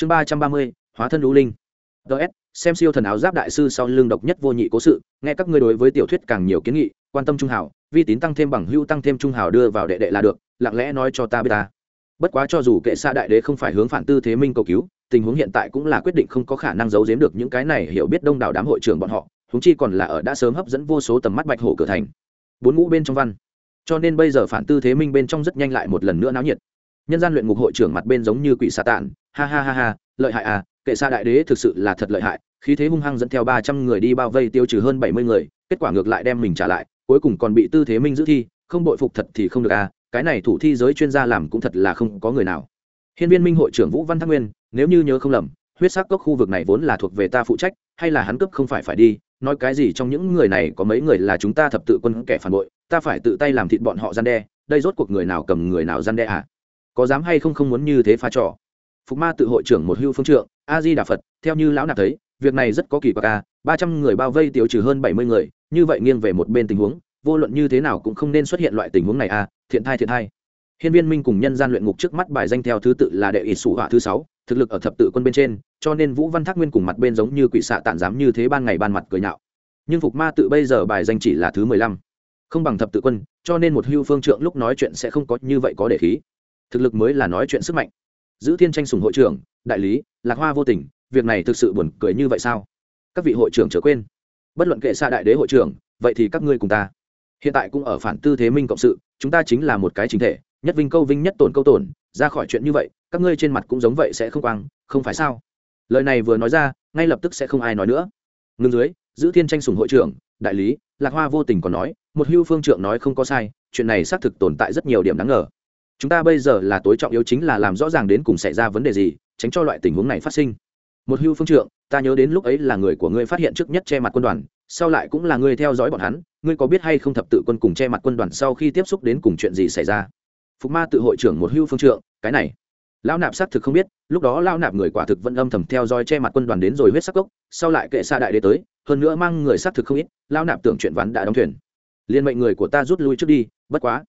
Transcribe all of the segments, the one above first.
chương ba trăm ba mươi, hóa thân lũ linh. Ts xem siêu thần áo giáp đại sư sau lưng độc nhất vô nhị cố sự, nghe các ngươi đối với tiểu thuyết càng nhiều kiến nghị, quan tâm trung hảo, vi tín tăng thêm bằng hữu tăng thêm trung hảo đưa vào đệ đệ là được, lặng lẽ nói cho ta biết ta. Bất quá cho dù kệ xa đại đế không phải hướng phản tư thế minh cầu cứu, tình huống hiện tại cũng là quyết định không có khả năng giấu giếm được những cái này hiểu biết đông đảo đám hội trưởng bọn họ húng chi còn là ở đã sớm hấp dẫn vô số tầm mắt bạch hổ cửa thành. Bốn ngũ bên trong văn. Cho nên bây giờ phản tư thế minh bên trong rất nhanh lại một lần nữa náo nhiệt. Nhân gian luyện ngục hội trưởng mặt bên giống như quỷ xà tản ha ha ha ha, lợi hại à kệ xa đại đế thực sự là thật lợi hại, khí thế hung hăng dẫn theo ba trăm người đi bao vây tiêu trừ hơn bảy mươi người, kết quả ngược lại đem mình trả lại, cuối cùng còn bị tư thế minh giữ thi, không bội phục thật thì không được à cái này thủ thi giới chuyên gia làm cũng thật là không có người nào. Hiên viên minh hội trưởng vũ văn thác nguyên, nếu như nhớ không lầm, huyết sắc cốc khu vực này vốn là thuộc về ta phụ trách, hay là hắn cấp không phải phải đi, nói cái gì trong những người này có mấy người là chúng ta thập tự quân kẻ phản bội, ta phải tự tay làm thịt bọn họ gian đe, đây rốt cuộc người nào cầm người nào gian đe à? Có dám hay không không muốn như thế pha trò? Phục ma tự hội trưởng một hưu phương trượng, a di đà phật, theo như lão nạp thấy, việc này rất có kỳ quặc a ba trăm người bao vây tiêu trừ hơn bảy mươi người, như vậy nghiêng về một bên tình huống, vô luận như thế nào cũng không nên xuất hiện loại tình huống này a thiện thai thiện thai. Hiên viên minh cùng nhân gian luyện ngục trước mắt bài danh theo thứ tự là đệ ít sủ họa thứ sáu, thực lực ở thập tự quân bên trên, cho nên vũ văn thác nguyên cùng mặt bên giống như quỷ xạ tản giám như thế ban ngày ban mặt cười nhạo. Nhưng phục ma tự bây giờ bài danh chỉ là thứ mười lăm, không bằng thập tự quân, cho nên một hưu phương trượng lúc nói chuyện sẽ không có như vậy có để khí. Thực lực mới là nói chuyện sức mạnh giữ thiên tranh sùng hội trưởng, đại lý, lạc hoa vô tình, việc này thực sự buồn cười như vậy sao? Các vị hội trưởng chớ quên. Bất luận kệ xa đại đế hội trưởng, vậy thì các ngươi cùng ta. Hiện tại cũng ở phản tư thế minh cộng sự, chúng ta chính là một cái chính thể, nhất vinh câu vinh nhất tổn câu tổn, ra khỏi chuyện như vậy, các ngươi trên mặt cũng giống vậy sẽ không quang, không phải sao? Lời này vừa nói ra, ngay lập tức sẽ không ai nói nữa. Ngưng dưới, giữ thiên tranh sùng hội trưởng, đại lý, lạc hoa vô tình còn nói, một hưu phương trượng nói không có sai, chuyện này xác thực tồn tại rất nhiều điểm đáng ngờ chúng ta bây giờ là tối trọng yếu chính là làm rõ ràng đến cùng xảy ra vấn đề gì, tránh cho loại tình huống này phát sinh. Một hưu phương trượng, ta nhớ đến lúc ấy là người của ngươi phát hiện trước nhất che mặt quân đoàn, sau lại cũng là ngươi theo dõi bọn hắn, ngươi có biết hay không thập tự quân cùng che mặt quân đoàn sau khi tiếp xúc đến cùng chuyện gì xảy ra? Phục ma tự hội trưởng một hưu phương trượng, cái này. Lão nạp xác thực không biết, lúc đó lão nạp người quả thực vẫn âm thầm theo dõi che mặt quân đoàn đến rồi huyết sắc cốc, sau lại kệ xa đại đế tới, hơn nữa mang người xác thực không ít, lão nạp tưởng chuyện ván đã đóng thuyền. Liên mệnh người của ta rút lui trước đi, bất quá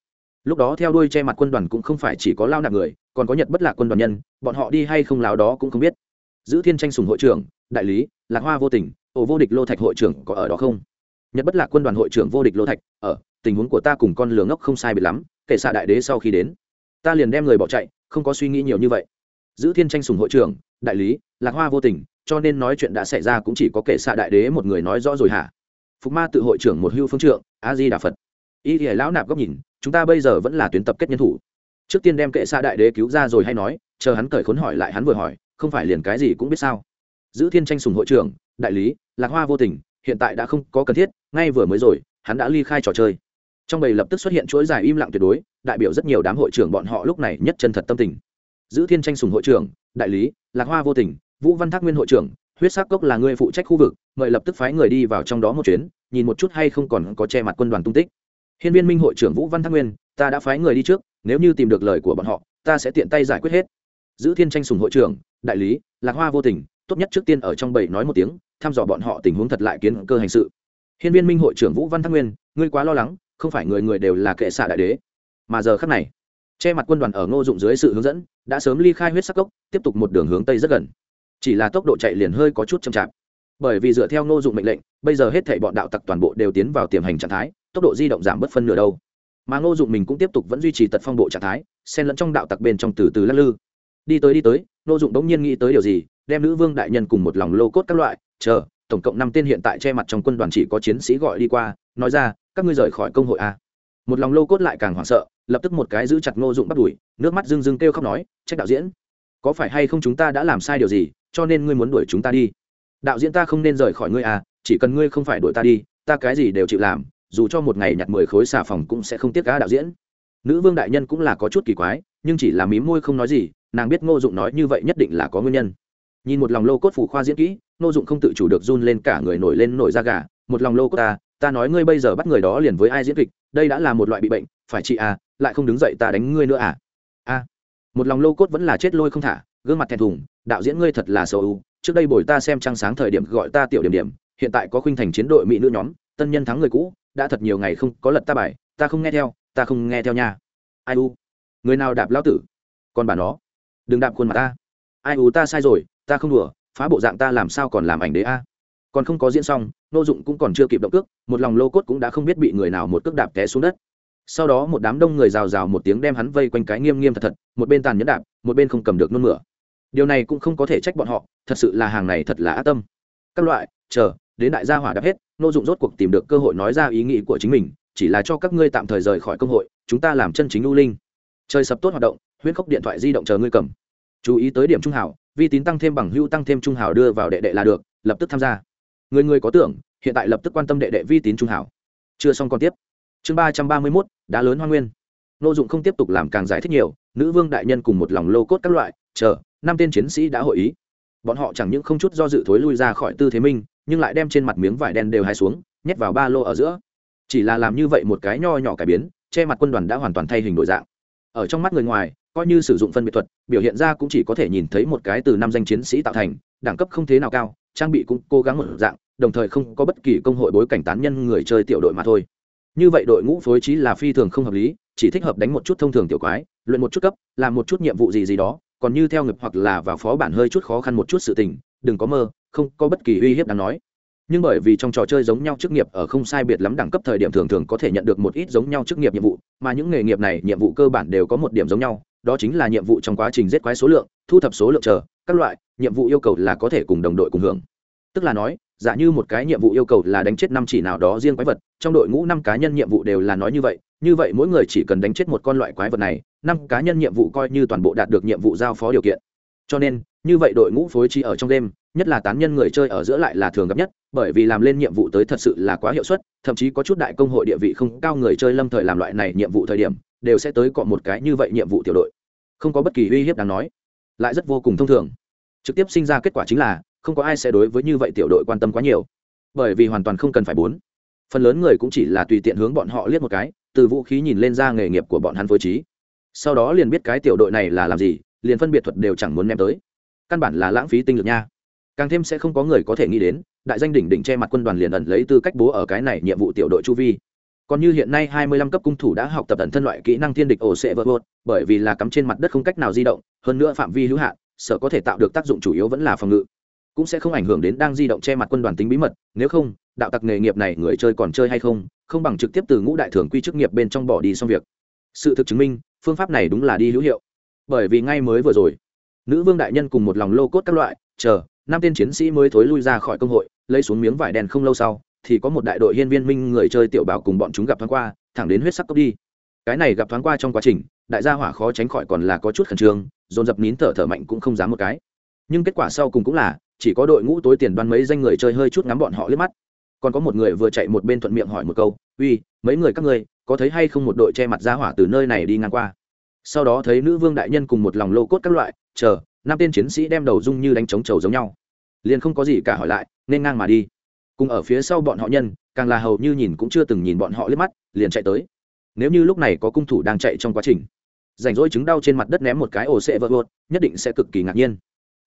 lúc đó theo đuôi che mặt quân đoàn cũng không phải chỉ có lao nạp người, còn có nhật bất lạc quân đoàn nhân, bọn họ đi hay không lao đó cũng không biết. Giữ thiên tranh sùng hội trưởng, đại lý, lạc hoa vô tình ổ vô địch lô thạch hội trưởng có ở đó không? Nhật bất lạc quân đoàn hội trưởng vô địch lô thạch, ở, tình huống của ta cùng con lừa ngốc không sai biệt lắm, kể xạ đại đế sau khi đến. Ta liền đem người bỏ chạy, không có suy nghĩ nhiều như vậy. Giữ thiên tranh sùng hội trưởng, đại lý, lạc hoa vô tình, cho nên nói chuyện đã xảy ra cũng chỉ có kể xạ đại đế một người nói rõ rồi hả? Phục ma tự hội trưởng một hưu phương trượng, a di đà phật. Y thì lão nạp góc nhìn chúng ta bây giờ vẫn là tuyến tập kết nhân thủ. Trước tiên đem kệ xa đại đế cứu ra rồi hay nói, chờ hắn cởi khốn hỏi lại hắn vừa hỏi, không phải liền cái gì cũng biết sao? Giữ thiên tranh sùng hội trưởng, đại lý, lạc hoa vô tình, hiện tại đã không có cần thiết, ngay vừa mới rồi, hắn đã ly khai trò chơi. Trong bầy lập tức xuất hiện chuỗi dài im lặng tuyệt đối, đại biểu rất nhiều đám hội trưởng bọn họ lúc này nhất chân thật tâm tình. Giữ thiên tranh sùng hội trưởng, đại lý, lạc hoa vô tình, vũ văn thác nguyên hội trưởng, huyết sắc cốc là người phụ trách khu vực, mời lập tức phái người đi vào trong đó một chuyến, nhìn một chút hay không còn có che mặt quân đoàn tung tích. Hiên viên Minh hội trưởng Vũ Văn Thăng Nguyên, ta đã phái người đi trước, nếu như tìm được lời của bọn họ, ta sẽ tiện tay giải quyết hết. Giữ Thiên tranh sùng hội trưởng, đại lý, Lạc Hoa vô tình, tốt nhất trước tiên ở trong bầy nói một tiếng, thăm dò bọn họ tình huống thật lại kiến cơ hành sự. Hiên viên Minh hội trưởng Vũ Văn Thăng Nguyên, ngươi quá lo lắng, không phải người người đều là kệ xạ đại đế, mà giờ khắc này, che mặt quân đoàn ở Ngô Dụng dưới sự hướng dẫn, đã sớm ly khai huyết sắc cốc, tiếp tục một đường hướng tây rất gần. Chỉ là tốc độ chạy liền hơi có chút chậm chạp. Bởi vì dựa theo Ngô Dụng mệnh lệnh, bây giờ hết thảy bọn đạo tặc toàn bộ đều tiến vào tiềm hành trạng thái, tốc độ di động giảm bất phân nửa đâu. Mà ngô dụng mình cũng tiếp tục vẫn duy trì tật phong bộ trạng thái xen lẫn trong đạo tặc bên trong từ từ lắc lư. Đi tới đi tới ngô dụng đống nhiên nghĩ tới điều gì đem nữ vương đại nhân cùng một lòng lô cốt các loại chờ tổng cộng năm tên hiện tại che mặt trong quân đoàn chỉ có chiến sĩ gọi đi qua nói ra các ngươi rời khỏi công hội a một lòng lô cốt lại càng hoảng sợ lập tức một cái giữ chặt ngô dụng bắt đuổi nước mắt rưng rưng kêu khóc nói trách đạo diễn có phải hay không chúng ta đã làm sai điều gì cho nên ngươi muốn đuổi chúng ta đi? Đạo diễn ta không nên rời khỏi ngươi à chỉ cần ngươi không phải đuổi ta đi, ta cái gì đều chịu làm, dù cho một ngày nhặt mười khối xà phòng cũng sẽ không tiếc cá đạo diễn. Nữ vương đại nhân cũng là có chút kỳ quái, nhưng chỉ là mím môi không nói gì, nàng biết ngô dụng nói như vậy nhất định là có nguyên nhân. Nhìn một lòng lô cốt phủ khoa diễn kỹ, ngô dụng không tự chủ được run lên cả người nổi lên nổi da gà, một lòng lô cốt ta ta nói ngươi bây giờ bắt người đó liền với ai diễn kịch, đây đã là một loại bị bệnh, phải chị à lại không đứng dậy ta đánh ngươi nữa à? A một lòng lô cốt vẫn là chết lôi không thả, gương mặt thẹn thùng, đạo diễn ngươi thật là xấu trước đây bồi ta xem trăng sáng thời điểm gọi ta tiểu điểm điểm, hiện tại có khuynh thành chiến đội mỹ nữ nhóm, tân nhân thắng người cũ, đã thật nhiều ngày không có lật ta bài, ta không nghe theo, ta không nghe theo nha. Ai u? Người nào đạp lao tử? Còn bà nó. Đừng đạp khuôn mặt ta. Ai u ta sai rồi, ta không đùa, phá bộ dạng ta làm sao còn làm ảnh đế a? Còn không có diễn xong, nô dụng cũng còn chưa kịp động cước, một lòng lô cốt cũng đã không biết bị người nào một cước đạp té xuống đất. Sau đó một đám đông người rào rào một tiếng đem hắn vây quanh cái nghiêm nghiêm thật thật, một bên tàn nhẫn đạp, một bên không cầm được nôn mửa. Điều này cũng không có thể trách bọn họ thật sự là hàng này thật là ác tâm. Các loại, chờ, đến đại gia hỏa đáp hết, nô dụng rốt cuộc tìm được cơ hội nói ra ý nghĩ của chính mình, chỉ là cho các ngươi tạm thời rời khỏi công hội, chúng ta làm chân chính lưu linh. Chơi sập tốt hoạt động huyễn khốc điện thoại di động chờ ngươi cầm. Chú ý tới điểm trung hảo, vi tín tăng thêm bằng hưu tăng thêm trung hảo đưa vào đệ đệ là được, lập tức tham gia. Người người có tưởng, hiện tại lập tức quan tâm đệ đệ vi tín trung hảo. Chưa xong còn tiếp. Chương ba trăm ba mươi mốt đá lớn hoa nguyên. Nô dụng không tiếp tục làm càng giải thích nhiều, nữ vương đại nhân cùng một lòng lô cốt các loại, chờ, năm tên chiến sĩ đã hội ý bọn họ chẳng những không chút do dự thối lui ra khỏi tư thế minh nhưng lại đem trên mặt miếng vải đen đều hai xuống, nhét vào ba lô ở giữa. Chỉ là làm như vậy một cái nho nhỏ cải biến, che mặt quân đoàn đã hoàn toàn thay hình đổi dạng. Ở trong mắt người ngoài, coi như sử dụng phân biệt thuật, biểu hiện ra cũng chỉ có thể nhìn thấy một cái từ năm danh chiến sĩ tạo thành, đẳng cấp không thế nào cao, trang bị cũng cố gắng một dạng, đồng thời không có bất kỳ công hội bối cảnh tán nhân người chơi tiểu đội mà thôi. Như vậy đội ngũ phối trí là phi thường không hợp lý, chỉ thích hợp đánh một chút thông thường tiểu quái, luyện một chút cấp, làm một chút nhiệm vụ gì gì đó còn như theo nghiệp hoặc là vào phó bản hơi chút khó khăn một chút sự tình, đừng có mơ, không có bất kỳ uy hiếp đáng nói. Nhưng bởi vì trong trò chơi giống nhau chức nghiệp ở không sai biệt lắm đẳng cấp thời điểm thường thường có thể nhận được một ít giống nhau chức nghiệp nhiệm vụ, mà những nghề nghiệp này nhiệm vụ cơ bản đều có một điểm giống nhau, đó chính là nhiệm vụ trong quá trình giết quái số lượng, thu thập số lượng chờ, các loại, nhiệm vụ yêu cầu là có thể cùng đồng đội cùng hưởng. Tức là nói giả như một cái nhiệm vụ yêu cầu là đánh chết năm chỉ nào đó riêng quái vật, trong đội ngũ năm cá nhân nhiệm vụ đều là nói như vậy như vậy mỗi người chỉ cần đánh chết một con loại quái vật này, năm cá nhân nhiệm vụ coi như toàn bộ đạt được nhiệm vụ giao phó điều kiện. Cho nên, như vậy đội ngũ phối trí ở trong đêm, nhất là tán nhân người chơi ở giữa lại là thường gặp nhất, bởi vì làm lên nhiệm vụ tới thật sự là quá hiệu suất, thậm chí có chút đại công hội địa vị không cao người chơi lâm thời làm loại này nhiệm vụ thời điểm, đều sẽ tới cọ một cái như vậy nhiệm vụ tiểu đội. Không có bất kỳ uy hiếp đáng nói. Lại rất vô cùng thông thường. Trực tiếp sinh ra kết quả chính là không có ai sẽ đối với như vậy tiểu đội quan tâm quá nhiều. Bởi vì hoàn toàn không cần phải bốn. Phần lớn người cũng chỉ là tùy tiện hướng bọn họ liếc một cái, từ vũ khí nhìn lên ra nghề nghiệp của bọn hắn phối trí. Sau đó liền biết cái tiểu đội này là làm gì, liền phân biệt thuật đều chẳng muốn ném tới. Căn bản là lãng phí tinh lực nha. Càng thêm sẽ không có người có thể nghĩ đến, đại danh đỉnh đỉnh che mặt quân đoàn liền ẩn lấy tư cách bố ở cái này nhiệm vụ tiểu đội chu vi. Còn như hiện nay hai mươi lăm cấp cung thủ đã học tập ẩn thân loại kỹ năng thiên địch ổ sẽ vượt vột bởi vì là cắm trên mặt đất không cách nào di động, hơn nữa phạm vi hữu hạn, sợ có thể tạo được tác dụng chủ yếu vẫn là phòng ngự cũng sẽ không ảnh hưởng đến đang di động che mặt quân đoàn tính bí mật, nếu không, đạo tặc nghề nghiệp này người chơi còn chơi hay không không bằng trực tiếp từ ngũ đại thường quy chức nghiệp bên trong bỏ đi xong việc. Sự thực chứng minh, phương pháp này đúng là đi hữu hiệu. Bởi vì ngay mới vừa rồi, nữ vương đại nhân cùng một lòng lô cốt các loại, chờ, năm tên chiến sĩ mới thối lui ra khỏi công hội, lấy xuống miếng vải đen không lâu sau, thì có một đại đội hiên viên minh người chơi tiểu bảo cùng bọn chúng gặp thoáng qua, thẳng đến huyết sắc cốc đi. Cái này gặp thoáng qua trong quá trình, đại gia hỏa khó tránh khỏi còn là có chút khẩn trương, dồn dập nín thở thở mạnh cũng không dám một cái. Nhưng kết quả sau cùng cũng là chỉ có đội ngũ tối tiền đoan mấy danh người chơi hơi chút ngắm bọn họ liếc mắt. Còn có một người vừa chạy một bên thuận miệng hỏi một câu, uy, mấy người các ngươi, có thấy hay không một đội che mặt ra hỏa từ nơi này đi ngang qua? Sau đó thấy nữ vương đại nhân cùng một lòng lô cốt các loại, chờ, năm tên chiến sĩ đem đầu dung như đánh trống trầu giống nhau. Liền không có gì cả hỏi lại, nên ngang mà đi. Cùng ở phía sau bọn họ nhân, càng là hầu như nhìn cũng chưa từng nhìn bọn họ liếc mắt, liền chạy tới. Nếu như lúc này có cung thủ đang chạy trong quá trình, rảnh rỗi chứng đau trên mặt đất ném một cái ổ sệ vỡ vột nhất định sẽ cực kỳ ngạc nhiên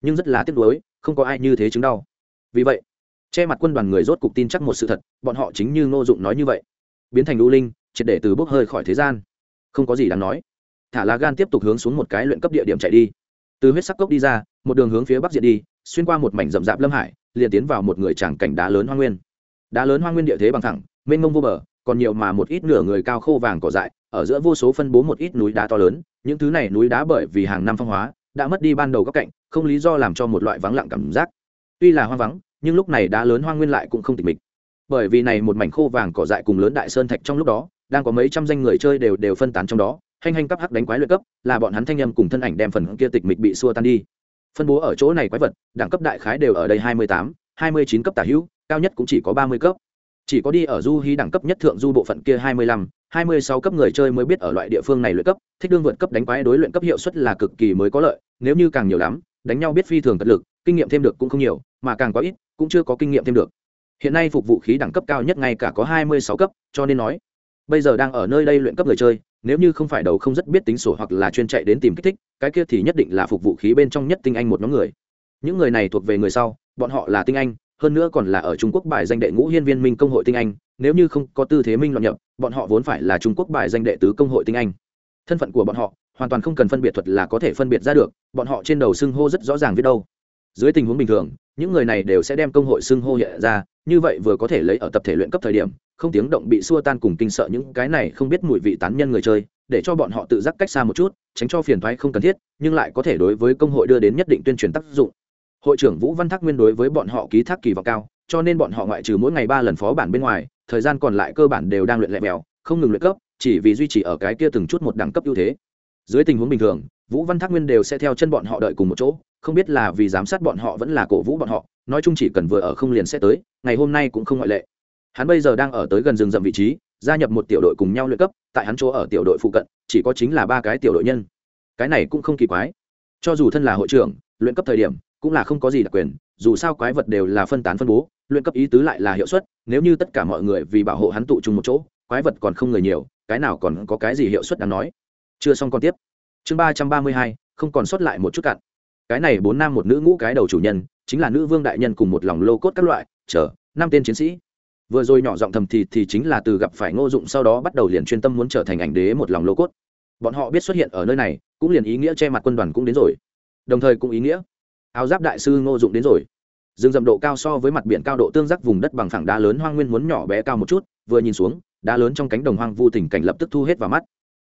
nhưng rất là tiếc nuối, không có ai như thế chứng đau. Vì vậy, che mặt quân đoàn người rốt cục tin chắc một sự thật, bọn họ chính như ngô dụng nói như vậy. Biến thành lũ linh, triệt để từ bốc hơi khỏi thế gian. Không có gì đáng nói. Thả lá gan tiếp tục hướng xuống một cái luyện cấp địa điểm chạy đi. Từ huyết sắc cốc đi ra, một đường hướng phía bắc diện đi, xuyên qua một mảnh rậm rạp lâm hải, liền tiến vào một người tràng cảnh đá lớn hoa nguyên. Đá lớn hoa nguyên địa thế bằng thẳng, mênh mông vô bờ, còn nhiều mà một ít nửa người cao khô vàng cỏ dại, ở giữa vô số phân bố một ít núi đá to lớn, những thứ này núi đá bởi vì hàng năm phong hóa, đã mất đi ban đầu góc cạnh không lý do làm cho một loại vắng lặng cảm giác. Tuy là hoang vắng, nhưng lúc này đá lớn hoang nguyên lại cũng không tịch mịch. Bởi vì này một mảnh khô vàng cỏ dại cùng lớn đại sơn thạch trong lúc đó, đang có mấy trăm danh người chơi đều đều phân tán trong đó hành hành cấp hắc đánh quái luyện cấp, là bọn hắn thanh âm cùng thân ảnh đem phần kia tịch mịch bị xua tan đi. Phân bố ở chỗ này quái vật, đẳng cấp đại khái đều ở đây hai mươi tám, hai mươi chín cấp tả hữu, cao nhất cũng chỉ có ba mươi cấp. Chỉ có đi ở du hí đẳng cấp nhất thượng du bộ phận kia hai mươi lăm, hai mươi sáu cấp người chơi mới biết ở loại địa phương này luyện cấp, thích đương vượt cấp đánh quái đối luyện cấp hiệu suất là cực kỳ mới có lợi, nếu như càng nhiều lắm đánh nhau biết phi thường cật lực, kinh nghiệm thêm được cũng không nhiều, mà càng có ít, cũng chưa có kinh nghiệm thêm được. Hiện nay phục vũ khí đẳng cấp cao nhất ngay cả có hai mươi sáu cấp, cho nên nói, bây giờ đang ở nơi đây luyện cấp người chơi, nếu như không phải đầu không rất biết tính sổ hoặc là chuyên chạy đến tìm kích thích, cái kia thì nhất định là phục vũ khí bên trong nhất tinh anh một nhóm người. Những người này thuộc về người sau, bọn họ là tinh anh, hơn nữa còn là ở trung quốc bài danh đệ ngũ hiên viên minh công hội tinh anh, nếu như không có tư thế minh loạn nhập, bọn họ vốn phải là trung quốc bài danh đệ tứ công hội tinh anh. Thân phận của bọn họ hoàn toàn không cần phân biệt thuật là có thể phân biệt ra được, bọn họ trên đầu xưng hô rất rõ ràng viết đâu. Dưới tình huống bình thường, những người này đều sẽ đem công hội xưng hô hiện ra, như vậy vừa có thể lấy ở tập thể luyện cấp thời điểm, không tiếng động bị xua tan cùng kinh sợ những cái này không biết mùi vị tán nhân người chơi, để cho bọn họ tự giác cách xa một chút, tránh cho phiền thoái không cần thiết, nhưng lại có thể đối với công hội đưa đến nhất định tuyên truyền tác dụng. Hội trưởng vũ văn thác nguyên đối với bọn họ ký thác kỳ vọng cao, cho nên bọn họ ngoại trừ mỗi ngày ba lần phó bản bên ngoài, thời gian còn lại cơ bản đều đang luyện lẹ mèo, không ngừng luyện cấp, chỉ vì duy trì ở cái kia từng chút một đẳng cấp ưu thế dưới tình huống bình thường, vũ văn thác nguyên đều sẽ theo chân bọn họ đợi cùng một chỗ, không biết là vì giám sát bọn họ vẫn là cổ vũ bọn họ, nói chung chỉ cần vừa ở không liền sẽ tới, ngày hôm nay cũng không ngoại lệ. Hắn bây giờ đang ở tới gần rừng rậm vị trí, gia nhập một tiểu đội cùng nhau luyện cấp, tại hắn chỗ ở tiểu đội phụ cận, chỉ có chính là ba cái tiểu đội nhân. Cái này cũng không kỳ quái. Cho dù thân là hội trưởng, luyện cấp thời điểm, cũng là không có gì đặc quyền, dù sao quái vật đều là phân tán phân bố, luyện cấp ý tứ lại là hiệu suất, nếu như tất cả mọi người vì bảo hộ hắn tụ chung một chỗ, quái vật còn không người nhiều, cái nào còn có cái gì hiệu suất đáng nói chưa xong còn tiếp. Chương ba trăm ba mươi hai, không còn sót lại một chút cạn. Cái này bốn nam một nữ ngũ cái đầu chủ nhân, chính là nữ vương đại nhân cùng một lòng lô cốt các loại, chờ, năm tên chiến sĩ. Vừa rồi nhỏ giọng thầm thì thì chính là từ gặp phải ngô dụng sau đó bắt đầu liền chuyên tâm muốn trở thành ảnh đế một lòng lô cốt. Bọn họ biết xuất hiện ở nơi này, cũng liền ý nghĩa che mặt quân đoàn cũng đến rồi. Đồng thời cũng ý nghĩa, áo giáp đại sư ngô dụng đến rồi. Rừng rậm độ cao so với mặt biển cao độ tương giác vùng đất bằng phẳng đá lớn hoang nguyên muốn nhỏ bé cao một chút, vừa nhìn xuống, đá lớn trong cánh đồng hoang vu tình cảnh lập tức thu hết vào mắt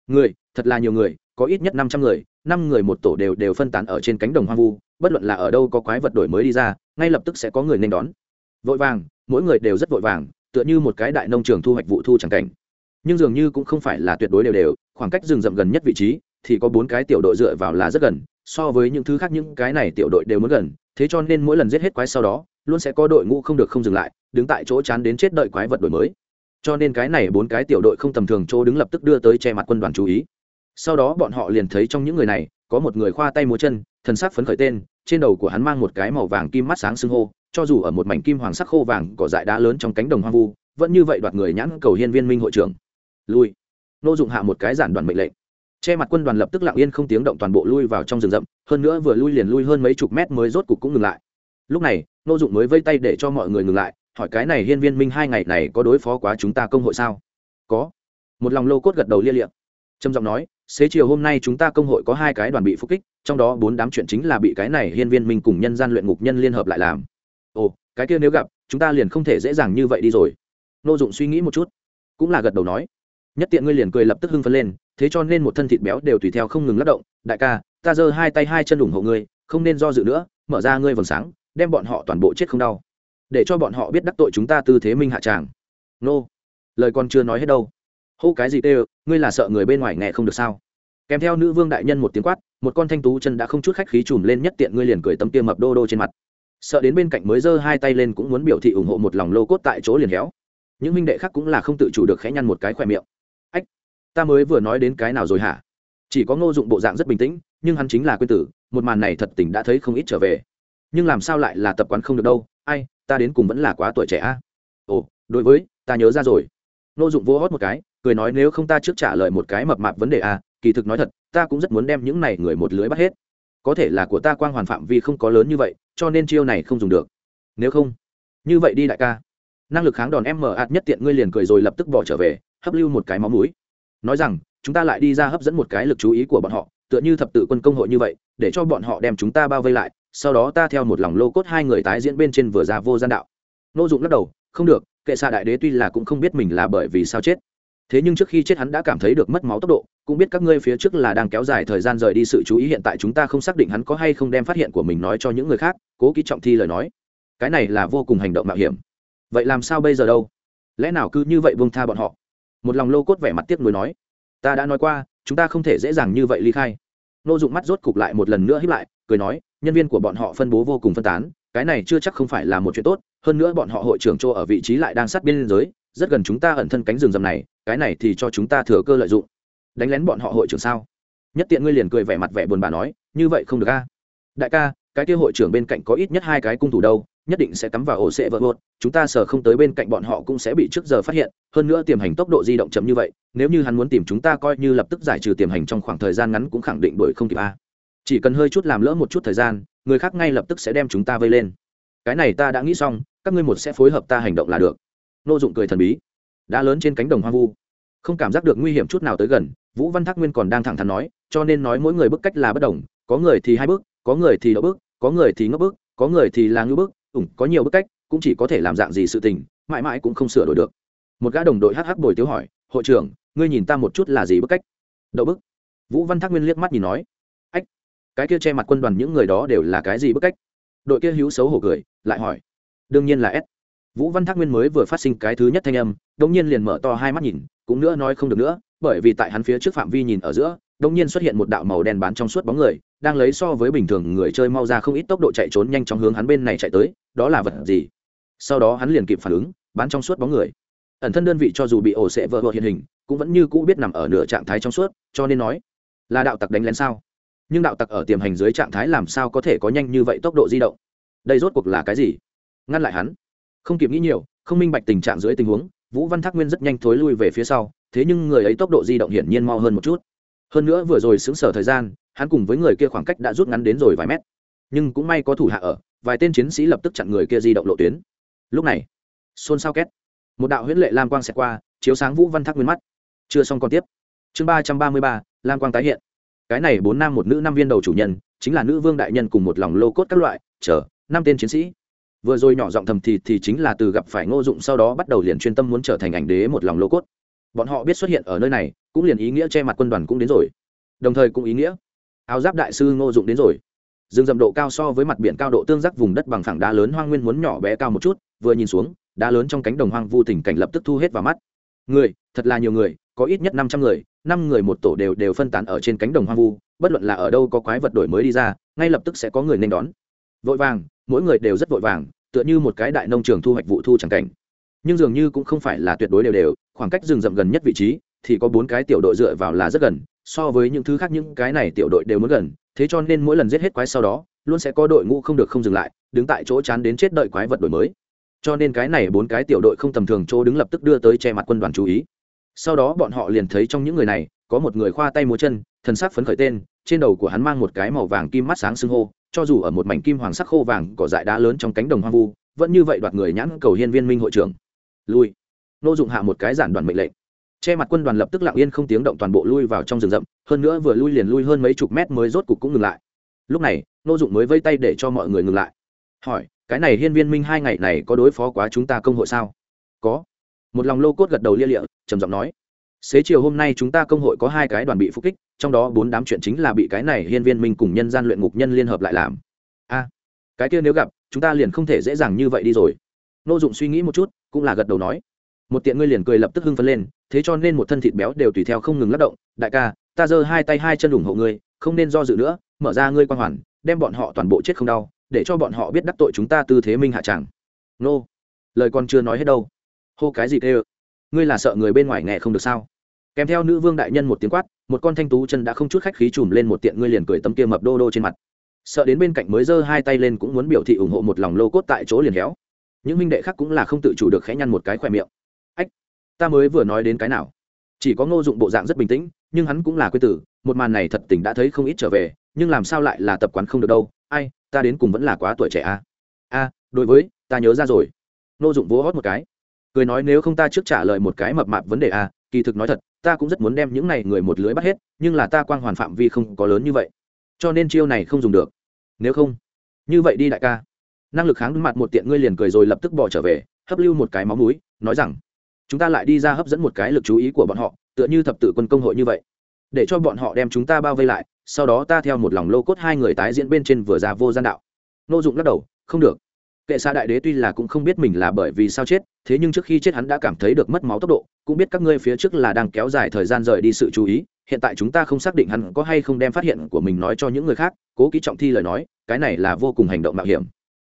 người, thật là nhiều người, có ít nhất năm trăm người, năm người một tổ đều đều phân tán ở trên cánh đồng hoang vu, bất luận là ở đâu có quái vật đổi mới đi ra, ngay lập tức sẽ có người nên đón. Vội vàng, mỗi người đều rất vội vàng, tựa như một cái đại nông trường thu hoạch vụ thu chẳng cảnh. Nhưng dường như cũng không phải là tuyệt đối đều đều, khoảng cách rừng rậm gần nhất vị trí, thì có bốn cái tiểu đội dựa vào là rất gần, so với những thứ khác những cái này tiểu đội đều muốn gần, thế cho nên mỗi lần giết hết quái sau đó, luôn sẽ có đội ngũ không được không dừng lại, đứng tại chỗ chán đến chết đợi quái vật đổi mới cho nên cái này bốn cái tiểu đội không tầm thường chỗ đứng lập tức đưa tới che mặt quân đoàn chú ý. Sau đó bọn họ liền thấy trong những người này, có một người khoa tay múa chân, thần sắc phấn khởi tên, trên đầu của hắn mang một cái màu vàng kim mắt sáng xưng hô, cho dù ở một mảnh kim hoàng sắc khô vàng cỏ dại đá lớn trong cánh đồng hoang vu, vẫn như vậy đoạt người nhãn cầu hiên viên minh hội trưởng. Lui. Nô dụng hạ một cái giản đoàn mệnh lệnh. Che mặt quân đoàn lập tức lặng yên không tiếng động toàn bộ lui vào trong rừng rậm, hơn nữa vừa lui liền lui hơn mấy chục mét mới rốt cục cũng ngừng lại. Lúc này, nô dụng mới vây tay để cho mọi người ngừng lại hỏi cái này hiên viên minh hai ngày này có đối phó quá chúng ta công hội sao? Có. Một lòng lô cốt gật đầu lia liệm trầm giọng nói, xế chiều hôm nay chúng ta công hội có hai cái đoàn bị phục kích, trong đó bốn đám chuyện chính là bị cái này hiên viên minh cùng nhân gian luyện ngục nhân liên hợp lại làm. Ồ, cái kia nếu gặp, chúng ta liền không thể dễ dàng như vậy đi rồi. Nô dụng suy nghĩ một chút, cũng là gật đầu nói. Nhất tiện ngươi liền cười lập tức hưng phấn lên, thế cho nên một thân thịt béo đều tùy theo không ngừng lắc động. Đại ca, ta giơ hai tay hai chân ủng hộ ngươi, không nên do dự nữa, mở ra ngươi vầng sáng, đem bọn họ toàn bộ chết không đau để cho bọn họ biết đắc tội chúng ta tư thế minh hạ tràng. Nô. Lời con chưa nói hết đâu. Hô cái gì tê ngươi là sợ người bên ngoài nghe không được sao? Kèm theo nữ vương đại nhân một tiếng quát, một con thanh tú chân đã không chút khách khí chùm lên nhất tiện ngươi liền cười tấm kia mập đô đô trên mặt. Sợ đến bên cạnh mới giơ hai tay lên cũng muốn biểu thị ủng hộ một lòng lô cốt tại chỗ liền héo. Những minh đệ khác cũng là không tự chủ được khẽ nhăn một cái khỏe miệng. Ách, ta mới vừa nói đến cái nào rồi hả? Chỉ có ngô dụng bộ dạng rất bình tĩnh, nhưng hắn chính là quên tử, một màn này thật tình đã thấy không ít trở về. Nhưng làm sao lại là tập quán không được đâu, ai ta đến cùng vẫn là quá tuổi trẻ a. Ồ, đối với, ta nhớ ra rồi. Nô dụng vô hót một cái, cười nói nếu không ta trước trả lời một cái mập mạp vấn đề a, kỳ thực nói thật, ta cũng rất muốn đem những này người một lưới bắt hết. Có thể là của ta quang hoàn phạm vi không có lớn như vậy, cho nên chiêu này không dùng được. Nếu không, như vậy đi đại ca. Năng lực kháng đòn em mở ạt nhất tiện ngươi liền cười rồi lập tức bỏ trở về, hấp lưu một cái máu mũi. Nói rằng, chúng ta lại đi ra hấp dẫn một cái lực chú ý của bọn họ, tựa như thập tự quân công hội như vậy, để cho bọn họ đem chúng ta bao vây lại sau đó ta theo một lòng lô cốt hai người tái diễn bên trên vừa ra vô gian đạo. Nô dụng lắc đầu, không được, kệ xạ đại đế tuy là cũng không biết mình là bởi vì sao chết. Thế nhưng trước khi chết hắn đã cảm thấy được mất máu tốc độ, cũng biết các ngươi phía trước là đang kéo dài thời gian rời đi sự chú ý hiện tại chúng ta không xác định hắn có hay không đem phát hiện của mình nói cho những người khác, cố ký trọng thi lời nói. Cái này là vô cùng hành động mạo hiểm. Vậy làm sao bây giờ đâu? Lẽ nào cứ như vậy vương tha bọn họ? Một lòng lô cốt vẻ mặt tiếc nuối nói, ta đã nói qua, chúng ta không thể dễ dàng như vậy ly khai. Nô dụng mắt rốt cục lại một lần nữa hiếp lại, cười nói nhân viên của bọn họ phân bố vô cùng phân tán, cái này chưa chắc không phải là một chuyện tốt, hơn nữa bọn họ hội trưởng chỗ ở vị trí lại đang sát biên giới, rất gần chúng ta ẩn thân cánh rừng rầm này, cái này thì cho chúng ta thừa cơ lợi dụng. Đánh lén bọn họ hội trưởng sao? Nhất tiện ngươi liền cười vẻ mặt vẻ buồn bà nói, như vậy không được a. Đại ca, cái kia hội trưởng bên cạnh có ít nhất hai cái cung thủ đâu, nhất định sẽ cắm vào ổ sệ vỡ vợt chúng ta sờ không tới bên cạnh bọn họ cũng sẽ bị trước giờ phát hiện, hơn nữa tiềm hành tốc độ di động chậm như vậy, nếu như hắn muốn tìm chúng ta coi như lập tức giải trừ tiềm hành trong khoảng thời gian ngắn cũng khẳng định đuổi không kịp a chỉ cần hơi chút làm lỡ một chút thời gian, người khác ngay lập tức sẽ đem chúng ta vây lên. Cái này ta đã nghĩ xong, các ngươi một sẽ phối hợp ta hành động là được. Nô dụng cười thần bí. Đã lớn trên cánh đồng hoang vu. Không cảm giác được nguy hiểm chút nào tới gần, vũ văn thác nguyên còn đang thẳng thắn nói, cho nên nói mỗi người bức cách là bất đồng, có người thì hai bước, có người thì đậu bước, có người thì ngốc bước, có người thì là ngưỡng bước, ủng, có nhiều bức cách, cũng chỉ có thể làm dạng gì sự tình, mãi mãi cũng không sửa đổi được. Một gã đồng đội hh bồi tiếu hỏi, hội trưởng, ngươi nhìn ta một chút là gì bức cách? Đậu bức vũ văn thác nguyên liếc mắt nhìn nói cái kia che mặt quân đoàn những người đó đều là cái gì bức cách? Đội kia hữu xấu hổ cười, lại hỏi. Đương nhiên là s. Vũ văn thác nguyên mới vừa phát sinh cái thứ nhất thanh âm đông nhiên liền mở to hai mắt nhìn, cũng nữa nói không được nữa, bởi vì tại hắn phía trước phạm vi nhìn ở giữa đông nhiên xuất hiện một đạo màu đen bán trong suốt bóng người, đang lấy so với bình thường người chơi mau ra không ít tốc độ chạy trốn nhanh chóng hướng hắn bên này chạy tới, đó là vật gì? Sau đó hắn liền kịp phản ứng, bán trong suốt bóng người. Ẩn thân đơn vị cho dù bị ổ sẽ vỡ vỡ hiện hình, cũng vẫn như cũ biết nằm ở nửa trạng thái trong suốt, cho nên nói, là đạo tặc đánh lén sao? Nhưng đạo tặc ở tiềm hành dưới trạng thái làm sao có thể có nhanh như vậy tốc độ di động? Đây rốt cuộc là cái gì? Ngăn lại hắn. Không kịp nghĩ nhiều, không minh bạch tình trạng dưới tình huống, vũ văn thác nguyên rất nhanh thối lui về phía sau, thế nhưng người ấy tốc độ di động hiển nhiên mau hơn một chút. Hơn nữa vừa rồi xứng sở thời gian, hắn cùng với người kia khoảng cách đã rút ngắn đến rồi vài mét. Nhưng cũng may có thủ hạ ở, vài tên chiến sĩ lập tức chặn người kia di động lộ tuyến. Lúc này, xôn xao két. Một đạo huyễn lệ lam quang xẹt qua, chiếu sáng vũ văn thác nguyên mắt. Chưa xong còn tiếp. Chương ba trăm ba mươi ba, lam quang tái hiện cái này bốn nam một nữ năm viên đầu chủ nhân, chính là nữ vương đại nhân cùng một lòng lô cốt các loại, chờ, năm tên chiến sĩ. Vừa rồi nhỏ giọng thầm thì thì chính là từ gặp phải ngô dụng sau đó bắt đầu liền chuyên tâm muốn trở thành ảnh đế một lòng lô cốt. Bọn họ biết xuất hiện ở nơi này, cũng liền ý nghĩa che mặt quân đoàn cũng đến rồi. Đồng thời cũng ý nghĩa, áo giáp đại sư ngô dụng đến rồi. Rừng rậm độ cao so với mặt biển cao độ tương giác vùng đất bằng phẳng đá lớn hoang nguyên muốn nhỏ bé cao một chút, vừa nhìn xuống, đá lớn trong cánh đồng hoang vu tình cảnh lập tức thu hết vào mắt. Người, thật là nhiều người, có ít nhất năm trăm người năm người một tổ đều đều phân tán ở trên cánh đồng hoang vu, bất luận là ở đâu có quái vật đổi mới đi ra, ngay lập tức sẽ có người nên đón. Vội vàng, mỗi người đều rất vội vàng, tựa như một cái đại nông trường thu hoạch vụ thu chẳng cảnh. Nhưng dường như cũng không phải là tuyệt đối đều đều, khoảng cách rừng rậm gần nhất vị trí, thì có bốn cái tiểu đội dựa vào là rất gần, so với những thứ khác những cái này tiểu đội đều muốn gần, thế cho nên mỗi lần giết hết quái sau đó, luôn sẽ có đội ngũ không được không dừng lại, đứng tại chỗ chán đến chết đợi quái vật đổi mới. Cho nên cái này bốn cái tiểu đội không tầm thường chỗ đứng lập tức đưa tới che mặt quân đoàn chú ý sau đó bọn họ liền thấy trong những người này, có một người khoa tay múa chân, thần sắc phấn khởi tên, trên đầu của hắn mang một cái màu vàng kim mắt sáng sưng hô, cho dù ở một mảnh kim hoàng sắc khô vàng cỏ dại đá lớn trong cánh đồng hoang vu, vẫn như vậy đoạt người nhãn cầu hiên viên minh hội trưởng. Lui. Nô dụng hạ một cái giản đoàn mệnh lệnh. Che mặt quân đoàn lập tức lặng yên không tiếng động toàn bộ lui vào trong rừng rậm, hơn nữa vừa lui liền lui hơn mấy chục mét mới rốt cục cũng ngừng lại. Lúc này, nô dụng mới vây tay để cho mọi người ngừng lại. Hỏi, cái này hiên viên minh hai ngày này có đối phó quá chúng ta công hội sao? Có một lòng lô cốt gật đầu lia lịa, trầm giọng nói, xế chiều hôm nay chúng ta công hội có hai cái đoàn bị phục kích, trong đó bốn đám chuyện chính là bị cái này hiên viên minh cùng nhân gian luyện ngục nhân liên hợp lại làm. A, cái kia nếu gặp, chúng ta liền không thể dễ dàng như vậy đi rồi. Nô dụng suy nghĩ một chút, cũng là gật đầu nói, một tiện ngươi liền cười lập tức hưng phấn lên, thế cho nên một thân thịt béo đều tùy theo không ngừng lắc động, đại ca, ta giơ hai tay hai chân ủng hộ ngươi, không nên do dự nữa, mở ra ngươi quan hoàn, đem bọn họ toàn bộ chết không đau, để cho bọn họ biết đắc tội chúng ta tư thế minh hạ chẳng. nô, lời còn chưa nói hết đâu hô cái gì tê ngươi là sợ người bên ngoài nghe không được sao? Kèm theo nữ vương đại nhân một tiếng quát, một con thanh tú chân đã không chút khách khí chùm lên một tiện ngươi liền cười tấm kia mập đô đô trên mặt. Sợ đến bên cạnh mới giơ hai tay lên cũng muốn biểu thị ủng hộ một lòng lô cốt tại chỗ liền héo. Những minh đệ khác cũng là không tự chủ được khẽ nhăn một cái khỏe miệng. Ách, ta mới vừa nói đến cái nào? Chỉ có ngô dụng bộ dạng rất bình tĩnh, nhưng hắn cũng là quê tử, một màn này thật tình đã thấy không ít trở về, nhưng làm sao lại là tập quán không được đâu? Ai, ta đến cùng vẫn là quá tuổi trẻ a à? a, đối với, ta nhớ ra rồi. Ngô dụng vỗ hót một cái cười nói nếu không ta trước trả lời một cái mập mạp vấn đề à kỳ thực nói thật, ta cũng rất muốn đem những này người một lưới bắt hết, nhưng là ta quang hoàn phạm vi không có lớn như vậy, cho nên chiêu này không dùng được. Nếu không, như vậy đi đại ca. Năng lực kháng mặt một tiện ngươi liền cười rồi lập tức bỏ trở về, hấp lưu một cái máu mũi, nói rằng, chúng ta lại đi ra hấp dẫn một cái lực chú ý của bọn họ, tựa như thập tự quân công hội như vậy. Để cho bọn họ đem chúng ta bao vây lại, sau đó ta theo một lòng lô cốt hai người tái diễn bên trên vừa ra vô gian đạo. Nô dụng lắc đầu, không được kệ xa đại đế tuy là cũng không biết mình là bởi vì sao chết, thế nhưng trước khi chết hắn đã cảm thấy được mất máu tốc độ, cũng biết các ngươi phía trước là đang kéo dài thời gian rời đi sự chú ý, hiện tại chúng ta không xác định hắn có hay không đem phát hiện của mình nói cho những người khác, cố kỹ trọng thi lời nói, cái này là vô cùng hành động mạo hiểm.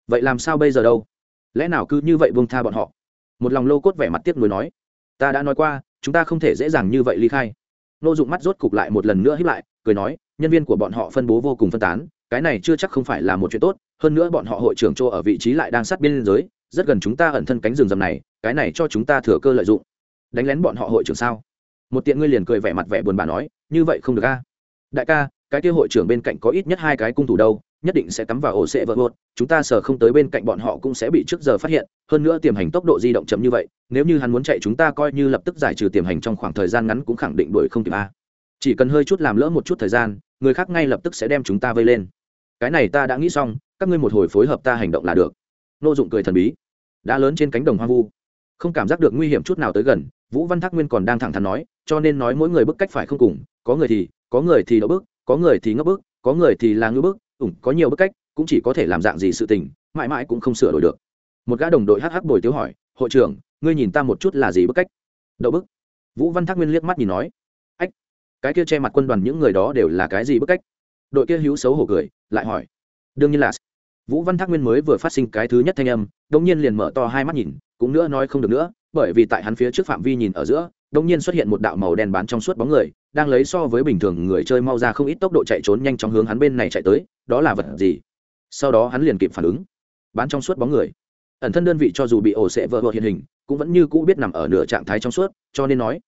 Vậy làm sao bây giờ đâu? Lẽ nào cứ như vậy buông tha bọn họ? Một lòng lô cốt vẻ mặt tiếc nuối nói, ta đã nói qua, chúng ta không thể dễ dàng như vậy ly khai. Nô dụng mắt rốt cục lại một lần nữa hiếp lại, cười nói, nhân viên của bọn họ phân bố vô cùng phân tán cái này chưa chắc không phải là một chuyện tốt, hơn nữa bọn họ hội trưởng chỗ ở vị trí lại đang sát biên giới, rất gần chúng ta ẩn thân cánh rừng rầm này, cái này cho chúng ta thừa cơ lợi dụng. Đánh lén bọn họ hội trưởng sao? Một tiện ngươi liền cười vẻ mặt vẻ buồn bã nói, như vậy không được a. Đại ca, cái kia hội trưởng bên cạnh có ít nhất hai cái cung thủ đâu, nhất định sẽ cắm vào ổ sệ vỡ vợt chúng ta sờ không tới bên cạnh bọn họ cũng sẽ bị trước giờ phát hiện, hơn nữa tiềm hành tốc độ di động chậm như vậy, nếu như hắn muốn chạy chúng ta coi như lập tức giải trừ tiềm hành trong khoảng thời gian ngắn cũng khẳng định đuổi không kịp a. Chỉ cần hơi chút làm lỡ một chút thời gian, người khác ngay lập tức sẽ đem chúng ta vây lên cái này ta đã nghĩ xong, các ngươi một hồi phối hợp ta hành động là được. Nô dụng cười thần bí. Đã lớn trên cánh đồng hoang vu. Không cảm giác được nguy hiểm chút nào tới gần, vũ văn thác nguyên còn đang thẳng thắn nói, cho nên nói mỗi người bức cách phải không cùng, có người thì, có người thì đỡ bức, có người thì ngấp bức, có người thì là ngư bức ủng có nhiều bức cách, cũng chỉ có thể làm dạng gì sự tình, mãi mãi cũng không sửa đổi được. Một gã đồng đội hh bồi tiếu hỏi, hội trưởng, ngươi nhìn ta một chút là gì bức cách? Đậu bức. Vũ văn thác nguyên liếc mắt nhìn nói, ách, cái kia che mặt quân đoàn những người đó đều là cái gì bức cách? Đội kia hữu xấu hổ cười, lại hỏi. Đương nhiên là, vũ văn thác nguyên mới vừa phát sinh cái thứ nhất thanh âm đông nhiên liền mở to hai mắt nhìn, cũng nữa nói không được nữa, bởi vì tại hắn phía trước phạm vi nhìn ở giữa đông nhiên xuất hiện một đạo màu đen bán trong suốt bóng người, đang lấy so với bình thường người chơi mau ra không ít tốc độ chạy trốn nhanh chóng hướng hắn bên này chạy tới, đó là vật gì? Sau đó hắn liền kịp phản ứng. Bán trong suốt bóng người. Ẩn thân đơn vị cho dù bị ổ sẽ vỡ vỡ hiện hình, cũng vẫn như cũ biết nằm ở nửa trạng thái trong suốt, cho nên nói,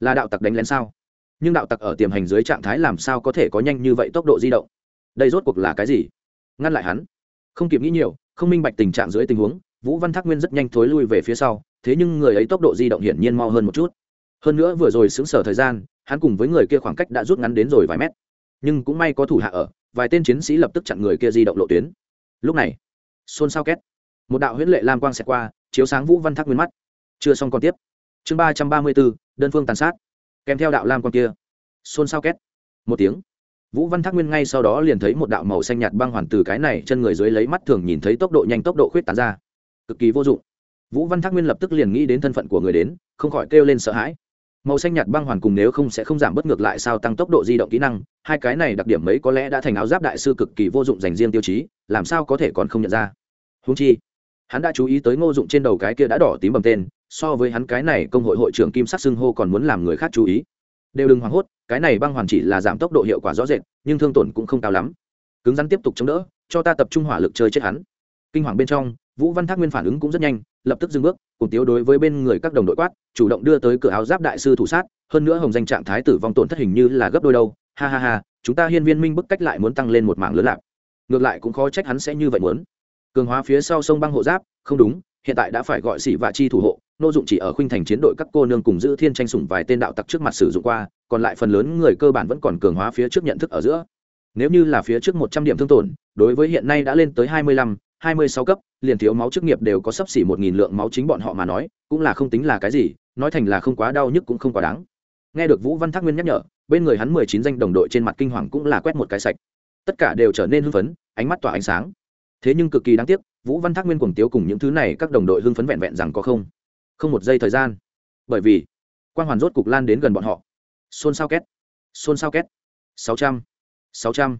là đạo tặc đánh lén sao? Nhưng đạo tặc ở tiềm hành dưới trạng thái làm sao có thể có nhanh như vậy tốc độ di động? Đây rốt cuộc là cái gì? Ngăn lại hắn. Không kịp nghĩ nhiều, không minh bạch tình trạng dưới tình huống, vũ văn thác nguyên rất nhanh thối lui về phía sau, thế nhưng người ấy tốc độ di động hiển nhiên mau hơn một chút. Hơn nữa vừa rồi xứng sở thời gian, hắn cùng với người kia khoảng cách đã rút ngắn đến rồi vài mét. Nhưng cũng may có thủ hạ ở, vài tên chiến sĩ lập tức chặn người kia di động lộ tuyến. Lúc này, xôn xao két. Một đạo huyễn lệ lam quang xẹt qua, chiếu sáng vũ văn thác nguyên mắt. Chưa xong còn tiếp. Chương ba trăm ba mươi bốn, đơn phương tàn sát kèm theo đạo lam quan kia. Xôn xao két. Một tiếng. Vũ văn thác nguyên ngay sau đó liền thấy một đạo màu xanh nhạt băng hoàn từ cái này chân người dưới lấy mắt thường nhìn thấy tốc độ nhanh tốc độ khuyết tán ra. Cực kỳ vô dụng. Vũ văn thác nguyên lập tức liền nghĩ đến thân phận của người đến, không khỏi kêu lên sợ hãi. Màu xanh nhạt băng hoàn cùng nếu không sẽ không giảm bất ngược lại sao tăng tốc độ di động kỹ năng, hai cái này đặc điểm mấy có lẽ đã thành áo giáp đại sư cực kỳ vô dụng dành riêng tiêu chí, làm sao có thể còn không nhận ra. Húng chi, hắn đã chú ý tới ngô dụng trên đầu cái kia đã đỏ tím bầm tên so với hắn cái này công hội hội trưởng kim sắc xưng hô còn muốn làm người khác chú ý. Đều đừng hoảng hốt, cái này băng hoàn chỉ là giảm tốc độ hiệu quả rõ rệt, nhưng thương tổn cũng không cao lắm. Cứng rắn tiếp tục chống đỡ, cho ta tập trung hỏa lực chơi chết hắn. Kinh hoàng bên trong, vũ văn thác nguyên phản ứng cũng rất nhanh, lập tức dừng bước, cùng tiếu đối với bên người các đồng đội quát, chủ động đưa tới cửa áo giáp đại sư thủ sát, hơn nữa hồng danh trạng thái tử vong tổn thất hình như là gấp đôi đâu. Ha ha ha, chúng ta hiên viên minh bức cách lại muốn tăng lên một mảng lớn lạc. Ngược lại cũng khó trách hắn sẽ như vậy muốn. Cường hóa phía sau sông băng hộ giáp, không đúng, hiện tại đã phải gọi xỉ vạ chi thủ hộ nô dụng chỉ ở khuynh thành chiến đội các cô nương cùng giữ thiên tranh sủng vài tên đạo tặc trước mặt sử dụng qua, còn lại phần lớn người cơ bản vẫn còn cường hóa phía trước nhận thức ở giữa. Nếu như là phía trước một trăm điểm thương tổn, đối với hiện nay đã lên tới hai mươi lăm, hai mươi sáu cấp, liền thiếu máu chức nghiệp đều có sấp xỉ một nghìn lượng máu chính bọn họ mà nói, cũng là không tính là cái gì, nói thành là không quá đau nhức cũng không quá đáng. Nghe được vũ văn thác nguyên nhắc nhở, bên người hắn mười chín danh đồng đội trên mặt kinh hoàng cũng là quét một cái sạch. Tất cả đều trở nên hưng phấn, ánh mắt tỏa ánh sáng. Thế nhưng cực kỳ đáng tiếc, vũ văn thác nguyên cuồng tiếu cùng những thứ này các đồng đội hưng phấn vẹn vẹn rằng có không không một giây thời gian. Bởi vì, quang hoàn rốt cục lan đến gần bọn họ. Xôn xao két, xôn xao két. Sáu trăm sáu trăm.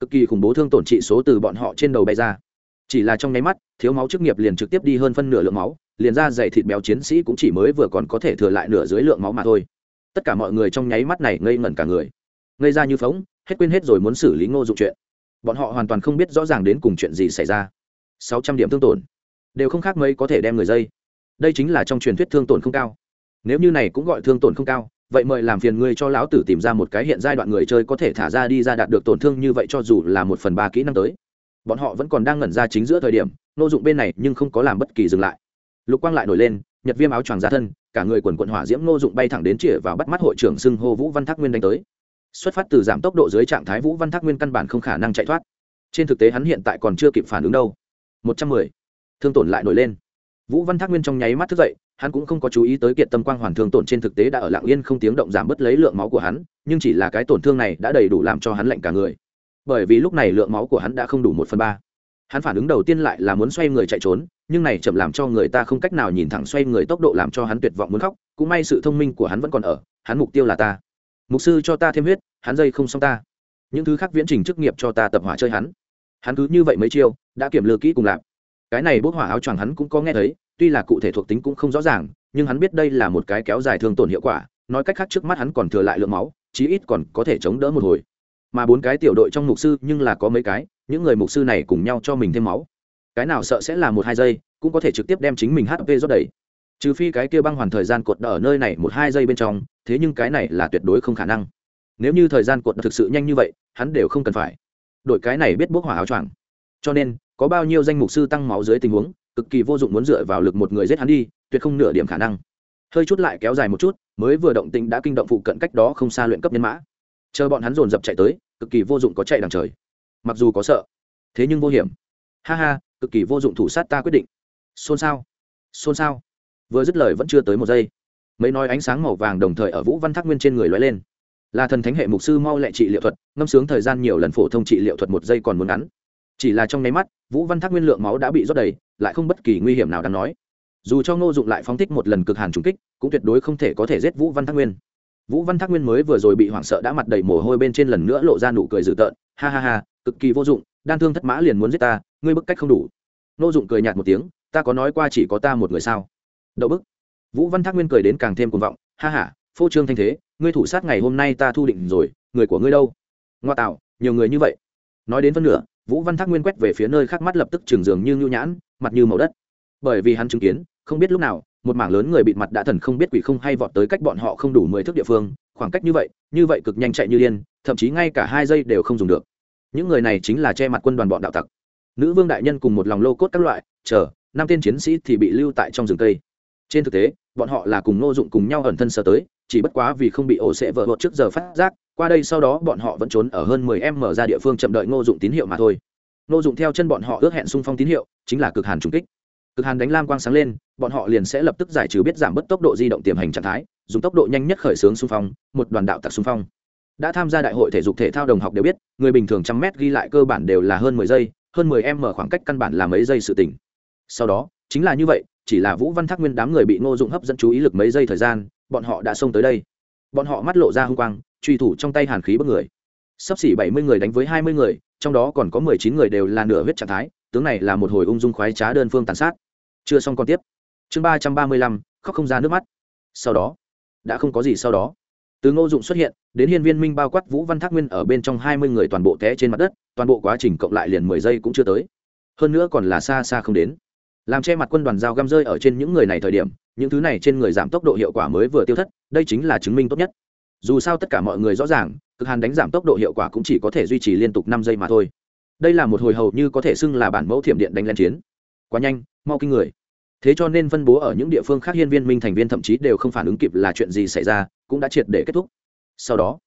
Cực kỳ khủng bố thương tổn trị số từ bọn họ trên đầu bay ra. Chỉ là trong nháy mắt, thiếu máu chức nghiệp liền trực tiếp đi hơn phân nửa lượng máu, liền ra dày thịt béo chiến sĩ cũng chỉ mới vừa còn có thể thừa lại nửa dưới lượng máu mà thôi. Tất cả mọi người trong nháy mắt này ngây ngẩn cả người. Ngây ra như phóng, hết quên hết rồi muốn xử lý ngô dụng chuyện. Bọn họ hoàn toàn không biết rõ ràng đến cùng chuyện gì xảy ra. Sáu trăm điểm thương tổn. Đều không khác mấy có thể đem người dây đây chính là trong truyền thuyết thương tổn không cao. Nếu như này cũng gọi thương tổn không cao, vậy mời làm phiền ngươi cho lão tử tìm ra một cái hiện giai đoạn người chơi có thể thả ra đi ra đạt được tổn thương như vậy cho dù là một phần ba kỹ năng tới. Bọn họ vẫn còn đang ngẩn ra chính giữa thời điểm, nô dụng bên này nhưng không có làm bất kỳ dừng lại. Lục quang lại nổi lên, nhật viêm áo choàng ra thân, cả người quần quận hỏa diễm nô dụng bay thẳng đến chĩa vào bắt mắt hội trưởng xưng hô vũ văn thác nguyên đánh tới. Xuất phát từ giảm tốc độ dưới trạng thái vũ văn thác nguyên căn bản không khả năng chạy thoát. Trên thực tế hắn hiện tại còn chưa kịp phản ứng đâu. Một trăm mười. Thương tổn lại nổi lên vũ văn thác nguyên trong nháy mắt thức dậy, hắn cũng không có chú ý tới kiệt tâm quang hoàn thương tổn trên thực tế đã ở lạng yên không tiếng động giảm bớt lấy lượng máu của hắn, nhưng chỉ là cái tổn thương này đã đầy đủ làm cho hắn lạnh cả người. Bởi vì lúc này lượng máu của hắn đã không đủ một phần ba. Hắn phản ứng đầu tiên lại là muốn xoay người chạy trốn, nhưng này chậm làm cho người ta không cách nào nhìn thẳng xoay người tốc độ làm cho hắn tuyệt vọng muốn khóc, cũng may sự thông minh của hắn vẫn còn ở, hắn mục tiêu là ta. Mục sư cho ta thêm huyết, hắn dây không xong ta. Những thứ khác viễn trình chức nghiệp cho ta tập hỏa chơi hắn. Hắn cứ như vậy mấy chiêu, đã kiểm lừa kỹ cùng lạp cái này bốc hỏa áo choàng hắn cũng có nghe thấy, tuy là cụ thể thuộc tính cũng không rõ ràng, nhưng hắn biết đây là một cái kéo dài thương tổn hiệu quả, nói cách khác trước mắt hắn còn thừa lại lượng máu, chí ít còn có thể chống đỡ một hồi. Mà bốn cái tiểu đội trong mục sư nhưng là có mấy cái, những người mục sư này cùng nhau cho mình thêm máu. Cái nào sợ sẽ là một hai giây, cũng có thể trực tiếp đem chính mình hp rót đầy. Trừ phi cái kia băng hoàn thời gian cột ở nơi này một hai giây bên trong, thế nhưng cái này là tuyệt đối không khả năng. Nếu như thời gian cột thực sự nhanh như vậy, hắn đều không cần phải. Đội cái này biết bốc hỏa áo choàng. Cho nên có bao nhiêu danh mục sư tăng máu dưới tình huống, cực kỳ vô dụng muốn dựa vào lực một người giết hắn đi, tuyệt không nửa điểm khả năng. Hơi chút lại kéo dài một chút, mới vừa động tĩnh đã kinh động phụ cận cách đó không xa luyện cấp nhân mã. Chờ bọn hắn dồn dập chạy tới, cực kỳ vô dụng có chạy đằng trời. Mặc dù có sợ, thế nhưng vô hiểm. Ha ha, cực kỳ vô dụng thủ sát ta quyết định. Xôn xao xôn xao. Vừa dứt lời vẫn chưa tới một giây. Mấy nói ánh sáng màu vàng đồng thời ở vũ văn thác nguyên trên người lóe lên. Là thần thánh hệ mục sư mau lệ trị liệu thuật, ngâm sướng thời gian nhiều lần phổ thông trị liệu thuật một giây còn muốn ngắn chỉ là trong nháy mắt, vũ văn thác nguyên lượng máu đã bị rót đầy, lại không bất kỳ nguy hiểm nào đáng nói. Dù cho ngô dụng lại phóng thích một lần cực hàn trùng kích, cũng tuyệt đối không thể có thể giết vũ văn thác nguyên. Vũ văn thác nguyên mới vừa rồi bị hoảng sợ đã mặt đầy mồ hôi bên trên lần nữa lộ ra nụ cười dữ tợn. Ha ha ha, cực kỳ vô dụng, đan thương thất mã liền muốn giết ta, ngươi bức cách không đủ. Ngô dụng cười nhạt một tiếng, ta có nói qua chỉ có ta một người sao? Đậu bức. Vũ văn thác nguyên cười đến càng thêm cuồng vọng. Ha ha, phô trương thanh thế, ngươi thủ sát ngày hôm nay ta thu định rồi, người của ngươi đâu? Ngoa tạo, nhiều người như vậy. Nói đến phân nửa vũ văn thác nguyên quét về phía nơi khác mắt lập tức trường dường như nhu nhãn, mặt như màu đất. Bởi vì hắn chứng kiến, không biết lúc nào, một mảng lớn người bịt mặt đã thần không biết quỷ không hay vọt tới cách bọn họ không đủ mười thước địa phương, khoảng cách như vậy như vậy cực nhanh chạy như điên, thậm chí ngay cả hai giây đều không dùng được. Những người này chính là che mặt quân đoàn bọn đạo tặc. Nữ vương đại nhân cùng một lòng lô cốt các loại, chờ, năm tên chiến sĩ thì bị lưu tại trong rừng cây. Trên thực tế, bọn họ là cùng nô dụng cùng nhau ẩn thân sơ tới, chỉ bất quá vì không bị ổ sẽ vỡ vọt trước giờ phát giác qua đây sau đó bọn họ vẫn trốn ở hơn mười em mở ra địa phương chậm đợi ngô dụng tín hiệu mà thôi. Ngô dụng theo chân bọn họ ước hẹn xung phong tín hiệu, chính là cực hàn trùng kích. Cực hàn đánh lam quang sáng lên, bọn họ liền sẽ lập tức giải trừ biết giảm bớt tốc độ di động tiềm hành trạng thái, dùng tốc độ nhanh nhất khởi xướng xung phong, một đoàn đạo tặc xung phong. Đã tham gia đại hội thể dục thể thao đồng học đều biết, người bình thường trăm mét ghi lại cơ bản đều là hơn mười giây, hơn mười em mở khoảng cách căn bản là mấy giây sự tỉnh sau đó, chính là như vậy, chỉ là vũ văn thác nguyên đám người bị ngô dụng hấp dẫn chú ý lực mấy giây thời gian, bọn họ đã xông tới đây. Bọn họ mắt lộ ra h u n g quang truy thủ trong tay hàn khí bất người. Sắp xỉ bảy mươi người đánh với hai mươi người, trong đó còn có mười chín người đều là nửa huyết trạng thái, tướng này là một hồi ung dung khoái trá đơn phương tàn sát. Chưa xong còn tiếp. Chương ba trăm ba mươi lăm, khóc không ra nước mắt. Sau đó, đã không có gì sau đó. Từ ngô dụng xuất hiện, đến hiên viên minh bao quát vũ văn thác nguyên ở bên trong hai mươi người toàn bộ té trên mặt đất, toàn bộ quá trình cộng lại liền mười giây cũng chưa tới. Hơn nữa còn là xa xa không đến. Làm che mặt quân đoàn dao găm rơi ở trên những người này thời điểm, những thứ này trên người giảm tốc độ hiệu quả mới vừa tiêu thất, đây chính là chứng minh tốt nhất dù sao tất cả mọi người rõ ràng, cực hàn đánh giảm tốc độ hiệu quả cũng chỉ có thể duy trì liên tục năm giây mà thôi. Đây là một hồi hầu như có thể xưng là bản mẫu thiểm điện đánh len chiến. Quá nhanh, mau kinh người. Thế cho nên phân bố ở những địa phương khác hiên viên minh thành viên thậm chí đều không phản ứng kịp là chuyện gì xảy ra, cũng đã triệt để kết thúc. Sau đó,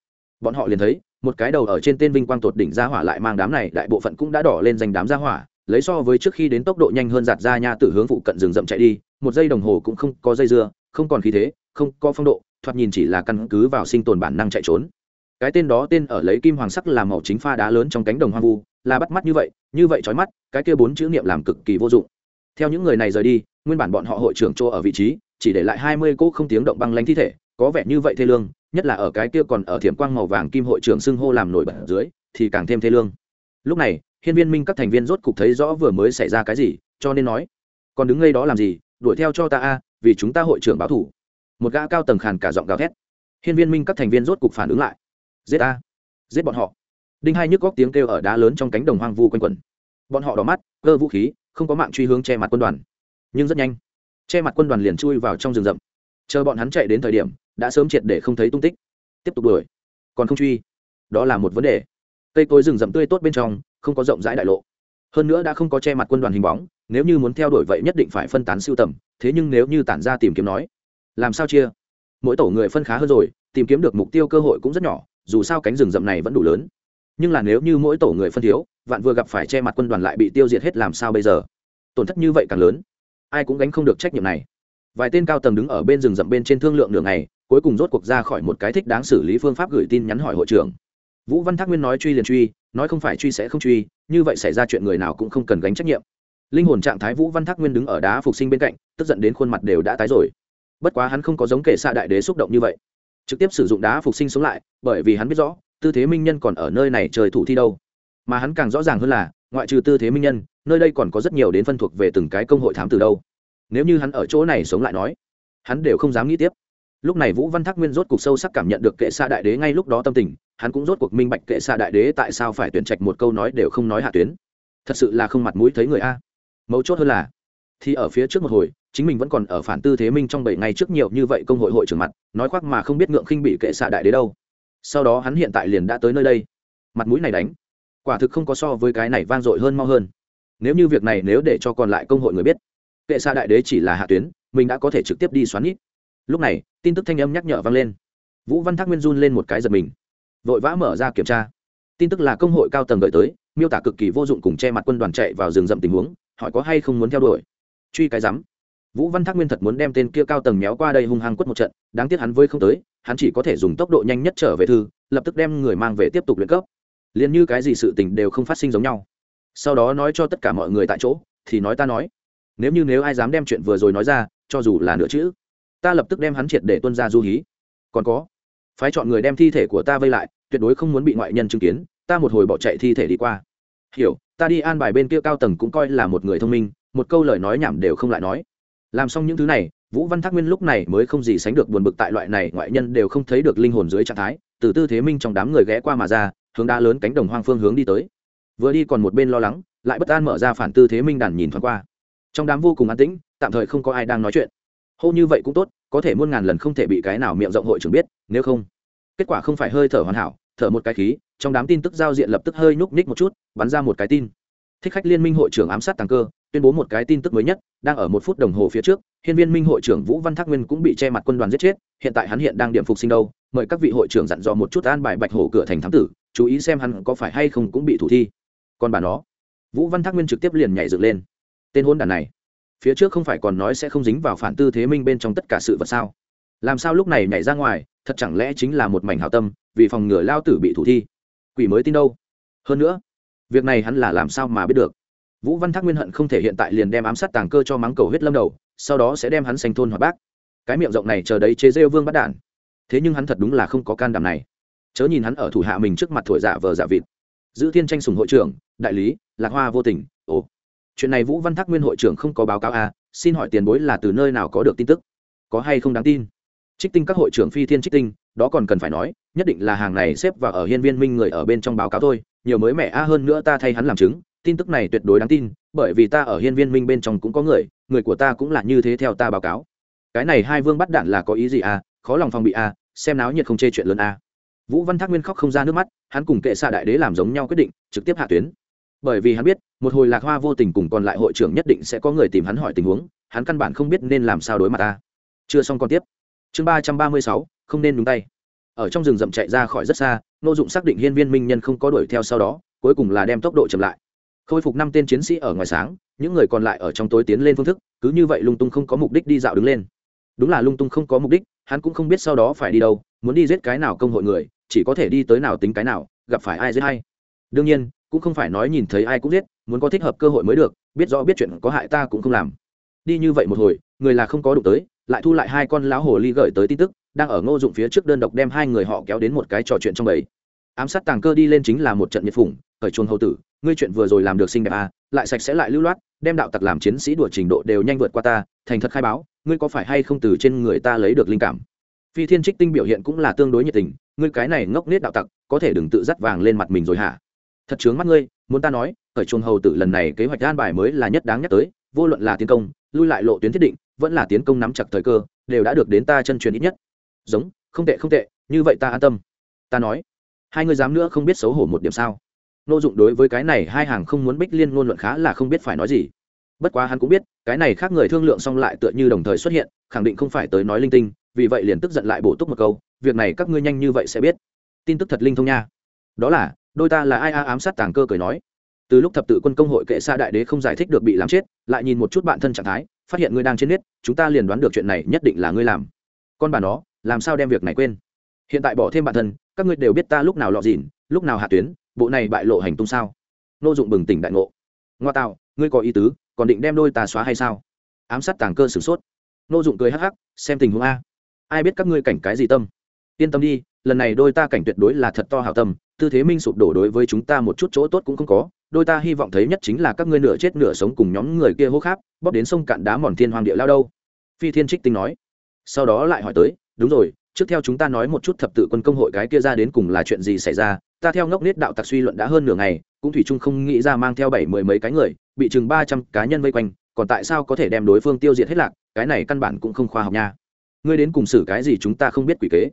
bọn họ liền thấy, một cái đầu ở trên tên vinh quang tột đỉnh ra hỏa lại mang đám này, đại bộ phận cũng đã đỏ lên danh đám ra hỏa, lấy so với trước khi đến tốc độ nhanh hơn giạt ra nha tử hướng phụ cận rừng rậm chạy đi, một giây đồng hồ cũng không có dây dưa, không còn khí thế, không có phong độ thoạt nhìn chỉ là căn cứ vào sinh tồn bản năng chạy trốn. Cái tên đó tên ở lấy kim hoàng sắc làm màu chính pha đá lớn trong cánh đồng hoang vu, là bắt mắt như vậy như vậy trói mắt, cái kia bốn chữ niệm làm cực kỳ vô dụng. Theo những người này rời đi, nguyên bản bọn họ hội trưởng chỗ ở vị trí, chỉ để lại hai mươi cỗ không tiếng động băng lanh thi thể, có vẻ như vậy thê lương, nhất là ở cái kia còn ở thiểm quang màu vàng kim hội trưởng xưng hô làm nổi bật dưới, thì càng thêm thê lương. Lúc này, hiên viên minh các thành viên rốt cục thấy rõ vừa mới xảy ra cái gì, cho nên nói, còn đứng ngay đó làm gì? Đuổi theo cho ta a, vì chúng ta hội trưởng báo thủ một gã cao tầng khàn cả giọng gào thét. Hiên viên minh các thành viên rốt cục phản ứng lại. Giết a giết bọn họ. Đinh hai nhức góc tiếng kêu ở đá lớn trong cánh đồng hoang vu quanh quẩn. Bọn họ đỏ mắt, cơ vũ khí, không có mạng truy hướng che mặt quân đoàn. Nhưng rất nhanh, che mặt quân đoàn liền chui vào trong rừng rậm. Chờ bọn hắn chạy đến thời điểm, đã sớm triệt để không thấy tung tích. Tiếp tục đuổi. Còn không truy. Đó là một vấn đề. Cây cối rừng rậm tươi tốt bên trong, không có rộng rãi đại lộ. Hơn nữa đã không có che mặt quân đoàn hình bóng, nếu như muốn theo đuổi vậy nhất định phải phân tán siêu tầm. Thế nhưng nếu như tản ra tìm kiếm nói làm sao chia? Mỗi tổ người phân khá hơn rồi, tìm kiếm được mục tiêu cơ hội cũng rất nhỏ, dù sao cánh rừng rậm này vẫn đủ lớn. Nhưng là nếu như mỗi tổ người phân thiếu, vạn vừa gặp phải che mặt quân đoàn lại bị tiêu diệt hết làm sao bây giờ? Tổn thất như vậy càng lớn. Ai cũng gánh không được trách nhiệm này. Vài tên cao tầng đứng ở bên rừng rậm bên trên thương lượng đường này cuối cùng rốt cuộc ra khỏi một cái thích đáng xử lý phương pháp gửi tin nhắn hỏi hội trưởng. Vũ văn thác nguyên nói truy liền truy, nói không phải truy sẽ không truy, như vậy xảy ra chuyện người nào cũng không cần gánh trách nhiệm. Linh hồn trạng thái vũ văn thác nguyên đứng ở đá phục sinh bên cạnh, tức giận đến khuôn mặt đều đã tái rồi bất quá hắn không có giống kệ xạ đại đế xúc động như vậy. Trực tiếp sử dụng đá phục sinh sống lại, bởi vì hắn biết rõ, tư thế minh nhân còn ở nơi này trời thủ thi đâu. Mà hắn càng rõ ràng hơn là, ngoại trừ tư thế minh nhân, nơi đây còn có rất nhiều đến phân thuộc về từng cái công hội thám từ đâu. Nếu như hắn ở chỗ này sống lại nói, hắn đều không dám nghĩ tiếp. Lúc này vũ văn thác nguyên rốt cuộc sâu sắc cảm nhận được kệ xa đại đế ngay lúc đó tâm tình, hắn cũng rốt cuộc minh bạch kệ xa đại đế tại sao phải tuyển trạch một câu nói đều không nói hạ tuyến. Thật sự là không mặt mũi thấy người a. Mấu chốt hơn là, thì ở phía trước một hồi chính mình vẫn còn ở phản tư thế minh trong bảy ngày trước nhiều như vậy công hội hội trưởng mặt, nói khoác mà không biết ngượng khinh bị kệ xạ đại đế đâu. Sau đó hắn hiện tại liền đã tới nơi đây. Mặt mũi này đánh. Quả thực không có so với cái này vang dội hơn mau hơn. Nếu như việc này nếu để cho còn lại công hội người biết, kệ xạ đại đế chỉ là hạ tuyến, mình đã có thể trực tiếp đi xoắn ít lúc này, tin tức thanh âm nhắc nhở vang lên. Vũ văn thác nguyên run lên một cái giật mình. Vội vã mở ra kiểm tra. Tin tức là công hội cao tầng gửi tới, miêu tả cực kỳ vô dụng cùng che mặt quân đoàn chạy vào rừng rậm tình huống, hỏi có hay không muốn theo đuổi. Truy cái rắm vũ văn thác nguyên thật muốn đem tên kia cao tầng méo qua đây hung hăng quất một trận, đáng tiếc hắn vơi không tới, hắn chỉ có thể dùng tốc độ nhanh nhất trở về thư, lập tức đem người mang về tiếp tục luyện cấp. Liền như cái gì sự tình đều không phát sinh giống nhau. Sau đó nói cho tất cả mọi người tại chỗ, thì nói ta nói. Nếu như nếu ai dám đem chuyện vừa rồi nói ra, cho dù là nửa chữ, ta lập tức đem hắn triệt để tuân ra du hí. Còn có, phái chọn người đem thi thể của ta vây lại, tuyệt đối không muốn bị ngoại nhân chứng kiến, ta một hồi bỏ chạy thi thể đi qua. Hiểu, ta đi an bài bên kia cao tầng cũng coi là một người thông minh, một câu lời nói nhảm đều không lại nói làm xong những thứ này, vũ văn thác nguyên lúc này mới không gì sánh được buồn bực tại loại này ngoại nhân đều không thấy được linh hồn dưới trạng thái, từ tư thế minh trong đám người ghé qua mà ra, hướng đá lớn cánh đồng hoang phương hướng đi tới. Vừa đi còn một bên lo lắng, lại bất an mở ra phản tư thế minh đàn nhìn thoáng qua. Trong đám vô cùng an tĩnh, tạm thời không có ai đang nói chuyện. Hô như vậy cũng tốt, có thể muôn ngàn lần không thể bị cái nào miệng rộng hội trưởng biết, nếu không, kết quả không phải hơi thở hoàn hảo, thở một cái khí, trong đám tin tức giao diện lập tức hơi nhúc nhích một chút, bắn ra một cái tin. Thích khách liên minh hội trưởng ám sát tàng cơ tuyên bố một cái tin tức mới nhất, đang ở một phút đồng hồ phía trước, hiên viên minh hội trưởng vũ văn thác nguyên cũng bị che mặt quân đoàn giết chết, hiện tại hắn hiện đang điểm phục sinh đâu, mời các vị hội trưởng dặn dò một chút an bài bạch hổ cửa thành thám tử, chú ý xem hắn có phải hay không cũng bị thủ thi. Còn bà nó, vũ văn thác nguyên trực tiếp liền nhảy dựng lên. Tên hôn đàn này, phía trước không phải còn nói sẽ không dính vào phản tư thế minh bên trong tất cả sự vật sao? Làm sao lúc này nhảy ra ngoài, thật chẳng lẽ chính là một mảnh hảo tâm, vì phòng ngừa lao tử bị thủ thi? Quỷ mới tin đâu? Hơn nữa, việc này hắn là làm sao mà biết được? Vũ văn thác nguyên hận không thể hiện tại liền đem ám sát tàng cơ cho mắng cầu huyết lâm đầu, sau đó sẽ đem hắn xanh thôn hoặc bác. Cái miệng rộng này chờ đấy chế rêu vương bắt đản thế nhưng hắn thật đúng là không có can đảm này. Chớ nhìn hắn ở thủ hạ mình trước mặt thổi dạ vờ dạ vịt. Giữ thiên tranh sùng hội trưởng, đại lý, lạc hoa vô tình, ồ. Chuyện này vũ văn thác nguyên hội trưởng không có báo cáo à xin hỏi tiền bối là từ nơi nào có được tin tức? Có hay không đáng tin? Trích tinh các hội trưởng phi thiên trích tinh, đó còn cần phải nói, nhất định là hàng này xếp vào ở hiên viên minh người ở bên trong báo cáo thôi, nhiều mới mẻ a hơn nữa ta thay hắn làm chứng tin tức này tuyệt đối đáng tin, bởi vì ta ở hiên viên minh bên trong cũng có người người của ta cũng là như thế theo ta báo cáo. Cái này hai vương bắt đạn là có ý gì à? Khó lòng phòng bị à? Xem náo nhiệt không chê chuyện lớn à? Vũ văn thác nguyên khóc không ra nước mắt, hắn cùng kệ xạ đại đế làm giống nhau quyết định, trực tiếp hạ tuyến. Bởi vì hắn biết, một hồi lạc hoa vô tình cùng còn lại hội trưởng nhất định sẽ có người tìm hắn hỏi tình huống, hắn căn bản không biết nên làm sao đối mặt ta. Chưa xong còn tiếp. Chương ba trăm ba mươi sáu, không nên đúng tay. Ở trong rừng rậm chạy ra khỏi rất xa nô dụng xác định hiên viên minh nhân không có đuổi theo sau đó, cuối cùng là đem tốc độ chậm lại khôi phục năm tên chiến sĩ ở ngoài sáng, những người còn lại ở trong tối tiến lên phương thức, cứ như vậy lung tung không có mục đích đi dạo đứng lên. Đúng là lung tung không có mục đích, hắn cũng không biết sau đó phải đi đâu, muốn đi giết cái nào công hội người, chỉ có thể đi tới nào tính cái nào, gặp phải ai giết hay đương nhiên, cũng không phải nói nhìn thấy ai cũng giết, muốn có thích hợp cơ hội mới được, biết rõ biết chuyện có hại ta cũng không làm. Đi như vậy một hồi, người là không có đụng tới, lại thu lại hai con lão hồ ly gửi tới tin tức, đang ở ngô dụng phía trước đơn độc đem hai người họ kéo đến một cái trò chuyện trong bầy. Ám sát tàng cơ đi lên chính là một trận nhiệt phủng ở chuồng hầu tử ngươi chuyện vừa rồi làm được xinh đẹp à, lại sạch sẽ lại lưu loát đem đạo tặc làm chiến sĩ đùa trình độ đều nhanh vượt qua ta thành thật khai báo ngươi có phải hay không từ trên người ta lấy được linh cảm? Phi thiên trích tinh biểu hiện cũng là tương đối nhiệt tình ngươi cái này ngốc nết đạo tặc có thể đừng tự dắt vàng lên mặt mình rồi hả? Thật chướng mắt ngươi muốn ta nói ở chuông hầu tử lần này kế hoạch an bài mới là nhất đáng nhắc tới vô luận là tiến công lui lại lộ tuyến thiết định vẫn là tiến công nắm chặt thời cơ đều đã được đến ta chân truyền ít nhất. Giống không tệ không tệ như vậy ta an tâm. Ta nói hai người dám nữa không biết xấu hổ một điểm sao? Nô dụng đối với cái này hai hàng không muốn bích liên ngôn luận khá là không biết phải nói gì. Bất quá hắn cũng biết cái này khác người thương lượng xong lại tựa như đồng thời xuất hiện khẳng định không phải tới nói linh tinh vì vậy liền tức giận lại bổ túc một câu việc này các ngươi nhanh như vậy sẽ biết. Tin tức thật linh thông nha. Đó là đôi ta là ai a ám sát tàng cơ cười nói. Từ lúc thập tự quân công hội kệ xa đại đế không giải thích được bị làm chết lại nhìn một chút bạn thân trạng thái phát hiện ngươi đang trên nết chúng ta liền đoán được chuyện này nhất định là ngươi làm. Con bà nó làm sao đem việc này quên? Hiện tại bỏ thêm bạn thân các ngươi đều biết ta lúc nào lọt dỉn, lúc nào hạ tuyến bộ này bại lộ hành tung sao? Nô dụng bừng tỉnh đại ngộ. Ngoa tạo, ngươi có ý tứ, còn định đem đôi ta xóa hay sao? Ám sát tàng cơ sửng sốt. Nô dụng cười hắc hắc, xem tình huống a. Ai biết các ngươi cảnh cái gì tâm? Yên tâm đi, lần này đôi ta cảnh tuyệt đối là thật to hảo tâm, tư thế minh sụp đổ đối với chúng ta một chút chỗ tốt cũng không có. Đôi ta hy vọng thấy nhất chính là các ngươi nửa chết nửa sống cùng nhóm người kia hô khát bóp đến sông cạn đá mòn thiên hoàng địa lao đâu. Phi thiên trích tinh nói. Sau đó lại hỏi tới, đúng rồi trước theo chúng ta nói một chút thập tự quân công hội cái kia ra đến cùng là chuyện gì xảy ra, ta theo ngốc nết đạo tặc suy luận đã hơn nửa ngày, cũng thủy chung không nghĩ ra mang theo bảy mười mấy cái người, bị chừng ba trăm cá nhân vây quanh, còn tại sao có thể đem đối phương tiêu diệt hết lạc, cái này căn bản cũng không khoa học nha. Ngươi đến cùng xử cái gì chúng ta không biết quỷ kế.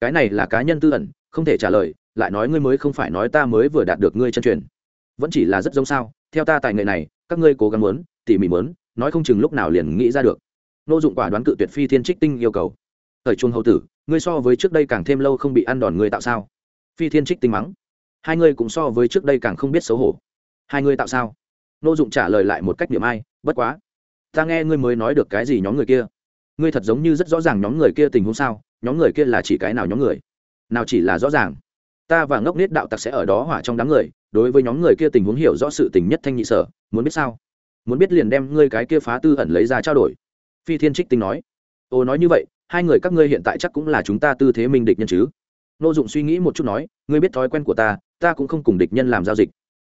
Cái này là cá nhân tư ẩn, không thể trả lời, lại nói ngươi mới không phải nói ta mới vừa đạt được ngươi chân truyền. Vẫn chỉ là rất giống sao, theo ta tài nghệ này, các ngươi cố gắng muốn, tỉ mỉ muốn, nói không chừng lúc nào liền nghĩ ra được. Nô dụng quả đoán cự tuyệt phi thiên trích tinh yêu cầu thời chuông hầu tử, ngươi so với trước đây càng thêm lâu không bị ăn đòn ngươi tạo sao? Phi thiên trích tinh mắng. Hai ngươi cũng so với trước đây càng không biết xấu hổ. Hai ngươi tạo sao? Nô dụng trả lời lại một cách điểm ai, bất quá. Ta nghe ngươi mới nói được cái gì nhóm người kia? Ngươi thật giống như rất rõ ràng nhóm người kia tình huống sao, nhóm người kia là chỉ cái nào nhóm người? Nào chỉ là rõ ràng. Ta và ngốc nết đạo tặc sẽ ở đó hỏa trong đám người, đối với nhóm người kia tình huống hiểu rõ sự tình nhất thanh nhị sở, muốn biết sao? Muốn biết liền đem ngươi cái kia phá tư ẩn lấy ra trao đổi. Phi thiên trích tinh nói. Ô, nói như vậy hai người các ngươi hiện tại chắc cũng là chúng ta tư thế minh địch nhân chứ. Nô dụng suy nghĩ một chút nói, ngươi biết thói quen của ta ta cũng không cùng địch nhân làm giao dịch.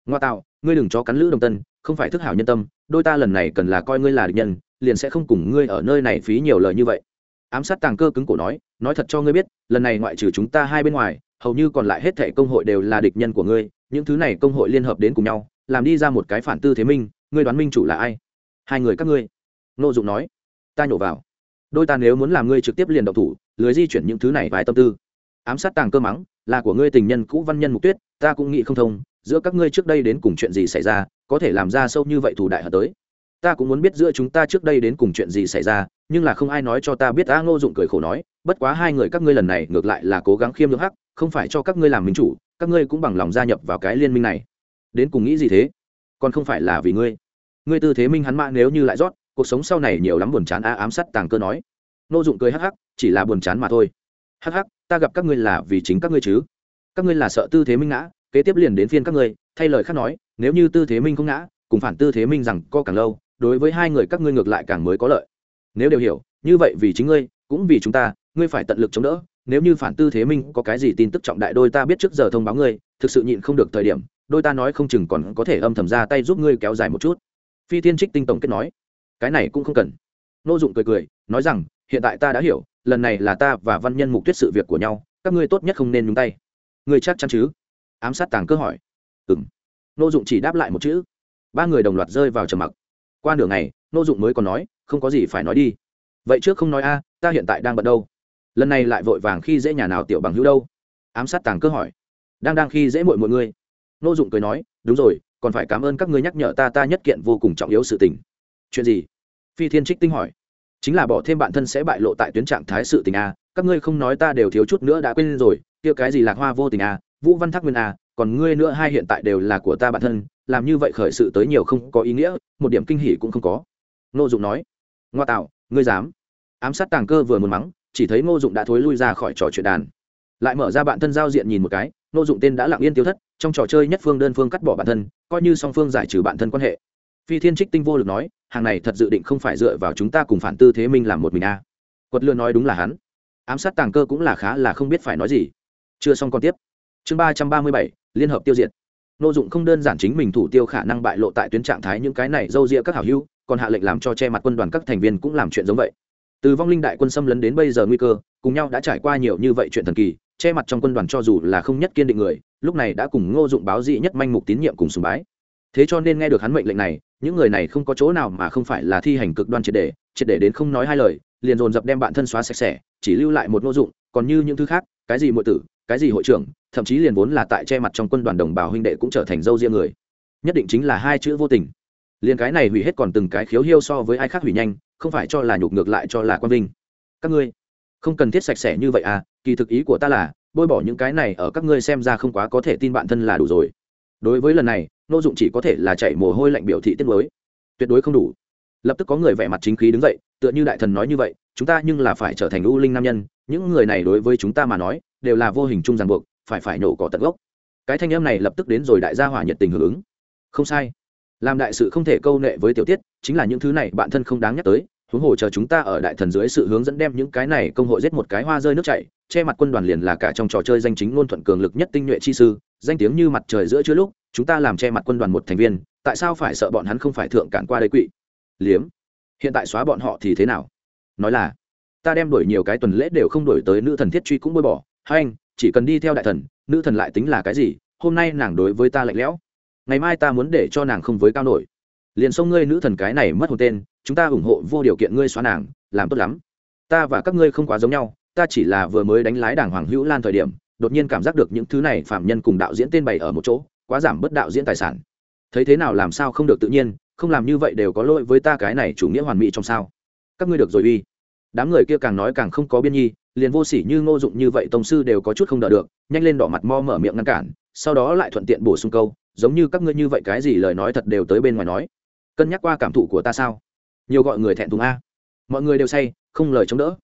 Ngoa tạo, ngươi đừng cho cắn lữ đồng tân, không phải thức hảo nhân tâm, đôi ta lần này cần là coi ngươi là địch nhân, liền sẽ không cùng ngươi ở nơi này phí nhiều lời như vậy. Ám sát tàng cơ cứng cổ nói nói thật cho ngươi biết, lần này ngoại trừ chúng ta hai bên ngoài, hầu như còn lại hết thệ công hội đều là địch nhân của ngươi, những thứ này công hội liên hợp đến cùng nhau, làm đi ra một cái phản tư thế minh, ngươi đoán minh chủ là ai? Hai người các ngươi. Nô dụng nói, ta nhổ vào đôi ta nếu muốn làm ngươi trực tiếp liền động thủ lưới di chuyển những thứ này vài tâm tư. Ám sát tàng cơ mắng, là của ngươi tình nhân cũ văn nhân mục tuyết, ta cũng nghĩ không thông, giữa các ngươi trước đây đến cùng chuyện gì xảy ra, có thể làm ra sâu như vậy thủ đại hợp tới. Ta cũng muốn biết giữa chúng ta trước đây đến cùng chuyện gì xảy ra, nhưng là không ai nói cho ta biết, a ngô dụng cười khổ nói, bất quá hai người các ngươi lần này ngược lại là cố gắng khiêm nhường hắc, không phải cho các ngươi làm minh chủ, các ngươi cũng bằng lòng gia nhập vào cái liên minh này. Đến cùng nghĩ gì thế? Còn không phải là vì ngươi. Ngươi tư thế minh hắn mạ nếu như lại rót cuộc sống sau này nhiều lắm buồn chán a ám sát tàng cơ nói. Nô dụng cười hắc hắc, chỉ là buồn chán mà thôi. Hắc hắc, ta gặp các ngươi là vì chính các ngươi chứ? Các ngươi là sợ tư thế minh ngã, kế tiếp liền đến phiên các ngươi, thay lời khác nói, nếu như tư thế minh không ngã, cùng phản tư thế minh rằng co càng lâu, đối với hai người các ngươi ngược lại càng mới có lợi. Nếu đều hiểu, như vậy vì chính ngươi, cũng vì chúng ta, ngươi phải tận lực chống đỡ, nếu như phản tư thế minh có cái gì tin tức trọng đại đôi ta biết trước giờ thông báo ngươi, thực sự nhịn không được thời điểm, đôi ta nói không chừng còn có thể âm thầm ra tay giúp ngươi kéo dài một chút. Phi thiên trích tinh tổng kết nói cái này cũng không cần. Nô dụng cười cười, nói rằng, hiện tại ta đã hiểu, lần này là ta và văn nhân mục tuyết sự việc của nhau, các ngươi tốt nhất không nên nhúng tay. Ngươi chắc chắn chứ? Ám sát tàng cơ hỏi. Ừng nô dụng chỉ đáp lại một chữ. Ba người đồng loạt rơi vào trầm mặc. Qua nửa ngày, nô dụng mới còn nói, không có gì phải nói đi. Vậy trước không nói a, ta hiện tại đang bận đâu. Lần này lại vội vàng khi dễ nhà nào tiểu bằng hữu đâu? Ám sát tàng cơ hỏi. Đang đang khi dễ mội mọi người nô dụng cười nói, đúng rồi, còn phải cảm ơn các ngươi nhắc nhở ta ta nhất kiện vô cùng trọng yếu sự tình chuyện gì? Phi thiên trích tinh hỏi. Chính là bỏ thêm bạn thân sẽ bại lộ tại tuyến trạng thái sự tình a, các ngươi không nói ta đều thiếu chút nữa đã quên rồi, kia cái gì lạc hoa vô tình a, vũ văn thác nguyên a, còn ngươi nữa hai hiện tại đều là của ta bản thân, làm như vậy khởi sự tới nhiều không có ý nghĩa, một điểm kinh hỉ cũng không có. Ngô dụng nói. Ngoa tạo, ngươi dám. Ám sát tàng cơ vừa muốn mắng, chỉ thấy ngô dụng đã thối lui ra khỏi trò chuyện đàn. Lại mở ra bạn thân giao diện nhìn một cái, ngô dụng tên đã lặng yên tiêu thất, trong trò chơi nhất phương đơn phương cắt bỏ bản thân, coi như song phương giải trừ bản thân quan hệ. Phi thiên trích tinh vô lực nói hàng này thật dự định không phải dựa vào chúng ta cùng phản tư thế minh làm một mình a quật lừa nói đúng là hắn. Ám sát tàng cơ cũng là khá là không biết phải nói gì. Chưa xong còn tiếp. Chương ba trăm ba mươi bảy, liên hợp tiêu diệt. Nội dụng không đơn giản chính mình thủ tiêu khả năng bại lộ tại tuyến trạng thái những cái này dâu ria các hảo hữu, còn hạ lệnh làm cho che mặt quân đoàn các thành viên cũng làm chuyện giống vậy. Từ vong linh đại quân xâm lấn đến bây giờ nguy cơ, cùng nhau đã trải qua nhiều như vậy chuyện thần kỳ, che mặt trong quân đoàn cho dù là không nhất kiên định người, lúc này đã cùng ngô dụng báo dị nhất manh mục tín nhiệm cùng sùng bái. Thế cho nên nghe được hắn mệnh lệnh này những người này không có chỗ nào mà không phải là thi hành cực đoan triệt để triệt để đến không nói hai lời, liền dồn dập đem bạn thân xóa sạch sẽ, chỉ lưu lại một ngô dụng, còn như những thứ khác, cái gì muội tử, cái gì hội trưởng, thậm chí liền vốn là tại che mặt trong quân đoàn đồng bào huynh đệ cũng trở thành dâu riêng người. Nhất định chính là hai chữ vô tình. Liền cái này hủy hết còn từng cái khiếu hiêu so với ai khác hủy nhanh, không phải cho là nhục ngược lại cho là quan vinh. Các ngươi, không cần thiết sạch sẽ như vậy à kỳ thực ý của ta là, bôi bỏ những cái này ở các ngươi xem ra không quá có thể tin bạn thân là đủ rồi. Đối với lần này nô dụng chỉ có thể là chạy mồ hôi lạnh biểu thị tiết mới tuyệt đối không đủ. Lập tức có người vẻ mặt chính khí đứng dậy, tựa như đại thần nói như vậy, chúng ta nhưng là phải trở thành u linh nam nhân, những người này đối với chúng ta mà nói, đều là vô hình chung ràng buộc, phải phải nổ cỏ tận gốc. Cái thanh âm này lập tức đến rồi đại gia hỏa nhiệt tình hưởng ứng. Không sai. Làm đại sự không thể câu nệ với tiểu tiết, chính là những thứ này bạn thân không đáng nhắc tới, huống hồ chờ chúng ta ở đại thần dưới sự hướng dẫn đem những cái này công hội giết một cái hoa rơi nước chảy, che mặt quân đoàn liền là cả trong trò chơi danh chính ngôn thuận cường lực nhất tinh nhuệ chi sư, danh tiếng như mặt trời giữa chưa lúc chúng ta làm che mặt quân đoàn một thành viên, tại sao phải sợ bọn hắn không phải thượng cản qua đây quỵ? Liếm, hiện tại xóa bọn họ thì thế nào? Nói là, ta đem đổi nhiều cái tuần lễ đều không đổi tới nữ thần thiết truy cũng bôi bỏ. Hai anh, chỉ cần đi theo đại thần, nữ thần lại tính là cái gì? Hôm nay nàng đối với ta lạnh lẽo. Ngày mai ta muốn để cho nàng không với cao nổi. Liền xông ngươi nữ thần cái này mất hồn tên, chúng ta ủng hộ vô điều kiện ngươi xóa nàng, làm tốt lắm. Ta và các ngươi không quá giống nhau, ta chỉ là vừa mới đánh lái đảng hoàng hữu lan thời điểm, đột nhiên cảm giác được những thứ này phạm nhân cùng đạo diễn tên bày ở một chỗ quá giảm bất đạo diễn tài sản. Thấy thế nào làm sao không được tự nhiên, không làm như vậy đều có lỗi với ta cái này chủ nghĩa hoàn mỹ trong sao. Các ngươi được rồi uy đám người kia càng nói càng không có biên nhi, liền vô sỉ như ngô dụng như vậy tông sư đều có chút không đỡ được, nhanh lên đỏ mặt mo mở miệng ngăn cản, sau đó lại thuận tiện bổ sung câu, giống như các ngươi như vậy cái gì lời nói thật đều tới bên ngoài nói. Cân nhắc qua cảm thụ của ta sao? Nhiều gọi người thẹn thùng a. Mọi người đều say, không lời chống đỡ.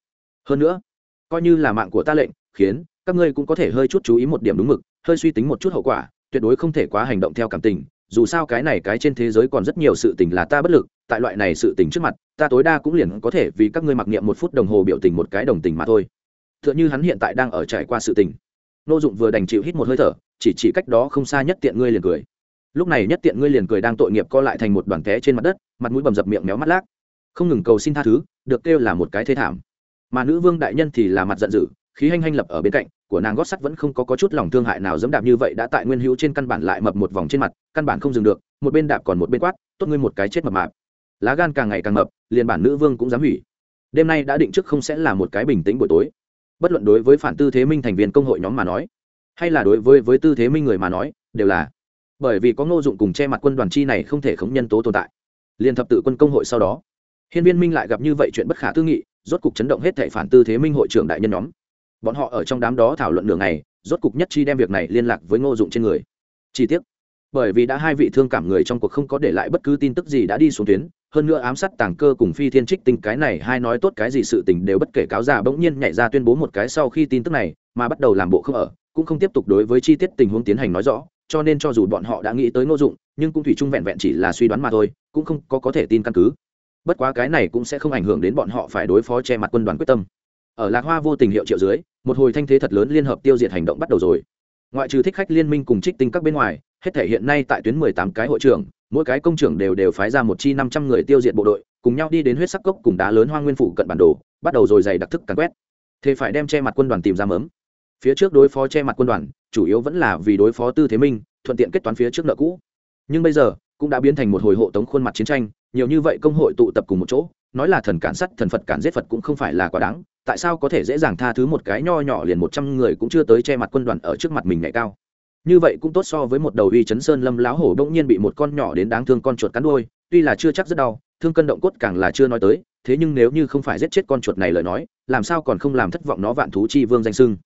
Hơn nữa, coi như là mạng của ta lệnh, khiến các ngươi cũng có thể hơi chút chú ý một điểm đúng mực, hơi suy tính một chút hậu quả tuyệt đối không thể quá hành động theo cảm tình, dù sao cái này cái trên thế giới còn rất nhiều sự tình là ta bất lực, tại loại này sự tình trước mặt, ta tối đa cũng liền có thể vì các ngươi mặc niệm một phút đồng hồ biểu tình một cái đồng tình mà thôi. T h ư ợ n h ư hắn hiện tại đang ở trải qua sự tình. Nô dụng vừa đành chịu hít một hơi thở, chỉ chỉ cách đó không xa nhất tiện ngươi liền cười. Lúc này nhất tiện ngươi liền cười đang tội nghiệp co lại thành một đoàn té trên mặt đất, mặt mũi bầm dập miệng méo mắt lác. Không ngừng cầu xin tha thứ, được kêu là một cái thế thảm. Mà nữ vương đại nhân thì là mặt giận dữ khí hanh hanh lập ở bên cạnh của nàng gót sắt vẫn không có, có chút lòng thương hại nào dẫm đạp như vậy đã tại nguyên hữu trên căn bản lại mập một vòng trên mặt căn bản không dừng được một bên đạp còn một bên quát tốt ngươi một cái chết mập mạp. Lá gan càng ngày càng mập liền bản nữ vương cũng dám hủy. Đêm nay đã định trước không sẽ là một cái bình tĩnh buổi tối. Bất luận đối với phản tư thế minh thành viên công hội nhóm mà nói hay là đối với với tư thế minh người mà nói đều là bởi vì có ngô dụng cùng che mặt quân đoàn chi này không thể khống nhân tố tồn tại. Liền thập tự quân công hội sau đó hiên viên minh lại gặp như vậy chuyện bất khả tư nghị rốt cục chấn động hết thể phản tư thế minh hội trưởng đại nhân nhóm bọn họ ở trong đám đó thảo luận đường này rốt cục nhất chi đem việc này liên lạc với ngô dụng trên người. Chi tiết bởi vì đã hai vị thương cảm người trong cuộc không có để lại bất cứ tin tức gì đã đi xuống tuyến, hơn nữa ám sát tàng cơ cùng phi thiên trích tinh cái này hai nói tốt cái gì sự tình đều bất kể cáo già bỗng nhiên nhảy ra tuyên bố một cái sau khi tin tức này, mà bắt đầu làm bộ không ở, cũng không tiếp tục đối với chi tiết tình huống tiến hành nói rõ, cho nên cho dù bọn họ đã nghĩ tới ngô dụng, nhưng cũng thủy chung vẹn vẹn chỉ là suy đoán mà thôi, cũng không có có thể tin căn cứ. Bất quá cái này cũng sẽ không ảnh hưởng đến bọn họ phải đối phó che mặt quân đoàn quyết tâm. Ở lạc hoa vô tình hiệu triệu dưới một hồi thanh thế thật lớn liên hợp tiêu diệt hành động bắt đầu rồi. Ngoại trừ thích khách liên minh cùng trích tinh các bên ngoài, hết thể hiện nay tại tuyến mười tám cái hội trưởng, mỗi cái công trưởng đều đều phái ra một chi năm trăm người tiêu diệt bộ đội, cùng nhau đi đến huyết sắc cốc cùng đá lớn hoa nguyên phủ cận bản đồ, bắt đầu rồi dày đặc thức càn quét. Thế phải đem che mặt quân đoàn tìm ra mớm. Phía trước đối phó che mặt quân đoàn, chủ yếu vẫn là vì đối phó tư thế minh, thuận tiện kết toán phía trước nợ cũ. Nhưng bây giờ, cũng đã biến thành một hồi hộ tống khuôn mặt chiến tranh, nhiều như vậy công hội tụ tập cùng một chỗ, nói là thần cản sắt, thần phật cản giết phật cũng không phải là quá đáng tại sao có thể dễ dàng tha thứ một cái nho nhỏ liền một trăm người cũng chưa tới che mặt quân đoàn ở trước mặt mình ngày cao? Như vậy cũng tốt so với một đầu uy chấn sơn lâm láo hổ bỗng nhiên bị một con nhỏ đến đáng thương con chuột cắn đôi tuy là chưa chắc rất đau, thương cân động cốt càng là chưa nói tới, thế nhưng nếu như không phải giết chết con chuột này lời nói, làm sao còn không làm thất vọng nó vạn thú chi vương danh sưng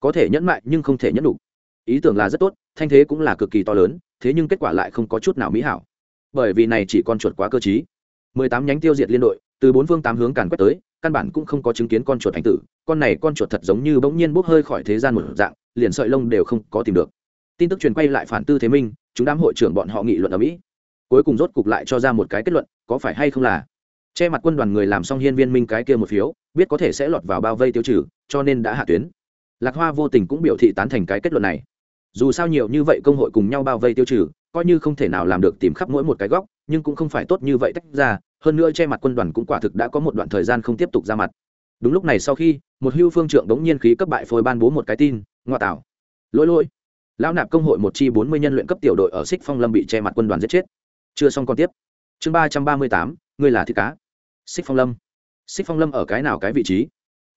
có thể nhẫn mại nhưng không thể nhẫn đủ ý tưởng là rất tốt, thanh thế cũng là cực kỳ to lớn, thế nhưng kết quả lại không có chút nào mỹ hảo. Bởi vì này chỉ con chuột quá cơ chí mười tám nhánh tiêu diệt liên đội, từ bốn phương tám hướng càn quét tới căn bản cũng không có chứng kiến con chuột ảnh tử, con này con chuột thật giống như bỗng nhiên bốc hơi khỏi thế gian một dạng, liền sợi lông đều không có tìm được. Tin tức truyền quay lại phản tư thế minh, chúng đám hội trưởng bọn họ nghị luận ở mỹ. Cuối cùng rốt cục lại cho ra một cái kết luận, có phải hay không là che mặt quân đoàn người làm xong hiên viên minh cái kia một phiếu, biết có thể sẽ lọt vào bao vây tiêu trừ, cho nên đã hạ tuyến. Lạc hoa vô tình cũng biểu thị tán thành cái kết luận này. Dù sao nhiều như vậy công hội cùng nhau bao vây tiêu trừ, coi như không thể nào làm được tìm khắp mỗi một cái góc nhưng cũng không phải tốt như vậy tách ra, hơn nữa che mặt quân đoàn cũng quả thực đã có một đoạn thời gian không tiếp tục ra mặt. Đúng lúc này sau khi, một hưu phương trượng đống nhiên khí cấp bại phôi ban bố một cái tin ngoa tạo lỗi lỗi. Lão nạp công hội một chi bốn mươi nhân luyện cấp tiểu đội ở xích phong lâm bị che mặt quân đoàn giết chết. Chưa xong còn tiếp. Chương ba trăm ba mươi tám, ngươi là thịt cá. Xích phong lâm. Xích phong lâm ở cái nào cái vị trí?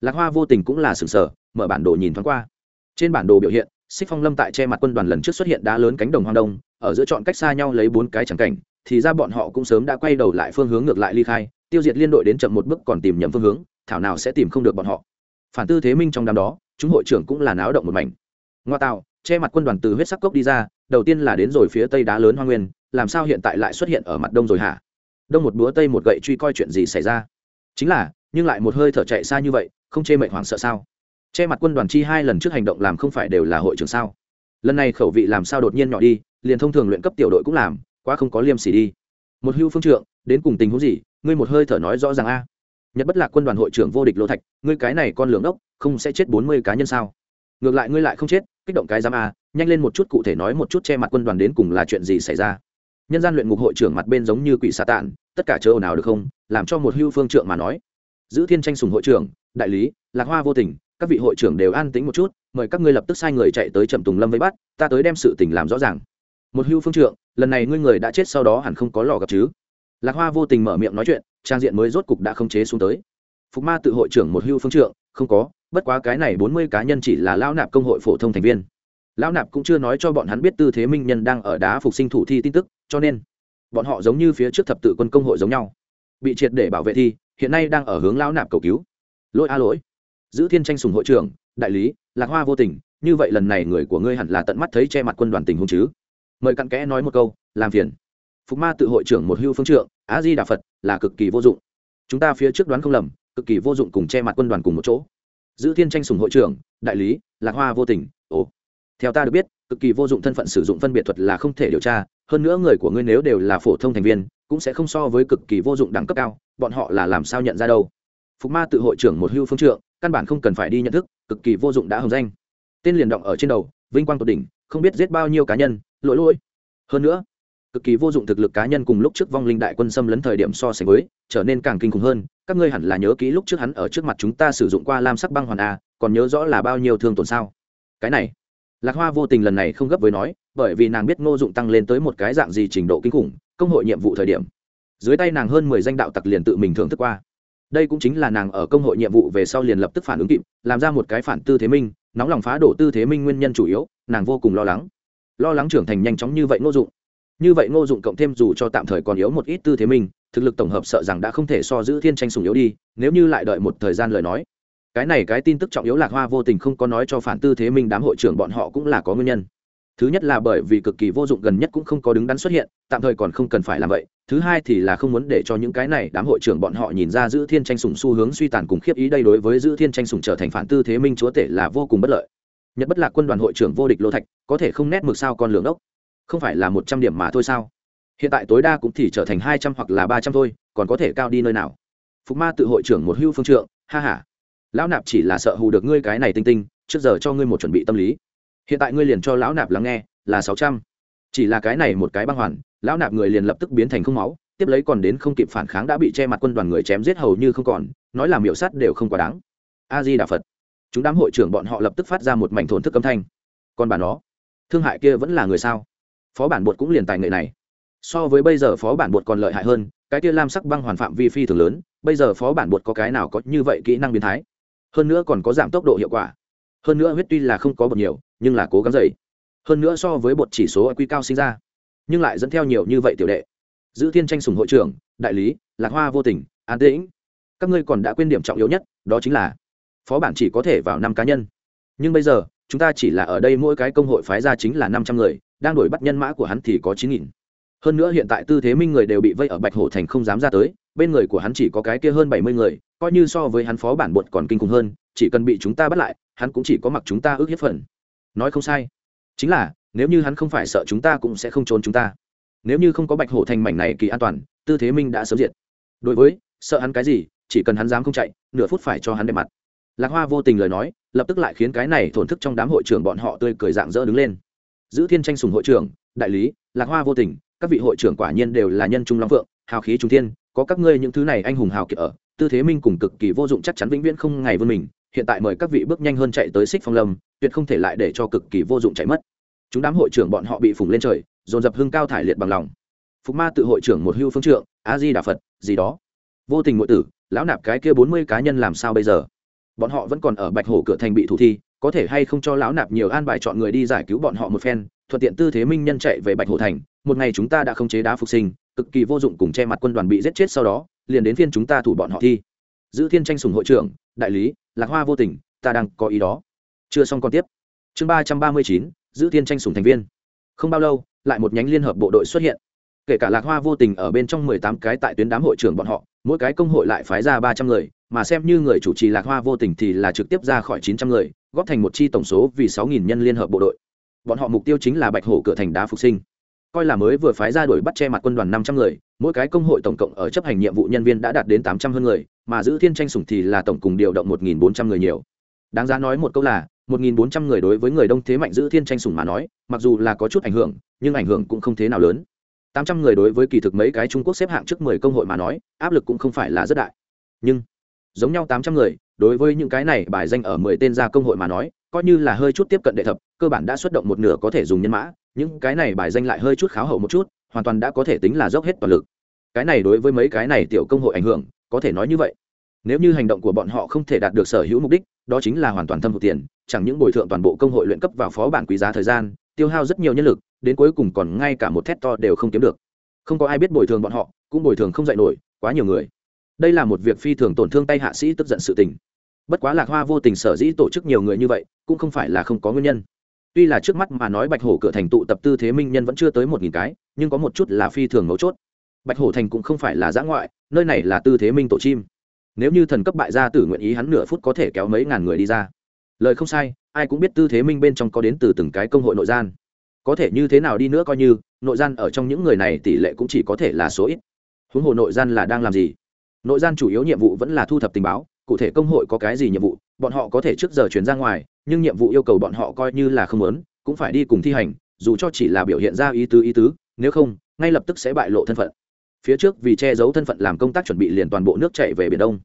Lạc hoa vô tình cũng là sừng sở, mở bản đồ nhìn thoáng qua. Trên bản đồ biểu hiện xích phong lâm tại che mặt quân đoàn lần trước xuất hiện đá lớn cánh đồng hoang đông, ở giữa chọn cách xa nhau lấy bốn cái chẳng cảnh thì ra bọn họ cũng sớm đã quay đầu lại phương hướng ngược lại ly khai, tiêu diệt liên đội đến chậm một bước còn tìm nhầm phương hướng, thảo nào sẽ tìm không được bọn họ. Phản tư thế minh trong đám đó, chúng hội trưởng cũng là náo động một mảnh. Ngoa tạo, che mặt quân đoàn từ huyết sắc cốc đi ra, đầu tiên là đến rồi phía tây đá lớn hoa nguyên, làm sao hiện tại lại xuất hiện ở mặt đông rồi hả? Đông một búa tây một gậy truy coi chuyện gì xảy ra? Chính là, nhưng lại một hơi thở chạy xa như vậy, không chê mệnh hoảng sợ sao? Che mặt quân đoàn chi hai lần trước hành động làm không phải đều là hội trưởng sao? Lần này khẩu vị làm sao đột nhiên nhỏ đi, liền thông thường luyện cấp tiểu đội cũng làm quá không có liêm sỉ đi. Một hưu phương trượng, đến cùng tình huống gì? Ngươi một hơi thở nói rõ ràng a. Nhật bất lạc quân đoàn hội trưởng vô địch lỗ thạch, ngươi cái này con lường ốc, không sẽ chết bốn mươi cá nhân sao? Ngược lại ngươi lại không chết, kích động cái giám a, nhanh lên một chút cụ thể nói một chút che mặt quân đoàn đến cùng là chuyện gì xảy ra. Nhân gian luyện ngục hội trưởng mặt bên giống như quỷ xà tạn, tất cả chớ ồn ào được không? Làm cho một hưu phương trượng mà nói. Giữ thiên tranh sùng hội trưởng, đại lý, lạc hoa vô tình, các vị hội trưởng đều an tĩnh một chút, mời các ngươi lập tức sai người chạy tới trầm tùng lâm với bắt, ta tới đem sự tình làm rõ ràng một hưu phương trượng, lần này ngươi người đã chết sau đó hẳn không có lò gặp chứ? Lạc hoa vô tình mở miệng nói chuyện, trang diện mới rốt cục đã không chế xuống tới. Phục ma tự hội trưởng một hưu phương trượng, không có, bất quá cái này bốn mươi cá nhân chỉ là lão nạp công hội phổ thông thành viên. Lão nạp cũng chưa nói cho bọn hắn biết tư thế minh nhân đang ở đá phục sinh thủ thi tin tức, cho nên bọn họ giống như phía trước thập tự quân công hội giống nhau. Bị triệt để bảo vệ thi, hiện nay đang ở hướng lão nạp cầu cứu. Lỗi a lỗi. Giữ thiên tranh sùng hội trưởng, đại lý, lạc hoa vô tình, như vậy lần này người của ngươi hẳn là tận mắt thấy che mặt quân đoàn tình huống chứ? Mời cặn kẽ nói một câu, làm phiền. Phục ma tự hội trưởng một hưu phương trượng á di đà phật, là cực kỳ vô dụng. Chúng ta phía trước đoán không lầm, cực kỳ vô dụng cùng che mặt quân đoàn cùng một chỗ. Giữ thiên tranh sùng hội trưởng, đại lý, lạc hoa vô tình, ồ. Theo ta được biết, cực kỳ vô dụng thân phận sử dụng phân biệt thuật là không thể điều tra, hơn nữa người của ngươi nếu đều là phổ thông thành viên, cũng sẽ không so với cực kỳ vô dụng đẳng cấp cao, bọn họ là làm sao nhận ra đâu? Phục ma tự hội trưởng một hưu phương trượng, căn bản không cần phải đi nhận thức, cực kỳ vô dụng đã hồng danh. Tên liền động ở trên đầu, vinh quang tột đỉnh, không biết giết bao nhiêu cá nhân lỗi lỗi. Hơn nữa, cực kỳ vô dụng thực lực cá nhân cùng lúc trước vong linh đại quân xâm lấn thời điểm so sánh với, trở nên càng kinh khủng hơn. Các ngươi hẳn là nhớ kỹ lúc trước hắn ở trước mặt chúng ta sử dụng qua lam sắc băng hoàn a, còn nhớ rõ là bao nhiêu thương tổn sao? Cái này, lạc hoa vô tình lần này không gấp với nói, bởi vì nàng biết ngô dụng tăng lên tới một cái dạng gì trình độ kinh khủng, công hội nhiệm vụ thời điểm. Dưới tay nàng hơn mười danh đạo tặc liền tự mình thưởng thức qua. Đây cũng chính là nàng ở công hội nhiệm vụ về sau liền lập tức phản ứng kịp, làm ra một cái phản tư thế minh, nóng lòng phá đổ tư thế minh nguyên nhân chủ yếu, nàng vô cùng lo lắng lo lắng trưởng thành nhanh chóng như vậy ngô dụng. Như vậy ngô dụng cộng thêm dù cho tạm thời còn yếu một ít tư thế mình, thực lực tổng hợp sợ rằng đã không thể so giữ thiên tranh sùng yếu đi, nếu như lại đợi một thời gian lời nói. Cái này cái tin tức trọng yếu lạc hoa vô tình không có nói cho phản tư thế minh đám hội trưởng bọn họ cũng là có nguyên nhân. Thứ nhất là bởi vì cực kỳ vô dụng gần nhất cũng không có đứng đắn xuất hiện, tạm thời còn không cần phải làm vậy. Thứ hai thì là không muốn để cho những cái này đám hội trưởng bọn họ nhìn ra giữ thiên tranh sủng xu hướng suy tàn cùng khiếp ý đây đối với giữ thiên tranh sủng trở thành phản tư thế minh chúa tể là vô cùng bất lợi nhận bất lạc quân đoàn hội trưởng vô địch lô thạch, có thể không nét mực sao con lường ốc không phải là một trăm điểm mà thôi sao? Hiện tại tối đa cũng thì trở thành hai trăm hoặc là ba trăm thôi, còn có thể cao đi nơi nào? Phục ma tự hội trưởng một hưu phương trượng, ha h a lão nạp chỉ là sợ hù được ngươi cái này tinh tinh, trước giờ cho ngươi một chuẩn bị tâm lý. Hiện tại ngươi liền cho lão nạp lắng nghe, là sáu trăm. Chỉ là cái này một cái băng hoàn, lão nạp người liền lập tức biến thành không máu, tiếp lấy còn đến không kịp phản kháng đã bị che mặt quân đoàn người chém giết hầu như không còn, nói là miểu sát đều không quá đáng. A di đà phật chúng đám hội trưởng bọn họ lập tức phát ra một mảnh thổn thức âm thanh. Còn bản đó thương hại kia vẫn là người sao? Phó bản bột cũng liền tài nghệ này. So với bây giờ phó bản bột còn lợi hại hơn, cái kia lam sắc băng hoàn phạm vi phi thường lớn, bây giờ phó bản bột có cái nào có như vậy kỹ năng biến thái? Hơn nữa còn có giảm tốc độ hiệu quả. Hơn nữa huyết tuy là không có bột nhiều, nhưng là cố gắng dày hơn nữa so với bột chỉ số quy cao sinh ra, nhưng lại dẫn theo nhiều như vậy tiểu đệ. Giữ thiên tranh sùng hội trưởng, đại lý, lạc hoa vô tình, an tĩnh. Các ngươi còn đã quên điểm trọng yếu nhất, đó chính là phó bản chỉ có thể vào năm cá nhân. Nhưng bây giờ, chúng ta chỉ là ở đây mỗi cái công hội phái ra chính là năm trăm người, đang đổi bắt nhân mã của hắn thì có chín nghìn. Hơn nữa hiện tại tư thế minh người đều bị vây ở bạch hổ thành không dám ra tới, bên người của hắn chỉ có cái kia hơn bảy mươi người, coi như so với hắn phó bản bột còn kinh khủng hơn, chỉ cần bị chúng ta bắt lại, hắn cũng chỉ có mặc chúng ta ước hiếp phần. Nói không sai. Chính là, nếu như hắn không phải sợ chúng ta cũng sẽ không trốn chúng ta. Nếu như không có bạch hổ thành mảnh này kỳ an toàn, tư thế minh đã sớm diệt. Đối với, sợ hắn cái gì, chỉ cần hắn dám không chạy, nửa phút phải cho hắn đẹp mặt lạc hoa vô tình lời nói, lập tức lại khiến cái này thổn thức trong đám hội trưởng bọn họ tươi cười dạng dỡ đứng lên. Giữ thiên tranh sùng hội trưởng, đại lý, lạc hoa vô tình, các vị hội trưởng quả nhiên đều là nhân trung long phượng, hào khí trung thiên, có các ngươi những thứ này anh hùng hào kiệt ở, tư thế minh cùng cực kỳ vô dụng chắc chắn vĩnh viễn không ngày vươn mình, hiện tại mời các vị bước nhanh hơn chạy tới xích phong lâm, tuyệt không thể lại để cho cực kỳ vô dụng chạy mất. Chúng đám hội trưởng bọn họ bị phủng lên trời, dồn dập hưng cao thải liệt bằng lòng. Phục ma tự hội trưởng một hưu phương trượng, a di đà phật, gì đó. Vô tình ngụy tử, lão nạp cái kia bốn mươi cá nhân làm sao bây giờ? Bọn họ vẫn còn ở bạch hổ cửa thành bị thủ thi, có thể hay không cho lão nạp nhiều an bài chọn người đi giải cứu bọn họ một phen, thuận tiện tư thế minh nhân chạy về bạch hổ thành, một ngày chúng ta đã không chế đá phục sinh, cực kỳ vô dụng cùng che mặt quân đoàn bị giết chết sau đó, liền đến phiên chúng ta thủ bọn họ thi. Giữ thiên tranh sùng hội trưởng, đại lý, lạc hoa vô tình, ta đang có ý đó. Chưa xong còn tiếp. Chương ba trăm ba mươi chín, giữ thiên tranh sùng thành viên. Không bao lâu, lại một nhánh liên hợp bộ đội xuất hiện. Kể cả lạc hoa vô tình ở bên trong mười tám cái tại tuyến đám hội trưởng bọn họ, mỗi cái công hội lại phái ra ba trăm người mà xem như người chủ trì lạc hoa vô tình thì là trực tiếp ra khỏi chín trăm người, góp thành một chi tổng số vì sáu nghìn nhân liên hợp bộ đội. Bọn họ mục tiêu chính là bạch hổ cửa thành đá phục sinh. Coi là mới vừa phái ra đuổi bắt che mặt quân đoàn năm trăm người, mỗi cái công hội tổng cộng ở chấp hành nhiệm vụ nhân viên đã đạt đến tám trăm hơn người, mà giữ thiên tranh sủng thì là tổng cùng điều động một nghìn bốn trăm người nhiều. Đáng giá nói một câu là, một nghìn bốn trăm người đối với người đông thế mạnh giữ thiên tranh sủng mà nói, mặc dù là có chút ảnh hưởng, nhưng ảnh hưởng cũng không thế nào lớn. Tám trăm người đối với kỳ thực mấy cái trung quốc xếp hạng trước mười công hội mà nói, áp lực cũng không phải là rất đại. Nhưng giống nhau tám trăm người, đối với những cái này bài danh ở mười tên gia công hội mà nói, coi như là hơi chút tiếp cận đệ thập, cơ bản đã xuất động một nửa có thể dùng nhân mã, những cái này bài danh lại hơi chút kháo hậu một chút, hoàn toàn đã có thể tính là dốc hết toàn lực. Cái này đối với mấy cái này tiểu công hội ảnh hưởng, có thể nói như vậy. Nếu như hành động của bọn họ không thể đạt được sở hữu mục đích, đó chính là hoàn toàn thâm hụt tiền, chẳng những bồi thượng toàn bộ công hội luyện cấp vào phó bản quý giá thời gian, tiêu hao rất nhiều nhân lực, đến cuối cùng còn ngay cả một thét to đều không kiếm được. Không có ai biết bồi thường bọn họ, cũng bồi thường không dạy nổi, quá nhiều người đây là một việc phi thường tổn thương tay hạ sĩ tức giận sự tình. Bất quá lạc hoa vô tình sở dĩ tổ chức nhiều người như vậy, cũng không phải là không có nguyên nhân. Tuy là trước mắt mà nói bạch hổ cửa thành tụ tập tư thế minh nhân vẫn chưa tới một nghìn cái, nhưng có một chút là phi thường mấu chốt. Bạch hổ thành cũng không phải là giã ngoại, nơi này là tư thế minh tổ chim. Nếu như thần cấp bại gia tử nguyện ý hắn nửa phút có thể kéo mấy ngàn người đi ra. Lời không sai, ai cũng biết tư thế minh bên trong có đến từ từng cái công hội nội gian. Có thể như thế nào đi nữa coi như, nội gian ở trong những người này tỷ lệ cũng chỉ có thể là số ít. Huống hồ nội gian là đang làm gì? Nội gian chủ yếu nhiệm vụ vẫn là thu thập tình báo, cụ thể công hội có cái gì nhiệm vụ, bọn họ có thể trước giờ chuyển ra ngoài, nhưng nhiệm vụ yêu cầu bọn họ coi như là không lớn cũng phải đi cùng thi hành, dù cho chỉ là biểu hiện ra ý tứ ý tứ, nếu không, ngay lập tức sẽ bại lộ thân phận. Phía trước vì che giấu thân phận làm công tác chuẩn bị liền toàn bộ nước chạy về biển đông.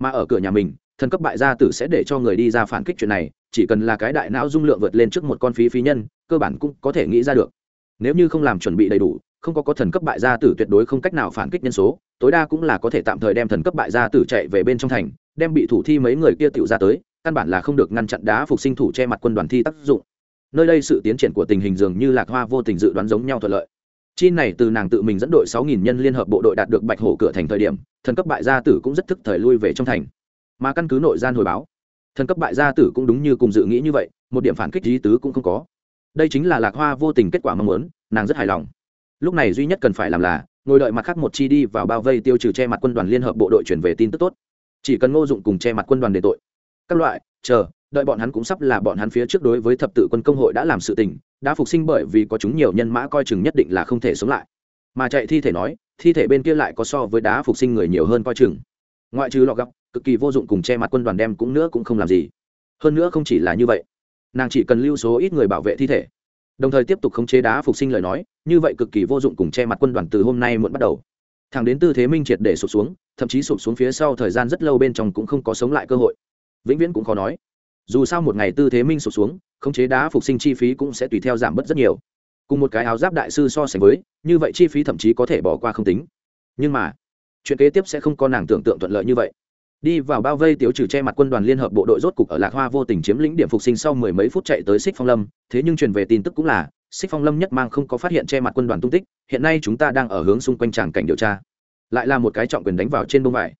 Mà ở cửa nhà mình, thần cấp bại gia tử sẽ để cho người đi ra phản kích chuyện này, chỉ cần là cái đại não dung lượng vượt lên trước một con phí phí nhân, cơ bản cũng có thể nghĩ ra được. Nếu như không làm chuẩn bị đầy đủ, không có có thần cấp bại gia tử tuyệt đối không cách nào phản kích nhân số tối đa cũng là có thể tạm thời đem thần cấp bại gia tử chạy về bên trong thành, đem bị thủ thi mấy người kia tựu ra tới, căn bản là không được ngăn chặn đá phục sinh thủ che mặt quân đoàn thi tác dụng. Nơi đây sự tiến triển của tình hình dường như lạc hoa vô tình dự đoán giống nhau thuận lợi. Chi này từ nàng tự mình dẫn đội sáu nghìn nhân liên hợp bộ đội đạt được bạch hổ cửa thành thời điểm, thần cấp bại gia tử cũng rất thức thời lui về trong thành. Mà căn cứ nội gian hồi báo, thần cấp bại gia tử cũng đúng như cùng dự nghĩ như vậy, một điểm phản kích lý tứ cũng không có. Đây chính là lạc hoa vô tình kết quả mong muốn, nàng rất hài lòng. Lúc này duy nhất cần phải làm là ngồi đợi mặt khác một chi đi vào bao vây tiêu trừ che mặt quân đoàn liên hợp bộ đội chuyển về tin tức tốt. Chỉ cần ngô dụng cùng che mặt quân đoàn để tội. Các loại, chờ, đợi bọn hắn cũng sắp là bọn hắn phía trước đối với thập tự quân công hội đã làm sự tình, đã phục sinh bởi vì có chúng nhiều nhân mã coi chừng nhất định là không thể sống lại. Mà chạy thi thể nói, thi thể bên kia lại có so với đá phục sinh người nhiều hơn coi chừng. Ngoại trừ lọ gọc, cực kỳ vô dụng cùng che mặt quân đoàn đem cũng nữa cũng không làm gì. Hơn nữa không chỉ là như vậy, nàng chỉ cần lưu số ít người bảo vệ thi thể đồng thời tiếp tục khống chế đá phục sinh lời nói, như vậy cực kỳ vô dụng cùng che mặt quân đoàn từ hôm nay muộn bắt đầu. Thẳng đến tư thế minh triệt để sụp xuống, thậm chí sụp xuống phía sau thời gian rất lâu bên trong cũng không có sống lại cơ hội. Vĩnh viễn cũng khó nói. Dù sao một ngày tư thế minh sụp xuống, khống chế đá phục sinh chi phí cũng sẽ tùy theo giảm bớt rất nhiều. Cùng một cái áo giáp đại sư so sánh với, như vậy chi phí thậm chí có thể bỏ qua không tính. Nhưng mà, chuyện kế tiếp sẽ không có nàng tưởng tượng thuận lợi như vậy đi vào bao vây tiếu trừ che mặt quân đoàn liên hợp bộ đội rốt cục ở lạc hoa vô tình chiếm lĩnh điểm phục sinh sau mười mấy phút chạy tới xích phong lâm. Thế nhưng truyền về tin tức cũng là, xích phong lâm nhất mang không có phát hiện che mặt quân đoàn tung tích, hiện nay chúng ta đang ở hướng xung quanh tràng cảnh điều tra. Lại là một cái trọng quyền đánh vào trên bông vải.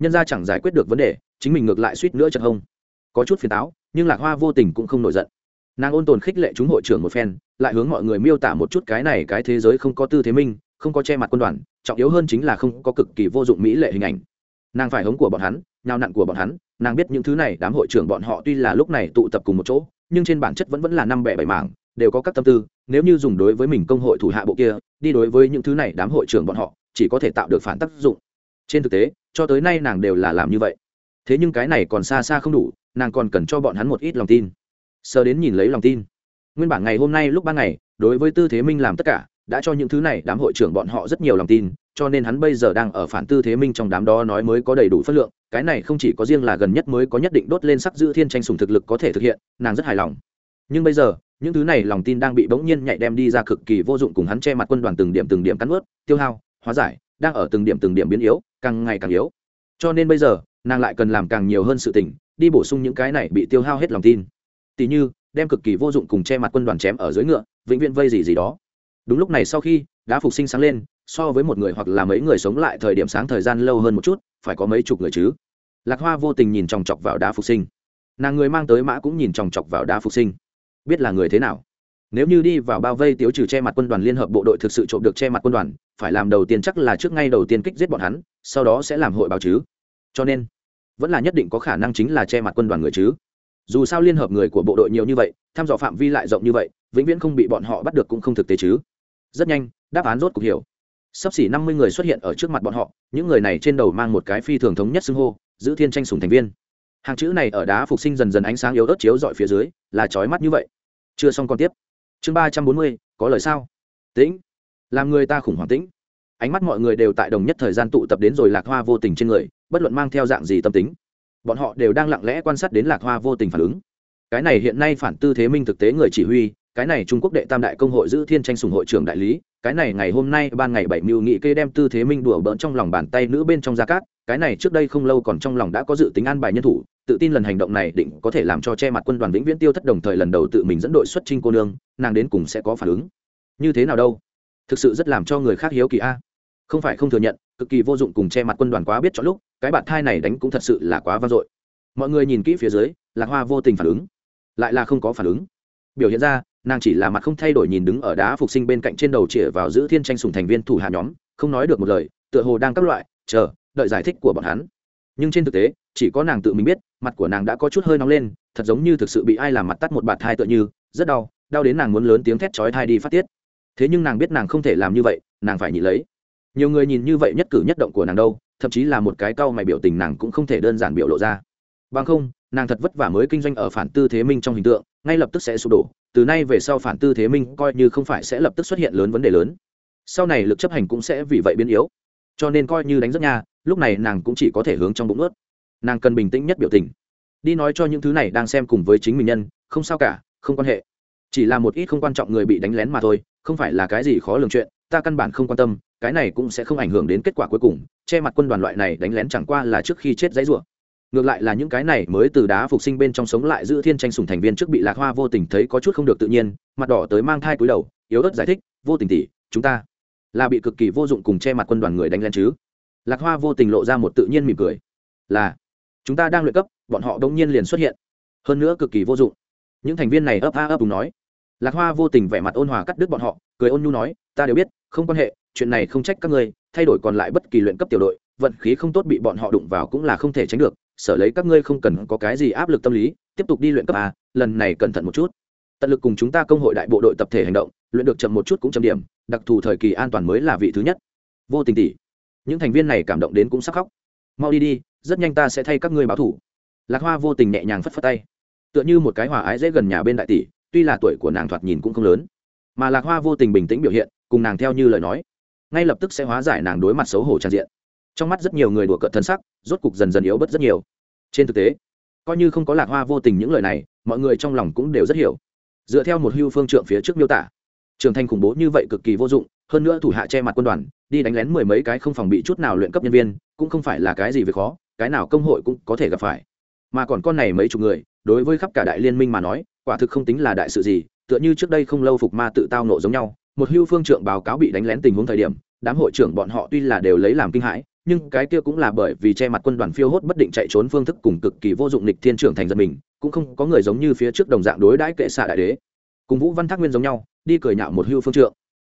Nhân ra chẳng giải quyết được vấn đề, chính mình ngược lại suýt nữa chật hông. Có chút phiền táo, nhưng lạc hoa vô tình cũng không nổi giận. Nàng ôn tồn khích lệ chúng hội trưởng một phen, lại hướng mọi người miêu tả một chút cái này cái thế giới không có tư thế minh, không có che mặt quân đoàn, trọng yếu hơn chính là không có cực kỳ vô dụng mỹ lệ hình ảnh. Nàng phải hống của bọn hắn nhào nặn của bọn hắn, nàng biết những thứ này, đám hội trưởng bọn họ tuy là lúc này tụ tập cùng một chỗ, nhưng trên bản chất vẫn vẫn là năm bẻ bảy mảng, đều có các tâm tư, nếu như dùng đối với mình công hội thủ hạ bộ kia, đi đối với những thứ này đám hội trưởng bọn họ, chỉ có thể tạo được phản tác dụng. Trên thực tế, cho tới nay nàng đều là làm như vậy. Thế nhưng cái này còn xa xa không đủ, nàng còn cần cho bọn hắn một ít lòng tin. Sờ đến nhìn lấy lòng tin. Nguyên bản ngày hôm nay lúc ban ngày, đối với tư thế minh làm tất cả đã cho những thứ này đám hội trưởng bọn họ rất nhiều lòng tin, cho nên hắn bây giờ đang ở phản tư thế minh trong đám đó nói mới có đầy đủ phất lượng, cái này không chỉ có riêng là gần nhất mới có nhất định đốt lên sắc giữ thiên tranh sùng thực lực có thể thực hiện, nàng rất hài lòng. Nhưng bây giờ, những thứ này lòng tin đang bị bỗng nhiên nhạy đem đi ra cực kỳ vô dụng cùng hắn che mặt quân đoàn từng điểm từng điểm cắn ướt, tiêu hao, hóa giải, đang ở từng điểm từng điểm biến yếu, càng ngày càng yếu. Cho nên bây giờ, nàng lại cần làm càng nhiều hơn sự tỉnh đi bổ sung những cái này bị tiêu hao hết lòng tin. Tỉ như, đem cực kỳ vô dụng cùng che mặt quân đoàn chém ở dưới ngựa, vĩnh viễn vây gì gì đó đúng lúc này sau khi đã phục sinh sáng lên, so với một người hoặc là mấy người sống lại thời điểm sáng thời gian lâu hơn một chút, phải có mấy chục người chứ. Lạc hoa vô tình nhìn chòng chọc vào đá phục sinh. Nàng người mang tới mã cũng nhìn chòng chọc vào đá phục sinh. Biết là người thế nào? Nếu như đi vào bao vây tiếu trừ che mặt quân đoàn liên hợp bộ đội thực sự trộm được che mặt quân đoàn, phải làm đầu tiên chắc là trước ngay đầu tiên kích giết bọn hắn, sau đó sẽ làm hội báo chứ. Cho nên, vẫn là nhất định có khả năng chính là che mặt quân đoàn người chứ. Dù sao liên hợp người của bộ đội nhiều như vậy tham dò phạm vi lại rộng như vậy, vĩnh viễn không bị bọn họ bắt được cũng không thực tế chứ rất nhanh, đáp án rốt cuộc hiểu. Sắp xỉ năm mươi người xuất hiện ở trước mặt bọn họ, những người này trên đầu mang một cái phi thường thống nhất xưng hô, giữ thiên tranh sùng thành viên. Hàng chữ này ở đá phục sinh dần dần ánh sáng yếu ớt chiếu dọi phía dưới, là trói mắt như vậy. Chưa xong còn tiếp. Chương ba trăm bốn mươi, có lời sao? Tĩnh. Làm người ta khủng hoảng tĩnh. Ánh mắt mọi người đều tại đồng nhất thời gian tụ tập đến rồi lạc hoa vô tình trên người, bất luận mang theo dạng gì tâm tính. Bọn họ đều đang lặng lẽ quan sát đến lạc hoa vô tình phản ứng. Cái này hiện nay phản tư thế minh thực tế người chỉ huy cái này trung quốc đệ tam đại công hội giữ thiên tranh sùng hội trưởng đại lý, cái này ngày hôm nay ban ngày bảy mưu nghị kê đem tư thế minh đùa bỡn trong lòng bàn tay nữ bên trong gia cát, cái này trước đây không lâu còn trong lòng đã có dự tính an bài nhân thủ, tự tin lần hành động này định có thể làm cho che mặt quân đoàn vĩnh viễn tiêu thất đồng thời lần đầu tự mình dẫn đội xuất trinh cô nương, nàng đến cùng sẽ có phản ứng. Như thế nào đâu? Thực sự rất làm cho người khác hiếu kỳ a. Không phải không thừa nhận, cực kỳ vô dụng cùng che mặt quân đoàn quá biết cho lúc, cái bạn thai này đánh cũng thật sự là quá vang dội. Mọi người nhìn kỹ phía dưới, lạc hoa vô tình phản ứng. Lại là không có phản ứng. Biểu hiện ra nàng chỉ là mặt không thay đổi nhìn đứng ở đá phục sinh bên cạnh trên đầu chĩa vào giữ thiên tranh sùng thành viên thủ hạ nhóm, không nói được một lời, tựa hồ đang các loại, chờ, đợi giải thích của bọn hắn. Nhưng trên thực tế, chỉ có nàng tự mình biết, mặt của nàng đã có chút hơi nóng lên, thật giống như thực sự bị ai làm mặt tắt một bạt thai tựa như, rất đau đau đến nàng muốn lớn tiếng thét chói thai đi phát tiết. Thế nhưng nàng biết nàng không thể làm như vậy, nàng phải nhịn lấy. Nhiều người nhìn như vậy nhất cử nhất động của nàng đâu, thậm chí là một cái cau mày biểu tình nàng cũng không thể đơn giản biểu lộ ra. Bằng không, nàng thật vất vả mới kinh doanh ở phản tư thế minh trong hình tượng, ngay lập tức sẽ sụp đổ từ nay về sau phản tư thế minh coi như không phải sẽ lập tức xuất hiện lớn vấn đề lớn. Sau này lực chấp hành cũng sẽ vì vậy biến yếu. Cho nên coi như đánh rất nha, lúc này nàng cũng chỉ có thể hướng trong bụng ướt nàng cần bình tĩnh nhất biểu tình. Đi nói cho những thứ này đang xem cùng với chính mình nhân, không sao cả, không quan hệ. Chỉ là một ít không quan trọng người bị đánh lén mà thôi, không phải là cái gì khó lường chuyện, ta căn bản không quan tâm, cái này cũng sẽ không ảnh hưởng đến kết quả cuối cùng, che mặt quân đoàn loại này đánh lén chẳng qua là trước khi chết dãy rủa ngược lại là những cái này mới từ đá phục sinh bên trong sống lại giữ thiên tranh sùng thành viên trước bị lạc hoa vô tình thấy có chút không được tự nhiên, mặt đỏ tới mang thai cúi đầu, yếu ớt giải thích, vô tình tỷ, chúng ta là bị cực kỳ vô dụng cùng che mặt quân đoàn người đánh lên chứ? Lạc hoa vô tình lộ ra một tự nhiên mỉm cười. Là, chúng ta đang luyện cấp, bọn họ đông nhiên liền xuất hiện. Hơn nữa cực kỳ vô dụng. Những thành viên này ấp a ấp đúng nói. Lạc hoa vô tình vẻ mặt ôn hòa cắt đứt bọn họ, cười ôn nhu nói, ta đều biết, không quan hệ, chuyện này không trách các ngươi, thay đổi còn lại bất kỳ luyện cấp tiểu đội, vận khí không tốt bị bọn họ đụng vào cũng là không thể tránh được sở lấy các ngươi không cần có cái gì áp lực tâm lý, tiếp tục đi luyện cấp a, lần này cẩn thận một chút. Tận lực cùng chúng ta công hội đại bộ đội tập thể hành động, luyện được chậm một chút cũng chậm điểm, đặc thù thời kỳ an toàn mới là vị thứ nhất. Vô tình tỷ những thành viên này cảm động đến cũng sắc khóc. Mau đi đi, rất nhanh ta sẽ thay các ngươi báo thủ. Lạc hoa vô tình nhẹ nhàng phất phất tay. Tựa như một cái hòa ái dễ gần nhà bên đại tỷ, tuy là tuổi của nàng thoạt nhìn cũng không lớn, mà lạc hoa vô tình bình tĩnh biểu hiện, cùng nàng theo như lời nói, ngay lập tức sẽ hóa giải nàng đối mặt xấu hổ tràn diện trong mắt rất nhiều người đùa cợt thân sắc, rốt cục dần dần yếu bớt rất nhiều. Trên thực tế, coi như không có lạc hoa vô tình những lời này, mọi người trong lòng cũng đều rất hiểu. Dựa theo một hưu phương trượng phía trước miêu tả trường thanh khủng bố như vậy cực kỳ vô dụng, hơn nữa thủ hạ che mặt quân đoàn, đi đánh lén mười mấy cái không phòng bị chút nào luyện cấp nhân viên, cũng không phải là cái gì việc khó, cái nào công hội cũng có thể gặp phải. Mà còn con này mấy chục người, đối với khắp cả đại liên minh mà nói, quả thực không tính là đại sự gì, tựa như trước đây không lâu phục ma tự tao nộ giống nhau, một hưu phương trượng báo cáo bị đánh lén tình huống thời điểm, đám hội trưởng bọn họ tuy là đều lấy làm kinh hãi nhưng cái kia cũng là bởi vì che mặt quân đoàn phiêu hốt bất định chạy trốn phương thức cùng cực kỳ vô dụng lịch thiên trưởng thành dân mình, cũng không có người giống như phía trước đồng dạng đối đãi kệ xạ đại đế. Cùng vũ văn thác nguyên giống nhau, đi cười nhạo một hưu phương trượng.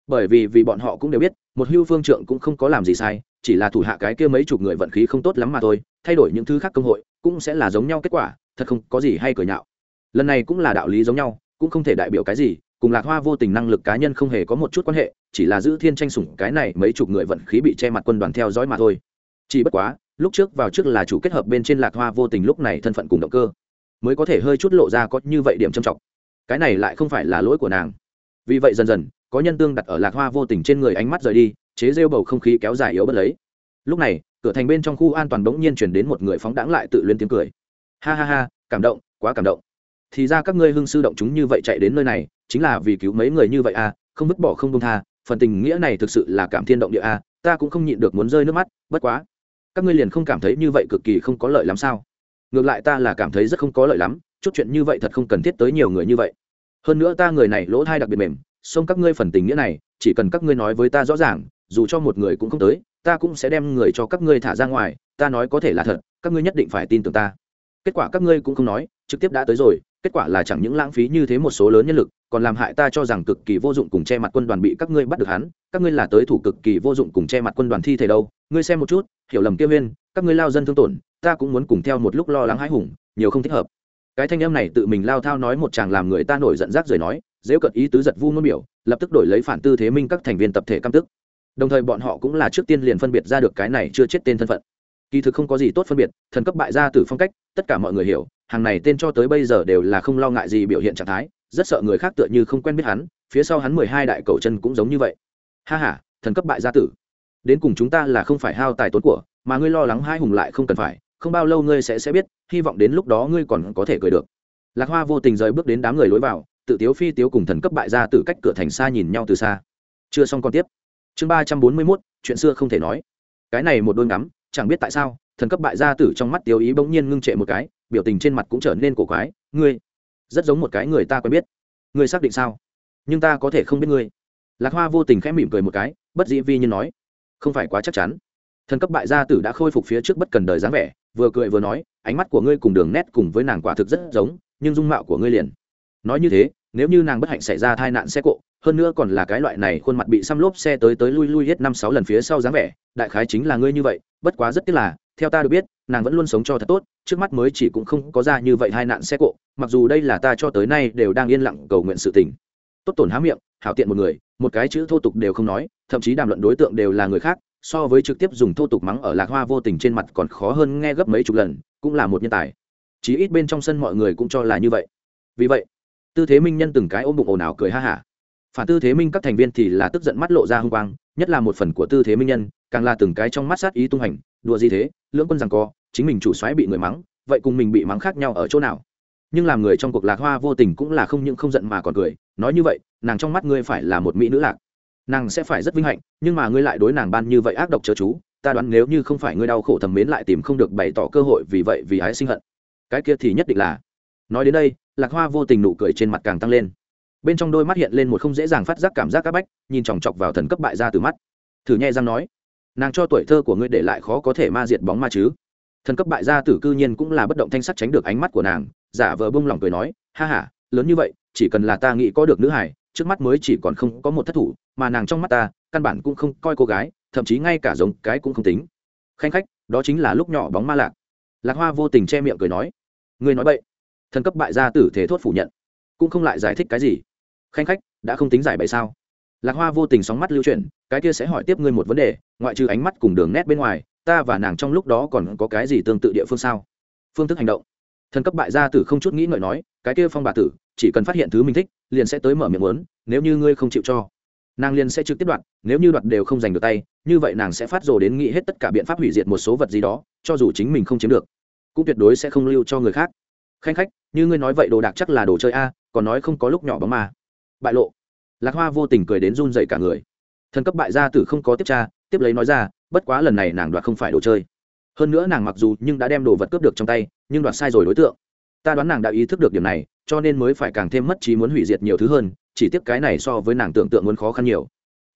Bởi vì vì bọn họ cũng đều biết, một hưu phương trượng cũng không có làm gì sai, chỉ là thủ hạ cái kia mấy chục người vận khí không tốt lắm mà thôi, thay đổi những thứ khác công hội, cũng sẽ là giống nhau kết quả, thật không có gì hay cười nhạo. Lần này cũng là đạo lý giống nhau, cũng không thể đại biểu cái gì cùng lạc hoa vô tình năng lực cá nhân không hề có một chút quan hệ, chỉ là giữ thiên tranh sủng cái này mấy chục người vận khí bị che mặt quân đoàn theo dõi mà thôi. Chỉ bất quá, lúc trước vào trước là chủ kết hợp bên trên lạc hoa vô tình lúc này thân phận cùng động cơ, mới có thể hơi chút lộ ra có như vậy điểm trầm trọng. Cái này lại không phải là lỗi của nàng. Vì vậy dần dần, có nhân tương đặt ở lạc hoa vô tình trên người ánh mắt rời đi, chế rêu bầu không khí kéo dài yếu bất lấy. Lúc này, cửa thành bên trong khu an toàn bỗng nhiên chuyển đến một người phóng đãng lại tự luyến tiếng cười. Ha ha ha, cảm động, quá cảm động thì ra các ngươi hưng sư động chúng như vậy chạy đến nơi này, chính là vì cứu mấy người như vậy à không vứt bỏ không công tha, phần tình nghĩa này thực sự là cảm thiên động địa à ta cũng không nhịn được muốn rơi nước mắt, bất quá. Các ngươi liền không cảm thấy như vậy cực kỳ không có lợi lắm sao? Ngược lại ta là cảm thấy rất không có lợi lắm, chút chuyện như vậy thật không cần thiết tới nhiều người như vậy. Hơn nữa ta người này lỗ thai đặc biệt mềm, xông các ngươi phần tình nghĩa này, chỉ cần các ngươi nói với ta rõ ràng, dù cho một người cũng không tới, ta cũng sẽ đem người cho các ngươi thả ra ngoài, ta nói có thể là thật, các ngươi nhất định phải tin tưởng ta. Kết quả các ngươi cũng không nói, trực tiếp đã tới rồi kết quả là chẳng những lãng phí như thế một số lớn nhân lực, còn làm hại ta cho rằng cực kỳ vô dụng cùng che mặt quân đoàn bị các ngươi bắt được hắn. Các ngươi là tới thủ cực kỳ vô dụng cùng che mặt quân đoàn thi thể đâu? Ngươi xem một chút, hiểu lầm kia viên các ngươi lao dân thương tổn, ta cũng muốn cùng theo một lúc lo lắng hãi hùng, nhiều không thích hợp. Cái thanh em này tự mình lao thao nói một chàng làm người ta nổi giận rác rời nói dễ cận ý tứ giật vu ngôn biểu, lập tức đổi lấy phản tư thế minh các thành viên tập thể cam tức. Đồng thời bọn họ cũng là trước tiên liền phân biệt ra được cái này chưa chết tên thân phận. Kỳ thực không có gì tốt phân biệt, thần cấp bại gia tử phong cách, tất cả mọi người hiểu hàng này tên cho tới bây giờ đều là không lo ngại gì biểu hiện trạng thái, rất sợ người khác tựa như không quen biết hắn, phía sau hắn mười hai đại cầu chân cũng giống như vậy. Ha h a thần cấp bại gia tử. Đến cùng chúng ta là không phải hao tài tốn của, mà ngươi lo lắng hai hùng lại không cần phải, không bao lâu ngươi sẽ sẽ biết, hy vọng đến lúc đó ngươi còn có thể cười được. Lạc hoa vô tình rời bước đến đám người lối vào, tự tiếu phi tiếu cùng thần cấp bại gia tử cách cửa thành xa nhìn nhau từ xa. Chưa xong còn tiếp. Chương ba trăm bốn mươi mốt, chuyện xưa không thể nói. Cái này một đôi ngắm, chẳng biết tại sao, thần cấp bại gia tử trong mắt tiêu ý bỗng nhiên ngưng trệ một cái biểu tình trên mặt cũng trở nên cổ quái. Ngươi, rất giống một cái người ta quen biết. Ngươi xác định sao? Nhưng ta có thể không biết ngươi. Lạc hoa vô tình khẽ mỉm cười một cái, bất dĩ vi như nói, không phải quá chắc chắn. Thần cấp bại gia tử đã khôi phục phía trước bất cần đời dáng vẻ, vừa cười vừa nói, ánh mắt của ngươi cùng đường nét cùng với nàng quả thực rất giống, nhưng dung mạo của ngươi liền. Nói như thế, nếu như nàng bất hạnh xảy ra tai nạn xe cộ, hơn nữa còn là cái loại này khuôn mặt bị xăm lốp xe tới tới lui lui hết năm sáu lần phía sau dáng vẻ, đại khái chính là ngươi như vậy, bất quá rất tiếc là, theo ta được biết nàng vẫn luôn sống cho thật tốt, trước mắt mới chỉ cũng không có ra như vậy hai nạn xe cộ, mặc dù đây là ta cho tới nay đều đang yên lặng cầu nguyện sự tình. Tốt tổn há miệng, hảo tiện một người, một cái chữ thô tục đều không nói, thậm chí đàm luận đối tượng đều là người khác, so với trực tiếp dùng thô tục mắng ở lạc hoa vô tình trên mặt còn khó hơn nghe gấp mấy chục lần, cũng là một nhân tài. Chí ít bên trong sân mọi người cũng cho là như vậy. Vì vậy, tư thế minh nhân từng cái ôm bụng ồn ào cười ha hả. Phản tư thế minh các thành viên thì là tức giận mắt lộ ra h n g quang, nhất là một phần của tư thế minh nhân, càng là từng cái trong mắt sát ý tung hành, đùa gì thế, lưỡng quân rằng co chính mình chủ xoáy bị người mắng, vậy cùng mình bị mắng khác nhau ở chỗ nào? Nhưng làm người trong cuộc lạc hoa vô tình cũng là không những không giận mà còn cười, nói như vậy, nàng trong mắt ngươi phải là một mỹ nữ lạc. Nàng sẽ phải rất vinh hạnh, nhưng mà ngươi lại đối nàng ban như vậy ác độc chớ chú, ta đoán nếu như không phải ngươi đau khổ thầm mến lại tìm không được bày tỏ cơ hội vì vậy vì ái sinh hận. Cái kia thì nhất định là. Nói đến đây, lạc hoa vô tình nụ cười trên mặt càng tăng lên. Bên trong đôi mắt hiện lên một không dễ dàng phát giác cảm giác c bách, nhìn chòng chọc vào thần cấp bại ra từ mắt. Thử nhẹ răng nói, nàng cho tuổi thơ của ngươi để lại khó có thể ma diệt bóng ma chứ thần cấp bại gia tử cư nhiên cũng là bất động thanh sắc tránh được ánh mắt của nàng, giả vờ bông lòng cười nói, ha h a lớn như vậy, chỉ cần là ta nghĩ có được nữ hải trước mắt mới chỉ còn không có một thất thủ, mà nàng trong mắt ta, căn bản cũng không coi cô gái, thậm chí ngay cả giống cái cũng không tính. Khanh khách, đó chính là lúc nhỏ bóng ma lạc. Lạc hoa vô tình che miệng cười nói, ngươi nói vậy thần cấp bại gia tử thế thốt phủ nhận, cũng không lại giải thích cái gì. Khanh khách, đã không tính giải bày sao? Lạc hoa vô tình sóng mắt lưu chuyển, cái kia sẽ hỏi tiếp ngươi một vấn đề, ngoại trừ ánh mắt cùng đường nét bên ngoài ta và nàng trong lúc đó còn có cái gì tương tự địa phương sao? Phương thức hành động. Thần cấp bại gia tử không chút nghĩ ngợi nói, cái kia phong bà tử, chỉ cần phát hiện thứ mình thích, liền sẽ tới mở miệng muốn, nếu như ngươi không chịu cho. Nàng liền sẽ trực tiếp đoạt, nếu như đoạt đều không giành được tay, như vậy nàng sẽ phát rồ đến nghĩ hết tất cả biện pháp hủy diệt một số vật gì đó, cho dù chính mình không chiếm được, cũng tuyệt đối sẽ không lưu cho người khác. Khanh khách, như ngươi nói vậy đồ đạc chắc là đồ chơi a, còn nói không có lúc nhỏ bóng mà. Bại lộ. Lạc hoa vô tình cười đến run dậy cả người. Thần cấp bại gia tử không có tiếp tra, tiếp lấy nói ra bất quá lần này nàng đoạt không phải đồ chơi. Hơn nữa nàng mặc dù nhưng đã đem đồ vật cướp được trong tay, nhưng đoạt sai rồi đối tượng. Ta đoán nàng đã ý thức được điểm này, cho nên mới phải càng thêm mất trí muốn hủy diệt nhiều thứ hơn, chỉ tiếc cái này so với nàng tưởng tượng muốn khó khăn nhiều.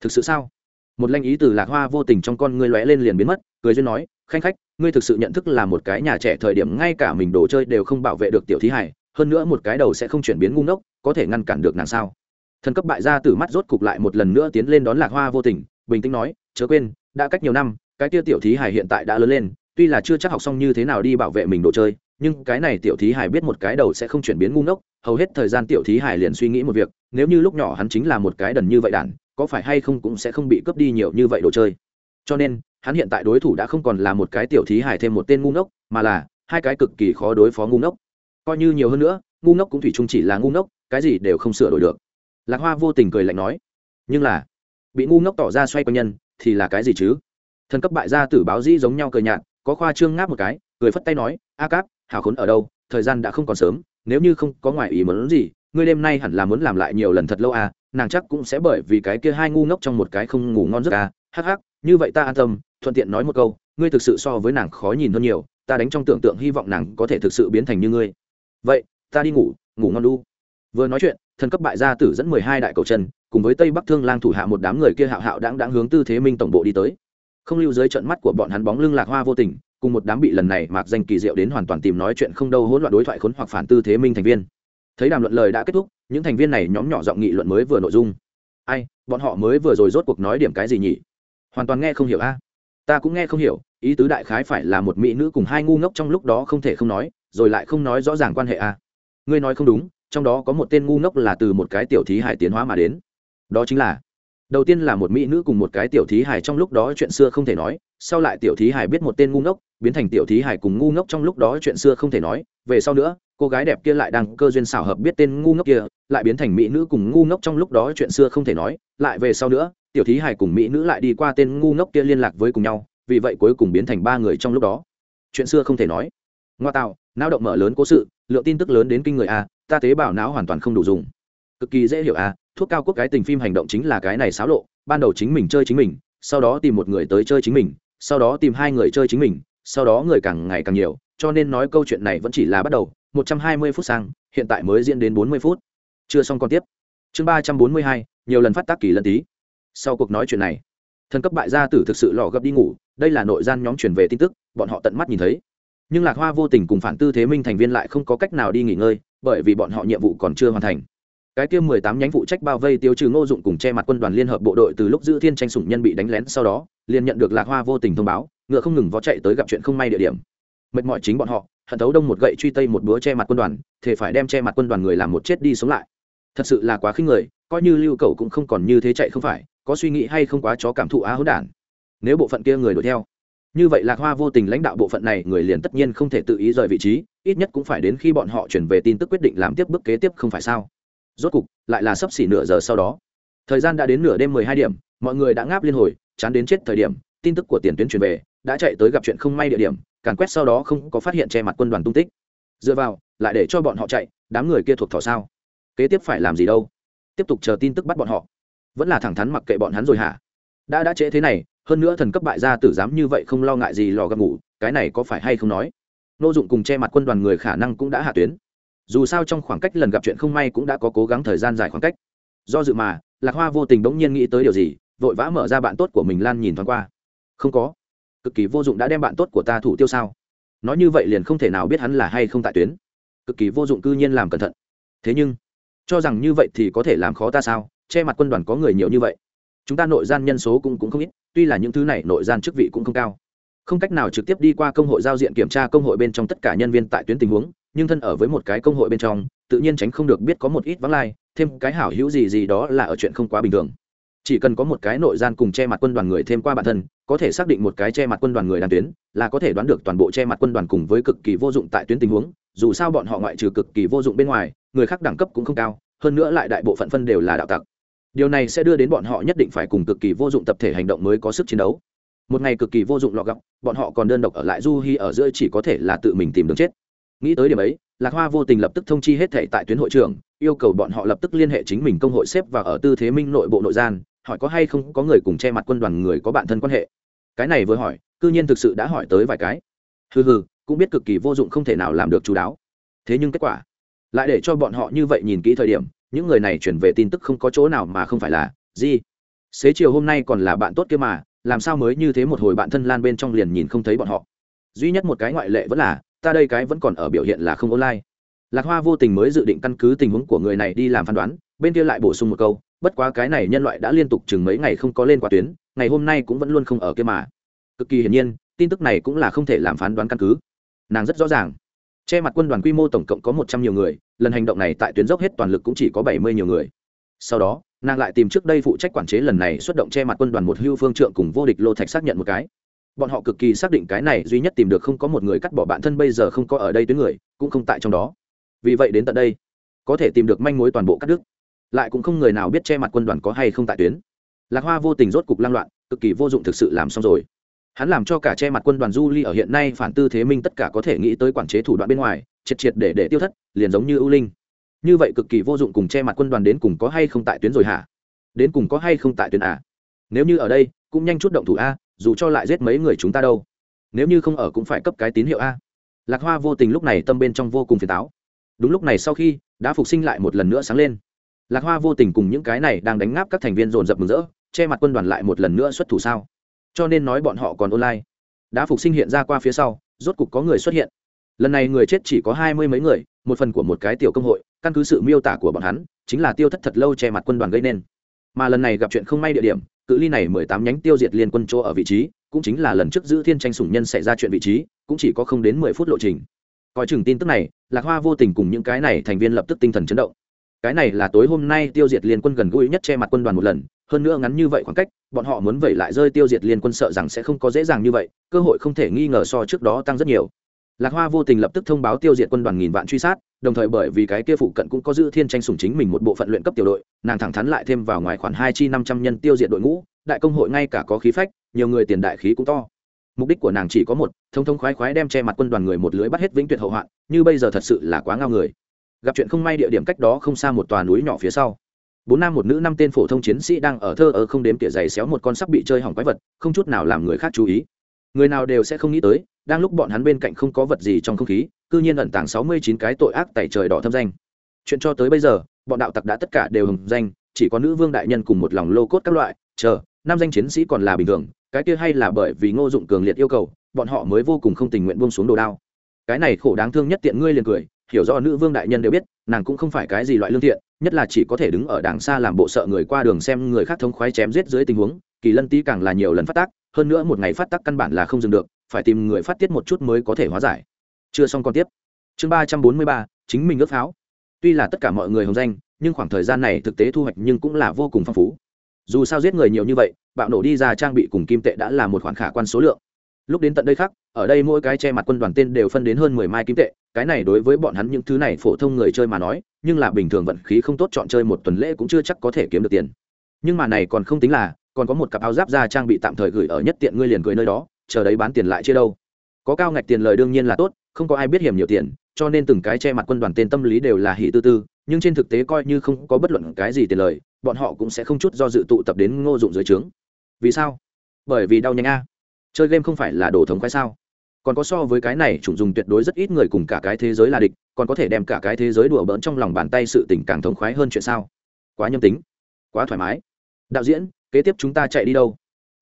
Thực sự sao? Một lanh ý từ lạc hoa vô tình trong con ngươi lóe lên liền biến mất, cười duyên nói, khanh khách, ngươi thực sự nhận thức là một cái nhà trẻ thời điểm ngay cả mình đồ chơi đều không bảo vệ được tiểu thí hải, hơn nữa một cái đầu sẽ không chuyển biến ngu ngốc, có thể ngăn cản được nàng sao? Thần cấp bại gia tử mắt rốt cục lại một lần nữa tiến lên đón lạc hoa vô tình, bình tĩnh nói, chớ quên đã cách nhiều năm, cái tia tiểu thí hải hiện tại đã lớn lên, tuy là chưa chắc học xong như thế nào đi bảo vệ mình đồ chơi, nhưng cái này tiểu thí hải biết một cái đầu sẽ không chuyển biến ngu ngốc, hầu hết thời gian tiểu thí hải liền suy nghĩ một việc, nếu như lúc nhỏ hắn chính là một cái đần như vậy đản, có phải hay không cũng sẽ không bị cướp đi nhiều như vậy đồ chơi. Cho nên, hắn hiện tại đối thủ đã không còn là một cái tiểu thí hải thêm một tên ngu ngốc, mà là hai cái cực kỳ khó đối phó ngu ngốc. Coi như nhiều hơn nữa, ngu ngốc cũng thủy chung chỉ là ngu ngốc, cái gì đều không sửa đổi được. Lạc hoa vô tình cười lạnh nói, nhưng là bị ngu ngốc tỏ ra xoay quanh nhân thì là cái gì chứ? Thần cấp bại gia tử báo dĩ giống nhau cười nhạt, có khoa trương ngáp một cái, cười phất tay nói, a cáp, hảo khốn ở đâu? Thời gian đã không còn sớm, nếu như không có ngoại ý muốn gì, ngươi đêm nay hẳn là muốn làm lại nhiều lần thật lâu à nàng chắc cũng sẽ bởi vì cái kia hai ngu ngốc trong một cái không ngủ ngon giấc à. Hắc hắc, như vậy ta an tâm, thuận tiện nói một câu, ngươi thực sự so với nàng khó nhìn hơn nhiều, ta đánh trong tưởng tượng hy vọng nàng có thể thực sự biến thành như ngươi. Vậy, ta đi ngủ ngủ ngon đu. Vừa nói chuyện thần cấp bại gia tử dẫn mười hai đại cầu chân, cùng với tây bắc thương lang thủ hạ một đám người kia hạo hạo đáng đáng hướng tư thế minh tổng bộ đi tới. Không lưu dưới trận mắt của bọn hắn bóng lưng lạc hoa vô tình, cùng một đám bị lần này mạc danh kỳ diệu đến hoàn toàn tìm nói chuyện không đâu hỗn loạn đối thoại khốn hoặc phản tư thế minh thành viên. Thấy đàm luận lời đã kết thúc, những thành viên này nhóm nhỏ giọng nghị luận mới vừa nội dung. Ai, bọn họ mới vừa rồi rốt cuộc nói điểm cái gì nhỉ? Hoàn toàn nghe không hiểu a. Ta cũng nghe không hiểu, ý tứ đại khái phải là một mỹ nữ cùng hai ngu ngốc trong lúc đó không thể không nói, rồi lại không nói rõ ràng quan hệ a. Ngươi nói không đúng trong đó có một tên ngu ngốc là từ một cái tiểu thí hải tiến hóa mà đến. Đó chính là, đầu tiên là một mỹ nữ cùng một cái tiểu thí hải trong lúc đó chuyện xưa không thể nói, sau lại tiểu thí hải biết một tên ngu ngốc, biến thành tiểu thí hải cùng ngu ngốc trong lúc đó chuyện xưa không thể nói. Về sau nữa, cô gái đẹp kia lại đang cơ duyên xảo hợp biết tên ngu ngốc kia, lại biến thành mỹ nữ cùng ngu ngốc trong lúc đó chuyện xưa không thể nói. Lại về sau nữa, tiểu thí hải cùng mỹ nữ lại đi qua tên ngu ngốc kia liên lạc với cùng nhau, vì vậy cuối cùng biến thành ba người trong lúc đó. Chuyện xưa không thể nói. Ngoa tạo não động mở lớn cố sự, lượng tin tức lớn đến kinh người a ta tế bào não hoàn toàn không đủ dùng. Cực kỳ dễ hiểu à? thuốc cao quốc cái tình phim hành động chính là cái này xáo lộ, ban đầu chính mình chơi chính mình, sau đó tìm một người tới chơi chính mình, sau đó tìm hai người chơi chính mình, sau đó người càng ngày càng nhiều, cho nên nói câu chuyện này vẫn chỉ là bắt đầu, một trăm hai mươi phút sang, hiện tại mới diễn đến bốn mươi phút. Chưa xong còn tiếp. Chương ba trăm bốn mươi hai, nhiều lần phát tác kỳ lần tí. Sau cuộc nói chuyện này, thần cấp bại gia tử thực sự lò gấp đi ngủ, đây là nội gian nhóm truyền về tin tức, bọn họ tận mắt nhìn thấy. Nhưng lạc hoa vô tình cùng phản tư thế minh thành viên lại không có cách nào đi nghỉ ngơi bởi vì bọn họ nhiệm vụ còn chưa hoàn thành. Cái kia mười tám nhánh phụ trách bao vây tiêu trừ ngô dụng cùng che mặt quân đoàn liên hợp bộ đội từ lúc giữ thiên tranh sủng nhân bị đánh lén sau đó, liền nhận được lạc hoa vô tình thông báo, ngựa không ngừng vó chạy tới gặp chuyện không may địa điểm. Mệt mỏi chính bọn họ, hận thấu đông một gậy truy tây một búa che mặt quân đoàn thể phải đem che mặt quân đoàn người làm một chết đi sống lại. Thật sự là quá khinh người, coi như lưu cầu cũng không còn như thế chạy không phải, có suy nghĩ hay không quá chó cảm thụ á hỗn đản. Nếu bộ phận kia người đuổi theo như vậy lạc hoa vô tình lãnh đạo bộ phận này, người liền tất nhiên không thể tự ý rời vị trí, ít nhất cũng phải đến khi bọn họ chuyển về tin tức quyết định làm tiếp bước kế tiếp không phải sao? Rốt cục, lại là sắp xỉ nửa giờ sau đó. Thời gian đã đến nửa đêm mười hai điểm, mọi người đã ngáp liên hồi, chán đến chết thời điểm, tin tức của tiền tuyến truyền về, đã chạy tới gặp chuyện không may địa điểm, càn quét sau đó không có phát hiện che mặt quân đoàn tung tích. Dựa vào, lại để cho bọn họ chạy, đám người kia thuộc thỏ sao? Kế tiếp phải làm gì đâu? Tiếp tục chờ tin tức bắt bọn họ. Vẫn là thẳng thắn mặc kệ bọn hắn rồi hả? Đã đã trễ thế này, hơn nữa thần cấp bại gia tử dám như vậy không lo ngại gì lò gặp ngủ, cái này có phải hay không nói? Nô dụng cùng che mặt quân đoàn người khả năng cũng đã hạ tuyến. Dù sao trong khoảng cách lần gặp chuyện không may cũng đã có cố gắng thời gian dài khoảng cách. Do dự mà, lạc hoa vô tình bỗng nhiên nghĩ tới điều gì, vội vã mở ra bạn tốt của mình lan nhìn thoáng qua. Không có. Cực kỳ vô dụng đã đem bạn tốt của ta thủ tiêu sao? Nói như vậy liền không thể nào biết hắn là hay không tại tuyến. Cực kỳ vô dụng cư nhiên làm cẩn thận. Thế nhưng, cho rằng như vậy thì có thể làm khó ta sao? Che mặt quân đoàn có người nhiều như vậy chúng ta nội gian nhân số cũng cũng không ít, tuy là những thứ này nội gian chức vị cũng không cao. Không cách nào trực tiếp đi qua công hội giao diện kiểm tra công hội bên trong tất cả nhân viên tại tuyến tình huống, nhưng thân ở với một cái công hội bên trong, tự nhiên tránh không được biết có một ít vắng lai, thêm cái hảo hữu gì gì đó là ở chuyện không quá bình thường. Chỉ cần có một cái nội gian cùng che mặt quân đoàn người thêm qua bản thân, có thể xác định một cái che mặt quân đoàn người đang tuyến, là có thể đoán được toàn bộ che mặt quân đoàn cùng với cực kỳ vô dụng tại tuyến tình huống, dù sao bọn họ ngoại trừ cực kỳ vô dụng bên ngoài, người khác đẳng cấp cũng không cao, hơn nữa lại đại bộ phận phân đều là đạo tặc điều này sẽ đưa đến bọn họ nhất định phải cùng cực kỳ vô dụng tập thể hành động mới có sức chiến đấu. Một ngày cực kỳ vô dụng lọ gọng, bọn họ còn đơn độc ở lại du hi ở giữa chỉ có thể là tự mình tìm đường chết. Nghĩ tới điểm ấy, lạc hoa vô tình lập tức thông chi hết thể tại tuyến hội trưởng yêu cầu bọn họ lập tức liên hệ chính mình công hội xếp và ở tư thế minh nội bộ nội gian, hỏi có hay không có người cùng che mặt quân đoàn người có bạn thân quan hệ. Cái này vừa hỏi, cư nhiên thực sự đã hỏi tới vài cái. Hừ hừ, cũng biết cực kỳ vô dụng không thể nào làm được chú đáo. Thế nhưng kết quả, lại để cho bọn họ như vậy nhìn kỹ thời điểm những người này chuyển về tin tức không có chỗ nào mà không phải là gì xế chiều hôm nay còn là bạn tốt kia mà, làm sao mới như thế một hồi bạn thân lan bên trong liền nhìn không thấy bọn họ? Duy nhất một cái ngoại lệ vẫn là, ta đây cái vẫn còn ở biểu hiện là không online. Lạc hoa vô tình mới dự định căn cứ tình huống của người này đi làm phán đoán, bên kia lại bổ sung một câu, bất quá cái này nhân loại đã liên tục chừng mấy ngày không có lên quả tuyến, ngày hôm nay cũng vẫn luôn không ở kia mà. Cực kỳ hiển nhiên, tin tức này cũng là không thể làm phán đoán căn cứ. Nàng rất rõ ràng che mặt quân đoàn quy mô tổng cộng có một trăm nhiều người, lần hành động này tại tuyến dốc hết toàn lực cũng chỉ có bảy mươi nhiều người. Sau đó, nàng lại tìm trước đây phụ trách quản chế lần này xuất động che mặt quân đoàn một hưu phương trượng cùng vô địch lô thạch xác nhận một cái. Bọn họ cực kỳ xác định cái này duy nhất tìm được không có một người cắt bỏ bản thân bây giờ không có ở đây tuyến người, cũng không tại trong đó. Vì vậy đến tận đây, có thể tìm được manh mối toàn bộ cắt đứt. Lại cũng không người nào biết che mặt quân đoàn có hay không tại tuyến. Lạc hoa vô tình rốt cục lang loạn, cực kỳ vô dụng thực sự làm xong rồi hắn làm cho cả che mặt quân đoàn du ly ở hiện nay phản tư thế minh tất cả có thể nghĩ tới quản chế thủ đoạn bên ngoài, triệt triệt để để tiêu thất, liền giống như ưu linh. Như vậy cực kỳ vô dụng cùng che mặt quân đoàn đến cùng có hay không tại tuyến rồi hả? Đến cùng có hay không tại tuyến à? Nếu như ở đây, cũng nhanh chút động thủ a, dù cho lại giết mấy người chúng ta đâu. Nếu như không ở cũng phải cấp cái tín hiệu a. Lạc hoa vô tình lúc này tâm bên trong vô cùng phiền táo. Đúng lúc này sau khi, đã phục sinh lại một lần nữa sáng lên. Lạc hoa vô tình cùng những cái này đang đánh ngáp các thành viên dồn dập mừng rỡ, che mặt quân đoàn lại một lần nữa xuất thủ sao? Cho nên nói bọn họ còn online. Đã phục sinh hiện ra qua phía sau, rốt cục có người xuất hiện. Lần này người chết chỉ có hai mươi mấy người, một phần của một cái tiểu công hội, căn cứ sự miêu tả của bọn hắn, chính là tiêu thất thật lâu che mặt quân đoàn gây nên. Mà lần này gặp chuyện không may địa điểm, cự ly này mười tám nhánh tiêu diệt liên quân chỗ ở vị trí, cũng chính là lần trước giữ thiên tranh sủng nhân xảy ra chuyện vị trí, cũng chỉ có không đến mười phút lộ trình. Coi chừng tin tức này, lạc hoa vô tình cùng những cái này thành viên lập tức tinh thần chấn động. Cái này là tối hôm nay tiêu diệt liên quân gần gũi nhất che mặt quân đoàn một lần hơn nữa ngắn như vậy khoảng cách, bọn họ muốn vẩy lại rơi tiêu diệt liên quân sợ rằng sẽ không có dễ dàng như vậy, cơ hội không thể nghi ngờ so trước đó tăng rất nhiều. Lạc hoa vô tình lập tức thông báo tiêu diệt quân đoàn nghìn vạn truy sát, đồng thời bởi vì cái kia phụ cận cũng có giữ thiên tranh sủng chính mình một bộ phận luyện cấp tiểu đội, nàng thẳng thắn lại thêm vào ngoài khoản hai chi năm trăm nhân tiêu diệt đội ngũ, đại công hội ngay cả có khí phách, nhiều người tiền đại khí cũng to. Mục đích của nàng chỉ có một, thông thông khoái khoái đem che mặt quân đoàn người một lưới bắt hết vĩnh tuyệt hậu hoạn, như bây giờ thật sự là quá ngao người. Gặp chuyện không may địa điểm cách đó không xa một tòa núi nhỏ phía sau bốn nam một nữ năm tên phổ thông chiến sĩ đang ở thơ ở không đếm tỉa giày xéo một con sắc bị chơi hỏng quái vật, không chút nào làm người khác chú ý. Người nào đều sẽ không nghĩ tới, đang lúc bọn hắn bên cạnh không có vật gì trong không khí, cư nhiên ẩn tàng sáu mươi chín cái tội ác tại trời đỏ thâm danh. Chuyện cho tới bây giờ, bọn đạo tặc đã tất cả đều hồng danh, chỉ có nữ vương đại nhân cùng một lòng lô cốt các loại, chờ nam danh chiến sĩ còn là bình thường, cái kia hay là bởi vì ngô dụng cường liệt yêu cầu, bọn họ mới vô cùng không tình nguyện buông xuống đồ đao. Cái này khổ đáng thương nhất tiện ngươi liền cười, hiểu rõ nữ vương đại nhân đều biết, nàng cũng không phải cái gì loại lương thiện nhất là chỉ có thể đứng ở đàng xa làm bộ sợ người qua đường xem người khác thống khoái chém giết dưới tình huống, kỳ lân tý càng là nhiều lần phát tác, hơn nữa một ngày phát tác căn bản là không dừng được, phải tìm người phát tiết một chút mới có thể hóa giải. Chưa xong còn tiếp. Chương ba trăm bốn mươi ba, chính mình ước pháo. Tuy là tất cả mọi người hồng danh, nhưng khoảng thời gian này thực tế thu hoạch nhưng cũng là vô cùng phong phú. Dù sao giết người nhiều như vậy, bạo nổ đi ra trang bị cùng kim tệ đã là một khoản khả quan số lượng lúc đến tận đây khác, ở đây mỗi cái che mặt quân đoàn tên đều phân đến hơn mười mai kim tệ, cái này đối với bọn hắn những thứ này phổ thông người chơi mà nói, nhưng là bình thường vận khí không tốt chọn chơi một tuần lễ cũng chưa chắc có thể kiếm được tiền. Nhưng mà này còn không tính là, còn có một cặp áo giáp da trang bị tạm thời gửi ở nhất tiện ngươi liền gửi nơi đó, chờ đấy bán tiền lại chia đâu. Có cao ngạch tiền lời đương nhiên là tốt, không có ai biết hiểm nhiều tiền, cho nên từng cái che mặt quân đoàn tên tâm lý đều là hỉ tư tư, nhưng trên thực tế coi như không có bất luận cái gì tiền lời, bọn họ cũng sẽ không chút do dự tụ tập đến ngô dụng dưới trướng. Vì sao? Bởi vì đau nhanh a chơi game không phải là đồ thống khoái sao? Còn có so với cái này, chủng dùng tuyệt đối rất ít người cùng cả cái thế giới là địch, còn có thể đem cả cái thế giới đùa bỡn trong lòng bàn tay sự tình càng thống khoái hơn chuyện sao? Quá nhâm tính, quá thoải mái. Đạo diễn, kế tiếp chúng ta chạy đi đâu?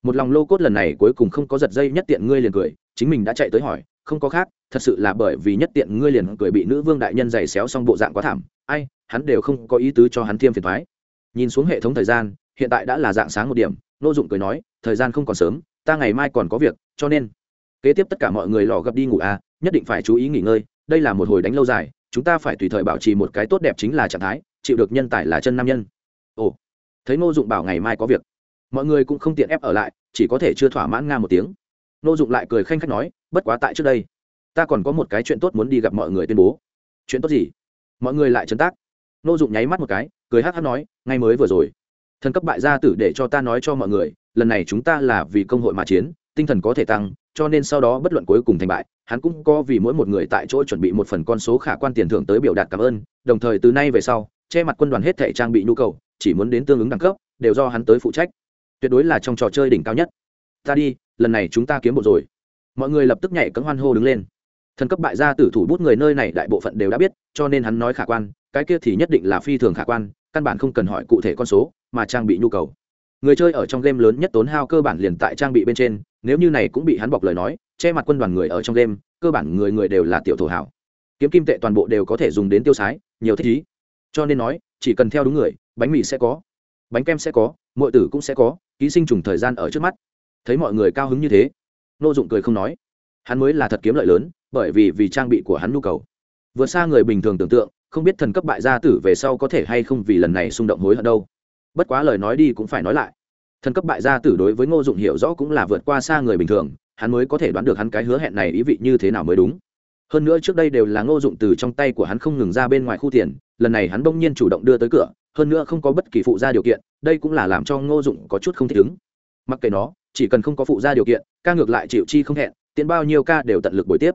Một lòng lô cốt lần này cuối cùng không có giật dây, nhất tiện ngươi liền cười, chính mình đã chạy tới hỏi, không có khác, thật sự là bởi vì nhất tiện ngươi liền cười bị nữ vương đại nhân giày xéo xong bộ dạng quá thảm. Ai, hắn đều không có ý tứ cho hắn thiêm phiền thoái nhìn xuống hệ thống thời gian, hiện tại đã là dạng sáng một điểm, nô dụng cười nói, thời gian không còn sớm ta ngày mai còn có việc, cho nên. Kế tiếp tất cả mọi người lò gập đi ngủ à nhất định phải chú ý nghỉ ngơi, đây là một hồi đánh lâu dài, chúng ta phải tùy thời bảo trì một cái tốt đẹp chính là trạng thái, chịu được nhân tài là chân nam nhân. Ồ, thấy ngô dụng bảo ngày mai có việc. Mọi người cũng không tiện ép ở lại, chỉ có thể chưa thỏa mãn nga một tiếng. Ngô dụng lại cười khanh khách nói, bất quá tại trước đây, ta còn có một cái chuyện tốt muốn đi gặp mọi người tuyên bố. Chuyện tốt gì? Mọi người lại chấn tác. Ngô dụng nháy mắt một cái, cười hát hát nói ngay mới vừa rồi, thần cấp bại gia tử để cho ta nói cho mọi người lần này chúng ta là vì công hội mà chiến, tinh thần có thể tăng, cho nên sau đó bất luận cuối cùng thành bại, hắn cũng có vì mỗi một người tại chỗ chuẩn bị một phần con số khả quan tiền thưởng tới biểu đạt cảm ơn, đồng thời từ nay về sau, che mặt quân đoàn hết thể trang bị nhu cầu, chỉ muốn đến tương ứng đẳng cấp, đều do hắn tới phụ trách. Tuyệt đối là trong trò chơi đỉnh cao nhất. Ta đi, lần này chúng ta kiếm bộ rồi. Mọi người lập tức nhảy cấm hoan hô đứng lên. Thần cấp bại gia tử thủ bút người nơi này đại bộ phận đều đã biết, cho nên hắn nói khả quan, cái kia thì nhất định là phi thường khả quan, căn bản không cần hỏi cụ thể con số, mà trang bị nhu cầu người chơi ở trong game lớn nhất tốn hao cơ bản liền tại trang bị bên trên, nếu như này cũng bị hắn bọc lời nói, che mặt quân đoàn người ở trong game, cơ bản người người đều là tiểu thổ hảo. Kiếm kim tệ toàn bộ đều có thể dùng đến tiêu sái, nhiều thích ý. Cho nên nói, chỉ cần theo đúng người, bánh mì sẽ có, bánh kem sẽ có mọi tử cũng sẽ có, ký sinh trùng thời gian ở trước mắt. Thấy mọi người cao hứng như thế, nô dụng cười không nói. Hắn mới là thật kiếm lợi lớn, bởi vì vì trang bị của hắn nhu cầu. Vượt xa người bình thường tưởng tượng, không biết thần cấp bại gia tử về sau có thể hay không vì lần này xung động hối hận đâu bất quá lời nói đi cũng phải nói lại. Thần cấp bại gia tử đối với ngô dụng hiểu rõ cũng là vượt qua xa người bình thường, hắn mới có thể đoán được hắn cái hứa hẹn này ý vị như thế nào mới đúng. Hơn nữa trước đây đều là ngô dụng từ trong tay của hắn không ngừng ra bên ngoài khu tiền, lần này hắn bỗng nhiên chủ động đưa tới cửa, hơn nữa không có bất kỳ phụ gia điều kiện, đây cũng là làm cho ngô dụng có chút không thích ứng. Mặc kệ nó, chỉ cần không có phụ gia điều kiện, ca ngược lại chịu chi không hẹn tiện bao nhiêu ca đều tận lực buổi tiếp.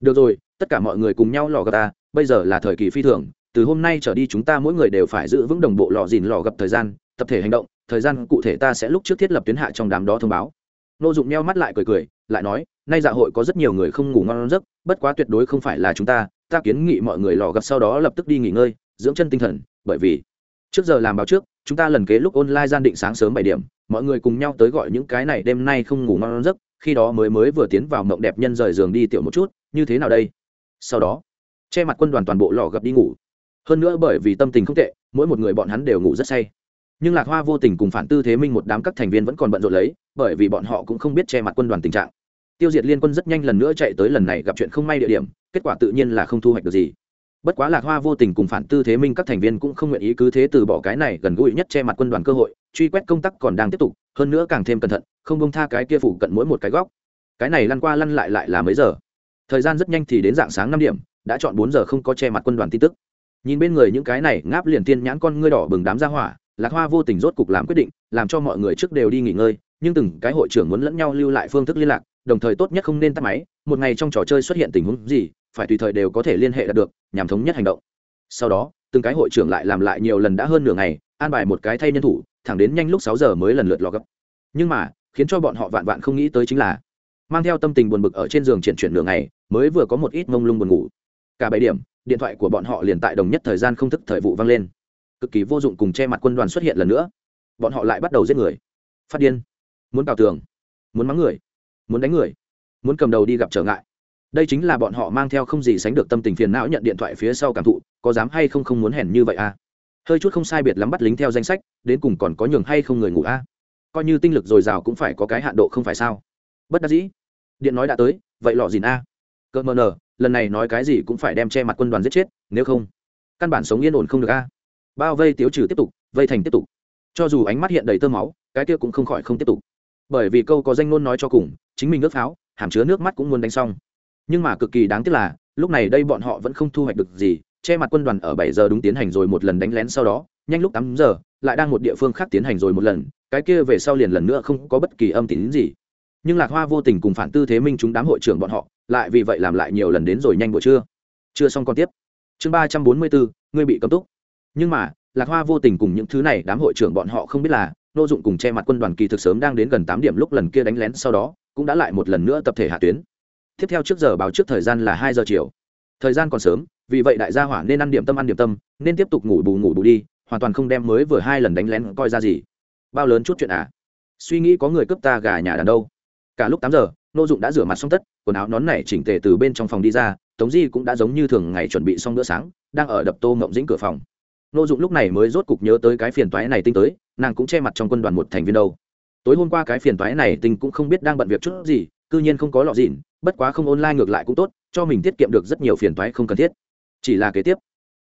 Được rồi, tất cả mọi người cùng nhau lò gà ta, bây giờ là thời kỳ phi thường từ hôm nay trở đi chúng ta mỗi người đều phải giữ vững đồng bộ lò dìn lò gặp thời gian, tập thể hành động, thời gian cụ thể ta sẽ lúc trước thiết lập tuyến hạ trong đám đó thông báo. Nô dụng neo mắt lại cười cười, lại nói, nay dạ hội có rất nhiều người không ngủ ngon giấc, bất quá tuyệt đối không phải là chúng ta ta kiến nghị mọi người lò gặp sau đó lập tức đi nghỉ ngơi, dưỡng chân tinh thần, bởi vì trước giờ làm báo trước, chúng ta lần kế lúc online gian định sáng sớm bảy điểm, mọi người cùng nhau tới gọi những cái này đêm nay không ngủ ngon giấc, khi đó mới mới vừa tiến vào mộng đẹp nhân rời giường đi tiểu một chút, như thế nào đây? Sau đó, che mặt quân đoàn toàn bộ lò gặp đi ngủ hơn nữa bởi vì tâm tình không tệ, mỗi một người bọn hắn đều ngủ rất say. Nhưng lạc hoa vô tình cùng phản tư thế minh một đám các thành viên vẫn còn bận rộn lấy, bởi vì bọn họ cũng không biết che mặt quân đoàn tình trạng. Tiêu diệt liên quân rất nhanh lần nữa chạy tới lần này gặp chuyện không may địa điểm, kết quả tự nhiên là không thu hoạch được gì. Bất quá lạc hoa vô tình cùng phản tư thế minh các thành viên cũng không nguyện ý cứ thế từ bỏ cái này gần gũi nhất che mặt quân đoàn cơ hội, truy quét công tác còn đang tiếp tục, hơn nữa càng thêm cẩn thận, không bông tha cái kia phủ cận mỗi một cái góc. Cái này lăn qua lăn lại lại là mấy giờ? Thời gian rất nhanh thì đến dạng sáng năm điểm, đã chọn bốn giờ không có che mặt quân đoàn tin tức nhìn bên người những cái này, ngáp liền tiên nhãn con ngươi đỏ bừng đám ra hỏa, lạc hoa vô tình rốt cục làm quyết định, làm cho mọi người trước đều đi nghỉ ngơi, nhưng từng cái hội trưởng muốn lẫn nhau lưu lại phương thức liên lạc, đồng thời tốt nhất không nên tắt máy, một ngày trong trò chơi xuất hiện tình huống gì, phải tùy thời đều có thể liên hệ đạt được, nhằm thống nhất hành động. Sau đó, từng cái hội trưởng lại làm lại nhiều lần đã hơn nửa ngày, an bài một cái thay nhân thủ, thẳng đến nhanh lúc sáu giờ mới lần lượt lò gấp nhưng mà, khiến cho bọn họ vạn vạn không nghĩ tới chính là, mang theo tâm tình buồn bực ở trên giường triển chuyển nửa ngày, mới vừa có một ít mông lung buồn ngủ. Cả bảy điểm điện thoại của bọn họ liền tại đồng nhất thời gian không thức thời vụ vang lên. Cực kỳ vô dụng cùng che mặt quân đoàn xuất hiện lần nữa. Bọn họ lại bắt đầu giết người. Phát điên. Muốn cào tường. Muốn mắng người. Muốn đánh người. Muốn cầm đầu đi gặp trở ngại. Đây chính là bọn họ mang theo không gì sánh được tâm tình phiền não nhận điện thoại phía sau cảm thụ, có dám hay không không muốn hèn như vậy à? Hơi chút không sai biệt lắm bắt lính theo danh sách, đến cùng còn có nhường hay không người ngủ à? Coi như tinh lực dồi dào cũng phải có cái hạn độ không phải sao? Bất đắc dĩ. Điện nói đã tới, vậy lọ gì a. À? cỡ mờ nờ lần này nói cái gì cũng phải đem che mặt quân đoàn giết chết, nếu không, căn bản sống yên ổn không được a. Bao vây tiếu trừ tiếp tục, vây thành tiếp tục. Cho dù ánh mắt hiện đầy tơ máu, cái kia cũng không khỏi không tiếp tục. Bởi vì câu có danh ngôn nói cho cùng, chính mình ước pháo, hàm chứa nước mắt cũng muốn đánh xong. Nhưng mà cực kỳ đáng tiếc là, lúc này đây bọn họ vẫn không thu hoạch được gì, che mặt quân đoàn ở bảy giờ đúng tiến hành rồi một lần đánh lén sau đó, nhanh lúc tám giờ, lại đang một địa phương khác tiến hành rồi một lần, cái kia về sau liền lần nữa không có bất kỳ âm tín gì. Nhưng lạc hoa vô tình cùng phản tư thế minh chúng đám hội trưởng bọn họ lại vì vậy làm lại nhiều lần đến rồi nhanh buổi trưa. Chưa xong còn tiếp. Chương ba trăm bốn mươi bốn, ngươi bị cấm túc. Nhưng mà, lạc hoa vô tình cùng những thứ này đám hội trưởng bọn họ không biết là, nô dụng cùng che mặt quân đoàn kỳ thực sớm đang đến gần tám điểm lúc lần kia đánh lén sau đó, cũng đã lại một lần nữa tập thể hạ tuyến. Tiếp theo trước giờ báo trước thời gian là hai giờ chiều. Thời gian còn sớm, vì vậy đại gia hỏa nên ăn điểm tâm ăn điểm tâm, nên tiếp tục ngủ bù ngủ bù đi, hoàn toàn không đem mới vừa hai lần đánh lén coi ra gì. Bao lớn chút chuyện à? Suy nghĩ có người cướp ta gà nhà đàn đâu? Cả lúc tám giờ, nô dụng đã rửa mặt xong tất quần áo nón này chỉnh tề từ bên trong phòng đi ra, tống di cũng đã giống như thường ngày chuẩn bị xong bữa sáng, đang ở đập tô mộng dĩnh cửa phòng. Nô dụng lúc này mới rốt cục nhớ tới cái phiền toái này tinh tới, nàng cũng che mặt trong quân đoàn một thành viên đâu. Tối hôm qua cái phiền toái này tinh cũng không biết đang bận việc chút gì, cư nhiên không có lọ dịn, bất quá không online ngược lại cũng tốt, cho mình tiết kiệm được rất nhiều phiền toái không cần thiết. Chỉ là kế tiếp,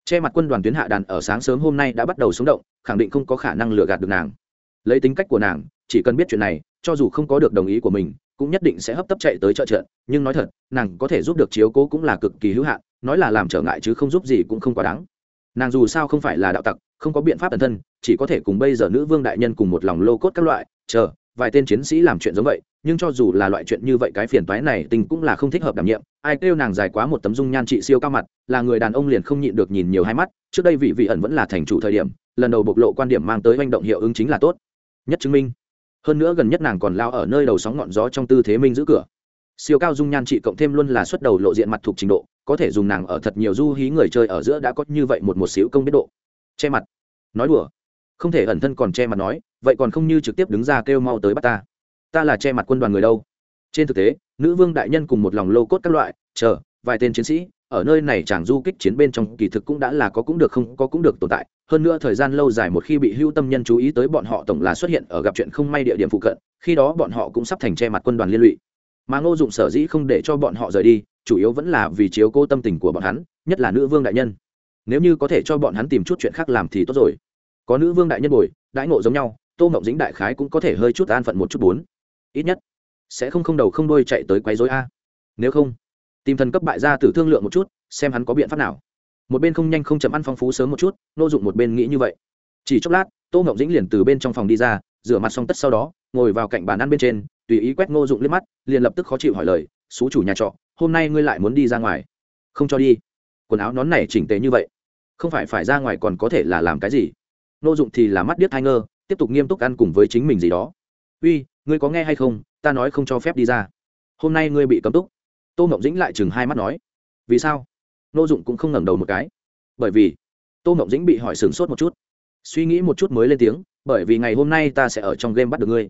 che mặt quân đoàn tuyến hạ đàn ở sáng sớm hôm nay đã bắt đầu sống động, khẳng định không có khả năng lừa gạt được nàng. Lấy tính cách của nàng, chỉ cần biết chuyện này, cho dù không có được đồng ý của mình cũng nhất định sẽ hấp tấp chạy tới trợ trận, nhưng nói thật, nàng có thể giúp được chiếu cố cũng là cực kỳ hữu hạn, nói là làm trở ngại chứ không giúp gì cũng không quá đáng. Nàng dù sao không phải là đạo tặc, không có biện pháp bản thân, chỉ có thể cùng bây giờ nữ vương đại nhân cùng một lòng lô cốt các loại, chờ, vài tên chiến sĩ làm chuyện giống vậy, nhưng cho dù là loại chuyện như vậy cái phiền toái này tình cũng là không thích hợp đảm nhiệm. Ai kêu nàng dài quá một tấm dung nhan trị siêu cao mặt, là người đàn ông liền không nhịn được nhìn nhiều hai mắt, trước đây vị vị ẩn vẫn là thành chủ thời điểm, lần đầu bộc lộ quan điểm mang tới hành động hiệu ứng chính là tốt. Nhất chứng minh hơn nữa gần nhất nàng còn lao ở nơi đầu sóng ngọn gió trong tư thế minh giữ cửa. Siêu cao dung nhan trị cộng thêm luôn là xuất đầu lộ diện mặt thuộc trình độ, có thể dùng nàng ở thật nhiều du hí người chơi ở giữa đã có như vậy một một xíu công biết độ. Che mặt. Nói đùa. Không thể ẩn thân còn che mặt nói, vậy còn không như trực tiếp đứng ra kêu mau tới bắt ta. Ta là che mặt quân đoàn người đâu? Trên thực tế, nữ vương đại nhân cùng một lòng lô cốt các loại, chờ, vài tên chiến sĩ ở nơi này chàng du kích chiến bên trong, kỳ thực cũng đã là có cũng được không, có cũng được tồn tại. Hơn nữa thời gian lâu dài một khi bị hưu tâm nhân chú ý tới bọn họ tổng là xuất hiện ở gặp chuyện không may địa điểm phụ cận, khi đó bọn họ cũng sắp thành che mặt quân đoàn liên lụy. Mà ngô dụng sở dĩ không để cho bọn họ rời đi, chủ yếu vẫn là vì chiếu cố tâm tình của bọn hắn, nhất là nữ vương đại nhân. Nếu như có thể cho bọn hắn tìm chút chuyện khác làm thì tốt rồi. Có nữ vương đại nhân bồi, đãi ngộ giống nhau, tô mộng dính đại khái cũng có thể hơi chút an phận một chút bốn. Ít nhất, sẽ không không đầu không đôi chạy tới quấy rối a. Nếu không tìm thần cấp bại ra tử thương lượng một chút, xem hắn có biện pháp nào. Một bên không nhanh không chậm ăn phong phú sớm một chút, nô dụng một bên nghĩ như vậy. Chỉ chốc lát, tô ngọc dĩnh liền từ bên trong phòng đi ra, rửa mặt xong tất sau đó, ngồi vào cạnh bàn ăn bên trên, tùy ý quét ngô dụng liếc mắt, liền lập tức khó chịu hỏi lời, xú chủ nhà trọ, hôm nay ngươi lại muốn đi ra ngoài? Không cho đi. Quần áo nón này chỉnh tề như vậy, không phải phải ra ngoài còn có thể là làm cái gì? Ngô dụng thì là mắt điếc hai ngơ, tiếp tục nghiêm túc ăn cùng với chính mình gì đó. Uy, ngươi có nghe hay không? Ta nói không cho phép đi ra. Hôm nay ngươi bị cấm túc tô mộng dĩnh lại chừng hai mắt nói, vì sao? Nô dụng cũng không ngẩng đầu một cái, bởi vì tô mộng dĩnh bị hỏi sửng sốt một chút, suy nghĩ một chút mới lên tiếng, bởi vì ngày hôm nay ta sẽ ở trong game bắt được ngươi.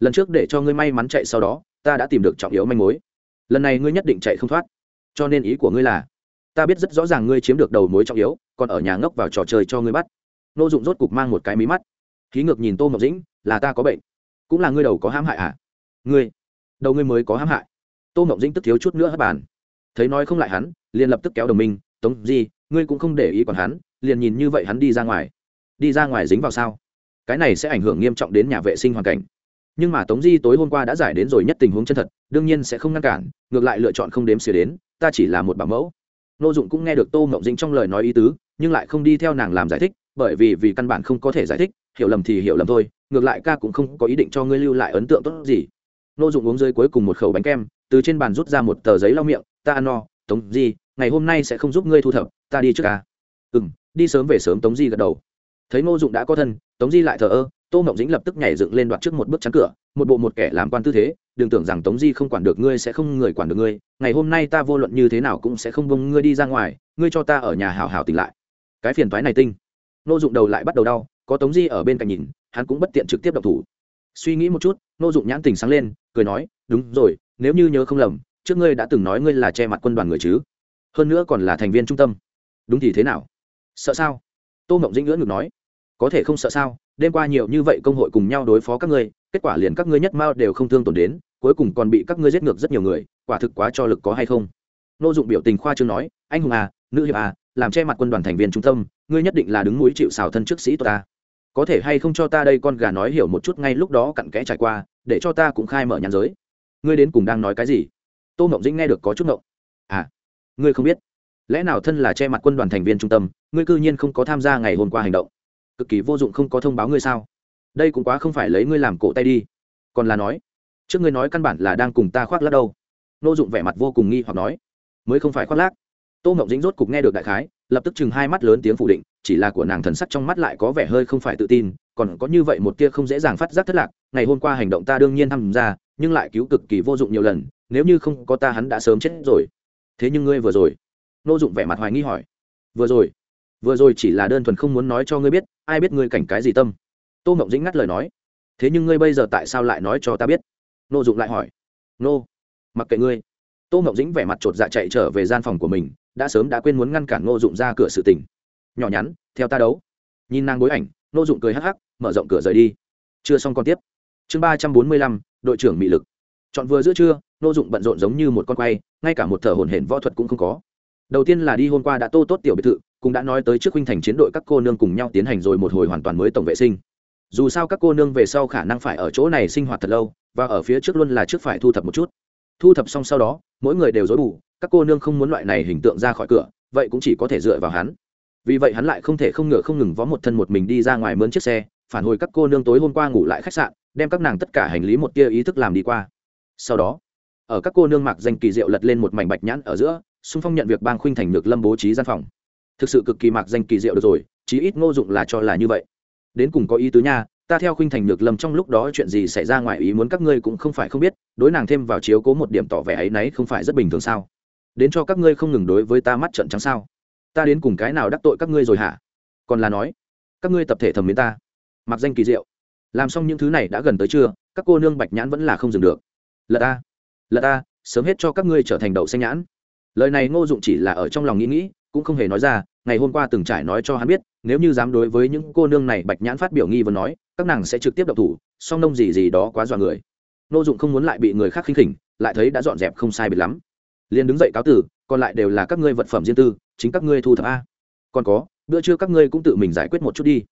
Lần trước để cho ngươi may mắn chạy sau đó, ta đã tìm được trọng yếu manh mối. Lần này ngươi nhất định chạy không thoát. Cho nên ý của ngươi là, ta biết rất rõ ràng ngươi chiếm được đầu mối trọng yếu, còn ở nhà ngốc vào trò chơi cho ngươi bắt. Nô dụng rốt cục mang một cái mí mắt. Khí ngược nhìn tô mộng dĩnh, là ta có bệnh, cũng là ngươi đầu có hãm hại à? Ngươi, đầu ngươi mới có hãm hại tô ngọc dĩnh tức thiếu chút nữa hất bàn. Thấy nói không lại hắn, liền lập tức kéo đồng minh, tống di, ngươi cũng không để ý còn hắn, liền nhìn như vậy hắn đi ra ngoài. Đi ra ngoài dính vào sao? Cái này sẽ ảnh hưởng nghiêm trọng đến nhà vệ sinh hoàn cảnh. Nhưng mà tống di tối hôm qua đã giải đến rồi nhất tình huống chân thật, đương nhiên sẽ không ngăn cản, ngược lại lựa chọn không đếm xỉa đến, ta chỉ là một bảo mẫu. Nô dụng cũng nghe được tô mộng dĩnh trong lời nói ý tứ, nhưng lại không đi theo nàng làm giải thích, bởi vì vì căn bản không có thể giải thích, hiểu lầm thì hiểu lầm thôi, ngược lại ca cũng không có ý định cho ngươi lưu lại ấn tượng tốt gì. Nô dụng uống rơi cuối cùng một khẩu bánh kem từ trên bàn rút ra một tờ giấy lau miệng, ta ăn no, tống di, ngày hôm nay sẽ không giúp ngươi thu thập, ta đi trước ca. Ừ m đi sớm về sớm, tống di gật đầu. Thấy ngô dụng đã có thân, tống di lại thờ ơ, tô mộng dĩnh lập tức nhảy dựng lên đoạt trước một bước chắn cửa, một bộ một kẻ làm quan tư thế, đừng tưởng rằng tống di không quản được ngươi sẽ không người quản được ngươi, ngày hôm nay ta vô luận như thế nào cũng sẽ không bông ngươi đi ra ngoài, ngươi cho ta ở nhà hào hào tỉnh lại. Cái phiền thoái này tinh. Ngô dụng đầu lại bắt đầu đau, có tống di ở bên cạnh nhìn, hắn cũng bất tiện trực tiếp độc thủ. Suy nghĩ một chút, ngô dụng nhãn tình sáng lên, cười nói, đúng rồi nếu như nhớ không lầm, trước ngươi đã từng nói ngươi là che mặt quân đoàn người chứ? Hơn nữa còn là thành viên trung tâm. Đúng thì thế nào? Sợ sao? Tô mộng dĩnh ngưỡng ngược nói. Có thể không sợ sao? Đêm qua nhiều như vậy công hội cùng nhau đối phó các ngươi, kết quả liền các ngươi nhất mao đều không thương tổn đến, cuối cùng còn bị các ngươi giết ngược rất nhiều người, quả thực quá cho lực có hay không? Nô dụng biểu tình khoa trương nói, anh hùng à nữ hiệp à làm che mặt quân đoàn thành viên trung tâm, ngươi nhất định là đứng mũi chịu xào thân trước sĩ ta. Có thể hay không cho ta đây con gà nói hiểu một chút ngay lúc đó cặn kẽ trải qua, để cho ta cũng khai mở nhãn giới ngươi đến cùng đang nói cái gì? Tô mộng dĩnh nghe được có chút mộng à ngươi không biết. Lẽ nào thân là che mặt quân đoàn thành viên trung tâm, ngươi cư nhiên không có tham gia ngày hôm qua hành động? Cực kỳ vô dụng không có thông báo ngươi sao? Đây cũng quá không phải lấy ngươi làm cổ tay đi. Còn là nói, trước ngươi nói căn bản là đang cùng ta khoác lắc đâu. Nô dụng vẻ mặt vô cùng nghi hoặc nói, mới không phải khoác lác. Tô mộng dính rốt cục nghe được đại khái, lập tức chừng hai mắt lớn tiếng phủ định, chỉ là của nàng thần sắc trong mắt lại có vẻ hơi không phải tự tin, còn có như vậy một tia không dễ dàng phát giác thất lạc, ngày hôm qua hành động ta đương nhiên tham gia nhưng lại cứu cực kỳ vô dụng nhiều lần, nếu như không có ta hắn đã sớm chết rồi. Thế nhưng ngươi vừa rồi. Nô dụng vẻ mặt hoài nghi hỏi. Vừa rồi. Vừa rồi chỉ là đơn thuần không muốn nói cho ngươi biết, ai biết ngươi cảnh cái gì tâm. Tô mộng dĩnh ngắt lời nói. Thế nhưng ngươi bây giờ tại sao lại nói cho ta biết? Nô dụng lại hỏi. Nô, mặc kệ ngươi. Tô mộng dĩnh vẻ mặt chột dạ chạy trở về gian phòng của mình, đã sớm đã quên muốn ngăn cản nô dụng ra cửa sự tình. Nhỏ nhắn, theo ta đấu. Nhìn nàng bối ảnh, nô dụng cười hắc hắc, mở rộng cửa rời đi. Chưa xong còn tiếp. Chương ba trăm bốn mươi lăm đội trưởng mị lực. Chọn vừa giữa trưa, nô dụng bận rộn giống như một con quay, ngay cả một thở hồn hển võ thuật cũng không có. Đầu tiên là đi hôm qua đã tô tốt tiểu biệt thự, cũng đã nói tới trước huynh thành chiến đội các cô nương cùng nhau tiến hành rồi một hồi hoàn toàn mới tổng vệ sinh. Dù sao các cô nương về sau khả năng phải ở chỗ này sinh hoạt thật lâu, và ở phía trước luôn là trước phải thu thập một chút. Thu thập xong sau đó, mỗi người đều dối bù, các cô nương không muốn loại này hình tượng ra khỏi cửa, vậy cũng chỉ có thể dựa vào hắn. Vì vậy hắn lại không thể không ngựa không ngừng vó một thân một mình đi ra ngoài mướn chiếc xe, phản hồi các cô nương tối hôm qua ngủ lại khách sạn đem các nàng tất cả hành lý một tia ý thức làm đi qua. Sau đó, ở các cô nương mặc danh kỳ diệu lật lên một mảnh bạch nhãn ở giữa xung phong nhận việc bang khuynh thành được lâm bố trí gian phòng. Thực sự cực kỳ mặc danh kỳ diệu được rồi, chí ít ngô dụng là cho là như vậy. Đến cùng có ý tứ nha, ta theo khuynh thành được lâm trong lúc đó chuyện gì xảy ra ngoài ý muốn các ngươi cũng không phải không biết, đối nàng thêm vào chiếu cố một điểm tỏ vẻ ấy nấy không phải rất bình thường sao? Đến cho các ngươi không ngừng đối với ta mắt trận trắng sao? Ta đến cùng cái nào đắc tội các ngươi rồi hả? Còn là nói, các ngươi tập thể thầm mến ta. Mặc danh kỳ diệu làm xong những thứ này đã gần tới trưa, các cô nương bạch nhãn vẫn là không dừng được. Lật ta lật ta sớm hết cho các ngươi trở thành đậu xanh nhãn. Lời này ngô dụng chỉ là ở trong lòng nghĩ nghĩ, cũng không hề nói ra, ngày hôm qua từng trải nói cho hắn biết, nếu như dám đối với những cô nương này bạch nhãn phát biểu nghi vấn nói, các nàng sẽ trực tiếp độc thủ, song nông gì gì đó quá dọa người. Ngô dụng không muốn lại bị người khác khinh khỉnh, lại thấy đã dọn dẹp không sai biệt lắm. Liền đứng dậy cáo tử, còn lại đều là các ngươi vật phẩm riêng tư, chính các ngươi thu thập a. Còn có, bữa trưa các ngươi cũng tự mình giải quyết một chút đi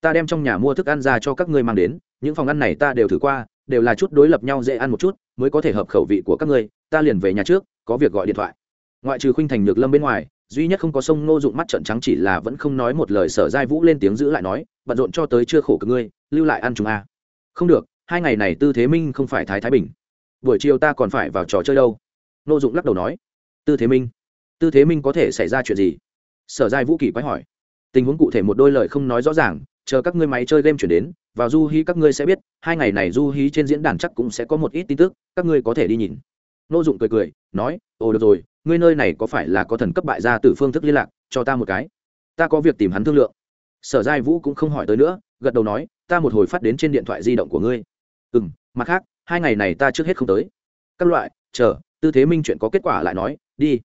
ta đem trong nhà mua thức ăn ra cho các ngươi mang đến, những phòng ăn này ta đều thử qua, đều là chút đối lập nhau dễ ăn một chút, mới có thể hợp khẩu vị của các ngươi, ta liền về nhà trước, có việc gọi điện thoại. Ngoại trừ khuynh thành nhược lâm bên ngoài, duy nhất không có sông ngô dụng mắt trận trắng chỉ là vẫn không nói một lời sở giai vũ lên tiếng giữ lại nói, bận rộn cho tới chưa khổ cực ngươi, lưu lại ăn chúng a. Không được, hai ngày này tư thế minh không phải thái thái bình. Buổi chiều ta còn phải vào trò chơi đâu. Ngô dụng lắc đầu nói. Tư thế minh? Tư thế minh có thể xảy ra chuyện gì? Sở giai vũ kỳ quái hỏi. Tình huống cụ thể một đôi lời không nói rõ ràng chờ các ngươi máy chơi game chuyển đến, vào du hí các ngươi sẽ biết, hai ngày này du hí trên diễn đàn chắc cũng sẽ có một ít tin tức, các ngươi có thể đi nhìn. Nô dụng cười cười, nói, ồ, được rồi, ngươi nơi này có phải là có thần cấp bại gia từ phương thức liên lạc, cho ta một cái. Ta có việc tìm hắn thương lượng. Sở giai vũ cũng không hỏi tới nữa, gật đầu nói, ta một hồi phát đến trên điện thoại di động của ngươi. Ừ m mặt khác, hai ngày này ta trước hết không tới. Các loại, chờ, tư thế minh chuyện có kết quả lại nói, đi.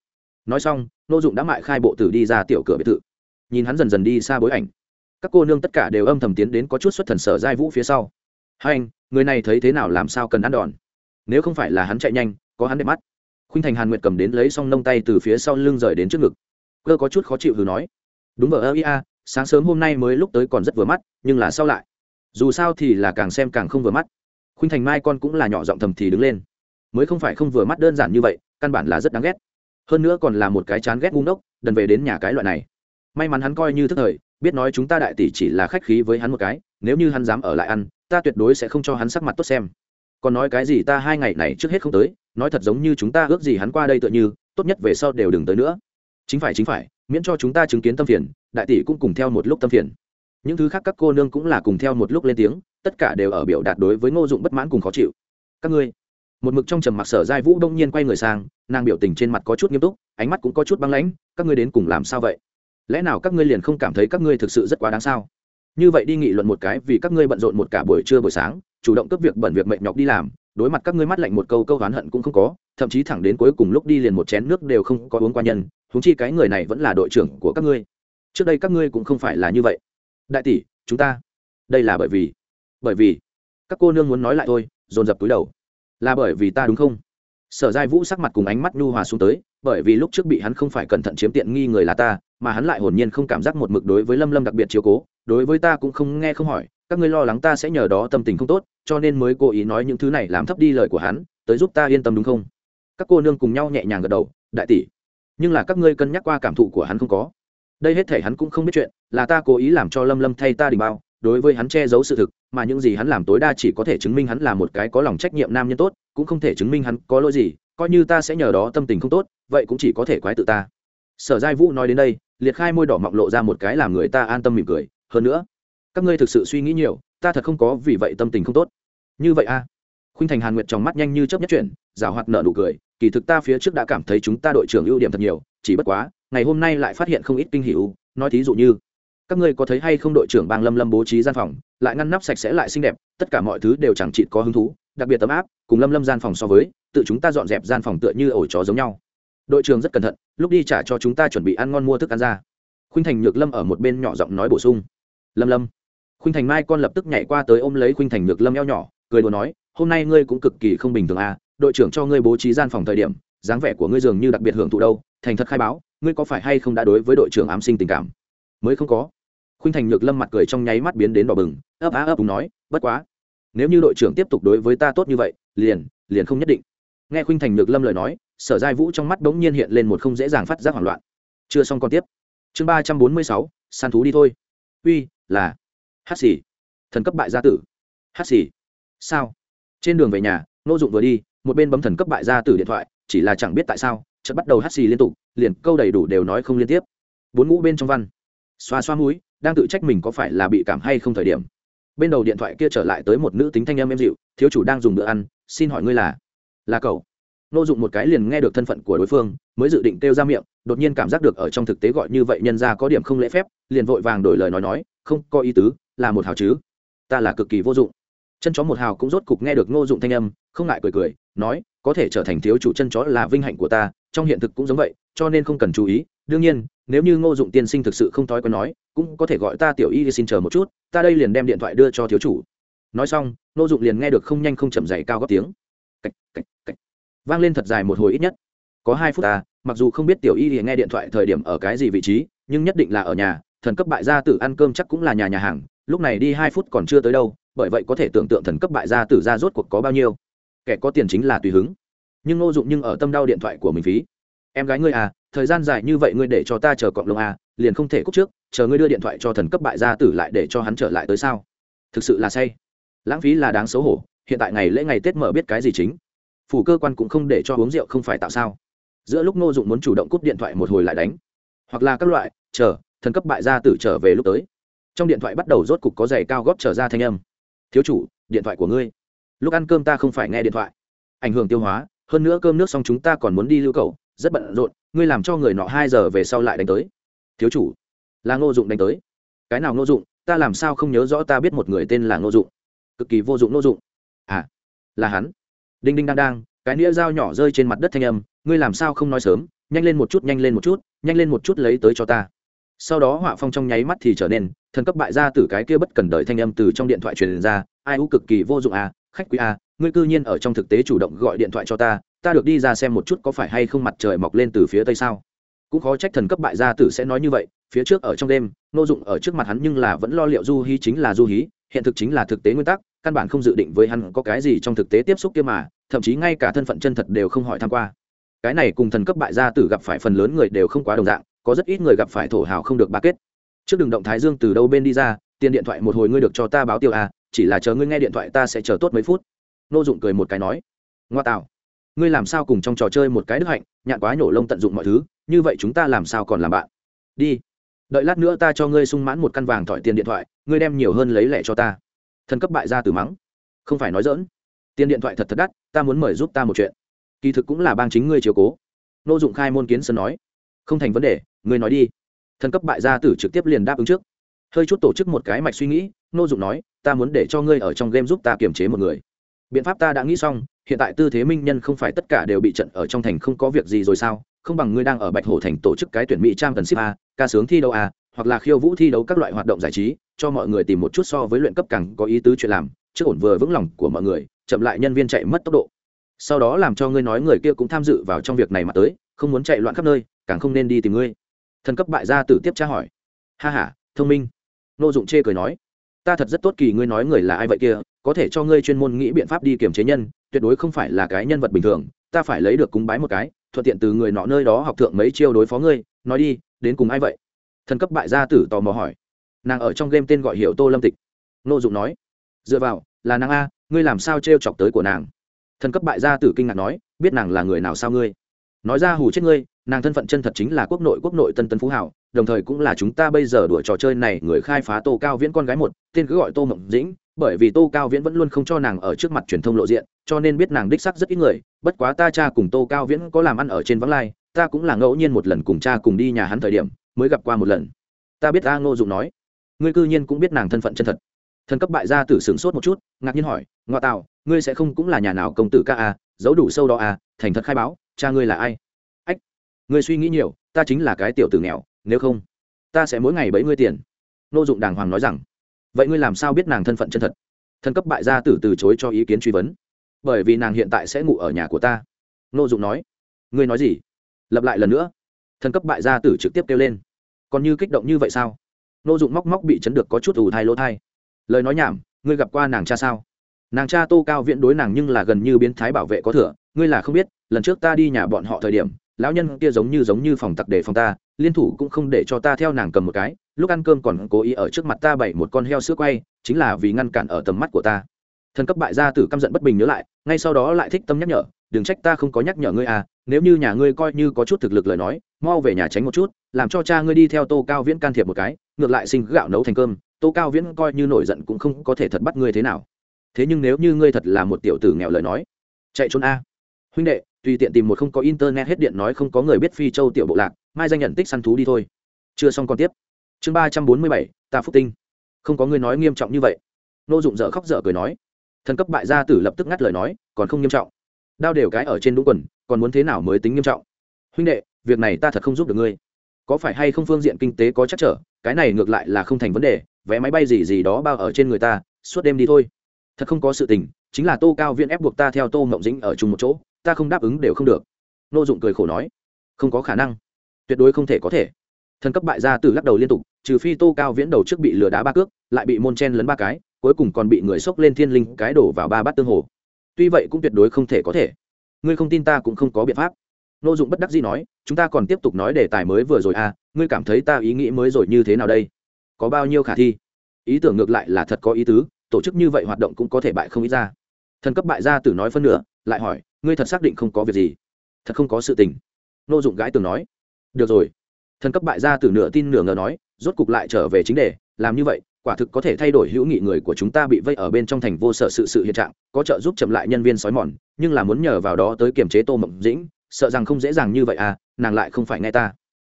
Nói xong, nô dụng đã mại khai bộ tử đi ra tiểu cửa biệt thự. Nhìn hắn dần dần đi xa bối ảnh các cô nương tất cả đều âm thầm tiến đến có chút xuất thần sở giai vũ phía sau. Hai anh, người này thấy thế nào làm sao cần ăn đòn? Nếu không phải là hắn chạy nhanh, có hắn đẹp mắt. Khuynh thành hàn nguyệt cầm đến lấy xong nông tay từ phía sau lưng rời đến trước ngực. Cơ có chút khó chịu hừ nói. Đúng vợ ơ ia, sáng sớm hôm nay mới lúc tới còn rất vừa mắt, nhưng là sau lại. Dù sao thì là càng xem càng không vừa mắt. Khuynh thành mai con cũng là nhỏ giọng thầm thì đứng lên. Mới không phải không vừa mắt đơn giản như vậy, căn bản là rất đáng ghét. Hơn nữa còn là một cái chán ghét ngu ngốc, đần về đến nhà cái loại này. May mắn hắn coi như thức thời biết nói chúng ta đại tỷ chỉ là khách khí với hắn một cái, nếu như hắn dám ở lại ăn, ta tuyệt đối sẽ không cho hắn sắc mặt tốt xem. Còn nói cái gì ta hai ngày này trước hết không tới, nói thật giống như chúng ta ước gì hắn qua đây tựa như, tốt nhất về sau đều đừng tới nữa. Chính phải chính phải, miễn cho chúng ta chứng kiến tâm phiền, đại tỷ cũng cùng theo một lúc tâm phiền. Những thứ khác các cô nương cũng là cùng theo một lúc lên tiếng, tất cả đều ở biểu đạt đối với ngô dụng bất mãn cùng khó chịu. Các ngươi, một mực trong trầm mặc sở giai vũ đông nhiên quay người sang, nàng biểu tình trên mặt có chút nghiêm túc, ánh mắt cũng có chút băng lãnh, các ngươi đến cùng làm sao vậy? Lẽ nào các ngươi liền không cảm thấy các ngươi thực sự rất quá đáng sao? Như vậy đi nghị luận một cái, vì các ngươi bận rộn một cả buổi trưa buổi sáng, chủ động cấp việc bẩn việc mệt nhọc đi làm, đối mặt các ngươi mắt lạnh một câu câu oán hận cũng không có, thậm chí thẳng đến cuối cùng lúc đi liền một chén nước đều không có uống qua nhân, huống chi cái người này vẫn là đội trưởng của các ngươi. Trước đây các ngươi cũng không phải là như vậy. Đại tỷ, chúng ta, đây là bởi vì bởi vì, các cô nương muốn nói lại thôi, dồn dập túi đầu. Là bởi vì ta đúng không? Sở giai vũ sắc mặt cùng ánh mắt nhu hòa xuống tới, bởi vì lúc trước bị hắn không phải cẩn thận chiếm tiện nghi người là ta mà hắn lại hồn nhiên không cảm giác một mực đối với lâm lâm đặc biệt chiếu cố, đối với ta cũng không nghe không hỏi, các ngươi lo lắng ta sẽ nhờ đó tâm tình không tốt, cho nên mới cố ý nói những thứ này làm thấp đi lời của hắn, tới giúp ta yên tâm đúng không? Các cô nương cùng nhau nhẹ nhàng gật đầu, đại tỷ. Nhưng là các ngươi cân nhắc qua cảm thụ của hắn không có. Đây hết thể hắn cũng không biết chuyện, là ta cố ý làm cho lâm lâm thay ta đình bao, đối với hắn che giấu sự thực, mà những gì hắn làm tối đa chỉ có thể chứng minh hắn là một cái có lòng trách nhiệm nam nhân tốt, cũng không thể chứng minh hắn có lỗi gì, coi như ta sẽ nhờ đó tâm tình không tốt, vậy cũng chỉ có thể quái tự ta. Sở giai vũ nói đến đây liệt khai môi đỏ mọng lộ ra một cái làm người ta an tâm mỉm cười. Hơn nữa, các ngươi thực sự suy nghĩ nhiều, ta thật không có vì vậy tâm tình không tốt. Như vậy a à. khuynh thành hàn nguyệt trong mắt nhanh như chớp nhất chuyển, giả hoạt nợ nụ cười, kỳ thực ta phía trước đã cảm thấy chúng ta đội trưởng ưu điểm thật nhiều, chỉ bất quá, ngày hôm nay lại phát hiện không ít kinh hữu nói thí dụ như, các ngươi có thấy hay không đội trưởng bang lâm lâm bố trí gian phòng, lại ngăn nắp sạch sẽ lại xinh đẹp, tất cả mọi thứ đều chẳng chị có hứng thú, đặc biệt tấm áp, cùng lâm lâm gian phòng so với, tự chúng ta dọn dẹp gian phòng tựa như ổ chó giống nhau đội trưởng rất cẩn thận, lúc đi trả cho chúng ta chuẩn bị ăn ngon mua thức ăn ra. Khuynh thành nhược lâm ở một bên nhỏ giọng nói bổ sung. Lâm lâm. Khuynh thành mai con lập tức nhảy qua tới ôm lấy khuynh thành nhược lâm eo nhỏ, cười đùa nói, hôm nay ngươi cũng cực kỳ không bình thường à đội trưởng cho ngươi bố trí gian phòng thời điểm, dáng vẻ của ngươi dường như đặc biệt hưởng thụ đâu, thành thật khai báo, ngươi có phải hay không đã đối với đội trưởng ám sinh tình cảm? Mới không có. Khuynh thành nhược lâm mặt cười trong nháy mắt biến đến đỏ bừng, ấp á ấp đúng nói, bất quá, nếu như đội trưởng tiếp tục đối với ta tốt như vậy, liền liền không nhất định. Nghe khuynh thành nhược lâm lời nói sở giai vũ trong mắt đ ố n g nhiên hiện lên một không dễ dàng phát giác hoảng loạn. Chưa xong còn tiếp. Chương ba trăm bốn mươi sáu, săn thú đi thôi. Uy, là hát xì. Thần cấp bại gia tử. Hát xì. Sao? Trên đường về nhà nô dụng vừa đi, một bên bấm thần cấp bại gia tử điện thoại, chỉ là chẳng biết tại sao, chợt bắt đầu hát xì liên tục, liền câu đầy đủ đều nói không liên tiếp. Bốn ngũ bên trong văn. Xoa xoa mũi, đang tự trách mình có phải là bị cảm hay không thời điểm. Bên đầu điện thoại kia trở lại tới một nữ tính thanh âm em dịu, thiếu chủ đang dùng bữa ăn, xin hỏi ngươi là là cậu? Nô dụng một cái liền nghe được thân phận của đối phương mới dự định kêu ra miệng đột nhiên cảm giác được ở trong thực tế gọi như vậy nhân ra có điểm không lễ phép liền vội vàng đổi lời nói nói không có ý tứ là một hào chứ. Ta là cực kỳ vô dụng. Chân chó một hào cũng rốt cục nghe được ngô dụng thanh âm không ngại cười cười nói có thể trở thành thiếu chủ chân chó là vinh hạnh của ta trong hiện thực cũng giống vậy cho nên không cần chú ý. Đương nhiên nếu như ngô dụng tiên sinh thực sự không thói quen nói cũng có thể gọi ta tiểu y xin chờ một chút ta đây liền đem điện thoại đưa cho thiếu chủ. Nói xong ngô dụng liền nghe được không nhanh không chậm dày cao gấp tiếng. Cạch, cạch, cạch vang lên thật dài một hồi ít nhất. Có hai phút à, mặc dù không biết tiểu y thì nghe điện thoại thời điểm ở cái gì vị trí nhưng nhất định là ở nhà thần cấp bại gia tử ăn cơm chắc cũng là nhà nhà hàng lúc này đi hai phút còn chưa tới đâu bởi vậy có thể tưởng tượng thần cấp bại gia tử ra rốt cuộc có bao nhiêu. Kẻ có tiền chính là tùy hứng. Nhưng ngô dụng nhưng ở tâm đau điện thoại của mình phí. Em gái ngươi à thời gian dài như vậy ngươi để cho ta chờ cọng lông à liền không thể cúc trước chờ ngươi đưa điện thoại cho thần cấp bại gia tử lại để cho hắn trở lại tới sao? Thực sự là say. Lãng phí là đáng xấu hổ hiện tại ngày lễ ngày tết mở biết cái gì chính? Phủ cơ quan cũng không để cho uống rượu không phải tạo sao. Giữa lúc ngô dụng muốn chủ động cúp điện thoại một hồi lại đánh. Hoặc là các loại, chờ, thần cấp bại gia tử trở về lúc tới. Trong điện thoại bắt đầu rốt cục có giày cao góp trở ra thanh âm. Thiếu chủ, điện thoại của ngươi. Lúc ăn cơm ta không phải nghe điện thoại. Ảnh hưởng tiêu hóa, hơn nữa cơm nước xong chúng ta còn muốn đi lưu cầu, rất bận rộn, ngươi làm cho người nọ hai giờ về sau lại đánh tới. Thiếu chủ. Là ngô dụng đánh tới. Cái nào ngô dụng, ta làm sao không nhớ rõ ta biết một người tên là ngô dụng. Cực kỳ vô dụng ngô dụng. À là hắn đinh đinh đang đang, cái nĩa dao nhỏ rơi trên mặt đất thanh âm, ngươi làm sao không nói sớm, nhanh lên một chút, nhanh lên một chút, nhanh lên một chút lấy tới cho ta. Sau đó họa phong trong nháy mắt thì trở nên, thần cấp bại ra từ cái kia bất cần đợi thanh âm từ trong điện thoại truyền ra, ai u cực kỳ vô dụng à khách quý à ngươi cư nhiên ở trong thực tế chủ động gọi điện thoại cho ta ta được đi ra xem một chút có phải hay không mặt trời mọc lên từ phía tây sao. Cũng khó trách thần cấp bại gia tử sẽ nói như vậy, phía trước ở trong đêm, nô dụng ở trước mặt hắn nhưng là vẫn lo liệu du hí chính là du hí, hiện thực chính là thực tế nguyên tắc, căn bản không dự định với hắn có cái gì trong thực tế tiếp xúc kia mà thậm chí ngay cả thân phận chân thật đều không hỏi tham q u a cái này cùng thần cấp bại gia tử gặp phải phần lớn người đều không quá đồng dạng, có rất ít người gặp phải thổ hào không được ba kết. Trước đường động thái dương từ đâu bên đi ra, tiền điện thoại một hồi ngươi được cho ta báo tiêu à chỉ là chờ ngươi nghe điện thoại ta sẽ chờ tốt mấy phút. Nô dụng cười một cái nói, ngoa tạo, ngươi làm sao cùng trong trò chơi một cái đức hạnh, nhạn quá nhổ lông tận dụng mọi thứ, như vậy chúng ta làm sao còn làm bạn? Đi, đợi lát nữa ta cho ngươi sung mãn một căn vàng thỏi tiền điện thoại, ngươi đem nhiều hơn lấy lẻ cho ta. Thần cấp bại gia tử mắng, không phải nói dỡn tiền điện thoại thật thật đắt, ta muốn mời giúp ta một chuyện. Kỳ thực cũng là bang chính ngươi chiếu cố. Nô dụng khai môn kiến sơn nói. Không thành vấn đề, ngươi nói đi. Thần cấp bại gia tử trực tiếp liền đáp ứng trước. Hơi chút tổ chức một cái mạch suy nghĩ, nô dụng nói, ta muốn để cho ngươi ở trong game giúp ta kiềm chế một người. Biện pháp ta đã nghĩ xong, hiện tại tư thế minh nhân không phải tất cả đều bị trận ở trong thành không có việc gì rồi sao? Không bằng ngươi đang ở bạch hổ thành tổ chức cái tuyển mỹ trang tần ship a, ca sướng thi đấu a, hoặc là khiêu vũ thi đấu các loại hoạt động giải trí, cho mọi người tìm một chút so với luyện cấp càng có ý tứ chuyện làm trước ổn vừa vững lòng của mọi người, chậm lại nhân viên chạy mất tốc độ. Sau đó làm cho ngươi nói người kia cũng tham dự vào trong việc này mà tới, không muốn chạy loạn khắp nơi, càng không nên đi tìm ngươi. Thần cấp bại gia tử tiếp tra hỏi. Ha h a thông minh. Nô dụng chê cười nói. Ta thật rất tốt kỳ ngươi nói người là ai vậy kia, có thể cho ngươi chuyên môn nghĩ biện pháp đi kiềm chế nhân, tuyệt đối không phải là cái nhân vật bình thường. Ta phải lấy được cúng bái một cái, thuận tiện từ người nọ nơi đó học thượng mấy chiêu đối phó ngươi. Nói đi, đến cùng ai vậy? Thần cấp bại gia tử tò mò hỏi. Nàng ở trong game tên gọi hiệu tô lâm tịch. Nô dụng nói dựa vào, là nàng a, ngươi làm sao t chọc tới của nàng? Thần cấp bại gia tử kinh ngạc nói, biết nàng là người nào sao ngươi? Nói ra hù chết ngươi, nàng thân phận chân thật chính là quốc nội quốc nội tân tân phú hảo, đồng thời cũng là chúng ta bây giờ đuổi trò chơi này người khai phá tô cao viễn con gái một, tên cứ gọi tô mộng dĩnh, bởi vì tô cao viễn vẫn luôn không cho nàng ở trước mặt truyền thông lộ diện, cho nên biết nàng đích sắc rất ít người, bất quá ta cha cùng tô cao viễn có làm ăn ở trên vắng lai, ta cũng là ngẫu nhiên một lần cùng cha cùng đi nhà hắn thời điểm, mới gặp qua một lần. Ta biết a ngô dụng nói, ngươi cư nhiên cũng biết nàng thân phận chân thật thần cấp bại gia tử sửng sốt một chút, ngạc nhiên hỏi ngoại tạo ngươi sẽ không cũng là nhà nào công tử ca à? Giấu đủ sâu đó à? Thành thật khai báo, cha ngươi là ai? Ách, ngươi suy nghĩ nhiều, ta chính là cái tiểu tử nghèo, nếu không, ta sẽ mỗi ngày bấy ngươi tiền. Nô dụng đàng hoàng nói rằng, vậy ngươi làm sao biết nàng thân phận chân thật? Thần cấp bại gia tử từ chối cho ý kiến truy vấn, bởi vì nàng hiện tại sẽ ngủ ở nhà của ta. Nô dụng nói, ngươi nói gì? Lặp lại lần nữa. Thần cấp bại gia tử trực tiếp kêu lên, còn như kích động như vậy sao? Nô dụng móc móc bị chấn được có chút ủ thai lỗ thai lời nói nhảm, ngươi gặp qua nàng cha sao? Nàng cha tô cao viễn đối nàng nhưng là gần như biến thái bảo vệ có thừa, ngươi là không biết, lần trước ta đi nhà bọn họ thời điểm, lão nhân kia giống như giống như phòng tặc để phòng ta, liên thủ cũng không để cho ta theo nàng cầm một cái, lúc ăn cơm còn cố ý ở trước mặt ta bày một con heo sữa quay, chính là vì ngăn cản ở tầm mắt của ta. Thần cấp bại gia tử căm giận bất bình nhớ lại, ngay sau đó lại thích tâm nhắc nhở, đừng trách ta không có nhắc nhở ngươi à nếu như nhà ngươi coi như có chút thực lực lời nói, mau về nhà tránh một chút, làm cho cha ngươi đi theo tô cao viễn can thiệp một cái, ngược lại sinh gạo nấu thành cơm tô cao viễn coi như nổi giận cũng không có thể thật bắt ngươi thế nào. Thế nhưng nếu như ngươi thật là một tiểu tử nghèo lời nói, chạy trốn a. Huynh đệ, tùy tiện tìm một không có internet hết điện nói không có người biết phi châu tiểu bộ lạc, mai danh nhận tích săn thú đi thôi. Chưa xong còn tiếp. Chương ba trăm bốn mươi bảy ta phúc tinh. Không có người nói nghiêm trọng như vậy. Nô dụng dở khóc dở cười nói. Thần cấp bại gia tử lập tức ngắt lời nói, còn không nghiêm trọng. Đao đều cái ở trên đúng quần, còn muốn thế nào mới tính nghiêm trọng? Huynh đệ, việc này ta thật không giúp được ngươi. Có phải hay không phương diện kinh tế có chắc trở, cái này ngược lại là không thành vấn đề vé máy bay gì gì đó bao ở trên người ta, suốt đêm đi thôi. Thật không có sự tình, chính là tô cao viễn ép buộc ta theo tô mộng dĩnh ở chung một chỗ, ta không đáp ứng đều không được. Nô dụng cười khổ nói, không có khả năng, tuyệt đối không thể có thể. Thần cấp bại gia tử lắc đầu liên tục, trừ phi tô cao viễn đầu trước bị lừa đá ba cước, lại bị môn chen lấn ba cái, cuối cùng còn bị người xốc lên thiên linh cái đổ vào ba bát tương hồ. Tuy vậy cũng tuyệt đối không thể có thể. Ngươi không tin ta cũng không có biện pháp. Nô dụng bất đắc dĩ nói, chúng ta còn tiếp tục nói đề tài mới vừa rồi à ngươi cảm thấy ta ý nghĩ mới rồi như thế nào đây? Có bao nhiêu khả thi? Ý tưởng ngược lại là thật có ý tứ, tổ chức như vậy hoạt động cũng có thể bại không ít ra. Thần cấp bại gia tử nói phân nửa, lại hỏi, ngươi thật xác định không có việc gì? Thật không có sự tình? Nô dụng gái tường nói, được rồi. Thần cấp bại gia tử nửa tin nửa ngờ nói, rốt cục lại trở về chính đề, làm như vậy, quả thực có thể thay đổi hữu nghị người của chúng ta bị vây ở bên trong thành vô sở sự sự hiện trạng, có trợ giúp chậm lại nhân viên sói mòn, nhưng là muốn nhờ vào đó tới kiềm chế tô mộng dĩnh, sợ rằng không dễ dàng như vậy à nàng lại không phải nghe ta.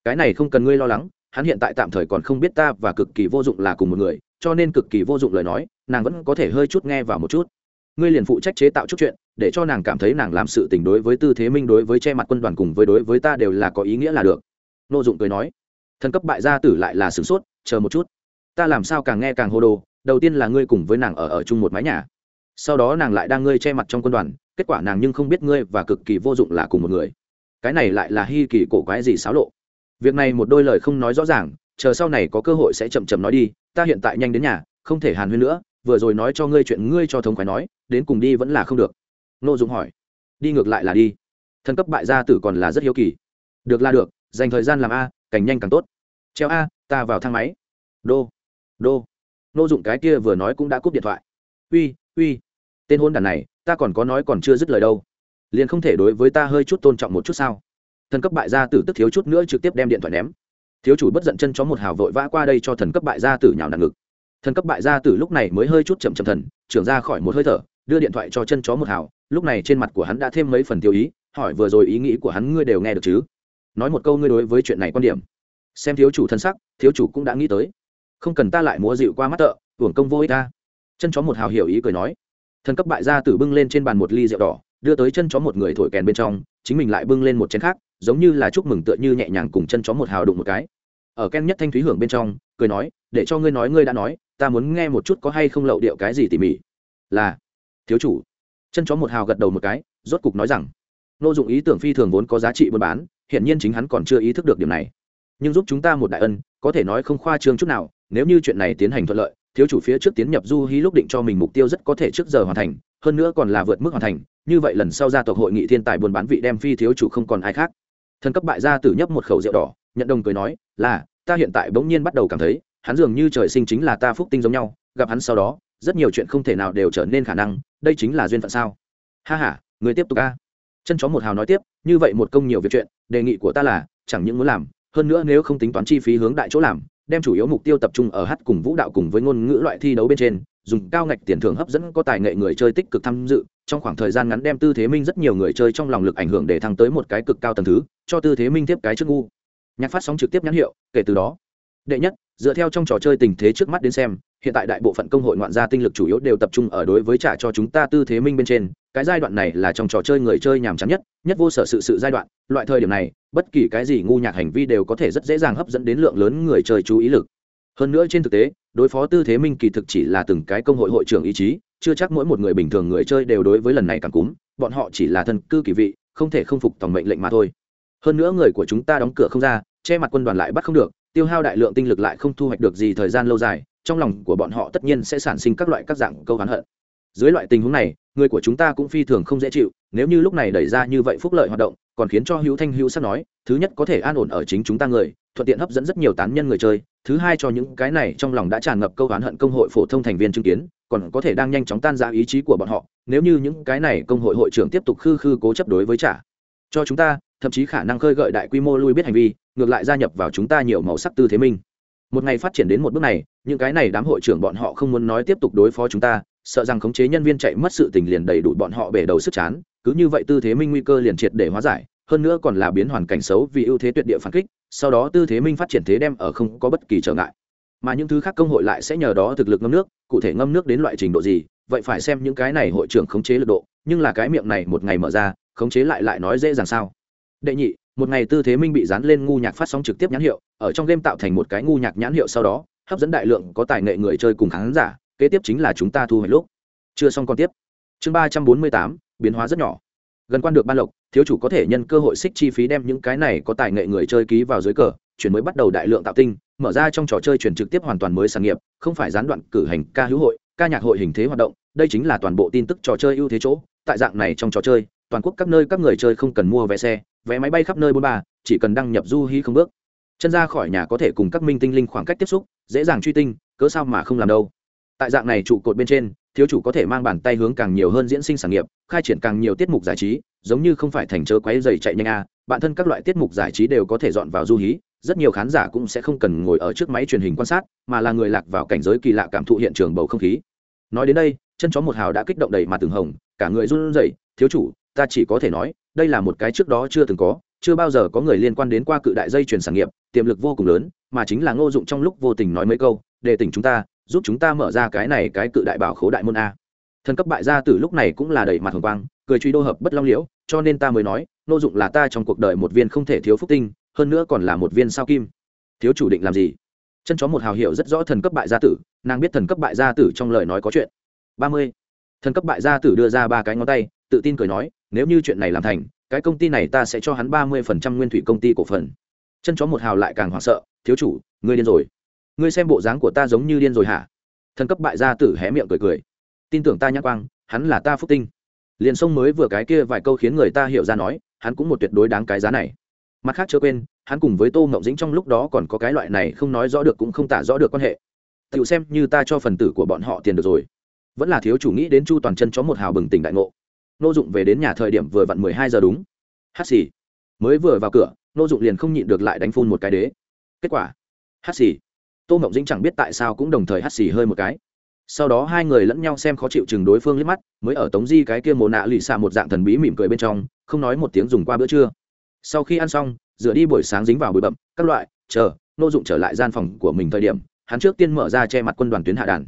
Cái này không cần ngươi lo lắng hắn hiện tại tạm thời còn không biết ta và cực kỳ vô dụng là cùng một người, cho nên cực kỳ vô dụng lời nói, nàng vẫn có thể hơi chút nghe vào một chút. Ngươi liền phụ trách chế tạo chút chuyện, để cho nàng cảm thấy nàng làm sự tình đối với tư thế minh, đối với che mặt quân đoàn cùng với đối với ta đều là có ý nghĩa là được. Nô dụng cười nói, thần cấp bại gia tử lại là sửng sốt, chờ một chút. Ta làm sao càng nghe càng hô đồ, đầu tiên là ngươi cùng với nàng ở ở chung một mái nhà. Sau đó nàng lại đang ngươi che mặt trong quân đoàn, kết quả nàng nhưng không biết ngươi và cực kỳ vô dụng là cùng một người. Cái này lại là hy kỳ cổ quái gì xáo lộ việc này một đôi lời không nói rõ ràng, chờ sau này có cơ hội sẽ chậm chậm nói đi, ta hiện tại nhanh đến nhà, không thể hàn huyên nữa, vừa rồi nói cho ngươi chuyện ngươi cho thống khoái nói, đến cùng đi vẫn là không được. Nô dung hỏi. Đi ngược lại là đi. Thân cấp bại gia tử còn là rất hiếu kỳ. Được là được, dành thời gian làm a, càng nhanh càng tốt. Treo a, ta vào thang máy. Đô. Đô. Nô dụng cái kia vừa nói cũng đã cúp điện thoại. Uy uy. Tên hôn đàn này, ta còn có nói còn chưa dứt lời đâu. Liền không thể đối với ta hơi chút tôn trọng một chút sao? Thần cấp bại gia tử tức thiếu chút nữa trực tiếp đem điện thoại ném. Thiếu chủ bất giận chân chó một hào vội vã qua đây cho thần cấp bại gia tử nhào nặng ngực. Thần cấp bại gia tử lúc này mới hơi chút chậm chậm thần, trưởng ra khỏi một hơi thở, đưa điện thoại cho chân chó một hào, lúc này trên mặt của hắn đã thêm mấy phần tiêu ý, hỏi vừa rồi ý nghĩ của hắn ngươi đều nghe được chứ? Nói một câu ngươi đối với chuyện này quan điểm. Xem thiếu chủ thân sắc, thiếu chủ cũng đã nghĩ tới. Không cần ta lại múa dịu qua mắt tợ, hưởng công vô ích ta. Chân chó một hào hiểu ý cười nói. Thần cấp bại gia tử bưng lên trên bàn một ly rượu đỏ, đưa tới chân chó một người thổi kèn bên trong, chính mình lại bưng lên một chén khác giống như là chúc mừng tựa như nhẹ nhàng cùng chân chó một hào đụng một cái. Ở ken nhất thanh thúy hưởng bên trong, cười nói, để cho ngươi nói, ngươi đã nói, ta muốn nghe một chút có hay không lậu điệu cái gì tỉ mỉ. Là, thiếu chủ. Chân chó một hào gật đầu một cái, rốt cục nói rằng, nô dụng ý tưởng phi thường vốn có giá trị buôn bán hiện nhiên chính hắn còn chưa ý thức được điểm này. Nhưng giúp chúng ta một đại ân, có thể nói không khoa trương chút nào, nếu như chuyện này tiến hành thuận lợi, thiếu chủ phía trước tiến nhập du hí lúc định cho mình mục tiêu rất có thể trước giờ hoàn thành, hơn nữa còn là vượt mức hoàn thành, như vậy lần sau gia tộc hội nghị thiên tài buôn bán vị đem phi thiếu chủ không còn ai khác thần cấp bại gia tử nhấp một khẩu rượu đỏ, nhận đồng cười nói, là, ta hiện tại bỗng nhiên bắt đầu cảm thấy, hắn dường như trời sinh chính là ta phúc tinh giống nhau, gặp hắn sau đó, rất nhiều chuyện không thể nào đều trở nên khả năng, đây chính là duyên phận sao? Ha h a người tiếp tục a. Chân chó một hào nói tiếp, như vậy một công nhiều việc chuyện, đề nghị của ta là, chẳng những muốn làm, hơn nữa nếu không tính toán chi phí hướng đại chỗ làm, đem chủ yếu mục tiêu tập trung ở hát cùng vũ đạo cùng với ngôn ngữ loại thi đấu bên trên dùng cao ngạch tiền thưởng hấp dẫn có tài nghệ người chơi tích cực tham dự, trong khoảng thời gian ngắn đem tư thế minh rất nhiều người chơi trong lòng lực ảnh hưởng để thăng tới một cái cực cao tầng thứ, cho tư thế minh tiếp cái trước ngu. Nhạc phát sóng trực tiếp nhãn hiệu, kể từ đó. Đệ nhất, dựa theo trong trò chơi tình thế trước mắt đến xem, hiện tại đại bộ phận công hội ngoạn gia tinh lực chủ yếu đều tập trung ở đối với trả cho chúng ta tư thế minh bên trên. Cái giai đoạn này là trong trò chơi người chơi nhàm chán nhất nhất vô sở sự sự giai đoạn. Loại thời điểm này, bất kỳ cái gì ngu nhạc hành vi đều có thể rất dễ dàng hấp dẫn đến lượng lớn người chơi chú ý lực. Hơn nữa trên thực tế đối phó tư thế minh kỳ thực chỉ là từng cái công hội hội trưởng ý chí, chưa chắc mỗi một người bình thường người chơi đều đối với lần này càng cúm, bọn họ chỉ là thân cư kỳ vị, không thể không phục tổng mệnh lệnh mà thôi. Hơn nữa người của chúng ta đóng cửa không ra, che mặt quân đoàn lại bắt không được, tiêu hao đại lượng tinh lực lại không thu hoạch được gì thời gian lâu dài, trong lòng của bọn họ tất nhiên sẽ sản sinh các loại các dạng câu hắn hận. Dưới loại tình huống này, người của chúng ta cũng phi thường không dễ chịu, nếu như lúc này đẩy ra như vậy phúc lợi hoạt động còn khiến cho hữu thanh hữu sắp nói, thứ nhất có thể an ổn ở chính chúng ta người, thuận tiện hấp dẫn rất nhiều tán nhân người chơi, thứ hai cho những cái này trong lòng đã tràn ngập câu oán hận công hội phổ thông thành viên chứng kiến, còn có thể đang nhanh chóng tan ra ý chí của bọn họ, nếu như những cái này công hội hội trưởng tiếp tục khư khư cố chấp đối với trả cho chúng ta, thậm chí khả năng khơi gợi đại quy mô lui biết hành vi, ngược lại gia nhập vào chúng ta nhiều màu sắc tư thế minh một ngày phát triển đến một bước này, những cái này đám hội trưởng bọn họ không muốn nói tiếp tục đối phó chúng ta, sợ rằng khống chế nhân viên chạy mất sự tình liền đầy đủ bọn họ bể đầu sức chán cứ như vậy tư thế minh nguy cơ liền triệt để hóa giải, hơn nữa còn là biến hoàn cảnh xấu vì ưu thế tuyệt địa phản kích, sau đó tư thế minh phát triển thế đem ở không có bất kỳ trở ngại. Mà những thứ khác công hội lại sẽ nhờ đó thực lực ngâm nước, cụ thể ngâm nước đến loại trình độ gì, vậy phải xem những cái này hội trưởng khống chế lực độ, nhưng là cái miệng này một ngày mở ra, khống chế lại lại nói dễ dàng sao? Đệ nhị, một ngày tư thế minh bị dán lên ngu nhạc phát sóng trực tiếp nhãn hiệu, ở trong game tạo thành một cái ngu nhạc nhãn hiệu sau đó, hấp dẫn đại lượng có tài nghệ người chơi cùng khán giả, kế tiếp chính là chúng ta thu hồi lúc. Chưa xong còn tiếp. Chương ba trăm bốn mươi tám biến hóa rất nhỏ. Gần quan được ban lộc, thiếu chủ có thể nhân cơ hội xích chi phí đem những cái này có tài nghệ người chơi ký vào dưới cờ, chuyển mới bắt đầu đại lượng tạo tinh, mở ra trong trò chơi chuyển trực tiếp hoàn toàn mới sản nghiệp, không phải gián đoạn cử hành ca hữu hội, ca nhạc hội hình thế hoạt động, đây chính là toàn bộ tin tức trò chơi ưu thế chỗ. Tại dạng này trong trò chơi, toàn quốc các nơi các người chơi không cần mua vé xe, vé máy bay khắp nơi bôn ba, chỉ cần đăng nhập du hí không bước. Chân ra khỏi nhà có thể cùng các minh tinh linh khoảng cách tiếp xúc, dễ dàng truy tinh, cớ sao mà không làm đâu tại dạng này trụ cột bên trên thiếu chủ có thể mang bàn tay hướng càng nhiều hơn diễn sinh sản nghiệp khai triển càng nhiều tiết mục giải trí giống như không phải thành chớ quáy dày chạy nhanh a à, bản thân các loại tiết mục giải trí đều có thể dọn vào du hí rất nhiều khán giả cũng sẽ không cần ngồi ở trước máy truyền hình quan sát mà là người lạc vào cảnh giới kỳ lạ cảm thụ hiện trường bầu không khí. Nói đến đây chân chó một hào đã kích động đầy mặt từng hồng cả người run rẩy thiếu chủ ta chỉ có thể nói đây là một cái trước đó chưa từng có chưa bao giờ có người liên quan đến qua cự đại dây chuyển sản nghiệp tiềm lực vô cùng lớn mà chính là ngô dụng trong lúc vô tình nói mấy câu để tỉnh chúng ta giúp chúng ta mở ra cái này cái cự đại bảo khố đại môn a. Thần cấp bại gia tử lúc này cũng là đầy mặt hồng quang, cười truy đô hợp bất long liễu, cho nên ta mới nói, nô dụng là ta trong cuộc đời một viên không thể thiếu phúc tinh, hơn nữa còn là một viên sao kim. Thiếu chủ định làm gì? Chân chó một hào hiệu rất rõ thần cấp bại gia tử, nàng biết thần cấp bại gia tử trong lời nói có chuyện. Ba mươi. Thần cấp bại gia tử đưa ra ba cái ngón tay, tự tin cười nói, nếu như chuyện này làm thành, cái công ty này ta sẽ cho hắn ba mươi phần trăm nguyên thủy công ty cổ phần. Chân chó một hào lại càng hoảng sợ, thiếu chủ, ngươi điên rồi ngươi xem bộ dáng của ta giống như điên rồi hả? Thần cấp bại gia tử hé miệng cười cười. Tin tưởng ta nhã quang, hắn là ta phúc tinh. Liền sông mới vừa cái kia vài câu khiến người ta hiểu ra nói, hắn cũng một tuyệt đối đáng cái giá này. Mặt khác chưa quên, hắn cùng với tô ngậu dĩnh trong lúc đó còn có cái loại này không nói rõ được cũng không tả rõ được quan hệ. Tựu xem như ta cho phần tử của bọn họ tiền được rồi. Vẫn là thiếu chủ nghĩ đến chu toàn chân chó một hào bừng tỉnh đại ngộ. Nô dụng về đến nhà thời điểm vừa vặn mười hai giờ đúng. Hát xì. Mới vừa vào cửa, nô dụng liền không nhịn được lại đánh phun một cái đế. Kết quả. Hát xì tô mộng dĩnh chẳng biết tại sao cũng đồng thời hắt xì hơi một cái. Sau đó hai người lẫn nhau xem khó chịu chừng đối phương liếc mắt, mới ở tống di cái kia mồ nạ lì xạ một dạng thần bí mỉm cười bên trong, không nói một tiếng dùng qua bữa trưa. Sau khi ăn xong, rửa đi buổi sáng dính vào bụi bậm các loại, chờ, nô dụng trở lại gian phòng của mình thời điểm, hắn trước tiên mở ra che mặt quân đoàn tuyến hạ đàn.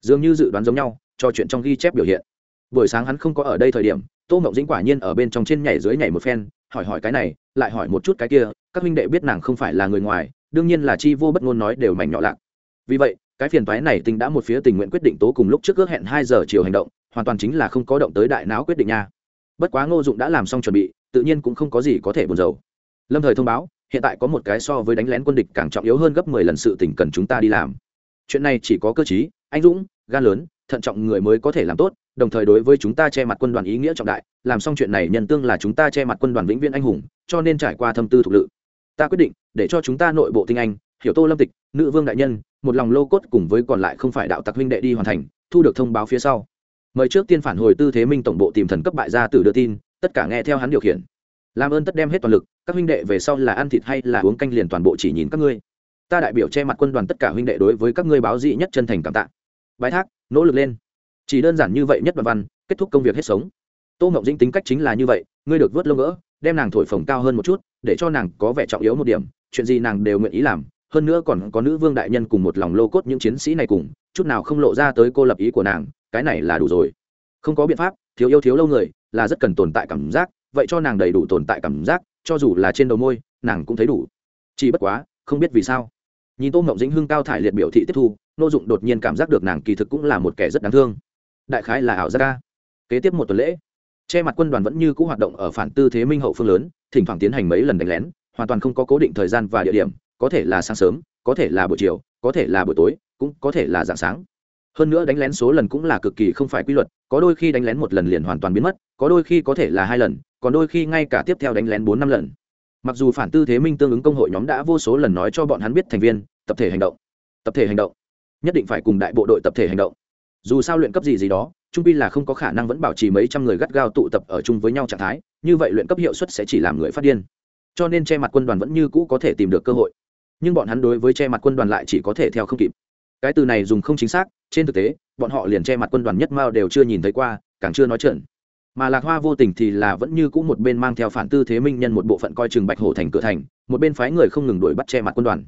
Dường như dự đoán giống nhau, cho chuyện trong ghi chép biểu hiện. Buổi sáng hắn không có ở đây thời điểm, tô mộng dĩnh quả nhiên ở bên trong trên nhảy dưới nhảy một phen, hỏi hỏi cái này, lại hỏi một chút cái kia, các huynh đệ biết nàng không phải là người ngoài đương nhiên là chi vô bất ngôn nói đều mảnh nhỏ lạc. Vì vậy, cái phiền toái này tình đã một phía tình nguyện quyết định tố cùng lúc trước ước hẹn hai giờ chiều hành động, hoàn toàn chính là không có động tới đại não quyết định nha. Bất quá ngô dụng đã làm xong chuẩn bị, tự nhiên cũng không có gì có thể buồn rầu. Lâm thời thông báo, hiện tại có một cái so với đánh lén quân địch càng trọng yếu hơn gấp mười lần sự tình cần chúng ta đi làm. Chuyện này chỉ có cơ chí anh dũng, gan lớn, thận trọng người mới có thể làm tốt, đồng thời đối với chúng ta che mặt quân đoàn ý nghĩa trọng đại, làm xong chuyện này nhân tương là chúng ta che mặt quân đoàn vĩnh viễn anh hùng, cho nên trải qua thâm tư thục lự ta quyết định, để cho chúng ta nội bộ tinh anh, hiểu tô lâm tịch, nữ vương đại nhân, một lòng lô cốt cùng với còn lại không phải đạo tặc huynh đệ đi hoàn thành, thu được thông báo phía sau. Mời trước tiên phản hồi tư thế minh tổng bộ tìm thần cấp bại gia tử đưa tin, tất cả nghe theo hắn điều khiển. Làm ơn tất đem hết toàn lực, các huynh đệ về sau là ăn thịt hay là uống canh liền toàn bộ chỉ nhìn các ngươi. Ta đại biểu che mặt quân đoàn tất cả huynh đệ đối với các ngươi báo dị nhất chân thành cảm tạ. Bái thác, nỗ lực lên. Chỉ đơn giản như vậy nhất đoạn văn, kết thúc công việc hết sống. Tô ngọc dĩnh tính cách chính là như vậy, ngươi được vớt lông gỡ đem nàng thổi phồng cao hơn một chút, để cho nàng có vẻ trọng yếu một điểm, chuyện gì nàng đều nguyện ý làm, hơn nữa còn có nữ vương đại nhân cùng một lòng lô cốt những chiến sĩ này cùng, chút nào không lộ ra tới cô lập ý của nàng, cái này là đủ rồi. Không có biện pháp, thiếu yêu thiếu lâu người, là rất cần tồn tại cảm giác, vậy cho nàng đầy đủ tồn tại cảm giác, cho dù là trên đầu môi, nàng cũng thấy đủ. Chỉ bất quá, không biết vì sao. Nhìn tô ngọc dĩnh hưng cao thải liệt biểu thị tiếp thu, nô dụng đột nhiên cảm giác được nàng kỳ thực cũng là một kẻ rất đáng thương. Đại khái là ảo gia ca kế tiếp một tuần lễ che mặt quân đoàn vẫn như c ũ hoạt động ở phản tư thế minh hậu phương lớn, thỉnh thoảng tiến hành mấy lần đánh lén, hoàn toàn không có cố định thời gian và địa điểm, có thể là sáng sớm, có thể là buổi chiều, có thể là buổi tối, cũng có thể là dạng sáng. Hơn nữa đánh lén số lần cũng là cực kỳ không phải quy luật, có đôi khi đánh lén một lần liền hoàn toàn biến mất, có đôi khi có thể là hai lần, còn đôi khi ngay cả tiếp theo đánh lén bốn năm lần. Mặc dù phản tư thế minh tương ứng công hội nhóm đã vô số lần nói cho bọn hắn biết thành viên, tập thể hành động, tập thể hành động, nhất định phải cùng đại bộ đội tập thể hành động. Dù sao luyện cấp gì gì đó trung pi là không có khả năng vẫn bảo trì mấy trăm người gắt gao tụ tập ở chung với nhau trạng thái, như vậy luyện cấp hiệu suất sẽ chỉ làm người phát điên. Cho nên che mặt quân đoàn vẫn như cũ có thể tìm được cơ hội. Nhưng bọn hắn đối với che mặt quân đoàn lại chỉ có thể theo không kịp. Cái từ này dùng không chính xác, trên thực tế, bọn họ liền che mặt quân đoàn nhất mao đều chưa nhìn thấy qua, càng chưa nói chuyện mà lạc hoa vô tình thì là vẫn như cũ một bên mang theo phản tư thế minh nhân một bộ phận coi chừng bạch hổ thành cửa thành, một bên phái người không ngừng đuổi bắt che mặt quân đoàn.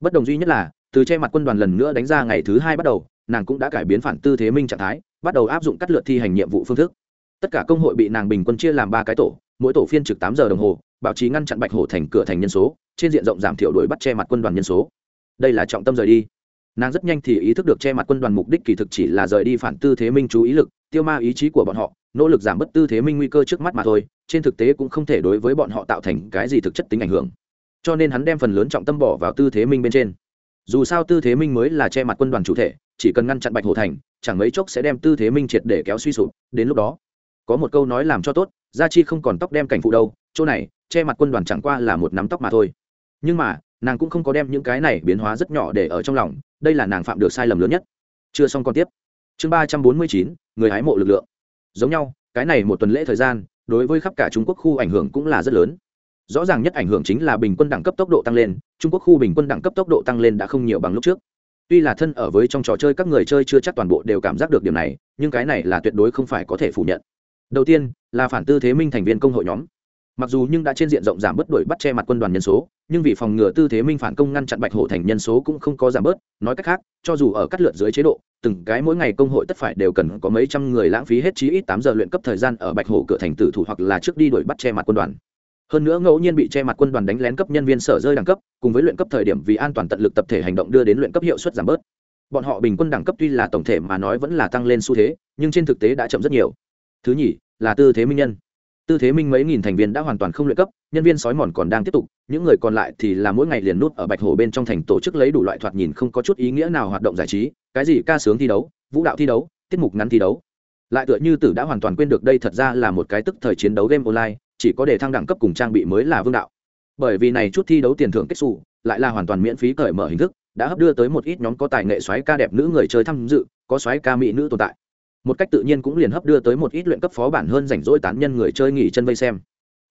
Bất đồng duy nhất là, từ che mặt quân đoàn lần nữa đánh ra ngày thứ hai bắt đầu, nàng cũng đã cải biến phản tư thế minh trạng thái bắt đầu áp dụng cắt lượt thi hành nhiệm vụ phương thức. Tất cả công hội bị nàng bình quân chia làm ba cái tổ, mỗi tổ phiên trực tám giờ đồng hồ bảo trì ngăn chặn bạch hổ thành cửa thành nhân số, trên diện rộng giảm thiểu đuổi bắt che mặt quân đoàn nhân số. Đây là trọng tâm rời đi. Nàng rất nhanh thì ý thức được che mặt quân đoàn mục đích kỳ thực chỉ là rời đi phản tư thế minh chú ý lực, tiêu ma ý chí của bọn họ, nỗ lực giảm bất tư thế minh nguy cơ trước mắt mà thôi, trên thực tế cũng không thể đối với bọn họ tạo thành cái gì thực chất tính ảnh hưởng. Cho nên hắn đem phần lớn trọng tâm bỏ vào tư thế minh bên trên dù sao tư thế minh mới là che mặt quân đoàn chủ thể, chỉ cần ngăn chặn bạch hổ thành, chẳng mấy chốc sẽ đem tư thế minh triệt để kéo suy sụp. Đến lúc đó, có một câu nói làm cho tốt, gia chi không còn tóc đem cảnh phụ đâu, chỗ này, che mặt quân đoàn chẳng qua là một nắm tóc mà thôi. Nhưng mà, nàng cũng không có đem những cái này biến hóa rất nhỏ để ở trong lòng, đây là nàng phạm được sai lầm lớn nhất. Chưa xong còn tiếp. Chương ba trăm bốn mươi chín, người hái mộ lực lượng. Giống nhau, cái này một tuần lễ thời gian, đối với khắp cả trung quốc khu ảnh hưởng cũng là rất lớn rõ ràng nhất ảnh hưởng chính là bình quân đẳng cấp tốc độ tăng lên, trung quốc khu bình quân đẳng cấp tốc độ tăng lên đã không nhiều bằng lúc trước. Tuy là thân ở với trong trò chơi các người chơi chưa chắc toàn bộ đều cảm giác được điểm này, nhưng cái này là tuyệt đối không phải có thể phủ nhận. Đầu tiên, là phản tư thế minh thành viên công hội nhóm. Mặc dù nhưng đã trên diện rộng giảm bớt đuổi bắt che mặt quân đoàn nhân số, nhưng vì phòng ngừa tư thế minh phản công ngăn chặn bạch hổ thành nhân số cũng không có giảm bớt, nói cách khác, cho dù ở cắt lượt dưới chế độ, từng cái mỗi ngày công hội tất phải đều cần có mấy trăm người lãng phí hết chí ít tám giờ luyện cấp thời gian ở bạch hổ cửa thành tử thủ hoặc là trước đi đuổi bắt che mặt quân đoàn hơn nữa ngẫu nhiên bị che mặt quân đoàn đánh lén cấp nhân viên sở rơi đẳng cấp, cùng với luyện cấp thời điểm vì an toàn tận lực tập thể hành động đưa đến luyện cấp hiệu suất giảm bớt. Bọn họ bình quân đẳng cấp tuy là tổng thể mà nói vẫn là tăng lên xu thế, nhưng trên thực tế đã chậm rất nhiều. Thứ nhì, là tư thế minh nhân. Tư thế minh mấy nghìn thành viên đã hoàn toàn không luyện cấp, nhân viên sói mòn còn đang tiếp tục, những người còn lại thì là mỗi ngày liền nút ở bạch hồ bên trong thành tổ chức lấy đủ loại thoạt nhìn không có chút ý nghĩa nào hoạt động giải trí, cái gì ca sướng thi đấu, vũ đạo thi đấu, tiết mục ngắn thi đấu. Lại tựa như tử đã hoàn toàn quên được đây thật ra là một cái tức thời chiến đấu game online chỉ có để thăng đẳng cấp cùng trang bị mới là vương đạo. Bởi vì này chút thi đấu tiền thưởng kết xù, lại là hoàn toàn miễn phí cởi mở hình thức, đã hấp đưa tới một ít nhóm có tài nghệ xoáy ca đẹp nữ người chơi tham dự, có xoáy ca mỹ nữ tồn tại. Một cách tự nhiên cũng liền hấp đưa tới một ít luyện cấp phó bản hơn rảnh rỗi tán nhân người chơi nghỉ chân vây xem.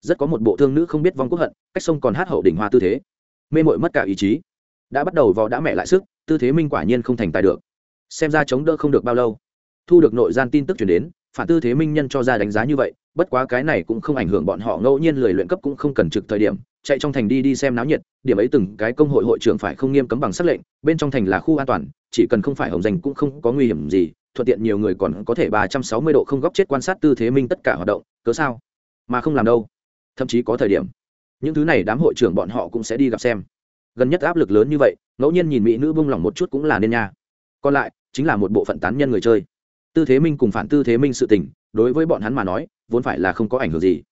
Rất có một bộ thương nữ không biết vong quốc hận, cách sông còn hát hậu đỉnh hoa tư thế. Mê mội mất cả ý chí. Đã bắt đầu vò đã mẹ lại sức, tư thế minh quả nhiên không thành tài được. Xem ra chống đỡ không được bao lâu. Thu được nội gian tin tức chuyển đến phản tư thế minh nhân cho ra đánh giá như vậy, bất quá cái này cũng không ảnh hưởng bọn họ, ngẫu nhiên lười luyện cấp cũng không cần trực thời điểm, chạy trong thành đi đi xem náo nhiệt, điểm ấy từng cái công hội hội trưởng phải không nghiêm cấm bằng sắc lệnh, bên trong thành là khu an toàn, chỉ cần không phải hồng danh cũng không có nguy hiểm gì, thuận tiện nhiều người còn có thể ba trăm sáu mươi độ không góc chết quan sát tư thế minh tất cả hoạt động, cớ sao? Mà không làm đâu. Thậm chí có thời điểm, những thứ này đám hội trưởng bọn họ cũng sẽ đi gặp xem. Gần nhất áp lực lớn như vậy, ngẫu nhiên nhìn mỹ nữ bung lỏng một chút cũng là nên nha. Còn lại, chính là một bộ phận tán nhân người chơi tư thế minh cùng phản tư thế minh sự tình, đối với bọn hắn mà nói, vốn phải là không có ảnh hưởng gì.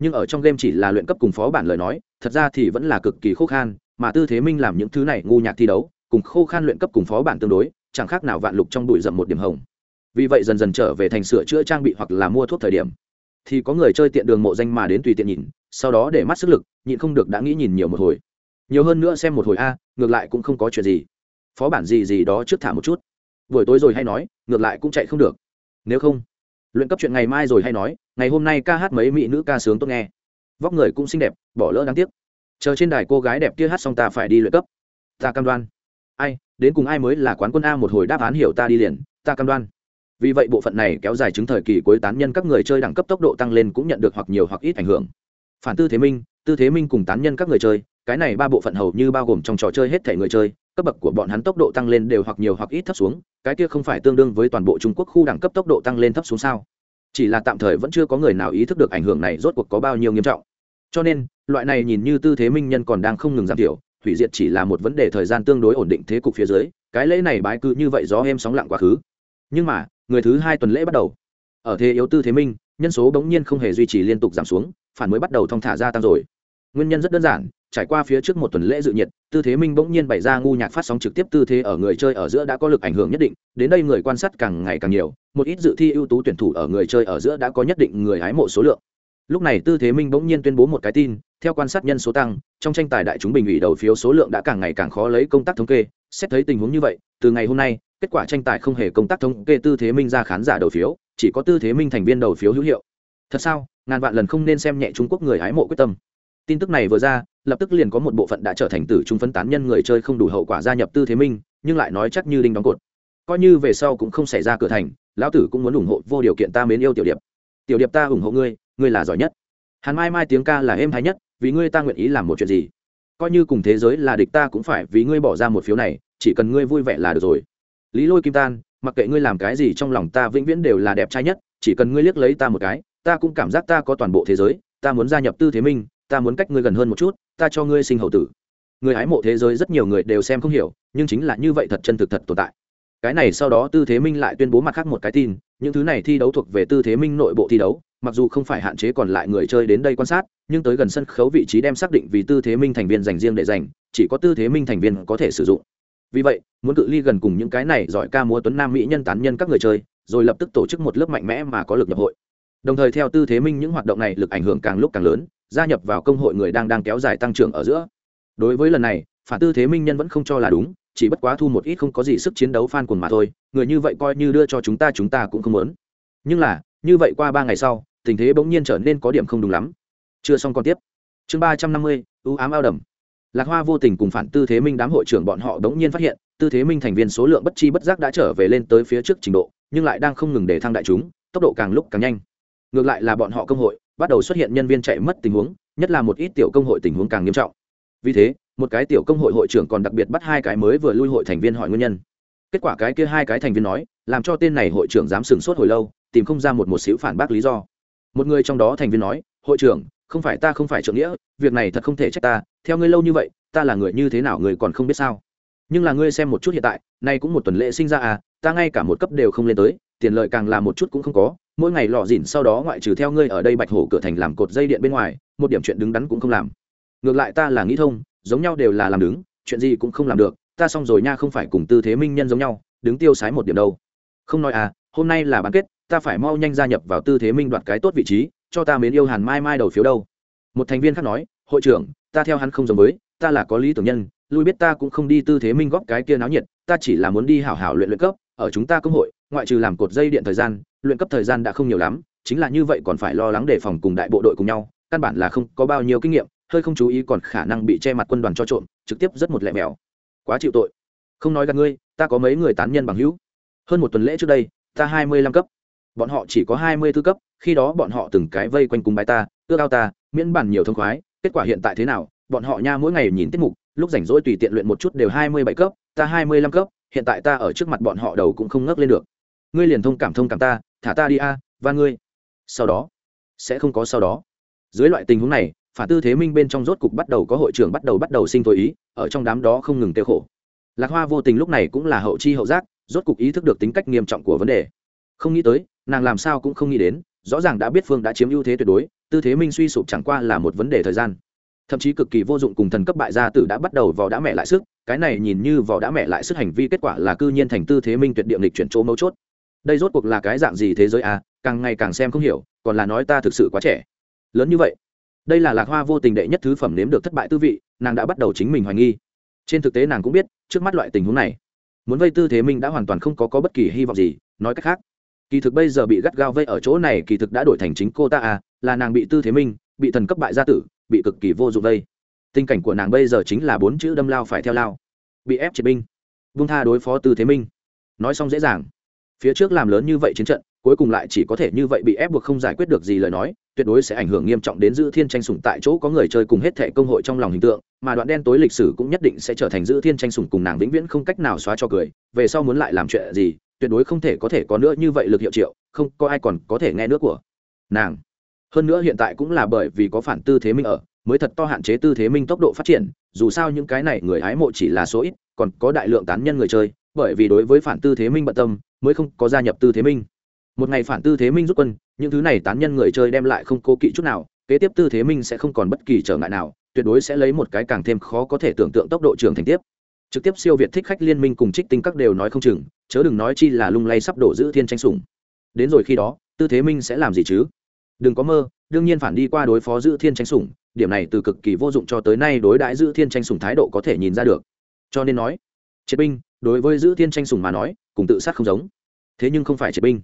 Nhưng ở trong game chỉ là luyện cấp cùng phó bản lời nói, thật ra thì vẫn là cực kỳ khô khan, mà tư thế minh làm những thứ này ngu nhạc thi đấu, cùng khô khan luyện cấp cùng phó bản tương đối, chẳng khác nào vạn lục trong bụi rậm một điểm hồng. Vì vậy dần dần trở về thành sửa chữa trang bị hoặc là mua thuốc thời điểm, thì có người chơi tiện đường mộ danh mà đến tùy tiện nhìn, sau đó để mắt sức lực, nhịn không được đã nghĩ nhìn nhiều một hồi. Nhiều hơn nữa xem một hồi a, ngược lại cũng không có chuyện gì. Phó bản gì gì đó trước thả một chút buổi tối rồi hay nói, ngược lại cũng chạy không được. Nếu không, luyện cấp chuyện ngày mai rồi hay nói, ngày hôm nay ca hát mấy mỹ nữ ca sướng tốt nghe. Vóc người cũng xinh đẹp, bỏ lỡ đáng tiếc. Chờ trên đài cô gái đẹp kia hát xong ta phải đi luyện cấp. Ta cam đoan. Ai, đến cùng ai mới là quán quân a một hồi đáp án hiểu ta đi liền, ta cam đoan. Vì vậy bộ phận này kéo dài chứng thời kỳ cuối tán nhân các người chơi đẳng cấp tốc độ tăng lên cũng nhận được hoặc nhiều hoặc ít ảnh hưởng. Phản tư thế minh, tư thế minh cùng tán nhân các người chơi, cái này ba bộ phận hầu như bao gồm trong trò chơi hết thể người chơi cấp bậc của bọn hắn tốc độ tăng lên đều hoặc nhiều hoặc ít thấp xuống, cái kia không phải tương đương với toàn bộ trung quốc khu đẳng cấp tốc độ tăng lên thấp xuống sao? Chỉ là tạm thời vẫn chưa có người nào ý thức được ảnh hưởng này rốt cuộc có bao nhiêu nghiêm trọng. Cho nên, loại này nhìn như tư thế minh nhân còn đang không ngừng giảm thiểu, hủy diệt chỉ là một vấn đề thời gian tương đối ổn định thế cục phía dưới, cái lễ này bái cứ như vậy gió êm sóng lặng quá khứ. Nhưng mà, người thứ hai tuần lễ bắt đầu. Ở thế yếu tư thế minh, nhân số bỗng nhiên không hề duy trì liên tục giảm xuống, phản mới bắt đầu thong thả ra tăng rồi nguyên nhân rất đơn giản, trải qua phía trước một tuần lễ dự nhiệt, tư thế minh bỗng nhiên bày ra ngu nhạc phát sóng trực tiếp tư thế ở người chơi ở giữa đã có lực ảnh hưởng nhất định, đến đây người quan sát càng ngày càng nhiều, một ít dự thi ưu tú tuyển thủ ở người chơi ở giữa đã có nhất định người hái mộ số lượng. Lúc này tư thế minh bỗng nhiên tuyên bố một cái tin, theo quan sát nhân số tăng, trong tranh tài đại chúng bình ủy đầu phiếu số lượng đã càng ngày càng khó lấy công tác thống kê, xét thấy tình huống như vậy, từ ngày hôm nay, kết quả tranh tài không hề công tác thống kê tư thế minh ra khán giả đầu phiếu, chỉ có tư thế minh thành viên đầu phiếu hữu hiệu. Thật sao? Ngàn vạn lần không nên xem nhẹ trung quốc người hái mộ quyết tâm tin tức này vừa ra, lập tức liền có một bộ phận đã trở thành tử trung phân tán nhân người chơi không đủ hậu quả gia nhập tư thế minh, nhưng lại nói chắc như đinh đóng cột. Coi như về sau cũng không xảy ra cửa thành, lão tử cũng muốn ủng hộ vô điều kiện ta mến yêu tiểu điệp. Tiểu điệp ta ủng hộ ngươi ngươi là giỏi nhất. Hàn mai mai tiếng ca là êm hay nhất, vì ngươi ta nguyện ý làm một chuyện gì? Coi như cùng thế giới là địch ta cũng phải vì ngươi bỏ ra một phiếu này, chỉ cần ngươi vui vẻ là được rồi. Lý lôi kim tan, mặc kệ ngươi làm cái gì trong lòng ta vĩnh viễn đều là đẹp trai nhất, chỉ cần ngươi liếc lấy ta một cái, ta cũng cảm giác ta có toàn bộ thế giới, ta muốn gia nhập tư thế minh ta muốn cách ngươi gần hơn một chút, ta cho ngươi sinh hậu tử. Người hái mộ thế giới rất nhiều người đều xem không hiểu, nhưng chính là như vậy thật chân thực thật tồn tại. Cái này sau đó tư thế minh lại tuyên bố mặt khác một cái tin, những thứ này thi đấu thuộc về tư thế minh nội bộ thi đấu, mặc dù không phải hạn chế còn lại người chơi đến đây quan sát, nhưng tới gần sân khấu vị trí đem xác định vì tư thế minh thành viên dành riêng để dành, chỉ có tư thế minh thành viên có thể sử dụng. Vì vậy, muốn cự ly gần cùng những cái này giỏi ca múa tuấn nam mỹ nhân tán nhân các người chơi, rồi lập tức tổ chức một lớp mạnh mẽ mà có lực nhập hội. Đồng thời theo tư thế minh những hoạt động này lực ảnh hưởng càng lúc càng lớn gia nhập vào công hội người đang đang kéo dài tăng trưởng ở giữa. Đối với lần này phản tư thế minh nhân vẫn không cho là đúng, chỉ bất quá thu một ít không có gì sức chiến đấu fan cuồng mà thôi, người như vậy coi như đưa cho chúng ta chúng ta cũng không muốn. Nhưng là, như vậy qua ba ngày sau, tình thế bỗng nhiên trở nên có điểm không đúng lắm. Chưa xong còn tiếp. Chương ba trăm năm mươi, ưu ám ao đầm. Lạc hoa vô tình cùng phản tư thế minh đám hội trưởng bọn họ bỗng nhiên phát hiện, tư thế minh thành viên số lượng bất chi bất giác đã trở về lên tới phía trước trình độ, nhưng lại đang không ngừng để thăng đại chúng, tốc độ càng lúc càng nhanh. Ngược lại là bọn họ công hội bắt đầu xuất hiện nhân viên chạy mất tình huống, nhất là một ít tiểu công hội tình huống càng nghiêm trọng. Vì thế, một cái tiểu công hội hội trưởng còn đặc biệt bắt hai cái mới vừa lui hội thành viên hỏi nguyên nhân. Kết quả cái kia hai cái thành viên nói, làm cho tên này hội trưởng dám sừng sốt hồi lâu, tìm không ra một một xíu phản bác lý do. Một người trong đó thành viên nói, hội trưởng, không phải ta không phải trưởng nghĩa, việc này thật không thể trách ta, theo ngươi lâu như vậy, ta là người như thế nào người còn không biết sao. Nhưng là ngươi xem một chút hiện tại, nay cũng một tuần lễ sinh ra à ta ngay cả một cấp đều không lên tới, tiền lợi càng là một chút cũng không có mỗi ngày lò dỉn sau đó ngoại trừ theo ngươi ở đây bạch hổ cửa thành làm cột dây điện bên ngoài, một điểm chuyện đứng đắn cũng không làm. Ngược lại ta là nghĩ thông, giống nhau đều là làm đứng, chuyện gì cũng không làm được, ta xong rồi nha không phải cùng tư thế minh nhân giống nhau, đứng tiêu sái một điểm đâu. Không nói à hôm nay là bán kết, ta phải mau nhanh gia nhập vào tư thế minh đoạt cái tốt vị trí, cho ta mến yêu hàn mai mai đầu phiếu đâu. Một thành viên khác nói, hội trưởng, ta theo hắn không giống với, ta là có lý tưởng nhân, lui biết ta cũng không đi tư thế minh góp cái kia náo nhiệt, ta chỉ là muốn đi hảo hảo luyện luyện cấp, ở chúng ta công hội ngoại trừ làm cột dây điện thời gian, luyện cấp thời gian đã không nhiều lắm, chính là như vậy còn phải lo lắng đề phòng cùng đại bộ đội cùng nhau, căn bản là không có bao nhiêu kinh nghiệm, hơi không chú ý còn khả năng bị che mặt quân đoàn cho trộm, trực tiếp rất một lẹ mèo. Quá chịu tội. Không nói gặp ngươi, ta có mấy người tán nhân bằng hữu. Hơn một tuần lễ trước đây, ta hai mươi lăm cấp. Bọn họ chỉ có hai mươi tư cấp, khi đó bọn họ từng cái vây quanh cùng bài ta, ước ao ta, miễn bản nhiều thông khoái, kết quả hiện tại thế nào, bọn họ nha mỗi ngày nhìn tiết mục, lúc rảnh rỗi tùy tiện luyện một chút đều hai mươi bảy cấp, ta hai mươi lăm cấp, hiện tại ta ở trước mặt bọn họ đầu cũng không ngấc lên được ngươi liền thông cảm thông cảm ta, thả ta đi a và ngươi. Sau đó, sẽ không có sau đó. Dưới loại tình huống này phản tư thế minh bên trong rốt cục bắt đầu có hội trưởng bắt đầu bắt đầu sinh thôi ý, ở trong đám đó không ngừng tiêu khổ. Lạc hoa vô tình lúc này cũng là hậu chi hậu giác, rốt cục ý thức được tính cách nghiêm trọng của vấn đề. Không nghĩ tới, nàng làm sao cũng không nghĩ đến, rõ ràng đã biết phương đã chiếm ưu thế tuyệt đối, tư thế minh suy sụp chẳng qua là một vấn đề thời gian. Thậm chí cực kỳ vô dụng cùng thần cấp bại gia tử đã bắt đầu vào đã mẹ lại sức, cái này nhìn như vào đã mẹ lại sức hành vi kết quả là cư nhiên thành tư thế minh tuyệt địa lịch chuyển chỗ mấu chốt đây rốt cuộc là cái dạng gì thế giới à? Càng ngày càng xem không hiểu còn là nói ta thực sự quá trẻ. Lớn như vậy. Đây là lạc hoa vô tình đệ nhất thứ phẩm nếm được thất bại tư vị nàng đã bắt đầu chính mình hoài nghi. Trên thực tế nàng cũng biết trước mắt loại tình huống này muốn vây tư thế minh đã hoàn toàn không có, có bất kỳ hy vọng gì nói cách khác kỳ thực bây giờ bị gắt gao vây ở chỗ này kỳ thực đã đổi thành chính cô ta à là nàng bị tư thế minh bị thần cấp bại gia tử bị cực kỳ vô dụng vây. Tình cảnh của nàng bây giờ chính là bốn chữ đâm lao phải theo lao bị ép triệt binh vung tha đối phó tư thế minh nói xong dễ dàng phía trước làm lớn như vậy chiến trận, cuối cùng lại chỉ có thể như vậy bị ép buộc không giải quyết được gì lời nói, tuyệt đối sẽ ảnh hưởng nghiêm trọng đến giữ thiên tranh sủng tại chỗ có người chơi cùng hết thẻ công hội trong lòng hình tượng, mà đoạn đen tối lịch sử cũng nhất định sẽ trở thành giữ thiên tranh sủng cùng nàng vĩnh viễn không cách nào xóa cho cười, về sau muốn lại làm chuyện gì, tuyệt đối không thể có thể có nữa như vậy lực hiệu triệu, không có ai còn có thể nghe nước của nàng. Hơn nữa hiện tại cũng là bởi vì có phản tư thế minh ở, mới thật to hạn chế tư thế minh tốc độ phát triển, dù sao những cái này người hái mộ chỉ là số ít, còn có đại lượng tán nhân người chơi bởi vì đối với phản tư thế minh bận tâm, mới không có gia nhập tư thế minh. Một ngày phản tư thế minh rút quân, những thứ này tán nhân người chơi đem lại không cố kỵ chút nào, kế tiếp tư thế minh sẽ không còn bất kỳ trở ngại nào, tuyệt đối sẽ lấy một cái càng thêm khó có thể tưởng tượng tốc độ trưởng thành tiếp. Trực tiếp siêu việt thích khách liên minh cùng trích tinh các đều nói không chừng, chớ đừng nói chi là lung lay sắp đổ giữ thiên tranh sủng. Đến rồi khi đó, tư thế minh sẽ làm gì chứ? Đừng có mơ, đương nhiên phản đi qua đối phó giữ thiên tranh sủng, điểm này từ cực kỳ vô dụng cho tới nay đối đãi giữ thiên tranh sủng thái độ có thể nhìn ra được. Cho nên nói triệt binh đối với giữ thiên tranh sùng mà nói, cùng tự sát không giống. Thế nhưng không phải triệt binh.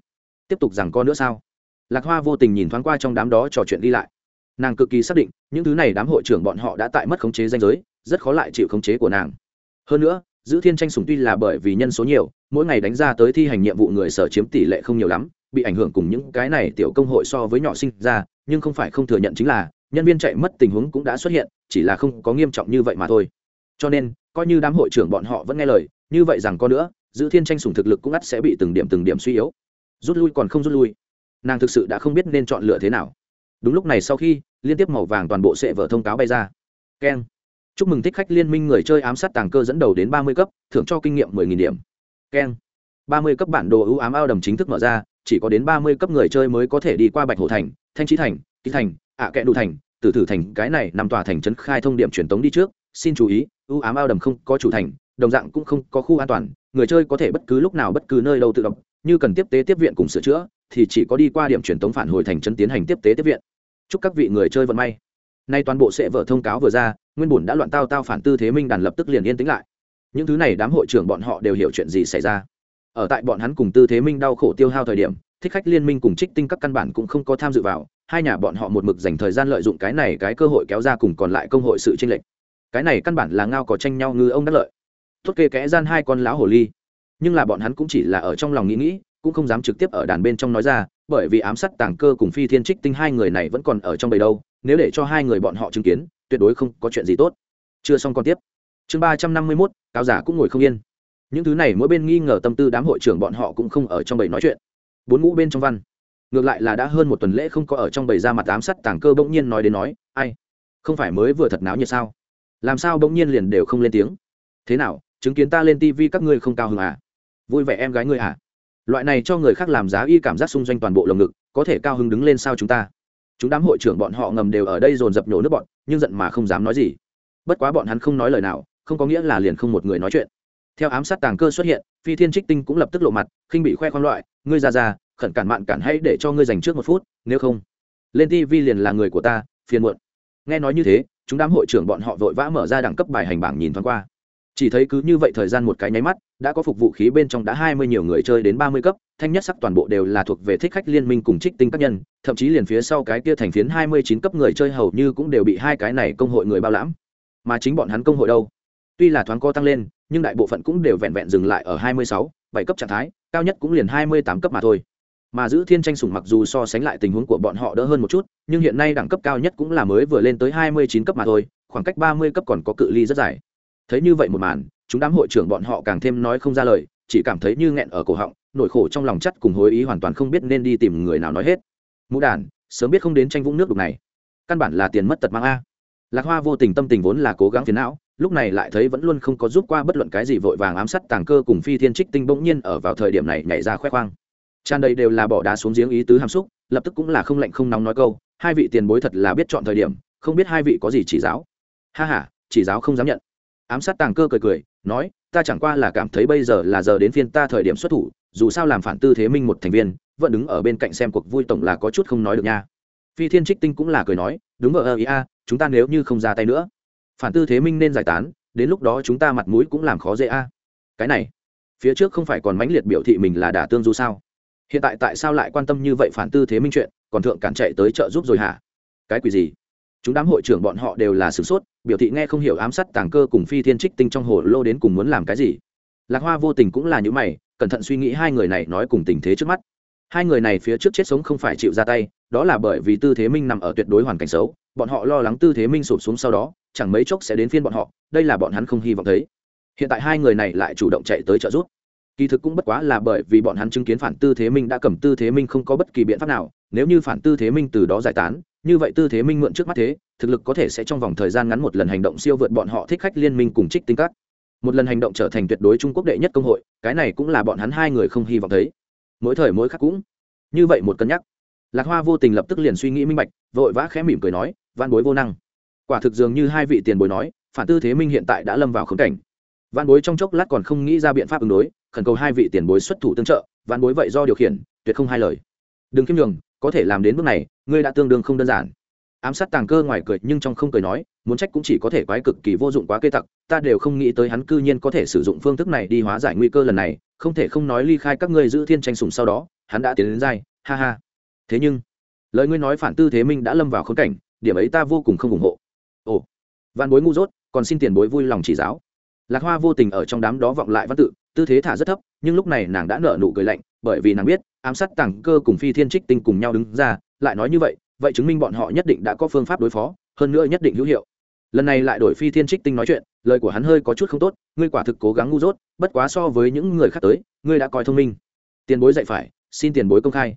Tiếp tục rằng co nữa sao? Lạc hoa vô tình nhìn thoáng qua trong đám đó trò chuyện đi lại. Nàng cực kỳ xác định, những thứ này đám hội trưởng bọn họ đã tại mất khống chế danh giới, rất khó lại chịu khống chế của nàng. Hơn nữa, giữ thiên tranh sùng tuy là bởi vì nhân số nhiều, mỗi ngày đánh ra tới thi hành nhiệm vụ người sở chiếm tỷ lệ không nhiều lắm, bị ảnh hưởng cùng những cái này tiểu công hội so với nhỏ sinh ra, nhưng không phải không thừa nhận chính là, nhân viên chạy mất tình huống cũng đã xuất hiện, chỉ là không có nghiêm trọng như vậy mà thôi. Cho nên, coi như đám hội trưởng bọn họ vẫn nghe lời như vậy rằng có nữa, giữ thiên tranh sủng thực lực cũng ắt sẽ bị từng điểm từng điểm suy yếu. Rút lui còn không rút lui. Nàng thực sự đã không biết nên chọn lựa thế nào. Đúng lúc này sau khi, liên tiếp màu vàng toàn bộ sệ vở thông cáo bay ra. Keng. Chúc mừng thích khách liên minh người chơi ám sát tàng cơ dẫn đầu đến ba mươi cấp, thưởng cho kinh nghiệm mười nghìn điểm. Keng. ba mươi cấp bản đồ ưu ám ao đầm chính thức mở ra, chỉ có đến ba mươi cấp người chơi mới có thể đi qua bạch hổ thành, thanh trí thành ký thành, ạ à kẽ đủ thành, tử thử thành, cái này nằm tòa thành trấn khai thông điểm truyền tống đi trước. Xin chú ý, ưu ám ao đầm không có chủ thành đồng dạng cũng không có khu an toàn, người chơi có thể bất cứ lúc nào bất cứ nơi đâu tự động, như cần tiếp tế tiếp viện cùng sửa chữa, thì chỉ có đi qua điểm truyền tống phản hồi thành trấn tiến hành tiếp tế tiếp viện. Chúc các vị người chơi vận may. Nay toàn bộ sẽ vở thông cáo vừa ra, nguyên bùn đã loạn tao tao phản tư thế minh đàn lập tức liền yên tĩnh lại. Những thứ này đám hội trưởng bọn họ đều hiểu chuyện gì xảy ra. Ở tại bọn hắn cùng tư thế minh đau khổ tiêu hao thời điểm, thích khách liên minh cùng trích tinh các căn bản cũng không có tham dự vào, hai nhà bọn họ một mực dành thời gian lợi dụng cái này cái cơ hội kéo ra cùng còn lại công hội sự tranh lệch. Cái này căn bản là ngao có tranh nhau ngư ông đắc lợi tốt kê kẽ gian hai con lão hồ ly. Nhưng là bọn hắn cũng chỉ là ở trong lòng nghĩ nghĩ, cũng không dám trực tiếp ở đàn bên trong nói ra, bởi vì ám sát tàng cơ cùng phi thiên trích tinh hai người này vẫn còn ở trong bầy đâu, nếu để cho hai người bọn họ chứng kiến, tuyệt đối không có chuyện gì tốt. Chưa xong còn tiếp. Chương ba trăm năm mươi mốt, cáo giả cũng ngồi không yên. Những thứ này mỗi bên nghi ngờ tâm tư đám hội trưởng bọn họ cũng không ở trong bầy nói chuyện. Bốn ngũ bên trong văn. Ngược lại là đã hơn một tuần lễ không có ở trong bầy ra mặt ám sát tàng cơ bỗng nhiên nói đến nói, ai? Không phải mới vừa thật náo như sao? Làm sao bỗng nhiên liền đều không lên tiếng? Thế nào chứng kiến ta lên TV các ngươi không cao hứng à? Vui vẻ em gái ngươi à? Loại này cho người khác làm giá y cảm giác xung doanh toàn bộ lồng ngực, có thể cao hứng đứng lên sao chúng ta? Chúng đám hội trưởng bọn họ ngầm đều ở đây dồn dập nhổ nước bọn, nhưng giận mà không dám nói gì. Bất quá bọn hắn không nói lời nào, không có nghĩa là liền không một người nói chuyện. Theo ám sát tàng cơ xuất hiện, phi thiên trích tinh cũng lập tức lộ mặt, khinh bị khoe khoang loại, ngươi ra ra khẩn cản mạn cản hãy để cho ngươi dành trước một phút, nếu không, lên tv liền là người của ta, phiền muộn. Nghe nói như thế, chúng đám hội trưởng bọn họ vội vã mở ra đẳng cấp bài hành bảng nhìn thoáng qua chỉ thấy cứ như vậy thời gian một cái nháy mắt, đã có phục vụ khí bên trong đã hai mươi nhiều người chơi đến ba mươi cấp, thanh nhất sắc toàn bộ đều là thuộc về thích khách liên minh cùng trích tinh các nhân, thậm chí liền phía sau cái kia thành phiến hai mươi chín cấp người chơi hầu như cũng đều bị hai cái này công hội người bao lãm. Mà chính bọn hắn công hội đâu? Tuy là thoáng co tăng lên, nhưng đại bộ phận cũng đều vẹn vẹn dừng lại ở hai mươi sáu, bảy cấp trạng thái, cao nhất cũng liền hai mươi tám cấp mà thôi. Mà giữ thiên tranh sủng mặc dù so sánh lại tình huống của bọn họ đỡ hơn một chút, nhưng hiện nay đẳng cấp cao nhất cũng là mới vừa lên tới hai mươi chín cấp mà thôi, khoảng cách ba mươi cấp còn có cự ly rất dài thấy như vậy một màn, chúng đám hội trưởng bọn họ càng thêm nói không ra lời, chỉ cảm thấy như nghẹn ở cổ họng, nỗi khổ trong lòng chắt cùng hối ý hoàn toàn không biết nên đi tìm người nào nói hết. Mũ đàn, sớm biết không đến tranh vũng nước đục này. Căn bản là tiền mất tật mang a. Lạc hoa vô tình tâm tình vốn là cố gắng phiền não, lúc này lại thấy vẫn luôn không có giúp qua bất luận cái gì vội vàng ám sát tàng cơ cùng phi thiên trích tinh bỗng nhiên ở vào thời điểm này nhảy ra khoe khoang. Tràn đầy đều là bỏ đá xuống giếng ý tứ hàm xúc, lập tức cũng là không lạnh không nóng nói câu, hai vị tiền bối thật là biết chọn thời điểm, không biết hai vị có gì chỉ giáo. Ha h a chỉ giáo không dám nhận ám sát tàng cơ cười cười, nói, ta chẳng qua là cảm thấy bây giờ là giờ đến phiên ta thời điểm xuất thủ, dù sao làm phản tư thế minh một thành viên, vẫn đứng ở bên cạnh xem cuộc vui tổng là có chút không nói được nha. Phi thiên trích tinh cũng là cười nói, đúng ở ý a, chúng ta nếu như không ra tay nữa, phản tư thế minh nên giải tán, đến lúc đó chúng ta mặt mũi cũng làm khó dễ a. Cái này, phía trước không phải còn mãnh liệt biểu thị mình là đả tương du sao? Hiện tại tại sao lại quan tâm như vậy phản tư thế minh chuyện, còn thượng cản chạy tới trợ giúp rồi hả? Cái quỷ gì? Chúng đám hội trưởng bọn họ đều là sửng sốt, biểu thị nghe không hiểu ám sát tàng cơ cùng phi thiên trích tinh trong hồ lô đến cùng muốn làm cái gì. Lạc hoa vô tình cũng là những mày, cẩn thận suy nghĩ hai người này nói cùng tình thế trước mắt. Hai người này phía trước chết sống không phải chịu ra tay, đó là bởi vì tư thế minh nằm ở tuyệt đối hoàn cảnh xấu, bọn họ lo lắng tư thế minh sụp xuống sau đó, chẳng mấy chốc sẽ đến phiên bọn họ, đây là bọn hắn không hy vọng thấy. Hiện tại hai người này lại chủ động chạy tới trợ giúp. Kỳ thực cũng bất quá là bởi vì bọn hắn chứng kiến phản tư thế minh đã cầm tư thế minh không có bất kỳ biện pháp nào nếu như phản tư thế minh từ đó giải tán, như vậy tư thế minh mượn trước mắt thế, thực lực có thể sẽ trong vòng thời gian ngắn một lần hành động siêu vượt bọn họ thích khách liên minh cùng trích tinh cắt một lần hành động trở thành tuyệt đối trung quốc đệ nhất công hội, cái này cũng là bọn hắn hai người không hy vọng thấy. Mỗi thời mỗi khác cũng như vậy một cân nhắc. Lạc hoa vô tình lập tức liền suy nghĩ minh bạch, vội vã khẽ mỉm cười nói van bối vô năng. Quả thực dường như hai vị tiền bối nói, phản tư thế minh hiện tại đã lâm vào khống cảnh. Van bối trong chốc lát còn không nghĩ ra biện pháp ứng đối, khẩn cầu hai vị tiền bối xuất thủ tương trợ van bối vậy do điều khiển, tuyệt không hai lời. Đừng kiêm nhường có thể làm đến bước này, ngươi đã tương đương không đơn giản. Ám sát tàng cơ ngoài cười nhưng trong không cười nói, muốn trách cũng chỉ có thể quái cực kỳ vô dụng quá kê tặc, ta đều không nghĩ tới hắn cư nhiên có thể sử dụng phương thức này đi hóa giải nguy cơ lần này, không thể không nói ly khai các ngươi giữ thiên tranh sùng sau đó, hắn đã tiến đến dai, ha ha. Thế nhưng, lời ngươi nói phản tư thế minh đã lâm vào khốn cảnh, điểm ấy ta vô cùng không ủng hộ. Ồ văn bối ngu dốt, còn xin tiền bối vui lòng chỉ giáo. Lạc hoa vô tình ở trong đám đó vọng lại văn tự, tư thế thả rất thấp, nhưng lúc này nàng đã nở nụ cười lạnh bởi vì nàng biết, ám sát tàng cơ cùng phi thiên trích tinh cùng nhau đứng ra, lại nói như vậy vậy chứng minh bọn họ nhất định đã có phương pháp đối phó, hơn nữa nhất định hữu hiệu. Lần này lại đổi phi thiên trích tinh nói chuyện, lời của hắn hơi có chút không tốt, ngươi quả thực cố gắng ngu dốt, bất quá so với những người khác tới, ngươi đã coi thông minh. Tiền bối dạy phải, xin tiền bối công khai.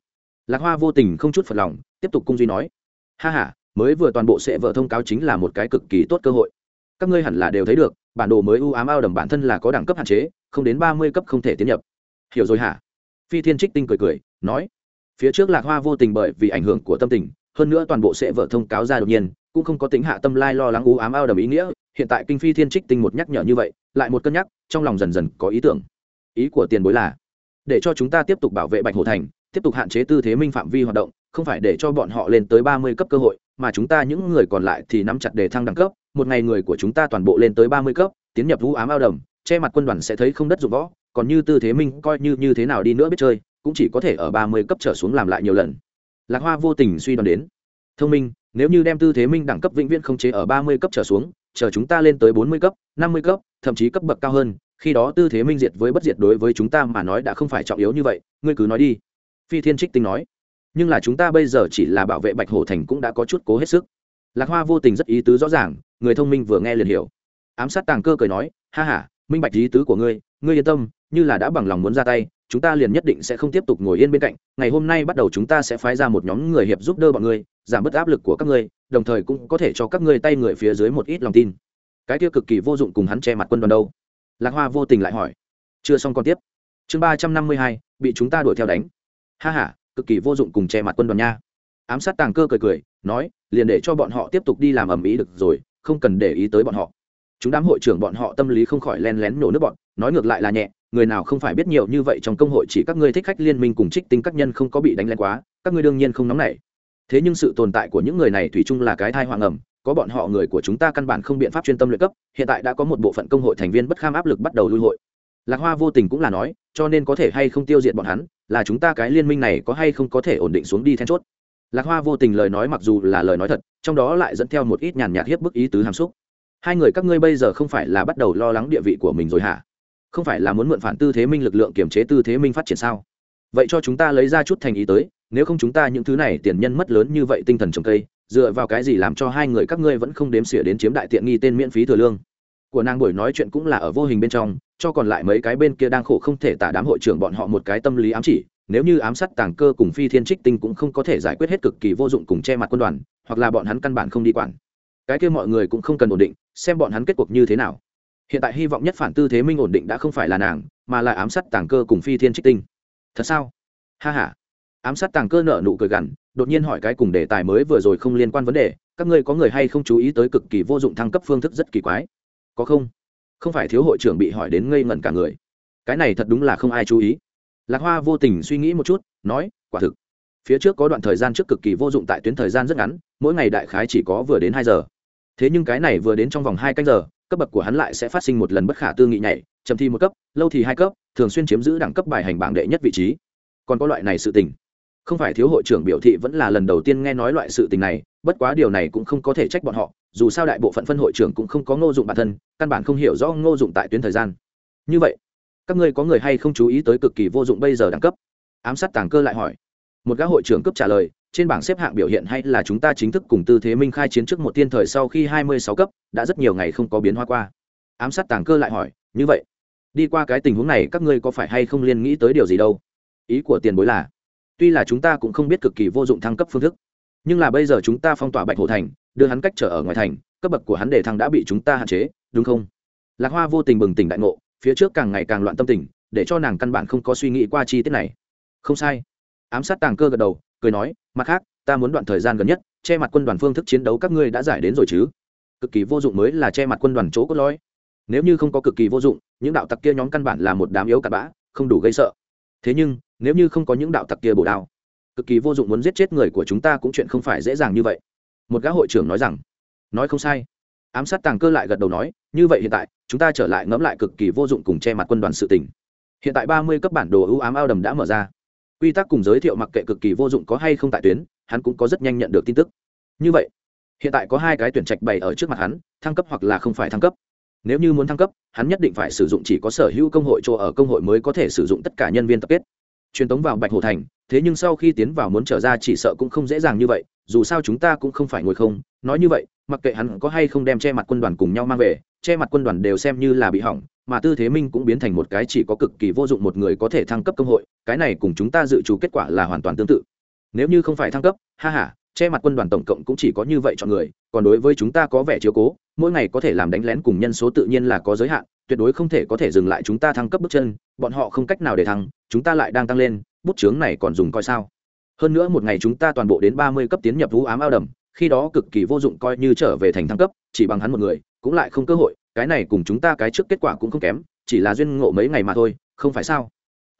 Lạc hoa vô tình không chút phật lòng, tiếp tục cung duy nói. Ha h a mới vừa toàn bộ sẽ vợ thông cáo chính là một cái cực kỳ tốt cơ hội. Các ngươi hẳn là đều thấy được, bản đồ mới u ám ao đầm bản thân là có đẳng cấp hạn chế, không đến ba mươi cấp không thể tiến nhập. Hiểu rồi hả? Phi thiên trích tinh cười cười, nói, phía trước lạc hoa vô tình bởi vì ảnh hưởng của tâm tình, hơn nữa toàn bộ sẽ vợ thông cáo ra đột nhiên, cũng không có tính hạ tâm lai lo lắng u ám ao đầm ý nghĩa, hiện tại kinh phi thiên trích tinh một nhắc nhở như vậy, lại một cân nhắc, trong lòng dần dần có ý tưởng. Ý của tiền bối là, để cho chúng ta tiếp tục bảo vệ bạch hồ thành, tiếp tục hạn chế tư thế minh phạm vi hoạt động, không phải để cho bọn họ lên tới ba mươi cấp cơ hội, mà chúng ta những người còn lại thì nắm chặt để thăng đẳng cấp, một ngày người của chúng ta toàn bộ lên tới ba mươi cấp, tiến nhập vũ ám ao đầm, che mặt quân đoàn sẽ thấy không đất dụng võ còn như tư thế minh coi như như thế nào đi nữa biết chơi, cũng chỉ có thể ở ba mươi cấp trở xuống làm lại nhiều lần. Lạc hoa vô tình suy đoán đến, thông minh, nếu như đem tư thế minh đẳng cấp vĩnh viễn không chế ở ba mươi cấp trở xuống, chờ chúng ta lên tới bốn mươi cấp, năm mươi cấp, thậm chí cấp bậc cao hơn, khi đó tư thế minh diệt với bất diệt đối với chúng ta mà nói đã không phải trọng yếu như vậy, ngươi cứ nói đi. Phi thiên trích tinh nói, nhưng là chúng ta bây giờ chỉ là bảo vệ bạch hổ thành cũng đã có chút cố hết sức. Lạc hoa vô tình rất ý tứ rõ ràng, người thông minh vừa nghe liền hiểu. Ám sát tàng cơ cười nói, ha h a minh bạch ý tứ của ngươi ngươi yên tâm, như là đã bằng lòng muốn ra tay, chúng ta liền nhất định sẽ không tiếp tục ngồi yên bên cạnh. Ngày hôm nay bắt đầu chúng ta sẽ phái ra một nhóm người hiệp giúp đỡ bọn ngươi, giảm bớt áp lực của các ngươi, đồng thời cũng có thể cho các ngươi tay người phía dưới một ít lòng tin. Cái kia cực kỳ vô dụng cùng hắn che mặt quân đoàn đâu? Lạc hoa vô tình lại hỏi. Chưa xong còn tiếp. Chương ba trăm năm mươi hai, bị chúng ta đuổi theo đánh. Ha h a cực kỳ vô dụng cùng che mặt quân đoàn nha. Ám sát tàng cơ cười cười, nói, liền để cho bọn họ tiếp tục đi làm ầm ĩ được rồi, không cần để ý tới bọn họ chúng đám hội trưởng bọn họ tâm lý không khỏi len lén nổ nước bọn, nói ngược lại là nhẹ, người nào không phải biết nhiều như vậy trong công hội chỉ các ngươi thích khách liên minh cùng trích tính các nhân không có bị đánh len quá, các ngươi đương nhiên không nóng nảy. Thế nhưng sự tồn tại của những người này thủy chung là cái thai hoàng ẩm, có bọn họ người của chúng ta căn bản không biện pháp chuyên tâm luyện cấp, hiện tại đã có một bộ phận công hội thành viên bất kham áp lực bắt đầu lui hội. Lạc hoa vô tình cũng là nói, cho nên có thể hay không tiêu diệt bọn hắn, là chúng ta cái liên minh này có hay không có thể ổn định xuống đi then chốt. Lạc hoa vô tình lời nói mặc dù là lời nói thật, trong đó lại dẫn theo một ít nhàn nhạt hiếp bức ý tứ hàm xúc hai người các ngươi bây giờ không phải là bắt đầu lo lắng địa vị của mình rồi hả? Không phải là muốn mượn phản tư thế minh lực lượng kiểm chế tư thế minh phát triển sao? Vậy cho chúng ta lấy ra chút thành ý tới, nếu không chúng ta những thứ này tiền nhân mất lớn như vậy tinh thần trồng cây, dựa vào cái gì làm cho hai người các ngươi vẫn không đếm xỉa đến chiếm đại tiện nghi tên miễn phí thừa lương? Của nàng buổi nói chuyện cũng là ở vô hình bên trong, cho còn lại mấy cái bên kia đang khổ không thể tả đám hội trưởng bọn họ một cái tâm lý ám chỉ, nếu như ám sát tàng cơ cùng phi thiên trích tinh cũng không có thể giải quyết hết cực kỳ vô dụng cùng che mặt quân đoàn, hoặc là bọn hắn căn bản không đi quản cái kia mọi người cũng không cần ổn định, xem bọn hắn kết cuộc như thế nào. Hiện tại hy vọng nhất phản tư thế minh ổn định đã không phải là nàng, mà là ám sát tàng cơ cùng phi thiên trích tinh. Thật sao? Ha h a ám sát tàng cơ nợ nụ cười gằn, đột nhiên hỏi cái cùng đề tài mới vừa rồi không liên quan vấn đề, các ngươi có người hay không chú ý tới cực kỳ vô dụng thăng cấp phương thức rất kỳ quái? Có không? Không phải thiếu hội trưởng bị hỏi đến ngây ngẩn cả người. Cái này thật đúng là không ai chú ý. Lạc hoa vô tình suy nghĩ một chút, nói, quả thực, phía trước có đoạn thời gian trước cực kỳ vô dụng tại tuyến thời gian rất ngắn, mỗi ngày đại khái chỉ có vừa đến hai giờ thế nhưng cái này vừa đến trong vòng hai canh giờ, cấp bậc của hắn lại sẽ phát sinh một lần bất khả tư nghị nhảy, chậm thi một cấp, lâu thì hai cấp, thường xuyên chiếm giữ đẳng cấp bài hành bảng đệ nhất vị trí. Còn có loại này sự tình. Không phải thiếu hội trưởng biểu thị vẫn là lần đầu tiên nghe nói loại sự tình này, bất quá điều này cũng không có thể trách bọn họ, dù sao đại bộ phận phân hội trưởng cũng không có ngô dụng bản thân, căn bản không hiểu rõ ngô dụng tại tuyến thời gian. Như vậy, các ngươi có người hay không chú ý tới cực kỳ vô dụng bây giờ đẳng cấp? Ám sát tàng cơ lại hỏi. Một gã hội trưởng cấp trả lời trên bảng xếp hạng biểu hiện hay là chúng ta chính thức cùng tư thế minh khai chiến trước một tiên thời sau khi hai mươi sáu cấp, đã rất nhiều ngày không có biến hóa qua. Ám sát tàng cơ lại hỏi, như vậy, đi qua cái tình huống này các ngươi có phải hay không liên nghĩ tới điều gì đâu? Ý của tiền bối là, tuy là chúng ta cũng không biết cực kỳ vô dụng thăng cấp phương thức, nhưng là bây giờ chúng ta phong tỏa bạch Hổ thành, đưa hắn cách trở ở ngoài thành, cấp bậc của hắn để thăng đã bị chúng ta hạn chế, đúng không? Lạc hoa vô tình bừng tỉnh đại ngộ, phía trước càng ngày càng loạn tâm tình, để cho nàng căn bản không có suy nghĩ qua chi tiết này. Không sai. Ám sát tàng cơ gật đầu cười nói, mặt khác, ta muốn đoạn thời gian gần nhất, che mặt quân đoàn phương thức chiến đấu các ngươi đã giải đến rồi chứ. Cực kỳ vô dụng mới là che mặt quân đoàn chỗ cốt lõi. Nếu như không có cực kỳ vô dụng, những đạo tặc kia nhóm căn bản là một đám yếu cặn bã, không đủ gây sợ. Thế nhưng, nếu như không có những đạo tặc kia bổ đao, cực kỳ vô dụng muốn giết chết người của chúng ta cũng chuyện không phải dễ dàng như vậy. Một gã hội trưởng nói rằng. Nói không sai. Ám sát tàng cơ lại gật đầu nói, như vậy hiện tại, chúng ta trở lại ngẫm lại cực kỳ vô dụng cùng che mặt quân đoàn sự tình. Hiện tại ba mươi cấp bản đồ ưu ám ao đầm đã mở ra quy tắc cùng giới thiệu mặc kệ cực kỳ vô dụng có hay không tại tuyến, hắn cũng có rất nhanh nhận được tin tức. Như vậy, hiện tại có hai cái tuyển trạch bày ở trước mặt hắn, thăng cấp hoặc là không phải thăng cấp. Nếu như muốn thăng cấp, hắn nhất định phải sử dụng chỉ có sở hữu công hội chỗ ở công hội mới có thể sử dụng tất cả nhân viên tập kết. Truyền tống vào bạch hồ thành, thế nhưng sau khi tiến vào muốn trở ra chỉ sợ cũng không dễ dàng như vậy, dù sao chúng ta cũng không phải ngồi không. Nói như vậy, mặc kệ hắn có hay không đem che mặt quân đoàn cùng nhau mang về, che mặt quân đoàn đều xem như là bị hỏng mà tư thế minh cũng biến thành một cái chỉ có cực kỳ vô dụng một người có thể thăng cấp công hội, cái này cùng chúng ta dự trù kết quả là hoàn toàn tương tự. Nếu như không phải thăng cấp, ha h a che mặt quân đoàn tổng cộng cũng chỉ có như vậy chọn người, còn đối với chúng ta có vẻ chiếu cố, mỗi ngày có thể làm đánh lén cùng nhân số tự nhiên là có giới hạn, tuyệt đối không thể có thể dừng lại chúng ta thăng cấp bước chân, bọn họ không cách nào để thăng, chúng ta lại đang tăng lên, bút chướng này còn dùng coi sao. Hơn nữa một ngày chúng ta toàn bộ đến ba mươi cấp tiến nhập vũ ám ao đầm, khi đó cực kỳ vô dụng coi như trở về thành thăng cấp, chỉ bằng hắn một người, cũng lại không cơ hội cái này cùng chúng ta cái trước kết quả cũng không kém, chỉ là duyên ngộ mấy ngày mà thôi, không phải sao?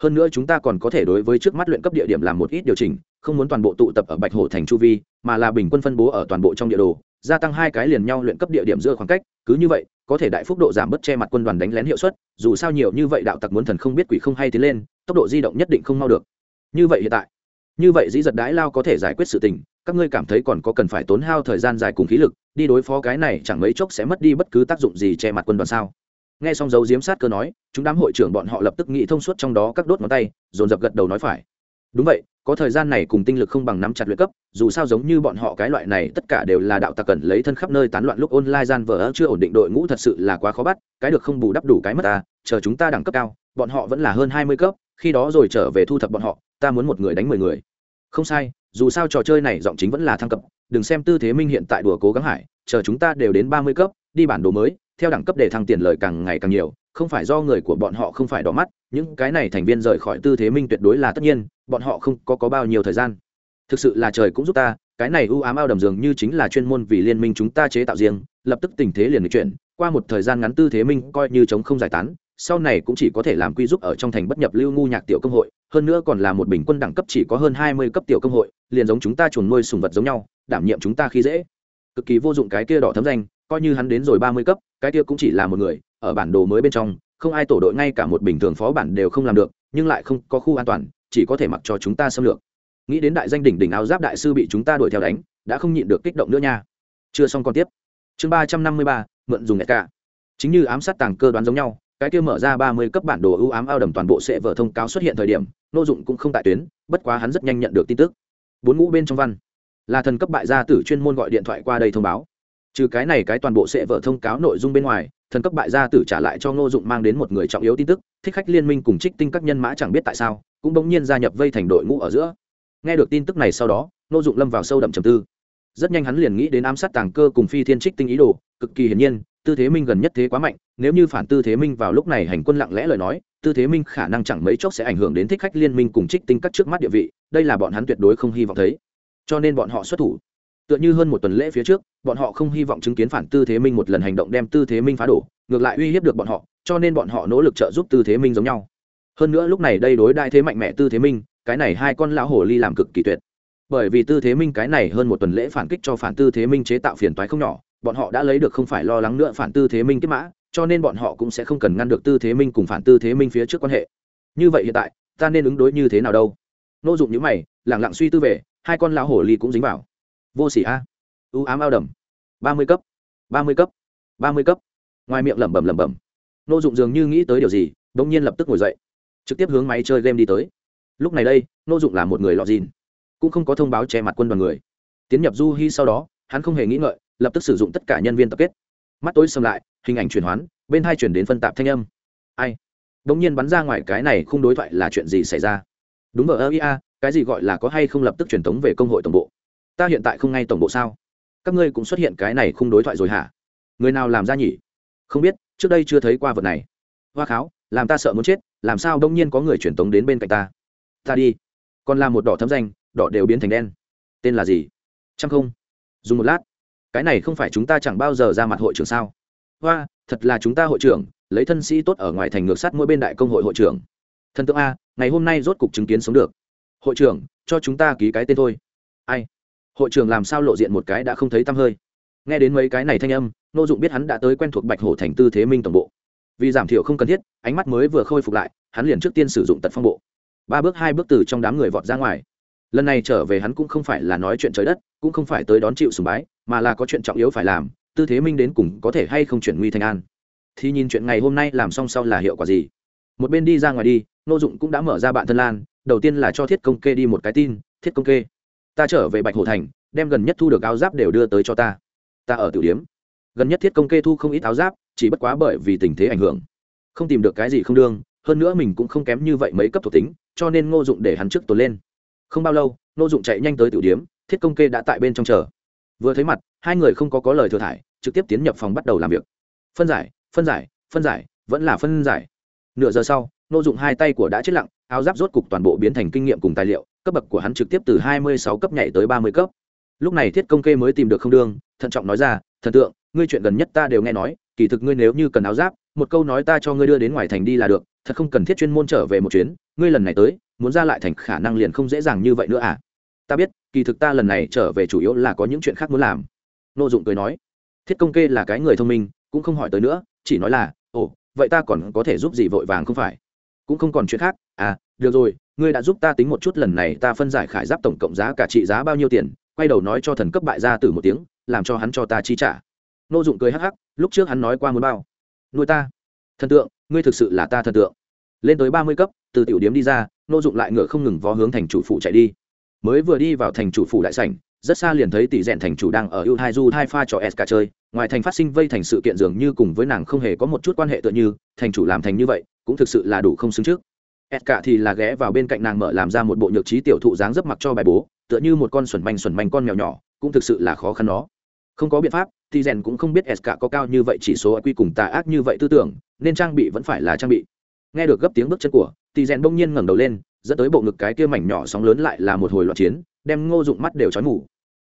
Hơn nữa chúng ta còn có thể đối với trước mắt luyện cấp địa điểm làm một ít điều chỉnh, không muốn toàn bộ tụ tập ở bạch hổ thành chu vi, mà là bình quân phân bố ở toàn bộ trong địa đồ, gia tăng hai cái liền nhau luyện cấp địa điểm giữa khoảng cách, cứ như vậy, có thể đại phúc độ giảm bớt che mặt quân đoàn đánh lén hiệu suất, dù sao nhiều như vậy đạo tặc muốn thần không biết quỷ không hay tiến lên, tốc độ di động nhất định không mau được. Như vậy hiện tại, như vậy dĩ giật đái lao có thể giải quyết sự tình các ngươi cảm thấy còn có cần phải tốn hao thời gian dài cùng khí lực, đi đối phó cái này chẳng mấy chốc sẽ mất đi bất cứ tác dụng gì che mặt quân đoàn sao? Nghe xong dấu diếm sát cơ nói, chúng đám hội trưởng bọn họ lập tức nghĩ thông suốt trong đó các đốt ngón tay, dồn dập gật đầu nói phải. Đúng vậy, có thời gian này cùng tinh lực không bằng nắm chặt luyện cấp, dù sao giống như bọn họ cái loại này tất cả đều là đạo tặc cần lấy thân khắp nơi tán loạn lúc online gian vờ chưa ổn định đội ngũ thật sự là quá khó bắt, cái được không bù đắp đủ cái mất ta, chờ chúng ta đẳng cấp cao, bọn họ vẫn là hơn hai mươi cấp, khi đó rồi trở về thu thập bọn họ, ta muốn một người đánh mười người. Không sai dù sao trò chơi này giọng chính vẫn là thăng cấp đừng xem tư thế minh hiện tại đùa cố gắng hải chờ chúng ta đều đến ba mươi cấp đi bản đồ mới theo đẳng cấp để thăng tiền lời càng ngày càng nhiều không phải do người của bọn họ không phải đỏ mắt những cái này thành viên rời khỏi tư thế minh tuyệt đối là tất nhiên bọn họ không có, có bao nhiêu thời gian. Thực sự là trời cũng giúp ta cái này ưu ám ao đầm dường như chính là chuyên môn vì liên minh chúng ta chế tạo riêng lập tức tình thế liền được chuyển qua một thời gian ngắn tư thế minh coi như chống không giải tán sau này cũng chỉ có thể làm quy giúp ở trong thành bất nhập lưu ngu nhạc tiểu công hội hơn nữa còn là một bình quân đẳng cấp chỉ có hơn hai mươi cấp tiểu công hội, liền giống chúng ta chuồn nuôi sùng vật giống nhau, đảm nhiệm chúng ta khi dễ. Cực kỳ vô dụng cái kia đỏ thấm danh, coi như hắn đến rồi ba mươi cấp, cái kia cũng chỉ là một người, ở bản đồ mới bên trong, không ai tổ đội ngay cả một bình thường phó bản đều không làm được, nhưng lại không có khu an toàn, chỉ có thể mặc cho chúng ta xâm lược. Nghĩ đến đại danh đỉnh đỉnh áo giáp đại sư bị chúng ta đuổi theo đánh, đã không nhịn được kích động nữa nha. Chưa xong còn tiếp. Chương ba trăm năm mươi ba, mượn dùng nẹt cả chính như ám sát tàng cơ đoán giống nhau cái kia mở ra ba mươi cấp bản đồ ưu ám ao đầm toàn bộ sẽ vở thông cáo xuất hiện thời điểm, nô dụng cũng không tại tuyến, bất quá hắn rất nhanh nhận được tin tức. Bốn ngũ bên trong văn, là thần cấp bại gia tử chuyên môn gọi điện thoại qua đây thông báo. Trừ cái này cái toàn bộ sẽ vở thông cáo nội dung bên ngoài, thần cấp bại gia tử trả lại cho ngô dụng mang đến một người trọng yếu tin tức, thích khách liên minh cùng trích tinh các nhân mã chẳng biết tại sao, cũng bỗng nhiên gia nhập vây thành đội ngũ ở giữa. Nghe được tin tức này sau đó ngô dụng lâm vào sâu đậm trầm tư. Rất nhanh hắn liền nghĩ đến ám sát tàng cơ cùng phi thiên trích tinh ý đồ, cực kỳ hiển nhiên tư thế minh gần nhất thế quá mạnh, nếu như phản tư thế minh vào lúc này hành quân lặng lẽ lời nói, tư thế minh khả năng chẳng mấy chốc sẽ ảnh hưởng đến thích khách liên minh cùng trích tinh các trước mắt địa vị, đây là bọn hắn tuyệt đối không hy vọng thấy. Cho nên bọn họ xuất thủ. Tựa như hơn một tuần lễ phía trước, bọn họ không hy vọng chứng kiến phản tư thế minh một lần hành động đem tư thế minh phá đổ, ngược lại uy hiếp được bọn họ, cho nên bọn họ nỗ lực trợ giúp tư thế minh giống nhau. Hơn nữa lúc này đây đối đại thế mạnh mẽ tư thế minh, cái này hai con lão hồ ly làm cực kỳ tuyệt. Bởi vì tư thế minh cái này hơn một tuần lễ phản kích cho phản tư thế minh chế tạo phiền toái không nhỏ bọn họ đã lấy được không phải lo lắng nữa phản tư thế minh kết mã, cho nên bọn họ cũng sẽ không cần ngăn được tư thế minh cùng phản tư thế minh phía trước quan hệ. Như vậy hiện tại, ta nên ứng đối như thế nào đâu? Nô dụng những mày lẳng lặng suy tư về, hai con lão hổ ly cũng dính vào. Vô s ỉ a. Ưu ám ao đầm. Ba mươi cấp. Ba mươi cấp. Ba mươi cấp. Ngoài miệng lẩm bẩm lẩm bẩm. Nô dụng dường như nghĩ tới điều gì đ ỗ n g nhiên lập tức ngồi dậy. Trực tiếp hướng máy chơi game đi tới. Lúc này đây, nô dụng là một người lọt dìn. Cũng không có thông báo che mặt quân đoàn người. Tiến nhập du hi sau đó, hắn không hề nghĩ ngợi lập tức sử dụng tất cả nhân viên tập kết. Mắt tối xâm lại, hình ảnh chuyển hoán, bên hai chuyển đến phân tạp thanh âm. Ai? Đ ỗ n g nhiên bắn ra ngoài cái này không đối thoại là chuyện gì xảy ra? Đúng ở ơ ia cái gì gọi là có hay không lập tức truyền tống về công hội tổng bộ? Ta hiện tại không ngay tổng bộ sao? Các ngươi cũng xuất hiện cái này không đối thoại rồi hả? Người nào làm ra nhỉ? Không biết, trước đây chưa thấy qua vật này. Hoa kháo, làm ta sợ muốn chết, làm sao đông nhiên có người truyền tống đến bên cạnh ta? Ta đi. Còn là một đỏ thấm danh, đỏ đều biến thành đen. Tên là gì? Trăm không. Dùng một lát cái này không phải chúng ta chẳng bao giờ ra mặt hội trưởng sao? Hoa, thật là chúng ta hội trưởng, lấy thân sĩ tốt ở ngoài thành ngược sát mỗi bên đại công hội hội trưởng. Thần tượng a, ngày hôm nay rốt cục chứng kiến sống được. Hội trưởng, cho chúng ta ký cái tên thôi. Ai? Hội trưởng làm sao lộ diện một cái đã không thấy tăm hơi? Nghe đến mấy cái này thanh âm nô dụng biết hắn đã tới quen thuộc bạch hổ thành tư thế minh tổng bộ. Vì giảm thiểu không cần thiết, ánh mắt mới vừa khôi phục lại, hắn liền trước tiên sử dụng tật phong bộ. Ba bước, hai bước từ trong đám người vọt ra ngoài. Lần này trở về hắn cũng không phải là nói chuyện trời đất cũng không phải tới đón chịu sùng bái, mà là có chuyện trọng yếu phải làm, tư thế minh đến cùng có thể hay không chuyển nguy thành an. Thì nhìn chuyện ngày hôm nay làm xong sau là hiệu quả gì? Một bên đi ra ngoài đi nô dụng cũng đã mở ra bạn thân lan, đầu tiên là cho thiết công kê đi một cái tin, thiết công kê, ta trở về bạch hồ thành, đem gần nhất thu được áo giáp đều đưa tới cho ta. Ta ở tiểu điếm. Gần nhất thiết công kê thu không ít áo giáp, chỉ bất quá bởi vì tình thế ảnh hưởng. Không tìm được cái gì không đương, hơn nữa mình cũng không kém như vậy mấy cấp thuộc tính, cho nên ngô dụng để hắn trước tuần lên. Không bao lâu, ngô dụng chạy nhanh tới tiểu điếm thiết công kê đã tại bên trong chờ. Vừa thấy mặt, hai người không có có lời thừa thải, trực tiếp tiến nhập phòng bắt đầu làm việc. Phân giải phân giải phân giải, vẫn là phân giải. Nửa giờ sau, Nô dụng hai tay của đã chết lặng, áo giáp rốt cục toàn bộ biến thành kinh nghiệm cùng tài liệu, cấp bậc của hắn trực tiếp từ hai mươi sáu cấp nhảy tới ba mươi cấp. Lúc này thiết công kê mới tìm được không đương, thận trọng nói ra, thần tượng, ngươi chuyện gần nhất ta đều nghe nói, kỳ thực ngươi nếu như cần áo giáp, một câu nói ta cho ngươi đưa đến ngoài thành đi là được, thật không cần thiết chuyên môn trở về một chuyến, ngươi lần này tới, muốn ra lại thành khả năng liền không dễ dàng như vậy nữa à? Ta biết, kỳ thực ta lần này trở về chủ yếu là có những chuyện khác muốn làm. Nô dụng cười nói, thiết công kê là cái người thông minh, cũng không hỏi tới nữa, chỉ nói là, ồ, vậy ta còn có thể giúp gì vội vàng không phải? Cũng không còn chuyện khác à được rồi, ngươi đã giúp ta tính một chút lần này ta phân giải khải giáp tổng cộng giá cả trị giá bao nhiêu tiền, quay đầu nói cho thần cấp bại gia tử một tiếng, làm cho hắn cho ta chi trả. Nô dụng cười hắc hắc, lúc trước hắn nói qua muốn bao. Nuôi ta. Thần tượng, ngươi thực sự là ta thần tượng. Lên tới ba mươi cấp, từ tiểu điếm đi ra. Nô dụng lại ngựa không ngừng vó hướng thành chủ phụ chạy đi mới vừa đi vào thành chủ phủ đại sảnh, rất xa liền thấy tỷ rèn thành chủ đang ở ưu hai du hai pha trò s cả chơi. Ngoài thành phát sinh vây thành sự kiện dường như cùng với nàng không hề có một chút quan hệ tựa như, thành chủ làm thành như vậy, cũng thực sự là đủ không xứng trước. S cả thì là ghé vào bên cạnh nàng mở làm ra một bộ nhược trí tiểu thụ dáng dấp mặc cho bài bố, tựa như một con xuẩn manh xuẩn manh con mèo nhỏ, cũng thực sự là khó khăn nó không có biện pháp thì rèn cũng không biết s cả có cao như vậy chỉ số quy cùng tà ác như vậy tư tưởng, nên trang bị vẫn phải là trang bị. Nghe được gấp tiếng bước chân của thì rèn bỗng nhiên ngẩng đầu lên dẫn tới bộ ngực cái kia mảnh nhỏ sóng lớn lại là một hồi loạn chiến đem ngô dụng mắt đều chói mù.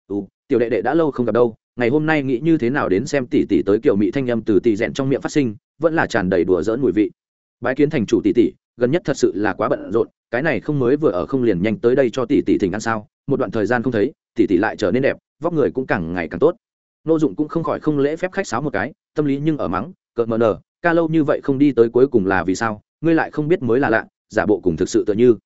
Ừ, tiểu đệ đệ đã lâu không gặp đâu ngày hôm nay nghĩ như thế nào đến xem tỷ tỷ tới kiểu mỹ thanh âm từ tỷ rèn trong miệng phát sinh vẫn là tràn đầy đùa dỡn mùi vị. Bái kiến thành chủ tỷ tỷ gần nhất thật sự là quá bận rộn cái này không mới vừa ở không liền nhanh tới đây cho tỷ tỷ thỉnh ăn sao? Một đoạn thời gian không thấy tỷ tỷ lại trở nên đẹp vóc người cũng càng ngày càng tốt. Nô dụng cũng không khỏi không lễ phép khách sáo một cái tâm lý nhưng ở mắng cợt mờ nờ ca lâu như vậy không đi tới cuối cùng là vì sao? Ngươi lại không biết mới là lạ giả bộ cùng thực sự tựa như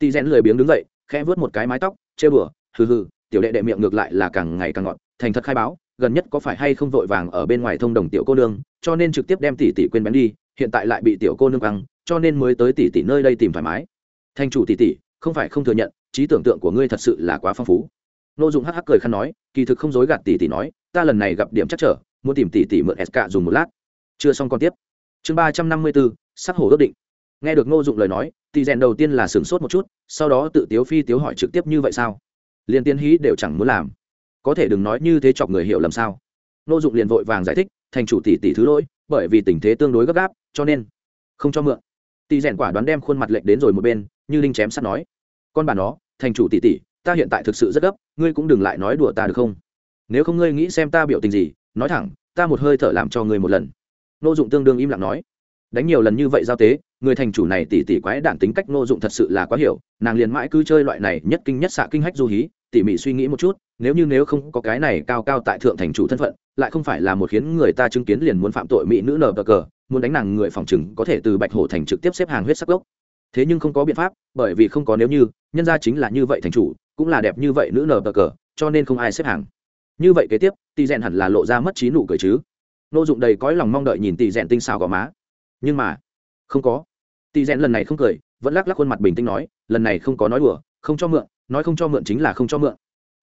tỷ rèn lười biếng đứng dậy, khẽ vớt một cái mái tóc, chê bửa hừ hừ, tiểu đệ đệ miệng ngược lại là càng ngày càng ngọt, thành thật khai báo, gần nhất có phải hay không vội vàng ở bên ngoài thông đồng tiểu cô nương, cho nên trực tiếp đem tỷ tỷ quên bén đi, hiện tại lại bị tiểu cô nương băng cho nên mới tới tỷ tỷ nơi đây tìm thoải mái. Thanh chủ tỷ tỷ, không phải không thừa nhận, trí tưởng tượng của ngươi thật sự là quá phong phú. Nô dụng hắc hắc cười khăn nói, kỳ thực không dối gạt tỷ tỷ nói, ta lần này gặp điểm chắc trở, muốn tìm tỷ tỷ mượn sk dùng một lát. Chưa xong còn tiếp. Chương ba trăm năm mươi bốn, sắc hồ ước định nghe được ngô dụng lời nói tỷ rèn đầu tiên là sửng sốt một chút, sau đó tự tiếu phi tiếu hỏi trực tiếp như vậy sao? Liền tiến hí đều chẳng muốn làm. Có thể đừng nói như thế chọc người hiểu lầm sao? Ngô dụng liền vội vàng giải thích, thành chủ tỷ tỷ thứ lỗi, bởi vì tình thế tương đối gấp gáp, cho nên không cho mượn. Tỷ rèn quả đoán đem khuôn mặt lệnh đến rồi một bên, như linh chém sắt nói, con bà nó, thành chủ tỷ tỷ, ta hiện tại thực sự rất gấp, ngươi cũng đừng lại nói đùa ta được không? Nếu không ngươi nghĩ xem ta biểu tình gì, nói thẳng, ta một hơi thở làm cho ngươi một lần. Nô dụng tương đương im lặng nói đánh nhiều lần như vậy giao tế, người thành chủ này tỉ tỉ quái đản tính cách nô dụng thật sự là quá hiểu, nàng liền mãi cứ chơi loại này nhất kinh nhất xạ kinh hách du hí, tỉ mỉ suy nghĩ một chút, nếu như nếu không có cái này cao cao tại thượng thành chủ thân phận, lại không phải là một khiến người ta chứng kiến liền muốn phạm tội mỹ nữ nở bờ cờ, muốn đánh nàng người phòng chừng có thể từ bạch hổ thành trực tiếp xếp hàng huyết sắc gốc. Thế nhưng không có biện pháp, bởi vì không có nếu như, nhân ra chính là như vậy thành chủ, cũng là đẹp như vậy nữ nở bờ cờ, cho nên không ai xếp hàng. Như vậy kế tiếp tỷ rèn hẳn là lộ ra mất trí nụ cười chứ. Nô dụng đầy cõi lòng mong đợi nhìn tỷ rèn tinh xào gò má nhưng mà, không có. Tỷ rèn lần này không cười, vẫn lắc lắc khuôn mặt bình tĩnh nói, lần này không có nói đùa, không cho mượn, nói không cho mượn chính là không cho mượn.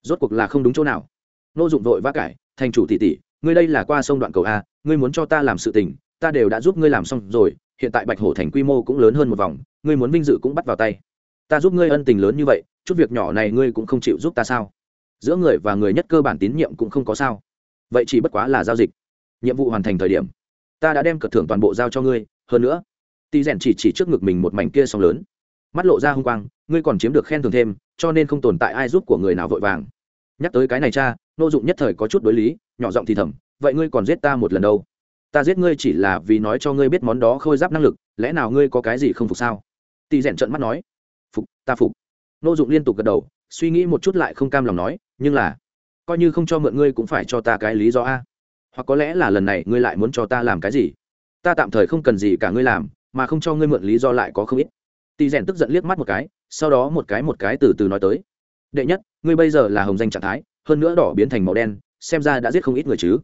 Rốt cuộc là không đúng chỗ nào. Nô dụng vội vã cải thành chủ tỷ tỷ, ngươi đây là qua sông đoạn cầu a, ngươi muốn cho ta làm sự tình, ta đều đã giúp ngươi làm xong rồi, hiện tại bạch hổ thành quy mô cũng lớn hơn một vòng, ngươi muốn vinh dự cũng bắt vào tay. Ta giúp ngươi ân tình lớn như vậy, chút việc nhỏ này ngươi cũng không chịu giúp ta sao? Giữa người và người nhất cơ bản tín nhiệm cũng không có sao. Vậy chỉ bất quá là giao dịch. Nhiệm vụ hoàn thành thời điểm ta đã đem cật thưởng toàn bộ giao cho ngươi, hơn nữa tỳ rèn chỉ chỉ trước ngực mình một mảnh kia sóng lớn. Mắt lộ ra h u n g quang, ngươi còn chiếm được khen thưởng thêm, cho nên không tồn tại ai giúp của người nào vội vàng. Nhắc tới cái này cha n ô dụng nhất thời có chút đối lý, nhỏ giọng thì thầm, vậy ngươi còn giết ta một lần đâu? Ta giết ngươi chỉ là vì nói cho ngươi biết món đó khôi giáp năng lực, lẽ nào ngươi có cái gì không phục sao? Tỳ rèn trận mắt nói, phục, ta phục. N dụng liên tục gật đầu, suy nghĩ một chút lại không cam lòng nói, nhưng là, coi như không cho mượn ngươi cũng phải cho ta cái lý do a hoặc có lẽ là lần này ngươi lại muốn cho ta làm cái gì? Ta tạm thời không cần gì cả ngươi làm, mà không cho ngươi mượn lý do lại có không ít. Tỳ rèn tức giận liếc mắt một cái, sau đó một cái một cái từ từ nói tới. Đệ nhất, ngươi bây giờ là hồng danh trạng thái, hơn nữa đỏ biến thành màu đen, xem ra đã giết không ít người chứ.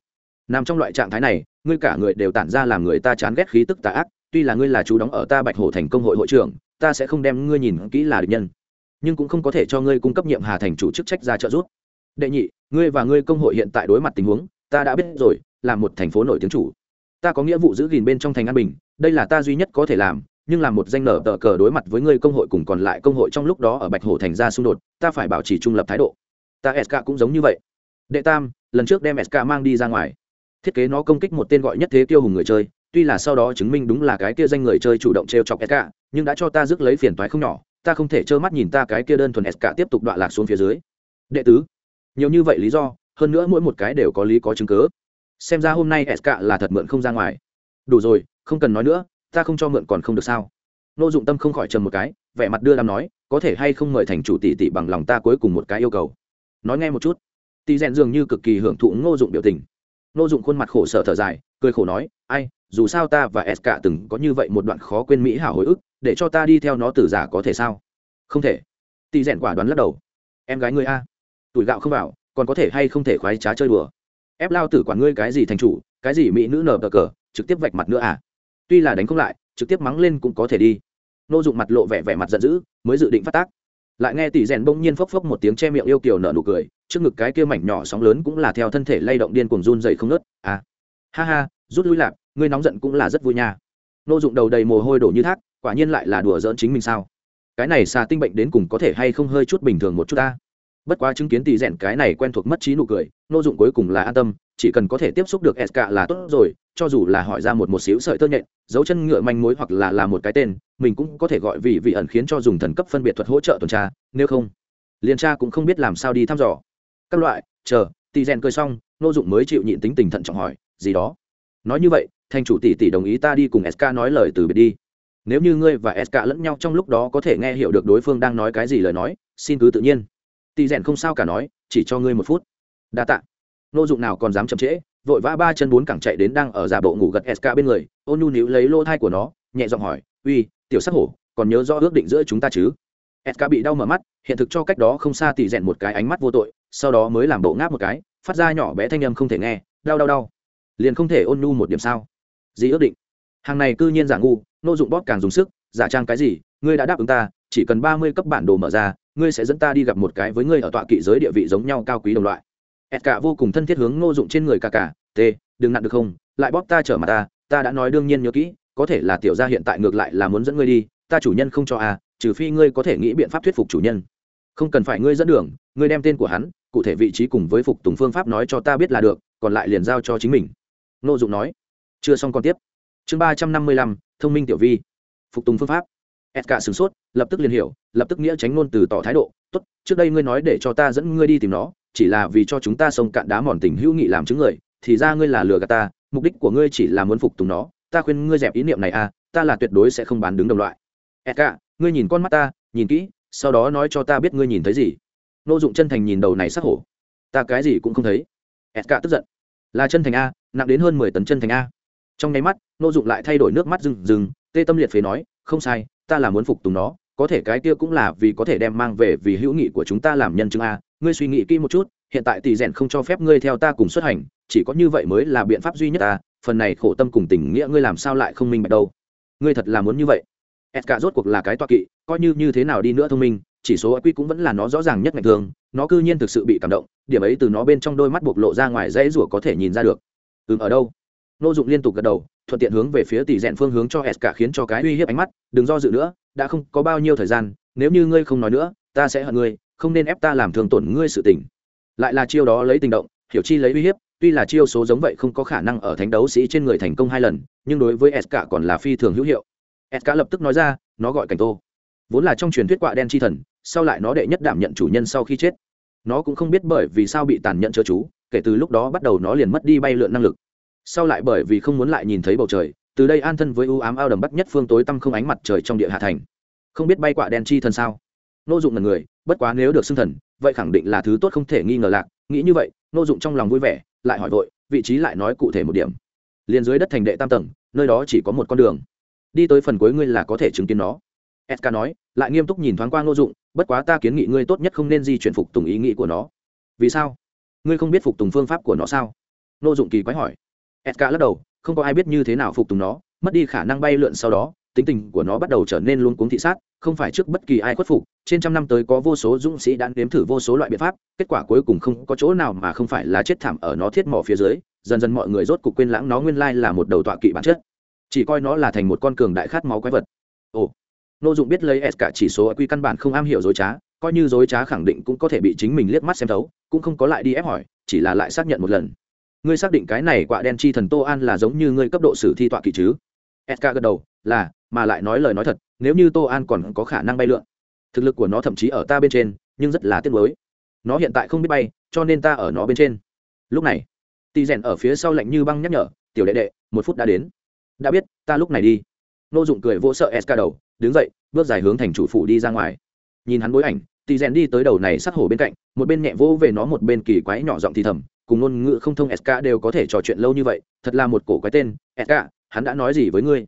Nằm trong loại trạng thái này, ngươi cả người đều tản ra làm người ta chán ghét khí tức tà ác, tuy là ngươi là chú đóng ở ta bạch hổ thành công hội hội trưởng, ta sẽ không đem ngươi nhìn kỹ là địch nhân. Nhưng cũng không có thể cho ngươi cung cấp nhiệm hà thành chủ chức trách ra trợ giúp. Đệ nhị, ngươi và ngươi công hội hiện tại đối mặt tình huống ta đã biết rồi, là một thành phố nổi tiếng chủ. Ta có nghĩa vụ giữ gìn bên trong thành an bình, đây là ta duy nhất có thể làm, nhưng là một danh nở tờ cờ đối mặt với người công hội cùng còn lại công hội trong lúc đó ở bạch hồ thành ra xung đột, ta phải bảo trì trung lập thái độ. Ta sk cũng giống như vậy. Đệ tam, lần trước đem sk mang đi ra ngoài. Thiết kế nó công kích một tên gọi nhất thế tiêu hùng người chơi, tuy là sau đó chứng minh đúng là cái kia danh người chơi chủ động t r e o chọc sk nhưng đã cho ta rước lấy phiền toái không nhỏ, ta không thể trơ mắt nhìn ta cái kia đơn thuần sk tiếp tục đoạn lạc xuống phía dưới. Đệ tứ, nhiều như vậy lý do hơn nữa mỗi một cái đều có lý có chứng cớ xem ra hôm nay sk là thật mượn không ra ngoài. Đủ rồi, không cần nói nữa, ta không cho mượn còn không được sao? Nô dụng tâm không khỏi trầm một cái, vẻ mặt đưa đàm nói, có thể hay không mời thành chủ tỷ tỷ bằng lòng ta cuối cùng một cái yêu cầu? Nói nghe một chút. Tỷ rèn dường như cực kỳ hưởng thụ ngô dụng biểu tình. Nô dụng khuôn mặt khổ sở thở dài, cười khổ nói, ai, dù sao ta và sk từng có như vậy một đoạn khó quên mỹ hảo hồi ức, để cho ta đi theo nó từ giả có thể sao? Không thể. Tỷ rèn quả đoán lắc đầu. Em gái ngươi a. Tuổi gạo không vào còn có thể hay không thể khoái trá chơi đùa. Ép lao tử quản ngươi cái gì thành chủ, cái gì mỹ nữ nở cờ cờ, trực tiếp vạch mặt nữa à? Tuy là đánh không lại, trực tiếp mắng lên cũng có thể đi. Nô dụng mặt lộ vẻ vẻ mặt giận dữ, mới dự định phát tác. Lại nghe tỷ rèn bỗng nhiên phốc phốc một tiếng che miệng yêu kiều nở nụ cười, trước ngực cái kia mảnh nhỏ sóng lớn cũng là theo thân thể lay động điên cuồng run dày không nớt à ha ha, rút lui lạp ngươi nóng giận cũng là rất vui nha. Nô dụng đầu đầy mồ hôi đổ như thác, quả nhiên lại là đùa giỡn chính mình sao? Cái này xà tinh bệnh đến cùng có thể hay không hơi chút bình thường một chút ta? Bất quá chứng kiến tỷ rèn cái này quen thuộc mất trí nụ cười, nô dụng cuối cùng là an tâm, chỉ cần có thể tiếp xúc được sk là tốt rồi, cho dù là hỏi ra một một xíu sợi tơ nhện, dấu chân ngựa manh mối hoặc là là một cái tên, mình cũng có thể gọi vì vị ẩn khiến cho dùng thần cấp phân biệt thuật hỗ trợ tuần tra, nếu không, liền tra cũng không biết làm sao đi thăm dò. Các loại, chờ, tỷ rèn cười xong, nô dụng mới chịu nhịn tính tình thận trọng hỏi, gì đó? Nói như vậy, thành chủ tỷ tỷ đồng ý ta đi cùng sk nói lời từ biệt đi. Nếu như ngươi và sk lẫn nhau trong lúc đó có thể nghe hiểu được đối phương đang nói cái gì lời nói, xin cứ tự nhiên tỷ rèn không sao cả nói, chỉ cho ngươi một phút. Đa tạ. Nô dụng nào còn dám chậm trễ, vội vã ba chân bốn cẳng chạy đến đang ở giả bộ ngủ gật sk bên người, ôn nhu níu lấy lô thai của nó, nhẹ giọng hỏi, uy, tiểu sắc hổ, còn nhớ rõ ước định giữa chúng ta chứ? Sk bị đau mở mắt, hiện thực cho cách đó không xa tỷ rèn một cái ánh mắt vô tội, sau đó mới làm bộ ngáp một cái, phát ra nhỏ bé thanh âm không thể nghe, đau đau đau. Liền không thể ôn nhu một điểm sao? Gì ước định. Hàng này cư nhiên giả ngu, nô dụng bóp càng dùng sức, giả trang cái gì? Ngươi đã đáp ứng ta, chỉ cần ba mươi cấp bản đồ mở ra ngươi sẽ dẫn ta đi gặp một cái với ngươi ở tọa kỵ giới địa vị giống nhau cao quý đồng loại. Ẹt cả vô cùng thân thiết hướng ngô dụng trên người cả cả t, đừng nặn được không? Lại bóp ta trở mặt ta ta đã nói đương nhiên nhớ kỹ, có thể là tiểu gia hiện tại ngược lại là muốn dẫn ngươi đi, ta chủ nhân không cho à trừ phi ngươi có thể nghĩ biện pháp thuyết phục chủ nhân. Không cần phải ngươi dẫn đường, ngươi đem tên của hắn, cụ thể vị trí cùng với phục tùng phương pháp nói cho ta biết là được, còn lại liền giao cho chính mình. Ngô dụng nói. Chưa xong còn tiếp. Chương ba trăm năm mươi lăm, thông minh tiểu vi. Phục tùng phương pháp s cả sửng sốt, lập tức liền hiểu, lập tức nghĩa tránh ngôn từ tỏ thái độ, tốt, trước đây ngươi nói để cho ta dẫn ngươi đi tìm nó, chỉ là vì cho chúng ta sông cạn đá mòn tình hữu nghị làm chứng người, thì ra ngươi là lừa gạt ta, mục đích của ngươi chỉ là muốn phục tùng nó, ta khuyên ngươi dẹp ý niệm này à ta là tuyệt đối sẽ không bán đứng đồng loại. S cả, ngươi nhìn con mắt ta, nhìn kỹ, sau đó nói cho ta biết ngươi nhìn thấy gì. Nô dụng chân thành nhìn đầu này sắc hổ. Ta cái gì cũng không thấy. S cả tức giận. Là chân thành a, nặng đến hơn mười tấn chân thành a. Trong nháy mắt, nô dụng lại thay đổi nước mắt rừng rừng tê tâm liệt phế nói, không sai ta là muốn phục tùng nó, có thể cái kia cũng là vì có thể đem mang về vì hữu nghị của chúng ta làm nhân chứng a. Ngươi suy nghĩ kỹ một chút, hiện tại tỷ rèn không cho phép ngươi theo ta cùng xuất hành, chỉ có như vậy mới là biện pháp duy nhất ta phần này khổ tâm cùng tình nghĩa ngươi làm sao lại không minh bạch đâu? Ngươi thật là muốn như vậy? S cả rốt cuộc là cái toa kỵ, coi như như thế nào đi nữa thông minh, chỉ số IQ cũng vẫn là nó rõ ràng nhất ngày thường, nó cư nhiên thực sự bị cảm động, điểm ấy từ nó bên trong đôi mắt bộc lộ ra ngoài dãy rủa có thể nhìn ra được. Ừ ở đâu? Nô dụng liên tục gật đầu thuận tiện hướng về phía tỷ rèn phương hướng cho s cả khiến cho cái uy hiếp ánh mắt, đừng do dự nữa, đã không có bao nhiêu thời gian, nếu như ngươi không nói nữa, ta sẽ hận ngươi, không nên ép ta làm thương tổn ngươi sự tình. Lại là chiêu đó lấy tình động, hiểu chi lấy uy hiếp, tuy là chiêu số giống vậy không có khả năng ở thánh đấu sĩ trên người thành công hai lần, nhưng đối với s cả còn là phi thường hữu hiệu. S cả lập tức nói ra, nó gọi cảnh tô. Vốn là trong truyền thuyết quạ đen chi thần, sau lại nó đệ nhất đảm nhận chủ nhân sau khi chết. Nó cũng không biết bởi vì sao bị tàn nhẫn chớ chú, kể từ lúc đó bắt đầu nó liền mất đi bay lượn năng lực sau lại bởi vì không muốn lại nhìn thấy bầu trời, từ đây an thân với ưu ám ao đầm bắc nhất phương tối tăm không ánh mặt trời trong địa hạ thành. Không biết bay quạ đen chi thần sao? Nô dụng là người, bất quá nếu được xưng thần, vậy khẳng định là thứ tốt không thể nghi ngờ lạc. Nghĩ như vậy, nô dụng trong lòng vui vẻ, lại hỏi vội, vị trí lại nói cụ thể một điểm. Liền dưới đất thành đệ tam tầng, nơi đó chỉ có một con đường. Đi tới phần cuối ngươi là có thể chứng kiến nó. Sk nói, lại nghiêm túc nhìn thoáng qua nô dụng, bất quá ta kiến nghị ngươi tốt nhất không nên di chuyển phục tùng ý nghĩ của nó. Vì sao? Ngươi không biết phục tùng phương pháp của nó sao? Nô dụng kỳ quái hỏi sk lắc đầu, không có ai biết như thế nào phục tùng nó, mất đi khả năng bay lượn sau đó, tính tình của nó bắt đầu trở nên luôn cuống thị sát, không phải trước bất kỳ ai khuất phục, trên trăm năm tới có vô số dũng sĩ đã nếm thử vô số loại biện pháp, kết quả cuối cùng không có chỗ nào mà không phải là chết thảm ở nó thiết mỏ phía dưới, dần dần mọi người rốt cục quên lãng nó nguyên lai là một đầu tọa kỵ bản chất. Chỉ coi nó là thành một con cường đại khát máu quái vật. Ồ, nô dụng biết lấy s cả chỉ số quy căn bản không am hiểu dối trá, coi như dối trá khẳng định cũng có thể bị chính mình liếc mắt xem thấu, cũng không có lại đi ép hỏi, chỉ là lại xác nhận một lần ngươi xác định cái này quạ đen chi thần tô an là giống như ngươi cấp độ sử thi tọa kỵ chứ? Sk gật đầu, là, mà lại nói lời nói thật, nếu như tô an còn có khả năng bay lượn, thực lực của nó thậm chí ở ta bên trên, nhưng rất là tiếc mới nó hiện tại không biết bay, cho nên ta ở nó bên trên. Lúc này, tì rèn ở phía sau lạnh như băng nhắc nhở, tiểu đệ đệ, một phút đã đến. Đã biết, ta lúc này đi. Nô dụng cười vỗ sợ sk đầu, đứng dậy, bước dài hướng thành chủ phủ đi ra ngoài. Nhìn hắn bối ảnh, tì rèn đi tới đầu này sát hổ bên cạnh, một bên nhẹ vỗ về nó một bên kỳ quái nhỏ giọng thì thầm cùng ngôn ngữ không thông sk đều có thể trò chuyện lâu như vậy thật là một cổ quái tên sk hắn đã nói gì với ngươi?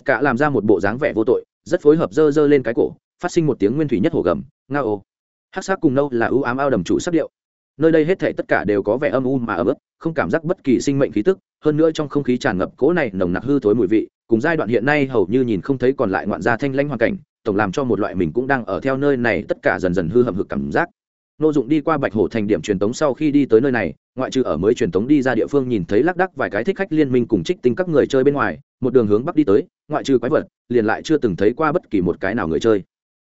Sk làm ra một bộ dáng vẻ vô tội rất phối hợp dơ dơ lên cái cổ phát sinh một tiếng nguyên thủy nhất hổ gầm Ngao, hắc sắc cùng nâu là ưu ám ao đầm chủ sắc điệu. Nơi đây hết thảy tất cả đều có vẻ âm u mà ấm không cảm giác bất kỳ sinh mệnh khí tức hơn nữa trong không khí tràn ngập cỗ này nồng nặc hư thối mùi vị cùng giai đoạn hiện nay hầu như nhìn không thấy còn lại ngoạn gia thanh lãnh hoàn cảnh tổng làm cho một loại mình cũng đang ở theo nơi này tất cả dần dần hư hầm hực cảm giác nô dụng đi qua bạch hổ thành điểm truyền tống sau khi đi tới nơi này, ngoại trừ ở mới truyền tống đi ra địa phương nhìn thấy lác đắc vài cái thích khách liên minh cùng trích tinh các người chơi bên ngoài, một đường hướng bắc đi tới, ngoại trừ quái vật, liền lại chưa từng thấy qua bất kỳ một cái nào người chơi.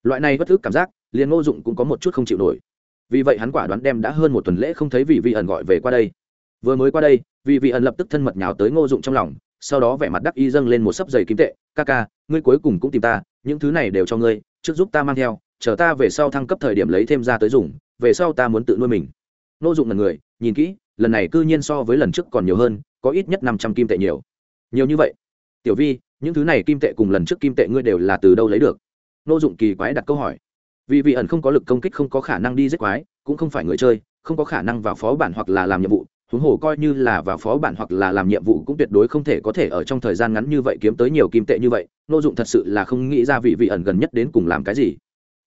Loại này bất ức cảm giác, liền ngô dụng cũng có một chút không chịu nổi. Vì vậy hắn quả đoán đem đã hơn một tuần lễ không thấy vị vị ẩn gọi về qua đây. Vừa mới qua đây, vị vị ẩn lập tức thân mật nhào tới ngô dụng trong lòng, sau đó vẻ mặt đắc y dâng lên một sấp giày kim tệ, ca ca, ngươi cuối cùng cũng tìm ta, những thứ này đều cho ngươi, trước giúp ta mang theo, chờ ta về sau thăng cấp thời điểm lấy thêm ra tới dùng về sau ta muốn tự nuôi mình. Nô dụng là người, nhìn kỹ, lần này cư nhiên so với lần trước còn nhiều hơn, có ít nhất năm trăm kim tệ nhiều. Nhiều như vậy? Tiểu vi, những thứ này kim tệ cùng lần trước kim tệ ngươi đều là từ đâu lấy được? Nô dụng kỳ quái đặt câu hỏi. Vì vị ẩn không có lực công kích không có khả năng đi giết quái, cũng không phải người chơi, không có khả năng vào phó bản hoặc là làm nhiệm vụ, huống hồ coi như là vào phó bản hoặc là làm nhiệm vụ cũng tuyệt đối không thể có thể ở trong thời gian ngắn như vậy kiếm tới nhiều kim tệ như vậy, nô dụng thật sự là không nghĩ ra vị vị ẩn gần nhất đến cùng làm cái gì.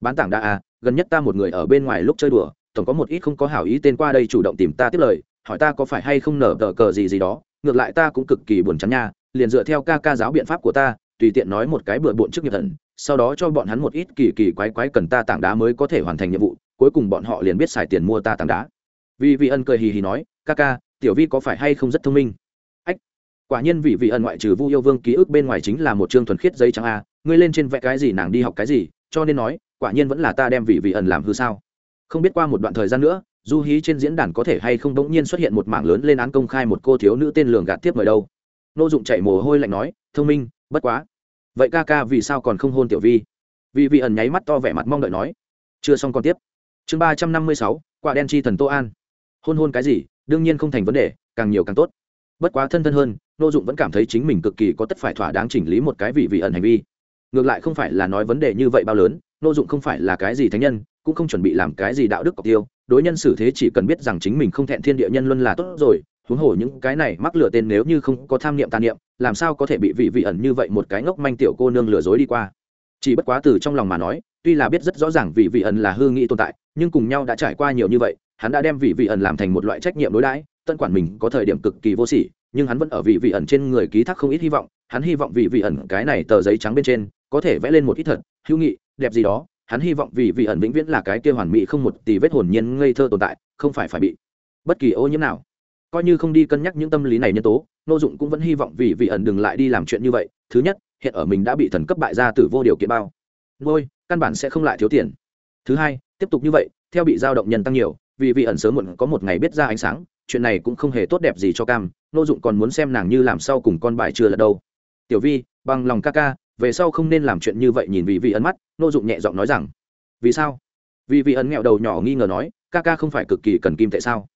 Bán tảng đa à gần nhất ta một người ở bên ngoài lúc chơi đùa, tổng có một ít không có hảo ý tên qua đây chủ động tìm ta tiếp lời, hỏi ta có phải hay không nở tờ cờ gì gì đó, ngược lại ta cũng cực kỳ buồn chán nha, liền dựa theo ca ca giáo biện pháp của ta, tùy tiện nói một cái bừa bộn trước nghiệp thần, sau đó cho bọn hắn một ít kỳ kỳ quái quái cần ta tảng đá mới có thể hoàn thành nhiệm vụ, cuối cùng bọn họ liền biết xài tiền mua ta tảng đá. Vì vị ân cười hì hì nói, ca ca, tiểu vi có phải hay không rất thông minh? Ách, quả nhiên vị vị ân ngoại trừ vu yêu vương ký ức bên ngoài chính là một chương thuần khiết giấy trắng a, ngươi lên trên vẽ cái gì, nàng đi học cái gì? Cho nên nói quả nhiên vẫn là ta đem vị vị ẩn làm hư sao? Không biết qua một đoạn thời gian nữa, du hí trên diễn đàn có thể hay không bỗng nhiên xuất hiện một mảng lớn lên án công khai một cô thiếu nữ tên lường gạt tiếp mời đâu? Nô dụng chạy mồ hôi lạnh nói, thông minh, bất quá. Vậy ca ca vì sao còn không hôn tiểu vi? Vì vị ẩn nháy mắt to vẻ mặt mong đợi nói. Chưa xong còn tiếp. Chương ba trăm năm mươi sáu, quả đen chi thần tô an. Hôn hôn cái gì? Đương nhiên không thành vấn đề, càng nhiều càng tốt. Bất quá thân thân hơn, nô dụng vẫn cảm thấy chính mình cực kỳ có tất phải thỏa đáng chỉnh lý một cái vị vị ẩn hành vi. Ngược lại không phải là nói vấn đề như vậy bao lớn nô dụng không phải là cái gì thánh nhân, cũng không chuẩn bị làm cái gì đạo đức cọc tiêu, đối nhân xử thế chỉ cần biết rằng chính mình không thẹn thiên địa nhân luân là tốt rồi, huống hồ những cái này mắc lừa tên nếu như không có tham niệm tàn niệm, làm sao có thể bị vị vị ẩn như vậy một cái ngốc manh tiểu cô nương lừa dối đi qua. Chỉ bất quá từ trong lòng mà nói, tuy là biết rất rõ ràng vị vị ẩn là hư nghĩ tồn tại, nhưng cùng nhau đã trải qua nhiều như vậy, hắn đã đem vị vị ẩn làm thành một loại trách nhiệm đối đãi tân quản mình có thời điểm cực kỳ vô sỉ, nhưng hắn vẫn ở vị vị ẩn trên người ký thác không ít hy vọng, hắn hy vọng vị vị ẩn cái này tờ giấy trắng bên trên có thể vẽ lên một ít thật, hữu nghị đẹp gì đó, hắn hy vọng vì vị ẩn vĩnh viễn là cái kia hoàn mỹ không một tỷ vết hồn nhiên ngây thơ tồn tại, không phải phải bị bất kỳ ô nhiễm nào. Coi như không đi cân nhắc những tâm lý này nhân tố, nô dụng cũng vẫn hy vọng vì vị ẩn đừng lại đi làm chuyện như vậy. Thứ nhất, hiện ở mình đã bị thần cấp bại ra từ vô điều kiện bao. Ngôi căn bản sẽ không lại thiếu tiền. Thứ hai, tiếp tục như vậy, theo bị dao động nhân tăng nhiều, vì vị ẩn sớm muộn có một ngày biết ra ánh sáng, chuyện này cũng không hề tốt đẹp gì cho cam. Nô dụng còn muốn xem nàng như làm sao cùng con bài chưa lật đâu. Tiểu vi, bằng lòng ca ca về sau không nên làm chuyện như vậy nhìn vị vị ẩn mắt, nô dụng nhẹ giọng nói rằng, vì sao? Vì vị ẩn nghẹo đầu nhỏ nghi ngờ nói, ca ca không phải cực kỳ cần kim tệ sao?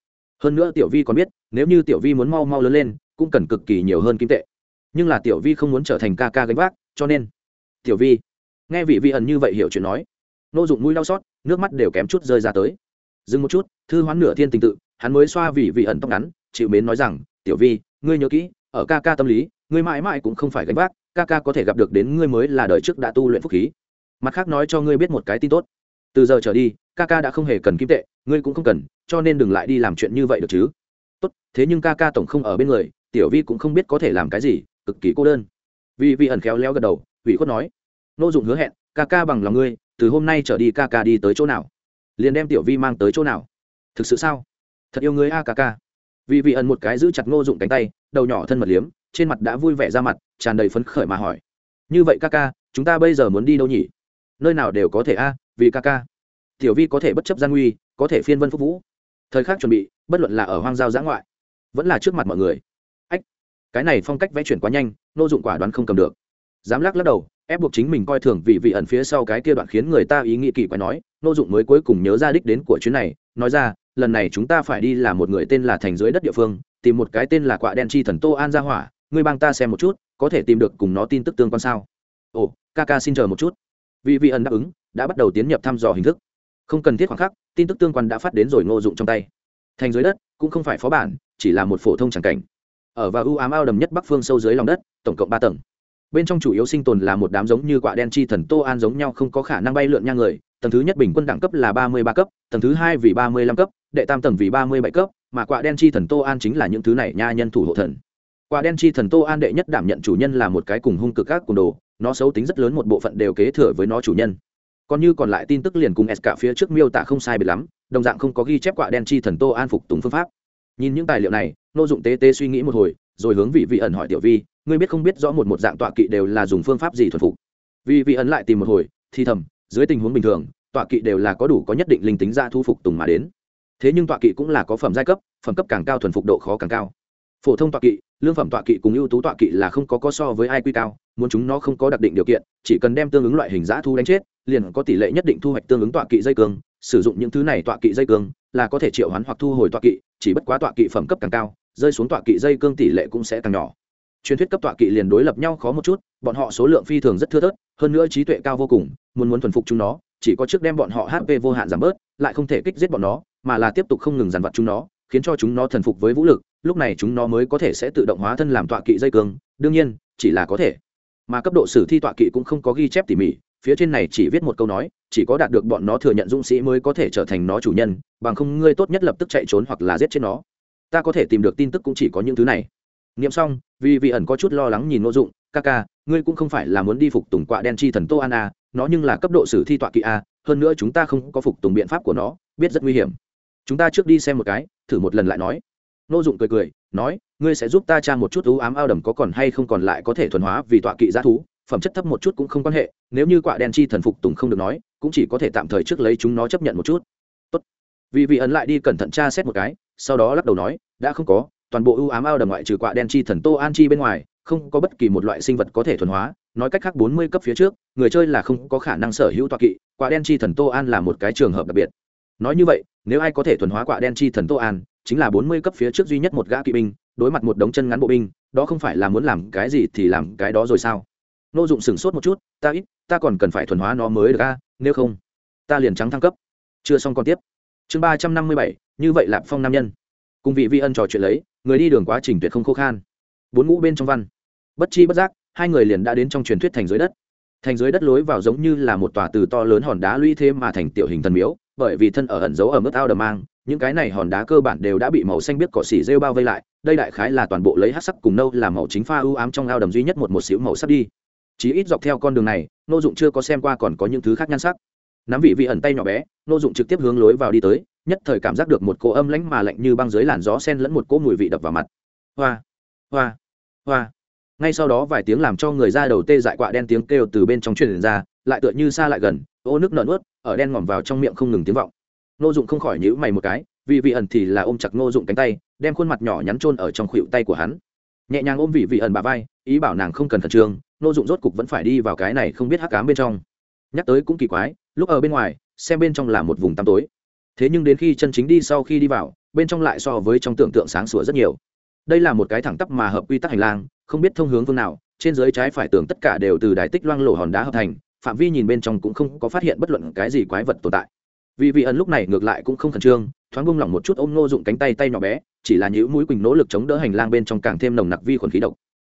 Hơn nữa tiểu vi còn biết, nếu như tiểu vi muốn mau mau lớn lên, cũng cần cực kỳ nhiều hơn kim tệ. Nhưng là tiểu vi không muốn trở thành ca ca gánh vác, cho nên tiểu vi, nghe vị vi ẩn như vậy hiểu chuyện nói, nô dụng mũi đau xót, nước mắt đều kém chút rơi ra tới. Dừng một chút, thư hoán nửa thiên tình tự, hắn mới xoa vị vị ẩn tóc ngắn, chịu mến nói rằng, tiểu vi, ngươi nhớ kỹ, ở ca ca tâm lý, ngươi mãi mãi cũng không phải gánh vác ca ca có thể gặp được đến ngươi mới là đời trước đã tu luyện phúc khí. Mặt khác nói cho ngươi biết một cái tin tốt. Từ giờ trở đi, ca ca đã không hề cần kim tệ, ngươi cũng không cần, cho nên đừng lại đi làm chuyện như vậy được chứ. Tốt, thế nhưng ca ca tổng không ở bên người, tiểu vi cũng không biết có thể làm cái gì, cực kỳ cô đơn. Vì vi ẩn khéo léo gật đầu, ủy khuất nói, nô dụng hứa hẹn, ca ca bằng lòng ngươi, từ hôm nay trở đi ca ca đi tới chỗ nào? Liền đem tiểu vi mang tới chỗ nào? Thực sự sao? Thật yêu ngươi a ca ca. Vì vị ẩn một cái giữ chặt ngô dụng cánh tay, đầu nhỏ thân mật liếm trên mặt đã vui vẻ ra mặt, tràn đầy phấn khởi mà hỏi. Như vậy ca ca, chúng ta bây giờ muốn đi đâu nhỉ? Nơi nào đều có thể a, vì ca ca. Tiểu vi có thể bất chấp gian nguy, có thể phiên vân phúc vũ. Thời khắc chuẩn bị, bất luận là ở hoang giao giã ngoại, vẫn là trước mặt mọi người. Ách, cái này phong cách vẽ chuyển quá nhanh, nô dụng quả đoán không cầm được. Dám lắc lắc đầu, ép buộc chính mình coi thường vì vị ẩn phía sau cái kia đoạn khiến người ta ý nghĩ kỳ quái nói, nô dụng mới cuối cùng nhớ ra đích đến của chuyến này, nói ra, lần này chúng ta phải đi là một người tên là thành dưới đất địa phương, tìm một cái tên là quạ đen chi thần tô an ra hỏa ngươi bang ta xem một chút, có thể tìm được cùng nó tin tức tương quan sao? Ồ ca ca xin chờ một chút. Vị vị ẩn đáp ứng, đã bắt đầu tiến nhập thăm dò hình thức. Không cần thiết khoảng khắc, tin tức tương quan đã phát đến rồi ngô dụng trong tay. Thành dưới đất, cũng không phải phó bản, chỉ là một phổ thông tràng cảnh. Ở và ưu ám ao đầm nhất bắc phương sâu dưới lòng đất, tổng cộng ba tầng. Bên trong chủ yếu sinh tồn là một đám giống như quả đen chi thần tô an giống nhau không có khả năng bay lượn nhang người. Tầng thứ nhất bình quân đẳng cấp là ba mươi ba cấp, tầng thứ hai vì ba mươi lăm cấp, đệ tam tầng vì ba mươi bảy cấp, mà quả đen chi thần tô an chính là những thứ này nha nhân thủ hộ thần quả đen chi thần tô an đệ nhất đảm nhận chủ nhân là một cái cùng hung cực các cùng đồ, nó xấu tính rất lớn một bộ phận đều kế thừa với nó chủ nhân. Còn như còn lại tin tức liền cùng s cả phía trước miêu tả không sai biệt lắm, đồng dạng không có ghi chép quả đen chi thần tô an phục tùng phương pháp. Nhìn những tài liệu này, nô dụng tế tế suy nghĩ một hồi, rồi hướng vị vị ẩn hỏi tiểu vi, ngươi biết không biết rõ một một dạng tọa kỵ đều là dùng phương pháp gì thuần phục? Vị vị ẩn lại tìm một hồi, thì thầm, dưới tình huống bình thường, tọa kỵ đều là có đủ có nhất định linh tính ra thu phục tùng mà đến. Thế nhưng tọa kỵ cũng là có phẩm giai cấp, phẩm cấp càng cao thuần phục độ khó càng cao. Phổ thông tọa kỵ lương phẩm tọa kỵ cùng ưu tú tọa kỵ là không có có so với ai quy cao, muốn chúng nó không có đặc định điều kiện, chỉ cần đem tương ứng loại hình giã thu đánh chết, liền có tỷ lệ nhất định thu hoạch tương ứng tọa kỵ dây cương, sử dụng những thứ này tọa kỵ dây cương là có thể triệu hoán hoặc thu hồi tọa kỵ, chỉ bất quá tọa kỵ phẩm cấp càng cao, rơi xuống tọa kỵ dây cương tỷ lệ cũng sẽ càng nhỏ. Truyền thuyết cấp tọa kỵ liền đối lập nhau khó một chút, bọn họ số lượng phi thường rất thưa thớt, hơn nữa trí tuệ cao vô cùng, muốn muốn thuần phục chúng nó, chỉ có trước đem bọn họ hp vô hạn giảm bớt, lại không thể kích giết bọn nó, mà là tiếp tục không ngừng dàn vặt chúng nó, khiến cho chúng nó thần phục với vũ lực lúc này chúng nó mới có thể sẽ tự động hóa thân làm tọa kỵ dây cương, đương nhiên, chỉ là có thể. Mà cấp độ sử thi tọa kỵ cũng không có ghi chép tỉ mỉ, phía trên này chỉ viết một câu nói, chỉ có đạt được bọn nó thừa nhận dũng sĩ mới có thể trở thành nó chủ nhân, bằng không ngươi tốt nhất lập tức chạy trốn hoặc là giết chết nó. Ta có thể tìm được tin tức cũng chỉ có những thứ này. Nghiệm xong, vì vị ẩn có chút lo lắng nhìn n ô dụng, ca ca, ngươi cũng không phải là muốn đi phục tùng quạ đen chi thần tô an a, nó nhưng là cấp độ sử thi tọa kỵ a, hơn nữa chúng ta không có phục tùng biện pháp của nó, biết rất nguy hiểm. Chúng ta trước đi xem một cái, thử một lần lại nói nô dụng cười cười, nói, ngươi sẽ giúp ta tra một chút ưu ám ao đầm có còn hay không còn lại có thể thuần hóa vì tọa kỵ g thú, phẩm chất thấp một chút cũng không quan hệ, nếu như quả đen chi thần phục tùng không được nói, cũng chỉ có thể tạm thời trước lấy chúng nó chấp nhận một chút. Tốt. Vì vị ẩn lại đi cẩn thận tra xét một cái, sau đó lắc đầu nói, đã không có, toàn bộ ưu ám ao đầm ngoại trừ quả đen chi thần tô an chi bên ngoài, không có bất kỳ một loại sinh vật có thể thuần hóa, nói cách khác bốn mươi cấp phía trước, người chơi là không có khả năng sở hữu tọa kỵ, quả đen chi thần tô an là một cái trường hợp đặc biệt. Nói như vậy, nếu ai có thể thuần hóa quả đen chi thần tô an chính là bốn mươi cấp phía trước duy nhất một gã kỵ binh, đối mặt một đống chân ngắn bộ binh, đó không phải là muốn làm cái gì thì làm cái đó rồi sao? Nô dụng sửng sốt một chút, ta ít, ta còn cần phải thuần hóa nó mới được a, nếu không, ta liền trắng thăng cấp. Chưa xong còn tiếp. Chương ba trăm năm mươi bảy, như vậy lạp phong nam nhân. Cùng vị vi ân trò chuyện lấy, người đi đường quá trình tuyệt không khô khan. Bốn ngũ bên trong văn. Bất chi bất giác, hai người liền đã đến trong truyền thuyết thành dưới đất. Thành dưới đất lối vào giống như là một tòa từ to lớn hòn đá lũy thêm mà thành tiểu hình thần miếu, bởi vì thân ở ẩn giấu ở mức ao đầm mang những cái này hòn đá cơ bản đều đã bị màu xanh biết cỏ xỉ rêu bao vây lại, đây đại khái là toàn bộ lấy hát sắc cùng nâu làm màu chính pha ưu ám trong ao đầm duy nhất một một xíu màu sắc đi. Chỉ ít dọc theo con đường này, nô dụng chưa có xem qua còn có những thứ khác nhan sắc. Nắm vị vị ẩn tay nhỏ bé, nô dụng trực tiếp hướng lối vào đi tới, nhất thời cảm giác được một cỗ âm lãnh mà lạnh như băng dưới làn gió sen lẫn một cỗ mùi vị đập vào mặt. Hoa hoa hoa. Ngay sau đó vài tiếng làm cho người ra đầu tê dại quạ đen tiếng kêu từ bên trong truyền ra, lại tựa như xa lại gần, ô nước nợn ướt ở đen ngòm vào trong miệng không ngừng tiếng vọng. Ngô dụng không khỏi nhíu mày một cái, vì vị ẩn thì là ôm chặt Ngô dụng cánh tay, đem khuôn mặt nhỏ nhắn chôn ở trong khuỷu tay của hắn. Nhẹ nhàng ôm vị vị ẩn bà vai, ý bảo nàng không cần khẩn trương, Ngô dụng rốt cục vẫn phải đi vào cái này không biết hắc cám bên trong. Nhắc tới cũng kỳ quái, lúc ở bên ngoài, xem bên trong là một vùng tăm tối. Thế nhưng đến khi chân chính đi sau khi đi vào, bên trong lại so với trong tưởng tượng sáng sủa rất nhiều. Đây là một cái thẳng tắp mà hợp quy tắc hành lang, không biết thông hướng phương nào, trên dưới trái phải tường tất cả đều từ đài tích loang lổ hòn đá hợp thành, phạm vi nhìn bên trong cũng không có phát hiện bất luận cái gì quái vật tồn tại vì vị ẩn lúc này ngược lại cũng không khẩn trương thoáng bung lỏng một chút ôm nô dụng cánh tay tay nhỏ bé chỉ là những mũi quỳnh nỗ lực chống đỡ hành lang bên trong càng thêm nồng nặc vi khuẩn khí độc.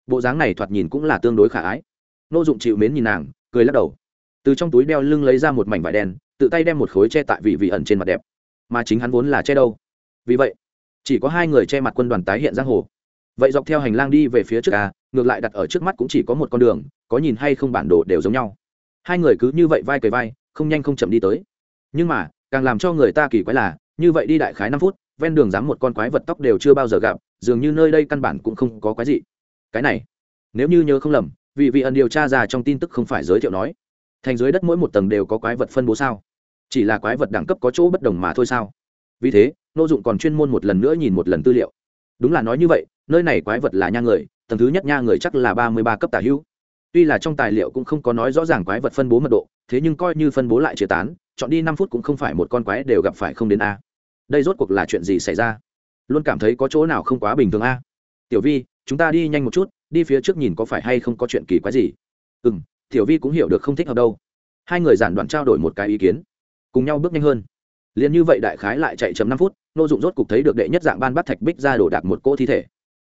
Bộ dáng này thoạt nhìn cũng là tương đối khả ái. Nô dụng chịu mến nhìn nàng cười lắc đầu. Từ trong túi đeo lưng lấy ra một mảnh vải đen tự tay đem một khối che tại vị vị ẩn trên mặt đẹp. Mà chính hắn vốn là che đâu? Vì vậy chỉ có hai người che mặt quân đoàn tái hiện giang hồ. Vậy dọc theo hành lang đi về phía trước à, ngược lại đặt ở trước mắt cũng chỉ có một con đường có nhìn hay không bản đồ đều giống nhau. Hai người cứ như vậy vai cầy vai không nhanh không chậm đi tới nhưng mà, càng làm cho người ta kỳ quái là, như vậy đi đại khái năm phút, ven đường dám một con quái vật tóc đều chưa bao giờ gặp, dường như nơi đây căn bản cũng không có quái gì cái này, nếu như nhớ không lầm vì vị ẩn điều tra ra trong tin tức không phải giới thiệu nói, thành dưới đất mỗi một tầng đều có quái vật phân bố sao? Chỉ là quái vật đẳng cấp có chỗ bất đồng mà thôi sao? Vì thế, nô dụng còn chuyên môn một lần nữa nhìn một lần tư liệu. Đúng là nói như vậy, nơi này quái vật là nha người, tầng thứ nhất nha người chắc là ba mươi ba cấp tả hữu tuy là trong tài liệu cũng không có nói rõ ràng quái vật phân bố mật độ, thế nhưng coi như phân bố lại chia tán, chọn đi năm phút cũng không phải một con quái đều gặp phải không đến a. Đây rốt cuộc là chuyện gì xảy ra? Luôn cảm thấy có chỗ nào không quá bình thường a. Tiểu vi, chúng ta đi nhanh một chút, đi phía trước nhìn có phải hay không có chuyện kỳ quái gì. Ừ m tiểu vi cũng hiểu được không thích hợp đâu. Hai người giản đoạn trao đổi một cái ý kiến. Cùng nhau bước nhanh hơn. Liền như vậy đại khái lại chạy chấm năm phút, nô dụng rốt cục thấy được đệ nhất dạng ban bắt thạch bích ra đổ đạc một cỗ thi thể.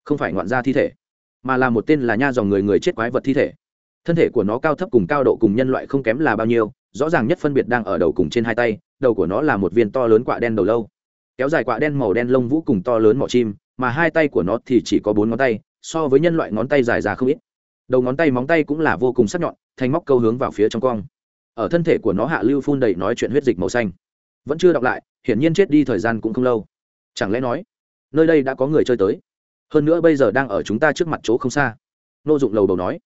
Không phải ngoạn ra thi thể, mà là một tên là nha dòng người người chết quái vật thi thể thân thể của nó cao thấp cùng cao độ cùng nhân loại không kém là bao nhiêu, rõ ràng nhất phân biệt đang ở đầu cùng trên hai tay, đầu của nó là một viên to lớn quạ đen đầu lâu. Kéo dài quạ đen màu đen lông vũ cùng to lớn mỏ chim, mà hai tay của nó thì chỉ có bốn ngón tay, so với nhân loại ngón tay dài ra không ít. Đầu ngón tay móng tay cũng là vô cùng sắc nhọn thành móc câu hướng vào phía trong cong. Ở thân thể của nó hạ lưu phun đầy nói chuyện huyết dịch màu xanh. Vẫn chưa đọc lại, hiển nhiên chết đi thời gian cũng không lâu. Chẳng lẽ nói, nơi đây đã có người chơi tới? Hơn nữa bây giờ đang ở chúng ta trước mặt chỗ không xa. Nô dụng lầu đầu nói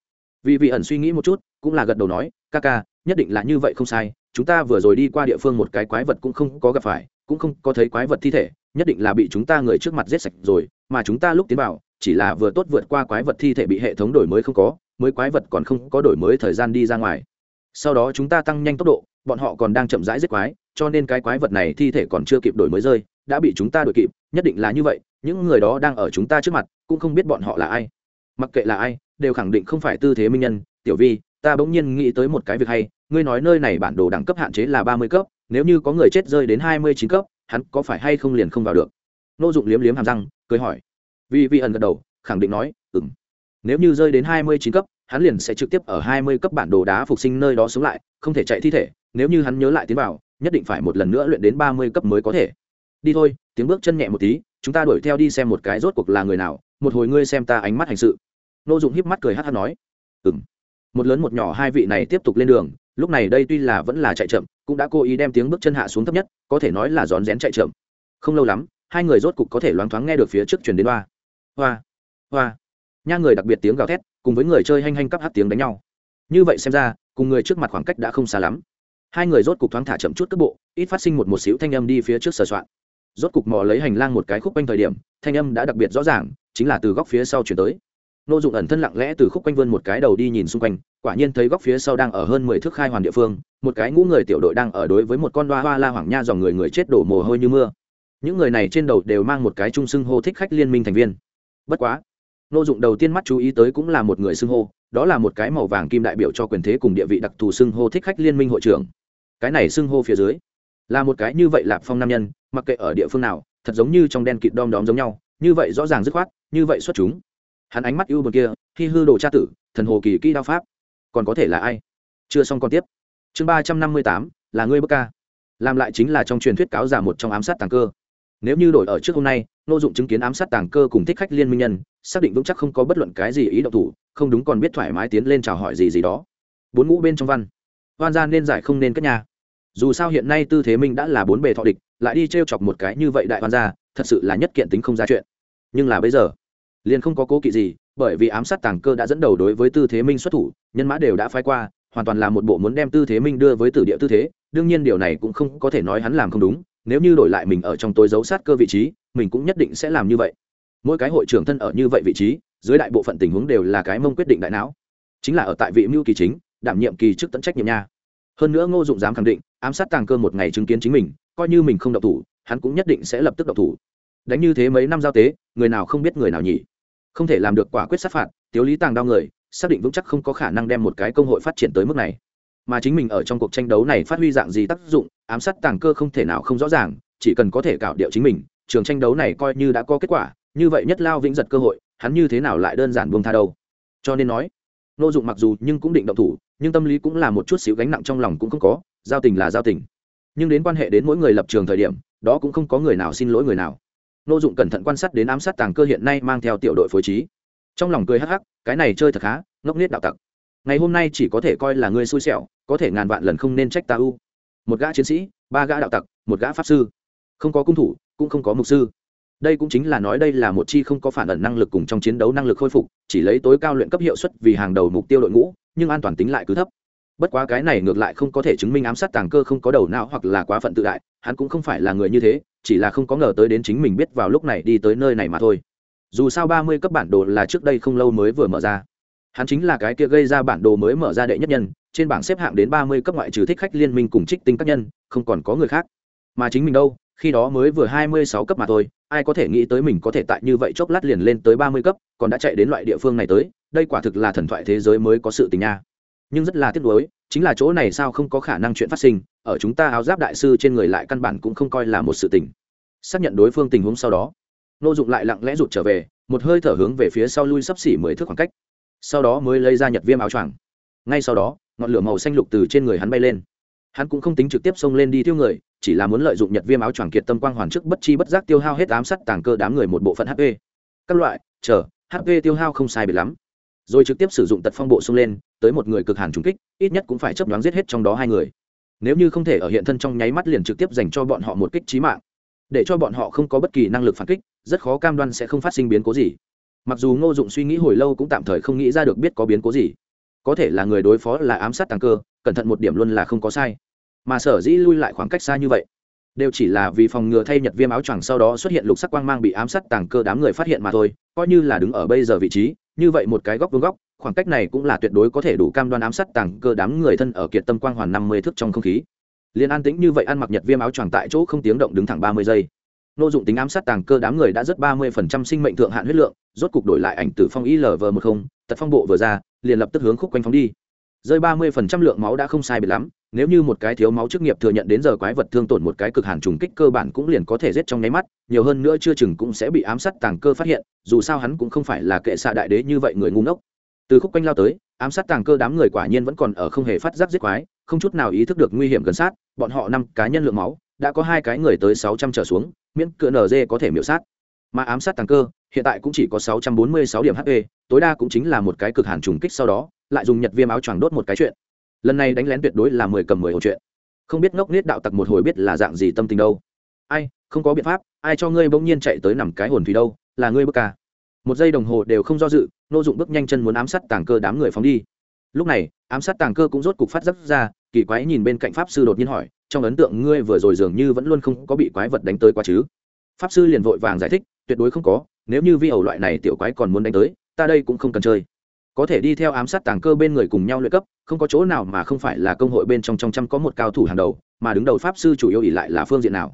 vì vị ẩn suy nghĩ một chút, cũng là gật đầu nói, ca ca, nhất định là như vậy không sai, chúng ta vừa rồi đi qua địa phương một cái quái vật cũng không có gặp phải, cũng không có thấy quái vật thi thể, nhất định là bị chúng ta người trước mặt giết sạch rồi, mà chúng ta lúc tiến vào, chỉ là vừa tốt vượt qua quái vật thi thể bị hệ thống đổi mới không có, mới quái vật còn không có đổi mới thời gian đi ra ngoài. Sau đó chúng ta tăng nhanh tốc độ, bọn họ còn đang chậm rãi giết quái, cho nên cái quái vật này thi thể còn chưa kịp đổi mới rơi, đã bị chúng ta đuổi kịp, nhất định là như vậy, những người đó đang ở chúng ta trước mặt, cũng không biết bọn họ là ai. Mặc kệ là ai đều khẳng định không phải tư thế minh nhân. Tiểu vi, ta bỗng nhiên nghĩ tới một cái việc hay. Ngươi nói nơi này bản đồ đẳng cấp hạn chế là ba mươi cấp, nếu như có người chết rơi đến hai mươi chín cấp, hắn có phải hay không liền không vào được? Nô dụng liếm liếm hàm răng, cười hỏi. Vi vi ẩn gật đầu, khẳng định nói ừng nếu như rơi đến hai mươi chín cấp, hắn liền sẽ trực tiếp ở hai mươi cấp bản đồ đá phục sinh nơi đó sống lại, không thể chạy thi thể. Nếu như hắn nhớ lại tiến vào, nhất định phải một lần nữa luyện đến ba mươi cấp mới có thể. Đi thôi. Tiếng bước chân nhẹ một tí, chúng ta đuổi theo đi xem một cái rốt cuộc là người nào. Một hồi ngươi xem ta ánh mắt hành sự nô dụng híp mắt cười hát hát nói ừm, một lớn một nhỏ hai vị này tiếp tục lên đường lúc này đây tuy là vẫn là chạy chậm cũng đã cố ý đem tiếng bước chân hạ xuống thấp nhất có thể nói là rón rén chạy chậm. Không lâu lắm hai người rốt cục có thể loáng thoáng nghe được phía trước chuyển đến hoa hoa hoa. Nha người đặc biệt tiếng gào thét cùng với người chơi hanh hanh cắp hát tiếng đánh nhau. Như vậy xem ra cùng người trước mặt khoảng cách đã không xa lắm. Hai người rốt cục thoáng thả chậm chút cước bộ ít phát sinh một một xíu thanh âm đi phía trước sờ soạn. Rốt cục mò lấy hành lang một cái khúc quanh thời điểm thanh âm đã đặc biệt rõ ràng chính là từ góc phía sau chuyển tới nô dụng ẩn thân lặng lẽ từ khúc quanh vươn một cái đầu đi nhìn xung quanh, quả nhiên thấy góc phía sau đang ở hơn mười thước khai hoàn địa phương, một cái ngũ người tiểu đội đang ở đối với một con hoa hoa la hoàng nha dòng người người chết đổ mồ hôi như mưa. Những người này trên đầu đều mang một cái trung xưng hô thích khách liên minh thành viên. Bất quá, nô dụng đầu tiên mắt chú ý tới cũng là một người xưng hô, đó là một cái màu vàng kim đại biểu cho quyền thế cùng địa vị đặc thù xưng hô thích khách liên minh hội trưởng. Cái này xưng hô phía dưới, là một cái như vậy lạp phong nam nhân, mặc kệ ở địa phương nào, thật giống như trong đen kịt đom đóm giống nhau, như vậy rõ ràng dứt khoát, như vậy xuất chúng hắn ánh mắt ưu bờ kia khi hư đồ tra tử, thần hồ kỳ kỹ đao pháp. Còn có thể là ai? Chưa xong còn tiếp. Chương ba trăm năm mươi tám, là ngươi bức ca. Làm lại chính là trong truyền thuyết cáo giả một trong ám sát tàng cơ. Nếu như đổi ở trước hôm nay, nô dụng chứng kiến ám sát tàng cơ cùng thích khách liên minh nhân, xác định vững chắc không có bất luận cái gì ý động thủ, không đúng còn biết thoải mái tiến lên chào hỏi gì gì đó. Bốn ngũ bên trong văn. Hoan gia nên giải không nên cất nhà. Dù sao hiện nay tư thế minh đã là bốn bề thọ địch, lại đi t r e o chọc một cái như vậy đại hoan gia, thật sự là nhất kiện tính không ra chuyện. Nhưng là bây giờ liền không có cố kỵ gì, bởi vì ám sát tàng cơ đã dẫn đầu đối với tư thế minh xuất thủ, nhân mã đều đã phái qua, hoàn toàn là một bộ muốn đem tư thế minh đưa với tử địa tư thế. Đương nhiên điều này cũng không có thể nói hắn làm không đúng, nếu như đổi lại mình ở trong tối giấu sát cơ vị trí, mình cũng nhất định sẽ làm như vậy. Mỗi cái hội trưởng thân ở như vậy vị trí, dưới đại bộ phận tình huống đều là cái mông quyết định đại não. Chính là ở tại vị mưu kỳ chính, đảm nhiệm kỳ chức tận trách nhiệm nha. Hơn nữa ngô dụng dám khẳng định, ám sát tàng cơ một ngày chứng kiến chính mình, coi như mình không độc thủ, hắn cũng nhất định sẽ lập tức độc thủ. Đánh như thế mấy năm giao tế, người nào không biết người nào nhỉ? Không thể làm được quả quyết sát phạt, tiếu lý tàng đau người, xác định vững chắc không có khả năng đem một cái công hội phát triển tới mức này. Mà chính mình ở trong cuộc tranh đấu này phát huy dạng gì tác dụng, ám sát tàng cơ không thể nào không rõ ràng, chỉ cần có thể cạo điệu chính mình, trường tranh đấu này coi như đã có kết quả, như vậy nhất lao vĩnh giật cơ hội, hắn như thế nào lại đơn giản buông tha đâu? Cho nên nói, nô dụng mặc dù nhưng cũng định động thủ, nhưng tâm lý cũng là một chút xíu gánh nặng trong lòng cũng không có, giao tình là giao tình. Nhưng đến quan hệ đến mỗi người lập trường thời điểm, đó cũng không có người nào xin lỗi người nào nô dụng cẩn thận quan sát đến ám sát tàng cơ hiện nay mang theo tiểu đội phối trí. Trong lòng cười hắc hắc, cái này chơi thật khá, ngốc nghếch đạo tặc. Ngày hôm nay chỉ có thể coi là ngươi xui xẻo, có thể ngàn vạn lần không nên trách ta u. Một gã chiến sĩ, ba gã đạo tặc, một gã pháp sư. Không có cung thủ, cũng không có mục sư. Đây cũng chính là nói đây là một chi không có phản ẩn năng lực cùng trong chiến đấu năng lực khôi phục, chỉ lấy tối cao luyện cấp hiệu suất vì hàng đầu mục tiêu đội ngũ, nhưng an toàn tính lại cứ thấp. Bất quá cái này ngược lại không có thể chứng minh ám sát tàng cơ không có đầu não hoặc là quá phận tự đại, hắn cũng không phải là người như thế chỉ là không có ngờ tới đến chính mình biết vào lúc này đi tới nơi này mà thôi. Dù sao ba mươi cấp bản đồ là trước đây không lâu mới vừa mở ra. Hắn chính là cái kia gây ra bản đồ mới mở ra đệ nhất nhân, trên bảng xếp hạng đến ba mươi cấp ngoại trừ thích khách liên minh cùng trích tinh các nhân, không còn có người khác. Mà chính mình đâu, khi đó mới vừa hai mươi sáu cấp mà thôi, ai có thể nghĩ tới mình có thể tại như vậy chốc lát liền lên tới ba mươi cấp, còn đã chạy đến loại địa phương này tới, đây quả thực là thần thoại thế giới mới có sự tình nha nhưng rất là tiếc nuối, chính là chỗ này sao không có khả năng chuyện phát sinh, ở chúng ta áo giáp đại sư trên người lại căn bản cũng không coi là một sự tình. Xác nhận đối phương tình huống sau đó, nô dụng lại lặng lẽ rụt trở về, một hơi thở hướng về phía sau lui sắp xỉ mười thước khoảng cách. Sau đó mới lấy ra nhật viêm áo choàng. Ngay sau đó, ngọn lửa màu xanh lục từ trên người hắn bay lên. Hắn cũng không tính trực tiếp xông lên đi tiêu người, chỉ là muốn lợi dụng nhật viêm áo choàng kiệt tâm quang hoàn trước bất chi bất giác tiêu hao hết ám sát tàng cơ đám người một bộ phận hp các loại, chờ hp tiêu hao không sai biệt lắm. Rồi trực tiếp sử dụng tật phong bộ xông lên tới một người cực hàn trùng kích, ít nhất cũng phải chấp nhoáng giết hết trong đó hai người. Nếu như không thể ở hiện thân trong nháy mắt liền trực tiếp dành cho bọn họ một kích trí mạng, để cho bọn họ không có bất kỳ năng lực phản kích, rất khó cam đoan sẽ không phát sinh biến cố gì. Mặc dù ngô dụng suy nghĩ hồi lâu cũng tạm thời không nghĩ ra được biết có biến cố gì. Có thể là người đối phó là ám sát tàng cơ, cẩn thận một điểm luôn là không có sai. Mà sở dĩ lui lại khoảng cách xa như vậy, đều chỉ là vì phòng ngừa thay nhật viêm áo choàng sau đó xuất hiện lục sắc quang mang bị ám sát tàng cơ đám người phát hiện mà thôi, coi như là đứng ở bây giờ vị trí, như vậy một cái góc vương góc khoảng cách này cũng là tuyệt đối có thể đủ cam đoan ám sát tàng cơ đám người thân ở kiệt tâm quang hoàn năm mươi thước trong không khí. Liên an tĩnh như vậy ăn mặc nhật viêm áo choàng tại chỗ không tiếng động đứng thẳng ba mươi giây. Nô dụng tính ám sát tàng cơ đám người đã rất ba mươi phần trăm sinh mệnh thượng hạn huyết lượng, rốt cục đổi lại ảnh tử phong ilv một không, tật phong bộ vừa ra, liền lập tức hướng khúc quanh phóng đi. Rơi ba mươi phần trăm lượng máu đã không sai biệt lắm, nếu như một cái thiếu máu chức nghiệp thừa nhận đến giờ quái vật thương tổn một cái cực hàn trùng kích cơ bản cũng liền có thể giết trong nháy mắt, nhiều hơn nữa chưa chừng cũng sẽ bị ám sát tàng cơ phát hiện, dù sao hắn cũng không phải là kệ xạ đại đế như vậy người ngu ngốc từ khúc quanh lao tới, ám sát tàng cơ đám người quả nhiên vẫn còn ở không hề phát giác giết quái, không chút nào ý thức được nguy hiểm gần sát, bọn họ năm cá nhân lượng máu, đã có hai cái người tới sáu trăm trở xuống, miễn cửa nd có thể miễu sát. Mà ám sát tàng cơ, hiện tại cũng chỉ có sáu trăm bốn mươi sáu điểm hp tối đa cũng chính là một cái cực hàn trùng kích sau đó, lại dùng nhật viêm áo choàng đốt một cái chuyện. Lần này đánh lén tuyệt đối là mười cầm mười hộp chuyện. Không biết ngốc nết đạo tặc một hồi biết là dạng gì tâm tình đâu. Ai, không có biện pháp, ai cho ngươi bỗng nhiên chạy tới nằm cái hồn thủy đâu, là ngươi bức ca. Một giây đồng hồ đều không do dự nô dụng bước nhanh chân muốn ám sát tàng cơ đám người phóng đi. Lúc này, ám sát tàng cơ cũng rốt cục phát giấc ra, kỳ quái nhìn bên cạnh pháp sư đột nhiên hỏi, trong ấn tượng ngươi vừa rồi dường như vẫn luôn không có bị quái vật đánh tới quá chứ? Pháp sư liền vội vàng giải thích, tuyệt đối không có, nếu như vi ẩu loại này tiểu quái còn muốn đánh tới, ta đây cũng không cần chơi. Có thể đi theo ám sát tàng cơ bên người cùng nhau luyện cấp, không có chỗ nào mà không phải là công hội bên trong trong trăm có một cao thủ hàng đầu, mà đứng đầu pháp sư chủ yếu ỉ lại là phương diện nào?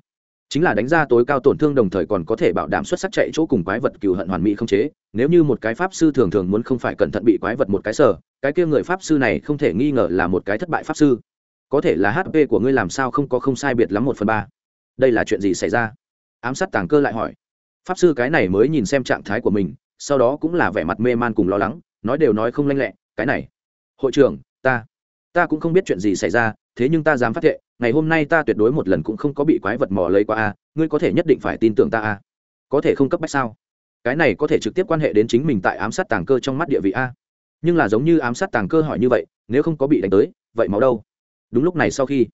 Chính là đánh ra tối cao tổn thương đồng thời còn có thể bảo đảm xuất sắc chạy chỗ cùng quái vật cừu hận hoàn mỹ không chế. Nếu như một cái pháp sư thường thường muốn không phải cẩn thận bị quái vật một cái sở cái kia người pháp sư này không thể nghi ngờ là một cái thất bại pháp sư. Có thể là hp của ngươi làm sao không có không sai biệt lắm một phần ba. Đây là chuyện gì xảy ra? Ám sát tàng cơ lại hỏi. Pháp sư cái này mới nhìn xem trạng thái của mình, sau đó cũng là vẻ mặt mê man cùng lo lắng, nói đều nói không lanh lẹ, cái này, hội trưởng, ta ta cũng không biết chuyện gì xảy ra thế nhưng ta dám phát thệ, ngày hôm nay ta tuyệt đối một lần cũng không có bị quái vật mò lấy qua a, ngươi có thể nhất định phải tin tưởng ta a. Có thể không cấp bách sao? Cái này có thể trực tiếp quan hệ đến chính mình tại ám sát tàng cơ trong mắt địa vị a. Nhưng là giống như ám sát tàng cơ hỏi như vậy, nếu không có bị đánh tới, vậy máu đâu? Đúng lúc này sau khi,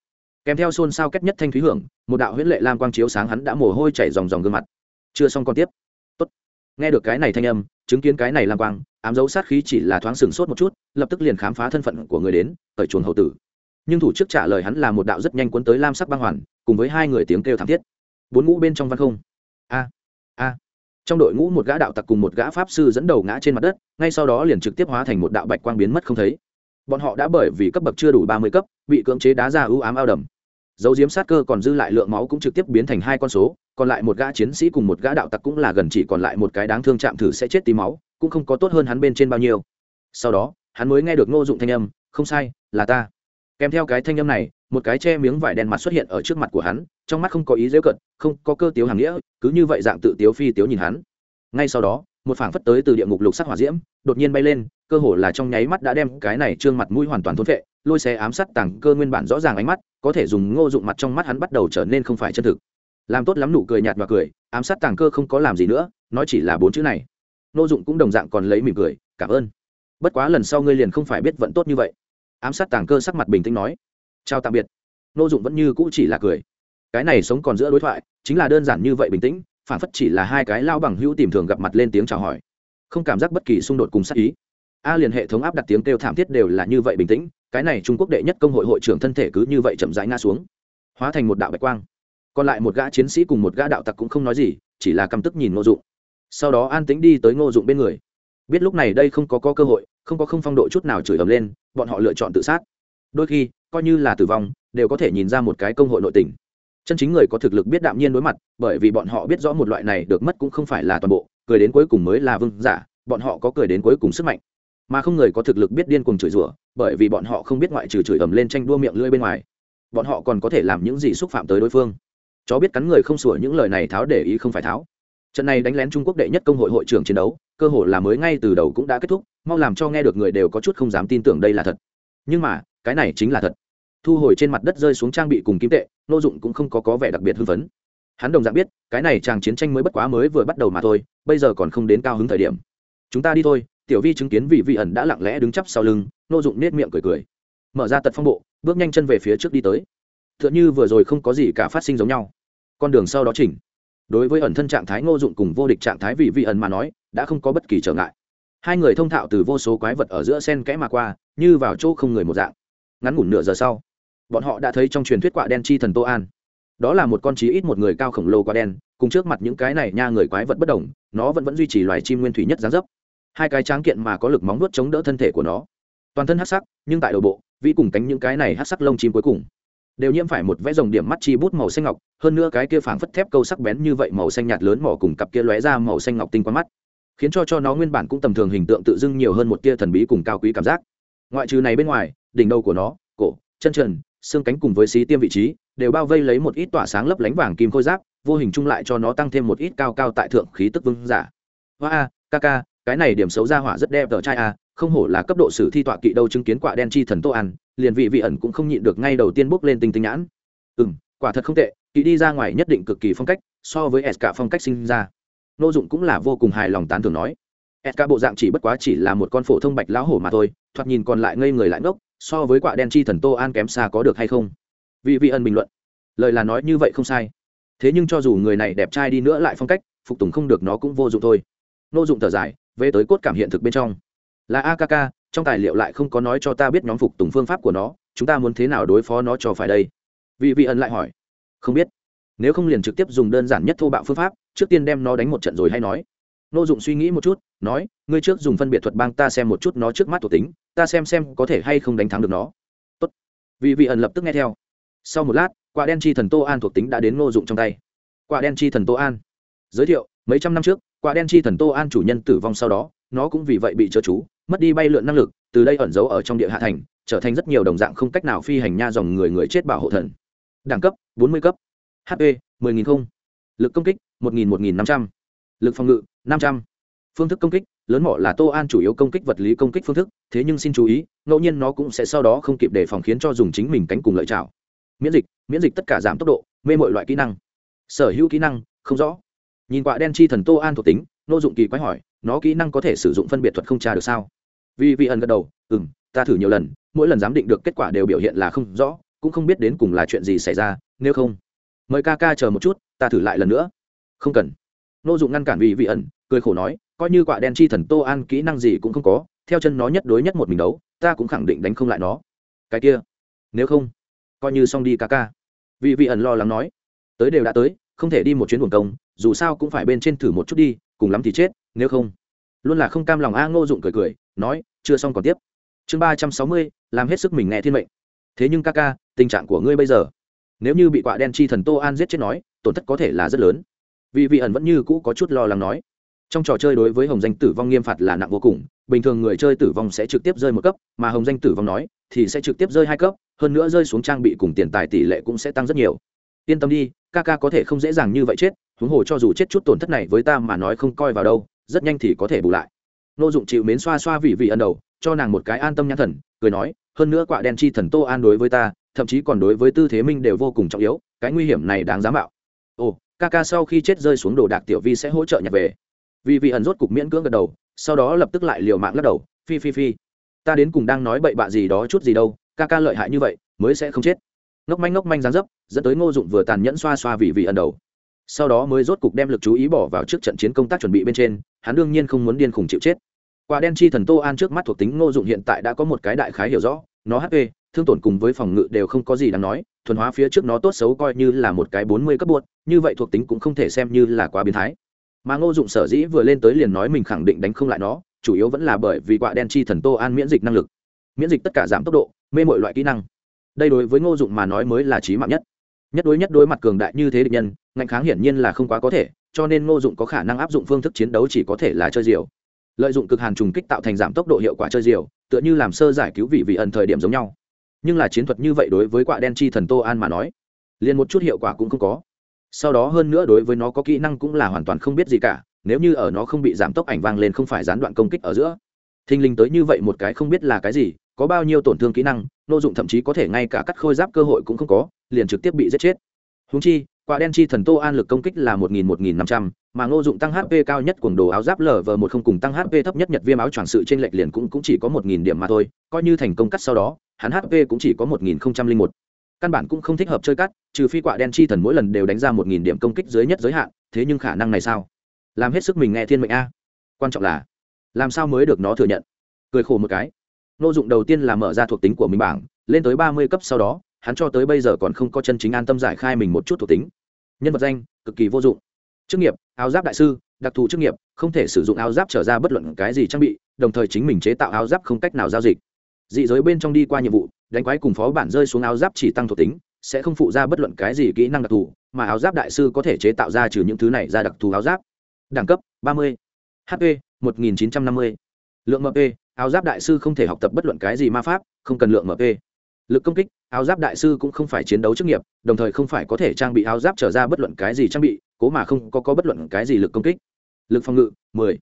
kèm theo xôn xao kết nhất thanh thúy hưởng, một đạo huyễn lệ lam quang chiếu sáng hắn đã mồ hôi chảy dòng dòng gương mặt. Chưa xong còn tiếp. Tốt. nghe được cái này thanh âm, chứng kiến cái này lam quang, ám dấu sát khí chỉ là thoáng sừng sốt một chút, lập tức liền khám phá thân phận của người đến ở chuồng hậu tử nhưng thủ chức trả lời hắn là một đạo rất nhanh cuốn tới lam sắc băng hoàn, cùng với hai người tiếng kêu thảm thiết. Bốn ngũ bên trong văn không. A a. Trong đội ngũ một gã đạo tặc cùng một gã pháp sư dẫn đầu ngã trên mặt đất, ngay sau đó liền trực tiếp hóa thành một đạo bạch quang biến mất không thấy. Bọn họ đã bởi vì cấp bậc chưa đủ ba mươi cấp, bị cưỡng chế đá ra ưu ám ao đầm. Dấu diếm sát cơ còn dư lại lượng máu cũng trực tiếp biến thành hai con số, còn lại một gã chiến sĩ cùng một gã đạo tặc cũng là gần chỉ còn lại một cái đáng thương chạm thử sẽ chết tí máu, cũng không có tốt hơn hắn bên trên bao nhiêu. Sau đó, hắn mới nghe được ngô dụng thanh âm, không sai, là ta kèm theo cái thanh âm này, một cái che miếng vải đen mặt xuất hiện ở trước mặt của hắn, trong mắt không có ý dễ cận, không có cơ tiếu hàng nghĩa, cứ như vậy dạng tự tiếu phi tiếu nhìn hắn. Ngay sau đó, một phảng phất tới từ địa ngục lục sắc hỏa diễm, đột nhiên bay lên, cơ hồ là trong nháy mắt đã đem cái này trương mặt mũi hoàn toàn thôn phệ, lôi xe ám sát tàng cơ nguyên bản rõ ràng ánh mắt, có thể dùng ngô dụng mặt trong mắt hắn bắt đầu trở nên không phải chân thực. Làm tốt lắm nụ cười nhạt và cười, ám sát tàng cơ không có làm gì nữa nói chỉ là bốn chữ này. Ngô dụng cũng đồng dạng còn lấy mỉm cười, cảm ơn. Bất quá lần sau ngươi liền không phải biết vận tốt như vậy ám sát tàng cơ sắc mặt bình tĩnh nói chào tạm biệt. Ngô dụng vẫn như cũ chỉ là cười. Cái này sống còn giữa đối thoại chính là đơn giản như vậy bình tĩnh phản phất chỉ là hai cái lao bằng hữu tìm thường gặp mặt lên tiếng chào hỏi. Không cảm giác bất kỳ xung đột cùng sát ý. A liền hệ thống áp đặt tiếng kêu thảm thiết đều là như vậy bình tĩnh cái này trung quốc đệ nhất công hội hội trưởng thân thể cứ như vậy chậm rãi ngã xuống hóa thành một đạo bạch quang. Còn lại một gã chiến sĩ cùng một gã đạo tặc cũng không nói gì chỉ là căm tức nhìn ngô dụng. Sau đó an tính đi tới ngô dụng bên người. Biết lúc này đây không có, có cơ hội không có không phong độ chút nào chửi ầm lên, bọn họ lựa chọn tự sát. Đôi khi, coi như là tử vong, đều có thể nhìn ra một cái công hội nội tình. Chân chính người có thực lực biết đạm nhiên đối mặt, bởi vì bọn họ biết rõ một loại này được mất cũng không phải là toàn bộ, cười đến cuối cùng mới là vương giả, bọn họ có cười đến cuối cùng sức mạnh. Mà không người có thực lực biết điên cuồng chửi rủa, bởi vì bọn họ không biết ngoại trừ chửi ầm lên tranh đua miệng lưỡi bên ngoài, bọn họ còn có thể làm những gì xúc phạm tới đối phương. Chó biết cắn người không sủa những lời này tháo để ý không phải tháo. Trận này đánh lén trung quốc đệ nhất công hội hội trưởng chiến đấu, cơ hội là mới ngay từ đầu cũng đã kết thúc mau làm cho nghe được người đều có chút không dám tin tưởng đây là thật. Nhưng mà, cái này chính là thật. Thu hồi trên mặt đất rơi xuống trang bị cùng kim tệ, nô dụng cũng không có có vẻ đặc biệt hưng phấn. Hắn đồng dạng biết, cái này chàng chiến tranh mới bất quá mới vừa bắt đầu mà thôi, bây giờ còn không đến cao hứng thời điểm. Chúng ta đi thôi, tiểu vi chứng kiến vị vị ẩn đã lặng lẽ đứng chắp sau lưng, nô dụng nết miệng cười cười. Mở ra tật phong bộ, bước nhanh chân về phía trước đi tới. T h ư ợ n h ư vừa rồi không có gì cả phát sinh giống nhau. Con đường sau đó chỉnh. Đối với ẩn thân trạng thái ngô dụng cùng vô địch trạng thái vị vị ẩn mà nói, đã không có bất kỳ trở ngại hai người thông thạo từ vô số quái vật ở giữa sen kẽ mà qua, như vào chỗ không người một dạng. Ngắn ngủn nửa giờ sau, bọn họ đã thấy trong truyền thuyết quạ đen chi thần tô an. Đó là một con chí ít một người cao khổng lồ quạ đen, cùng trước mặt những cái này nha người quái vật bất đồng, nó vẫn vẫn duy trì loài chim nguyên thủy nhất giá dấp. Hai cái tráng kiện mà có lực móng nuốt chống đỡ thân thể của nó. Toàn thân hát sắc, nhưng tại đầu bộ vĩ cùng cánh những cái này hát sắc lông chim cuối cùng. Đều nhiễm phải một vẽ dòng điểm mắt chi bút màu xanh ngọc, hơn nữa cái kia phảng phất thép câu sắc bén như vậy màu xanh nhạt lớn mỏ cùng cặp kia lóe ra màu xanh ngọc tinh qua mắt khiến cho cho nó nguyên bản cũng tầm thường hình tượng tự dưng nhiều hơn một tia thần bí cùng cao quý cảm giác. Ngoại trừ này bên ngoài, đỉnh đầu của nó, cổ, chân trần, xương cánh cùng với xí tiêm vị trí, đều bao vây lấy một ít tỏa sáng lấp lánh vàng kim khôi giáp, vô hình chung lại cho nó tăng thêm một ít cao cao tại thượng khí tức vương giả. Hoa a ca ca, cái này điểm xấu ra hỏa rất đẹp tờ trai a không hổ là cấp độ sử thi tọa kỵ đâu chứng kiến quả đen chi thần tô ăn, liền vị vị ẩn cũng không nhịn được ngay đầu tiên bước lên tinh tinh nhãn. Ừ quả thật không tệ, kỵ đi ra ngoài nhất định cực kỳ phong cách, so với s cả phong cách sinh ra nô dụng cũng là vô cùng hài lòng tán thưởng nói. S ca bộ dạng chỉ bất quá chỉ là một con phổ thông bạch lão hổ mà thôi, thoạt nhìn còn lại ngây người lại ngốc, so với quả đen chi thần tô an kém xa có được hay không? Vị vị Ân bình luận. Lời là nói như vậy không sai. Thế nhưng cho dù người này đẹp trai đi nữa lại phong cách, phục tùng không được nó cũng vô dụng thôi. Nô dụng thở dài về tới cốt cảm hiện thực bên trong. Là akk trong tài liệu lại không có nói cho ta biết nhóm phục tùng phương pháp của nó, chúng ta muốn thế nào đối phó nó cho phải đây? Vị vị Ân lại hỏi. Không biết. Nếu không liền trực tiếp dùng đơn giản nhất thô bạo phương pháp trước tiên đem nó đánh một trận rồi hay nói. Nô dụng suy nghĩ một chút, nói, ngươi trước dùng phân biệt thuật bang ta xem một chút nó trước mắt thuộc tính, ta xem xem có thể hay không đánh thắng được nó. Tốt. Vì vị ẩn lập tức nghe theo. Sau một lát, quả đen chi thần tô an thuộc tính đã đến nô dụng trong tay. Quả đen chi thần tô an. Giới thiệu, mấy trăm năm trước, quả đen chi thần tô an chủ nhân tử vong sau đó, nó cũng vì vậy bị chớ chú, mất đi bay lượn năng lực, từ đây ẩn giấu ở trong địa hạ thành, trở thành rất nhiều đồng dạng không cách nào phi hành nha dòng người người chết bảo hộ thần. Đẳng cấp 40 cấp. Hp 10.000 không. Lực công kích 1.000 1.500 lực phòng ngự 500 phương thức công kích, lớn mỏ là tô an chủ yếu công kích vật lý công kích phương thức, thế nhưng xin chú ý, ngẫu nhiên nó cũng sẽ sau đó không kịp đề phòng khiến cho dùng chính mình cánh cùng lợi chảo. Miễn dịch miễn dịch tất cả giảm tốc độ, mê mọi loại kỹ năng. Sở hữu kỹ năng, không rõ. Nhìn quạ đen chi thần tô an thuộc tính, nô dụng kỳ quái hỏi, nó kỹ năng có thể sử dụng phân biệt thuật không tra được sao? Vì vị ẩn gật đầu ừ m ta thử nhiều lần, mỗi lần giám định được kết quả đều biểu hiện là không rõ, cũng không biết đến cùng là chuyện gì xảy ra, nếu không, mời ca ca chờ một chút, ta thử lại lần nữa không cần. Nô dụng ngăn cản vì vị ẩn, cười khổ nói, coi như quạ đen chi thần tô an kỹ năng gì cũng không có, theo chân nó nhất đối nhất một mình đấu, ta cũng khẳng định đánh không lại nó. Cái kia, nếu không, coi như xong đi ca ca. Vị vị ẩn lo lắng nói, tới đều đã tới, không thể đi một chuyến buồng công, dù sao cũng phải bên trên thử một chút đi, cùng lắm thì chết, nếu không. Luôn là không cam lòng a ngô dụng cười cười, nói, chưa xong còn tiếp. Chương ba trăm sáu mươi, làm hết sức mình nghe thiên mệnh. Thế nhưng ca ca, tình trạng của ngươi bây giờ, nếu như bị quạ đen chi thần tô an giết chết nói, tổn thất có thể là rất lớn vì vị ẩn vẫn như cũ có chút lo lắng nói. Trong trò chơi đối với hồng danh tử vong nghiêm phạt là nặng vô cùng, bình thường người chơi tử vong sẽ trực tiếp rơi một cấp, mà hồng danh tử vong nói, thì sẽ trực tiếp rơi hai cấp, hơn nữa rơi xuống trang bị cùng tiền tài tỷ lệ cũng sẽ tăng rất nhiều. Yên tâm đi, ca ca có thể không dễ dàng như vậy chết, huống hồ cho dù chết chút tổn thất này với ta mà nói không coi vào đâu, rất nhanh thì có thể bù lại. Nô dụng chịu mến xoa xoa vị vị ẩn đầu, cho nàng một cái an tâm nhãn thần, cười nói, hơn nữa quạ đen chi thần tô an đối với ta, thậm chí còn đối với tư thế minh đều vô cùng trọng yếu, cái nguy hiểm này đáng giá mạo. Ồ ca ca sau khi chết rơi xuống đồ đạc tiểu vi sẽ hỗ trợ nhặt về. Vì vị ẩn rốt cục miễn cưỡng gật đầu, sau đó lập tức lại liều mạng lắc đầu, phi phi phi, ta đến cùng đang nói bậy bạ gì đó chút gì đâu, ca ca lợi hại như vậy, mới sẽ không chết. Ngốc manh ngốc manh dáng dấp, dẫn tới ngô dụng vừa tàn nhẫn xoa xoa vị vị ẩn đầu. Sau đó mới rốt cục đem lực chú ý bỏ vào trước trận chiến công tác chuẩn bị bên trên, hắn đương nhiên không muốn điên khùng chịu chết. Quả đen chi thần tô an trước mắt thuộc tính ngô dụng hiện tại đã có một cái đại khái hiểu rõ nó hp thương tổn cùng với phòng ngự đều không có gì đáng nói, thuần hóa phía trước nó tốt xấu coi như là một cái bốn mươi cấp buốt như vậy thuộc tính cũng không thể xem như là quá biến thái. Mà ngô dụng sở dĩ vừa lên tới liền nói mình khẳng định đánh không lại nó, chủ yếu vẫn là bởi vì quạ đen chi thần tô an miễn dịch năng lực. Miễn dịch tất cả giảm tốc độ, mê mọi loại kỹ năng. Đây đối với ngô dụng mà nói mới là trí mạng nhất. Nhất đối nhất đối mặt cường đại như thế địch nhân, ngạnh kháng hiển nhiên là không quá có thể, cho nên ngô dụng có khả năng áp dụng phương thức chiến đấu chỉ có thể là chơi diều. Lợi dụng cực hàn trùng kích tạo thành giảm tốc độ hiệu quả chơi diều tựa như làm sơ giải cứu vị vị ẩn thời điểm giống nhau. Nhưng là chiến thuật như vậy đối với quạ đen chi thần tô an mà nói, liền một chút hiệu quả cũng không có. Sau đó hơn nữa đối với nó có kỹ năng cũng là hoàn toàn không biết gì cả, nếu như ở nó không bị giảm tốc ảnh vang lên không phải gián đoạn công kích ở giữa. Thình lình tới như vậy một cái không biết là cái gì, có bao nhiêu tổn thương kỹ năng, nô dụng thậm chí có thể ngay cả cắt khôi giáp cơ hội cũng không có, liền trực tiếp bị giết chết. Húng chi quả đen chi thần tô an lực công kích là một nghìn một nghìn năm trăm mà ngô dụng tăng hp cao nhất cùng đồ áo giáp lở vờ một không cùng tăng hp thấp nhất nhật viêm áo choàng sự trên lệch liền cũng, cũng chỉ có một nghìn điểm mà thôi coi như thành công cắt sau đó hắn hp cũng chỉ có một nghìn không trăm linh một. Căn bản cũng không thích hợp chơi cắt trừ phi quả đen chi thần mỗi lần đều đánh ra một nghìn điểm công kích dưới nhất giới hạn thế nhưng khả năng này sao? Làm hết sức mình nghe thiên mệnh a. Quan trọng là làm sao mới được nó thừa nhận? Cười khổ một cái. Ngô dụng đầu tiên là mở ra thuộc tính của mình bảng lên tới ba mươi cấp sau đó hắn cho tới bây giờ còn không có chân chính an tâm giải khai mình một chút thuộc tính nhân vật danh, cực kỳ vô dụng chức nghiệp, áo giáp đại sư, đặc thù chức nghiệp, không thể sử dụng áo giáp trở ra bất luận cái gì trang bị, đồng thời chính mình chế tạo áo giáp không cách nào giao dịch dị giới bên trong đi qua nhiệm vụ, đánh quái cùng phó bản rơi xuống áo giáp chỉ tăng thuộc tính, sẽ không phụ ra bất luận cái gì kỹ năng đặc thù, mà áo giáp đại sư có thể chế tạo ra trừ những thứ này ra đặc thù áo giáp đẳng cấp 30. hp 1950. lượng mp áo giáp đại sư không thể học tập bất luận cái gì ma pháp, không cần lượng mp lực công kích áo giáp đại sư cũng không phải chiến đấu chức nghiệp đồng thời không phải có thể trang bị áo giáp trở ra bất luận cái gì trang bị cố mà không có, có bất luận cái gì lực công kích. Lực phòng ngự 10.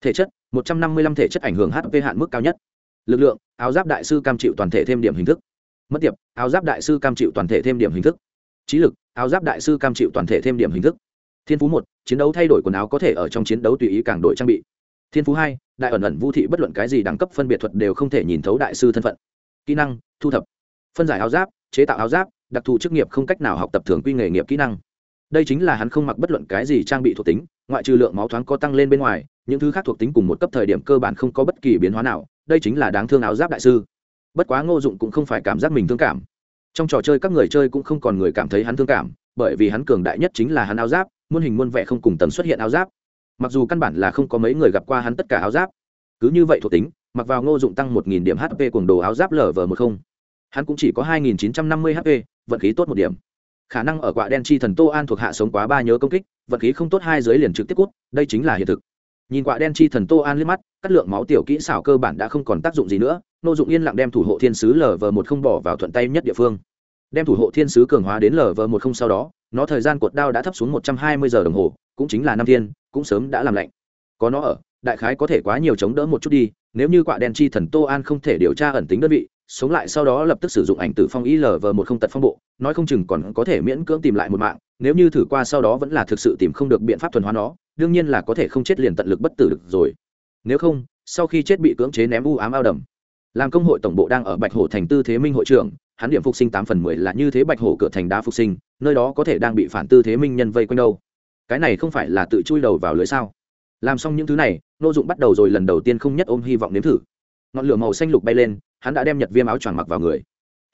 thể chất 155 thể chất ảnh hưởng hp hạn mức cao nhất. Lực lượng áo giáp đại sư cam chịu toàn thể thêm điểm hình thức. Mất tiệp áo giáp đại sư cam chịu toàn thể thêm điểm hình thức. Trí lực áo giáp đại sư cam chịu toàn thể thêm điểm hình thức. Thiên phú một chiến đấu thay đổi quần áo có thể ở trong chiến đấu tùy ý càng đổi trang bị. Thiên phú hai đại ẩn ẩn vũ thị bất luận cái gì đẳng cấp phân biệt thuật đều không thể nhìn thấu đại sư thân phận. Kỹ năng thu thập phân giải áo giáp, chế tạo áo giáp, đặc thù chức nghiệp không cách nào học tập thường quy nghề nghiệp kỹ năng. Đây chính là hắn không mặc bất luận cái gì trang bị thuộc tính, ngoại trừ lượng máu thoáng có tăng lên bên ngoài, những thứ khác thuộc tính cùng một cấp thời điểm cơ bản không có bất kỳ biến hóa nào, đây chính là đáng thương áo giáp đại sư. Bất quá ngô dụng cũng không phải cảm giác mình thương cảm. Trong trò chơi các người chơi cũng không còn người cảm thấy hắn thương cảm, bởi vì hắn cường đại nhất chính là hắn áo giáp, muôn hình muôn vẻ không cùng tầm xuất hiện áo giáp. Mặc dù căn bản là không có mấy người gặp qua hắn tất cả áo giáp, cứ như vậy thuộc tính, mặc vào ngô dụng tăng một nghìn điểm hp cùng đồ áo giáp lở vờ một không hắn cũng chỉ có hai nghìn chín trăm năm mươi hp vận khí tốt một điểm. Khả năng ở quạ đen chi thần tô an thuộc hạ sống quá ba nhớ công kích, vận khí không tốt hai giới liền trực tiếp cút, đây chính là hiện thực. Nhìn quạ đen chi thần tô an liếc mắt, cắt lượng máu tiểu kỹ xảo cơ bản đã không còn tác dụng gì nữa, nô dụng yên lặng đem thủ hộ thiên sứ lờ vờ một không bỏ vào thuận tay nhất địa phương. Đem thủ hộ thiên sứ cường hóa đến lờ vờ một không sau đó, nó thời gian cột đao đã thấp xuống một trăm hai mươi giờ đồng hồ, cũng chính là năm thiên, cũng sớm đã làm lạnh. Có nó ở, đại khái có thể quá nhiều chống đỡ một chút đi, nếu như quạ đen chi thần tô an không thể điều tra ẩn tính đơn vị sống lại sau đó lập tức sử dụng ảnh tử phong y lv một không tật phong bộ, nói không chừng còn có thể miễn cưỡng tìm lại một mạng, nếu như thử qua sau đó vẫn là thực sự tìm không được biện pháp thuần hóa nó, đương nhiên là có thể không chết liền tận lực bất tử được rồi. Nếu không, sau khi chết bị cưỡng chế ném u ám ao đầm. Làm công hội tổng bộ đang ở bạch hổ thành tư thế minh hội trưởng, hắn điểm phục sinh tám phần mười là như thế bạch hổ cửa thành đá phục sinh, nơi đó có thể đang bị phản tư thế minh nhân vây quanh đâu. Cái này không phải là tự chui đầu vào lưới sao? Làm xong những thứ này, nô dụng bắt đầu rồi lần đầu tiên không nhất ôm hy vọng nếm thử. Ngọn lửa màu xanh lục bay lên hắn đã đem nhật viêm áo choàng mặc vào người.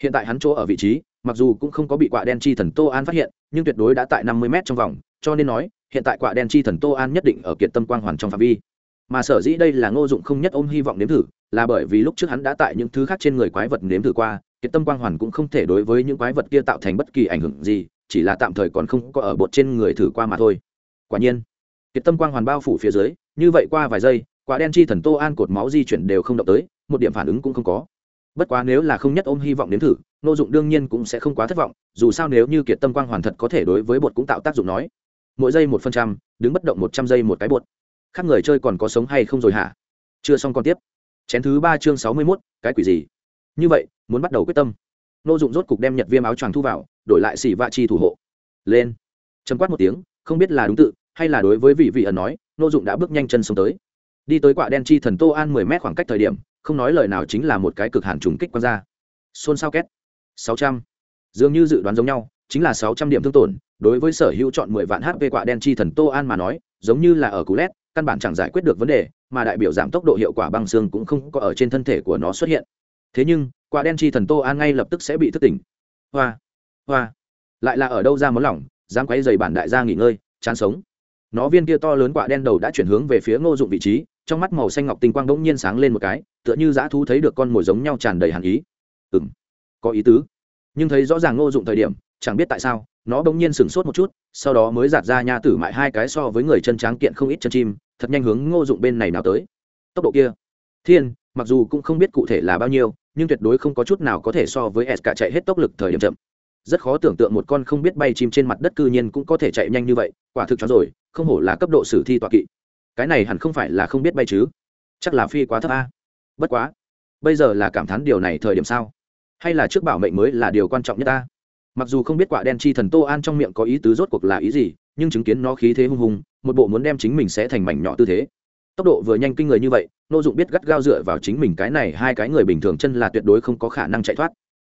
Hiện tại hắn chỗ ở vị trí, mặc dù cũng không có bị quạ đen chi thần tô an phát hiện, nhưng tuyệt đối đã tại năm mươi m trong vòng, cho nên nói, hiện tại quạ đen chi thần tô an nhất định ở kiệt tâm quang hoàn trong phạm vi. Mà sở dĩ đây là ngô dụng không nhất ôm hy vọng nếm thử, là bởi vì lúc trước hắn đã tại những thứ khác trên người quái vật nếm thử qua, kiệt tâm quang hoàn cũng không thể đối với những quái vật kia tạo thành bất kỳ ảnh hưởng gì, chỉ là tạm thời còn không có ở bột trên người thử qua mà thôi. Quả nhiên, kiệt tâm quang hoàn bao phủ phía dưới, như vậy qua vài giây quả đen chi thần tô an cột máu di chuyển đều không động tới, một điểm phản ứng cũng không có bất quá nếu là không nhất ôm hy vọng đến thử nô dụng đương nhiên cũng sẽ không quá thất vọng, dù sao nếu như kiệt tâm quang hoàn thật có thể đối với bột cũng tạo tác dụng nói. Mỗi giây một phần trăm, đứng bất động một trăm giây một cái bột. Khác người chơi còn có sống hay không rồi hả? Chưa xong còn tiếp. Chén thứ ba chương sáu mươi mốt, cái quỷ gì? Như vậy, muốn bắt đầu quyết tâm. Nô dụng rốt cục đem nhật viêm áo choàng thu vào, đổi lại xỉ vạ chi thủ hộ. Lên. Chấm quát một tiếng, không biết là đúng tự, hay là đối với vị vị ẩn nói nô dụng đã bước nhanh chân xuống tới. Đi tới quả đen chi thần tô an mười mét khoảng cách thời điểm không nói lời nào chính là một cái cực hạn trùng kích quăng ra xôn xao két. Sáu trăm. Dường như dự đoán giống nhau, chính là sáu trăm điểm thương tổn, đối với sở hữu chọn mười vạn hp quả đen chi thần tô an mà nói, giống như là ở cú lét, căn bản chẳng giải quyết được vấn đề, mà đại biểu giảm tốc độ hiệu quả băng xương cũng không có ở trên thân thể của nó xuất hiện. Thế nhưng, quả đen chi thần tô an ngay lập tức sẽ bị thức tỉnh. Hoa. Hoa. Lại là ở đâu ra món lỏng, dám quấy dày bản đại gia nghỉ ngơi, chán sống. Nó viên kia to lớn quả đen đầu đã chuyển hướng về phía ngô dụng vị trí trong mắt màu xanh ngọc tinh quang bỗng nhiên sáng lên một cái, tựa như dã thú thấy được con mồi giống nhau tràn đầy hàn ý. Ừ m có ý tứ. Nhưng thấy rõ ràng ngô dụng thời điểm, chẳng biết tại sao, nó bỗng nhiên sửng sốt một chút, sau đó mới giạt ra nha tử mại hai cái so với người chân tráng kiện không ít chân chim, thật nhanh hướng ngô dụng bên này nào tới. Tốc độ kia. Thiên, mặc dù cũng không biết cụ thể là bao nhiêu, nhưng tuyệt đối không có chút nào có thể so với s cả chạy hết tốc lực thời điểm chậm. Rất khó tưởng tượng một con không biết bay chim trên mặt đất cư nhiên cũng có thể chạy nhanh như vậy, quả thực cho rồi, không hổ là cấp độ sử thi tọa kỵ cái này hẳn không phải là không biết bay chứ. Chắc là phi quá thấp a. Bất quá, bây giờ là cảm thán điều này thời điểm sao? Hay là trước bảo mệnh mới là điều quan trọng nhất ta? Mặc dù không biết quả đen chi thần tô an trong miệng có ý tứ rốt cuộc là ý gì, nhưng chứng kiến nó khí thế hung hùng, một bộ muốn đem chính mình sẽ thành mảnh nhỏ tư thế. Tốc độ vừa nhanh kinh người như vậy, nô dụng biết gắt gao dựa vào chính mình cái này hai cái người bình thường chân là tuyệt đối không có khả năng chạy thoát.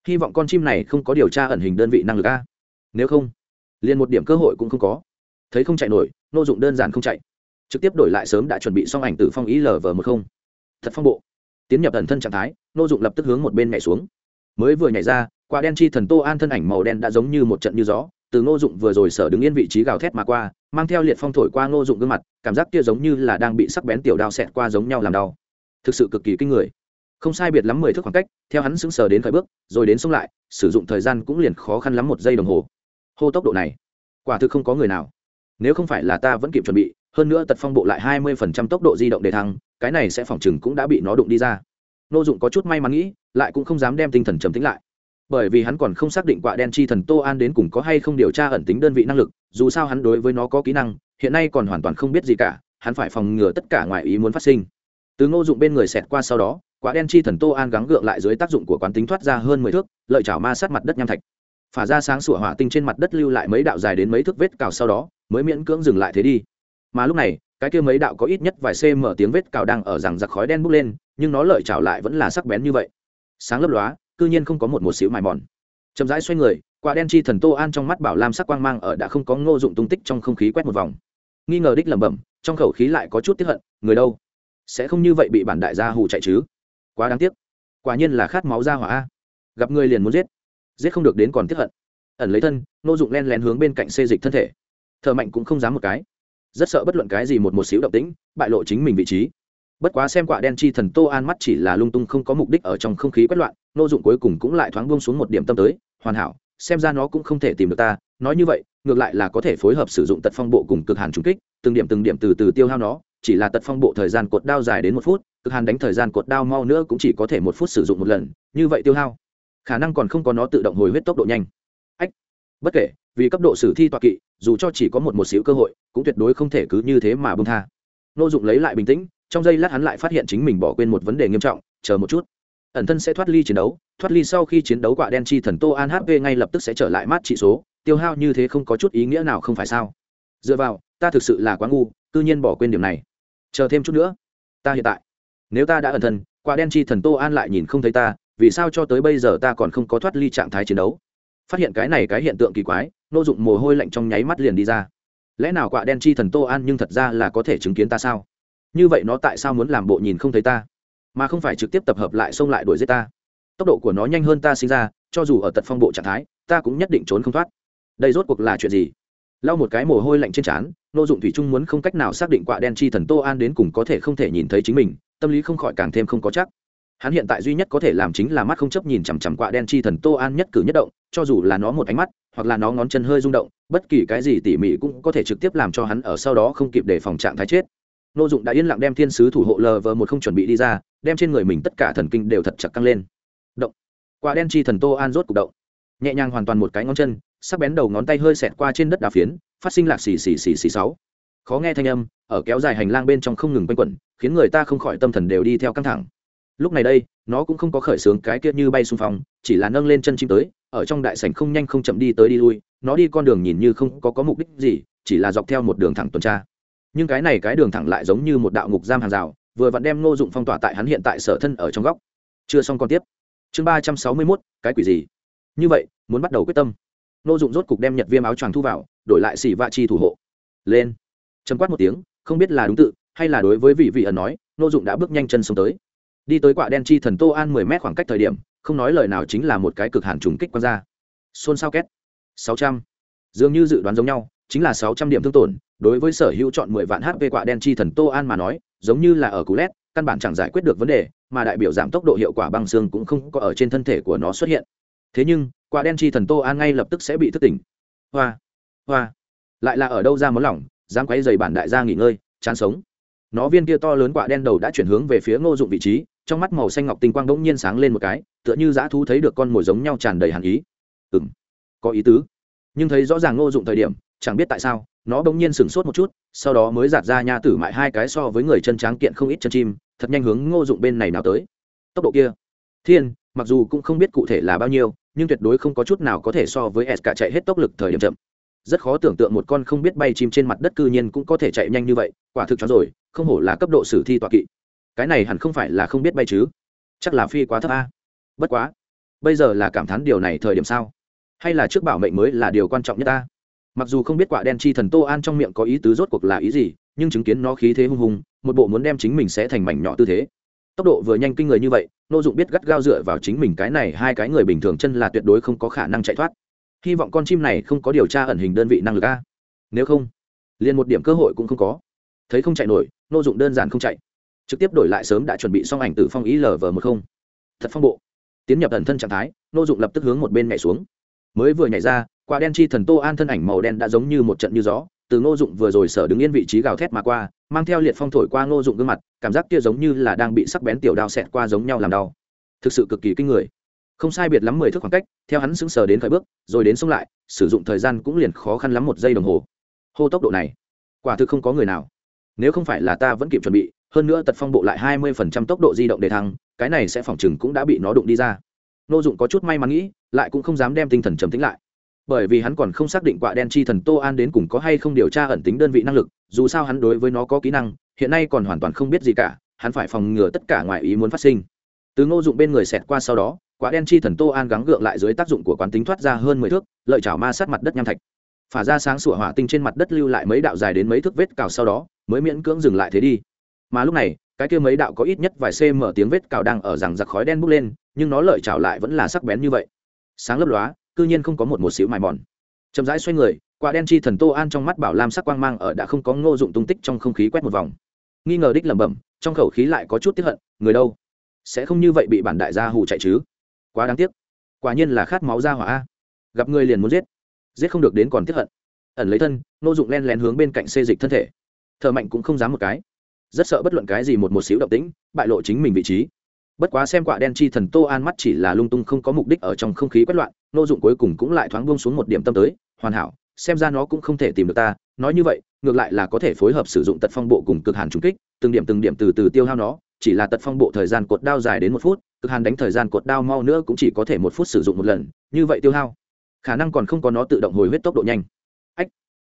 Hy vọng con chim này không có điều tra ẩn hình đơn vị năng lực a. Nếu không, liền một điểm cơ hội cũng không có. Thấy không chạy nổi, nô dụng đơn giản không chạy trực tiếp đổi lại sớm đã chuẩn bị xong ảnh tử phong ý lv một không. Thật phong bộ. Tiến nhập thần thân trạng thái, nô dụng lập tức hướng một bên nhảy xuống. Mới vừa nhảy ra, quả đen chi thần tô an thân ảnh màu đen đã giống như một trận như gió, từ ngô dụng vừa rồi sở đứng yên vị trí gào thét mà qua, mang theo liệt phong thổi qua ngô dụng gương mặt, cảm giác kia giống như là đang bị sắc bén tiểu đao xẹt qua giống nhau làm đau. Thực sự cực kỳ kinh người. Không sai biệt lắm mười thước khoảng cách, theo hắn sững sờ đến khởi bước, rồi đến xông lại, sử dụng thời gian cũng liền khó khăn lắm một giây đồng hồ. Hô tốc độ này, quả thực không có người nào. Nếu không phải là ta vẫn kịp chuẩn bị hơn nữa tật phong bộ lại hai mươi phần trăm tốc độ di động để thăng, cái này sẽ phòng chừng cũng đã bị nó đụng đi ra. Nô dụng có chút may mắn nghĩ, lại cũng không dám đem tinh thần trầm tính lại. Bởi vì hắn còn không xác định quạ đen chi thần tô an đến cùng có hay không điều tra ẩn tính đơn vị năng lực, dù sao hắn đối với nó có kỹ năng, hiện nay còn hoàn toàn không biết gì cả, hắn phải phòng ngừa tất cả ngoài ý muốn phát sinh. Từ ngô dụng bên người xẹt qua sau đó quả đen chi thần tô an gắng gượng lại dưới tác dụng của quán tính thoát ra hơn mười thước, lợi chảo ma sát mặt đất nham thạch. Phả ra sáng sủa hỏa tinh trên mặt đất lưu lại mấy đạo dài đến mấy thước vết cào sau đó, mới miễn cưỡng dừng lại thế đi mà lúc này, cái kia mấy đạo có ít nhất vài cm tiếng vết cào đang ở rằng giặc khói đen bốc lên, nhưng nó lợi chảo lại vẫn là sắc bén như vậy. Sáng lấp lóa, cư nhiên không có một một xíu mài mòn. Chậm rãi xoay người, quả đen chi thần tô an trong mắt bảo lam sắc quang mang ở đã không có ngô dụng tung tích trong không khí quét một vòng. Nghi ngờ đích lẩm bẩm, trong khẩu khí lại có chút tiếp hận, người đâu? Sẽ không như vậy bị bản đại gia hù chạy chứ? Quá đáng tiếc. Quả nhiên là khát máu ra hỏa a. Gặp người liền muốn giết. Giết không được đến còn tiếp hận. Ẩn lấy thân, ngô dụng len lén hướng bên cạnh xê dịch thân thể. Thợ mạnh cũng không dám một cái rất sợ bất luận cái gì một một xíu động tĩnh, bại lộ chính mình vị trí. Bất quá xem quả đen chi thần tô an mắt chỉ là lung tung không có mục đích ở trong không khí quét loạn, nô dụng cuối cùng cũng lại thoáng buông xuống một điểm tâm tới, hoàn hảo, xem ra nó cũng không thể tìm được ta, nói như vậy, ngược lại là có thể phối hợp sử dụng tật phong bộ cùng cực hàn trung kích, từng điểm từng điểm từ từ tiêu hao nó, chỉ là tật phong bộ thời gian cột đao dài đến một phút, cực hàn đánh thời gian cột đao mau nữa cũng chỉ có thể một phút sử dụng một lần, như vậy tiêu hao, khả năng còn không có nó tự động hồi huyết tốc độ nhanh. Ách, bất kể, vì cấp độ sử thi toạ kỵ, dù cho chỉ có một một xíu cơ hội cũng tuyệt đối không thể cứ như thế mà bông tha. Nô dụng lấy lại bình tĩnh, trong giây lát hắn lại phát hiện chính mình bỏ quên một vấn đề nghiêm trọng, chờ một chút. Ẩn thân sẽ thoát ly chiến đấu, thoát ly sau khi chiến đấu quả đen chi thần tô an hp ngay lập tức sẽ trở lại mát trị số, tiêu hao như thế không có chút ý nghĩa nào không phải sao? Dựa vào, ta thực sự là quá ngu tư nhiên bỏ quên điểm này. Chờ thêm chút nữa. Ta hiện tại, nếu ta đã ẩn thân quả đen chi thần tô an lại nhìn không thấy ta, vì sao cho tới bây giờ ta còn không có thoát ly trạng thái chiến đấu? Phát hiện cái này cái hiện tượng kỳ quái, nô dụng mồ hôi lạnh trong nháy mắt liền đi ra lẽ nào quạ đen chi thần tô an nhưng thật ra là có thể chứng kiến ta sao? Như vậy nó tại sao muốn làm bộ nhìn không thấy ta? Mà không phải trực tiếp tập hợp lại xông lại đuổi giết ta? Tốc độ của nó nhanh hơn ta sinh ra, cho dù ở tật phong bộ trạng thái, ta cũng nhất định trốn không thoát. Đây rốt cuộc là chuyện gì? Lau một cái mồ hôi lạnh trên trán, nô dụng thủy trung muốn không cách nào xác định quạ đen chi thần tô an đến cùng có thể không thể nhìn thấy chính mình, tâm lý không khỏi càng thêm không có chắc. Hắn hiện tại duy nhất có thể làm chính là mắt không chấp nhìn chằm chằm quạ đen chi thần tô an nhất cử nhất động cho dù là nó một ánh mắt, hoặc là nó ngón chân hơi rung động, bất kỳ cái gì tỉ mỉ cũng có thể trực tiếp làm cho hắn ở sau đó không kịp để phòng trạng thái chết. Nô dụng đã yên lặng đem thiên sứ thủ hộ lờ vờ một không chuẩn bị đi ra, đem trên người mình tất cả thần kinh đều thật chặt căng lên. Động. Quả đen chi thần tô an rốt cục động. Nhẹ nhàng hoàn toàn một cái ngón chân, sắc bén đầu ngón tay hơi xẹt qua trên đất đá phiến, phát sinh lạc xì xì xì xì sáu. Khó nghe thanh âm, ở kéo dài hành lang bên trong không ngừng quanh quẩn, khiến người ta không khỏi tâm thần đều đi theo căng thẳng. Lúc này đây, nó cũng không có khởi xướng cái kia như bay xung phong, chỉ là nâng lên chân chim tới ở trong đại sảnh không nhanh không chậm đi tới đi lui, nó đi con đường nhìn như không có có mục đích gì, chỉ là dọc theo một đường thẳng tuần tra. Nhưng cái này cái đường thẳng lại giống như một đạo ngục giam hàng rào, vừa vặn đem ngô dụng phong tỏa tại hắn hiện tại sở thân ở trong góc. Chưa xong còn tiếp. Chương ba trăm sáu mươi mốt, cái quỷ gì? Như vậy, muốn bắt đầu quyết tâm. Ngô dụng rốt cục đem nhật viêm áo choàng thu vào, đổi lại xỉ vạ chi thủ hộ. Lên. Chấm quát một tiếng, không biết là đúng tự, hay là đối với vị vị ẩn nói, ngô dụng đã bước nhanh chân xuống tới đi tới quả đen chi thần tô an mười mét khoảng cách thời điểm, không nói lời nào chính là một cái cực hàn trùng kích quan ra. Xôn xao két. Sáu trăm. Dường như dự đoán giống nhau, chính là sáu trăm điểm thương tổn, đối với sở hữu chọn mười vạn hp quả đen chi thần tô an mà nói, giống như là ở cú lét, căn bản chẳng giải quyết được vấn đề, mà đại biểu giảm tốc độ hiệu quả băng xương cũng không có ở trên thân thể của nó xuất hiện. Thế nhưng, quả đen chi thần tô an ngay lập tức sẽ bị thức tỉnh. Hoa. Hoa. Lại là ở đâu ra món lỏng, dám quấy dày bản đại gia nghỉ ngơi, chán sống. Nó viên kia to lớn quả đen đầu đã chuyển hướng về phía ngô dụng vị trí trong mắt màu xanh ngọc tinh quang bỗng nhiên sáng lên một cái, tựa như dã thú thấy được con mồi giống nhau tràn đầy hàn ý. Ừ m có ý tứ. Nhưng thấy rõ ràng ngô dụng thời điểm, chẳng biết tại sao, nó bỗng nhiên sửng sốt một chút, sau đó mới giạt ra nha tử mại hai cái so với người chân tráng kiện không ít chân chim, thật nhanh hướng ngô dụng bên này nào tới. Tốc độ kia. Thiên, mặc dù cũng không biết cụ thể là bao nhiêu, nhưng tuyệt đối không có chút nào có thể so với s cả chạy hết tốc lực thời điểm chậm. Rất khó tưởng tượng một con không biết bay chim trên mặt đất cư nhiên cũng có thể chạy nhanh như vậy, quả thực cho rồi, không hổ là cấp độ sử thi tọa kỵ cái này hẳn không phải là không biết bay chứ. Chắc là phi quá thấp a. Bất quá, bây giờ là cảm thán điều này thời điểm sao? Hay là trước bảo mệnh mới là điều quan trọng nhất ta? Mặc dù không biết quả đen chi thần tô an trong miệng có ý tứ rốt cuộc là ý gì, nhưng chứng kiến nó khí thế hung hùng, một bộ muốn đem chính mình sẽ thành mảnh nhỏ tư thế. Tốc độ vừa nhanh kinh người như vậy, nô dụng biết gắt gao dựa vào chính mình cái này hai cái người bình thường chân là tuyệt đối không có khả năng chạy thoát. Hy vọng con chim này không có điều tra ẩn hình đơn vị năng lực a. Nếu không, liền một điểm cơ hội cũng không có. Thấy không chạy nổi, nô dụng đơn giản không chạy trực tiếp đổi lại sớm đã chuẩn bị xong ảnh từ phong ý lv một không. Thật phong bộ. Tiến nhập thần thân trạng thái, nô dụng lập tức hướng một bên nhảy xuống. Mới vừa nhảy ra, quả đen chi thần tô an thân ảnh màu đen đã giống như một trận như gió, từ ngô dụng vừa rồi sở đứng yên vị trí gào thét mà qua, mang theo liệt phong thổi qua ngô dụng gương mặt, cảm giác kia giống như là đang bị sắc bén tiểu đao xẹt qua giống nhau làm đau. Thực sự cực kỳ kinh người. Không sai biệt lắm mười thước khoảng cách, theo hắn sững sờ đến khởi bước, rồi đến xông lại, sử dụng thời gian cũng liền khó khăn lắm một giây đồng hồ. Hô tốc độ này, quả thực không có người nào. Nếu không phải là ta vẫn kịp chuẩn bị hơn nữa tật phong bộ lại hai mươi phần trăm tốc độ di động để thăng, cái này sẽ phòng chừng cũng đã bị nó đụng đi ra. Nô dụng có chút may mắn nghĩ, lại cũng không dám đem tinh thần trầm tính lại. Bởi vì hắn còn không xác định quạ đen chi thần tô an đến cùng có hay không điều tra ẩn tính đơn vị năng lực, dù sao hắn đối với nó có kỹ năng, hiện nay còn hoàn toàn không biết gì cả, hắn phải phòng ngừa tất cả ngoài ý muốn phát sinh. Từ ngô dụng bên người xẹt qua sau đó quả đen chi thần tô an gắng gượng lại dưới tác dụng của quán tính thoát ra hơn mười thước, lợi chảo ma sát mặt đất nham thạch. Phả ra sáng sủa hỏa tinh trên mặt đất lưu lại mấy đạo dài đến mấy thước vết cào sau đó, mới miễn cưỡng dừng lại thế đi mà lúc này, cái kia mấy đạo có ít nhất vài cm tiếng vết cào đang ở rằng giặc khói đen bốc lên, nhưng nó lợi chảo lại vẫn là sắc bén như vậy. Sáng lấp lóa, cư nhiên không có một một xíu mài mòn. Chậm rãi xoay người, quả đen chi thần tô an trong mắt bảo lam sắc quang mang ở đã không có ngô dụng tung tích trong không khí quét một vòng. Nghi ngờ đích lẩm bẩm, trong khẩu khí lại có chút tiếp hận, người đâu? Sẽ không như vậy bị bản đại gia hù chạy chứ? Quá đáng tiếc. Quả nhiên là khát máu ra hỏa gặp người liền muốn giết. Giết không được đến còn tiếp hận. Ẩn lấy thân, ngô dụng len lén hướng bên cạnh xê dịch thân thể. Thợ mạnh cũng không dám một cái rất sợ bất luận cái gì một một xíu động tĩnh, bại lộ chính mình vị trí. Bất quá xem quả đen chi thần tô an mắt chỉ là lung tung không có mục đích ở trong không khí quét loạn, nô dụng cuối cùng cũng lại thoáng buông xuống một điểm tâm tới, hoàn hảo, xem ra nó cũng không thể tìm được ta, nói như vậy, ngược lại là có thể phối hợp sử dụng tật phong bộ cùng cực hàn trung kích, từng điểm từng điểm từ từ tiêu hao nó, chỉ là tật phong bộ thời gian cột đao dài đến một phút, cực hàn đánh thời gian cột đao mau nữa cũng chỉ có thể một phút sử dụng một lần, như vậy tiêu hao, khả năng còn không có nó tự động hồi huyết tốc độ nhanh. Ách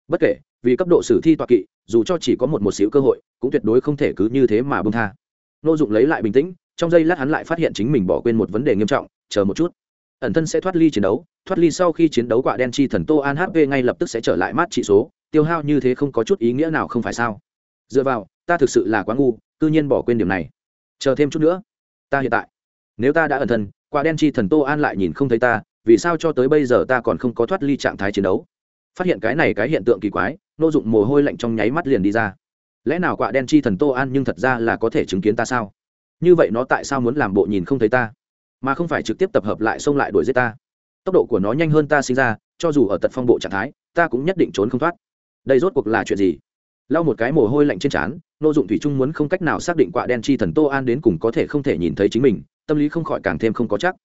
bất kể, vì cấp độ sử thi toạ kỵ dù cho chỉ có một một xíu cơ hội, cũng tuyệt đối không thể cứ như thế mà bông tha. Nô dụng lấy lại bình tĩnh, trong giây lát hắn lại phát hiện chính mình bỏ quên một vấn đề nghiêm trọng, chờ một chút. Ẩn thân sẽ thoát ly chiến đấu, thoát ly sau khi chiến đấu quả đen chi thần tô an hp ngay lập tức sẽ trở lại mát trị số, tiêu hao như thế không có chút ý nghĩa nào không phải sao? Dựa vào, ta thực sự là quá ngu tự nhiên bỏ quên điểm này. Chờ thêm chút nữa. Ta hiện tại, nếu ta đã ẩn thân, quả đen chi thần tô an lại nhìn không thấy ta, vì sao cho tới bây giờ ta còn không có thoát ly trạng thái chiến đấu? Phát hiện cái này cái hiện tượng kỳ quái nô dụng mồ hôi lạnh trong nháy mắt liền đi ra. Lẽ nào quả đen chi thần tô an nhưng thật ra là có thể chứng kiến ta sao? Như vậy nó tại sao muốn làm bộ nhìn không thấy ta? Mà không phải trực tiếp tập hợp lại xông lại đuổi giết ta. Tốc độ của nó nhanh hơn ta sinh ra, cho dù ở tận phong bộ trạng thái, ta cũng nhất định trốn không thoát. Đây rốt cuộc là chuyện gì? Lau một cái mồ hôi lạnh trên trán, nô dụng thủy trung muốn không cách nào xác định quả đen chi thần tô an đến cùng có thể không thể nhìn thấy chính mình, tâm lý không khỏi càng thêm không có chắc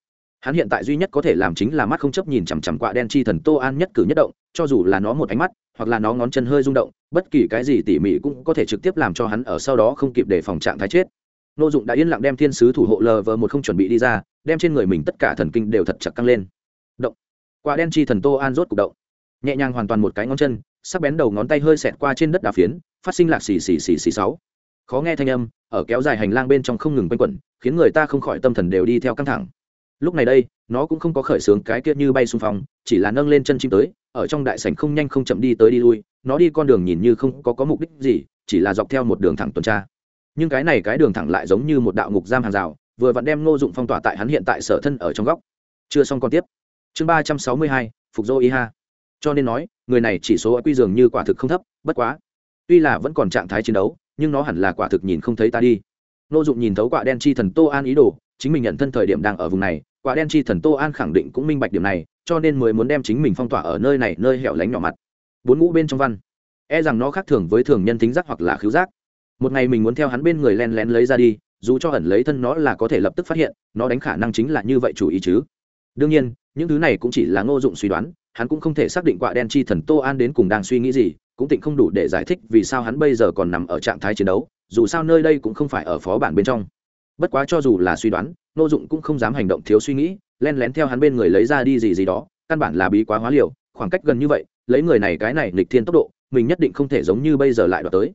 hắn hiện tại duy nhất có thể làm chính là mắt không chấp nhìn chằm chằm quạ đen chi thần tô an nhất cử nhất động, cho dù là nó một ánh mắt, hoặc là nó ngón chân hơi rung động, bất kỳ cái gì tỉ mỉ cũng có thể trực tiếp làm cho hắn ở sau đó không kịp để phòng trạng thái chết. Nô dụng đã yên lặng đem thiên sứ thủ hộ lờ vờ một không chuẩn bị đi ra, đem trên người mình tất cả thần kinh đều thật chặt căng lên. Động. Quả đen chi thần tô an rốt cục động. Nhẹ nhàng hoàn toàn một cái ngón chân, sắc bén đầu ngón tay hơi xẹt qua trên đất đá phiến, phát sinh lạc xì xì xì xì sáu. Khó nghe thanh âm, ở kéo dài hành lang bên trong không ngừng quanh quẩn, khiến người ta không khỏi tâm thần đều đi theo căng thẳng lúc này đây, nó cũng không có khởi xướng cái kia như bay xung phong, chỉ là nâng lên chân chim tới, ở trong đại sảnh không nhanh không chậm đi tới đi lui, nó đi con đường nhìn như không có có mục đích gì, chỉ là dọc theo một đường thẳng tuần tra. Nhưng cái này cái đường thẳng lại giống như một đạo ngục giam hàng rào, vừa vặn đem ngô dụng phong tỏa tại hắn hiện tại sở thân ở trong góc. Chưa xong còn tiếp. Chương ba trăm sáu mươi hai, phục dô ý ha. Cho nên nói, người này chỉ số ở quy dường như quả thực không thấp, bất quá. Tuy là vẫn còn trạng thái chiến đấu, nhưng nó hẳn là quả thực nhìn không thấy ta đi. Ngô dụng nhìn thấu quả đen chi thần tô an ý đồ chính mình nhận thân thời điểm đang ở vùng này, quả đen chi thần tô an khẳng định cũng minh bạch điểm này, cho nên mới muốn đem chính mình phong tỏa ở nơi này, nơi hẻo lánh nhỏ mặt. Bốn ngũ bên trong văn. E rằng nó khác thường với thường nhân tính giác hoặc là khứu giác. Một ngày mình muốn theo hắn bên người len lén lấy ra đi, dù cho ẩn lấy thân nó là có thể lập tức phát hiện, nó đánh khả năng chính là như vậy chủ ý chứ. Đương nhiên, những thứ này cũng chỉ là ngô dụng suy đoán, hắn cũng không thể xác định quả đen chi thần tô an đến cùng đang suy nghĩ gì, cũng tịnh không đủ để giải thích vì sao hắn bây giờ còn nằm ở trạng thái chiến đấu, dù sao nơi đây cũng không phải ở phó bản bên trong bất quá cho dù là suy đoán nô dụng cũng không dám hành động thiếu suy nghĩ, len lén theo hắn bên người lấy ra đi gì gì đó, căn bản là bí quá hóa liều, khoảng cách gần như vậy, lấy người này cái này nghịch thiên tốc độ, mình nhất định không thể giống như bây giờ lại đoạt tới.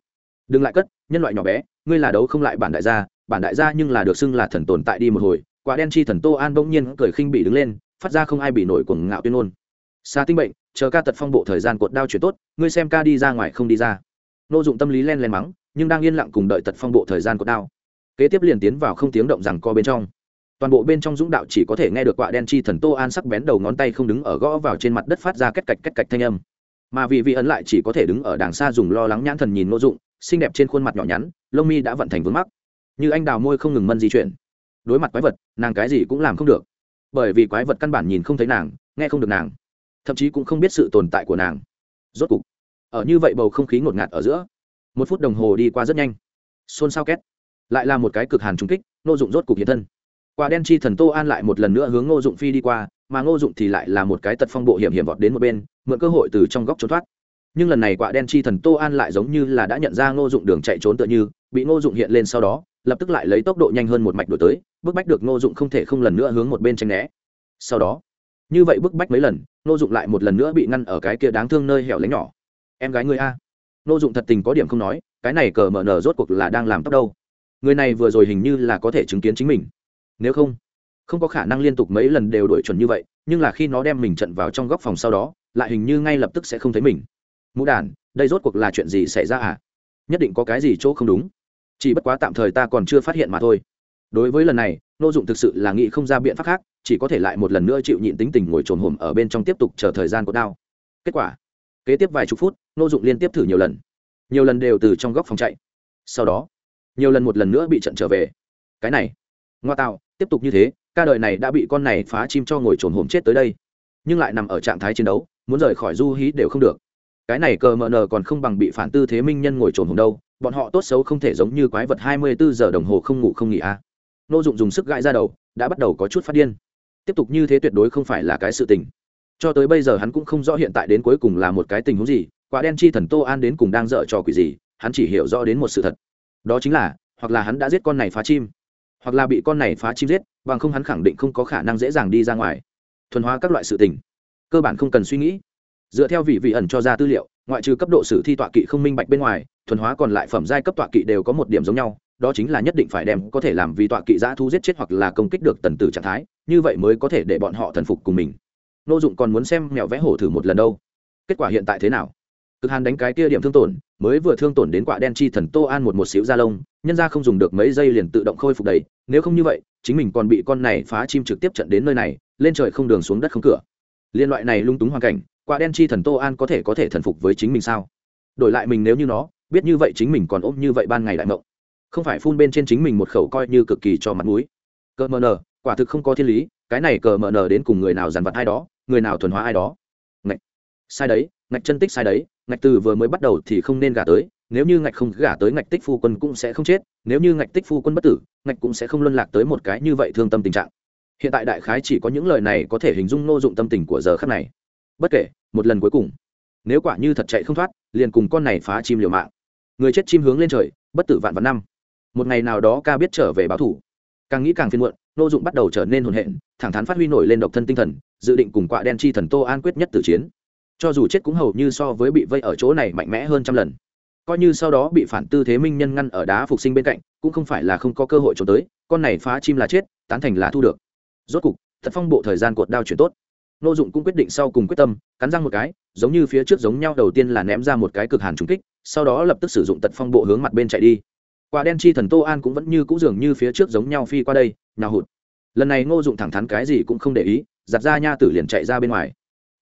Đừng lại cất, nhân loại nhỏ bé, ngươi là đấu không lại bản đại gia, bản đại gia nhưng là được xưng là thần tồn tại đi một hồi, quả đen chi thần tô an bỗng nhiên cười khinh bị đứng lên, phát ra không ai bị nổi cuồng ngạo tuyên ngôn. Xa tinh bệnh, chờ ca tật phong bộ thời gian cột đao chuyển tốt, ngươi xem ca đi ra ngoài không đi ra. Nô dụng tâm lý len len mắng, nhưng đang yên lặng cùng đợi tật phong bộ thời gian cột đao kế tiếp liền tiến vào không tiếng động rằng co bên trong. Toàn bộ bên trong dũng đạo chỉ có thể nghe được quạ đen chi thần tô an sắc bén đầu ngón tay không đứng ở gõ vào trên mặt đất phát ra cách cạch cách cạch thanh âm. Mà vì vị ấn lại chỉ có thể đứng ở đàng xa dùng lo lắng nhãn thần nhìn ngô dụng, xinh đẹp trên khuôn mặt nhỏ nhắn, lông mi đã vận thành vướng mắc. Như anh đào môi không ngừng mân di chuyển. Đối mặt quái vật, nàng cái gì cũng làm không được. Bởi vì quái vật căn bản nhìn không thấy nàng, nghe không được nàng. Thậm chí cũng không biết sự tồn tại của nàng. Rốt cục, ở như vậy bầu không khí ngột ngạt ở giữa, một phút đồng hồ đi qua rất nhanh. Xôn xao két lại là một cái cực hàn trung kích nô dụng rốt cục hiện thân. Quả đen chi thần tô an lại một lần nữa hướng ngô dụng phi đi qua, mà ngô dụng thì lại là một cái tật phong bộ hiểm hiểm vọt đến một bên, mượn cơ hội từ trong góc trốn thoát. Nhưng lần này quả đen chi thần tô an lại giống như là đã nhận ra ngô dụng đường chạy trốn tựa như, bị ngô dụng hiện lên sau đó, lập tức lại lấy tốc độ nhanh hơn một mạch đổi tới, bức bách được ngô dụng không thể không lần nữa hướng một bên tranh né. Sau đó, như vậy bức bách mấy lần, ngô dụng lại một lần nữa bị ngăn ở cái kia đáng thương nơi hẻo lánh nhỏ. Em gái người a. Ngô dụng thật tình có điểm không nói, cái này cờ mở nở rốt cuộc là đang làm tóc đâu? Người này vừa rồi hình như là có thể chứng kiến chính mình. Nếu không không có khả năng liên tục mấy lần đều đổi chuẩn như vậy, nhưng là khi nó đem mình trận vào trong góc phòng sau đó, lại hình như ngay lập tức sẽ không thấy mình. Mũ đàn, đây rốt cuộc là chuyện gì xảy ra à nhất định có cái gì chỗ không đúng. Chỉ bất quá tạm thời ta còn chưa phát hiện mà thôi. Đối với lần này, nô dụng thực sự là nghĩ không ra biện pháp khác, chỉ có thể lại một lần nữa chịu nhịn tính tình ngồi trồn hồm ở bên trong tiếp tục chờ thời gian cột đao. Kết quả, kế tiếp vài chục phút, nô dụng liên tiếp thử nhiều lần. Nhiều lần đều từ trong góc phòng chạy. Sau đó nhiều lần một lần nữa bị trận trở về. Cái này, ngoa tạo, tiếp tục như thế, ca đời này đã bị con này phá chim cho ngồi trồn hồm chết tới đây. Nhưng lại nằm ở trạng thái chiến đấu, muốn rời khỏi du hí đều không được. Cái này cờ mờ nờ còn không bằng bị phản tư thế minh nhân ngồi trồn hồm đâu, bọn họ tốt xấu không thể giống như quái vật hai mươi bốn giờ đồng hồ không ngủ không nghỉ a. À. nô dụng dùng sức gãi ra đầu, đã bắt đầu có chút phát điên. Tiếp tục như thế tuyệt đối không phải là cái sự tình. Cho tới bây giờ hắn cũng không rõ hiện tại đến cuối cùng là một cái tình huống gì, quả đen chi thần tô an đến cùng đang dở trò quỷ gì, hắn chỉ hiểu rõ đến một sự thật đó chính là, hoặc là hắn đã giết con này phá chim, hoặc là bị con này phá chim giết, bằng không hắn khẳng định không có khả năng dễ dàng đi ra ngoài. Thuần hóa các loại sự tình, cơ bản không cần suy nghĩ. Dựa theo vị vị ẩn cho ra tư liệu, ngoại trừ cấp độ sử thi tọa kỵ không minh bạch bên ngoài, thuần hóa còn lại phẩm giai cấp tọa kỵ đều có một điểm giống nhau, đó chính là nhất định phải đem có thể làm vì tọa kỵ giã thu giết chết hoặc là công kích được tần tử trạng thái, như vậy mới có thể để bọn họ thần phục cùng mình. Nô dụng còn muốn xem mèo vẽ hổ thử một lần đâu. Kết quả hiện tại thế nào? Cực hàn đánh cái kia điểm thương tổn, mới vừa thương tổn đến quả đen chi thần tô an một một xíu da lông, nhân ra không dùng được mấy giây liền tự động khôi phục đầy, nếu không như vậy, chính mình còn bị con này phá chim trực tiếp trận đến nơi này, lên trời không đường xuống đất không cửa. Liên loại này lung túng hoàn cảnh, quả đen chi thần tô an có thể có thể thần phục với chính mình sao? Đổi lại mình nếu như nó, biết như vậy chính mình còn ôm như vậy ban ngày đại mộng. Không phải phun bên trên chính mình một khẩu coi như cực kỳ cho mặt mũi. Cờ mờ nờ, quả thực không có thiên lý, cái này cờ mờ nờ đến cùng người nào dằn vặt ai đó, người nào thuần hóa ai đó. Ngạch sai đấy ngạch chân tích sai đấy, ngạch từ vừa mới bắt đầu thì không nên gả tới, nếu như ngạch không gả tới ngạch tích phu quân cũng sẽ không chết, nếu như ngạch tích phu quân bất tử, ngạch cũng sẽ không luân lạc tới một cái như vậy thương tâm tình trạng. Hiện tại đại khái chỉ có những lời này có thể hình dung nô dụng tâm tình của giờ khắc này. Bất kể, một lần cuối cùng, nếu quả như thật chạy không thoát, liền cùng con này phá chim liều mạng. Người chết chim hướng lên trời, bất tử vạn vạn năm. Một ngày nào đó ca biết trở về báo thủ. Càng nghĩ càng phiên muộn, nô dụng bắt đầu trở nên hồn hện, thẳng thắn phát huy nổi lên độc thân tinh thần, dự định cùng quạ đen chi thần tô an quyết nhất tử chiến cho dù chết cũng hầu như so với bị vây ở chỗ này mạnh mẽ hơn trăm lần. Coi như sau đó bị phản tư thế minh nhân ngăn ở đá phục sinh bên cạnh, cũng không phải là không có cơ hội trốn tới, con này phá chim là chết, tán thành là thu được. Rốt cục, thật phong bộ thời gian cột đao chuyển tốt. Nô dụng cũng quyết định sau cùng quyết tâm, cắn răng một cái, giống như phía trước giống nhau đầu tiên là ném ra một cái cực hàn trúng kích, sau đó lập tức sử dụng tật phong bộ hướng mặt bên chạy đi. Quả đen chi thần tô an cũng vẫn như cũ dường như phía trước giống nhau phi qua đây, nhào hụt. Lần này ngô dụng thẳng thắn cái gì cũng không để ý giặt ra nha tử liền chạy ra bên ngoài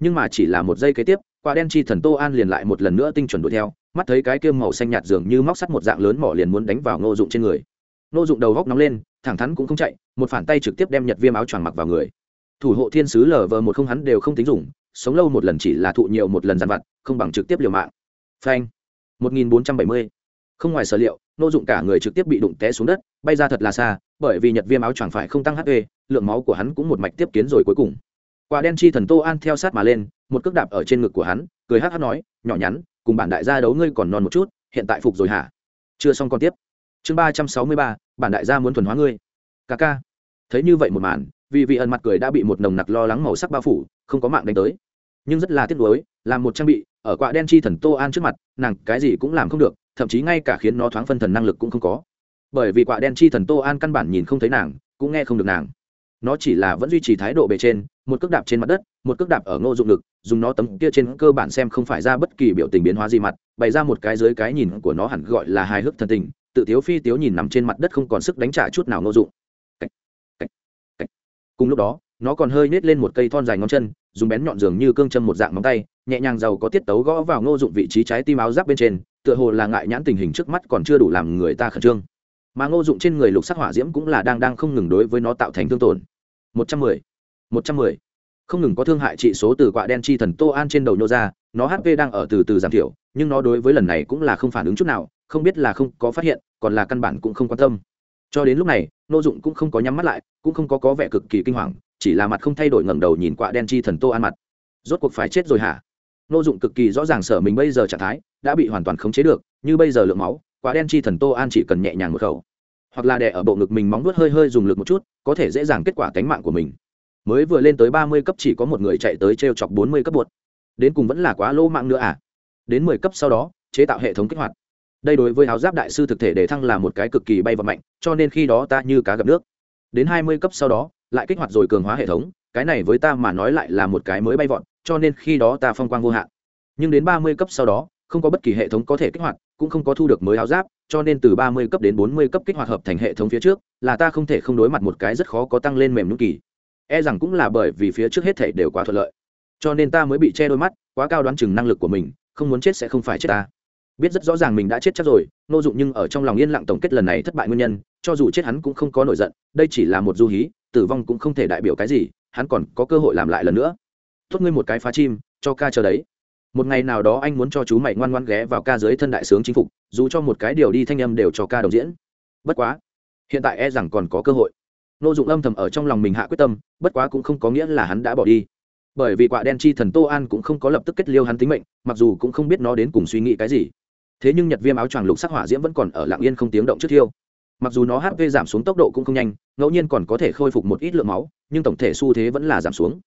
nhưng mà chỉ là một giây kế tiếp, quả đen chi thần tô an liền lại một lần nữa tinh chuẩn đuổi theo, mắt thấy cái kiêm màu xanh nhạt dường như móc sắt một dạng lớn mỏ liền muốn đánh vào ngô dụng trên người. Ngô dụng đầu góc nóng lên, thẳng thắn cũng không chạy, một phản tay trực tiếp đem nhật viêm áo choàng mặc vào người. Thủ hộ thiên sứ lờ vờ một không hắn đều không tính dùng, sống lâu một lần chỉ là thụ nhiều một lần dàn vặt, không bằng trực tiếp liều mạng. Phanh. 1470. không ngoài sở liệu nô dụng cả người trực tiếp bị đụng té xuống đất, bay ra thật là xa, bởi vì nhật viêm áo choàng phải không tăng hp lượng máu của hắn cũng một mạch tiếp kiến rồi cuối cùng quả đen chi thần tô an theo sát mà lên, một cước đạp ở trên ngực của hắn, cười hát hát nói, nhỏ nhắn, cùng bản đại gia đấu ngươi còn non một chút, hiện tại phục rồi hả? Chưa xong còn tiếp. Chương ba trăm sáu mươi ba, bản đại gia muốn thuần hóa ngươi. Ca ca. Thấy như vậy một màn vì vị ẩn mặt cười đã bị một nồng nặc lo lắng màu sắc bao phủ, không có mạng đánh tới. Nhưng rất là tiếc nuối, làm một trang bị, ở quạ đen chi thần tô an trước mặt, nàng cái gì cũng làm không được, thậm chí ngay cả khiến nó thoáng phân thần năng lực cũng không có. Bởi vì quạ đen chi thần tô an căn bản nhìn không thấy nàng, cũng nghe không được nàng. Nó chỉ là vẫn duy trì thái độ bề trên một cước đạp trên mặt đất, một cước đạp ở ngô dụng lực, dùng nó tấm kia trên cơ bản xem không phải ra bất kỳ biểu tình biến hóa gì mặt, bày ra một cái dưới cái nhìn của nó hẳn gọi là hài hước thần tình, tự tiếu phi tiếu nhìn nằm trên mặt đất không còn sức đánh trả chút nào ngô dụng. Cùng lúc đó, nó còn hơi nết lên một cây thon dài ngón chân, dùng bén nhọn dường như cương châm một dạng móng tay, nhẹ nhàng giàu có tiết tấu gõ vào ngô dụng vị trí trái tim áo giáp bên trên, tựa hồ là ngại nhãn tình hình trước mắt còn chưa đủ làm người ta khẩn trương. Mà ngô dụng trên người lục sắc hỏa diễm cũng là đang đang không ngừng đối với nó tạo thành thương tổn. Một trăm mười một trăm mười. Không ngừng có thương hại trị số từ quạ đen chi thần tô an trên đầu nhô ra, nó hp đang ở từ từ giảm thiểu, nhưng nó đối với lần này cũng là không phản ứng chút nào, không biết là không có phát hiện, còn là căn bản cũng không quan tâm. Cho đến lúc này, nô dụng cũng không có nhắm mắt lại, cũng không có có vẻ cực kỳ kinh hoàng, chỉ là mặt không thay đổi ngẩng đầu nhìn quạ đen chi thần tô an mặt. Rốt cuộc phải chết rồi hả? Nô dụng cực kỳ rõ ràng sở mình bây giờ trạng thái, đã bị hoàn toàn khống chế được, như bây giờ lượng máu, quạ đen chi thần tô an chỉ cần nhẹ nhàng một khẩu. Hoặc là đè ở bộ ngực mình móng vuốt hơi hơi dùng lực một chút, có thể dễ dàng kết quả cánh mạng của mình mới vừa lên tới ba mươi cấp chỉ có một người chạy tới t r e o chọc bốn mươi cấp bột đến cùng vẫn là quá lỗ mạng nữa à? Đến mười cấp sau đó, chế tạo hệ thống kích hoạt. Đây đối với áo giáp đại sư thực thể để thăng là một cái cực kỳ bay và mạnh, cho nên khi đó ta như cá gặp nước. Đến hai mươi cấp sau đó, lại kích hoạt rồi cường hóa hệ thống, cái này với ta mà nói lại là một cái mới bay vọt, cho nên khi đó ta phong quang vô hạn. Nhưng đến ba mươi cấp sau đó, không có bất kỳ hệ thống có thể kích hoạt, cũng không có thu được mới áo giáp, cho nên từ ba mươi cấp đến bốn mươi cấp kích hoạt hợp thành hệ thống phía trước, là ta không thể không đối mặt một cái rất khó có tăng lên mềm nhũng kỳ e rằng cũng là bởi vì phía trước hết thảy đều quá thuận lợi. Cho nên ta mới bị che đôi mắt, quá cao đoán chừng năng lực của mình, không muốn chết sẽ không phải chết ta. Biết rất rõ ràng mình đã chết chắc rồi nô dụng nhưng ở trong lòng yên lặng tổng kết lần này thất bại nguyên nhân, cho dù chết hắn cũng không có nổi giận, đây chỉ là một du hí, tử vong cũng không thể đại biểu cái gì, hắn còn có cơ hội làm lại lần nữa. Tốt ngươi một cái phá chim, cho ca chờ đấy. Một ngày nào đó anh muốn cho chú mày ngoan ngoan ghé vào ca dưới thân đại sướng chính phục, dù cho một cái điều đi thanh âm đều cho ca đồng diễn. Bất quá, hiện tại e rằng còn có cơ hội nô dụng âm thầm ở trong lòng mình hạ quyết tâm, bất quá cũng không có nghĩa là hắn đã bỏ đi. Bởi vì quạ đen chi thần tô an cũng không có lập tức kết liêu hắn tính mệnh, mặc dù cũng không biết nó đến cùng suy nghĩ cái gì. Thế nhưng nhật viêm áo choàng lục sắc hỏa diễm vẫn còn ở lạng yên không tiếng động trước thiêu. Mặc dù nó hp giảm xuống tốc độ cũng không nhanh, ngẫu nhiên còn có thể khôi phục một ít lượng máu, nhưng tổng thể xu thế vẫn là giảm xuống.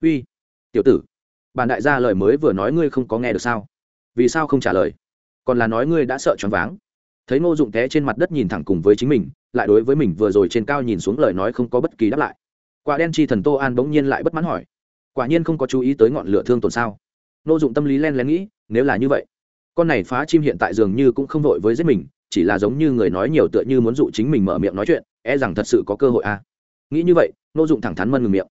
Uy, tiểu tử, bản đại gia lời mới vừa nói ngươi không có nghe được sao? Vì sao không trả lời? Còn là nói ngươi đã sợ choáng váng. Thấy ngô dụng té trên mặt đất nhìn thẳng cùng với chính mình lại đối với mình vừa rồi trên cao nhìn xuống lời nói không có bất kỳ đáp lại. Quả đen chi thần tô an bỗng nhiên lại bất mãn hỏi, quả nhiên không có chú ý tới ngọn lửa thương tổn sao? Nô dụng tâm lý len lén nghĩ, nếu là như vậy, con này phá chim hiện tại dường như cũng không vội với giết mình, chỉ là giống như người nói nhiều tựa như muốn dụ chính mình mở miệng nói chuyện e rằng thật sự có cơ hội à. Nghĩ như vậy, nô dụng thẳng thắn mân ngừng miệng,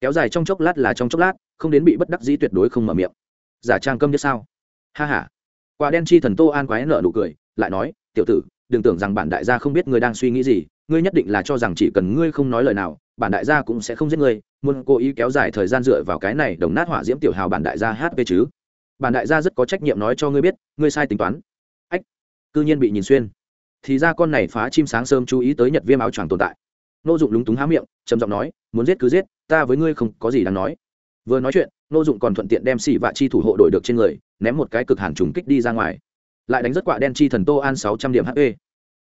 kéo dài trong chốc lát là trong chốc lát, không đến bị bất đắc dĩ tuyệt đối không mở miệng. Giả trang câm như sao? Ha ha. Quả đen chi thần tô an quái nợ nụ cười, lại nói, tiểu tử đừng tưởng rằng bản đại gia không biết ngươi đang suy nghĩ gì, ngươi nhất định là cho rằng chỉ cần ngươi không nói lời nào, bản đại gia cũng sẽ không giết ngươi, muốn cố ý kéo dài thời gian dựa vào cái này đồng nát hỏa diễm tiểu hào bản đại gia hp chứ. Bản đại gia rất có trách nhiệm nói cho ngươi biết, ngươi sai tính toán. Ách, cư nhiên bị nhìn xuyên. Thì ra con này phá chim sáng sớm chú ý tới nhật viêm áo choàng tồn tại. Nô dụng lúng túng há miệng, trầm giọng nói, muốn giết cứ giết, ta với ngươi không có gì đáng nói. Vừa nói chuyện, nô dụng còn thuận tiện đem xỉ vạ chi thủ hộ đổi được trên người, ném một cái cực hàn trùng kích đi ra ngoài lại đánh rất quạ đen chi thần tô an sáu trăm điểm hp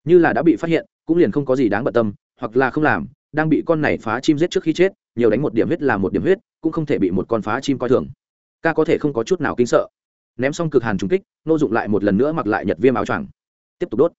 như là đã bị phát hiện, cũng liền không có gì đáng bận tâm, hoặc là không làm, đang bị con này phá chim giết trước khi chết, nhiều đánh một điểm huyết là một điểm huyết, cũng không thể bị một con phá chim coi thường. Ca có thể không có chút nào kinh sợ. Ném xong cực hàn trùng kích, Ngô dụng lại một lần nữa mặc lại nhật viêm áo choàng. Tiếp tục đốt.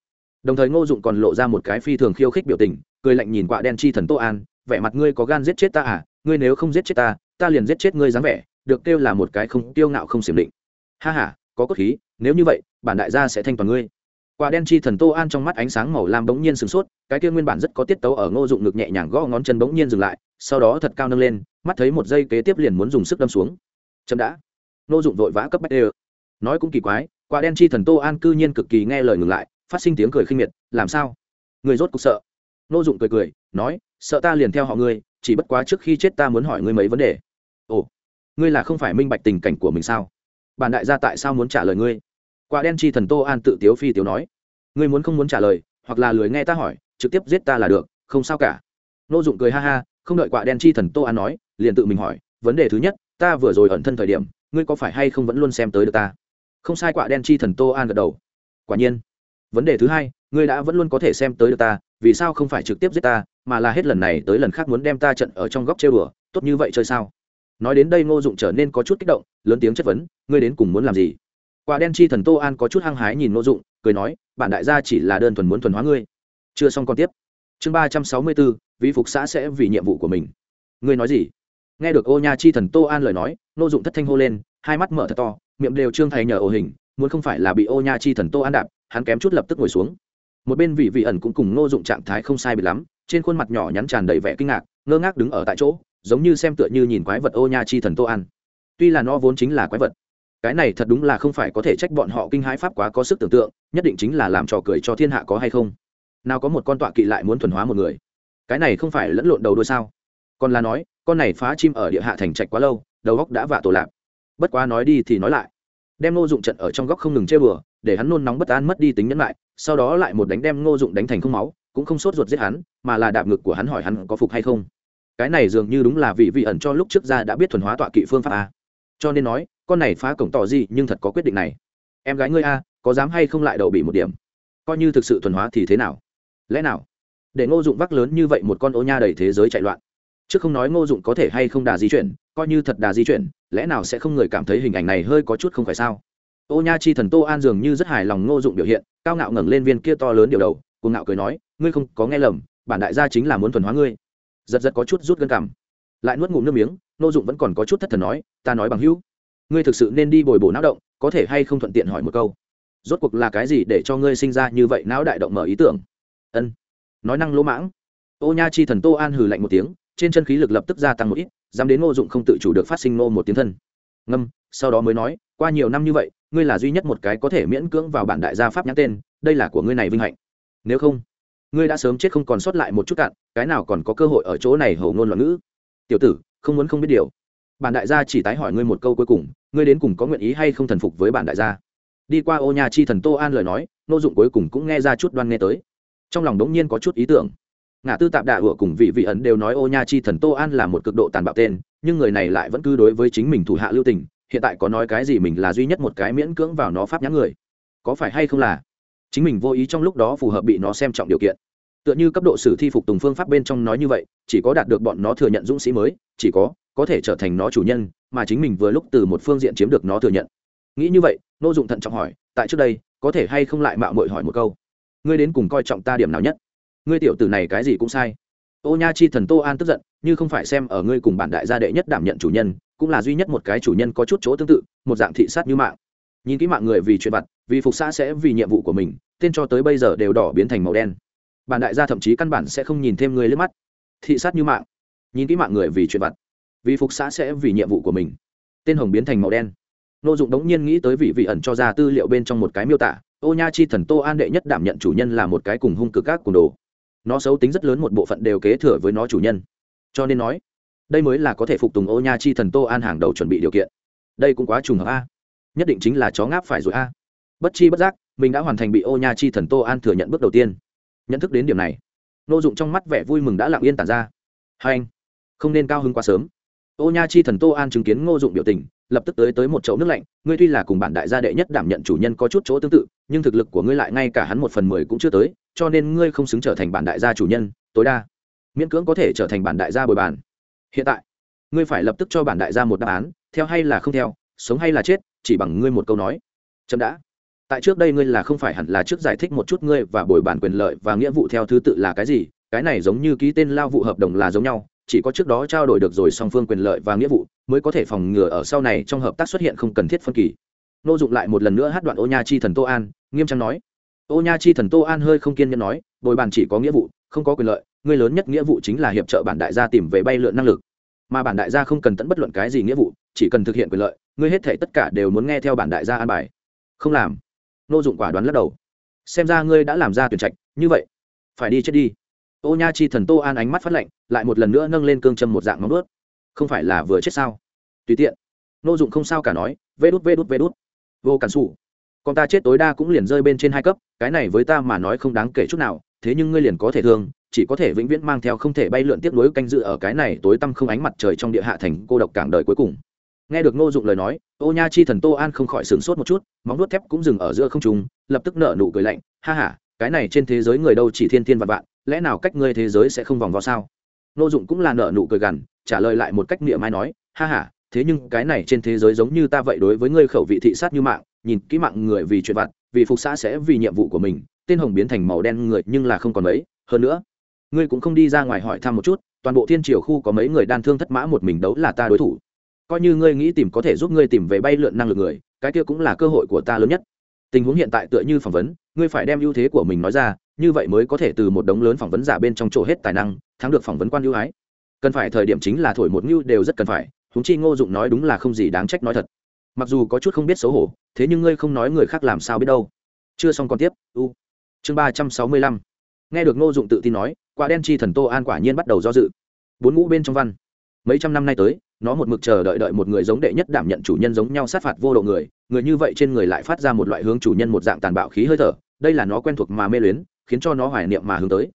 Đồng thời ngô dụng còn lộ ra một cái phi thường khiêu khích biểu tình, cười lạnh nhìn quạ đen chi thần tô an, vẻ mặt ngươi có gan giết chết ta à ngươi nếu không giết chết ta ta liền giết chết ngươi dáng vẻ, được kêu là một cái không tiêu ngạo không xiểm định. Ha ha có cốt khí, nếu như vậy, bản đại gia sẽ thanh toàn ngươi. Quả đen chi thần tô an trong mắt ánh sáng màu lam bỗng nhiên sửng sốt, cái kia nguyên bản rất có tiết tấu ở ngô dụng ngực nhẹ nhàng gõ ngón chân bỗng nhiên dừng lại, sau đó thật cao nâng lên, mắt thấy một giây kế tiếp liền muốn dùng sức đâm xuống. Chậm đã. Ngô dụng vội vã cấp bách đê nói cũng kỳ quái, quả đen chi thần tô an cư nhiên cực kỳ nghe lời ngừng lại, phát sinh tiếng cười khinh miệt, làm sao? Người rốt cục sợ. Ngô dụng cười cười, nói, sợ ta liền theo họ ngươi, chỉ bất quá trước khi chết ta muốn hỏi ngươi mấy vấn đề. Ồ, ngươi là không phải minh bạch tình cảnh của mình sao? Bản đại gia tại sao muốn trả lời ngươi? Quả đen chi thần tô an tự tiếu phi tiếu nói. Ngươi muốn không muốn trả lời, hoặc là lười nghe ta hỏi, trực tiếp giết ta là được, không sao cả. Nô dụng cười ha ha, không đợi quả đen chi thần tô an nói, liền tự mình hỏi, vấn đề thứ nhất, ta vừa rồi ẩn thân thời điểm, ngươi có phải hay không vẫn luôn xem tới được ta? Không sai quả đen chi thần tô an gật đầu. Quả nhiên. Vấn đề thứ hai, ngươi đã vẫn luôn có thể xem tới được ta, vì sao không phải trực tiếp giết ta, mà là hết lần này tới lần khác muốn đem ta trận ở trong góc chơi bừa tốt như vậy chơi sao? Nói đến đây ngô dụng trở nên có chút kích động, lớn tiếng chất vấn, ngươi đến cùng muốn làm gì? Quả đen chi thần tô an có chút hăng hái nhìn ngô dụng, cười nói, bản đại gia chỉ là đơn thuần muốn thuần hóa ngươi. Chưa xong còn tiếp. Chương ba trăm sáu mươi bốn vi phục xã sẽ vì nhiệm vụ của mình. Ngươi nói gì? Nghe được ô nha chi thần tô an lời nói, ngô dụng thất thanh hô lên, hai mắt mở thật to, miệng đều trương thầy nhờ ổ hình, muốn không phải là bị ô nha chi thần tô an đạp, hắn kém chút lập tức ngồi xuống. Một bên vị vị ẩn cũng cùng ngô dụng trạng thái không sai bị lắm, trên khuôn mặt nhỏ nhắn tràn đầy vẻ kinh ngạc, ngơ ngác đứng ở tại chỗ giống như xem tựa như nhìn quái vật ô nha chi thần tô an. Tuy là nó vốn chính là quái vật, cái này thật đúng là không phải có thể trách bọn họ kinh hãi pháp quá có sức tưởng tượng, nhất định chính là làm trò cười cho thiên hạ có hay không. Nào có một con tọa kỵ lại muốn thuần hóa một người, cái này không phải lẫn lộn đầu đôi sao? Còn là nói, con này phá chim ở địa hạ thành trạch quá lâu, đầu góc đã vạ tổ lạp bất quá nói đi thì nói lại. Đem ngô dụng trận ở trong góc không ngừng chơi bừa, để hắn nôn nóng bất an mất đi tính nhẫn lại, sau đó lại một đánh đem ngô dụng đánh thành không máu, cũng không sốt ruột giết hắn, mà là đạp ngực của hắn hỏi hắn có phục hay không cái này dường như đúng là vị vị ẩn cho lúc trước ra đã biết thuần hóa tọa kỵ phương pháp a. Cho nên nói, con này phá cổng tỏ gì nhưng thật có quyết định này. Em gái ngươi a, có dám hay không lại đậu bị một điểm? Coi như thực sự thuần hóa thì thế nào? Lẽ nào? Để ngô dụng vác lớn như vậy một con ô nha đầy thế giới chạy loạn. Chứ không nói ngô dụng có thể hay không đà di chuyển, coi như thật đà di chuyển, lẽ nào sẽ không người cảm thấy hình ảnh này hơi có chút không phải sao? Ô nha chi thần tô an dường như rất hài lòng ngô dụng biểu hiện, cao ngạo ngẩng lên viên kia to lớn điều đầu cùng ngạo cười nói, ngươi không có nghe lầm, bản đại gia chính là muốn thuần hóa ngươi giật giật có chút rút gân cảm lại nuốt ngụm nước miếng, nô dụng vẫn còn có chút thất thần nói, ta nói bằng hữu, ngươi thực sự nên đi bồi bổ não động, có thể hay không thuận tiện hỏi một câu? Rốt cuộc là cái gì để cho ngươi sinh ra như vậy não đại động mở ý tưởng? Ân. Nói năng lỗ mãng, ô nha chi thần tô an hừ lạnh một tiếng, trên chân khí lực lập tức gia tăng một ít, dám đến ngô dụng không tự chủ được phát sinh nô một tiếng thân. Ngâm, sau đó mới nói, qua nhiều năm như vậy, ngươi là duy nhất một cái có thể miễn cưỡng vào bản đại gia pháp nhắc tên, đây là của ngươi này vinh hạnh. Nếu không ngươi đã sớm chết không còn sót lại một chút cạn, cái nào còn có cơ hội ở chỗ này hầu ngôn loạn ngữ? Tiểu tử, không muốn không biết điều. Bản đại gia chỉ tái hỏi ngươi một câu cuối cùng, ngươi đến cùng có nguyện ý hay không thần phục với bản đại gia? Đi qua ô nhà chi thần tô an lời nói, nô dụng cuối cùng cũng nghe ra chút đoan nghe tới. Trong lòng đống nhiên có chút ý tưởng. Ngã tư tạp đạ ủa cùng vị vị ẩn đều nói ô nha chi thần tô an là một cực độ tàn bạo tên, nhưng người này lại vẫn cứ đối với chính mình thủ hạ lưu tình, hiện tại có nói cái gì mình là duy nhất một cái miễn cưỡng vào nó pháp nhãn người. Có phải hay không là chính mình vô ý trong lúc đó phù hợp bị nó xem trọng điều kiện. Tựa như cấp độ sử thi phục tùng phương pháp bên trong nói như vậy, chỉ có đạt được bọn nó thừa nhận dũng sĩ mới, chỉ có có thể trở thành nó chủ nhân, mà chính mình vừa lúc từ một phương diện chiếm được nó thừa nhận. Nghĩ như vậy, nô dụng thận trọng hỏi, tại trước đây, có thể hay không lại mạo mội hỏi một câu? Ngươi đến cùng coi trọng ta điểm nào nhất? Ngươi tiểu tử này cái gì cũng sai. Ô nha chi thần tô an tức giận, như không phải xem ở ngươi cùng bản đại gia đệ nhất đảm nhận chủ nhân, cũng là duy nhất một cái chủ nhân có chút chỗ tương tự, một dạng thị sát như mạng nhìn kỹ mạng người vì chuyện vặt, vì phục xã sẽ vì nhiệm vụ của mình, tên cho tới bây giờ đều đỏ biến thành màu đen. Bản đại gia thậm chí căn bản sẽ không nhìn thêm người lên mắt. Thị sát như mạng. Nhìn kỹ mạng người vì chuyện vặt, vì phục xã sẽ vì nhiệm vụ của mình, tên hồng biến thành màu đen. Nô dụng đống nhiên nghĩ tới vị vị ẩn cho ra tư liệu bên trong một cái miêu tả, ô nha chi thần tô an đệ nhất đảm nhận chủ nhân là một cái cùng hung cực các cùng đồ. Nó xấu tính rất lớn một bộ phận đều kế thừa với nó chủ nhân. Cho nên nói, đây mới là có thể phục tùng ô nha chi thần tô an hàng đầu chuẩn bị điều kiện. Đây cũng quá trùng hợp a nhất định chính là chó ngáp phải rồi a. Bất chi bất giác, mình đã hoàn thành bị ô nha chi thần tô an thừa nhận bước đầu tiên. Nhận thức đến điểm này, nô dụng trong mắt vẻ vui mừng đã lặng yên tản ra. Hai anh, không nên cao hứng quá sớm. Ô nha chi thần tô an chứng kiến ngô dụng biểu tình, lập tức tới tới một chậu nước lạnh, ngươi tuy là cùng bản đại gia đệ nhất đảm nhận chủ nhân có chút chỗ tương tự, nhưng thực lực của ngươi lại ngay cả hắn một phần mười cũng chưa tới, cho nên ngươi không xứng trở thành bản đại gia chủ nhân, tối đa, miễn cưỡng có thể trở thành bản đại gia bồi bàn. Hiện tại, ngươi phải lập tức cho bản đại gia một đáp án, theo hay là không theo, sống hay là chết chỉ bằng ngươi một câu nói. Chậm đã. Tại trước đây ngươi là không phải hẳn là trước giải thích một chút ngươi và bồi bàn quyền lợi và nghĩa vụ theo thứ tự là cái gì, cái này giống như ký tên lao vụ hợp đồng là giống nhau, chỉ có trước đó trao đổi được rồi song phương quyền lợi và nghĩa vụ, mới có thể phòng ngừa ở sau này trong hợp tác xuất hiện không cần thiết phân kỳ. Nô dụng lại một lần nữa hát đoạn ô nha chi thần tô an, nghiêm trang nói. Ô nha chi thần tô an hơi không kiên nhẫn nói, bồi bàn chỉ có nghĩa vụ, không có quyền lợi, ngươi lớn nhất nghĩa vụ chính là hiệp trợ bản đại gia tìm về bay lượn năng lực. Mà bản đại gia không cần tận bất luận cái gì nghĩa vụ chỉ cần thực hiện quyền lợi, ngươi hết thể tất cả đều muốn nghe theo bản đại gia an bài. Không làm. Nô dụng quả đoán lắc đầu. Xem ra ngươi đã làm ra tuyển trạch, như vậy, phải đi chết đi. Ô nha chi thần tô an ánh mắt phát lạnh, lại một lần nữa nâng lên cương châm một dạng móng ướt không phải là vừa chết sao? Tùy tiện. Nô dụng không sao cả nói, vê đút vê đút vê đút. Vô cản xù còn ta chết tối đa cũng liền rơi bên trên hai cấp, cái này với ta mà nói không đáng kể chút nào, thế nhưng ngươi liền có thể thương, chỉ có thể vĩnh viễn mang theo không thể bay lượn tiếp nối canh dự ở cái này tối tăm không ánh mặt trời trong địa hạ thành cô độc cảng đời cuối cùng nghe được ngô dụng lời nói, ô nha chi thần tô an không khỏi sửng sốt một chút, móng nuốt thép cũng dừng ở giữa không trung, lập tức nở nụ cười lạnh, ha ha, cái này trên thế giới người đâu chỉ thiên thiên vạn vạn, lẽ nào cách ngươi thế giới sẽ không vòng vo sao? Ngô dụng cũng là nở nụ cười gằn, trả lời lại một cách miệng mai nói, ha ha, thế nhưng cái này trên thế giới giống như ta vậy đối với ngươi khẩu vị thị sát như mạng, nhìn kỹ mạng người vì chuyện vặt, vì phục xã sẽ vì nhiệm vụ của mình, tên hồng biến thành màu đen người nhưng là không còn mấy, hơn nữa, ngươi cũng không đi ra ngoài hỏi thăm một chút, toàn bộ thiên triều khu có mấy người đan thương thất mã một mình đấu là ta đối thủ coi như ngươi nghĩ tìm có thể giúp ngươi tìm về bay lượn năng lực người, cái kia cũng là cơ hội của ta lớn nhất. Tình huống hiện tại tựa như phỏng vấn, ngươi phải đem ưu thế của mình nói ra, như vậy mới có thể từ một đống lớn phỏng vấn giả bên trong chỗ hết tài năng, thắng được phỏng vấn quan ưu ái. Cần phải thời điểm chính là thổi một ngưu đều rất cần phải húng chi ngô dụng nói đúng là không gì đáng trách nói thật. Mặc dù có chút không biết xấu hổ, thế nhưng ngươi không nói người khác làm sao biết đâu. Chưa xong còn tiếp, u. Chương ba trăm sáu mươi lăm. Nghe được ngô dụng tự tin nói, quả đen chi thần tô an quả nhiên bắt đầu do dự. Bốn ngũ bên trong văn. Mấy trăm năm nay tới nó một mực chờ đợi đợi một người giống đệ nhất đảm nhận chủ nhân giống nhau sát phạt vô độ người người như vậy trên người lại phát ra một loại hướng chủ nhân một dạng tàn bạo khí hơi thở, đây là nó quen thuộc mà mê luyến, khiến cho nó hoài niệm mà hướng tới.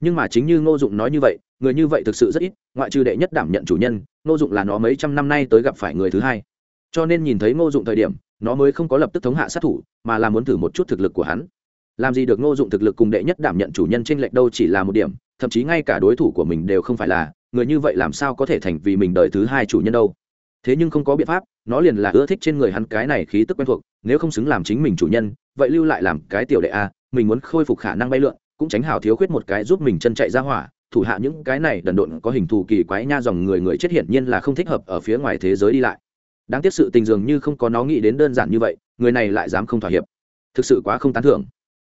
Nhưng mà chính như ngô dụng nói như vậy, người như vậy thực sự rất ít, ngoại trừ đệ nhất đảm nhận chủ nhân, ngô dụng là nó mấy trăm năm nay tới gặp phải người thứ hai. Cho nên nhìn thấy ngô dụng thời điểm, nó mới không có lập tức thống hạ sát thủ, mà là muốn thử một chút thực lực của hắn. Làm gì được ngô dụng thực lực cùng đệ nhất đảm nhận chủ nhân trên lệch đâu chỉ là một điểm, thậm chí ngay cả đối thủ của mình đều không phải là người như vậy làm sao có thể thành vì mình đời thứ hai chủ nhân đâu? Thế nhưng không có biện pháp, nó liền là ưa thích trên người hắn cái này khí tức quen thuộc, nếu không xứng làm chính mình chủ nhân, vậy lưu lại làm cái tiểu đệ a, mình muốn khôi phục khả năng bay lượn, cũng tránh hào thiếu khuyết một cái giúp mình chân chạy ra hỏa, thủ hạ những cái này đần độn có hình thù kỳ quái nha dòng người người chết hiển nhiên là không thích hợp ở phía ngoài thế giới đi lại. Đáng tiếc sự tình dường như không có nó nghĩ đến đơn giản như vậy, người này lại dám không thỏa hiệp. Thực sự quá không tán thưởng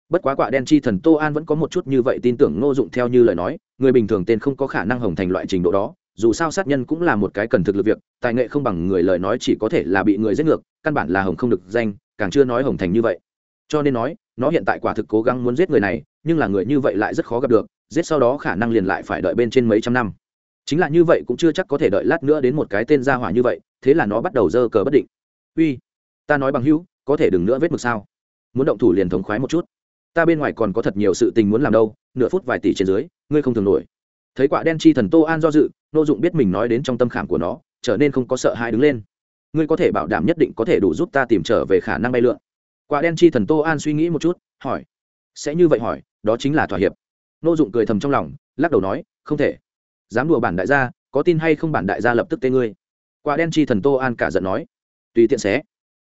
bất quá quạ đen chi thần tô an vẫn có một chút như vậy tin tưởng ngô dụng theo như lời nói, người bình thường tên không có khả năng hồng thành loại trình độ đó, dù sao sát nhân cũng là một cái cần thực lực việc, tài nghệ không bằng người lời nói chỉ có thể là bị người giết ngược, căn bản là hồng không được danh, càng chưa nói hồng thành như vậy. Cho nên nói, nó hiện tại quả thực cố gắng muốn giết người này, nhưng là người như vậy lại rất khó gặp được, giết sau đó khả năng liền lại phải đợi bên trên mấy trăm năm. Chính là như vậy cũng chưa chắc có thể đợi lát nữa đến một cái tên gia hỏa như vậy, thế là nó bắt đầu dơ cờ bất định. Uy, ta nói bằng hữu, có thể đừng nữa vết mực sao? Muốn động thủ liền thống khoái một chút ta bên ngoài còn có thật nhiều sự tình muốn làm đâu, nửa phút vài tỷ trên dưới, ngươi không thường nổi. Thấy quả đen chi thần tô an do dự, nô dụng biết mình nói đến trong tâm khảm của nó, trở nên không có sợ hãi đứng lên. Ngươi có thể bảo đảm nhất định có thể đủ giúp ta tìm trở về khả năng bay lượn. Quả đen chi thần tô an suy nghĩ một chút, hỏi. Sẽ như vậy hỏi, đó chính là thỏa hiệp. Nô dụng cười thầm trong lòng, lắc đầu nói, không thể. Dám đùa bản đại gia, có tin hay không bản đại gia lập tức tên ngươi. Quả đen chi thần tô an cả giận nói. Tùy tiện xé.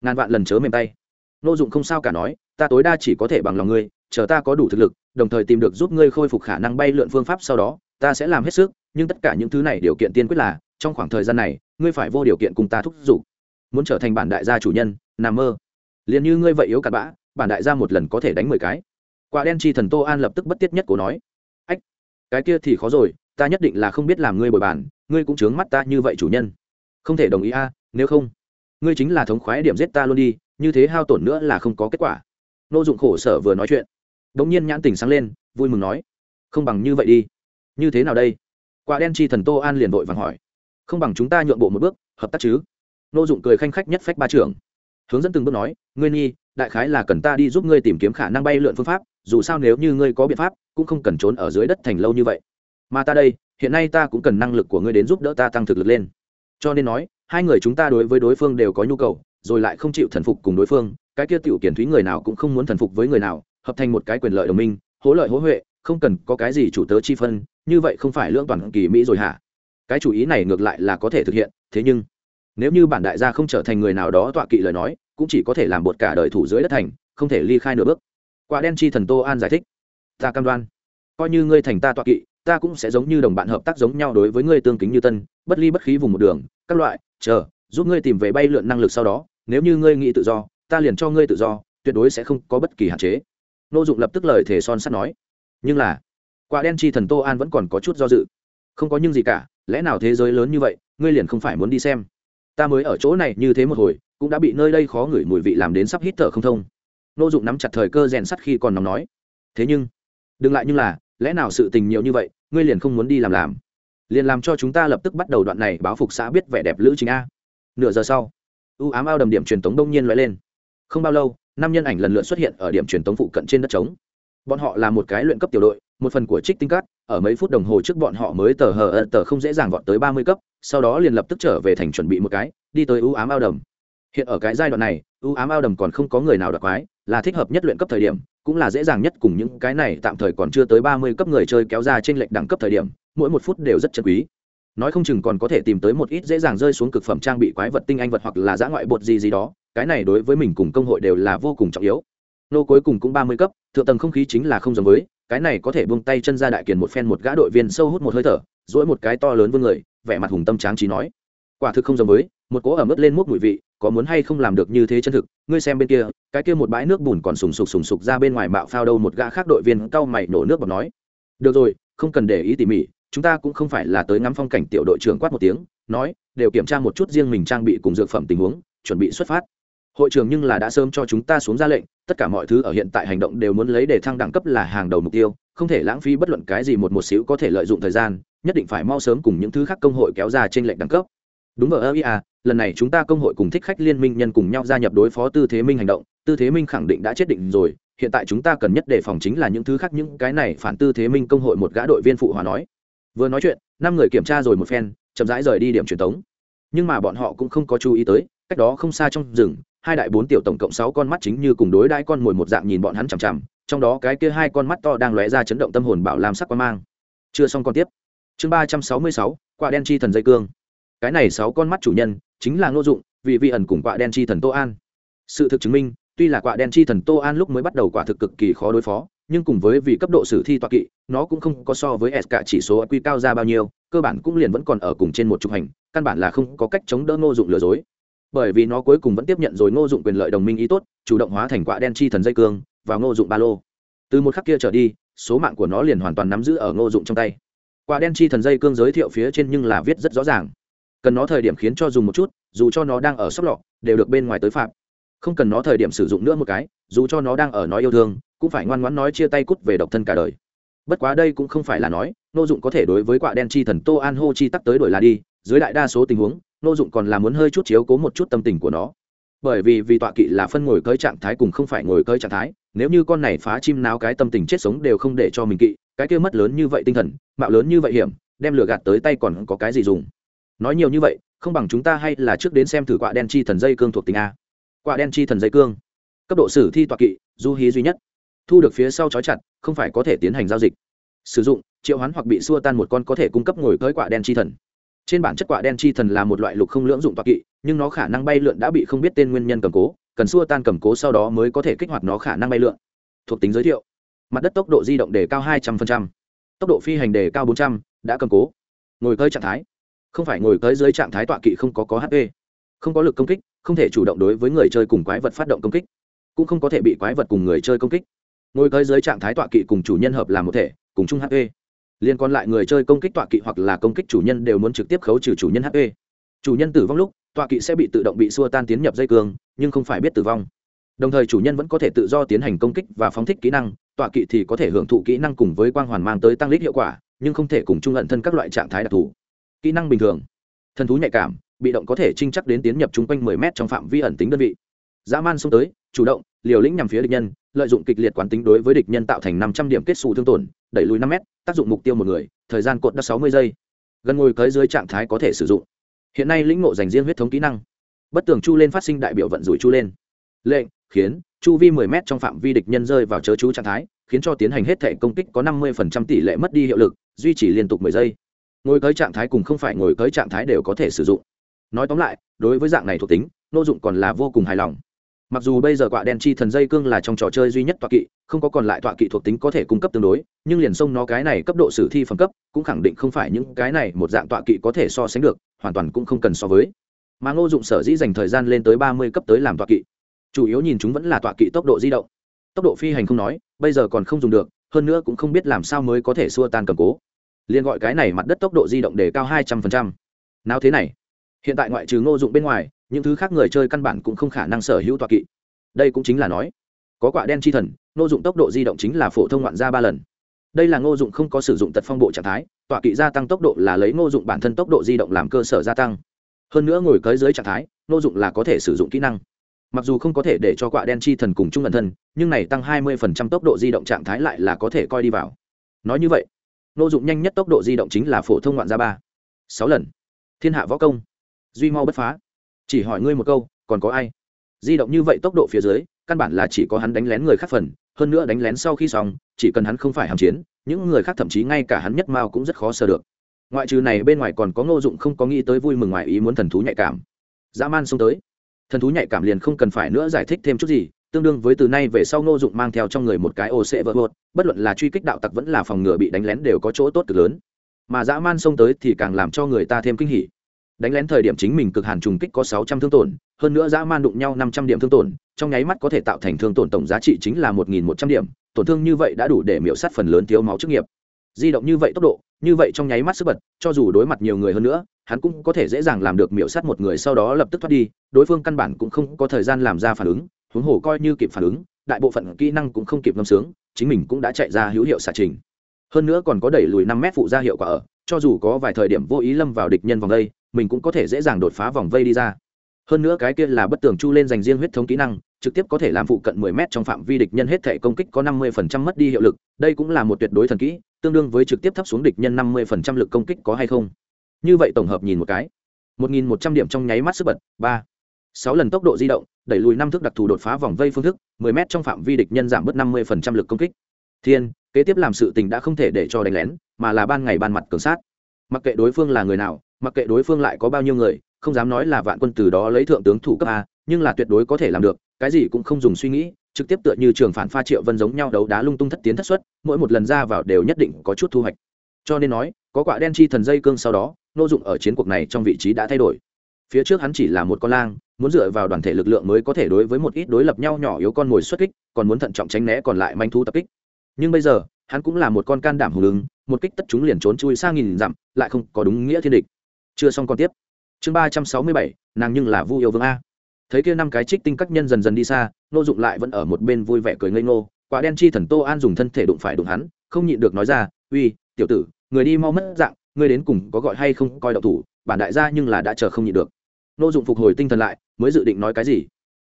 Ngàn vạn lần chớ mềm tay. Nô dụng không sao cả nói, ta tối đa chỉ có thể bằng lòng ngươi chờ ta có đủ thực lực, đồng thời tìm được giúp ngươi khôi phục khả năng bay lượn phương pháp sau đó, ta sẽ làm hết sức, nhưng tất cả những thứ này điều kiện tiên quyết là, trong khoảng thời gian này, ngươi phải vô điều kiện cùng ta thúc giục. Muốn trở thành bản đại gia chủ nhân, nằm mơ. Liền như ngươi vậy yếu cặn bã, bản đại gia một lần có thể đánh mười cái. Quả đen chi thần tô an lập tức bất tiết nhất của nói. Ách, cái kia thì khó rồi, ta nhất định là không biết làm ngươi bồi bàn, ngươi cũng chướng mắt ta như vậy chủ nhân. Không thể đồng ý a, nếu không, ngươi chính là thống khoái điểm giết ta luôn đi, như thế hao tổn nữa là không có kết quả. Nô dụng khổ sở vừa nói chuyện đ nhiên nhãn tình sáng lên, vui mừng nói, không bằng như vậy đi. Như thế nào đây? Quả đen chi thần tô an liền vội vàng hỏi, không bằng chúng ta nhượng bộ một bước, hợp tác chứ? Nô dụng cười khanh khách nhất phách ba trưởng, hướng dẫn từng bước nói, ngươi nhi, đại khái là cần ta đi giúp ngươi tìm kiếm khả năng bay lượn phương pháp, dù sao nếu như ngươi có biện pháp, cũng không cần trốn ở dưới đất thành lâu như vậy. Mà ta đây, hiện nay ta cũng cần năng lực của ngươi đến giúp đỡ ta tăng thực lực lên. Cho nên nói, hai người chúng ta đối với đối phương đều có nhu cầu, rồi lại không chịu thần phục cùng đối phương, cái kia tiểu kiển thúy người nào cũng không muốn thần phục với người nào hợp thành một cái quyền lợi đồng minh, hỗ lợi hỗ huệ, không cần có cái gì chủ tớ chi phân, như vậy không phải lưỡng toàn kỳ mỹ rồi hả? Cái chủ ý này ngược lại là có thể thực hiện, thế nhưng, nếu như bản đại gia không trở thành người nào đó tọa kỵ lời nói, cũng chỉ có thể làm bột cả đời thủ dưới đất thành, không thể ly khai nửa bước. Quả đen chi thần tô an giải thích. Ta cam đoan, coi như ngươi thành ta tọa kỵ, ta cũng sẽ giống như đồng bạn hợp tác giống nhau đối với ngươi tương kính như tân, bất ly bất khí vùng một đường, các loại, chờ, giúp ngươi tìm về bay lượn năng lực sau đó, nếu như ngươi nghĩ tự do, ta liền cho ngươi tự do, tuyệt đối sẽ không có bất kỳ hạn chế nô dụng lập tức lời thể son sắt nói, nhưng là, quả đen chi thần tô an vẫn còn có chút do dự. Không có nhưng gì cả, lẽ nào thế giới lớn như vậy, ngươi liền không phải muốn đi xem? Ta mới ở chỗ này như thế một hồi, cũng đã bị nơi đây khó ngửi mùi vị làm đến sắp hít thở không thông. Nô dụng nắm chặt thời cơ rèn sắt khi còn nóng nói, thế nhưng, đừng lại như là, lẽ nào sự tình nhiều như vậy, ngươi liền không muốn đi làm làm? Liền làm cho chúng ta lập tức bắt đầu đoạn này báo phục xã biết vẻ đẹp lữ chính a. Nửa giờ sau, u ám ao đầm điểm truyền tống đông nhiên loại lên. Không bao lâu năm nhân ảnh lần lượt xuất hiện ở điểm truyền tống phụ cận trên đất trống. Bọn họ là một cái luyện cấp tiểu đội, một phần của trích tinh cát, ở mấy phút đồng hồ trước bọn họ mới tờ hờ tờ không dễ dàng vọt tới ba mươi cấp, sau đó liền lập tức trở về thành chuẩn bị một cái, đi tới u ám ao đầm. Hiện ở cái giai đoạn này, u ám ao đầm còn không có người nào đặc quái, là thích hợp nhất luyện cấp thời điểm, cũng là dễ dàng nhất cùng những cái này tạm thời còn chưa tới ba mươi cấp người chơi kéo ra trên lệnh đẳng cấp thời điểm, mỗi một phút đều rất chân quý. Nói không chừng còn có thể tìm tới một ít dễ dàng rơi xuống cực phẩm trang bị quái vật tinh anh vật hoặc là dã ngoại bột gì gì đó cái này đối với mình cùng công hội đều là vô cùng trọng yếu. Nô cuối cùng cũng ba mươi cấp, thượng tầng không khí chính là không giống với, cái này có thể buông tay chân ra đại kiền một phen một gã đội viên sâu hút một hơi thở dỗi một cái to lớn vương người, vẻ mặt hùng tâm tráng trí nói. Quả thực không giống với, một cố ẩm ướt lên múc mùi vị, có muốn hay không làm được như thế chân thực, ngươi xem bên kia, cái kia một bãi nước bùn còn sùng sục sùng sục ra bên ngoài mạo phao đâu một gã khác đội viên cau mày nổ nước bọc nói. Được rồi, không cần để ý tỉ mỉ, chúng ta cũng không phải là tới ngắm phong cảnh tiểu đội trưởng quát một tiếng, nói, đều kiểm tra một chút riêng mình trang bị cùng dược phẩm tình huống, chuẩn bị xuất phát hội trưởng nhưng là đã sớm cho chúng ta xuống ra lệnh, tất cả mọi thứ ở hiện tại hành động đều muốn lấy để thăng đẳng cấp là hàng đầu mục tiêu, không thể lãng phí bất luận cái gì một một xíu có thể lợi dụng thời gian, nhất định phải mau sớm cùng những thứ khác công hội kéo ra trên lệnh đẳng cấp. Đúng ở ơ lần này chúng ta công hội cùng thích khách liên minh nhân cùng nhau gia nhập đối phó tư thế minh hành động, tư thế minh khẳng định đã chết định rồi, hiện tại chúng ta cần nhất đề phòng chính là những thứ khác những cái này phản tư thế minh công hội một gã đội viên phụ hòa nói. Vừa nói chuyện, năm người kiểm tra rồi một phen, chậm rãi rời đi điểm truyền tống. Nhưng mà bọn họ cũng không có chú ý tới, cách đó không xa trong rừng hai đại bốn tiểu tổng cộng sáu con mắt chính như cùng đối đãi con mồi một dạng nhìn bọn hắn chằm chằm, trong đó cái kia hai con mắt to đang lóe ra chấn động tâm hồn bảo làm sắc quan mang. Chưa xong con tiếp. Chương ba trăm sáu mươi sáu quả đen chi thần dây cương. Cái này sáu con mắt chủ nhân chính là ngô dụng, vì vi ẩn cùng quạ đen chi thần tô an. Sự thực chứng minh, tuy là quạ đen chi thần tô an lúc mới bắt đầu quả thực cực kỳ khó đối phó, nhưng cùng với vì cấp độ sử thi toạ kỵ, nó cũng không có so với s cả chỉ số quy cao ra bao nhiêu, cơ bản cũng liền vẫn còn ở cùng trên một trục hành, căn bản là không có cách chống đỡ ngô dụng lừa dối bởi vì nó cuối cùng vẫn tiếp nhận rồi ngô dụng quyền lợi đồng minh ý tốt, chủ động hóa thành quạ đen chi thần dây cương, vào ngô dụng ba lô. Từ một khắc kia trở đi, số mạng của nó liền hoàn toàn nắm giữ ở ngô dụng trong tay. Quạ đen chi thần dây cương giới thiệu phía trên nhưng là viết rất rõ ràng. Cần nó thời điểm khiến cho dùng một chút, dù cho nó đang ở sóc lọ, đều được bên ngoài tới phạm. Không cần nó thời điểm sử dụng nữa một cái, dù cho nó đang ở nói yêu thương, cũng phải ngoan ngoãn nói chia tay cút về độc thân cả đời. Bất quá đây cũng không phải là nói nô dụng có thể đối với quạ đen chi thần tô an hô chi tắc tới đổi là đi, dưới đại đa số tình huống nô dụng còn là muốn hơi chút chiếu cố một chút tâm tình của nó. Bởi vì vì tọa kỵ là phân ngồi cơi trạng thái cùng không phải ngồi cơi trạng thái, nếu như con này phá chim náo cái tâm tình chết sống đều không để cho mình kỵ, cái kia mất lớn như vậy tinh thần, mạo lớn như vậy hiểm, đem lửa gạt tới tay còn có cái gì dùng? Nói nhiều như vậy, không bằng chúng ta hay là trước đến xem thử quạ đen chi thần dây cương thuộc tính a. Quạ đen chi thần dây cương. Cấp độ sử thi tọa kỵ, du hí duy nhất. Thu được phía sau trói chặt, không phải có thể tiến hành giao dịch. Sử dụng, triệu hoán hoặc bị xua tan một con có thể cung cấp ngồi tới quạ đen chi thần trên bản chất quả đen chi thần là một loại lục không lưỡng dụng tọa kỵ, nhưng nó khả năng bay lượn đã bị không biết tên nguyên nhân cầm cố, cần xua tan cầm cố sau đó mới có thể kích hoạt nó khả năng bay lượn. Thuộc tính giới thiệu, mặt đất tốc độ di động đề cao hai trăm linh tốc độ phi hành đề cao bốn trăm linh đã cầm cố. Ngồi cơi trạng thái, không phải ngồi cơi dưới trạng thái tọa kỵ không có có hp không có lực công kích, không thể chủ động đối với người chơi cùng quái vật phát động công kích, cũng không có thể bị quái vật cùng người chơi công kích. Ngồi cơi dưới trạng thái tọa kỵ cùng chủ nhân hợp làm một thể, cùng chung hp liên còn lại người chơi công kích tọa kỵ hoặc là công kích chủ nhân đều muốn trực tiếp khấu trừ chủ nhân hp chủ nhân tử vong lúc, tọa kỵ sẽ bị tự động bị xua tan tiến nhập dây cường, nhưng không phải biết tử vong. Đồng thời chủ nhân vẫn có thể tự do tiến hành công kích và phóng thích kỹ năng, tọa kỵ thì có thể hưởng thụ kỹ năng cùng với quang hoàn mang tới tăng lít hiệu quả, nhưng không thể cùng chung ẩn thân các loại trạng thái đặc thù. Kỹ năng bình thường. Thần thú nhạy cảm, bị động có thể trinh chắc đến tiến nhập chung quanh 10 m trong phạm vi ẩn tính đơn vị. Dã man xông tới, chủ động, liều lĩnh nhằm phía địch nhân, lợi dụng kịch liệt quán tính đối với địch nhân tạo thành 500 điểm kết xù thương tổn, đẩy lùi 5 m tác dụng mục tiêu một người, thời gian cột đã 60 giây. Gần ngồi tới dưới trạng thái có thể sử dụng. Hiện nay lĩnh ngộ dành riêng huyết thống kỹ năng. Bất tường chu lên phát sinh đại biểu vận rủi chu lên. Lệnh, khiến, chu vi 10 m trong phạm vi địch nhân rơi vào chớ chú trạng thái, khiến cho tiến hành hết thể công kích có 50% tỷ lệ mất đi hiệu lực, duy trì liên tục 10 giây. Ngồi tới trạng thái cùng không phải ngồi tới trạng thái đều có thể sử dụng. Nói tóm lại, đối với dạng này thuộc tính, nô dụng còn là vô cùng hài lòng mặc dù bây giờ quạ đen chi thần dây cương là trong trò chơi duy nhất tọa kỵ, không có còn lại tọa kỵ thuộc tính có thể cung cấp tương đối, nhưng liền sông nó cái này cấp độ sử thi phẩm cấp, cũng khẳng định không phải những cái này một dạng tọa kỵ có thể so sánh được, hoàn toàn cũng không cần so với. Mà ngô dụng sở dĩ dành thời gian lên tới ba mươi cấp tới làm tọa kỵ. Chủ yếu nhìn chúng vẫn là tọa kỵ tốc độ di động. Tốc độ phi hành không nói, bây giờ còn không dùng được, hơn nữa cũng không biết làm sao mới có thể xua tan cầm cố. Liền gọi cái này mặt đất tốc độ di động để cao hai trăm phần trăm. Nào thế này? Hiện tại ngoại trừ ngô dụng bên ngoài những thứ khác người chơi căn bản cũng không khả năng sở hữu tọa kỵ. Đây cũng chính là nói, có quả đen chi thần, ngô dụng tốc độ di động chính là phổ thông ngoạn ra ba lần. Đây là ngô dụng không có sử dụng tật phong bộ trạng thái, tọa kỵ gia tăng tốc độ là lấy ngô dụng bản thân tốc độ di động làm cơ sở gia tăng. Hơn nữa ngồi cưới dưới trạng thái, ngô dụng là có thể sử dụng kỹ năng. Mặc dù không có thể để cho quả đen chi thần cùng chung ẩn thân, nhưng này tăng 20% tốc độ di động trạng thái lại là có thể coi đi vào. Nói như vậy, ngô dụng nhanh nhất tốc độ di động chính là phổ thông ngoạn ra ba. Sáu lần. Thiên hạ võ công. Duy mau bất phá chỉ hỏi ngươi một câu, còn có ai? Di động như vậy tốc độ phía dưới, căn bản là chỉ có hắn đánh lén người khác phần, hơn nữa đánh lén sau khi xong, chỉ cần hắn không phải hàm chiến, những người khác thậm chí ngay cả hắn nhất mao cũng rất khó sơ được. Ngoại trừ này bên ngoài còn có ngô dụng không có nghĩ tới vui mừng ngoài ý muốn thần thú nhạy cảm. Dã man xông tới. Thần thú nhạy cảm liền không cần phải nữa giải thích thêm chút gì, tương đương với từ nay về sau ngô dụng mang theo trong người một cái ô sệ vỡ vột bất luận là truy kích đạo tặc vẫn là phòng ngừa bị đánh lén đều có chỗ tốt cực lớn. Mà dã man xông tới thì càng làm cho người ta thêm kinh hỉ đánh lén thời điểm chính mình cực hàn trùng kích có sáu trăm thương tổn, hơn nữa dã man đụng nhau năm trăm điểm thương tổn, trong nháy mắt có thể tạo thành thương tổn tổng giá trị chính là một nghìn một trăm điểm, tổn thương như vậy đã đủ để miễu sát phần lớn thiếu máu chức nghiệp. Di động như vậy tốc độ, như vậy trong nháy mắt sức bật, cho dù đối mặt nhiều người hơn nữa, hắn cũng có thể dễ dàng làm được miễu sát một người sau đó lập tức thoát đi, đối phương căn bản cũng không có thời gian làm ra phản ứng, huống hồ coi như kịp phản ứng, đại bộ phận kỹ năng cũng không kịp ngâm sướng, chính mình cũng đã chạy ra hữu hiệu xả trình. Hơn nữa còn có đẩy lùi năm mét phụ ra hiệu quả ở, cho dù có vài thời điểm vô ý lâm vào địch nhân vòng đây mình cũng có thể dễ dàng đột phá vòng vây đi ra. Hơn nữa cái kia là bất tường chu lên dành riêng huyết thống kỹ năng, trực tiếp có thể làm phụ cận 10 m trong phạm vi địch nhân hết thể công kích có 50% mất đi hiệu lực, đây cũng là một tuyệt đối thần kỹ, tương đương với trực tiếp thấp xuống địch nhân 50% lực công kích có hay không. Như vậy tổng hợp nhìn một cái. 1.100 điểm trong nháy mắt sức bật, ba. Sáu lần tốc độ di động, đẩy lùi năm thước đặc thù đột phá vòng vây phương thức 10 m trong phạm vi địch nhân giảm bớt 50% lực công kích. Thiên, kế tiếp làm sự tình đã không thể để cho đánh lén, mà là ban ngày ban mặt cường sát. Mặc kệ đối phương là người nào mặc kệ đối phương lại có bao nhiêu người, không dám nói là vạn quân từ đó lấy thượng tướng thủ cấp a, nhưng là tuyệt đối có thể làm được, cái gì cũng không dùng suy nghĩ, trực tiếp tựa như trường phản pha triệu vân giống nhau đấu đá lung tung thất tiến thất xuất, mỗi một lần ra vào đều nhất định có chút thu hoạch. Cho nên nói, có quả đen chi thần dây cương sau đó, nô dụng ở chiến cuộc này trong vị trí đã thay đổi. Phía trước hắn chỉ là một con lang, muốn dựa vào đoàn thể lực lượng mới có thể đối với một ít đối lập nhau nhỏ yếu con mồi xuất kích, còn muốn thận trọng tránh né còn lại manh thu tập kích. Nhưng bây giờ, hắn cũng là một con can đảm hùng ứng, một kích tất chúng liền trốn chui sang nghìn dặm, lại không có đúng nghĩa thiên địch chưa xong còn tiếp. Chương ba trăm sáu mươi bảy, nàng nhưng là vu yêu vương a. Thấy kia năm cái trích tinh các nhân dần dần đi xa, nô dụng lại vẫn ở một bên vui vẻ cười ngây ngô, quả đen chi thần tô an dùng thân thể đụng phải đụng hắn, không nhịn được nói ra, uy, tiểu tử, người đi mau mất dạng người đến cùng có gọi hay không coi đậu thủ, bản đại gia nhưng là đã chờ không nhịn được. Nô dụng phục hồi tinh thần lại, mới dự định nói cái gì?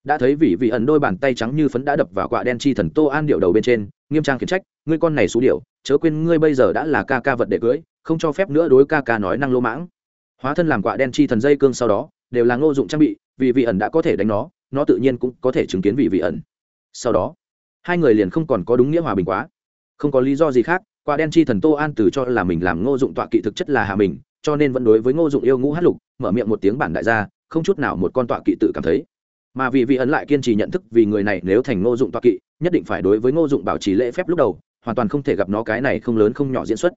Đã thấy vị vị ẩn đôi bàn tay trắng như phấn đã đập vào quả đen chi thần tô an điệu đầu bên trên, nghiêm trang khiển trách, ngươi con này xú điệu chớ quên ngươi bây giờ đã là ca ca vật để cưới, không cho phép nữa đối ca ca nói năng lô mãng hóa thân làm quạ đen chi thần dây cương sau đó, đều là ngô dụng trang bị, vì vị ẩn đã có thể đánh nó nó tự nhiên cũng có thể chứng kiến vị vị ẩn. Sau đó, hai người liền không còn có đúng nghĩa hòa bình quá. Không có lý do gì khác, quả đen chi thần tô an từ cho là mình làm ngô dụng tọa kỵ thực chất là hạ mình, cho nên vẫn đối với ngô dụng yêu ngũ hát lục, mở miệng một tiếng bản đại gia, không chút nào một con tọa kỵ tự cảm thấy. Mà vì vị ẩn lại kiên trì nhận thức vì người này nếu thành ngô dụng tọa kỵ, nhất định phải đối với ngô dụng bảo trì lễ phép lúc đầu, hoàn toàn không thể gặp nó cái này không lớn không nhỏ diễn xuất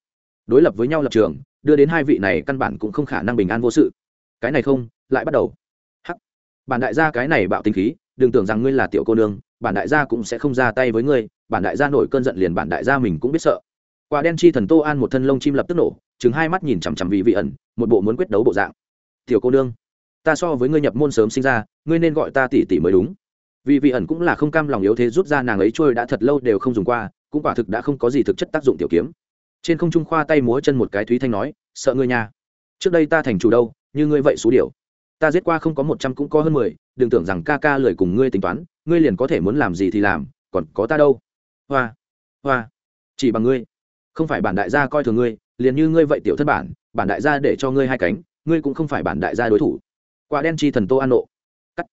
đối lập với nhau lập trường, đưa đến hai vị này căn bản cũng không khả năng bình an vô sự. Cái này không, lại bắt đầu. Hắc. Bản đại gia cái này bạo tính khí, đừng tưởng rằng ngươi là tiểu cô nương, bản đại gia cũng sẽ không ra tay với ngươi, bản đại gia nổi cơn giận liền bản đại gia mình cũng biết sợ. Quả đen chi thần tô an một thân lông chim lập tức nổ chứng hai mắt nhìn chằm chằm vị vị ẩn, một bộ muốn quyết đấu bộ dạng. Tiểu cô nương, ta so với ngươi nhập môn sớm sinh ra, ngươi nên gọi ta tỷ tỷ mới đúng. Vì vị ẩn cũng là không cam lòng yếu thế rút ra nàng ấy trôi đã thật lâu đều không dùng qua, cũng quả thực đã không có gì thực chất tác dụng tiểu kiếm trên không trung khoa tay múa chân một cái thúy thanh nói, sợ ngươi nha. Trước đây ta thành chủ đâu, như ngươi vậy số điều ta giết qua không có một trăm cũng có hơn mười, đừng tưởng rằng ca ca lời cùng ngươi tính toán, ngươi liền có thể muốn làm gì thì làm, còn có ta đâu. Hoa hoa. Chỉ bằng ngươi. Không phải bản đại gia coi thường ngươi, liền như ngươi vậy tiểu thất bản bản đại gia để cho ngươi hai cánh, ngươi cũng không phải bản đại gia đối thủ. Quả đen chi thần tô an nộ. Cắt.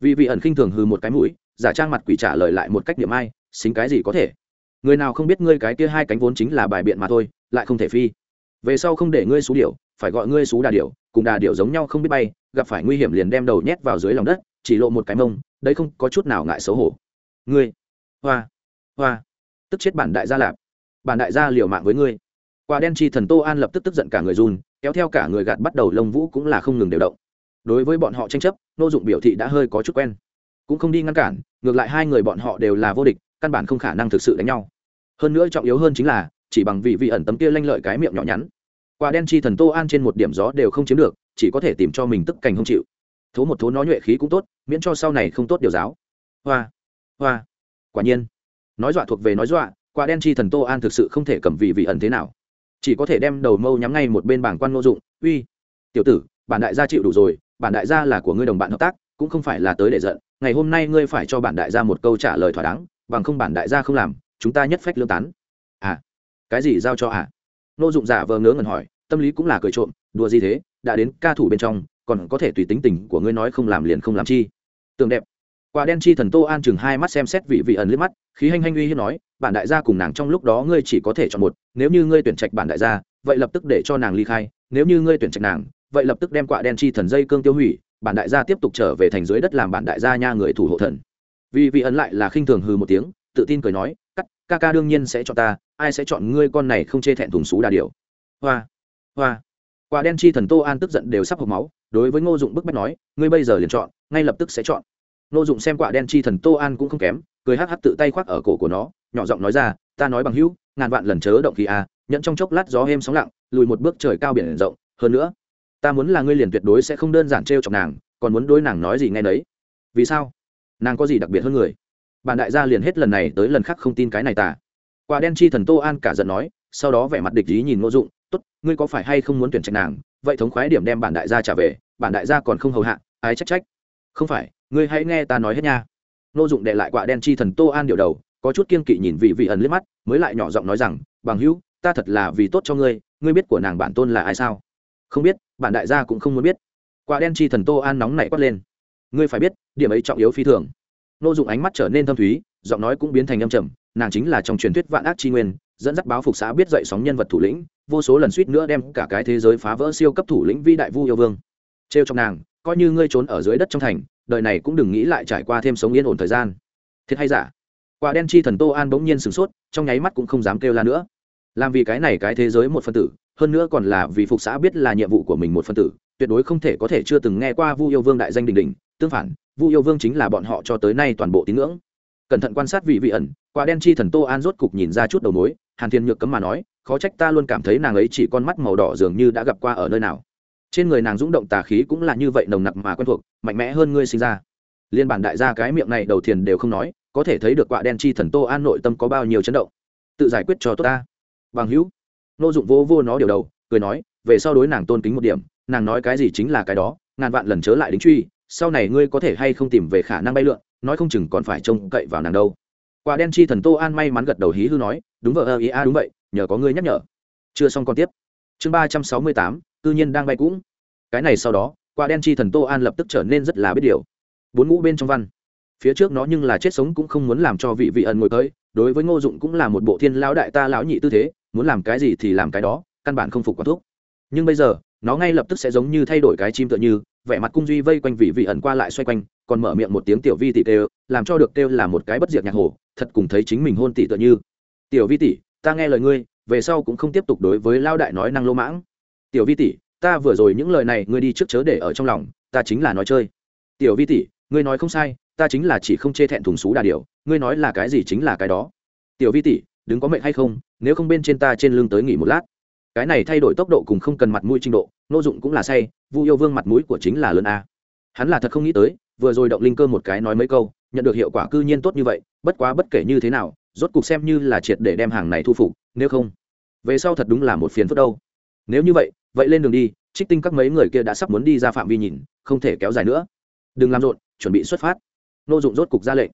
Vì vị ẩn khinh thường hư một cái mũi, giả trang mặt quỷ trả lời lại một cách niệm ai, xính cái gì có thể? Người nào không biết ngươi cái kia hai cánh vốn chính là bài biện mà thôi, lại không thể phi. Về sau không để ngươi xú điệu phải gọi ngươi xú đà điệu cùng đà điệu giống nhau không biết bay, gặp phải nguy hiểm liền đem đầu nhét vào dưới lòng đất, chỉ lộ một cái mông, đấy không có chút nào ngại xấu hổ. Ngươi, hoa hoa, tức chết bản đại gia lạp. Bản đại gia liều mạng với ngươi. Quả đen chi thần tô an lập tức tức giận cả người run, kéo theo cả người gạt bắt đầu lông vũ cũng là không ngừng đều động. Đối với bọn họ tranh chấp, nô dụng biểu thị đã hơi có chút quen. Cũng không đi ngăn cản, ngược lại hai người bọn họ đều là vô địch căn bản không khả năng thực sự đánh nhau. Hơn nữa trọng yếu hơn chính là, chỉ bằng vị vị ẩn tấm kia lanh lợi cái miệng nhỏ nhắn. Quả đen chi thần tô an trên một điểm gió đều không chiếm được, chỉ có thể tìm cho mình tức cành không chịu. Thố một thố nói nhuệ khí cũng tốt, miễn cho sau này không tốt điều giáo. Hoa hoa. Quả nhiên. Nói dọa thuộc về nói dọa, quả đen chi thần tô an thực sự không thể cầm vị vị ẩn thế nào. Chỉ có thể đem đầu mâu nhắm ngay một bên bảng quan ngô dụng, uy, tiểu tử, bản đại gia chịu đủ rồi, bản đại gia là của ngươi đồng bạn hợp tác, cũng không phải là tới để giận, ngày hôm nay ngươi phải cho bản đại gia một câu trả lời thỏa đáng bằng không bản đại gia không làm, chúng ta nhất phách lương tán. À cái gì giao cho à? Nô dụng giả vờ ngớ ngẩn hỏi, tâm lý cũng là cười trộm, đùa gì thế, đã đến ca thủ bên trong, còn có thể tùy tính tình của ngươi nói không làm liền không làm chi. Tường đẹp. Quả đen chi thần tô an chừng hai mắt xem xét vị vị ẩn liếc mắt, khí hanh hanh uy hiếp nói, bản đại gia cùng nàng trong lúc đó ngươi chỉ có thể chọn một, nếu như ngươi tuyển trạch bản đại gia, vậy lập tức để cho nàng ly khai, nếu như ngươi tuyển trạch nàng, vậy lập tức đem quả đen chi thần dây cương tiêu hủy, bản đại gia tiếp tục trở về thành dưới đất làm bản đại gia nha người thủ hộ thần vì vị ẩn lại là khinh thường hư một tiếng tự tin cười nói cắt ca ca đương nhiên sẽ chọn ta ai sẽ chọn ngươi con này không chê thẹn thùng xú đà điều hoa hoa. Quả đen chi thần tô an tức giận đều sắp hộp máu đối với ngô dụng bức bách nói ngươi bây giờ liền chọn ngay lập tức sẽ chọn. Ngô dụng xem quả đen chi thần tô an cũng không kém cười hắc hắc tự tay khoác ở cổ của nó nhỏ giọng nói ra ta nói bằng hữu ngàn vạn lần chớ động khí a à, nhận trong chốc lát gió êm sóng lặng lùi một bước trời cao biển rộng hơn nữa ta muốn là ngươi liền tuyệt đối sẽ không đơn giản t chọc nàng còn muốn đối nàng nói gì ngay đấy vì sao? Nàng có gì đặc biệt hơn người? Bản đại gia liền hết lần này tới lần khác không tin cái này tả quả đen chi thần tô an cả giận nói, sau đó vẻ mặt địch ý nhìn ngô dụng, tốt, ngươi có phải hay không muốn tuyển trạch nàng? Vậy thống khoái điểm đem bản đại gia trả về, bản đại gia còn không hầu hạ, ai trách trách? Không phải, ngươi hãy nghe ta nói hết nha. Ngô dụng đệ lại quả đen chi thần tô an điều đầu, có chút kiên kỵ nhìn vị vị ẩn liếc mắt, mới lại nhỏ giọng nói rằng, bằng hữu, ta thật là vì tốt cho ngươi ngươi biết của nàng bản tôn là ai sao? Không biết, bản đại gia cũng không muốn biết. Quả đen chi thần tô an nóng nảy quát lên ngươi phải biết, điểm ấy trọng yếu phi thường. Nô dụng ánh mắt trở nên thâm thúy, giọng nói cũng biến thành âm trầm, nàng chính là trong truyền thuyết vạn ác chi nguyên, dẫn dắt báo phục xã biết dậy sóng nhân vật thủ lĩnh, vô số lần suýt nữa đem cả cái thế giới phá vỡ siêu cấp thủ lĩnh vi đại vu yêu vương. Trêu trong nàng, coi như ngươi trốn ở dưới đất trong thành, đời này cũng đừng nghĩ lại trải qua thêm sống yên ổn thời gian. Thiệt hay giả? Quả đen chi thần tô an bỗng nhiên sửng sốt, trong nháy mắt cũng không dám kêu la nữa. Làm vì cái này cái thế giới một phân tử, hơn nữa còn là vì phục xã biết là nhiệm vụ của mình một phân tử tuyệt đối không thể có thể chưa từng nghe qua vu yêu vương đại danh đình đình tương phản, vu yêu vương chính là bọn họ cho tới nay toàn bộ tín ngưỡng. Cẩn thận quan sát vị vị ẩn, quả đen chi thần tô an rốt cục nhìn ra chút đầu mối, hàn thiên nhược cấm mà nói, khó trách ta luôn cảm thấy nàng ấy chỉ con mắt màu đỏ dường như đã gặp qua ở nơi nào. Trên người nàng rung động tà khí cũng là như vậy nồng nặc mà quen thuộc, mạnh mẽ hơn ngươi sinh ra. Liên bản đại gia cái miệng này đầu thiền đều không nói, có thể thấy được quả đen chi thần tô an nội tâm có bao nhiêu chấn động. Tự giải quyết cho tốt ta. Bằng hữu. Nô dụng vô vô nó điều đầu, cười nói, về sau đối nàng tôn kính một điểm nàng nói cái gì chính là cái đó, ngàn vạn lần chớ lại đính truy, sau này ngươi có thể hay không tìm về khả năng bay lượn, nói không chừng còn phải trông cậy vào nàng đâu. Quả đen chi thần tô an may mắn gật đầu hí hư nói, đúng vợ ơ, ý, a, đúng vậy, nhờ có ngươi nhắc nhở. Chưa xong còn tiếp. Chương ba trăm sáu mươi tám tự nhiên đang bay cũng. Cái này sau đó, quả đen chi thần tô an lập tức trở nên rất là biết điều. Bốn ngũ bên trong văn. Phía trước nó nhưng là chết sống cũng không muốn làm cho vị vị ẩn ngồi tới, đối với ngô dụng cũng là một bộ thiên lão đại ta lão nhị tư thế, muốn làm cái gì thì làm cái đó, căn bản không phục quả thuốc nhưng bây giờ nó ngay lập tức sẽ giống như thay đổi cái chim tựa như, vẻ mặt cung duy vây quanh vị vị ẩn qua lại xoay quanh, còn mở miệng một tiếng tiểu vi tỷ kêu, làm cho được kêu là một cái bất diệt nhạc hồ, thật cùng thấy chính mình hôn tỷ tựa như. Tiểu vi tỷ, ta nghe lời ngươi, về sau cũng không tiếp tục đối với lao đại nói năng lô mãng. Tiểu vi tỷ, ta vừa rồi những lời này ngươi đi trước chớ để ở trong lòng, ta chính là nói chơi. Tiểu vi tỷ, ngươi nói không sai, ta chính là chỉ không chê thẹn thùng xú đà điều ngươi nói là cái gì chính là cái đó. Tiểu vi tỷ, đứng có mệnh hay không, nếu không bên trên ta trên lưng tới nghỉ một lát cái này thay đổi tốc độ cùng không cần mặt mũi trình độ nô dụng cũng là say, vu yêu vương mặt mũi của chính là lớn a. Hắn là thật không nghĩ tới, vừa rồi động linh cơ một cái nói mấy câu, nhận được hiệu quả cư nhiên tốt như vậy, bất quá bất kể như thế nào, rốt cục xem như là triệt để đem hàng này thu phục, nếu không, về sau thật đúng là một phiền phức đâu. Nếu như vậy vậy lên đường đi, trích tinh các mấy người kia đã sắp muốn đi ra phạm vi nhìn, không thể kéo dài nữa. Đừng làm rộn, chuẩn bị xuất phát. Nô dụng rốt cục ra lệnh.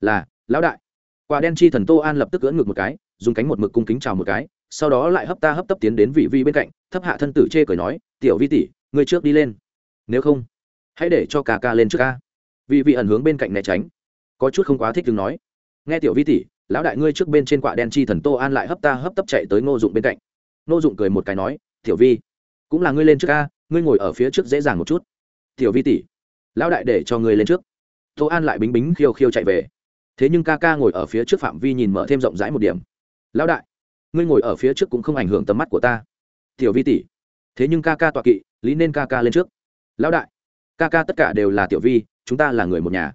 Là, lão đại. Quả đen chi thần tô an lập tức cưỡn ngược một cái, dùng cánh một mực cung kính chào một cái sau đó lại hấp ta hấp tấp tiến đến vị vi bên cạnh, thấp hạ thân tử chê cười nói, tiểu vi tỷ, ngươi trước đi lên. Nếu không, hãy để cho ca ca lên trước ca. Vị vị ẩn hướng bên cạnh né tránh. Có chút không quá thích đứng nói, nghe tiểu vi tỷ, lão đại ngươi trước bên trên quả đen chi thần tô an lại hấp ta hấp tấp chạy tới ngô dụng bên cạnh. Ngô dụng cười một cái nói, tiểu vi, cũng là ngươi lên trước ca, ngươi ngồi ở phía trước dễ dàng một chút. Tiểu vi tỷ, lão đại để cho ngươi lên trước. Tô an lại bính bính khiêu khiêu chạy về. Thế nhưng ca ca ngồi ở phía trước phạm vi nhìn mở thêm rộng rãi một điểm. Lão đại ngươi ngồi ở phía trước cũng không ảnh hưởng tầm mắt của ta. Tiểu vi tỷ. Thế nhưng ca ca tọa kỵ, lý nên ca ca lên trước. Lão đại. Ca ca tất cả đều là tiểu vi, chúng ta là người một nhà.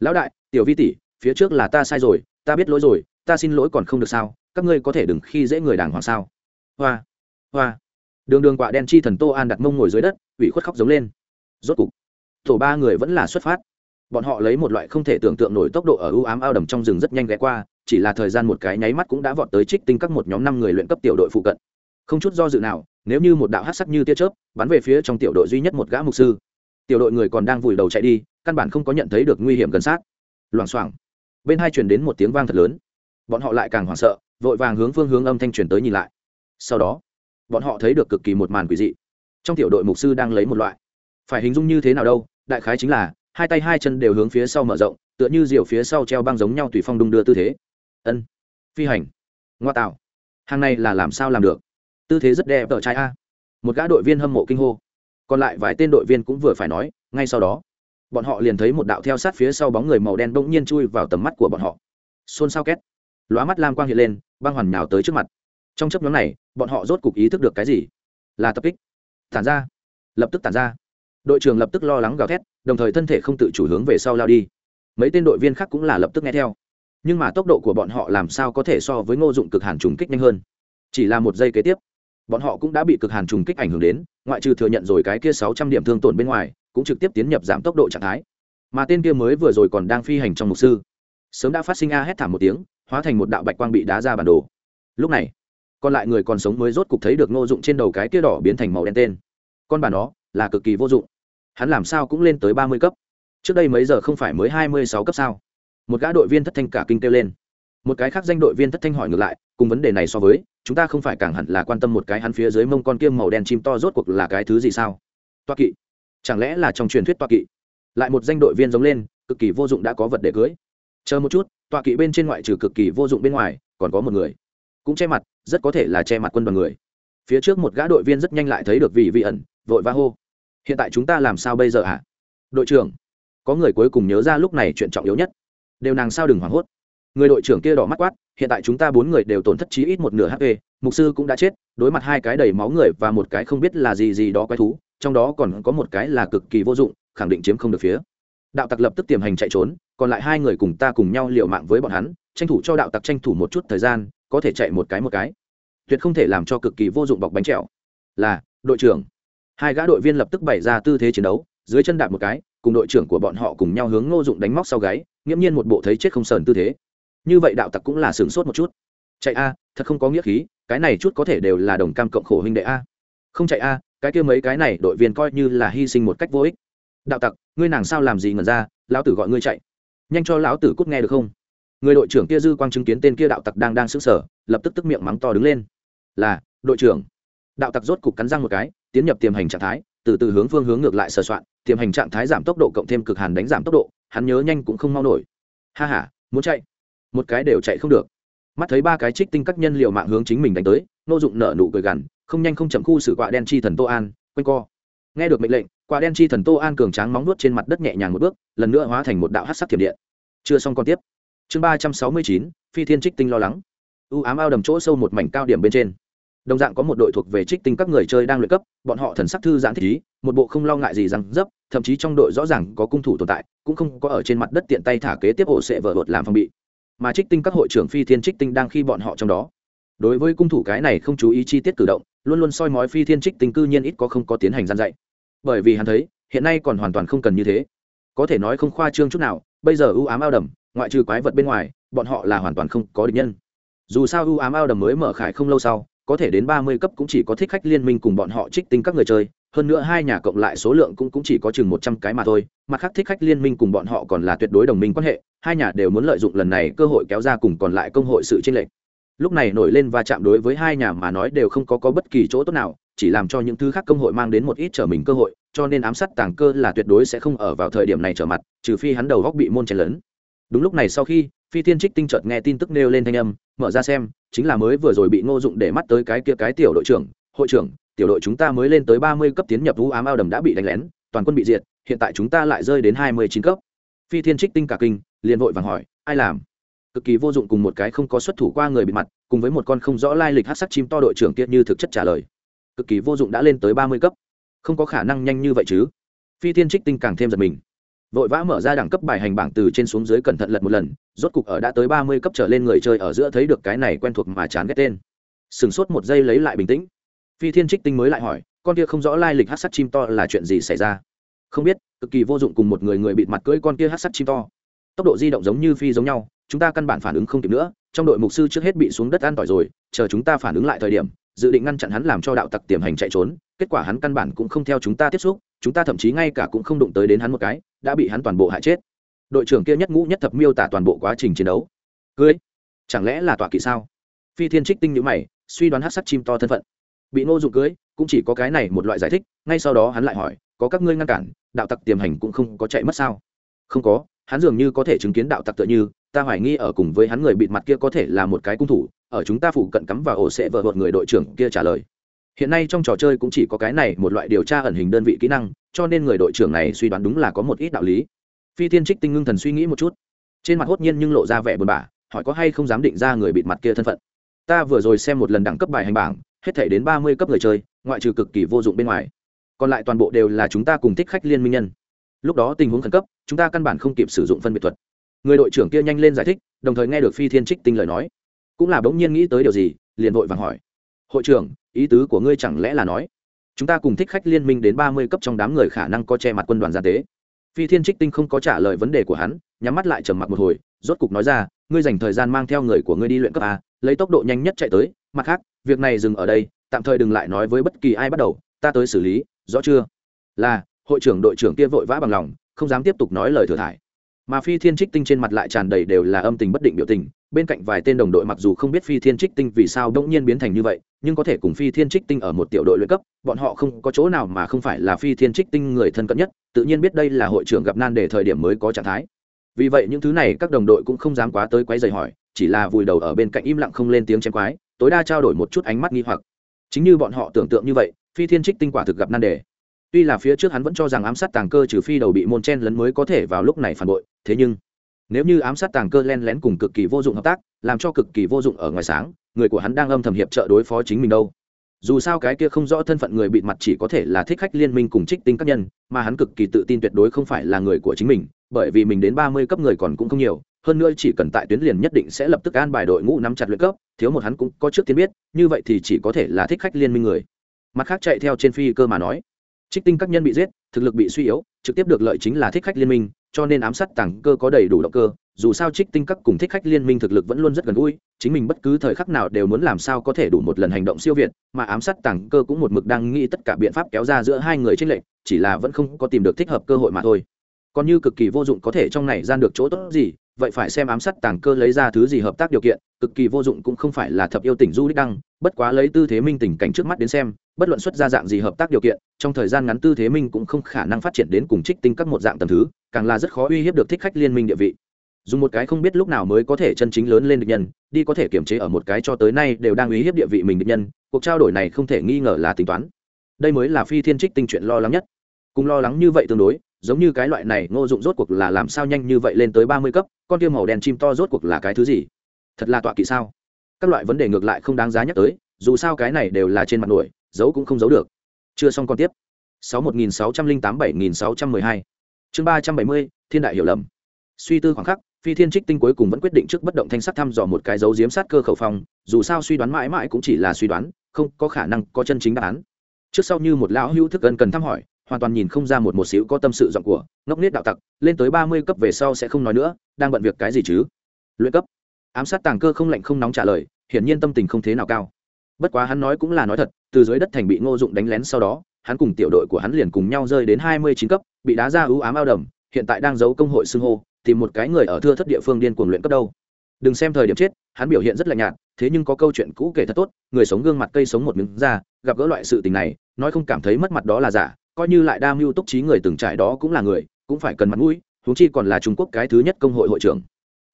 Lão đại, tiểu vi tỷ, phía trước là ta sai rồi, ta biết lỗi rồi, ta xin lỗi còn không được sao, các ngươi có thể đừng khi dễ người đàng hoàng sao. Hoa. Hoa. Đường đường quạ đen chi thần tô an đặt mông ngồi dưới đất, ủy khuất khóc giống lên. Rốt cục, tổ ba người vẫn là xuất phát. Bọn họ lấy một loại không thể tưởng tượng nổi tốc độ ở ưu ám ao đầm trong rừng rất nhanh ghé qua chỉ là thời gian một cái nháy mắt cũng đã vọt tới trích tinh các một nhóm năm người luyện cấp tiểu đội phụ cận. Không chút do dự nào, nếu như một đạo hát sắc như tia chớp, bắn về phía trong tiểu đội duy nhất một gã mục sư. Tiểu đội người còn đang vùi đầu chạy đi, căn bản không có nhận thấy được nguy hiểm gần sát. Loảng xoảng. Bên hai truyền đến một tiếng vang thật lớn. Bọn họ lại càng hoảng sợ, vội vàng hướng phương hướng âm thanh truyền tới nhìn lại. Sau đó, bọn họ thấy được cực kỳ một màn quỷ dị. Trong tiểu đội mục sư đang lấy một loại. Phải hình dung như thế nào đâu, đại khái chính là, hai tay hai chân đều hướng phía sau mở rộng, tựa như diều phía sau treo băng giống nhau tùy phong đung đưa tư thế ân. Phi hành. Ngoa tạo. Hàng này là làm sao làm được? Tư thế rất đẹp ở trai a. Một gã đội viên hâm mộ kinh hô. Còn lại vài tên đội viên cũng vừa phải nói, ngay sau đó, bọn họ liền thấy một đạo theo sát phía sau bóng người màu đen bỗng nhiên chui vào tầm mắt của bọn họ. Xôn xao két. Lóa mắt lam quang hiện lên, băng hoàn nhào tới trước mặt. Trong chấp nhóm này, bọn họ rốt cục ý thức được cái gì? Là tập kích. Tản ra. Lập tức tản ra. Đội trưởng lập tức lo lắng gào thét, đồng thời thân thể không tự chủ hướng về sau lao đi. Mấy tên đội viên khác cũng là lập tức nghe theo nhưng mà tốc độ của bọn họ làm sao có thể so với ngô dụng cực hàn trùng kích nhanh hơn? Chỉ là một giây kế tiếp, bọn họ cũng đã bị cực hàn trùng kích ảnh hưởng đến, ngoại trừ thừa nhận rồi cái kia sáu trăm điểm thương tổn bên ngoài, cũng trực tiếp tiến nhập giảm tốc độ trạng thái. Mà tên kia mới vừa rồi còn đang phi hành trong mục sư, sớm đã phát sinh a hét thảm một tiếng, hóa thành một đạo bạch quang bị đá ra bản đồ. Lúc này, còn lại người còn sống mới rốt cục thấy được ngô dụng trên đầu cái kia đỏ biến thành màu đen tên. Con bản đó là cực kỳ vô dụng. Hắn làm sao cũng lên tới ba mươi cấp. Trước đây mấy giờ không phải mới hai mươi sáu cấp sao? Một gã đội viên thất thanh cả kinh kêu lên. Một cái khác danh đội viên thất thanh hỏi ngược lại, cùng vấn đề này so với, chúng ta không phải càng hẳn là quan tâm một cái hắn phía dưới mông con kiêm màu đen chim to rốt cuộc là cái thứ gì sao? Toa kỵ. Chẳng lẽ là trong truyền thuyết toa kỵ? Lại một danh đội viên giống lên, cực kỳ vô dụng đã có vật để cưới. Chờ một chút, toa kỵ bên trên ngoại trừ cực kỳ vô dụng bên ngoài, còn có một người. Cũng che mặt, rất có thể là che mặt quân đoàn người. Phía trước một gã đội viên rất nhanh lại thấy được vị vị ẩn, vội va hô. Hiện tại chúng ta làm sao bây giờ hả? Đội trưởng. Có người cuối cùng nhớ ra lúc này chuyện trọng yếu nhất đều nàng sao đừng hoảng hốt. Người đội trưởng kia đỏ mắt quát, hiện tại chúng ta bốn người đều tổn thất chí ít một nửa hp mục sư cũng đã chết, đối mặt hai cái đầy máu người và một cái không biết là gì gì đó quái thú, trong đó còn có một cái là cực kỳ vô dụng, khẳng định chiếm không được phía. Đạo tặc lập tức tiềm hành chạy trốn, còn lại hai người cùng ta cùng nhau liều mạng với bọn hắn, tranh thủ cho đạo tặc tranh thủ một chút thời gian, có thể chạy một cái một cái. Tuyệt không thể làm cho cực kỳ vô dụng bọc bánh trẹo. Là, đội trưởng. Hai gã đội viên lập tức bày ra tư thế chiến đấu, dưới chân đạp một cái, cùng đội trưởng của bọn họ cùng nhau hướng ngô dụng đánh móc sau gáy nghiễm nhiên một bộ thấy chết không sờn tư thế. Như vậy đạo tặc cũng là sửng sốt một chút. Chạy a, thật không có nghĩa khí, cái này chút có thể đều là đồng cam cộng khổ huynh đệ a. Không chạy a, cái kia mấy cái này đội viên coi như là hy sinh một cách vô ích. Đạo tặc, ngươi nàng sao làm gì ngần ra, lão tử gọi ngươi chạy. Nhanh cho lão tử cút nghe được không? Người đội trưởng kia dư quang chứng kiến tên kia đạo tặc đang đang sững sờ, lập tức tức miệng mắng to đứng lên. Là, đội trưởng. Đạo tặc rốt cục cắn răng một cái, tiến nhập tiềm hành trạng thái, từ từ hướng phương hướng ngược lại sờ soạn, tiềm hành trạng thái giảm tốc độ cộng thêm cực hàn đánh giảm tốc độ hắn nhớ nhanh cũng không mau nổi. Ha ha, muốn chạy? Một cái đều chạy không được. Mắt thấy ba cái trích tinh các nhân liệu mạng hướng chính mình đánh tới nô dụng nở nụ cười gằn, không nhanh không chậm khu xử quạ đen chi thần tô an, quanh co. Nghe được mệnh lệnh, quạ đen chi thần tô an cường tráng móng nuốt trên mặt đất nhẹ nhàng một bước, lần nữa hóa thành một đạo hát sắc thiểm điện. Chưa xong còn tiếp. Chương ba trăm sáu mươi chín, phi thiên trích tinh lo lắng. U ám ao đầm chỗ sâu một mảnh cao điểm bên trên đồng dạng có một đội thuộc về trích tinh các người chơi đang luyện cấp, bọn họ thần sắc thư giãn thích ý, một bộ không lo ngại gì rằng dấp, thậm chí trong đội rõ ràng có cung thủ tồn tại, cũng không có ở trên mặt đất tiện tay thả kế tiếp ổ sẽ vợ vợt làm phòng bị. Mà trích tinh các hội trưởng phi thiên trích tinh đang khi bọn họ trong đó. Đối với cung thủ cái này không chú ý chi tiết cử động, luôn luôn soi mói phi thiên trích tinh cư nhiên ít có không có tiến hành gian dạy. Bởi vì hắn thấy, hiện nay còn hoàn toàn không cần như thế. Có thể nói không khoa trương chút nào, bây giờ ưu ám ao đầm, ngoại trừ quái vật bên ngoài, bọn họ là hoàn toàn không có địch nhân. Dù sao ưu ám ao đầm mới mở khải không lâu sau có thể đến ba mươi cấp cũng chỉ có thích khách liên minh cùng bọn họ trích tinh các người chơi hơn nữa hai nhà cộng lại số lượng cũng, cũng chỉ có chừng một trăm cái mà thôi mặt khác thích khách liên minh cùng bọn họ còn là tuyệt đối đồng minh quan hệ hai nhà đều muốn lợi dụng lần này cơ hội kéo ra cùng còn lại công hội sự tranh lệch. Lúc này nổi lên và chạm đối với hai nhà mà nói đều không có, có bất kỳ chỗ tốt nào chỉ làm cho những thứ khác công hội mang đến một ít trở mình cơ hội cho nên ám sát tàng cơ là tuyệt đối sẽ không ở vào thời điểm này trở mặt trừ phi hắn đầu góc bị môn chèn lớn đúng lúc này sau khi phi tiên trích tinh chợt nghe tin tức nêu lên thanh âm, mở ra xem, chính là mới vừa rồi bị ngô dụng để mắt tới cái kia cái tiểu đội trưởng, hội trưởng, tiểu đội chúng ta mới lên tới ba mươi cấp tiến nhập vũ ám ao đầm đã bị đánh lén, toàn quân bị diệt, hiện tại chúng ta lại rơi đến hai mươi chín cấp. Phi thiên trích tinh cả kinh, liền vội vàng hỏi, ai làm? Cực kỳ vô dụng cùng một cái không có xuất thủ qua người bị mặt, cùng với một con không rõ lai lịch hát sắc chim to đội trưởng kia như thực chất trả lời. Cực kỳ vô dụng đã lên tới ba mươi cấp. Không có khả năng nhanh như vậy chứ. Phi thiên trích tinh càng thêm giật mình vội vã mở ra đẳng cấp bài hành bảng từ trên xuống dưới cẩn thận lật một lần, rốt cục ở đã tới ba mươi cấp trở lên người chơi ở giữa thấy được cái này quen thuộc mà chán ghét tên. Sửng sốt một giây lấy lại bình tĩnh. Phi thiên trích tinh mới lại hỏi, con kia không rõ lai lịch hát sắt chim to là chuyện gì xảy ra? Không biết, cực kỳ vô dụng cùng một người người bịt mặt cưỡi con kia hát sắt chim to. Tốc độ di động giống như phi giống nhau, chúng ta căn bản phản ứng không kịp nữa, trong đội mục sư trước hết bị xuống đất an tỏi rồi, chờ chúng ta phản ứng lại thời điểm, dự định ngăn chặn hắn làm cho đạo tặc tiềm hành chạy trốn, kết quả hắn căn bản cũng không theo chúng ta tiếp xúc chúng ta thậm chí ngay cả cũng không đụng tới đến hắn một cái, đã bị hắn toàn bộ hại chết. Đội trưởng kia nhất ngũ nhất thập miêu tả toàn bộ quá trình chiến đấu. Cưới? Chẳng lẽ là tọa kỵ sao? Phi thiên trích tinh nhữ mày, suy đoán hát sắc chim to thân phận. Bị ngô dụng cưới, cũng chỉ có cái này một loại giải thích, ngay sau đó hắn lại hỏi, có các ngươi ngăn cản, đạo tặc tiềm hành cũng không có chạy mất sao? Không có, hắn dường như có thể chứng kiến đạo tặc tựa như, ta hoài nghi ở cùng với hắn người bịt mặt kia có thể là một cái cung thủ, ở chúng ta phụ cận cắm vào ổ sẽ vợ vợt người đội trưởng kia trả lời hiện nay trong trò chơi cũng chỉ có cái này một loại điều tra ẩn hình đơn vị kỹ năng, cho nên người đội trưởng này suy đoán đúng là có một ít đạo lý. Phi thiên trích tinh ngưng thần suy nghĩ một chút. Trên mặt hốt nhiên nhưng lộ ra vẻ buồn bã, hỏi có hay không dám định ra người bịt mặt kia thân phận. Ta vừa rồi xem một lần đẳng cấp bài hành bảng, hết thể đến ba mươi cấp người chơi, ngoại trừ cực kỳ vô dụng bên ngoài. Còn lại toàn bộ đều là chúng ta cùng thích khách liên minh nhân. Lúc đó tình huống khẩn cấp, chúng ta căn bản không kịp sử dụng phân biệt thuật. Người đội trưởng kia nhanh lên giải thích, đồng thời nghe được phi thiên trích tinh lời nói. Cũng là bỗng nhiên nghĩ tới điều gì, liền vội vàng hỏi hội trưởng, ý tứ của ngươi chẳng lẽ là nói, chúng ta cùng thích khách liên minh đến ba mươi cấp trong đám người khả năng có che mặt quân đoàn gia tế. Phi thiên trích tinh không có trả lời vấn đề của hắn, nhắm mắt lại trầm mặc một hồi, rốt cục nói ra, ngươi dành thời gian mang theo người của ngươi đi luyện cấp a, lấy tốc độ nhanh nhất chạy tới, mặt khác, việc này dừng ở đây, tạm thời đừng lại nói với bất kỳ ai bắt đầu, ta tới xử lý, rõ chưa? Là, hội trưởng đội trưởng kia vội vã bằng lòng, không dám tiếp tục nói lời thừa thải mà phi thiên trích tinh trên mặt lại tràn đầy đều là âm tình bất định biểu tình. Bên cạnh vài tên đồng đội mặc dù không biết phi thiên trích tinh vì sao đông nhiên biến thành như vậy, nhưng có thể cùng phi thiên trích tinh ở một tiểu đội luyện cấp, bọn họ không có chỗ nào mà không phải là phi thiên trích tinh người thân cận nhất, tự nhiên biết đây là hội trưởng gặp nan để thời điểm mới có trạng thái. Vì vậy những thứ này các đồng đội cũng không dám quá tới quấy dày hỏi, chỉ là vùi đầu ở bên cạnh im lặng không lên tiếng chém quái, tối đa trao đổi một chút ánh mắt nghi hoặc. Chính như bọn họ tưởng tượng như vậy, phi thiên trích tinh quả thực gặp nan đề tuy là phía trước hắn vẫn cho rằng ám sát tàng cơ trừ phi đầu bị môn chen lấn mới có thể vào lúc này phản bội, thế nhưng, nếu như ám sát tàng cơ len lén cùng cực kỳ vô dụng hợp tác, làm cho cực kỳ vô dụng ở ngoài sáng, người của hắn đang âm thầm hiệp trợ đối phó chính mình đâu. Dù sao cái kia không rõ thân phận người bịt mặt chỉ có thể là thích khách liên minh cùng trích tinh các nhân, mà hắn cực kỳ tự tin tuyệt đối không phải là người của chính mình, bởi vì mình đến ba mươi cấp người còn cũng không nhiều, hơn nữa chỉ cần tại tuyến liền nhất định sẽ lập tức an bài đội ngũ nắm chặt luyện cấp, thiếu một hắn cũng có trước tiên biết, như vậy thì chỉ có thể là thích khách liên minh người. Mặt khác chạy theo trên phi cơ mà nói trích tinh các nhân bị giết, thực lực bị suy yếu, trực tiếp được lợi chính là thích khách liên minh, cho nên ám sát tàng cơ có đầy đủ động cơ, dù sao trích tinh các cùng thích khách liên minh thực lực vẫn luôn rất gần gũi, chính mình bất cứ thời khắc nào đều muốn làm sao có thể đủ một lần hành động siêu việt, mà ám sát tàng cơ cũng một mực đang nghĩ tất cả biện pháp kéo ra giữa hai người tranh lệch, chỉ là vẫn không có tìm được thích hợp cơ hội mà thôi còn như cực kỳ vô dụng có thể trong này gian được chỗ tốt gì, vậy phải xem ám sát tàng cơ lấy ra thứ gì hợp tác điều kiện, cực kỳ vô dụng cũng không phải là thập yêu tỉnh du đích đăng, bất quá lấy tư thế minh tình cảnh trước mắt đến xem, bất luận xuất ra dạng gì hợp tác điều kiện, trong thời gian ngắn tư thế minh cũng không khả năng phát triển đến cùng trích tinh các một dạng tầm thứ, càng là rất khó uy hiếp được thích khách liên minh địa vị. Dùng một cái không biết lúc nào mới có thể chân chính lớn lên được nhân, đi có thể kiểm chế ở một cái cho tới nay đều đang uy hiếp địa vị mình được nhân, cuộc trao đổi này không thể nghi ngờ là tính toán. Đây mới là phi thiên trích tinh chuyện lo lắng nhất. Cùng lo lắng như vậy tương đối giống như cái loại này ngô dụng rốt cuộc là làm sao nhanh như vậy lên tới ba mươi cấp, con tiêu màu đen chim to rốt cuộc là cái thứ gì? Thật là tọa kỵ sao? Các loại vấn đề ngược lại không đáng giá nhắc tới, dù sao cái này đều là trên mặt nổi, giấu cũng không giấu được. Chưa xong còn tiếp. sáu một nghìn sáu trăm linh tám bảy nghìn sáu trăm mười hai. Chương ba trăm bảy mươi, thiên đại hiểu lầm. Suy tư khoảng khắc, phi thiên trích tinh cuối cùng vẫn quyết định trước bất động thanh sắc thăm dò một cái dấu diếm sát cơ khẩu phong dù sao suy đoán mãi mãi cũng chỉ là suy đoán, không có khả năng có chân chính đáp án. Trước sau như một lão hữu thức gần cần thăm hỏi hoàn toàn nhìn không ra một một xíu có tâm sự giọng của, ngốc nết đạo tặc, lên tới ba mươi cấp về sau sẽ không nói nữa, đang bận việc cái gì chứ? Luyện cấp. Ám sát tàng cơ không lạnh không nóng trả lời, hiển nhiên tâm tình không thế nào cao. Bất quá hắn nói cũng là nói thật, từ dưới đất thành bị ngô dụng đánh lén sau đó, hắn cùng tiểu đội của hắn liền cùng nhau rơi đến hai mươi chín cấp, bị đá ra ưu ám ao đầm, hiện tại đang giấu công hội xưng hô, tìm một cái người ở thưa thất địa phương điên cuồng luyện cấp đâu. Đừng xem thời điểm chết, hắn biểu hiện rất lạnh nhạt, thế nhưng có câu chuyện cũ kể thật tốt, người sống gương mặt cây sống một miếng ra, gặp gỡ loại sự tình này, nói không cảm thấy mất mặt đó là giả coi như lại đa mưu túc trí người từng trải đó cũng là người, cũng phải cần mặt mũi, huống chi còn là trung quốc cái thứ nhất công hội hội trưởng.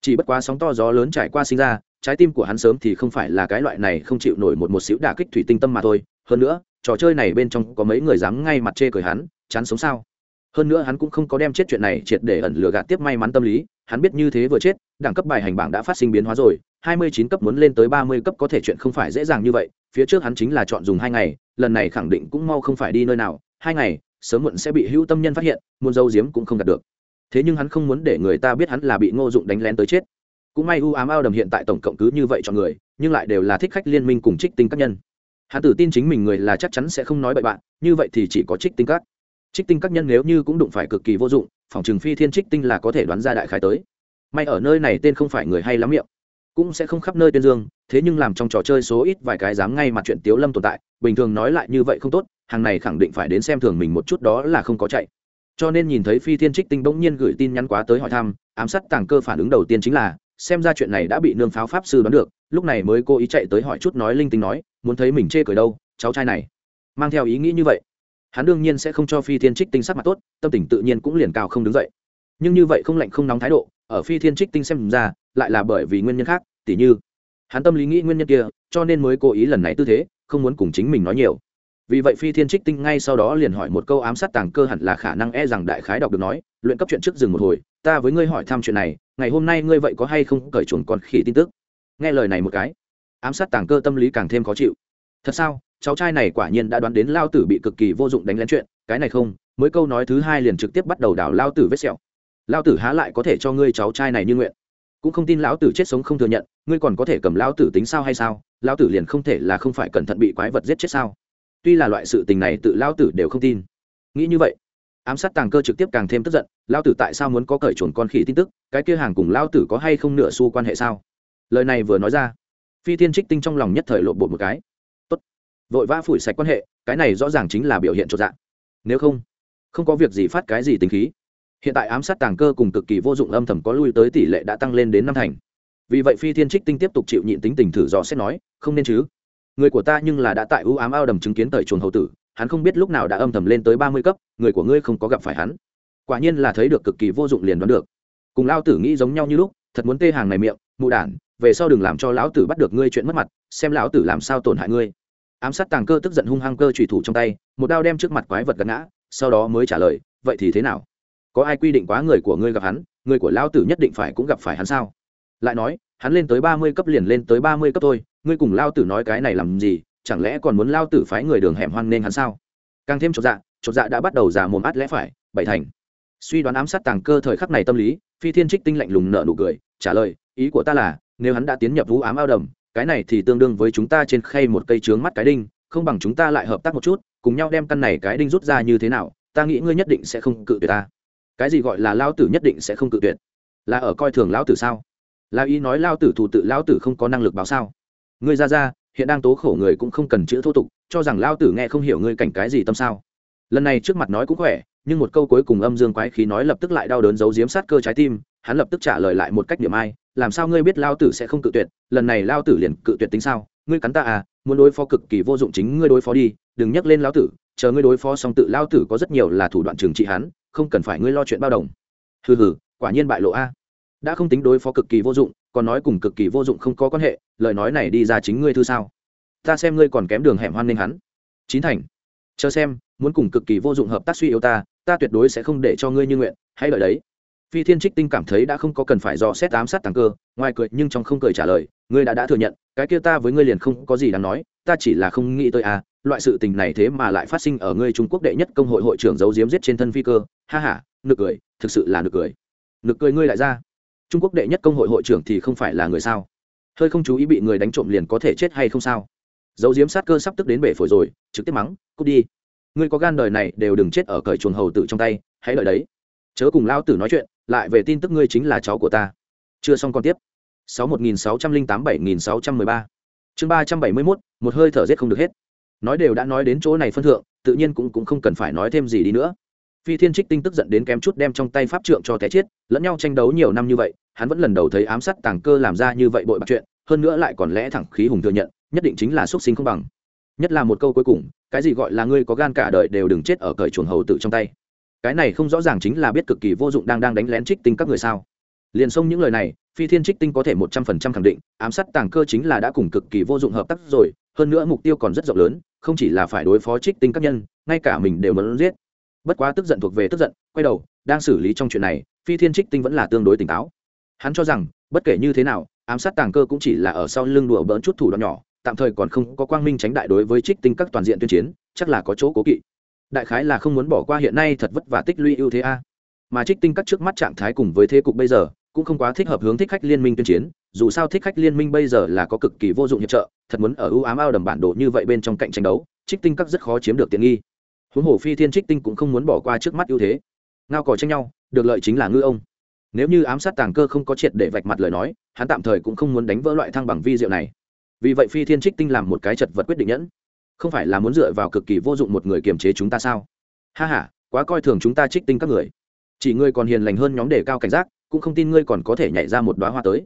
Chỉ bất quá sóng to gió lớn trải qua sinh ra, trái tim của hắn sớm thì không phải là cái loại này không chịu nổi một một xíu đả kích thủy tinh tâm mà thôi. Hơn nữa, trò chơi này bên trong có mấy người dám ngay mặt chê cười hắn, chán sống sao? Hơn nữa hắn cũng không có đem chết chuyện này triệt để ẩn lừa gạt tiếp may mắn tâm lý, hắn biết như thế vừa chết, đẳng cấp bài hành bảng đã phát sinh biến hóa rồi, hai mươi chín cấp muốn lên tới ba mươi cấp có thể chuyện không phải dễ dàng như vậy, phía trước hắn chính là chọn dùng hai ngày, lần này khẳng định cũng mau không phải đi nơi nào hai ngày, sớm muộn sẽ bị hữu tâm nhân phát hiện, muốn dâu diếm cũng không đạt được. Thế nhưng hắn không muốn để người ta biết hắn là bị ngô dụng đánh lén tới chết. Cũng may u ám ao đầm hiện tại tổng cộng cứ như vậy cho người, nhưng lại đều là thích khách liên minh cùng trích tinh các nhân. Hắn tự tin chính mình người là chắc chắn sẽ không nói bậy bạn, như vậy thì chỉ có trích tinh các. Trích tinh các nhân nếu như cũng đụng phải cực kỳ vô dụng, phòng trừng phi thiên trích tinh là có thể đoán ra đại khái tới. May ở nơi này tên không phải người hay lắm miệng, cũng sẽ không khắp nơi tuyên dương, thế nhưng làm trong trò chơi số ít vài cái dám ngay mặt chuyện tiếu lâm tồn tại, bình thường nói lại như vậy không tốt hàng này khẳng định phải đến xem thường mình một chút đó là không có chạy. Cho nên nhìn thấy phi thiên trích tinh bỗng nhiên gửi tin nhắn quá tới hỏi thăm, ám sát tàng cơ phản ứng đầu tiên chính là, xem ra chuyện này đã bị nương pháo pháp sư đoán được, lúc này mới cố ý chạy tới hỏi chút nói linh tinh nói, muốn thấy mình chê cười đâu, cháu trai này. Mang theo ý nghĩ như vậy, hắn đương nhiên sẽ không cho phi thiên trích tinh sắc mặt tốt, tâm tình tự nhiên cũng liền cao không đứng dậy. Nhưng như vậy không lạnh không nóng thái độ, ở phi thiên trích tinh xem ra, lại là bởi vì nguyên nhân khác, tỉ như, hắn tâm lý nghĩ nguyên nhân kia, cho nên mới cố ý lần này tư thế, không muốn cùng chính mình nói nhiều vì vậy phi thiên trích tinh ngay sau đó liền hỏi một câu ám sát tàng cơ hẳn là khả năng e rằng đại khái đọc được nói, luyện cấp chuyện trước dừng một hồi, ta với ngươi hỏi thăm chuyện này, ngày hôm nay ngươi vậy có hay không cởi chuồn còn khỉ tin tức? Nghe lời này một cái, ám sát tàng cơ tâm lý càng thêm khó chịu. Thật sao? Cháu trai này quả nhiên đã đoán đến lao tử bị cực kỳ vô dụng đánh lén chuyện, cái này không, mới câu nói thứ hai liền trực tiếp bắt đầu đảo lao tử vết sẹo. Lao tử há lại có thể cho ngươi cháu trai này như nguyện? Cũng không tin lão tử chết sống không thừa nhận, ngươi còn có thể cầm lão tử tính sao hay sao? Lão tử liền không thể là không phải cẩn thận bị quái vật giết chết sao? Tuy là loại sự tình này tự lao tử đều không tin. Nghĩ như vậy, ám sát tàng cơ trực tiếp càng thêm tức giận lao tử tại sao muốn có cởi chuồn con khỉ tin tức, cái kia hàng cùng lao tử có hay không nửa xu quan hệ sao? Lời này vừa nói ra, phi thiên trích tinh trong lòng nhất thời lộ bột một cái. Tốt, vội vã phủi sạch quan hệ, cái này rõ ràng chính là biểu hiện trột dạng nếu không không có việc gì phát cái gì tính khí. Hiện tại ám sát tàng cơ cùng cực kỳ vô dụng âm thầm có lui tới tỷ lệ đã tăng lên đến năm thành. Vì vậy phi thiên trích tinh tiếp tục chịu nhịn tính tình thử dò xét nói, không nên chứ người của ta nhưng là đã tại ưu ám ao đầm chứng kiến tời chuồng hầu tử, hắn không biết lúc nào đã âm thầm lên tới ba mươi cấp, người của ngươi không có gặp phải hắn. Quả nhiên là thấy được cực kỳ vô dụng liền đoán được. Cùng lao tử nghĩ giống nhau như lúc, thật muốn tê hàng này miệng, mụ đản, về sau đừng làm cho lão tử bắt được ngươi chuyện mất mặt, xem lão tử làm sao tổn hại ngươi. Ám sát tàng cơ tức giận hung hăng cơ trùy thủ trong tay, một đao đem trước mặt quái vật gật ngã, sau đó mới trả lời, vậy thì thế nào? Có ai quy định quá người của ngươi gặp hắn, người của lao tử nhất định phải cũng gặp phải hắn sao? Lại nói, hắn lên tới ba mươi cấp liền lên tới ba mươi cấp thôi ngươi cùng lao tử nói cái này làm gì, chẳng lẽ còn muốn lao tử phái người đường hẻm hoan nên hắn sao? Càng thêm chột dạ chột dạ đã bắt đầu giả mồm át lẽ phải bảy thành. Suy đoán ám sát tàng cơ thời khắc này tâm lý, phi thiên trích tinh lạnh lùng nợ nụ cười, trả lời, ý của ta là, nếu hắn đã tiến nhập vũ ám ao đầm, cái này thì tương đương với chúng ta trên khay một cây trướng mắt cái đinh, không bằng chúng ta lại hợp tác một chút, cùng nhau đem căn này cái đinh rút ra như thế nào, ta nghĩ ngươi nhất định sẽ không cự tuyệt ta. Cái gì gọi là lao tử nhất định sẽ không cự tuyệt? Là ở coi thường lão tử sao? Là ý nói lao tử thủ tự lao tử không có năng lực báo sao? Ngươi ra ra, hiện đang tố khổ người cũng không cần chữ thô tục, cho rằng lao tử nghe không hiểu ngươi cảnh cái gì tâm sao. Lần này trước mặt nói cũng khỏe, nhưng một câu cuối cùng âm dương quái khí nói lập tức lại đau đớn giấu giếm sát cơ trái tim, hắn lập tức trả lời lại một cách niệm ai, làm sao ngươi biết lao tử sẽ không cự tuyệt, lần này lao tử liền cự tuyệt tính sao? Ngươi cắn ta à muốn đối phó cực kỳ vô dụng chính ngươi đối phó đi, đừng nhắc lên lao tử, chờ ngươi đối phó xong tự lao tử có rất nhiều là thủ đoạn trừng trị hắn, không cần phải ngươi lo chuyện bao đồng. Hừ hừ, quả nhiên bại lộ a. Đã không tính đối phó cực kỳ vô dụng còn nói cùng cực kỳ vô dụng không có quan hệ, lời nói này đi ra chính ngươi thư sao? Ta xem ngươi còn kém đường hẻm hoan nghênh hắn. Chín thành. Chờ xem, muốn cùng cực kỳ vô dụng hợp tác suy yếu ta ta tuyệt đối sẽ không để cho ngươi như nguyện, hãy đợi đấy. Phi thiên trích tinh cảm thấy đã không có cần phải dò xét ám sát tàng cơ, ngoài cười nhưng trong không cười trả lời, ngươi đã đã thừa nhận, cái kia ta với ngươi liền không có gì đáng nói, ta chỉ là không nghĩ tới à loại sự tình này thế mà lại phát sinh ở ngươi trung quốc đệ nhất công hội hội trưởng giấu diếm giết trên thân phi cơ. Ha ha, nực cười, thực sự là nực cười. Nực cười ngươi lại ra trung quốc đệ nhất công hội hội trưởng thì không phải là người sao? Hơi không chú ý bị người đánh trộm liền có thể chết hay không sao? Dấu diếm sát cơ sắp tức đến bể phổi rồi trực tiếp mắng cút đi. Ngươi có gan đời này đều đừng chết ở cởi chuồng hầu tử trong tay hãy đợi đấy. Chớ cùng lao tử nói chuyện lại về tin tức ngươi chính là cháu của ta. Chưa xong còn tiếp. Sáu một nghìn sáu trăm linh tám bảy nghìn sáu trăm mười ba. Chương ba trăm bảy mươi mốt một hơi thở rét không được hết. Nói đều đã nói đến chỗ này phân thượng tự nhiên cũng, cũng không cần phải nói thêm gì đi nữa. Phi thiên trích tinh tức giận đến kém chút đem trong tay pháp trượng cho té chết lẫn nhau tranh đấu nhiều năm như vậy hắn vẫn lần đầu thấy ám sát tàng cơ làm ra như vậy bội bạc chuyện, hơn nữa lại còn lẽ thẳng khí hùng thừa nhận, nhất định chính là xuất sinh không bằng. Nhất là một câu cuối cùng, cái gì gọi là ngươi có gan cả đời đều đừng chết ở cởi chuồng hầu tự trong tay. Cái này không rõ ràng chính là biết cực kỳ vô dụng đang đang đánh lén trích tinh các người sao. Liền xông những lời này, phi thiên trích tinh có thể một trăm phần trăm khẳng định, ám sát tàng cơ chính là đã cùng cực kỳ vô dụng hợp tác rồi, hơn nữa mục tiêu còn rất rộng lớn, không chỉ là phải đối phó trích tinh các nhân, ngay cả mình đều muốn giết. Bất quá tức giận thuộc về tức giận, quay đầu, đang xử lý trong chuyện này, phi thiên trích tinh vẫn là tương đối tỉnh táo hắn cho rằng, bất kể như thế nào, ám sát tàng cơ cũng chỉ là ở sau lưng đùa bỡn chút thủ đoạn nhỏ, tạm thời còn không có quang minh tránh đại đối với trích tinh các toàn diện tuyên chiến, chắc là có chỗ cố kỵ. Đại khái là không muốn bỏ qua hiện nay thật vất vả tích lũy ưu thế a. Mà trích tinh các trước mắt trạng thái cùng với thế cục bây giờ, cũng không quá thích hợp hướng thích khách liên minh tuyên chiến, dù sao thích khách liên minh bây giờ là có cực kỳ vô dụng hiệp trợ, thật muốn ở ưu ám ao đầm bản đồ như vậy bên trong cạnh tranh đấu, trích tinh các rất khó chiếm được tiện nghi. Huống hồ phi thiên trích tinh cũng không muốn bỏ qua trước mắt ưu thế. Ngao cò tranh nhau, được lợi chính là ngư ông nếu như ám sát tàng cơ không có triệt để vạch mặt lời nói, hắn tạm thời cũng không muốn đánh vỡ loại thăng bằng vi diệu này. Vì vậy phi thiên trích tinh làm một cái chật vật quyết định nhẫn. Không phải là muốn dựa vào cực kỳ vô dụng một người kiềm chế chúng ta sao? Ha h a quá coi thường chúng ta trích tinh các người. Chỉ ngươi còn hiền lành hơn nhóm đề cao cảnh giác, cũng không tin ngươi còn có thể nhảy ra một đoá hoa tới.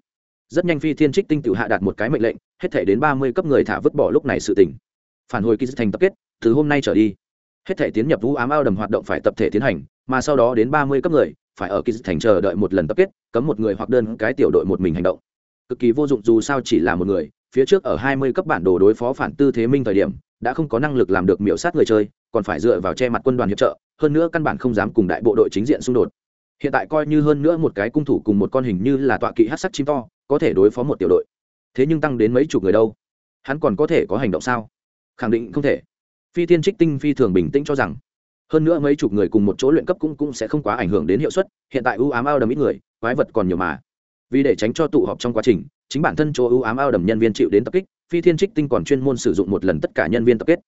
Rất nhanh phi thiên trích tinh tự hạ đạt một cái mệnh lệnh, hết thể đến ba mươi cấp người thả vứt bỏ lúc này sự tỉnh phản hồi ký thành tập kết, từ hôm nay trở đi, hết thể tiến nhập vũ ám ao đầm hoạt động phải tập thể tiến hành, mà sau đó đến ba mươi cấp người phải ở kỳ thành chờ đợi một lần tập kết, cấm một người hoặc đơn cái tiểu đội một mình hành động. Cực kỳ vô dụng, dù sao chỉ là một người, phía trước ở hai mươi cấp bản đồ đối phó phản tư thế minh thời điểm, đã không có năng lực làm được miểu sát người chơi, còn phải dựa vào che mặt quân đoàn hiệp trợ, hơn nữa căn bản không dám cùng đại bộ đội chính diện xung đột. Hiện tại coi như hơn nữa một cái cung thủ cùng một con hình như là tọa kỵ hát sắc chim to, có thể đối phó một tiểu đội. Thế nhưng tăng đến mấy chục người đâu? Hắn còn có thể có hành động sao? Khẳng định không thể. Phi tiên trích tinh phi thường bình tĩnh cho rằng hơn nữa mấy chục người cùng một chỗ luyện cấp cũng cũng sẽ không quá ảnh hưởng đến hiệu suất, hiện tại ưu ám ao đầm ít người, quái vật còn nhiều mà. Vì để tránh cho tụ họp trong quá trình, chính bản thân chỗ ưu ám ao đầm nhân viên chịu đến tập kích, phi thiên trích tinh còn chuyên môn sử dụng một lần tất cả nhân viên tập kết.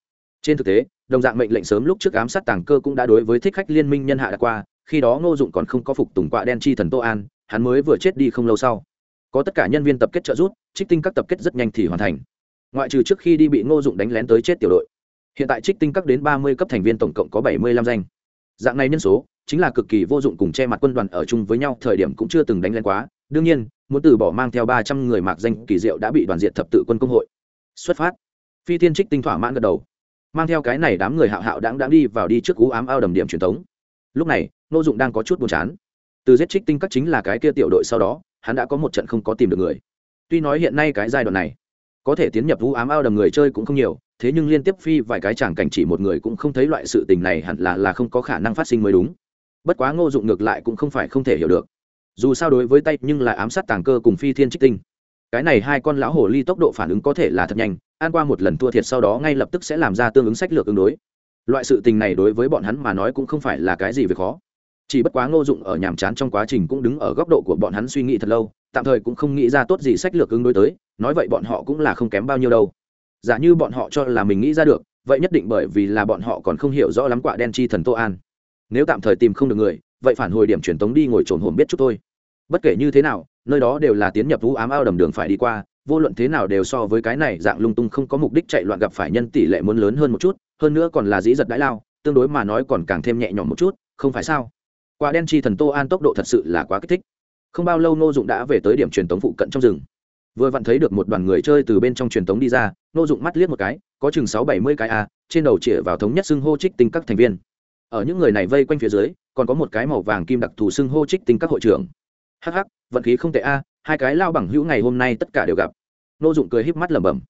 Trên thực tế, đồng dạng mệnh lệnh sớm lúc trước ám sát tàng cơ cũng đã đối với thích khách liên minh nhân hạ đã qua, khi đó ngô dụng còn không có phục tùng quạ đen chi thần tô an, hắn mới vừa chết đi không lâu sau. Có tất cả nhân viên tập kết trợ giúp, trích tinh các tập kết rất nhanh thì hoàn thành. Ngoại trừ trước khi đi bị ngô dụng đánh lén tới chết tiểu đội hiện tại trích tinh các đến ba mươi cấp thành viên tổng cộng có bảy mươi lăm danh. Dạng này nhân số chính là cực kỳ vô dụng cùng che mặt quân đoàn ở chung với nhau thời điểm cũng chưa từng đánh lên quá. Đương nhiên, muốn từ bỏ mang theo ba trăm người mạc danh kỳ diệu đã bị đoàn diện thập tự quân công hội. Xuất phát. Phi thiên trích tinh thỏa mãn gật đầu. Mang theo cái này đám người hạo hạo đáng đáng đi vào đi trước cú ám ao đầm điểm truyền thống. Lúc này, nô dụng đang có chút buồn chán. Từ giết trích tinh các chính là cái kia tiểu đội sau đó, hắn đã có một trận không có tìm được người. Tuy nói hiện nay cái giai đoạn này, có thể tiến nhập vũ ám ao đầm người chơi cũng không nhiều thế nhưng liên tiếp phi vài cái chẳng cảnh chỉ một người cũng không thấy loại sự tình này hẳn là là không có khả năng phát sinh mới đúng. Bất quá ngô dụng ngược lại cũng không phải không thể hiểu được. Dù sao đối với tay nhưng là ám sát tàng cơ cùng phi thiên trích tinh. Cái này hai con lão hồ ly tốc độ phản ứng có thể là thật nhanh, ăn qua một lần thua thiệt sau đó ngay lập tức sẽ làm ra tương ứng sách lược ứng đối. Loại sự tình này đối với bọn hắn mà nói cũng không phải là cái gì về khó. Chỉ bất quá ngô dụng ở nhàm chán trong quá trình cũng đứng ở góc độ của bọn hắn suy nghĩ thật lâu, tạm thời cũng không nghĩ ra tốt gì sách lược ứng đối tới, nói vậy bọn họ cũng là không kém bao nhiêu đâu giả như bọn họ cho là mình nghĩ ra được, vậy nhất định bởi vì là bọn họ còn không hiểu rõ lắm quả đen chi thần tô an. Nếu tạm thời tìm không được người, vậy phản hồi điểm truyền tống đi ngồi trồn hồn biết chút thôi. Bất kể như thế nào, nơi đó đều là tiến nhập vũ ám ao đầm đường phải đi qua, vô luận thế nào đều so với cái này dạng lung tung không có mục đích chạy loạn gặp phải nhân tỷ lệ muốn lớn hơn một chút, hơn nữa còn là dĩ giật đãi lao, tương đối mà nói còn càng thêm nhẹ nhõm một chút, không phải sao? Quả đen chi thần tô an tốc độ thật sự là quá kích thích. Không bao lâu nô dụng đã về tới điểm truyền tống phụ cận trong rừng vừa vặn thấy được một đoàn người chơi từ bên trong truyền thống đi ra nô dụng mắt liếc một cái, có chừng sáu bảy mươi cái a trên đầu chĩa vào thống nhất xưng hô trích tinh các thành viên. Ở những người này vây quanh phía dưới, còn có một cái màu vàng kim đặc thù xưng hô trích tinh các hội trưởng. Hh vận khí không tệ a hai cái lao bằng hữu ngày hôm nay tất cả đều gặp. Nô dụng cười híp mắt lẩm bẩm.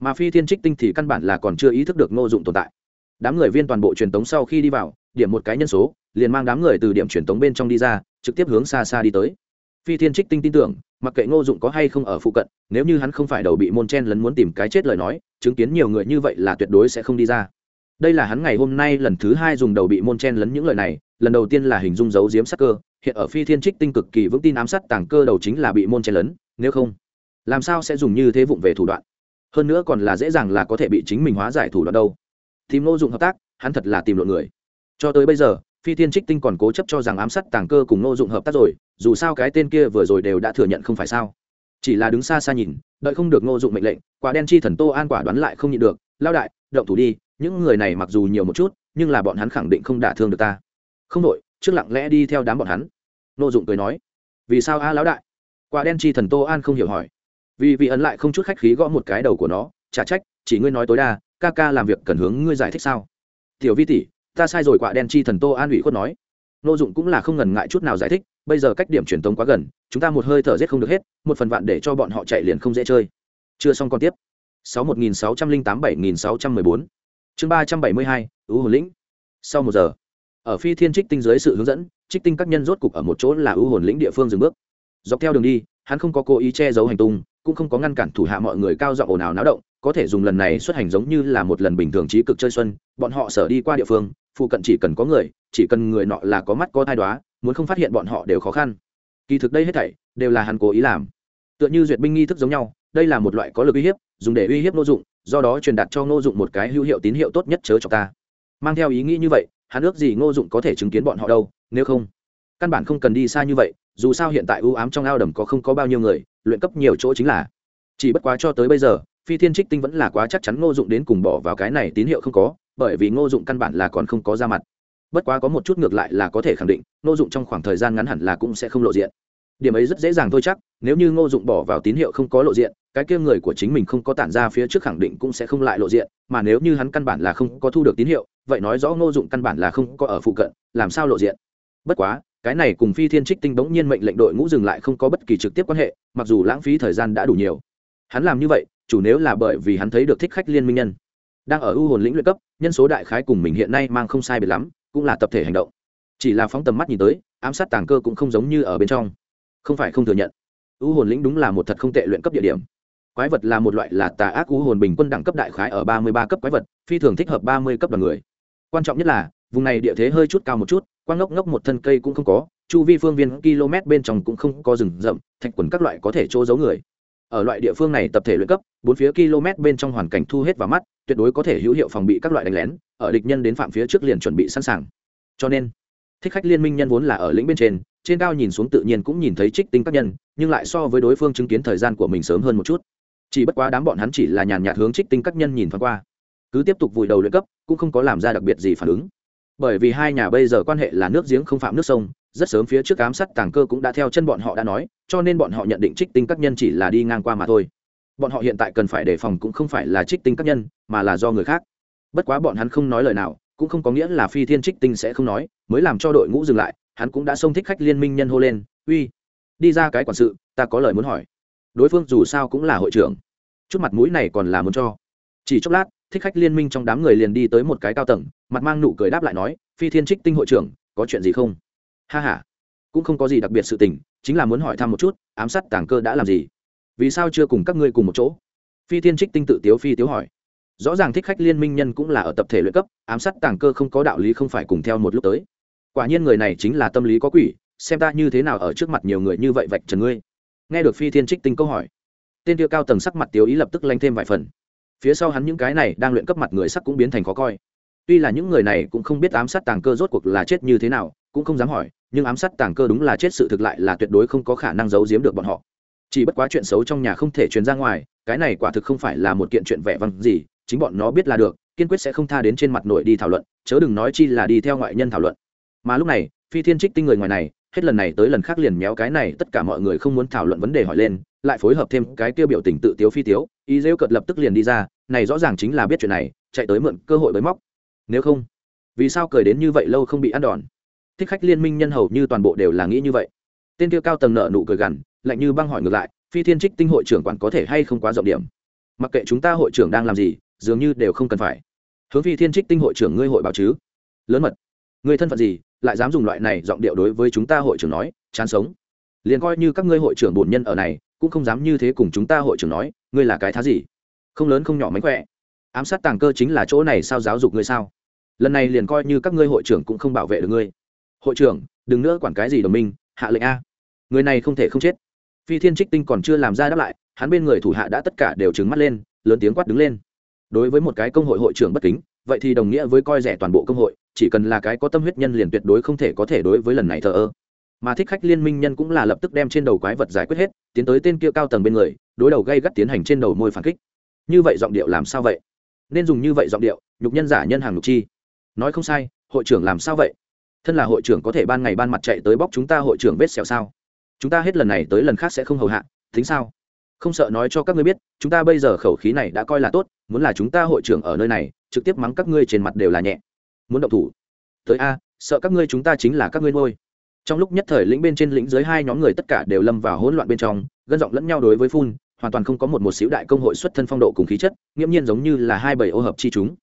Mà phi thiên trích tinh thì căn bản là còn chưa ý thức được nô dụng tồn tại. Đám người viên toàn bộ truyền tống sau khi đi vào, điểm một cái nhân số, liền mang đám người từ điểm truyền tống bên trong đi ra, trực tiếp hướng xa xa đi tới. Phi thiên trích tinh tin tưởng mặc kệ ngô dụng có hay không ở phụ cận, nếu như hắn không phải đầu bị môn chen lấn muốn tìm cái chết lời nói, chứng kiến nhiều người như vậy là tuyệt đối sẽ không đi ra. Đây là hắn ngày hôm nay lần thứ hai dùng đầu bị môn chen lấn những lời này, lần đầu tiên là hình dung dấu diếm sắc cơ, hiện ở phi thiên trích tinh cực kỳ vững tin ám sát tàng cơ đầu chính là bị môn chen lấn, nếu không, làm sao sẽ dùng như thế vụng về thủ đoạn? Hơn nữa còn là dễ dàng là có thể bị chính mình hóa giải thủ đoạn đâu. Tìm ngô dụng hợp tác, hắn thật là tìm lộn người. Cho tới bây giờ, phi thiên trích tinh còn cố chấp cho rằng ám sát tàng cơ cùng ngô dụng hợp tác rồi dù sao cái tên kia vừa rồi đều đã thừa nhận không phải sao. Chỉ là đứng xa xa nhìn, đợi không được ngô dụng mệnh lệnh, quả đen chi thần tô an quả đoán lại không nhịn được lao đại, động thủ đi, những người này mặc dù nhiều một chút, nhưng là bọn hắn khẳng định không đả thương được ta. Không đội, trước lặng lẽ đi theo đám bọn hắn. Ngô dụng cười nói. Vì sao a, lão đại? Quả đen chi thần tô an không hiểu hỏi. Vì vị ấn lại không chút khách khí gõ một cái đầu của nó trả trách, chỉ ngươi nói tối đa, ca ca làm việc cần hướng ngươi giải thích sao? Tiểu vi tỷ, ta sai rồi, quả đen chi thần tô an ủy khuất nói. Ngô dụng cũng là không ngần ngại chút nào giải thích bây giờ cách điểm truyền tống quá gần, chúng ta một hơi thở rét không được hết, một phần vạn để cho bọn họ chạy liền không dễ chơi. Chưa xong còn tiếp. sáu một nghìn sáu trăm linh tám bảy nghìn sáu trăm mười bốn. Chương ba trăm bảy mươi hai ưu hồn lĩnh. Sau một giờ, ở phi thiên trích tinh dưới sự hướng dẫn, trích tinh các nhân rốt cục ở một chỗ là ưu hồn lĩnh địa phương dừng bước. Dọc theo đường đi, hắn không có cố ý che giấu hành tung, cũng không có ngăn cản thủ hạ mọi người cao giọng ồn ào náo động, có thể dùng lần này xuất hành giống như là một lần bình thường trí cực chơi xuân, bọn họ sở đi qua địa phương, phụ cận chỉ cần có người, chỉ cần người nọ là có mắt có thai đoá muốn không phát hiện bọn họ đều khó khăn. Kỳ thực đây hết thảy đều là hắn cố ý làm. Tựa như duyệt binh nghi thức giống nhau, đây là một loại có lực uy hiếp, dùng để uy hiếp nô dụng, do đó truyền đạt cho ngô dụng một cái hữu hiệu tín hiệu tốt nhất chớ cho ta. Mang theo ý nghĩ như vậy, hắn ước gì ngô dụng có thể chứng kiến bọn họ đâu, nếu không, căn bản không cần đi xa như vậy, dù sao hiện tại ưu ám trong ao đầm có không có bao nhiêu người, luyện cấp nhiều chỗ chính là. Chỉ bất quá cho tới bây giờ, phi thiên trích tinh vẫn là quá chắc chắn ngô dụng đến cùng bỏ vào cái này tín hiệu không có, bởi vì ngô dụng căn bản là còn không có ra mặt bất quá có một chút ngược lại là có thể khẳng định, ngô dụng trong khoảng thời gian ngắn hẳn là cũng sẽ không lộ diện. Điểm ấy rất dễ dàng thôi chắc, nếu như ngô dụng bỏ vào tín hiệu không có lộ diện, cái kia người của chính mình không có tản ra phía trước khẳng định cũng sẽ không lại lộ diện, mà nếu như hắn căn bản là không có thu được tín hiệu, vậy nói rõ ngô dụng căn bản là không có ở phụ cận, làm sao lộ diện? Bất quá, cái này cùng phi thiên trích tinh bỗng nhiên mệnh lệnh đội ngũ dừng lại không có bất kỳ trực tiếp quan hệ, mặc dù lãng phí thời gian đã đủ nhiều. Hắn làm như vậy, chủ nếu là bởi vì hắn thấy được thích khách liên minh nhân, đang ở ưu hồn lĩnh luyện cấp, nhân số đại khái cùng mình hiện nay mang không sai biệt lắm cũng là tập thể hành động. Chỉ là phóng tầm mắt nhìn tới, ám sát tàng cơ cũng không giống như ở bên trong. Không phải không thừa nhận. Ưu hồn lĩnh đúng là một thật không tệ luyện cấp địa điểm. Quái vật là một loại là tà ác ưu hồn bình quân đẳng cấp đại khái ở ba mươi ba cấp quái vật, phi thường thích hợp ba mươi cấp đoàn người. Quan trọng nhất là, vùng này địa thế hơi chút cao một chút, quang ngốc ngốc một thân cây cũng không có, chu vi phương viên km bên trong cũng không có rừng rậm, thạch quần các loại có thể chỗ giấu người. Ở loại địa phương này tập thể luyện cấp, bốn phía km bên trong hoàn cảnh thu hết vào mắt tuyệt đối có thể hữu hiệu phòng bị các loại đánh lén, ở địch nhân đến phạm phía trước liền chuẩn bị sẵn sàng. Cho nên, thích khách liên minh nhân vốn là ở lĩnh bên trên trên cao nhìn xuống tự nhiên cũng nhìn thấy trích tinh các nhân, nhưng lại so với đối phương chứng kiến thời gian của mình sớm hơn một chút. Chỉ bất quá đám bọn hắn chỉ là nhàn nhạt hướng trích tinh các nhân nhìn thoáng qua. Cứ tiếp tục vùi đầu luyện cấp, cũng không có làm ra đặc biệt gì phản ứng. Bởi vì hai nhà bây giờ quan hệ là nước giếng không phạm nước sông, rất sớm phía trước ám sát tàng cơ cũng đã theo chân bọn họ đã nói, cho nên bọn họ nhận định trích tinh các nhân chỉ là đi ngang qua mà thôi bọn họ hiện tại cần phải đề phòng cũng không phải là trích tinh các nhân, mà là do người khác. Bất quá bọn hắn không nói lời nào, cũng không có nghĩa là phi thiên trích tinh sẽ không nói, mới làm cho đội ngũ dừng lại, hắn cũng đã xông thích khách liên minh nhân hô lên, uy, đi ra cái quản sự, ta có lời muốn hỏi. Đối phương dù sao cũng là hội trưởng. Chút mặt mũi này còn là muốn cho. Chỉ chốc lát, thích khách liên minh trong đám người liền đi tới một cái cao tầng, mặt mang nụ cười đáp lại nói, phi thiên trích tinh hội trưởng, có chuyện gì không? Ha h a cũng không có gì đặc biệt sự tình, chính là muốn hỏi thăm một chút, ám sát tàng cơ đã làm gì? Vì sao chưa cùng các ngươi cùng một chỗ? Phi thiên trích tinh tự tiếu phi tiếu hỏi. Rõ ràng thích khách liên minh nhân cũng là ở tập thể luyện cấp, ám sát tàng cơ không có đạo lý không phải cùng theo một lúc tới. Quả nhiên người này chính là tâm lý có quỷ, xem ta như thế nào ở trước mặt nhiều người như vậy vạch trần ngươi. Nghe được phi thiên trích tinh câu hỏi, tên tiêu cao tầng sắc mặt tiếu ý lập tức lanh thêm vài phần. Phía sau hắn những cái này đang luyện cấp mặt người sắc cũng biến thành khó coi. Tuy là những người này cũng không biết ám sát tàng cơ rốt cuộc là chết như thế nào, cũng không dám hỏi, nhưng ám sát tàng cơ đúng là chết sự thực lại là tuyệt đối không có khả năng giấu giếm được bọn họ chỉ bất quá chuyện xấu trong nhà không thể truyền ra ngoài, cái này quả thực không phải là một kiện chuyện vẻ vang gì, chính bọn nó biết là được, kiên quyết sẽ không tha đến trên mặt nội đi thảo luận, chớ đừng nói chi là đi theo ngoại nhân thảo luận. Mà lúc này, phi thiên trích tinh người ngoài này, hết lần này tới lần khác liền méo cái này, tất cả mọi người không muốn thảo luận vấn đề hỏi lên, lại phối hợp thêm cái tiêu biểu tình tự tiếu phi tiếu, ý rêu cợt lập tức liền đi ra, này rõ ràng chính là biết chuyện này, chạy tới mượn cơ hội bới móc. Nếu không, vì sao cười đến như vậy lâu không bị ăn đòn? Thích khách liên minh nhân hầu như toàn bộ đều là nghĩ như vậy. Tên kia cao tầng nợ nụ cười gằn lạnh như băng hỏi ngược lại, phi thiên trích tinh hội trưởng quản có thể hay không quá rộng điểm? Mặc kệ chúng ta hội trưởng đang làm gì, dường như đều không cần phải. Hướng phi thiên trích tinh hội trưởng ngươi hội báo chứ? Lớn mật. Ngươi thân phận gì, lại dám dùng loại này giọng điệu đối với chúng ta hội trưởng nói, chán sống. Liền coi như các ngươi hội trưởng bổn nhân ở này, cũng không dám như thế cùng chúng ta hội trưởng nói, ngươi là cái thá gì? Không lớn không nhỏ mánh khỏe. Ám sát tàng cơ chính là chỗ này sao giáo dục ngươi sao? Lần này liền coi như các ngươi hội trưởng cũng không bảo vệ được ngươi. Hội trưởng, đừng nữa quản cái gì đồng minh, hạ lệnh a. Người này không thể không chết phi thiên trích tinh còn chưa làm ra đáp lại, hắn bên người thủ hạ đã tất cả đều trứng mắt lên, lớn tiếng quát đứng lên. Đối với một cái công hội hội trưởng bất kính, vậy thì đồng nghĩa với coi rẻ toàn bộ công hội, chỉ cần là cái có tâm huyết nhân liền tuyệt đối không thể có thể đối với lần này thờ ơ. Mà thích khách liên minh nhân cũng là lập tức đem trên đầu quái vật giải quyết hết, tiến tới tên kia cao tầng bên người, đối đầu gây gắt tiến hành trên đầu môi phản kích. Như vậy giọng điệu làm sao vậy? Nên dùng như vậy giọng điệu, nhục nhân giả nhân hàng nhục chi. Nói không sai, hội trưởng làm sao vậy? Thân là hội trưởng có thể ban ngày ban mặt chạy tới bóc chúng ta hội trưởng vết xẻo sao? Chúng ta hết lần này tới lần khác sẽ không hầu hạ, tính sao? Không sợ nói cho các ngươi biết, chúng ta bây giờ khẩu khí này đã coi là tốt, muốn là chúng ta hội trưởng ở nơi này, trực tiếp mắng các ngươi trên mặt đều là nhẹ. Muốn động thủ. Tới a, sợ các ngươi chúng ta chính là các ngươi nuôi. Trong lúc nhất thời lĩnh bên trên lĩnh dưới hai nhóm người tất cả đều lâm vào hỗn loạn bên trong, gân giọng lẫn nhau đối với phun, hoàn toàn không có một một xíu đại công hội xuất thân phong độ cùng khí chất, nghiễm nhiên giống như là hai bầy ô hợp chi chúng.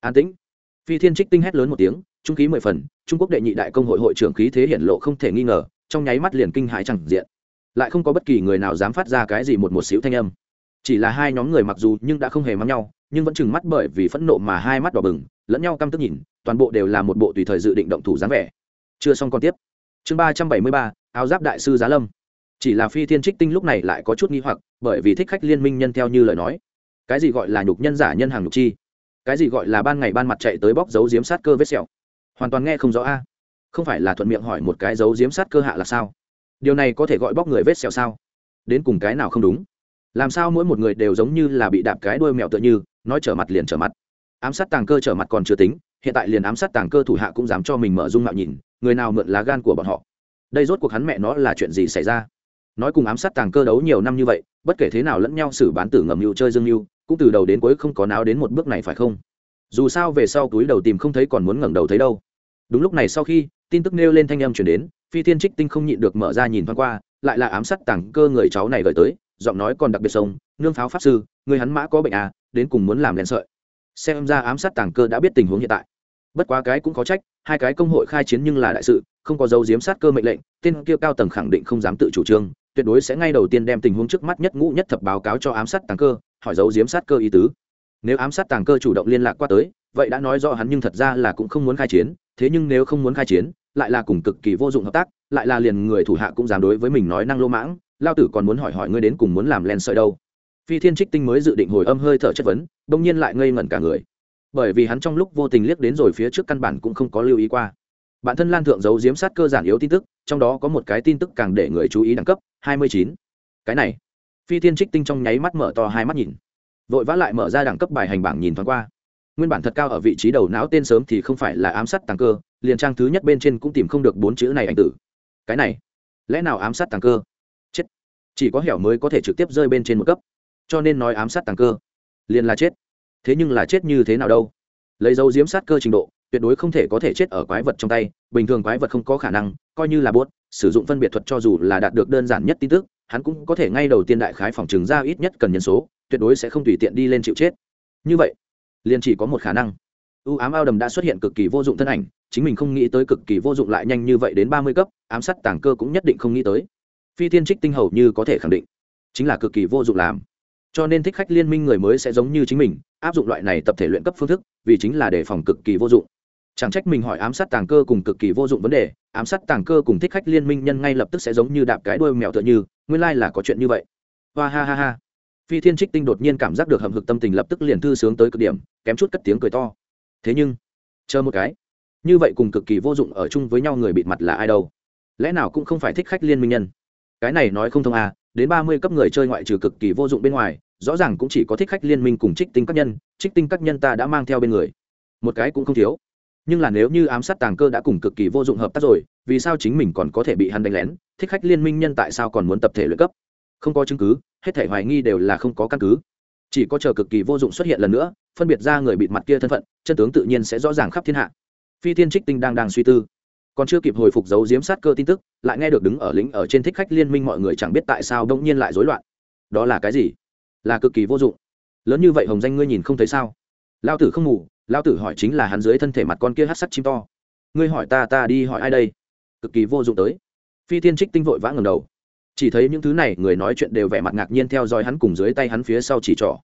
An tĩnh. Phi thiên trích tinh hét lớn một tiếng, trung khí mười phần, trung quốc đệ nhị đại công hội hội trưởng khí thế hiển lộ không thể nghi ngờ trong nháy mắt liền kinh hãi chẳng diện. Lại không có bất kỳ người nào dám phát ra cái gì một một xíu thanh âm. Chỉ là hai nhóm người mặc dù nhưng đã không hề mắng nhau, nhưng vẫn chừng mắt bởi vì phẫn nộ mà hai mắt đỏ bừng, lẫn nhau căm tức nhìn, toàn bộ đều là một bộ tùy thời dự định động thủ dáng vẻ. Chưa xong còn tiếp. Chương ba trăm bảy mươi ba, áo giáp đại sư giá lâm. Chỉ là phi thiên trích tinh lúc này lại có chút nghi hoặc, bởi vì thích khách liên minh nhân theo như lời nói. Cái gì gọi là nhục nhân giả nhân hàng nhục chi? Cái gì gọi là ban ngày ban mặt chạy tới bóc dấu diếm sát cơ vết sẹo? Hoàn toàn nghe không rõ a không phải là thuận miệng hỏi một cái dấu diếm sát cơ hạ là sao? Điều này có thể gọi bóc người vết sẹo sao? Đến cùng cái nào không đúng? Làm sao mỗi một người đều giống như là bị đạp cái đuôi mèo tựa như, nói trở mặt liền trở mặt. Ám sát tàng cơ trở mặt còn chưa tính, hiện tại liền ám sát tàng cơ thủ hạ cũng dám cho mình mở dung mạo nhìn, người nào mượn lá gan của bọn họ? Đây rốt cuộc hắn mẹ nó là chuyện gì xảy ra? Nói cùng ám sát tàng cơ đấu nhiều năm như vậy, bất kể thế nào lẫn nhau xử bán tử ngầm mưu chơi dương mưu, cũng từ đầu đến cuối không có náo đến một bước này phải không? Dù sao về sau túi đầu tìm không thấy còn muốn ngẩng đầu thấy đâu. Đúng lúc này sau khi tin tức nêu lên thanh âm chuyển đến, phi thiên trích tinh không nhịn được mở ra nhìn thoáng qua, lại là ám sát tàng cơ người cháu này gửi tới, giọng nói còn đặc biệt sông, nương pháo pháp sư, người hắn mã có bệnh à đến cùng muốn làm len sợi. Xem ra ám sát tàng cơ đã biết tình huống hiện tại. Bất quá cái cũng có trách, hai cái công hội khai chiến nhưng là đại sự, không có dấu diếm sát cơ mệnh lệnh, tên kia cao tầng khẳng định không dám tự chủ trương, tuyệt đối sẽ ngay đầu tiên đem tình huống trước mắt nhất ngũ nhất thập báo cáo cho ám sát tàng cơ, hỏi dấu diếm sát cơ ý tứ. Nếu ám sát tàng cơ chủ động liên lạc qua tới, vậy đã nói rõ hắn nhưng thật ra là cũng không muốn khai chiến, thế nhưng nếu không muốn khai chiến lại là cùng cực kỳ vô dụng hợp tác, lại là liền người thủ hạ cũng dám đối với mình nói năng lô mãng, lao tử còn muốn hỏi hỏi ngươi đến cùng muốn làm len sợi đâu. Phi thiên trích tinh mới dự định hồi âm hơi thở chất vấn đông nhiên lại ngây ngẩn cả người. Bởi vì hắn trong lúc vô tình liếc đến rồi phía trước căn bản cũng không có lưu ý qua. Bản thân lan thượng giấu diếm sát cơ giản yếu tin tức, trong đó có một cái tin tức càng để người chú ý đẳng cấp, hai mươi chín. Cái này. Phi thiên trích tinh trong nháy mắt mở to hai mắt nhìn. Vội vã lại mở ra đẳng cấp bài hành bảng nhìn thoáng qua. Nguyên bản thật cao ở vị trí đầu não tên sớm thì không phải là ám sát tàng cơ liền trang thứ nhất bên trên cũng tìm không được bốn chữ này ảnh tử. Cái này, lẽ nào ám sát tàng cơ? Chết. Chỉ có hẻo mới có thể trực tiếp rơi bên trên một cấp. Cho nên nói ám sát tàng cơ, liền là chết. Thế nhưng là chết như thế nào đâu? Lấy dấu diếm sát cơ trình độ, tuyệt đối không thể có thể chết ở quái vật trong tay. Bình thường quái vật không có khả năng, coi như là buốt sử dụng phân biệt thuật cho dù là đạt được đơn giản nhất tin tức, hắn cũng có thể ngay đầu tiên đại khái phòng trừng ra ít nhất cần nhân số, tuyệt đối sẽ không tùy tiện đi lên chịu chết. Như vậy, liền chỉ có một khả năng. U ám ao đầm đã xuất hiện cực kỳ vô dụng thân ảnh chính mình không nghĩ tới cực kỳ vô dụng lại nhanh như vậy đến ba mươi cấp, ám sát tàng cơ cũng nhất định không nghĩ tới. Phi thiên trích tinh hầu như có thể khẳng định, chính là cực kỳ vô dụng làm. Cho nên thích khách liên minh người mới sẽ giống như chính mình, áp dụng loại này tập thể luyện cấp phương thức, vì chính là đề phòng cực kỳ vô dụng. Chẳng trách mình hỏi ám sát tàng cơ cùng cực kỳ vô dụng vấn đề, ám sát tàng cơ cùng thích khách liên minh nhân ngay lập tức sẽ giống như đạp cái đuôi mèo tựa như, nguyên lai là có chuyện như vậy. Hoa ha ha ha. Phi thiên trích tinh đột nhiên cảm giác được hầm hực tâm tình lập tức liền thư sướng tới cực điểm, kém chút cất tiếng cười to. Thế nhưng, chờ một cái như vậy cùng cực kỳ vô dụng ở chung với nhau người bịt mặt là ai đâu? Lẽ nào cũng không phải thích khách liên minh nhân? Cái này nói không thông à đến ba mươi cấp người chơi ngoại trừ cực kỳ vô dụng bên ngoài, rõ ràng cũng chỉ có thích khách liên minh cùng trích tinh các nhân, trích tinh các nhân ta đã mang theo bên người. Một cái cũng không thiếu. Nhưng là nếu như ám sát tàng cơ đã cùng cực kỳ vô dụng hợp tác rồi, vì sao chính mình còn có thể bị hắn đánh lén? Thích khách liên minh nhân tại sao còn muốn tập thể luyện cấp? Không có chứng cứ, hết thể hoài nghi đều là không có căn cứ. Chỉ có chờ cực kỳ vô dụng xuất hiện lần nữa, phân biệt ra người bịt mặt kia thân phận, chân tướng tự nhiên sẽ rõ ràng khắp thiên hạ phi thiên trích tinh đang đang suy tư. Còn chưa kịp hồi phục dấu diếm sát cơ tin tức, lại nghe được đứng ở lính ở trên thích khách liên minh mọi người chẳng biết tại sao đông nhiên lại rối loạn. Đó là cái gì? Là cực kỳ vô dụng. Lớn như vậy hồng danh ngươi nhìn không thấy sao? Lao tử không ngủ lao tử hỏi chính là hắn dưới thân thể mặt con kia hát sắc chim to. Ngươi hỏi ta ta đi hỏi ai đây? Cực kỳ vô dụng tới. Phi thiên trích tinh vội vã ngầm đầu. Chỉ thấy những thứ này, người nói chuyện đều vẻ mặt ngạc nhiên theo dõi hắn cùng dưới tay hắn phía sau chỉ trỏ.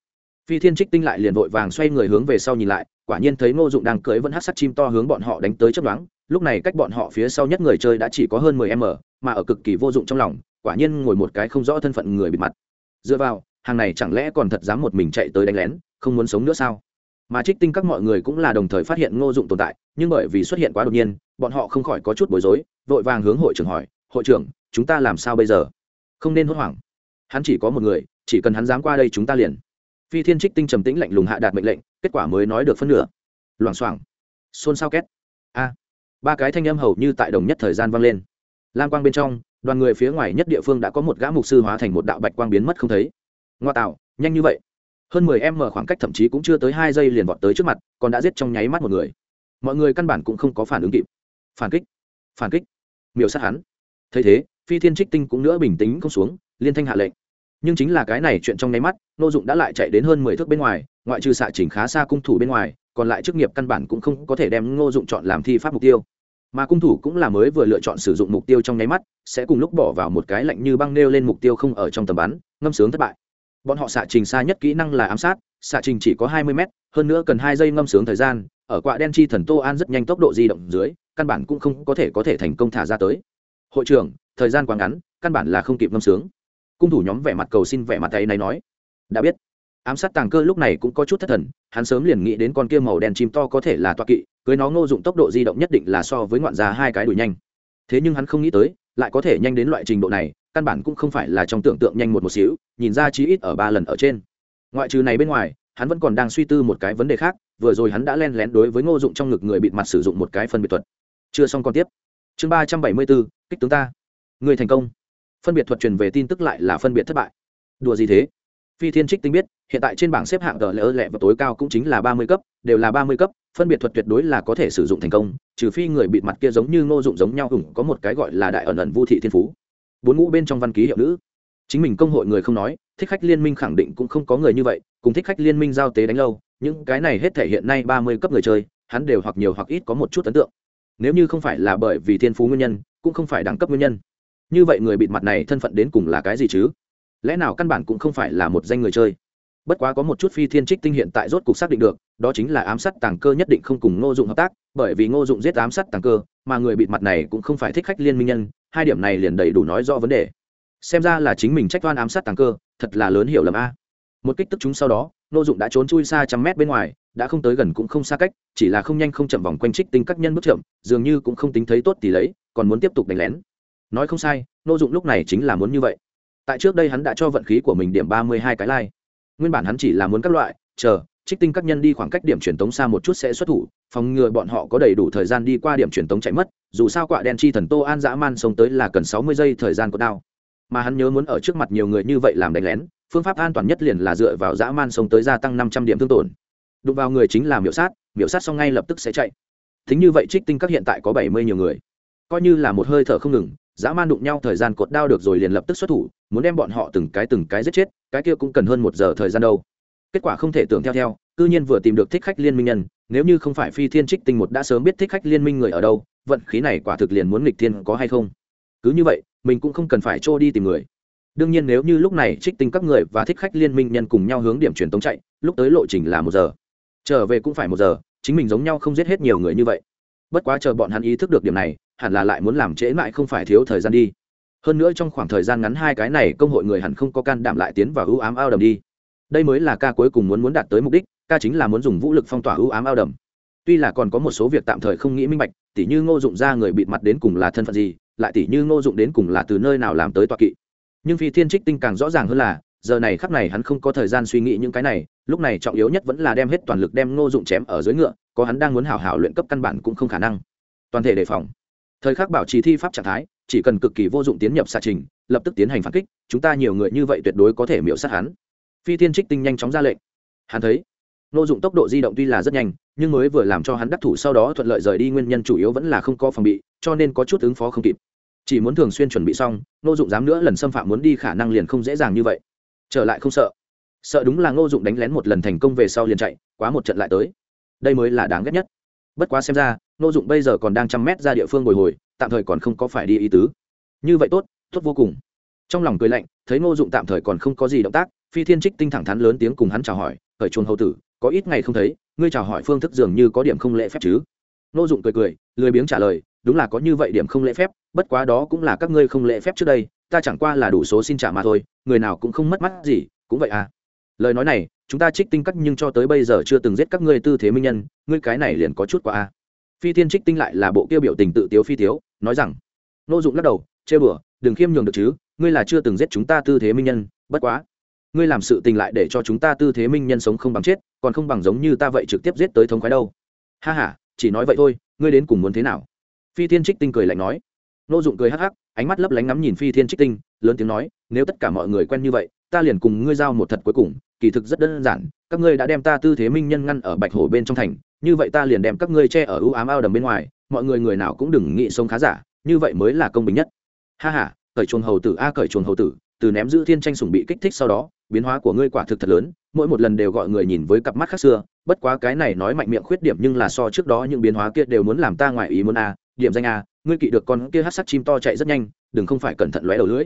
Phi thiên trích tinh lại liền vội vàng xoay người hướng về sau nhìn lại quả nhiên thấy ngô dụng đang cưỡi vẫn hát sắc chim to hướng bọn họ đánh tới chấp đoán lúc này cách bọn họ phía sau nhất người chơi đã chỉ có hơn mười m mà ở cực kỳ vô dụng trong lòng, quả nhiên ngồi một cái không rõ thân phận người bịt mặt. Dựa vào, hàng này chẳng lẽ còn thật dám một mình chạy tới đánh lén, không muốn sống nữa sao? Mà trích tinh các mọi người cũng là đồng thời phát hiện ngô dụng tồn tại, nhưng bởi vì xuất hiện quá đột nhiên, bọn họ không khỏi có chút bối rối, vội vàng hướng hội trưởng hỏi, hội trưởng, chúng ta làm sao bây giờ? Không nên hốt hoảng. Hắn chỉ có một người, chỉ cần hắn dám qua đây chúng ta liền. Phi thiên trích tinh trầm tĩnh lạnh lùng hạ đạt mệnh lệnh kết quả mới nói được phân nửa. Loảng xoảng. Xôn xao két. A. Ba cái thanh âm hầu như tại đồng nhất thời gian vang lên. Lam quang bên trong, đoàn người phía ngoài nhất địa phương đã có một gã mục sư hóa thành một đạo bạch quang biến mất không thấy. Ngoa tạo, nhanh như vậy. Hơn mười em mở khoảng cách thậm chí cũng chưa tới hai giây liền vọt tới trước mặt, còn đã giết trong nháy mắt một người. Mọi người căn bản cũng không có phản ứng kịp. Phản kích. Phản kích. Miểu sát hắn. Thấy thế, phi thiên trích tinh cũng nữa bình tĩnh không xuống, liên thanh hạ lệnh. Nhưng chính là cái này chuyện trong nháy mắt, nô dụng đã lại chạy đến hơn mười thước bên ngoài ngoại trừ xạ chỉnh khá xa cung thủ bên ngoài, còn lại chức nghiệp căn bản cũng không có thể đem ngô dụng chọn làm thi pháp mục tiêu. Mà cung thủ cũng là mới vừa lựa chọn sử dụng mục tiêu trong nháy mắt, sẽ cùng lúc bỏ vào một cái lạnh như băng nêu lên mục tiêu không ở trong tầm bắn, ngâm sướng thất bại. Bọn họ xạ trình xa nhất kỹ năng là ám sát, xạ trình chỉ có hai mươi m hơn nữa cần hai giây ngâm sướng thời gian, ở quạ đen chi thần tô an rất nhanh tốc độ di động dưới, căn bản cũng không có thể có thể thành công thả ra tới. Hội trưởng, thời gian quá ngắn, căn bản là không kịp ngâm sướng. Cung thủ nhóm vẻ mặt cầu xin vẻ mặt tay này nói. Đã biết ám sát tàng cơ lúc này cũng có chút thất thần, hắn sớm liền nghĩ đến con kia màu đen chim to có thể là toa kỵ, cưới nó ngô dụng tốc độ di động nhất định là so với ngoạn gia hai cái đuổi nhanh. Thế nhưng hắn không nghĩ tới, lại có thể nhanh đến loại trình độ này, căn bản cũng không phải là trong tưởng tượng nhanh một một xíu, nhìn ra chí ít ở ba lần ở trên. Ngoại trừ này bên ngoài, hắn vẫn còn đang suy tư một cái vấn đề khác, vừa rồi hắn đã len lén đối với ngô dụng trong ngực người bịt mặt sử dụng một cái phân biệt thuật. Chưa xong còn tiếp. Chương ba trăm bảy mươi bốn, kích tướng ta. Người thành công. Phân biệt thuật truyền về tin tức lại là phân biệt thất bại. Đùa gì thế? Phi thiên trích tinh biết, hiện tại trên bảng xếp hạng tờ lỡ lẹ và tối cao cũng chính là ba mươi cấp, đều là ba mươi cấp, phân biệt thuật tuyệt đối là có thể sử dụng thành công, trừ phi người bịt mặt kia giống như ngô dụng giống nhau ủng có một cái gọi là đại ẩn ẩn vu thị thiên phú. Bốn ngũ bên trong văn ký hiệu nữ. Chính mình công hội người không nói, thích khách liên minh khẳng định cũng không có người như vậy, cùng thích khách liên minh giao tế đánh lâu, những cái này hết thể hiện nay ba mươi cấp người chơi, hắn đều hoặc nhiều hoặc ít có một chút ấn tượng. Nếu như không phải là bởi vì thiên phú nguyên nhân, cũng không phải đẳng cấp nguyên nhân. Như vậy người bịt mặt này thân phận đến cùng là cái gì chứ? Lẽ nào căn bản cũng không phải là một danh người chơi? Bất quá có một chút phi thiên trích tinh hiện tại rốt cục xác định được, đó chính là ám sát tàng cơ nhất định không cùng ngô dụng hợp tác, bởi vì ngô dụng giết ám sát tàng cơ, mà người bịt mặt này cũng không phải thích khách liên minh nhân, hai điểm này liền đầy đủ nói rõ vấn đề. Xem ra là chính mình trách toan ám sát tàng cơ, thật là lớn hiểu lầm a. Một kích tức chúng sau đó, ngô dụng đã trốn chui xa trăm mét bên ngoài, đã không tới gần cũng không xa cách, chỉ là không nhanh không chậm vòng quanh trích tinh các nhân bước chậm, dường như cũng không tính thấy tốt thì lấy, còn muốn tiếp tục đánh lén. Nói không sai, ngô dụng lúc này chính là muốn như vậy tại trước đây hắn đã cho vận khí của mình điểm ba mươi hai cái lai、like. nguyên bản hắn chỉ là muốn các loại, chờ, trích tinh các nhân đi khoảng cách điểm truyền tống xa một chút sẽ xuất thủ, phòng ngừa bọn họ có đầy đủ thời gian đi qua điểm truyền tống chạy mất, dù sao quạ đen chi thần tô an dã man sống tới là cần sáu mươi giây thời gian có đao. Mà hắn nhớ muốn ở trước mặt nhiều người như vậy làm đánh lén, phương pháp an toàn nhất liền là dựa vào dã man sống tới gia tăng năm trăm điểm thương tổn. Đụng vào người chính là miểu sát miểu sát xong ngay lập tức sẽ chạy. Thính như vậy trích tinh các hiện tại có bảy mươi nhiều người. Coi như là một hơi thở không ngừng, dã man đụng nhau thời gian cột đao được rồi liền lập tức xuất thủ muốn đem bọn họ từng cái từng cái giết chết, cái kia cũng cần hơn một giờ thời gian đâu. Kết quả không thể tưởng theo theo, cư nhiên vừa tìm được thích khách liên minh nhân, nếu như không phải phi thiên trích tinh một đã sớm biết thích khách liên minh người ở đâu, vận khí này quả thực liền muốn nghịch thiên có hay không. Cứ như vậy, mình cũng không cần phải trôi đi tìm người. Đương nhiên nếu như lúc này trích tinh các người và thích khách liên minh nhân cùng nhau hướng điểm truyền tống chạy, lúc tới lộ trình là một giờ. Trở về cũng phải một giờ, chính mình giống nhau không giết hết nhiều người như vậy. Bất quá chờ bọn hắn ý thức được điểm này, hẳn là lại muốn làm trễ mãi không phải thiếu thời gian đi hơn nữa trong khoảng thời gian ngắn hai cái này công hội người hẳn không có can đảm lại tiến vào ưu ám ao đầm đi. Đây mới là ca cuối cùng muốn muốn đạt tới mục đích, ca chính là muốn dùng vũ lực phong tỏa ưu ám ao đầm. Tuy là còn có một số việc tạm thời không nghĩ minh bạch, tỉ như ngô dụng ra người bịt mặt đến cùng là thân phận gì, lại tỉ như ngô dụng đến cùng là từ nơi nào làm tới tọa kỵ. Nhưng phi thiên trích tinh càng rõ ràng hơn là, giờ này khắp này hắn không có thời gian suy nghĩ những cái này, lúc này trọng yếu nhất vẫn là đem hết toàn lực đem ngô dụng chém ở dưới ngựa, có hắn đang muốn hảo hảo luyện cấp căn bản cũng không khả năng. Toàn thể đề phòng thời khắc bảo trì thi pháp trạng thái, chỉ cần cực kỳ vô dụng tiến nhập xạ trình, lập tức tiến hành phản kích, chúng ta nhiều người như vậy tuyệt đối có thể miễu sát hắn. Phi thiên trích tinh nhanh chóng ra lệnh. Hắn thấy ngô dụng tốc độ di động tuy là rất nhanh, nhưng mới vừa làm cho hắn đắc thủ sau đó thuận lợi rời đi, nguyên nhân chủ yếu vẫn là không có phòng bị, cho nên có chút ứng phó không kịp. Chỉ muốn thường xuyên chuẩn bị xong ngô dụng dám nữa lần xâm phạm muốn đi khả năng liền không dễ dàng như vậy. Trở lại không sợ. Sợ đúng là ngô dụng đánh lén một lần thành công về sau liền chạy, quá một trận lại tới. Đây mới là đáng ghét nhất. Bất quá xem ra Nô dụng bây giờ còn đang trăm mét ra địa phương bồi hồi, tạm thời còn không có phải đi ý tứ. Như vậy tốt tốt vô cùng. Trong lòng cười lạnh, thấy Nô dụng tạm thời còn không có gì động tác, phi thiên trích tinh thẳng thắn lớn tiếng cùng hắn chào hỏi, khởi chuồng hầu tử, có ít ngày không thấy, ngươi chào hỏi phương thức dường như có điểm không lễ phép chứ? Nô dụng cười cười, lười biếng trả lời, đúng là có như vậy điểm không lễ phép, bất quá đó cũng là các ngươi không lễ phép trước đây, ta chẳng qua là đủ số xin trả mà thôi, người nào cũng không mất mắt gì, cũng vậy à. Lời nói này, chúng ta trích tinh cắt nhưng cho tới bây giờ chưa từng giết các ngươi tư thế minh nhân, ngươi cái này liền có chút quá à phi thiên trích tinh lại là bộ kia biểu tình tự tiếu phi tiếu, nói rằng, nô dụng lắc đầu, chê bửa đừng khiêm nhường được chứ, ngươi là chưa từng giết chúng ta tư thế minh nhân, bất quá, ngươi làm sự tình lại để cho chúng ta tư thế minh nhân sống không bằng chết, còn không bằng giống như ta vậy trực tiếp giết tới thống khoái đâu. Ha h a chỉ nói vậy thôi, ngươi đến cùng muốn thế nào? Phi thiên trích tinh cười lạnh nói. Nô dụng cười hắc hắc, ánh mắt lấp lánh ngắm nhìn phi thiên trích tinh, lớn tiếng nói, nếu tất cả mọi người quen như vậy, ta liền cùng ngươi giao một thật cuối cùng, kỳ thực rất đơn giản, các ngươi đã đem ta tư thế minh nhân ngăn ở bạch hồ bên trong thành như vậy ta liền đem các ngươi che ở ưu ám ao đầm bên ngoài, mọi người người nào cũng đừng nghĩ sống khá giả, như vậy mới là công bình nhất. Ha ha, cởi chuồng hầu tử a, cởi chuồng hầu tử, từ ném giữ thiên tranh sủng bị kích thích sau đó, biến hóa của ngươi quả thực thật lớn, mỗi một lần đều gọi người nhìn với cặp mắt khác xưa, bất quá cái này nói mạnh miệng khuyết điểm nhưng là so trước đó những biến hóa kia đều muốn làm ta ngoài ý muốn a, điểm danh a, ngươi kỵ được con kia hát sắc chim to chạy rất nhanh, đừng không phải cẩn thận lóe đầu lưỡi.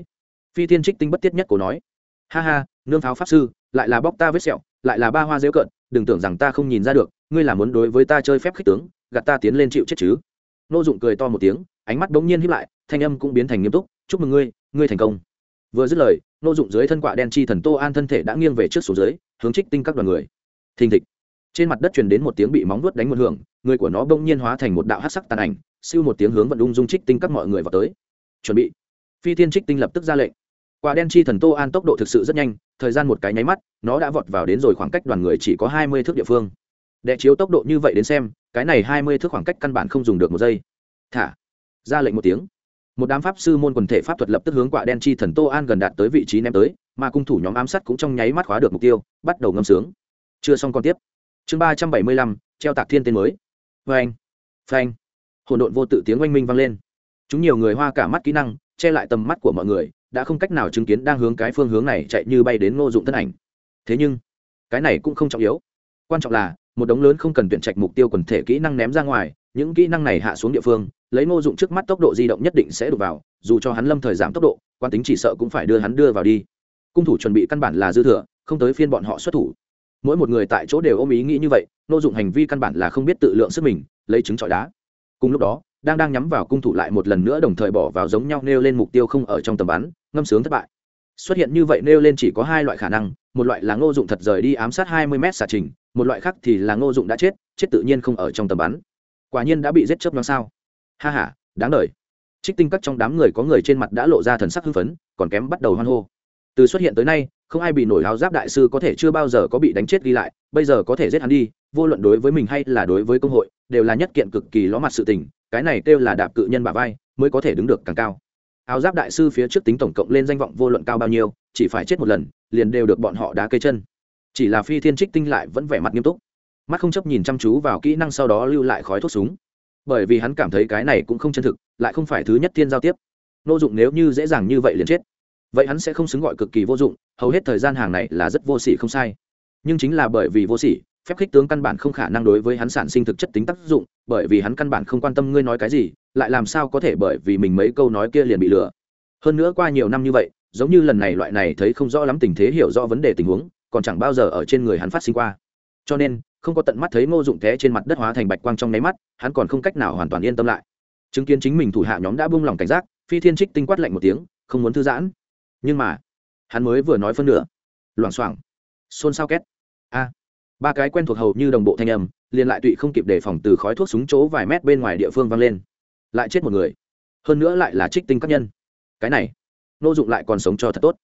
Phi thiên trích tinh bất tiết nhất của nói. Ha ha, nương pháo pháp sư, lại là bóc ta vết sẹo, lại là ba hoa dễu cận đừng tưởng rằng ta không nhìn ra được, ngươi là muốn đối với ta chơi phép khích tướng, gạt ta tiến lên chịu chết chứ. Nô dụng cười to một tiếng, ánh mắt bỗng nhiên hiếp lại, thanh âm cũng biến thành nghiêm túc, chúc mừng ngươi ngươi thành công. Vừa dứt lời, nô dụng dưới thân quạ đen chi thần tô an thân thể đã nghiêng về trước số dưới, hướng trích tinh các đoàn người. Thình thịch. Trên mặt đất truyền đến một tiếng bị móng vuốt đánh một hưởng, người của nó bỗng nhiên hóa thành một đạo hát sắc tàn ảnh, siêu một tiếng hướng vận ung dung trích tinh các mọi người vào tới. Chuẩn bị. Phi thiên trích tinh lập tức ra lệnh. Quả đen chi thần tô an tốc độ thực sự rất nhanh thời gian một cái nháy mắt, nó đã vọt vào đến rồi khoảng cách đoàn người chỉ có hai mươi thước địa phương. Đệ chiếu tốc độ như vậy đến xem, cái này hai mươi thước khoảng cách căn bản không dùng được một giây. Thả. Ra lệnh một tiếng. Một đám pháp sư môn quần thể pháp thuật lập tức hướng quả đen chi thần tô an gần đạt tới vị trí ném tới, mà cung thủ nhóm ám sát cũng trong nháy mắt khóa được mục tiêu, bắt đầu ngâm sướng. Chưa xong còn tiếp. Chương ba trăm bảy mươi lăm, treo tạc thiên tên mới. Phanh phanh. Hỗn độn vô tự tiếng oanh minh vang lên. Chúng nhiều người hoa cả mắt kỹ năng, che lại tầm mắt của mọi người đã không cách nào chứng kiến đang hướng cái phương hướng này chạy như bay đến ngô dụng thân ảnh. Thế nhưng, cái này cũng không trọng yếu. Quan trọng là, một đống lớn không cần tuyển trạch mục tiêu quần thể kỹ năng ném ra ngoài, những kỹ năng này hạ xuống địa phương, lấy ngô dụng trước mắt tốc độ di động nhất định sẽ đục vào, dù cho hắn lâm thời giảm tốc độ, quan tính chỉ sợ cũng phải đưa hắn đưa vào đi. Cung thủ chuẩn bị căn bản là dư thừa, không tới phiên bọn họ xuất thủ. Mỗi một người tại chỗ đều ôm ý nghĩ như vậy, ngô dụng hành vi căn bản là không biết tự lượng sức mình, lấy trứng trọi đá. Cùng lúc đó, đang đang nhắm vào cung thủ lại một lần nữa đồng thời bỏ vào giống nhau nêu lên mục tiêu không ở trong tầm bắn ngâm sướng thất bại. Xuất hiện như vậy nêu lên chỉ có hai loại khả năng, một loại là ngô dụng thật rời đi ám sát hai mươi m xả trình, một loại khác thì là ngô dụng đã chết chết tự nhiên không ở trong tầm bắn. Quả nhiên đã bị giết chớp nhóm sao. Ha h a đáng đ trích tinh các trong đám người có người trên mặt đã lộ ra thần sắc hưng phấn, còn kém bắt đầu hoan hô. Từ xuất hiện tới nay, không ai bị nổi áo giáp đại sư có thể chưa bao giờ có bị đánh chết ghi lại, bây giờ có thể giết hắn đi, vô luận đối với mình hay là đối với công hội, đều là nhất kiện cực kỳ ló mặt sự tình, cái này kêu là đạp cự nhân bà vai, mới có thể đứng được càng cao áo giáp đại sư phía trước tính tổng cộng lên danh vọng vô luận cao bao nhiêu, chỉ phải chết một lần, liền đều được bọn họ đá cây chân. Chỉ là phi thiên trích tinh lại vẫn vẻ mặt nghiêm túc. Mắt không chấp nhìn chăm chú vào kỹ năng sau đó lưu lại khói thuốc súng. Bởi vì hắn cảm thấy cái này cũng không chân thực, lại không phải thứ nhất thiên giao tiếp. Nô dụng nếu như dễ dàng như vậy liền chết, vậy hắn sẽ không xứng gọi cực kỳ vô dụng, hầu hết thời gian hàng này là rất vô s ỉ không sai. Nhưng chính là bởi vì vô s ỉ phép khích tướng căn bản không khả năng đối với hắn sản sinh thực chất tính tác dụng, bởi vì hắn căn bản không quan tâm ngươi nói cái gì, lại làm sao có thể bởi vì mình mấy câu nói kia liền bị lừa. Hơn nữa qua nhiều năm như vậy, giống như lần này loại này thấy không rõ lắm tình thế hiểu rõ vấn đề tình huống, còn chẳng bao giờ ở trên người hắn phát sinh qua. Cho nên, không có tận mắt thấy ngô dụng thế trên mặt đất hóa thành bạch quang trong nháy mắt, hắn còn không cách nào hoàn toàn yên tâm lại. Chứng kiến chính mình thủ hạ nhóm đã buông lỏng cảnh giác, phi thiên trích tinh quát lạnh một tiếng, không muốn thư giãn. Nhưng mà, hắn mới vừa nói phân nửa. Loảng xoảng. Xôn xao két. A ba cái quen thuộc hầu như đồng bộ thanh âm, liền lại tụy không kịp đề phòng từ khói thuốc súng chỗ vài mét bên ngoài địa phương vang lên. Lại chết một người. Hơn nữa lại là trích tinh các nhân. Cái này, nô dụng lại còn sống cho thật tốt.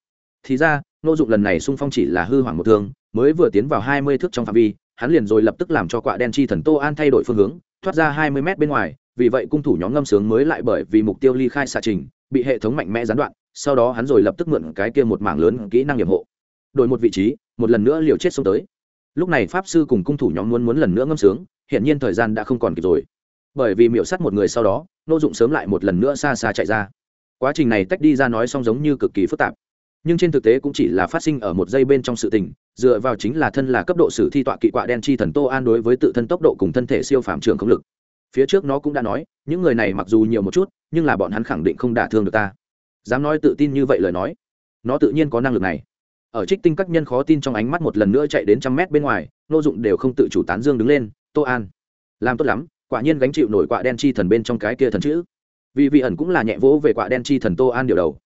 Thì ra, nô dụng lần này xung phong chỉ là hư hoảng một thương, mới vừa tiến vào hai mươi thước trong phạm vi, hắn liền rồi lập tức làm cho quạ đen chi thần tô an thay đổi phương hướng, thoát ra hai mươi mét bên ngoài, vì vậy cung thủ nhóm ngâm sướng mới lại bởi vì mục tiêu ly khai xạ trình, bị hệ thống mạnh mẽ gián đoạn, sau đó hắn rồi lập tức mượn cái kia một mảng lớn kỹ năng nhiệm hộ. Đổi một vị trí, một lần nữa liều chết xông tới lúc này pháp sư cùng cung thủ nhóm muốn muốn lần nữa ngâm sướng hiện nhiên thời gian đã không còn kịp rồi. Bởi vì miểu sát một người sau đó, nô dụng sớm lại một lần nữa xa xa chạy ra. Quá trình này tách đi ra nói xong giống như cực kỳ phức tạp. Nhưng trên thực tế cũng chỉ là phát sinh ở một giây bên trong sự tình, dựa vào chính là thân là cấp độ sử thi tọa kỵ quạ đen chi thần tô an đối với tự thân tốc độ cùng thân thể siêu phạm trường không lực. Phía trước nó cũng đã nói, những người này mặc dù nhiều một chút, nhưng là bọn hắn khẳng định không đả thương được ta. Dám nói tự tin như vậy lời nói, nó tự nhiên có năng lực này ở trích tinh các nhân khó tin trong ánh mắt một lần nữa chạy đến trăm mét bên ngoài nô dụng đều không tự chủ tán dương đứng lên, tô an, làm tốt lắm, quả nhiên gánh chịu nổi quạ đen chi thần bên trong cái kia thần chữ. Vì vị ẩn cũng là nhẹ vỗ về quạ đen chi thần tô an điều đầu.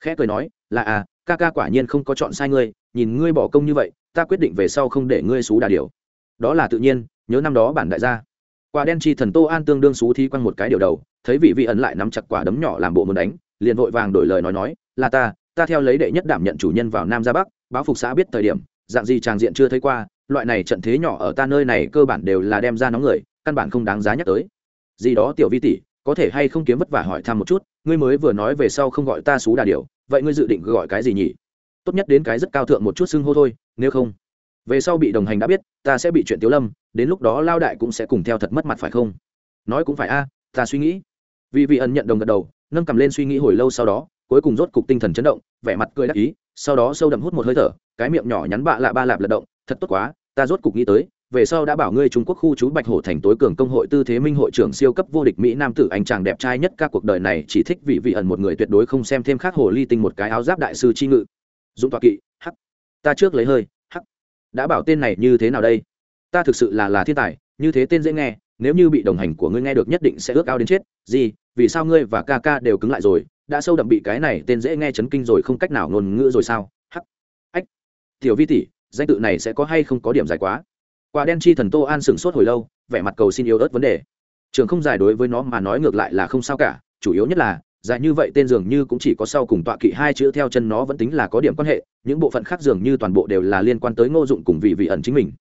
Khẽ cười nói, là à ca ca quả nhiên không có chọn sai ngươi, nhìn ngươi bỏ công như vậy, ta quyết định về sau không để ngươi xú đà điều. Đó là tự nhiên, nhớ năm đó bản đại gia. Quả đen chi thần tô an tương đương xú thi quăng một cái điều đầu, thấy vị vị ẩn lại nắm chặt quả đấm nhỏ làm bộ muốn đánh, liền vội vàng đổi lời nói nói, là ta ta theo lấy đệ nhất đảm nhận chủ nhân vào nam ra bắc báo phục xã biết thời điểm, dạng gì tràng diện chưa thấy qua, loại này trận thế nhỏ ở ta nơi này cơ bản đều là đem ra nóng người, căn bản không đáng giá nhắc tới. Gì đó tiểu vi tỷ, có thể hay không kiếm vất vả hỏi thăm một chút, ngươi mới vừa nói về sau không gọi ta xú đà điều vậy ngươi dự định gọi cái gì nhỉ? Tốt nhất đến cái rất cao thượng một chút xưng hô thôi, nếu không, về sau bị đồng hành đã biết, ta sẽ bị chuyện tiếu lâm, đến lúc đó lao đại cũng sẽ cùng theo thật mất mặt phải không? Nói cũng phải a, ta suy nghĩ. Vì vị ẩn nhận đồng gật đầu, nâng cầm lên suy nghĩ hồi lâu sau đó cuối cùng rốt cục tinh thần chấn động, vẻ mặt cười đắc ý, sau đó sâu đậm hút một hơi thở, cái miệng nhỏ nhắn bạ lạ ba lạp lật động, thật tốt quá, ta rốt cục nghĩ tới, về sau đã bảo ngươi trung quốc khu chú bạch hổ thành tối cường công hội tư thế minh hội trưởng siêu cấp vô địch mỹ nam tử anh chàng đẹp trai nhất các cuộc đời này chỉ thích vị vị ẩn một người tuyệt đối không xem thêm khác hồ ly tinh một cái áo giáp đại sư chi ngự. Dũng tọa kỵ, hắc, ta trước lấy hơi, hắc, đã bảo tên này như thế nào đây? Ta thực sự là là thiên tài, như thế tên dễ nghe, nếu như bị đồng hành của ngươi nghe được nhất định sẽ ước ao đến chết, gì, vì sao ngươi và ca ca đều cứng lại rồi đã sâu đậm bị cái này tên dễ nghe chấn kinh rồi không cách nào ngôn ngữ rồi sao? Hắc. Ách. Tiểu vi tỷ, danh tự này sẽ có hay không có điểm dài quá? Quả đen chi thần tô an sửng sốt hồi lâu, vẻ mặt cầu xin yếu ớt vấn đề. Trường không dài đối với nó mà nói ngược lại là không sao cả, chủ yếu nhất là, dài như vậy tên dường như cũng chỉ có sau cùng tọa kỵ hai chữ theo chân nó vẫn tính là có điểm quan hệ, những bộ phận khác dường như toàn bộ đều là liên quan tới ngô dụng cùng vị vị ẩn chính mình.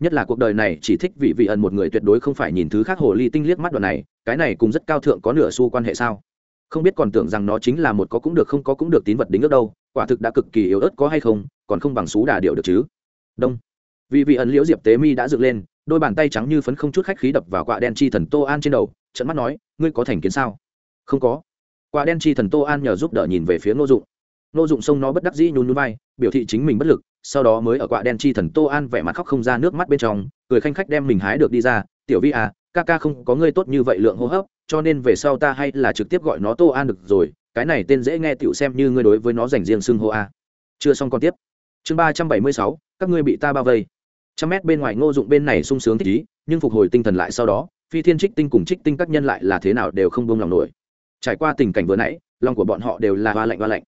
Nhất là cuộc đời này chỉ thích vị vị ẩn một người tuyệt đối không phải nhìn thứ khác hồ ly tinh liếc mắt đoạn này, cái này cùng rất cao thượng có nửa xu quan hệ sao? Không biết còn tưởng rằng nó chính là một có cũng được không có cũng được tín vật đính ước đâu, quả thực đã cực kỳ yếu ớt có hay không, còn không bằng xú đà điệu được chứ. Đông. Vì vị ẩn liễu diệp tế mi đã dựng lên, đôi bàn tay trắng như phấn không chút khách khí đập vào quạ đen chi thần tô an trên đầu trận mắt nói, ngươi có thành kiến sao? Không có. Quạ đen chi thần tô an nhờ giúp đỡ nhìn về phía ngô dụng. Ngô dụng xông nó bất đắc dĩ nhún nhún vai, biểu thị chính mình bất lực, sau đó mới ở quạ đen chi thần tô an vẻ mặt khóc không ra nước mắt bên trong, cười khanh khách đem mình hái được đi ra, tiểu vi à ca ca không có ngươi tốt như vậy lượng hô hấp cho nên về sau ta hay là trực tiếp gọi nó tô an được rồi, cái này tên dễ nghe tựu xem như ngươi đối với nó dành riêng xưng hô a. Chưa xong còn tiếp. Chương ba trăm bảy mươi sáu, các ngươi bị ta bao vây. Trăm mét bên ngoài ngô dụng bên này sung sướng thích ý, nhưng phục hồi tinh thần lại sau đó, phi thiên trích tinh cùng trích tinh các nhân lại là thế nào đều không bông lòng nổi. Trải qua tình cảnh vừa nãy, lòng của bọn họ đều là hoa lạnh hoa lạnh.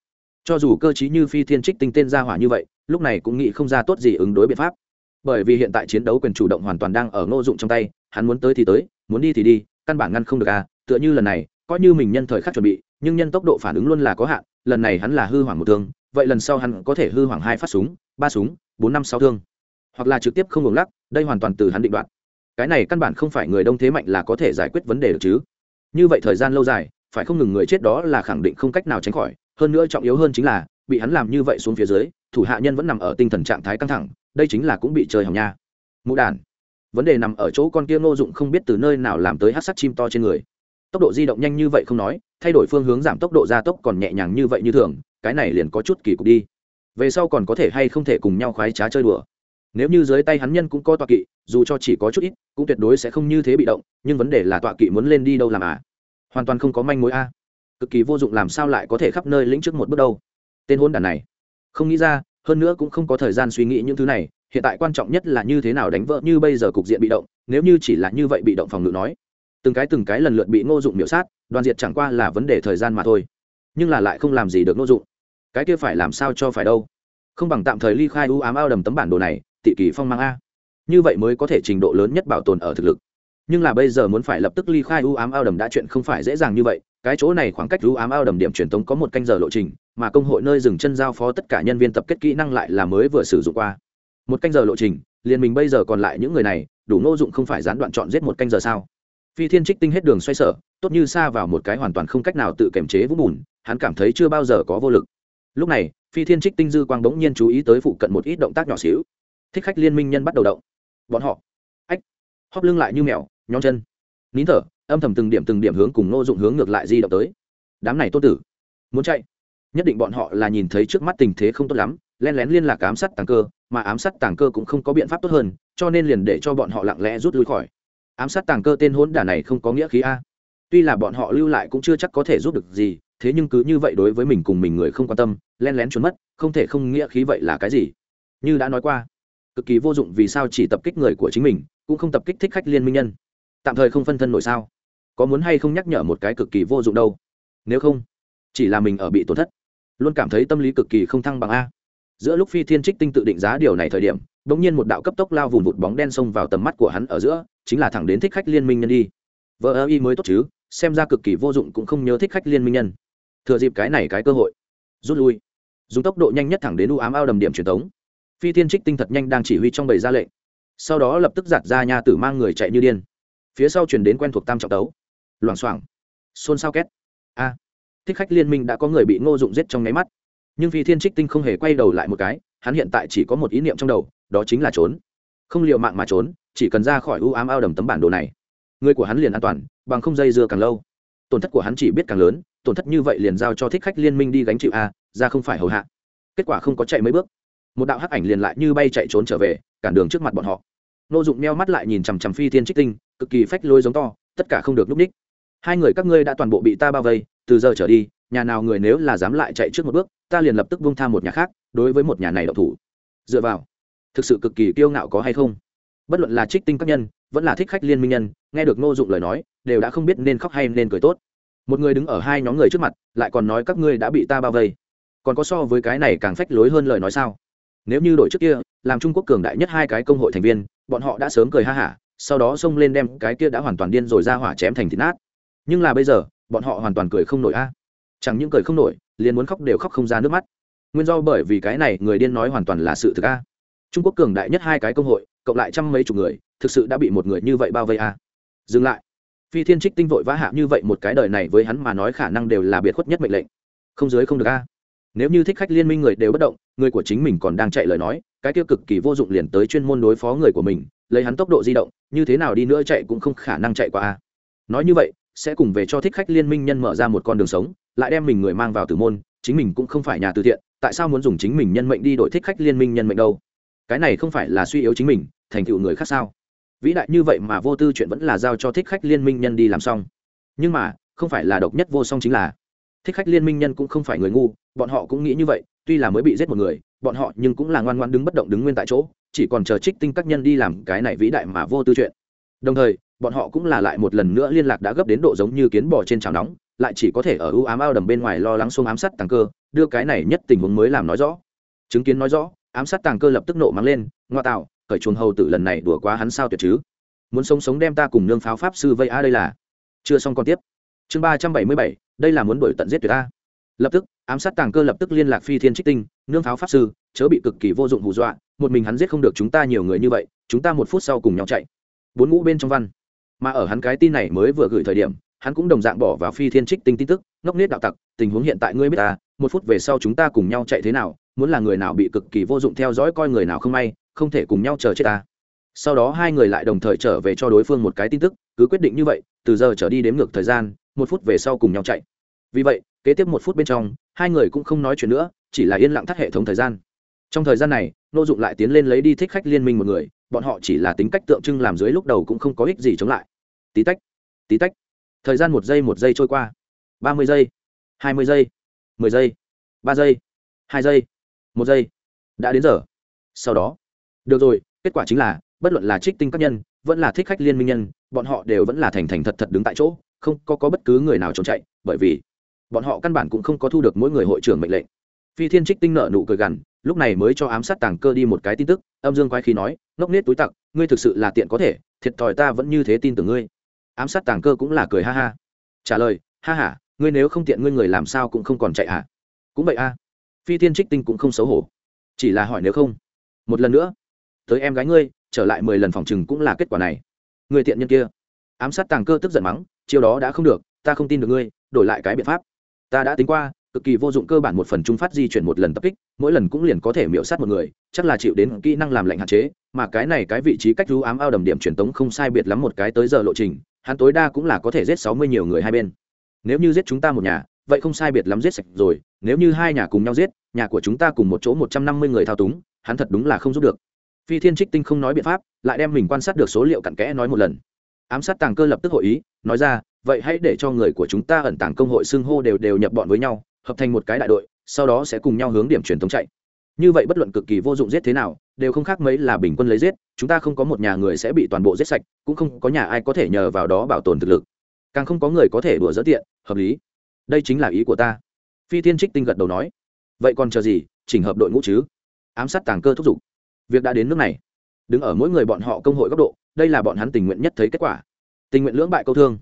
Cho dù cơ chí như phi thiên trích tinh tên ra hỏa như vậy, lúc này cũng nghĩ không ra tốt gì ứng đối biện pháp. Bởi vì hiện tại chiến đấu quyền chủ động hoàn toàn đang ở ngô dụng trong tay, hắn muốn tới thì tới, muốn đi thì đi căn bản ngăn không được à tựa như lần này, coi như mình nhân thời khắc chuẩn bị, nhưng nhân tốc độ phản ứng luôn là có hạn, lần này hắn là hư hoảng một thương, vậy lần sau hắn có thể hư hoảng hai phát súng, ba súng, bốn năm sáu thương. Hoặc là trực tiếp không ngừng lắc, đây hoàn toàn từ hắn định đoạt. Cái này căn bản không phải người đông thế mạnh là có thể giải quyết vấn đề được chứ. Như vậy thời gian lâu dài, phải không ngừng người chết đó là khẳng định không cách nào tránh khỏi, hơn nữa trọng yếu hơn chính là, bị hắn làm như vậy xuống phía dưới, thủ hạ nhân vẫn nằm ở tinh thần trạng thái căng thẳng, đây chính là cũng bị trời hỏng nha. Mũ đàn vấn đề nằm ở chỗ con kia ngô dụng không biết từ nơi nào làm tới hát sắt chim to trên người. Tốc độ di động nhanh như vậy không nói, thay đổi phương hướng giảm tốc độ gia tốc còn nhẹ nhàng như vậy như thường, cái này liền có chút kỳ cục đi. Về sau còn có thể hay không thể cùng nhau khoái trá chơi đùa. Nếu như dưới tay hắn nhân cũng có tọa kỵ, dù cho chỉ có chút ít, cũng tuyệt đối sẽ không như thế bị động, nhưng vấn đề là tọa kỵ muốn lên đi đâu làm à? Hoàn toàn không có manh mối a. Cực kỳ vô dụng làm sao lại có thể khắp nơi lĩnh trước một bước đâu. Tên hôn đản này. Không nghĩ ra, hơn nữa cũng không có thời gian suy nghĩ những thứ này hiện tại quan trọng nhất là như thế nào đánh vỡ như bây giờ cục diện bị động, nếu như chỉ là như vậy bị động phòng ngự nói, từng cái từng cái lần lượt bị ngô dụng miểu sát, đoàn diệt chẳng qua là vấn đề thời gian mà thôi. Nhưng là lại không làm gì được ngô dụng. Cái kia phải làm sao cho phải đâu? Không bằng tạm thời ly khai u ám ao đầm tấm bản đồ này, tị kỳ phong mang a. Như vậy mới có thể trình độ lớn nhất bảo tồn ở thực lực. Nhưng là bây giờ muốn phải lập tức ly khai u ám ao đầm đã chuyện không phải dễ dàng như vậy, cái chỗ này khoảng cách u ám ao đầm điểm truyền tống có một canh giờ lộ trình, mà công hội nơi dừng chân giao phó tất cả nhân viên tập kết kỹ năng lại là mới vừa sử dụng qua một canh giờ lộ trình, liền mình bây giờ còn lại những người này, đủ nô dụng không phải gián đoạn chọn giết một canh giờ sao? Phi thiên trích tinh hết đường xoay sở, tốt như xa vào một cái hoàn toàn không cách nào tự kiềm chế vũng bùn, hắn cảm thấy chưa bao giờ có vô lực. Lúc này, phi thiên trích tinh dư quang bỗng nhiên chú ý tới phụ cận một ít động tác nhỏ xíu. Thích khách liên minh nhân bắt đầu động. Bọn họ. Ách. Hóp lưng lại như mèo, nhón chân. Nín thở, âm thầm từng điểm từng điểm hướng cùng nô dụng hướng ngược lại di động tới. Đám này tôn tử. Muốn chạy nhất định bọn họ là nhìn thấy trước mắt tình thế không tốt lắm, len lén liên lạc ám sát tàng cơ, mà ám sát tàng cơ cũng không có biện pháp tốt hơn, cho nên liền để cho bọn họ lặng lẽ rút lui khỏi. Ám sát tàng cơ tên hỗn đả này không có nghĩa khí a. Tuy là bọn họ lưu lại cũng chưa chắc có thể giúp được gì, thế nhưng cứ như vậy đối với mình cùng mình người không quan tâm, len lén trốn mất, không thể không nghĩa khí vậy là cái gì? Như đã nói qua, cực kỳ vô dụng vì sao chỉ tập kích người của chính mình, cũng không tập kích thích khách liên minh nhân. Tạm thời không phân thân nổi sao? Có muốn hay không nhắc nhở một cái cực kỳ vô dụng đâu? Nếu không, chỉ là mình ở bị tổn thất luôn cảm thấy tâm lý cực kỳ không thăng bằng a. Giữa lúc phi thiên trích tinh tự định giá điều này thời điểm đ ỗ n g nhiên một đạo cấp tốc lao vùng vụt bóng đen xông vào tầm mắt của hắn ở giữa, chính là thẳng đến thích khách liên minh nhân đi vợ ơ y mới tốt chứ, xem ra cực kỳ vô dụng cũng không nhớ thích khách liên minh nhân. Thừa dịp cái này cái cơ hội, rút lui. Dùng tốc độ nhanh nhất thẳng đến u ám ao đầm điểm truyền thống. Phi thiên trích tinh thật nhanh đang chỉ huy trong bầy ra lệnh. Sau đó lập tức giặt ra nhà tử mang người chạy như điên. Phía sau chuyển đến quen thuộc tam trọng tấu. Loảng xoảng. Xôn xao két. A thích khách liên minh đã có người bị ngô dụng giết trong nháy mắt. Nhưng phi thiên trích tinh không hề quay đầu lại một cái, hắn hiện tại chỉ có một ý niệm trong đầu, đó chính là trốn. Không l i ề u mạng mà trốn, chỉ cần ra khỏi u ám ao đầm tấm bản đồ này, người của hắn liền an toàn, bằng không dây dưa càng lâu. Tổn thất của hắn chỉ biết càng lớn, tổn thất như vậy liền giao cho thích khách liên minh đi gánh chịu a, ra không phải hầu hạ. Kết quả không có chạy mấy bước. Một đạo hắc ảnh liền lại như bay chạy trốn trở về, cản đường trước mặt bọn họ. Nô dụng meo mắt lại nhìn chằm chằm phi thiên trích tinh, cực kỳ phách lôi giống to, tất cả không được núp ních hai người các ngươi đã toàn bộ bị ta bao vây từ giờ trở đi, nhà nào người nếu là dám lại chạy trước một bước, ta liền lập tức buông tham một nhà khác, đối với một nhà này độc thủ. Dựa vào, thực sự cực kỳ kiêu ngạo có hay không? Bất luận là trích tinh các nhân, vẫn là thích khách liên minh nhân, nghe được ngô dụng lời nói, đều đã không biết nên khóc hay nên cười tốt. Một người đứng ở hai nhóm người trước mặt, lại còn nói các ngươi đã bị ta bao vây. Còn có so với cái này càng phách lối hơn lời nói sao? Nếu như đội trước kia, làm trung quốc cường đại nhất hai cái công hội thành viên, bọn họ đã sớm cười ha hả, sau đó xông lên đem cái kia đã hoàn toàn điên rồi ra hỏa chém thành thịt nát. Nhưng là bây giờ bọn họ hoàn toàn cười không nổi a. Chẳng những cười không nổi, liền muốn khóc đều khóc không ra nước mắt. Nguyên do bởi vì cái này người điên nói hoàn toàn là sự thực a. Trung quốc cường đại nhất hai cái công hội, cộng lại trăm mấy chục người, thực sự đã bị một người như vậy bao vây a. Dừng lại. Phi thiên trích tinh vội vã hạ như vậy một cái đời này với hắn mà nói khả năng đều là biệt khuất nhất mệnh lệnh. Không dưới không được a. Nếu như thích khách liên minh người đều bất động, người của chính mình còn đang chạy lời nói, cái tiêu cực kỳ vô dụng liền tới chuyên môn đối phó người của mình, lấy hắn tốc độ di động, như thế nào đi nữa chạy cũng không khả năng chạy qua a. Nói như vậy sẽ cùng về cho thích khách liên minh nhân mở ra một con đường sống, lại đem mình người mang vào tử môn, chính mình cũng không phải nhà từ thiện, tại sao muốn dùng chính mình nhân mệnh đi đổi thích khách liên minh nhân mệnh đâu? Cái này không phải là suy yếu chính mình, thành tựu người khác sao? Vĩ đại như vậy mà vô tư chuyện vẫn là giao cho thích khách liên minh nhân đi làm xong. Nhưng mà, không phải là độc nhất vô song chính là, thích khách liên minh nhân cũng không phải người ngu, bọn họ cũng nghĩ như vậy, tuy là mới bị giết một người, bọn họ nhưng cũng là ngoan ngoan đứng bất động đứng nguyên tại chỗ, chỉ còn chờ trích tinh các nhân đi làm cái này vĩ đại mà vô tư chuyện. Đồng thời bọn họ cũng là lại một lần nữa liên lạc đã gấp đến độ giống như kiến bò trên chảo nóng, lại chỉ có thể ở ưu ám ao đầm bên ngoài lo lắng xuống ám sát tàng cơ, đưa cái này nhất tình huống mới làm nói rõ. Chứng kiến nói rõ, ám sát tàng cơ lập tức nộ mắng lên, ngoa tạo, cởi chuồng hầu tử lần này đùa quá hắn sao tuyệt chứ? Muốn sống sống đem ta cùng nương pháo pháp sư vây a đây là. Chưa xong còn tiếp. Chương ba trăm bảy mươi bảy, đây là muốn đổi tận giết tuyệt ta lập tức, ám sát tàng cơ lập tức liên lạc phi thiên trích tinh, nương pháo pháp sư, chớ bị cực kỳ vô dụng hù dọa, một mình hắn giết không được chúng ta nhiều người như vậy, chúng ta một phút sau cùng nhau chạy. Bốn ngũ bên trong văn mà ở hắn cái tin này mới vừa gửi thời điểm, hắn cũng đồng dạng bỏ vào phi thiên trích tinh tin tức, ngốc nết đạo tặc, tình huống hiện tại ngươi biết ta, một phút về sau chúng ta cùng nhau chạy thế nào, muốn là người nào bị cực kỳ vô dụng theo dõi coi người nào không may, không thể cùng nhau chờ chết ta. Sau đó hai người lại đồng thời trở về cho đối phương một cái tin tức, cứ quyết định như vậy, từ giờ trở đi đếm ngược thời gian, một phút về sau cùng nhau chạy. Vì vậy, kế tiếp một phút bên trong, hai người cũng không nói chuyện nữa, chỉ là yên lặng thắt hệ thống thời gian. Trong thời gian này, nô dụng lại tiến lên lấy đi thích khách liên minh một người bọn họ chỉ là tính cách tượng trưng làm dưới lúc đầu cũng không có ích gì chống lại. Tí tách tí tách. Thời gian một giây một giây trôi qua. Ba mươi giây hai mươi giây mười giây ba giây hai giây một giây. Đã đến giờ. Sau đó được rồi kết quả chính là bất luận là trích tinh các nhân vẫn là thích khách liên minh nhân bọn họ đều vẫn là thành thành thật thật đứng tại chỗ không có, có bất cứ người nào trốn chạy bởi vì bọn họ căn bản cũng không có thu được mỗi người hội trưởng mệnh lệnh. Phi thiên trích tinh nợ nụ cười gằn lúc này mới cho ám sát tàng cơ đi một cái tin tức, âm dương quái khí nói, ngốc nết túi tặc, ngươi thực sự là tiện có thể, thiệt thòi ta vẫn như thế tin tưởng ngươi. Ám sát tàng cơ cũng là cười ha ha. Trả lời, ha ha, ngươi nếu không tiện ngươi người làm sao cũng không còn chạy hả cũng vậy a phi thiên trích tinh cũng không xấu hổ. Chỉ là hỏi nếu không. Một lần nữa, tới em gái ngươi, trở lại mười lần phòng chừng cũng là kết quả này. Người tiện nhân kia. Ám sát tàng cơ tức giận mắng, chiêu đó đã không được, ta không tin được ngươi, đổi lại cái biện pháp. Ta đã tính qua cực kỳ vô dụng cơ bản một phần trung phát di chuyển một lần tập kích, mỗi lần cũng liền có thể miễu sát một người, chắc là chịu đến kỹ năng làm lạnh hạn chế, mà cái này cái vị trí cách rú ám ao đầm điểm truyền tống không sai biệt lắm một cái tới giờ lộ trình, hắn tối đa cũng là có thể giết sáu mươi nhiều người hai bên. Nếu như giết chúng ta một nhà, vậy không sai biệt lắm giết sạch rồi, nếu như hai nhà cùng nhau giết, nhà của chúng ta cùng một chỗ một trăm năm mươi người thao túng, hắn thật đúng là không giúp được. Phi thiên trích tinh không nói biện pháp, lại đem mình quan sát được số liệu cặn kẽ nói một lần. Ám sát tàng cơ lập tức hội ý, nói ra, vậy hãy để cho người của chúng ta ẩn tàng công hội xưng hô đều đều nhập bọn với nhau hợp thành một cái đại đội, sau đó sẽ cùng nhau hướng điểm truyền thống chạy. Như vậy bất luận cực kỳ vô dụng giết thế nào, đều không khác mấy là bình quân lấy giết, chúng ta không có một nhà người sẽ bị toàn bộ giết sạch, cũng không có nhà ai có thể nhờ vào đó bảo tồn thực lực. Càng không có người có thể đùa dỡ tiện, hợp lý. Đây chính là ý của ta. Phi thiên trích tinh gật đầu nói. Vậy còn chờ gì, chỉnh hợp đội ngũ chứ? Ám sát tàng cơ thúc giục. Việc đã đến nước này. Đứng ở mỗi người bọn họ công hội góc độ, đây là bọn hắn tình nguyện nhất thấy kết quả. Tình nguyện lưỡng bại câu thương.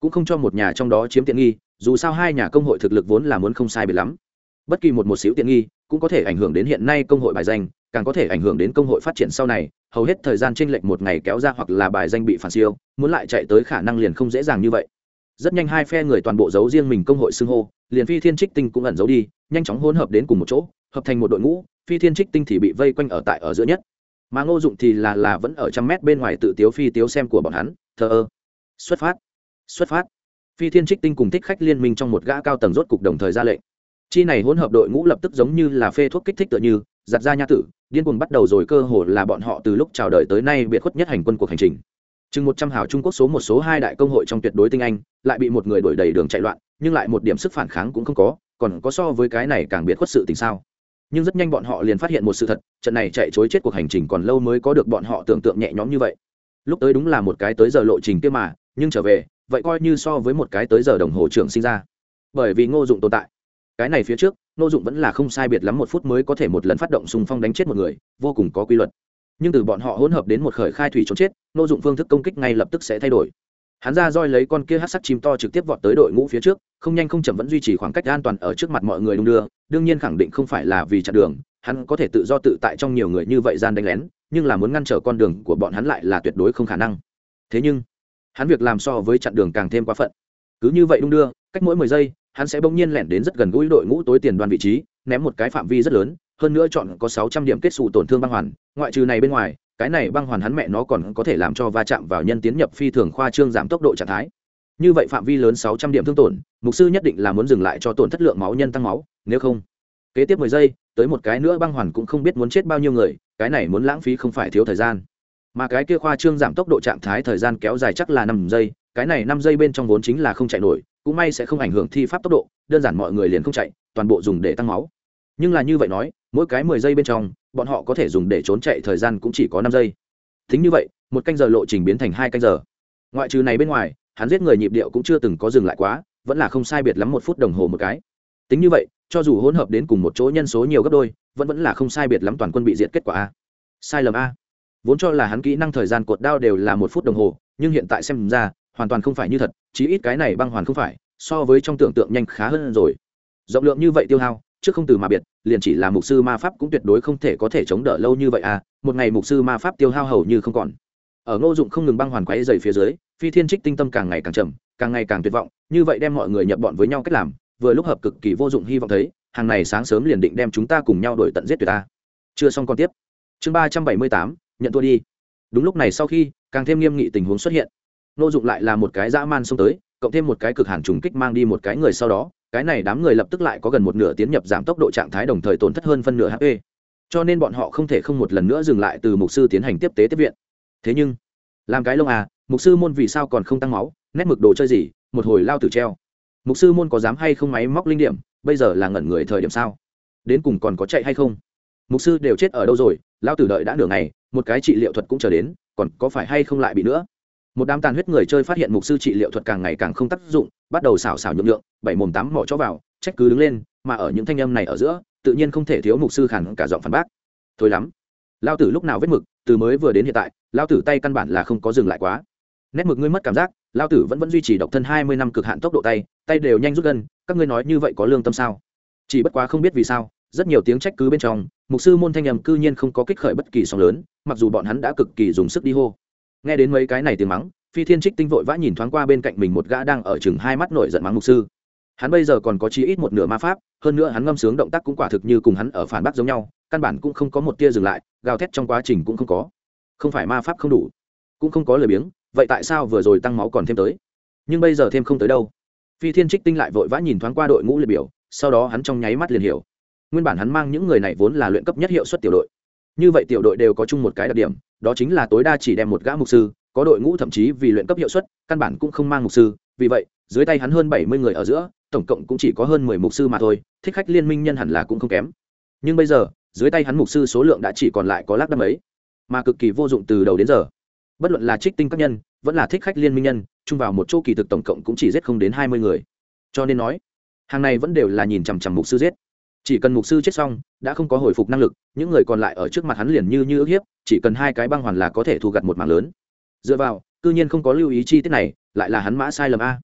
Cũng không cho một nhà trong đó chiếm tiện nghi dù sao hai nhà công hội thực lực vốn là muốn không sai biệt lắm. Bất kỳ một một xíu tiện nghi cũng có thể ảnh hưởng đến hiện nay công hội bài danh, càng có thể ảnh hưởng đến công hội phát triển sau này. Hầu hết thời gian tranh lệch một ngày kéo ra hoặc là bài danh bị phản siêu, muốn lại chạy tới khả năng liền không dễ dàng như vậy. Rất nhanh hai phe người toàn bộ giấu riêng mình công hội xưng hô, liền phi thiên trích tinh cũng ẩn giấu đi, nhanh chóng hỗn hợp đến cùng một chỗ, hợp thành một đội ngũ, phi thiên trích tinh thì bị vây quanh ở tại ở giữa nhất. Mà ngô dụng thì là là vẫn ở trăm mét bên ngoài tự tiếu phi tiếu xem của bọn hắn, thờ ơ. Xuất phát. Xuất phát phi thiên trích tinh cùng thích khách liên minh trong một gã cao tầng rốt cục đồng thời ra lệnh. Chi này hỗn hợp đội ngũ lập tức giống như là phê thuốc kích thích tựa như, giặt ra nha tử, điên cuồng bắt đầu rồi cơ hồ là bọn họ từ lúc chào đời tới nay biệt khuất nhất hành quân cuộc hành trình. Chừng một trăm hào trung quốc số một số hai đại công hội trong tuyệt đối tinh anh, lại bị một người đuổi đầy đường chạy loạn, nhưng lại một điểm sức phản kháng cũng không có, còn có so với cái này càng biệt khuất sự tình sao? Nhưng rất nhanh bọn họ liền phát hiện một sự thật, trận này chạy chối chết cuộc hành trình còn lâu mới có được bọn họ tưởng tượng nhẹ nhõm như vậy. Lúc tới đúng là một cái tới giờ lộ trình kia mà, nhưng trở về vậy coi như so với một cái tới giờ đồng hồ trưởng sinh ra. Bởi vì ngô dụng tồn tại. Cái này phía trước, ngô dụng vẫn là không sai biệt lắm một phút mới có thể một lần phát động xung phong đánh chết một người, vô cùng có quy luật. Nhưng từ bọn họ hỗn hợp đến một khởi khai thủy trốn chết, ngô dụng phương thức công kích ngay lập tức sẽ thay đổi. Hắn ra roi lấy con kia hát sắc chim to trực tiếp vọt tới đội ngũ phía trước, không nhanh không chậm vẫn duy trì khoảng cách an toàn ở trước mặt mọi người đung đưa, đương nhiên khẳng định không phải là vì chặn đường, hắn có thể tự do tự tại trong nhiều người như vậy gian đánh lén, nhưng là muốn ngăn trở con đường của bọn hắn lại là tuyệt đối không khả năng. Thế nhưng hắn việc làm so với chặn đường càng thêm quá phận. Cứ như vậy đung đưa, cách mỗi mười giây, hắn sẽ bỗng nhiên lẻn đến rất gần gũi đội ngũ tối tiền đoàn vị trí, ném một cái phạm vi rất lớn, hơn nữa chọn có sáu trăm điểm kết xù tổn thương băng hoàn. Ngoại trừ này bên ngoài, cái này băng hoàn hắn mẹ nó còn có thể làm cho va chạm vào nhân tiến nhập phi thường khoa trương giảm tốc độ trạng thái. Như vậy phạm vi lớn sáu trăm điểm thương tổn, mục sư nhất định là muốn dừng lại cho tổn thất lượng máu nhân tăng máu, nếu không, kế tiếp mười giây, tới một cái nữa băng hoàn cũng không biết muốn chết bao nhiêu người, cái này muốn lãng phí không phải thiếu thời gian mà cái kia khoa trương giảm tốc độ trạng thái thời gian kéo dài chắc là năm giây, cái này năm giây bên trong vốn chính là không chạy nổi, cũng may sẽ không ảnh hưởng thi pháp tốc độ, đơn giản mọi người liền không chạy, toàn bộ dùng để tăng máu. Nhưng là như vậy nói, mỗi cái mười giây bên trong, bọn họ có thể dùng để trốn chạy thời gian cũng chỉ có năm giây. Thính như vậy, một canh giờ lộ trình biến thành hai canh giờ. Ngoại trừ này bên ngoài, hắn giết người nhịp điệu cũng chưa từng có dừng lại quá, vẫn là không sai biệt lắm một phút đồng hồ một cái. Tính như vậy, cho dù hỗn hợp đến cùng một chỗ nhân số nhiều gấp đôi, vẫn vẫn là không sai biệt lắm toàn quân bị diệt kết quả a. Sai lầm a vốn cho là hắn kỹ năng thời gian cột đao đều là một phút đồng hồ, nhưng hiện tại xem ra, hoàn toàn không phải như thật, chí ít cái này băng hoàn không phải, so với trong tưởng tượng nhanh khá hơn rồi. Rộng lượng như vậy tiêu hao, trước không từ mà biệt, liền chỉ là mục sư ma pháp cũng tuyệt đối không thể có thể chống đỡ lâu như vậy à một ngày mục sư ma pháp tiêu hao hầu như không còn. Ở ngô dụng không ngừng băng hoàn quáy dày phía dưới, phi thiên trích tinh tâm càng ngày càng chậm càng ngày càng tuyệt vọng, như vậy đem mọi người nhập bọn với nhau cách làm, vừa lúc hợp cực kỳ vô dụng hy vọng thấy, hàng này sáng sớm liền định đem chúng ta cùng nhau đổi tận giết tuyệt ta. Chưa xong còn tiếp. Chương ba trăm bảy mươi tám nhận thua đi. Đúng lúc này sau khi, càng thêm nghiêm nghị tình huống xuất hiện. Nô dụng lại là một cái dã man xông tới, cộng thêm một cái cực hàn trùng kích mang đi một cái người sau đó, cái này đám người lập tức lại có gần một nửa tiến nhập giảm tốc độ trạng thái đồng thời tổn thất hơn phân nửa hp cho nên bọn họ không thể không một lần nữa dừng lại từ mục sư tiến hành tiếp tế tiếp viện. Thế nhưng, làm cái lông à mục sư môn vì sao còn không tăng máu, nét mực đồ chơi gì, một hồi lao tử treo. Mục sư môn có dám hay không máy móc linh điểm, bây giờ là ngẩn người thời điểm sao? Đến cùng còn có chạy hay không? Mục sư đều chết ở đâu rồi, lao tử đợi đã nửa ngày một cái trị liệu thuật cũng chờ đến, còn có phải hay không lại bị nữa? Một đám tàn huyết người chơi phát hiện mục sư trị liệu thuật càng ngày càng không tác dụng, bắt đầu xào xào nhượng lượng bảy mồm tám mỏ cho vào, trách cứ đứng lên, mà ở những thanh âm này ở giữa, tự nhiên không thể thiếu mục sư khẳng cả giọng phản bác. Thôi lắm. Lao tử lúc nào vết mực, từ mới vừa đến hiện tại, lao tử tay căn bản là không có dừng lại quá. Nét mực ngươi mất cảm giác, lao tử vẫn vẫn duy trì độc thân hai mươi năm cực hạn tốc độ tay tay đều nhanh rút gân, các ngươi nói như vậy có lương tâm sao? Chỉ bất quá không biết vì sao rất nhiều tiếng trách cứ bên trong, mục sư môn thanh nhầm cư nhiên không có kích khởi bất kỳ sóng lớn, mặc dù bọn hắn đã cực kỳ dùng sức đi hô. Nghe đến mấy cái này tiếng mắng, phi thiên trích tinh vội vã nhìn thoáng qua bên cạnh mình một gã đang ở chừng hai mắt nổi giận mắng mục sư. Hắn bây giờ còn có chí ít một nửa ma pháp, hơn nữa hắn ngâm sướng động tác cũng quả thực như cùng hắn ở phản bác giống nhau, căn bản cũng không có một tia dừng lại, gào thét trong quá trình cũng không có. Không phải ma pháp không đủ, cũng không có lời biếng, vậy tại sao vừa rồi tăng máu còn thêm tới? Nhưng bây giờ thêm không tới đâu. Phi thiên trích tinh lại vội vã nhìn thoáng qua đội ngũ liệt biểu, sau đó hắn trong nháy mắt liền hiểu nguyên bản hắn mang những người này vốn là luyện cấp nhất hiệu suất tiểu đội. Như vậy tiểu đội đều có chung một cái đặc điểm, đó chính là tối đa chỉ đem một gã mục sư, có đội ngũ thậm chí vì luyện cấp hiệu suất, căn bản cũng không mang mục sư. Vì vậy, dưới tay hắn hơn bảy mươi người ở giữa, tổng cộng cũng chỉ có hơn mười mục sư mà thôi, thích khách liên minh nhân hẳn là cũng không kém. Nhưng bây giờ, dưới tay hắn mục sư số lượng đã chỉ còn lại có lác đâm ấy mà cực kỳ vô dụng từ đầu đến giờ. Bất luận là trích tinh các nhân, vẫn là thích khách liên minh nhân, chung vào một chỗ kỳ thực tổng cộng cũng chỉ giết không đến hai mươi người. Cho nên nói, hàng này vẫn đều là nhìn chằm chằm mục sư giết chỉ cần mục sư chết xong, đã không có hồi phục năng lực, những người còn lại ở trước mặt hắn liền như như ức hiếp, chỉ cần hai cái băng hoàn là có thể thu gặt một mảng lớn. Dựa vào, cư nhiên không có lưu ý chi tiết này, lại là hắn mã sai lầm a.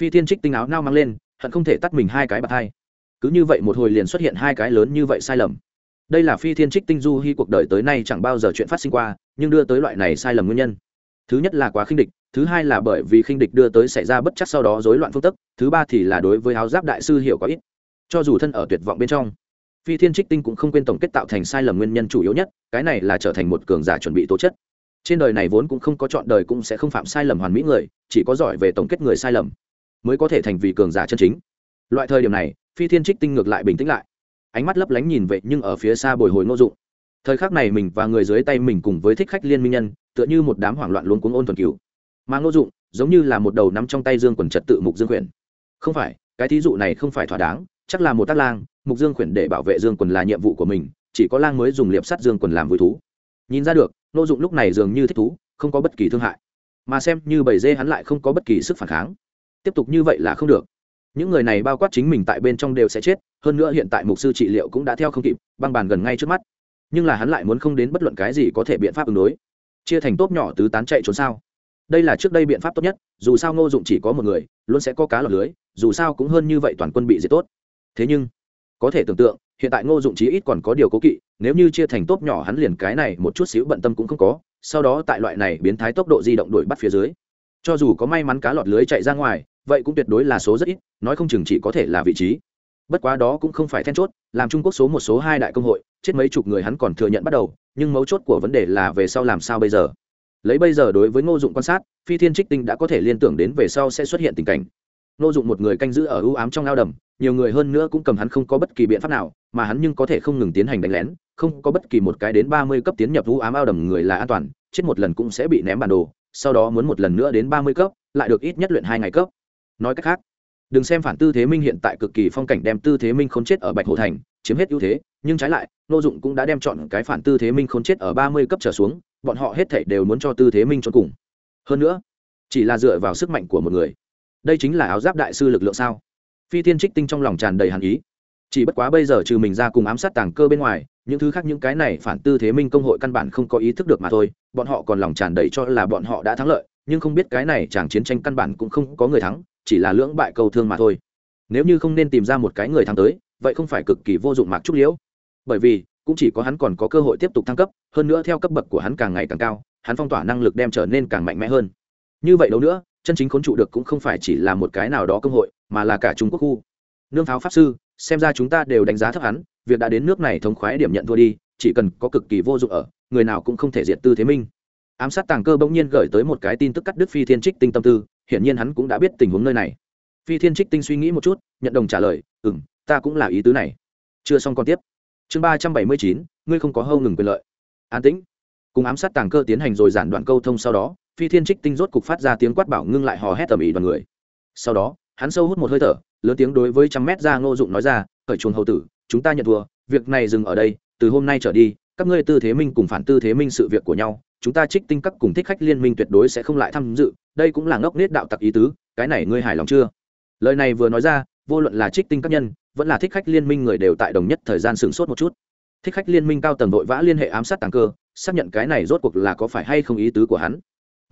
Phi thiên trích tinh áo nao mang lên, hận không thể tắt mình hai cái bạc hai. Cứ như vậy một hồi liền xuất hiện hai cái lớn như vậy sai lầm. Đây là phi thiên trích tinh du hy cuộc đời tới nay chẳng bao giờ chuyện phát sinh qua, nhưng đưa tới loại này sai lầm nguyên nhân. Thứ nhất là quá khinh địch, thứ hai là bởi vì khinh địch đưa tới xảy ra bất chắc sau đó rối loạn phương tức thứ ba thì là đối với áo giáp đại sư hiểu có ít cho dù thân ở tuyệt vọng bên trong, phi thiên trích tinh cũng không quên tổng kết tạo thành sai lầm nguyên nhân chủ yếu nhất, cái này là trở thành một cường giả chuẩn bị tố chất. Trên đời này vốn cũng không có chọn đời cũng sẽ không phạm sai lầm hoàn mỹ người, chỉ có giỏi về tổng kết người sai lầm mới có thể thành vì cường giả chân chính. Loại thời điểm này, phi thiên trích tinh ngược lại bình tĩnh lại. Ánh mắt lấp lánh nhìn vậy nhưng ở phía xa bồi hồi ngô dụng. Thời khắc này mình và người dưới tay mình cùng với thích khách liên minh nhân, tựa như một đám hoảng loạn luôn cuống ôn thuần cứu mà ngô dụng giống như là một đầu nắm trong tay dương quần trật tự mục dương quyển. Không phải, cái thí dụ này không phải thỏa đáng chắc là một tác lang, mục dương khuyển để bảo vệ dương quần là nhiệm vụ của mình, chỉ có lang mới dùng liệp sắt dương quần làm vui thú. Nhìn ra được ngô dụng lúc này dường như thích thú, không có bất kỳ thương hại. Mà xem như bầy dê hắn lại không có bất kỳ sức phản kháng. Tiếp tục như vậy là không được. Những người này bao quát chính mình tại bên trong đều sẽ chết, hơn nữa hiện tại mục sư trị liệu cũng đã theo không kịp, băng bàn gần ngay trước mắt. Nhưng là hắn lại muốn không đến bất luận cái gì có thể biện pháp ứng đối. Chia thành tốp nhỏ tứ tán chạy trốn sao? Đây là trước đây biện pháp tốt nhất, dù sao ngô dụng chỉ có một người, luôn sẽ có cá lọc lưới, dù sao cũng hơn như vậy toàn quân bị diệt tốt thế nhưng, có thể tưởng tượng, hiện tại ngô dụng chí ít còn có điều cố kỵ, nếu như chia thành tốp nhỏ hắn liền cái này một chút xíu bận tâm cũng không có, sau đó tại loại này biến thái tốc độ di động đuổi bắt phía dưới. Cho dù có may mắn cá lọt lưới chạy ra ngoài, vậy cũng tuyệt đối là số rất ít, nói không chừng chỉ có thể là vị trí. Bất quá đó cũng không phải then chốt, làm trung quốc số một số hai đại công hội, chết mấy chục người hắn còn thừa nhận bắt đầu, nhưng mấu chốt của vấn đề là về sau làm sao bây giờ? Lấy bây giờ đối với ngô dụng quan sát, phi thiên trích tinh đã có thể liên tưởng đến về sau sẽ xuất hiện tình cảnh nô dụng một người canh giữ ở ưu ám trong ao đầm, nhiều người hơn nữa cũng cầm hắn không có bất kỳ biện pháp nào, mà hắn nhưng có thể không ngừng tiến hành đánh lén, không có bất kỳ một cái đến ba mươi cấp tiến nhập ưu ám ao đầm người là an toàn, chết một lần cũng sẽ bị ném bản đồ, sau đó muốn một lần nữa đến ba mươi cấp, lại được ít nhất luyện hai ngày cấp. Nói cách khác, đừng xem phản tư thế minh hiện tại cực kỳ phong cảnh đem tư thế minh khốn chết ở bạch hồ thành, chiếm hết ưu thế, nhưng trái lại, nô dụng cũng đã đem chọn cái phản tư thế minh khốn chết ở ba mươi cấp trở xuống, bọn họ hết thảy đều muốn cho tư thế minh cho cùng. Hơn nữa, chỉ là dựa vào sức mạnh của một người đây chính là áo giáp đại sư lực lượng sao? Phi tiên trích tinh trong lòng tràn đầy hàn ý. Chỉ bất quá bây giờ trừ mình ra cùng ám sát tàng cơ bên ngoài, những thứ khác những cái này phản tư thế minh công hội căn bản không có ý thức được mà thôi, bọn họ còn lòng tràn đầy cho là bọn họ đã thắng lợi, nhưng không biết cái này chẳng chiến tranh căn bản cũng không có người thắng, chỉ là lưỡng bại cầu thương mà thôi. Nếu như không nên tìm ra một cái người thắng tới, vậy không phải cực kỳ vô dụng mạc trúc liễu. Bởi vì, cũng chỉ có hắn còn có cơ hội tiếp tục thăng cấp, hơn nữa theo cấp bậc của hắn càng ngày càng cao, hắn phong tỏa năng lực đem trở nên càng mạnh mẽ hơn. Như vậy đâu nữa chân chính khốn trụ được cũng không phải chỉ là một cái nào đó công hội, mà là cả trung quốc khu. Nương pháo pháp sư, xem ra chúng ta đều đánh giá thấp hắn, việc đã đến nước này thống khoái điểm nhận thua đi, chỉ cần có cực kỳ vô dụng ở, người nào cũng không thể diệt tư thế minh. Ám sát tàng cơ bỗng nhiên gửi tới một cái tin tức cắt đứt phi thiên trích tinh tâm tư, hiển nhiên hắn cũng đã biết tình huống nơi này. Phi thiên trích tinh suy nghĩ một chút, nhận đồng trả lời ừ m ta cũng là ý tứ này. Chưa xong còn tiếp. Chương ba trăm bảy mươi chín, ngươi không có hâu ngừng quyền lợi. An tĩnh. Cùng ám sát tàng cơ tiến hành rồi giản đoạn câu thông sau đó phi thiên trích tinh rốt cục phát ra tiếng quát bảo ngưng lại hò hét tầm ý đoàn người. Sau đó, hắn sâu hút một hơi thở, lớn tiếng đối với trăm mét ra ngô dụng nói ra, khởi chuồng hầu tử, chúng ta nhận thua, việc này dừng ở đây, từ hôm nay trở đi, các ngươi tư thế minh cùng phản tư thế minh sự việc của nhau, chúng ta trích tinh các cùng thích khách liên minh tuyệt đối sẽ không lại tham dự, đây cũng là ngốc nết đạo tặc ý tứ, cái này ngươi hài lòng chưa? Lời này vừa nói ra, vô luận là trích tinh các nhân, vẫn là thích khách liên minh người đều tại đồng nhất thời gian sửng sốt một chút. Thích khách liên minh cao tầng vội vã liên hệ ám sát tàng cơ, xác nhận cái này rốt cuộc là có phải hay không ý tứ của hắn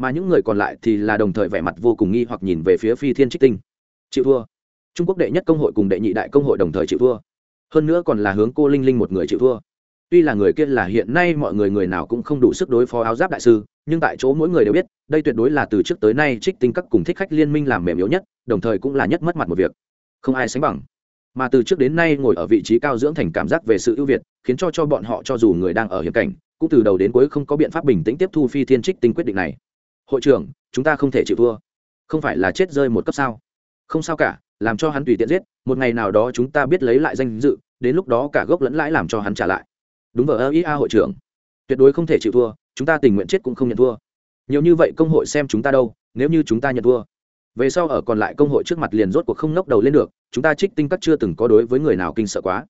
mà những người còn lại thì là đồng thời vẻ mặt vô cùng nghi hoặc nhìn về phía phi thiên trích tinh. Chịu thua. Trung quốc đệ nhất công hội cùng đệ nhị đại công hội đồng thời chịu thua. Hơn nữa còn là hướng cô linh linh một người chịu thua. Tuy là người kia là hiện nay mọi người người nào cũng không đủ sức đối phó áo giáp đại sư, nhưng tại chỗ mỗi người đều biết, đây tuyệt đối là từ trước tới nay trích tinh các cùng thích khách liên minh làm mềm yếu nhất, đồng thời cũng là nhất mất mặt một việc. Không ai sánh bằng. Mà từ trước đến nay ngồi ở vị trí cao dưỡng thành cảm giác về sự ưu việt, khiến cho cho bọn họ cho dù người đang ở hiểm cảnh, cũng từ đầu đến cuối không có biện pháp bình tĩnh tiếp thu phi thiên trích tinh quyết định này hội trưởng, chúng ta không thể chịu thua. Không phải là chết rơi một cấp sao? Không sao cả, làm cho hắn tùy tiện giết, một ngày nào đó chúng ta biết lấy lại danh dự, đến lúc đó cả gốc lẫn lãi làm cho hắn trả lại. Đúng vờ ơ ý a hội trưởng. Tuyệt đối không thể chịu thua, chúng ta tình nguyện chết cũng không nhận thua. Nhiều như vậy công hội xem chúng ta đâu, nếu như chúng ta nhận thua. Về sau ở còn lại công hội trước mặt liền rốt cuộc không ngóc đầu lên được, chúng ta trích tinh các chưa từng có đối với người nào kinh sợ quá.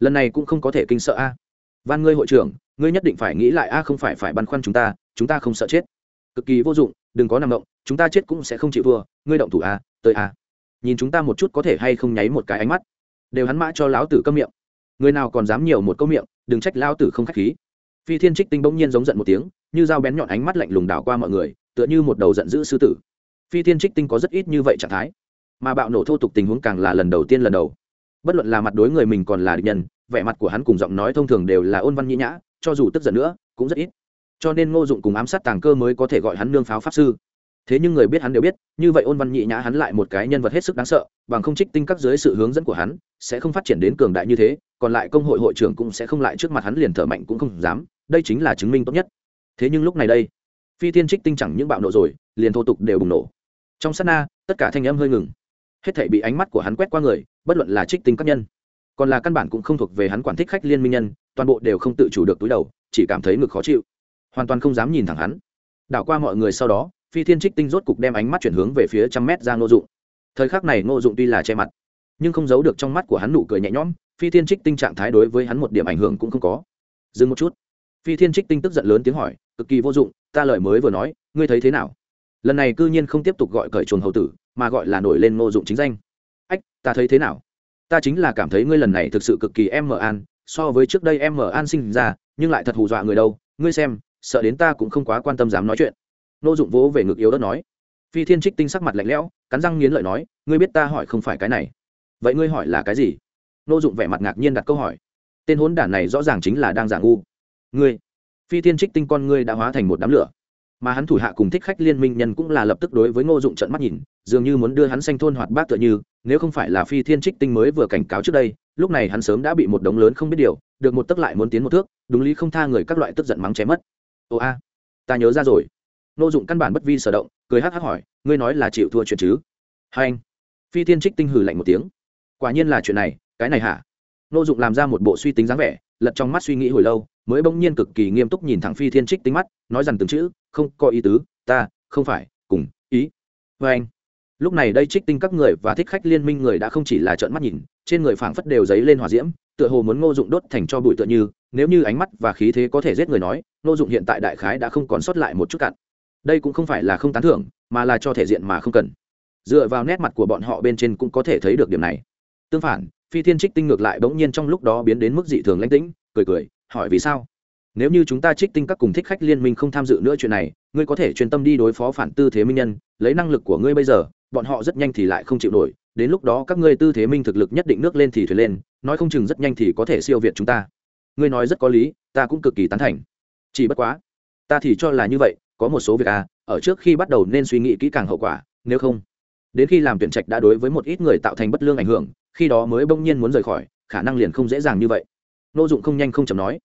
Lần này cũng không có thể kinh sợ a. Van ngươi hội trưởng, ngươi nhất định phải nghĩ lại a không phải phải băn khoăn chúng ta chúng ta không sợ chết cực kỳ vô dụng đừng có nằm động chúng ta chết cũng sẽ không chịu thua ngươi động thủ à, tới à, nhìn chúng ta một chút có thể hay không nháy một cái ánh mắt. Đều hắn mã cho lão tử câm miệng. Người nào còn dám nhiều một câu miệng đừng trách lão tử không khách khí. Phi thiên trích tinh bỗng nhiên giống giận một tiếng như dao bén nhọn ánh mắt lạnh lùng đảo qua mọi người tựa như một đầu giận dữ sư tử. Phi thiên trích tinh có rất ít như vậy trạng thái. Mà bạo nổ thô tục tình huống càng là lần đầu tiên lần đầu. Bất luận là mặt đối người mình còn là địch nhân vẻ mặt của hắn cùng giọng nói thông thường đều là ôn văn nhĩ nhã cho dù tức giận nữa cũng rất ít cho nên ngô dụng cùng ám sát tàng cơ mới có thể gọi hắn nương pháo pháp sư. Thế nhưng người biết hắn đều biết, như vậy ôn văn nhị nhã hắn lại một cái nhân vật hết sức đáng sợ, bằng không trích tinh các dưới sự hướng dẫn của hắn, sẽ không phát triển đến cường đại như thế, còn lại công hội hội trưởng cũng sẽ không lại trước mặt hắn liền thở mạnh cũng không dám, đây chính là chứng minh tốt nhất. Thế nhưng lúc này đây, phi thiên trích tinh chẳng những bạo nộ rồi, liền thô tục đều bùng nổ. Trong sát na, tất cả thanh âm hơi ngừng. Hết thể bị ánh mắt của hắn quét qua người, bất luận là trích tinh các nhân, còn là căn bản cũng không thuộc về hắn quản thích khách liên minh nhân, toàn bộ đều không tự chủ được túi đầu, chỉ cảm thấy ngực khó chịu hoàn toàn không dám nhìn thẳng hắn. Đảo qua mọi người sau đó, phi thiên trích tinh rốt cục đem ánh mắt chuyển hướng về phía trăm mét ra ngô dụng. Thời khắc này ngô dụng tuy là che mặt, nhưng không giấu được trong mắt của hắn nụ cười nhẹ nhõm, phi thiên trích tinh trạng thái đối với hắn một điểm ảnh hưởng cũng không có. Dừng một chút. Phi thiên trích tinh tức giận lớn tiếng hỏi, cực kỳ vô dụng, ta lời mới vừa nói, ngươi thấy thế nào? Lần này cư nhiên không tiếp tục gọi cởi chuồng hầu tử, mà gọi là nổi lên ngô dụng chính danh. Ách, ta thấy thế nào? Ta chính là cảm thấy ngươi lần này thực sự cực kỳ em mờ an, so với trước đây em mờ an sinh ra, nhưng lại thật hù dọa người đâu. Ngươi xem sợ đến ta cũng không quá quan tâm dám nói chuyện. Nô dụng vỗ về ngực yếu đất nói. Phi thiên trích tinh sắc mặt lạnh lẽo, cắn răng nghiến lợi nói, ngươi biết ta hỏi không phải cái này. Vậy ngươi hỏi là cái gì? Nô dụng vẻ mặt ngạc nhiên đặt câu hỏi. Tên hốn đản này rõ ràng chính là đang giả ngu. Ngươi? Phi thiên trích tinh con ngươi đã hóa thành một đám lửa. Mà hắn thủ hạ cùng thích khách liên minh nhân cũng là lập tức đối với ngô dụng trận mắt nhìn, dường như muốn đưa hắn xanh thôn hoạt bát tựa như, nếu không phải là phi thiên trích tinh mới vừa cảnh cáo trước đây, lúc này hắn sớm đã bị một đống lớn không biết điều, được một tức lại muốn tiến một thước, đúng lý không tha người các loại tức giận mắng chém mất ồ a, ta nhớ ra rồi. Nô dụng căn bản bất vi sở động, cười hắc hắc hỏi, ngươi nói là chịu thua chuyện chứ? Hai anh. Phi thiên trích tinh hử lạnh một tiếng. Quả nhiên là chuyện này, cái này hả? Nô dụng làm ra một bộ suy tính dáng vẻ, lật trong mắt suy nghĩ hồi lâu, mới bỗng nhiên cực kỳ nghiêm túc nhìn thẳng phi thiên trích tính mắt, nói rằng từng chữ, không có ý tứ, ta, không phải, cùng, ý. Vê anh. Lúc này đây trích tinh các người và thích khách liên minh người đã không chỉ là trợn mắt nhìn, trên người phảng phất đều giấy lên hòa diễm, tựa hồ muốn ngô dụng đốt thành cho bụi tựa như nếu như ánh mắt và khí thế có thể giết người nói nô dụng hiện tại đại khái đã không còn sót lại một chút cặn. Đây cũng không phải là không tán thưởng, mà là cho thể diện mà không cần. Dựa vào nét mặt của bọn họ bên trên cũng có thể thấy được điểm này. Tương phản, phi thiên trích tinh ngược lại bỗng nhiên trong lúc đó biến đến mức dị thường lãnh tĩnh, cười cười, hỏi vì sao? Nếu như chúng ta trích tinh các cùng thích khách liên minh không tham dự nữa chuyện này, ngươi có thể chuyên tâm đi đối phó phản tư thế minh nhân, lấy năng lực của ngươi bây giờ, bọn họ rất nhanh thì lại không chịu nổi, đến lúc đó các ngươi tư thế minh thực lực nhất định nước lên thì thuyền lên, nói không chừng rất nhanh thì có thể siêu việt chúng ta ngươi nói rất có lý, ta cũng cực kỳ tán thành. Chỉ bất quá, ta thì cho là như vậy, có một số việc à ở trước khi bắt đầu nên suy nghĩ kỹ càng hậu quả, nếu không, đến khi làm tuyển trạch đã đối với một ít người tạo thành bất lương ảnh hưởng, khi đó mới bỗng nhiên muốn rời khỏi, khả năng liền không dễ dàng như vậy. Nô dụng không nhanh không chậm nói.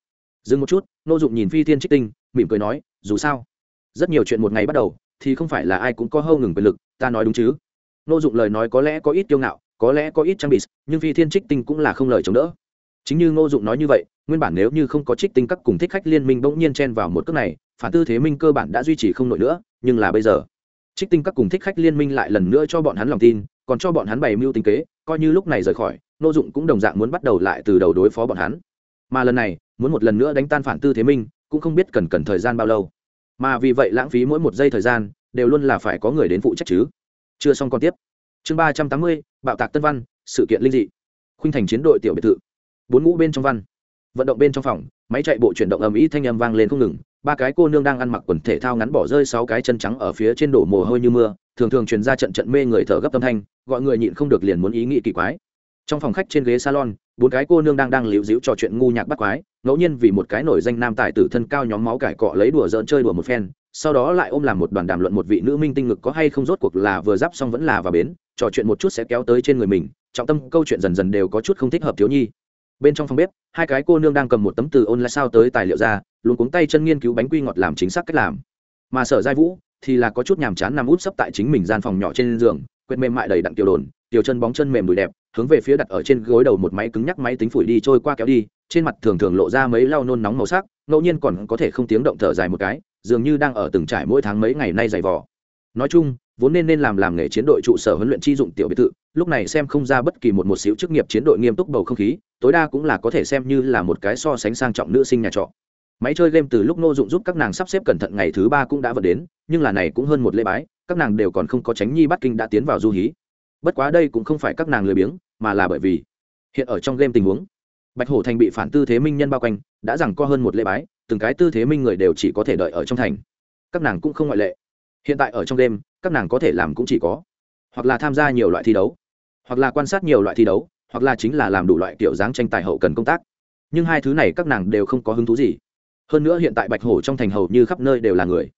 Dừng một chút, nô dụng nhìn phi thiên trích tinh, mỉm cười nói, dù sao, rất nhiều chuyện một ngày bắt đầu, thì không phải là ai cũng có hâu ngừng quyền lực, ta nói đúng chứ. Nô dụng lời nói có lẽ có ít kiêu ngạo, có lẽ có ít trang bị nhưng phi thiên trích tinh cũng là không lời chống đỡ chính như ngô dụng nói như vậy, nguyên bản nếu như không có trích tinh các cùng thích khách liên minh bỗng nhiên chen vào một cước này, phản tư thế minh cơ bản đã duy trì không nổi nữa, nhưng là bây giờ, trích tinh các cùng thích khách liên minh lại lần nữa cho bọn hắn lòng tin, còn cho bọn hắn bày mưu tính kế, coi như lúc này rời khỏi, ngô dụng cũng đồng dạng muốn bắt đầu lại từ đầu đối phó bọn hắn. Mà lần này, muốn một lần nữa đánh tan phản tư thế minh, cũng không biết cần cần thời gian bao lâu. Mà vì vậy lãng phí mỗi một giây thời gian, đều luôn là phải có người đến phụ trách chứ. Chưa xong còn tiếp. Chương ba trăm tám mươi, bạo tạc tân văn, sự kiện linh dị. Khuynh thành chiến đội tiểu biệt thự bốn ngũ bên trong văn. Vận động bên trong phòng, máy chạy bộ chuyển động ầm ĩ thanh âm vang lên không ngừng, ba cái cô nương đang ăn mặc quần thể thao ngắn bỏ rơi sáu cái chân trắng ở phía trên đổ mồ hôi như mưa, thường thường truyền ra trận trận mê người thở gấp âm thanh, gọi người nhịn không được liền muốn ý nghĩ kỳ quái. Trong phòng khách trên ghế salon, bốn cái cô nương đang đang liễu dĩu trò chuyện ngu nhạc bắt quái, ngẫu nhiên vì một cái nổi danh nam tài tử thân cao nhóm máu cải cọ lấy đùa dỡn chơi đùa một phen, sau đó lại ôm làm một đoàn đàm luận một vị nữ minh tinh ngực có hay không rốt cuộc là vừa giáp xong vẫn là vào bến, trò chuyện một chút sẽ kéo tới trên người mình, trọng tâm câu chuyện dần dần đều có chút không thích hợp thiếu nhi bên trong phòng bếp, hai cái cô nương đang cầm một tấm từ ôn lại sao tới tài liệu ra, luôn cuống tay chân nghiên cứu bánh quy ngọt làm chính xác cách làm. Mà sở giai vũ thì là có chút nhàm chán nằm út sấp tại chính mình gian phòng nhỏ trên giường quên mềm mại đầy đặn tiểu đồn, tiểu chân bóng chân mềm đùi đẹp, hướng về phía đặt ở trên gối đầu một máy cứng nhắc máy tính phủi đi trôi qua kéo đi, trên mặt thường thường lộ ra mấy lau nôn nóng màu sắc, ngẫu nhiên còn có thể không tiếng động thở dài một cái, dường như đang ở từng trải mỗi tháng mấy ngày nay dày vò. Nói chung vốn nên nên làm làm nghề chiến đội trụ sở huấn luyện chi dụng tiểu biệt thự, lúc này xem không ra bất kỳ một một xíu chức nghiệp chiến đội nghiêm túc bầu không khí, tối đa cũng là có thể xem như là một cái so sánh sang trọng nữ sinh nhà trọ. Máy chơi game từ lúc nô dụng giúp các nàng sắp xếp cẩn thận ngày thứ ba cũng đã vận đến, nhưng là này cũng hơn một lễ bái, các nàng đều còn không có tránh nhi bắt kinh đã tiến vào du hí. Bất quá đây cũng không phải các nàng lười biếng, mà là bởi vì hiện ở trong game tình huống, bạch hổ thành bị phản tư thế minh nhân bao quanh, đã rằng co hơn một lễ bái, từng cái tư thế minh người đều chỉ có thể đợi ở trong thành. Các nàng cũng không ngoại lệ hiện tại ở trong đêm, các nàng có thể làm cũng chỉ có, hoặc là tham gia nhiều loại thi đấu, hoặc là quan sát nhiều loại thi đấu, hoặc là chính là làm đủ loại kiểu dáng tranh tài hậu cần công tác. Nhưng hai thứ này các nàng đều không có hứng thú gì. Hơn nữa hiện tại bạch hổ trong thành hầu như khắp nơi đều là người.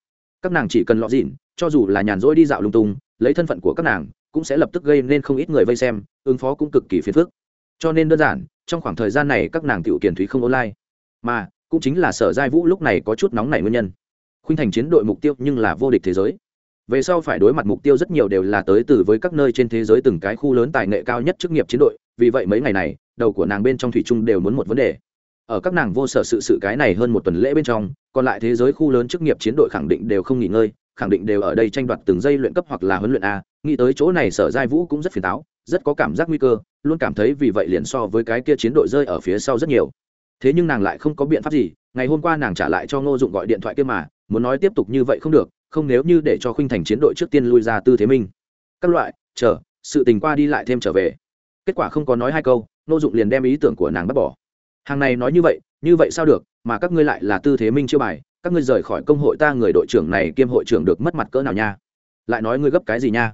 Các nàng chỉ cần lọ dịn, cho dù là nhàn rỗi đi dạo lung tung, lấy thân phận của các nàng, cũng sẽ lập tức gây nên không ít người vây xem, ứng phó cũng cực kỳ phiền phức. Cho nên đơn giản, trong khoảng thời gian này các nàng tiểu kiển thúy không online, mà cũng chính là sở giai vũ lúc này có chút nóng nảy nguyên nhân khuynh thành chiến đội mục tiêu nhưng là vô địch thế giới. Về sau phải đối mặt mục tiêu rất nhiều đều là tới từ với các nơi trên thế giới từng cái khu lớn tài nghệ cao nhất chức nghiệp chiến đội, vì vậy mấy ngày này, đầu của nàng bên trong thủy trung đều muốn một vấn đề. Ở các nàng vô sở sự sự cái này hơn một tuần lễ bên trong, còn lại thế giới khu lớn chức nghiệp chiến đội khẳng định đều không nghỉ ngơi, khẳng định đều ở đây tranh đoạt từng giây luyện cấp hoặc là huấn luyện a. Nghĩ tới chỗ này sở giai vũ cũng rất phiền táo, rất có cảm giác nguy cơ, luôn cảm thấy vì vậy liền so với cái kia chiến đội rơi ở phía sau rất nhiều. Thế nhưng nàng lại không có biện pháp gì, ngày hôm qua nàng trả lại cho ngô dụng gọi điện thoại kia mà muốn nói tiếp tục như vậy không được, không nếu như để cho khuynh thành chiến đội trước tiên lui ra tư thế minh. Các loại, chờ, sự tình qua đi lại thêm trở về. Kết quả không có nói hai câu ngô dụng liền đem ý tưởng của nàng bắt bỏ. Hàng này nói như vậy như vậy sao được, mà các ngươi lại là tư thế minh chưa bài, các ngươi rời khỏi công hội ta người đội trưởng này kiêm hội trưởng được mất mặt cỡ nào nha? Lại nói ngươi gấp cái gì nha?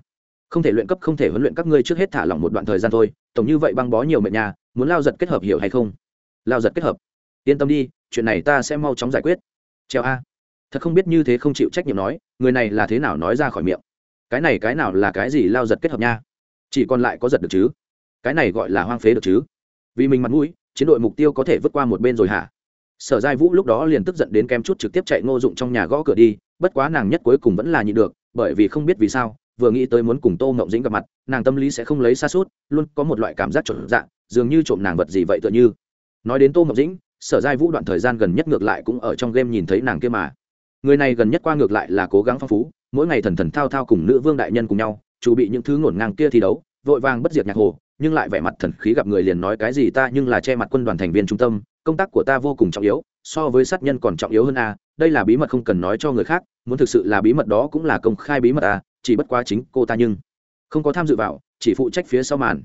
Không thể luyện cấp, không thể huấn luyện các ngươi trước hết thả lỏng một đoạn thời gian thôi, tổng như vậy băng bó nhiều mệt nhà muốn lao giật kết hợp hiểu hay không? Lao giật kết hợp. Yên tâm đi, chuyện này ta sẽ mau chóng giải quyết. Treo a thật không biết như thế không chịu trách nhiệm nói, người này là thế nào nói ra khỏi miệng. Cái này cái nào là cái gì lao giật kết hợp nha? Chỉ còn lại có giật được chứ? Cái này gọi là hoang phế được chứ? Vì mình mặt mũi, chiến đội mục tiêu có thể vượt qua một bên rồi hả? Sở giai vũ lúc đó liền tức giận đến kem chút trực tiếp chạy ngô dụng trong nhà gõ cửa đi, bất quá nàng nhất cuối cùng vẫn là nhịn được, bởi vì không biết vì sao, vừa nghĩ tới muốn cùng tô ngộng dĩnh gặp mặt, nàng tâm lý sẽ không lấy xa suốt, luôn có một loại cảm giác trộn dạng, dường như trộm nàng vật gì vậy tựa như. Nói đến tô ngộng dĩnh, sở giai vũ đoạn thời gian gần nhất ngược lại cũng ở trong game nhìn thấy nàng kia mà người này gần nhất qua ngược lại là cố gắng phong phú, mỗi ngày thần thần thao thao cùng nữ vương đại nhân cùng nhau chuẩn bị những thứ ngổn ngang kia thi đấu, vội vàng bất diệt nhạc hồ, nhưng lại vẻ mặt thần khí gặp người liền nói cái gì ta nhưng là che mặt quân đoàn thành viên trung tâm, công tác của ta vô cùng trọng yếu, so với sát nhân còn trọng yếu hơn a, đây là bí mật không cần nói cho người khác, muốn thực sự là bí mật đó cũng là công khai bí mật a, chỉ bất quá chính cô ta nhưng không có tham dự vào, chỉ phụ trách phía sau màn.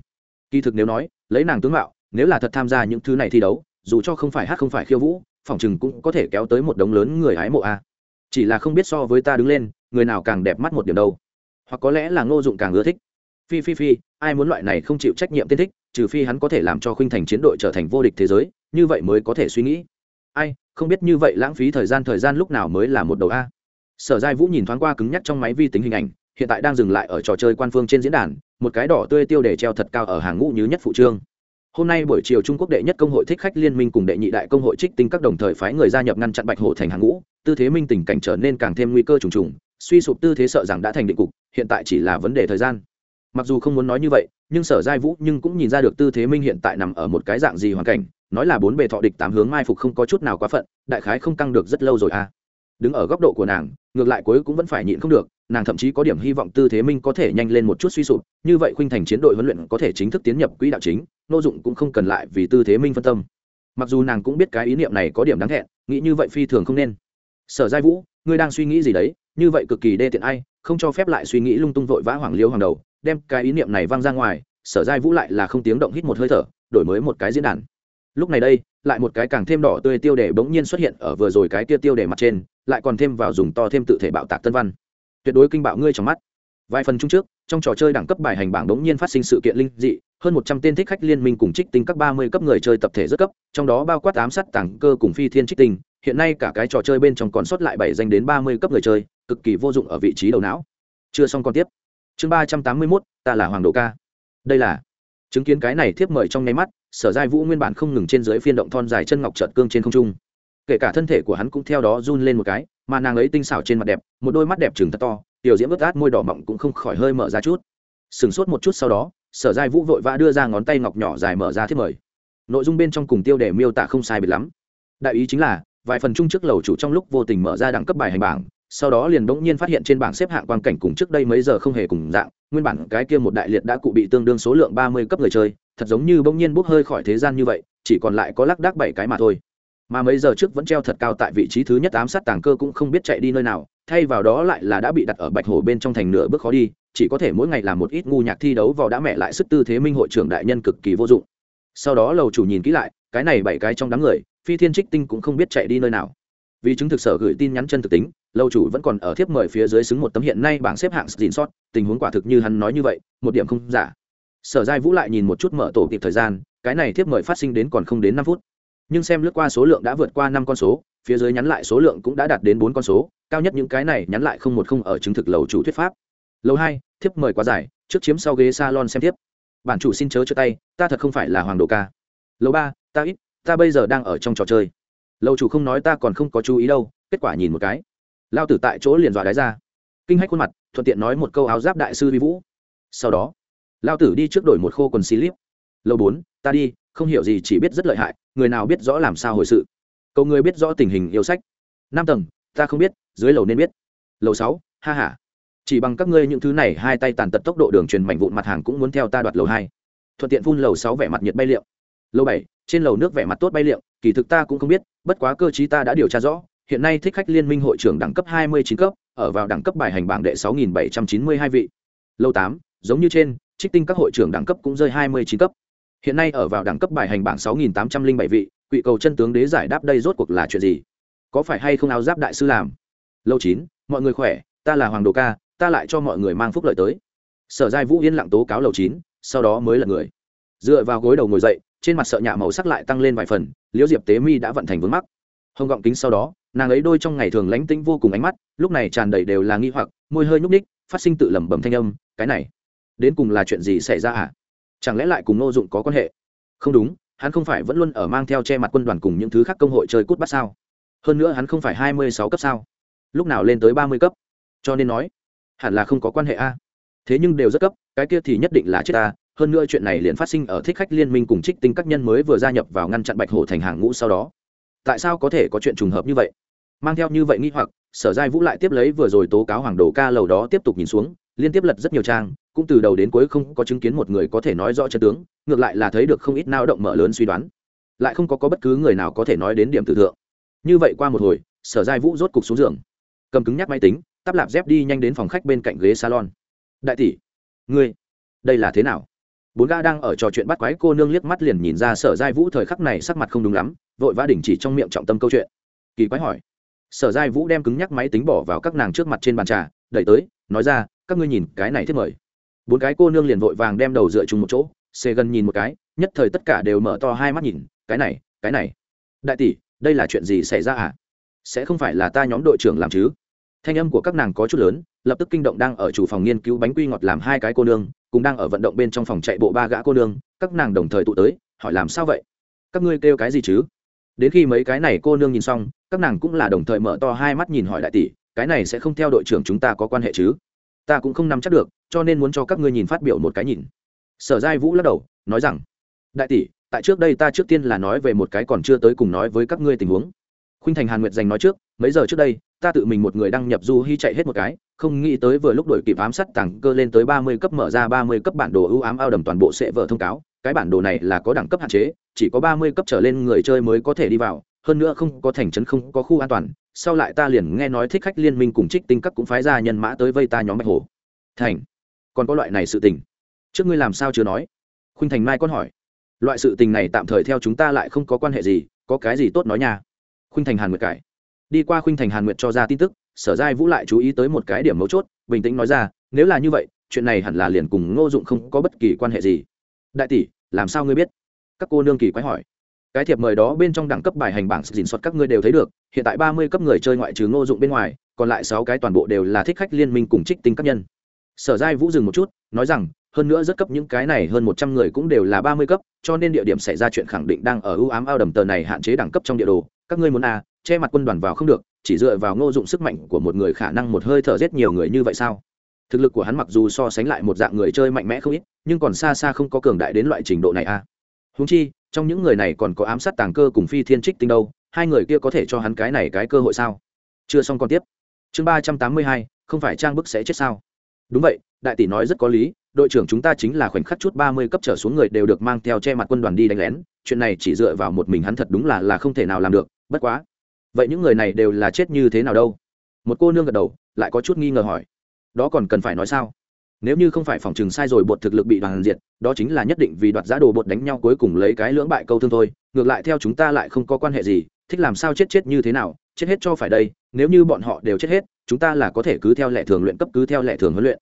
Kỳ thực nếu nói, lấy nàng tướng mạo, nếu là thật tham gia những thứ này thi đấu, dù cho không phải hát không phải khiêu vũ, phòng chừng cũng có thể kéo tới một đống lớn người hái mộ a chỉ là không biết so với ta đứng lên, người nào càng đẹp mắt một điểm đâu. Hoặc có lẽ là ngô dụng càng ưa thích. Phi phi phi, ai muốn loại này không chịu trách nhiệm tiên thích, trừ phi hắn có thể làm cho khuynh thành chiến đội trở thành vô địch thế giới, như vậy mới có thể suy nghĩ. Ai, không biết như vậy lãng phí thời gian thời gian lúc nào mới là một đầu a. Sở giai vũ nhìn thoáng qua cứng nhắc trong máy vi tính hình ảnh, hiện tại đang dừng lại ở trò chơi quan phương trên diễn đàn, một cái đỏ tươi tiêu để treo thật cao ở hàng ngũ như nhất phụ trương. Hôm nay buổi chiều trung quốc đệ nhất công hội thích khách liên minh cùng đệ nhị đại công hội trích tinh các đồng thời phái người gia nhập ngăn chặn bạch hổ thành hàng ngũ tư thế minh tình cảnh trở nên càng thêm nguy cơ trùng trùng, suy sụp tư thế sợ rằng đã thành định cục, hiện tại chỉ là vấn đề thời gian. Mặc dù không muốn nói như vậy, nhưng sở giai vũ nhưng cũng nhìn ra được tư thế minh hiện tại nằm ở một cái dạng gì hoàn cảnh, nói là bốn bề thọ địch tám hướng mai phục không có chút nào quá phận, đại khái không căng được rất lâu rồi à. Đứng ở góc độ của nàng, ngược lại cuối cũng vẫn phải nhịn không được, nàng thậm chí có điểm hy vọng tư thế minh có thể nhanh lên một chút suy sụp, như vậy khuynh thành chiến đội huấn luyện có thể chính thức tiến nhập quỹ đạo chính, nô dụng cũng không cần lại vì tư thế minh phân tâm. Mặc dù nàng cũng biết cái ý niệm này có điểm đáng thẹn, nghĩ như vậy phi thường không nên sở giai vũ, ngươi đang suy nghĩ gì đấy? Như vậy cực kỳ đê tiện ai, không cho phép lại suy nghĩ lung tung vội vã hoàng liêu hoàng đầu, đem cái ý niệm này vang ra ngoài, sở giai vũ lại là không tiếng động hít một hơi thở, đổi mới một cái diễn đàn. Lúc này đây, lại một cái càng thêm đỏ tươi tiêu đề bỗng nhiên xuất hiện ở vừa rồi cái kia tiêu đề mặt trên, lại còn thêm vào dùng to thêm tự thể bạo tạc tân văn. Tuyệt đối kinh bạo ngươi trong mắt. Vài phần chung trước, trong trò chơi đẳng cấp bài hành bảng bỗng nhiên phát sinh sự kiện linh dị, hơn một trăm tên thích khách liên minh cùng trích tinh các ba mươi cấp người chơi tập thể rất cấp, trong đó bao quát ám sát tảng cơ cùng phi thiên trích tinh hiện nay cả cái trò chơi bên trong còn sót lại bảy danh đến ba mươi cấp người chơi, cực kỳ vô dụng ở vị trí đầu não. Chưa xong còn tiếp. Chương ba trăm tám mươi mốt, ta là hoàng đồ ca. Đây là chứng kiến cái này thiếp mời trong nháy mắt, sở giai vũ nguyên bản không ngừng trên dưới phiên động thon dài chân ngọc trợt cương trên không trung. Kể cả thân thể của hắn cũng theo đó run lên một cái, mà nàng ấy tinh xảo trên mặt đẹp, một đôi mắt đẹp trừng thật to, tiểu diễm ướt át, môi đỏ mọng cũng không khỏi hơi mở ra chút. Sừng sốt một chút sau đó, sở giai vũ vội vã đưa ra ngón tay ngọc nhỏ dài mở ra thiết mời. Nội dung bên trong cùng tiêu đề miêu tả không sai biệt lắm. Đại ý chính là vài phần chung trước lầu chủ trong lúc vô tình mở ra đẳng cấp bài hành bảng, sau đó liền bỗng nhiên phát hiện trên bảng xếp hạng quan cảnh cùng trước đây mấy giờ không hề cùng dạng, nguyên bản cái kia một đại liệt đã cụ bị tương đương số lượng ba mươi cấp người chơi, thật giống như bỗng nhiên bốc hơi khỏi thế gian như vậy, chỉ còn lại có lác đác bảy cái mà thôi. Mà mấy giờ trước vẫn treo thật cao tại vị trí thứ nhất ám sát tàng cơ cũng không biết chạy đi nơi nào, thay vào đó lại là đã bị đặt ở bạch hồ bên trong thành nửa bước khó đi, chỉ có thể mỗi ngày làm một ít ngu nhạc thi đấu vào đã mẹ lại sức tư thế minh hội trưởng đại nhân cực kỳ vô dụng. Sau đó lầu chủ nhìn kỹ lại, cái này bảy cái trong đám người phi thiên trích tinh cũng không biết chạy đi nơi nào. Vì chứng thực sở gửi tin nhắn chân thực tính, lâu chủ vẫn còn ở thiếp mời phía dưới xứng một tấm hiện nay bảng xếp hạng xin sót tình huống quả thực như hắn nói như vậy, một điểm không giả. Sở giai vũ lại nhìn một chút mở tổ kịp thời gian, cái này thiếp mời phát sinh đến còn không đến năm phút. Nhưng xem lướt qua số lượng đã vượt qua năm con số, phía dưới nhắn lại số lượng cũng đã đạt đến bốn con số, cao nhất những cái này nhắn lại không một không ở chứng thực lầu chủ thuyết pháp. Lâu hai, thiếp mời quá dài, trước chiếm sau ghế salon xem tiếp. Bản chủ xin chớ cho tay, ta thật không phải là hoàng đồ ca. Lâu ba, ta ít ta bây giờ đang ở trong trò chơi. Lâu chủ không nói ta còn không có chú ý đâu, kết quả nhìn một cái. Lao tử tại chỗ liền dọa đáy ra. Kinh hách khuôn mặt, thuận tiện nói một câu áo giáp đại sư vi vũ. Sau đó, lao tử đi trước đổi một khô quần xí líp lâu bốn, ta đi, không hiểu gì chỉ biết rất lợi hại, người nào biết rõ làm sao hồi sự. Cầu người biết rõ tình hình yêu sách. Năm tầng, ta không biết, dưới lầu nên biết. Lầu sáu, ha h a chỉ bằng các ngươi những thứ này hai tay tàn tật tốc độ đường truyền mảnh vụn mặt hàng cũng muốn theo ta đoạt lầu hai. Thuận tiện phun lầu sáu vẻ mặt nhiệt bay liệu lầu bảy, trên lầu nước vẻ mặt tốt bay liệu kỳ thực ta cũng không biết, bất quá cơ chí ta đã điều tra rõ, hiện nay thích khách liên minh hội trưởng đẳng cấp hai mươi chín cấp, ở vào đẳng cấp bài hành bảng đệ sáu nghìn bảy trăm chín mươi hai vị. Lâu tám, giống như trên, trích tinh các hội trưởng đẳng cấp cũng rơi hai mươi chín cấp. Hiện nay ở vào đẳng cấp bài hành bảng sáu nghìn tám trăm linh bảy vị quỵ cầu chân tướng đế giải đáp đây rốt cuộc là chuyện gì? Có phải hay không áo giáp đại sư làm? Lâu chín, mọi người khỏe, ta là hoàng đồ ca, ta lại cho mọi người mang phúc lợi tới. Sở giai vũ yên lặng tố cáo lầu chín, sau đó mới là người. Dựa vào gối đầu ngồi dậy trên mặt sợ nhạ màu sắc lại tăng lên vài phần, liễu diệp tế mi đã vận thành vướng mắt hồng gọng kính sau đó, nàng ấy đôi trong ngày thường lánh tĩnh vô cùng ánh mắt, lúc này tràn đầy đều là nghi hoặc, môi hơi nhúc ních phát sinh tự lẩm bẩm thanh âm, cái này, đến cùng là chuyện gì xảy ra à? Chẳng lẽ lại cùng nô dụng có quan hệ? Không đúng, hắn không phải vẫn luôn ở mang theo che mặt quân đoàn cùng những thứ khác công hội chơi cút bắt sao? Hơn nữa hắn không phải hai mươi sáu cấp sao? Lúc nào lên tới ba mươi cấp? Cho nên nói, hẳn là không có quan hệ a. Thế nhưng đều rất cấp, cái kia thì nhất định là chết ta hơn nữa chuyện này liền phát sinh ở thích khách liên minh cùng trích tinh các nhân mới vừa gia nhập vào ngăn chặn bạch hổ thành hàng ngũ sau đó. Tại sao có thể có chuyện trùng hợp như vậy? Mang theo như vậy nghi hoặc sở giai vũ lại tiếp lấy vừa rồi tố cáo hoàng đồ ca lầu đó tiếp tục nhìn xuống liên tiếp lật rất nhiều trang cũng từ đầu đến cuối không có chứng kiến một người có thể nói rõ chân tướng ngược lại là thấy được không ít nao động mở lớn suy đoán. Lại không có, có bất cứ người nào có thể nói đến điểm tử thượng. Như vậy qua một hồi sở giai vũ rốt cục xuống giường. Cầm cứng nhắc máy tính tắp lạp dép đi nhanh đến phòng khách bên cạnh ghế salon. Đại tỷ ngươi đây là thế nào? Bốn gã đang ở trò chuyện bắt quái cô nương liếc mắt liền nhìn ra sở giai vũ thời khắc này sắc mặt không đúng lắm, vội vã đình chỉ trong miệng trọng tâm câu chuyện. Kỳ quái hỏi, sở giai vũ đem cứng nhắc máy tính bỏ vào các nàng trước mặt trên bàn trà, đẩy tới, nói ra, các ngươi nhìn, cái này thiết mời. Bốn cái cô nương liền vội vàng đem đầu dựa chung một chỗ, xê gần nhìn một cái, nhất thời tất cả đều mở to hai mắt nhìn, cái này cái này. Đại tỷ, đây là chuyện gì xảy ra à? Sẽ không phải là ta nhóm đội trưởng làm chứ? Thanh âm của các nàng có chút lớn, lập tức kinh động đang ở chủ phòng nghiên cứu bánh quy ngọt làm hai cái cô nương cũng đang ở vận động bên trong phòng chạy bộ ba gã cô nương, các nàng đồng thời tụ tới, hỏi làm sao vậy? Các ngươi kêu cái gì chứ? Đến khi mấy cái này cô nương nhìn xong, các nàng cũng là đồng thời mở to hai mắt nhìn hỏi đại tỷ, cái này sẽ không theo đội trưởng chúng ta có quan hệ chứ? Ta cũng không nắm chắc được, cho nên muốn cho các ngươi nhìn phát biểu một cái nhìn. Sở giai vũ lắc đầu, nói rằng, đại tỷ, tại trước đây ta trước tiên là nói về một cái còn chưa tới cùng nói với các ngươi tình huống. Khuynh thành hàn nguyệt dành nói trước, mấy giờ trước đây, ta tự mình một người đăng nhập du hy chạy hết một cái không nghĩ tới vừa lúc đổi kịp ám sát tặng cơ lên tới ba mươi cấp mở ra ba mươi cấp bản đồ ưu ám ao đầm toàn bộ sẽ vở thông cáo, cái bản đồ này là có đẳng cấp hạn chế, chỉ có ba mươi cấp trở lên người chơi mới có thể đi vào, hơn nữa không có thành trấn không có khu an toàn, sau lại ta liền nghe nói thích khách liên minh cùng trích tinh các cũng phái ra nhân mã tới vây ta nhóm bạch hồ thành, còn có loại này sự tình. Trước ngươi làm sao chưa nói? Khuynh thành mai con hỏi. Loại sự tình này tạm thời theo chúng ta lại không có quan hệ gì, có cái gì tốt nói nha? Khuynh thành hàn nguyệt cải. Đi qua khuynh thành hàn nguyệt cho ra tin tức sở giai vũ lại chú ý tới một cái điểm mấu chốt, bình tĩnh nói ra, nếu là như vậy, chuyện này hẳn là liền cùng ngô dụng không có bất kỳ quan hệ gì. Đại tỷ, làm sao ngươi biết? Các cô nương kỳ quái hỏi. Cái thiệp mời đó bên trong đẳng cấp bài hành bảng dình xuất các ngươi đều thấy được, hiện tại ba mươi cấp người chơi ngoại trừ ngô dụng bên ngoài, còn lại sáu cái toàn bộ đều là thích khách liên minh cùng trích tinh các nhân. Sở giai vũ dừng một chút, nói rằng, hơn nữa rất cấp những cái này hơn một trăm người cũng đều là ba mươi cấp, cho nên địa điểm xảy ra chuyện khẳng định đang ở ưu ám ao đầm tờ này hạn chế đẳng cấp trong địa đồ. Các ngươi muốn à che mặt quân đoàn vào không được, chỉ dựa vào ngô dụng sức mạnh của một người khả năng một hơi thở giết nhiều người như vậy sao? Thực lực của hắn mặc dù so sánh lại một dạng người chơi mạnh mẽ không ít, nhưng còn xa xa không có cường đại đến loại trình độ này à? Húng chi, trong những người này còn có ám sát tàng cơ cùng phi thiên trích tinh đâu, hai người kia có thể cho hắn cái này cái cơ hội sao? Chưa xong còn tiếp. Chương ba trăm tám mươi hai, không phải trang bức sẽ chết sao? Đúng vậy, đại tỷ nói rất có lý, đội trưởng chúng ta chính là khoảnh khắc chút ba mươi cấp trở xuống người đều được mang theo che mặt quân đoàn đi đánh lén, chuyện này chỉ dựa vào một mình hắn thật đúng là là không thể nào làm được, bất quá vậy những người này đều là chết như thế nào đâu? Một cô nương gật đầu, lại có chút nghi ngờ hỏi. Đó còn cần phải nói sao? Nếu như không phải phòng chừng sai rồi bột thực lực bị đoàn diệt, đó chính là nhất định vì đoạt giá đồ bột đánh nhau cuối cùng lấy cái lưỡng bại câu thương thôi. Ngược lại theo chúng ta lại không có quan hệ gì, thích làm sao chết chết như thế nào, chết hết cho phải đây. Nếu như bọn họ đều chết hết, chúng ta là có thể cứ theo lệ thường luyện cấp, cứ theo lệ thường huấn luyện.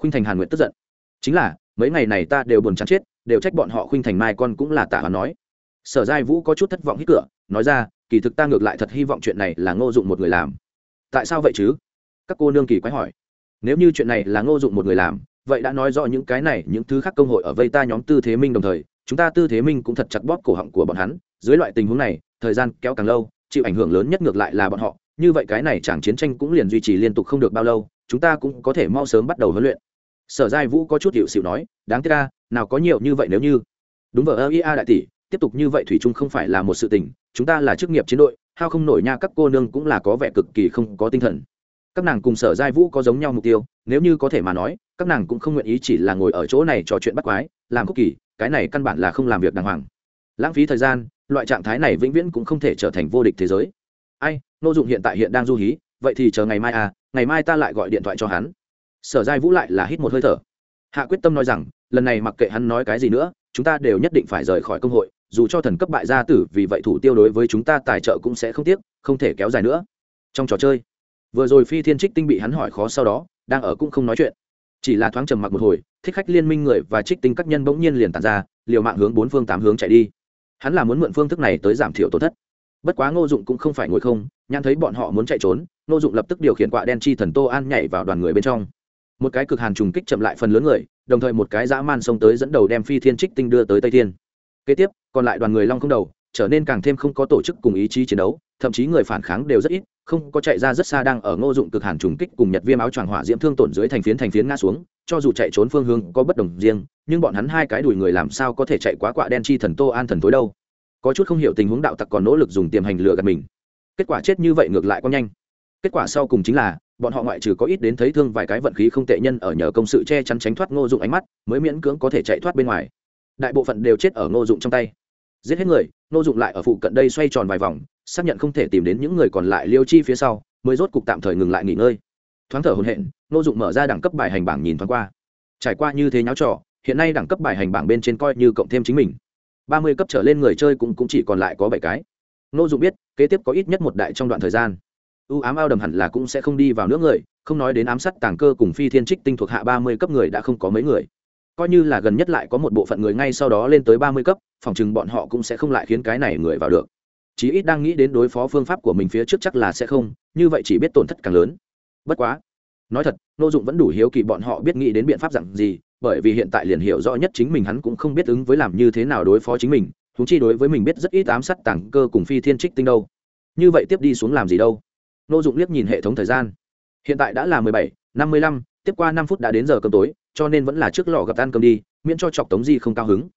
Khuynh thành hàn nguyện tức giận. Chính là, mấy ngày này ta đều buồn chán chết, đều trách bọn họ khuynh thành mai con cũng là tạ hoàn nói. Sở giai vũ có chút thất vọng hít cửa, nói ra kỳ thực ta ngược lại thật hy vọng chuyện này là ngô dụng một người làm. Tại sao vậy chứ? Các cô nương kỳ quái hỏi. Nếu như chuyện này là ngô dụng một người làm, vậy đã nói rõ những cái này, những thứ khác công hội ở vây ta nhóm tư thế minh đồng thời, chúng ta tư thế minh cũng thật chặt bóp cổ họng của bọn hắn. Dưới loại tình huống này, thời gian kéo càng lâu, chịu ảnh hưởng lớn nhất ngược lại là bọn họ. Như vậy cái này chẳng chiến tranh cũng liền duy trì liên tục không được bao lâu, chúng ta cũng có thể mau sớm bắt đầu huấn luyện. Sở giai vũ có chút hiệu xịu nói, đáng tiếc ca nào có nhiều như vậy nếu như. Đúng vờ ơ ia đại tỷ, tiếp tục như vậy thủy chung không phải là một sự tình chúng ta là chức nghiệp chiến đội, hao không nổi nha, các cô nương cũng là có vẻ cực kỳ không có tinh thần. Các nàng cùng sở giai vũ có giống nhau mục tiêu, nếu như có thể mà nói, các nàng cũng không nguyện ý chỉ là ngồi ở chỗ này trò chuyện bắt quái, làm khúc kỳ, cái này căn bản là không làm việc đàng hoàng. Lãng phí thời gian, loại trạng thái này vĩnh viễn cũng không thể trở thành vô địch thế giới. Ai nô dụng hiện tại hiện đang du hí, vậy thì chờ ngày mai à ngày mai ta lại gọi điện thoại cho hắn. Sở giai vũ lại là hít một hơi thở. Hạ quyết tâm nói rằng, lần này mặc kệ hắn nói cái gì nữa, chúng ta đều nhất định phải rời khỏi công hội dù cho thần cấp bại gia tử, vì vậy thủ tiêu đối với chúng ta tài trợ cũng sẽ không tiếc, không thể kéo dài nữa. Trong trò chơi, vừa rồi phi thiên trích tinh bị hắn hỏi khó sau đó, đang ở cũng không nói chuyện. Chỉ là thoáng trầm mặc một hồi, thích khách liên minh người và trích tinh các nhân bỗng nhiên liền tàn ra, liều mạng hướng bốn phương tám hướng chạy đi. Hắn là muốn mượn phương thức này tới giảm thiểu tổn thất. Bất quá ngô dụng cũng không phải ngồi không, nhãn thấy bọn họ muốn chạy trốn, ngô dụng lập tức điều khiển quạ đen chi thần tô an nhảy vào đoàn người bên trong. Một cái cực hàn trùng kích chậm lại phần lớn người, đồng thời một cái dã man xông tới dẫn đầu đem phi thiên trích tinh đưa tới tây thiên. Kế tiếp còn lại đoàn người long không đầu, trở nên càng thêm không có tổ chức cùng ý chí chiến đấu, thậm chí người phản kháng đều rất ít, không có chạy ra rất xa đang ở ngô dụng cực hàn trùng kích cùng nhật viêm áo choàng hỏa diễm thương tổn dưới thành phiến thành phiến ngã xuống, cho dù chạy trốn phương hướng có bất đồng riêng, nhưng bọn hắn hai cái đùi người làm sao có thể chạy quá quạ đen chi thần tô an thần tối đâu. Có chút không hiểu tình huống đạo tặc còn nỗ lực dùng tiềm hành lừa gạt mình. Kết quả chết như vậy ngược lại có nhanh. Kết quả sau cùng chính là, bọn họ ngoại trừ có ít đến thấy thương vài cái vận khí không tệ nhân ở nhờ công sự che chắn tránh thoát ngô dụng ánh mắt, mới miễn cưỡng có thể chạy thoát bên ngoài. Đại bộ phận đều chết ở ngô dụng trong tay giết hết người Nô dụng lại ở phụ cận đây xoay tròn vài vòng xác nhận không thể tìm đến những người còn lại liêu chi phía sau mới rốt cục tạm thời ngừng lại nghỉ ngơi. Thoáng thở hồn hện Nô dụng mở ra đẳng cấp bài hành bảng nhìn thoáng qua. Trải qua như thế nháo trò hiện nay đẳng cấp bài hành bảng bên trên coi như cộng thêm chính mình. Ba mươi cấp trở lên người chơi cũng, cũng chỉ còn lại có bảy cái. Nô dụng biết kế tiếp có ít nhất một đại trong đoạn thời gian. U ám ao đầm hẳn là cũng sẽ không đi vào nước người không nói đến ám sát tàng cơ cùng phi thiên trích tinh thuộc hạ ba mươi cấp người đã không có mấy người. Coi như là gần nhất lại có một bộ phận người ngay sau đó lên tới ba mươi cấp phòng chừng bọn họ cũng sẽ không lại khiến cái này người vào được. Chí ít đang nghĩ đến đối phó phương pháp của mình phía trước chắc là sẽ không, như vậy chỉ biết tổn thất càng lớn. Bất quá, nói thật n ô dụng vẫn đủ hiếu kỳ bọn họ biết nghĩ đến biện pháp dặn gì, bởi vì hiện tại liền hiểu rõ nhất chính mình hắn cũng không biết ứng với làm như thế nào đối phó chính mình thú chi đối với mình biết rất ít ám sát tảng cơ cùng phi thiên trích tinh đâu. Như vậy tiếp đi xuống làm gì đâu? N ô dụng liếc nhìn hệ thống thời gian. Hiện tại đã là mười bảy, năm mươi lăm, tiếp qua năm phút đã đến giờ cơm tối, cho nên vẫn là trước lò gặp ăn cơm đi, miễn cho chọc tống di không cao hứng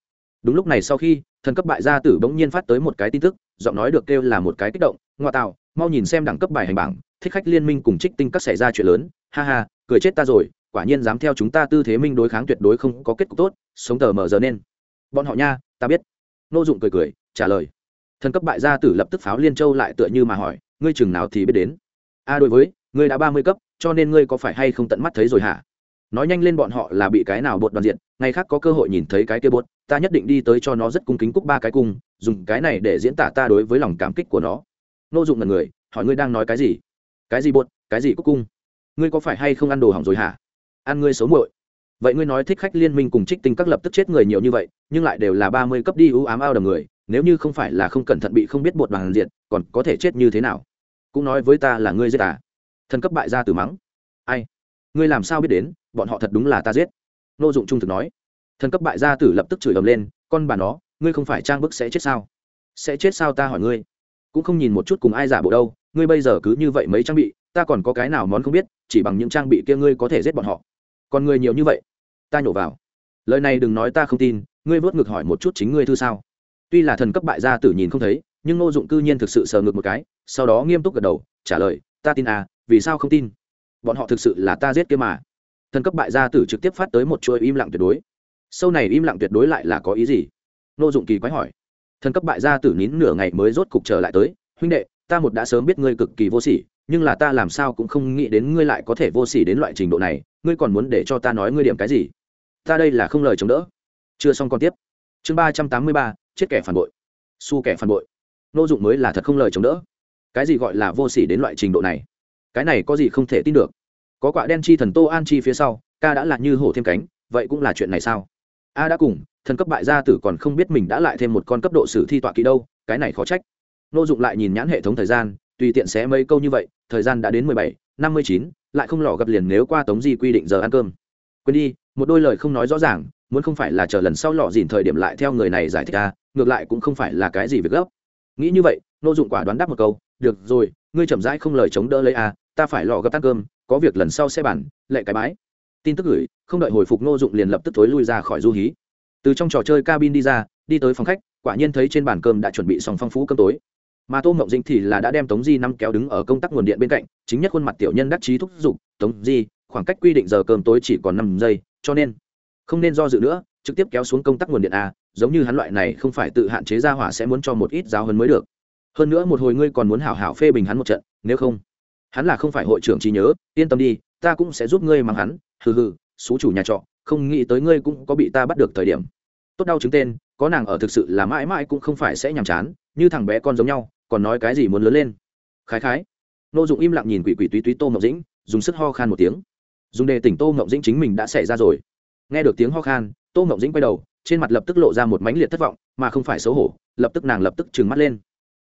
đúng lúc này sau khi, thần cấp bại gia tử bỗng nhiên phát tới một cái tin tức, giọng nói được kêu là một cái kích động, ngoa tạo mau nhìn xem đẳng cấp bài hành bảng, thích khách liên minh cùng trích tinh các xảy ra chuyện lớn, ha ha, cười chết ta rồi, quả nhiên dám theo chúng ta tư thế minh đối kháng tuyệt đối không có kết cục tốt, sống tờ mở giờ nên. Bọn họ nha, ta biết. Nô dụng cười cười, trả lời. Thần cấp bại gia tử lập tức pháo liên châu lại tựa như mà hỏi, ngươi chừng nào thì biết đến? A, đối với, ngươi đã ba mươi cấp, cho nên ngươi có phải hay không tận mắt thấy rồi hả? Nói nhanh lên bọn họ là bị cái nào bột đoàn diện ngày khác có cơ hội nhìn thấy cái kia bột, ta nhất định đi tới cho nó rất cung kính cúc ba cái cung, dùng cái này để diễn tả ta đối với lòng cảm kích của nó. Nô dụng là người, hỏi ngươi đang nói cái gì? Cái gì bột, cái gì cúc cung? Ngươi có phải hay không ăn đồ hỏng rồi hả? Ăn ngươi xấu muội. Vậy ngươi nói thích khách liên minh cùng trích tinh các lập tức chết người nhiều như vậy, nhưng lại đều là ba mươi cấp đi ưu ám ao đầm người, nếu như không phải là không cẩn thận bị không biết bột bằng diện còn có thể chết như thế nào? Cũng nói với ta là ngươi giết à? Thần cấp bại gia từ mắng. Ai? Ngươi làm sao biết đến, bọn họ thật đúng là ta giết. Nô dụng trung thực nói. Thần cấp bại gia tử lập tức chửi ầm lên, con bà nó, ngươi không phải trang bức sẽ chết sao? Sẽ chết sao ta hỏi ngươi? Cũng không nhìn một chút cùng ai giả bộ đâu, ngươi bây giờ cứ như vậy mấy trang bị, ta còn có cái nào món không biết, chỉ bằng những trang bị kia ngươi có thể giết bọn họ. Còn ngươi nhiều như vậy, ta nhổ vào. Lời này đừng nói ta không tin, ngươi vớt ngực hỏi một chút chính ngươi thư sao? Tuy là thần cấp bại gia tử nhìn không thấy, nhưng ngô dụng cư nhiên thực sự sờ ngược một cái, sau đó nghiêm túc gật đầu, trả lời, ta tin à vì sao không tin? Bọn họ thực sự là ta giết kia mà. Thần cấp bại gia tử trực tiếp phát tới một chuỗi im lặng tuyệt đối. Sâu này im lặng tuyệt đối lại là có ý gì? Nô dụng kỳ quái hỏi. Thần cấp bại gia tử nín nửa ngày mới rốt cục trở lại tới. Huynh đệ, ta một đã sớm biết ngươi cực kỳ vô sỉ, nhưng là ta làm sao cũng không nghĩ đến ngươi lại có thể vô sỉ đến loại trình độ này. Ngươi còn muốn để cho ta nói ngươi điểm cái gì? Ta đây là không lời chống đỡ. Chưa xong còn tiếp. Chương ba trăm tám mươi ba, chết kẻ phản bội. Su kẻ phản bội. Nô dụng mới là thật không lời chống đỡ. Cái gì gọi là vô sỉ đến loại trình độ này? Cái này có gì không thể tin được. Có quả đen chi thần tô an chi phía sau, ca đã là như hổ thêm cánh, vậy cũng là chuyện này sao? A đã cùng, thần cấp bại gia tử còn không biết mình đã lại thêm một con cấp độ sử thi tọa kỹ đâu, cái này khó trách. Nô dụng lại nhìn nhãn hệ thống thời gian, tùy tiện xé mấy câu như vậy, thời gian đã đến mười bảy, năm mươi chín, lại không lò gặp liền nếu qua tống di quy định giờ ăn cơm. Quên đi, một đôi lời không nói rõ ràng, muốn không phải là chờ lần sau lọ dìn thời điểm lại theo người này giải thích ra ngược lại cũng không phải là cái gì việc gấp. Nghĩ như vậy, nô dụng quả đoán đáp một câu, được rồi, ngươi chậm rãi không lời chống đỡ lấy a ta phải lò gặp tan cơm, có việc lần sau sẽ bản lệ cái bái. Tin tức gửi, không đợi hồi phục nô dụng liền lập tức thối lui ra khỏi du hí. Từ trong trò chơi cabin đi ra, đi tới phòng khách, quả nhiên thấy trên bàn cơm đã chuẩn bị xong phong phú cơm tối. Mà tô mộng dĩnh thì là đã đem tống di năm kéo đứng ở công tắc nguồn điện bên cạnh, chính nhất khuôn mặt tiểu nhân đắc chí thúc giục, tống di, khoảng cách quy định giờ cơm tối chỉ còn năm giây, cho nên không nên do dự nữa, trực tiếp kéo xuống công tắc nguồn điện a, giống như hắn loại này không phải tự hạn chế ra hỏa sẽ muốn cho một ít giáo hơn mới được. Hơn nữa một hồi ngươi còn muốn hảo hảo phê bình hắn một trận, nếu không hắn là không phải hội trưởng trí nhớ, yên tâm đi, ta cũng sẽ giúp ngươi mang hắn, hừ hừ, xú chủ nhà trọ, không nghĩ tới ngươi cũng có bị ta bắt được thời điểm. Tốt đau chứng tên, có nàng ở thực sự là mãi mãi cũng không phải sẽ nhàm chán, như thằng bé con giống nhau, còn nói cái gì muốn lớn lên. Khái khái. Nô dụng im lặng nhìn quỷ quỷ túy túy tô ngọc dĩnh, dùng sức ho khan một tiếng. Dùng đề tỉnh tô ngọc dĩnh chính mình đã xảy ra rồi. Nghe được tiếng ho khan, tô ngọc dĩnh quay đầu, trên mặt lập tức lộ ra một mánh liệt thất vọng, mà không phải xấu hổ, lập tức nàng lập tức trừng mắt lên.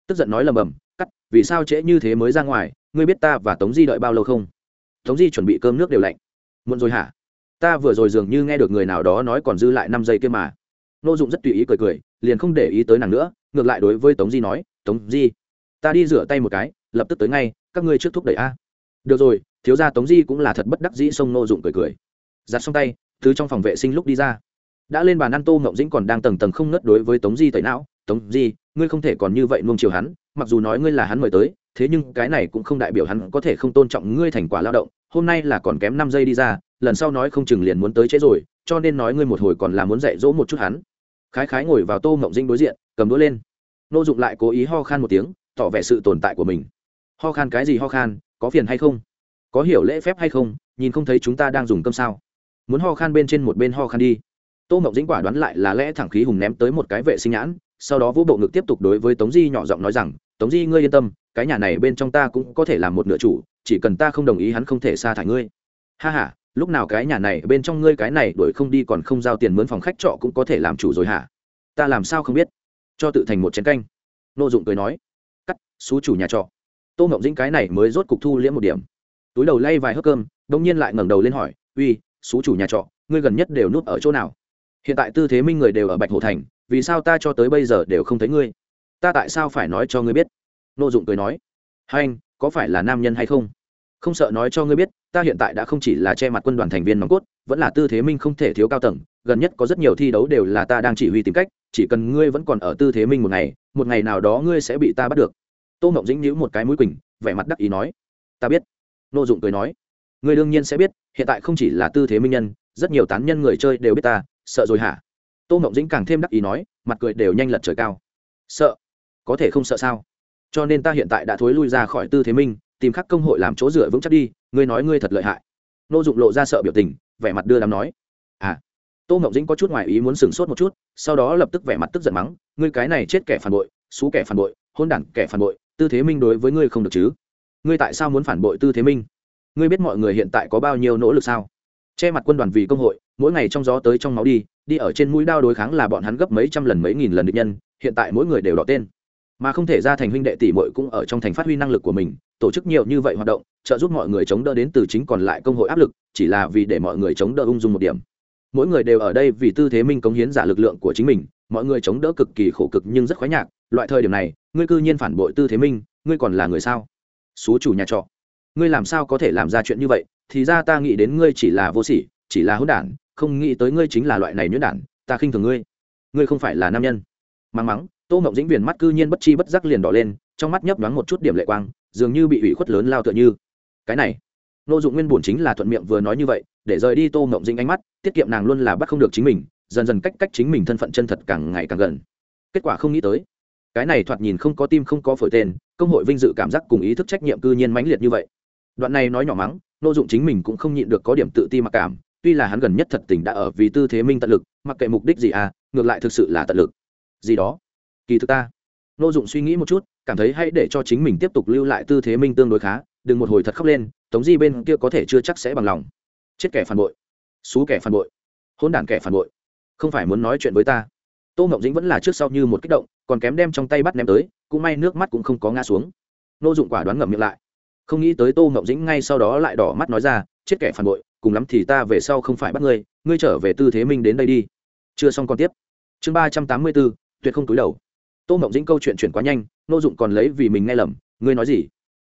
Tức giận nói lầm bầm, cắt, vì sao trễ như thế mới ra ngoài ngươi biết ta và tống di đợi bao lâu không? Tống di chuẩn bị cơm nước đều lạnh. Muộn rồi hả? Ta vừa rồi dường như nghe được người nào đó nói còn dư lại năm giây kia mà. Nô dụng rất tùy ý cười cười, liền không để ý tới nàng nữa, ngược lại đối với tống di nói, tống di, ta đi rửa tay một cái, lập tức tới ngay, các ngươi trước thúc đẩy a. Được rồi, thiếu gia tống di cũng là thật bất đắc dĩ xông nô dụng cười cười. Giặt xong tay, thứ trong phòng vệ sinh lúc đi ra. Đã lên bàn ăn tô ngậu dĩnh còn đang tầng tầng không ngất đối với tống di tẩy não, tống di, ngươi không thể còn như vậy nuông chiều hắn, mặc dù nói ngươi là hắn mời tới thế nhưng cái này cũng không đại biểu hắn có thể không tôn trọng ngươi thành quả lao động, hôm nay là còn kém năm giây đi ra, lần sau nói không chừng liền muốn tới chế rồi, cho nên nói ngươi một hồi còn là muốn dạy dỗ một chút hắn. Khái khái ngồi vào tô mộng dinh đối diện, cầm đũa lên. Nô dụng lại cố ý ho khan một tiếng, tỏ vẻ sự tồn tại của mình. Ho khan cái gì ho khan, có phiền hay không? Có hiểu lễ phép hay không, nhìn không thấy chúng ta đang dùng cơm sao? Muốn ho khan bên trên một bên ho khan đi. Tô mộng dĩnh quả đoán lại là lẽ thẳng khí hùng ném tới một cái vệ sinh nhãn, sau đó vũ bộ ngực tiếp tục đối với tống di nhỏ giọng nói rằng tống di, ngươi yên tâm, cái nhà này bên trong ta cũng có thể làm một nửa chủ, chỉ cần ta không đồng ý hắn không thể sa thải ngươi. Ha h a lúc nào cái nhà này bên trong ngươi cái này đổi không đi còn không giao tiền mướn phòng khách trọ cũng có thể làm chủ rồi hả? Ta làm sao không biết? Cho tự thành một chén canh. Nô dụng cười nói. Cắt, xú chủ nhà trọ. Tô ngộng dĩnh cái này mới rốt cục thu liễm một điểm. Túi đầu lay vài hớp cơm, đông nhiên lại ngẩng đầu lên hỏi, uy, xú chủ nhà trọ, ngươi gần nhất đều núp ở chỗ nào? Hiện tại tư thế minh người đều ở bạch hồ thành, vì sao ta cho tới bây giờ đều không thấy ngươi? Ta tại sao phải nói cho ngươi biết? Nô dụng cười nói. Hai anh, có phải là nam nhân hay không? Không sợ nói cho ngươi biết, ta hiện tại đã không chỉ là che mặt quân đoàn thành viên nòng cốt, vẫn là tư thế minh không thể thiếu cao tầng, gần nhất có rất nhiều thi đấu đều là ta đang chỉ huy tìm cách, chỉ cần ngươi vẫn còn ở tư thế minh một ngày một ngày nào đó ngươi sẽ bị ta bắt được. Tô mộng dĩnh nhíu một cái mũi quỳnh, vẻ mặt đắc ý nói. Ta biết. Nô dụng cười nói. Ngươi đương nhiên sẽ biết, hiện tại không chỉ là tư thế minh nhân, rất nhiều tán nhân người chơi đều biết ta, sợ rồi hả? Tô mộng dĩnh càng thêm đắc ý nói, mặt cười đều nhanh lật trời cao. Sợ có thể không sợ sao? Cho nên ta hiện tại đã thối lui ra khỏi tư thế minh tìm khắc công hội làm chỗ dựa vững chắc đi, ngươi nói ngươi thật lợi hại. Nô dụng lộ ra sợ biểu tình, vẻ mặt đưa đám nói. À tô ngọc dĩnh có chút ngoài ý muốn sửng sốt một chút, sau đó lập tức vẻ mặt tức giận mắng, ngươi cái này chết kẻ phản bội, xú kẻ phản bội, hôn đản kẻ phản bội, tư thế minh đối với ngươi không được chứ? Ngươi tại sao muốn phản bội tư thế minh ngươi biết mọi người hiện tại có bao nhiêu nỗ lực sao? Che mặt quân đoàn vì công hội, mỗi ngày trong gió tới trong máu đi đi ở trên mũi đao đối kháng là bọn hắn gấp mấy trăm lần mấy nghìn lần địch nhân, hiện tại mỗi người đều đỏ tên mà không thể ra thành huynh đệ tỷ muội cũng ở trong thành phát huy năng lực của mình, tổ chức nhiều như vậy hoạt động, trợ giúp mọi người chống đỡ đến từ chính còn lại công hội áp lực, chỉ là vì để mọi người chống đỡ ung dung một điểm. Mỗi người đều ở đây vì tư thế minh cống hiến giả lực lượng của chính mình, mọi người chống đỡ cực kỳ khổ cực nhưng rất khoái nhạc, loại thời điểm này, ngươi cư nhiên phản bội tư thế minh, ngươi còn là người sao? Số chủ nhà trọ, ngươi làm sao có thể làm ra chuyện như vậy? Thì ra ta nghĩ đến ngươi chỉ là vô sỉ, chỉ là hỗn đản, không nghĩ tới ngươi chính là loại này nhuyễn đản, ta khinh thường ngươi. Ngươi không phải là nam nhân. Mắng mắng tô mộng dĩnh viền mắt cư nhiên bất chi bất giác liền đỏ lên, trong mắt nhấp nhoáng một chút điểm lệ quang, dường như bị ủy khuất lớn lao tựa như. Cái này nô dụng nguyên bổn chính là thuận miệng vừa nói như vậy, để rời đi tô mộng dĩnh ánh mắt, tiết kiệm nàng luôn là bắt không được chính mình, dần dần cách cách chính mình thân phận chân thật càng ngày càng gần. Kết quả không nghĩ tới, cái này thoạt nhìn không có tim không có phổi tên, công hội vinh dự cảm giác cùng ý thức trách nhiệm cư nhiên mãnh liệt như vậy. Đoạn này nói nhỏ mắng nô dụng chính mình cũng không nhịn được có điểm tự ti mặc cảm, tuy là hắn gần nhất thật tình đã ở vì tư thế minh tận lực, mặc kệ mục đích gì à ngược lại thực sự là tận lực. Gì đó? Kỳ thực ta. Nô dụng suy nghĩ một chút, cảm thấy hãy để cho chính mình tiếp tục lưu lại tư thế minh tương đối khá, đừng một hồi thật khóc lên, tống di bên kia có thể chưa chắc sẽ bằng lòng. Chết kẻ phản bội. Xú kẻ phản bội. Hôn đản kẻ phản bội. Không phải muốn nói chuyện với ta. Tô ngọc dĩnh vẫn là trước sau như một kích động, còn kém đem trong tay bắt ném tới, cũng may nước mắt cũng không có ngã xuống. Nô dụng quả đoán ngậm miệng lại. Không nghĩ tới tô ngọc dĩnh ngay sau đó lại đỏ mắt nói ra, chết kẻ phản bội, cùng lắm thì ta về sau không phải bắt ngươi ngươi trở về tư thế minh đến đây đi. Chưa xong còn tiếp. Chương ba trăm tám mươi bốn, tuyệt không túi đầu tô mộng dĩnh câu chuyện chuyển quá nhanh, nô dụng còn lấy vì mình nghe lầm, ngươi nói gì?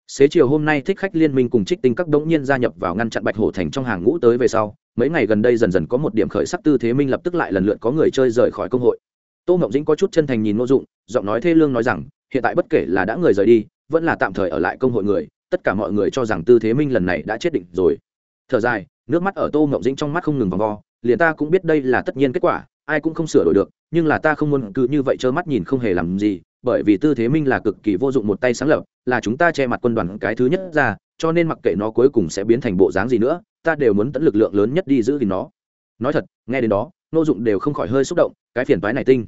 Xế chiều hôm nay thích khách liên minh cùng trích tinh các đống nhiên gia nhập vào ngăn chặn bạch hổ thành trong hàng ngũ tới về sau, mấy ngày gần đây dần dần có một điểm khởi sắc tư thế minh lập tức lại lần lượt có người chơi rời khỏi công hội. Tô mộng dĩnh có chút chân thành nhìn Nô dụng, giọng nói thê lương nói rằng, hiện tại bất kể là đã người rời đi, vẫn là tạm thời ở lại công hội người, tất cả mọi người cho rằng tư thế minh lần này đã chết định rồi. Thở dài, nước mắt ở tô mộng dĩnh trong mắt không ngừng vòng vo, liền ta cũng biết đây là tất nhiên kết quả ai cũng không sửa đổi được, nhưng là ta không muốn cứ như vậy trơ mắt nhìn không hề làm gì, bởi vì tư thế minh là cực kỳ vô dụng một tay sáng lập, là chúng ta che mặt quân đoàn cái thứ nhất ra, cho nên mặc kệ nó cuối cùng sẽ biến thành bộ dáng gì nữa, ta đều muốn tận lực lượng lớn nhất đi giữ gìn nó. Nói thật, nghe đến đó nô dụng đều không khỏi hơi xúc động, cái phiền toái này tinh.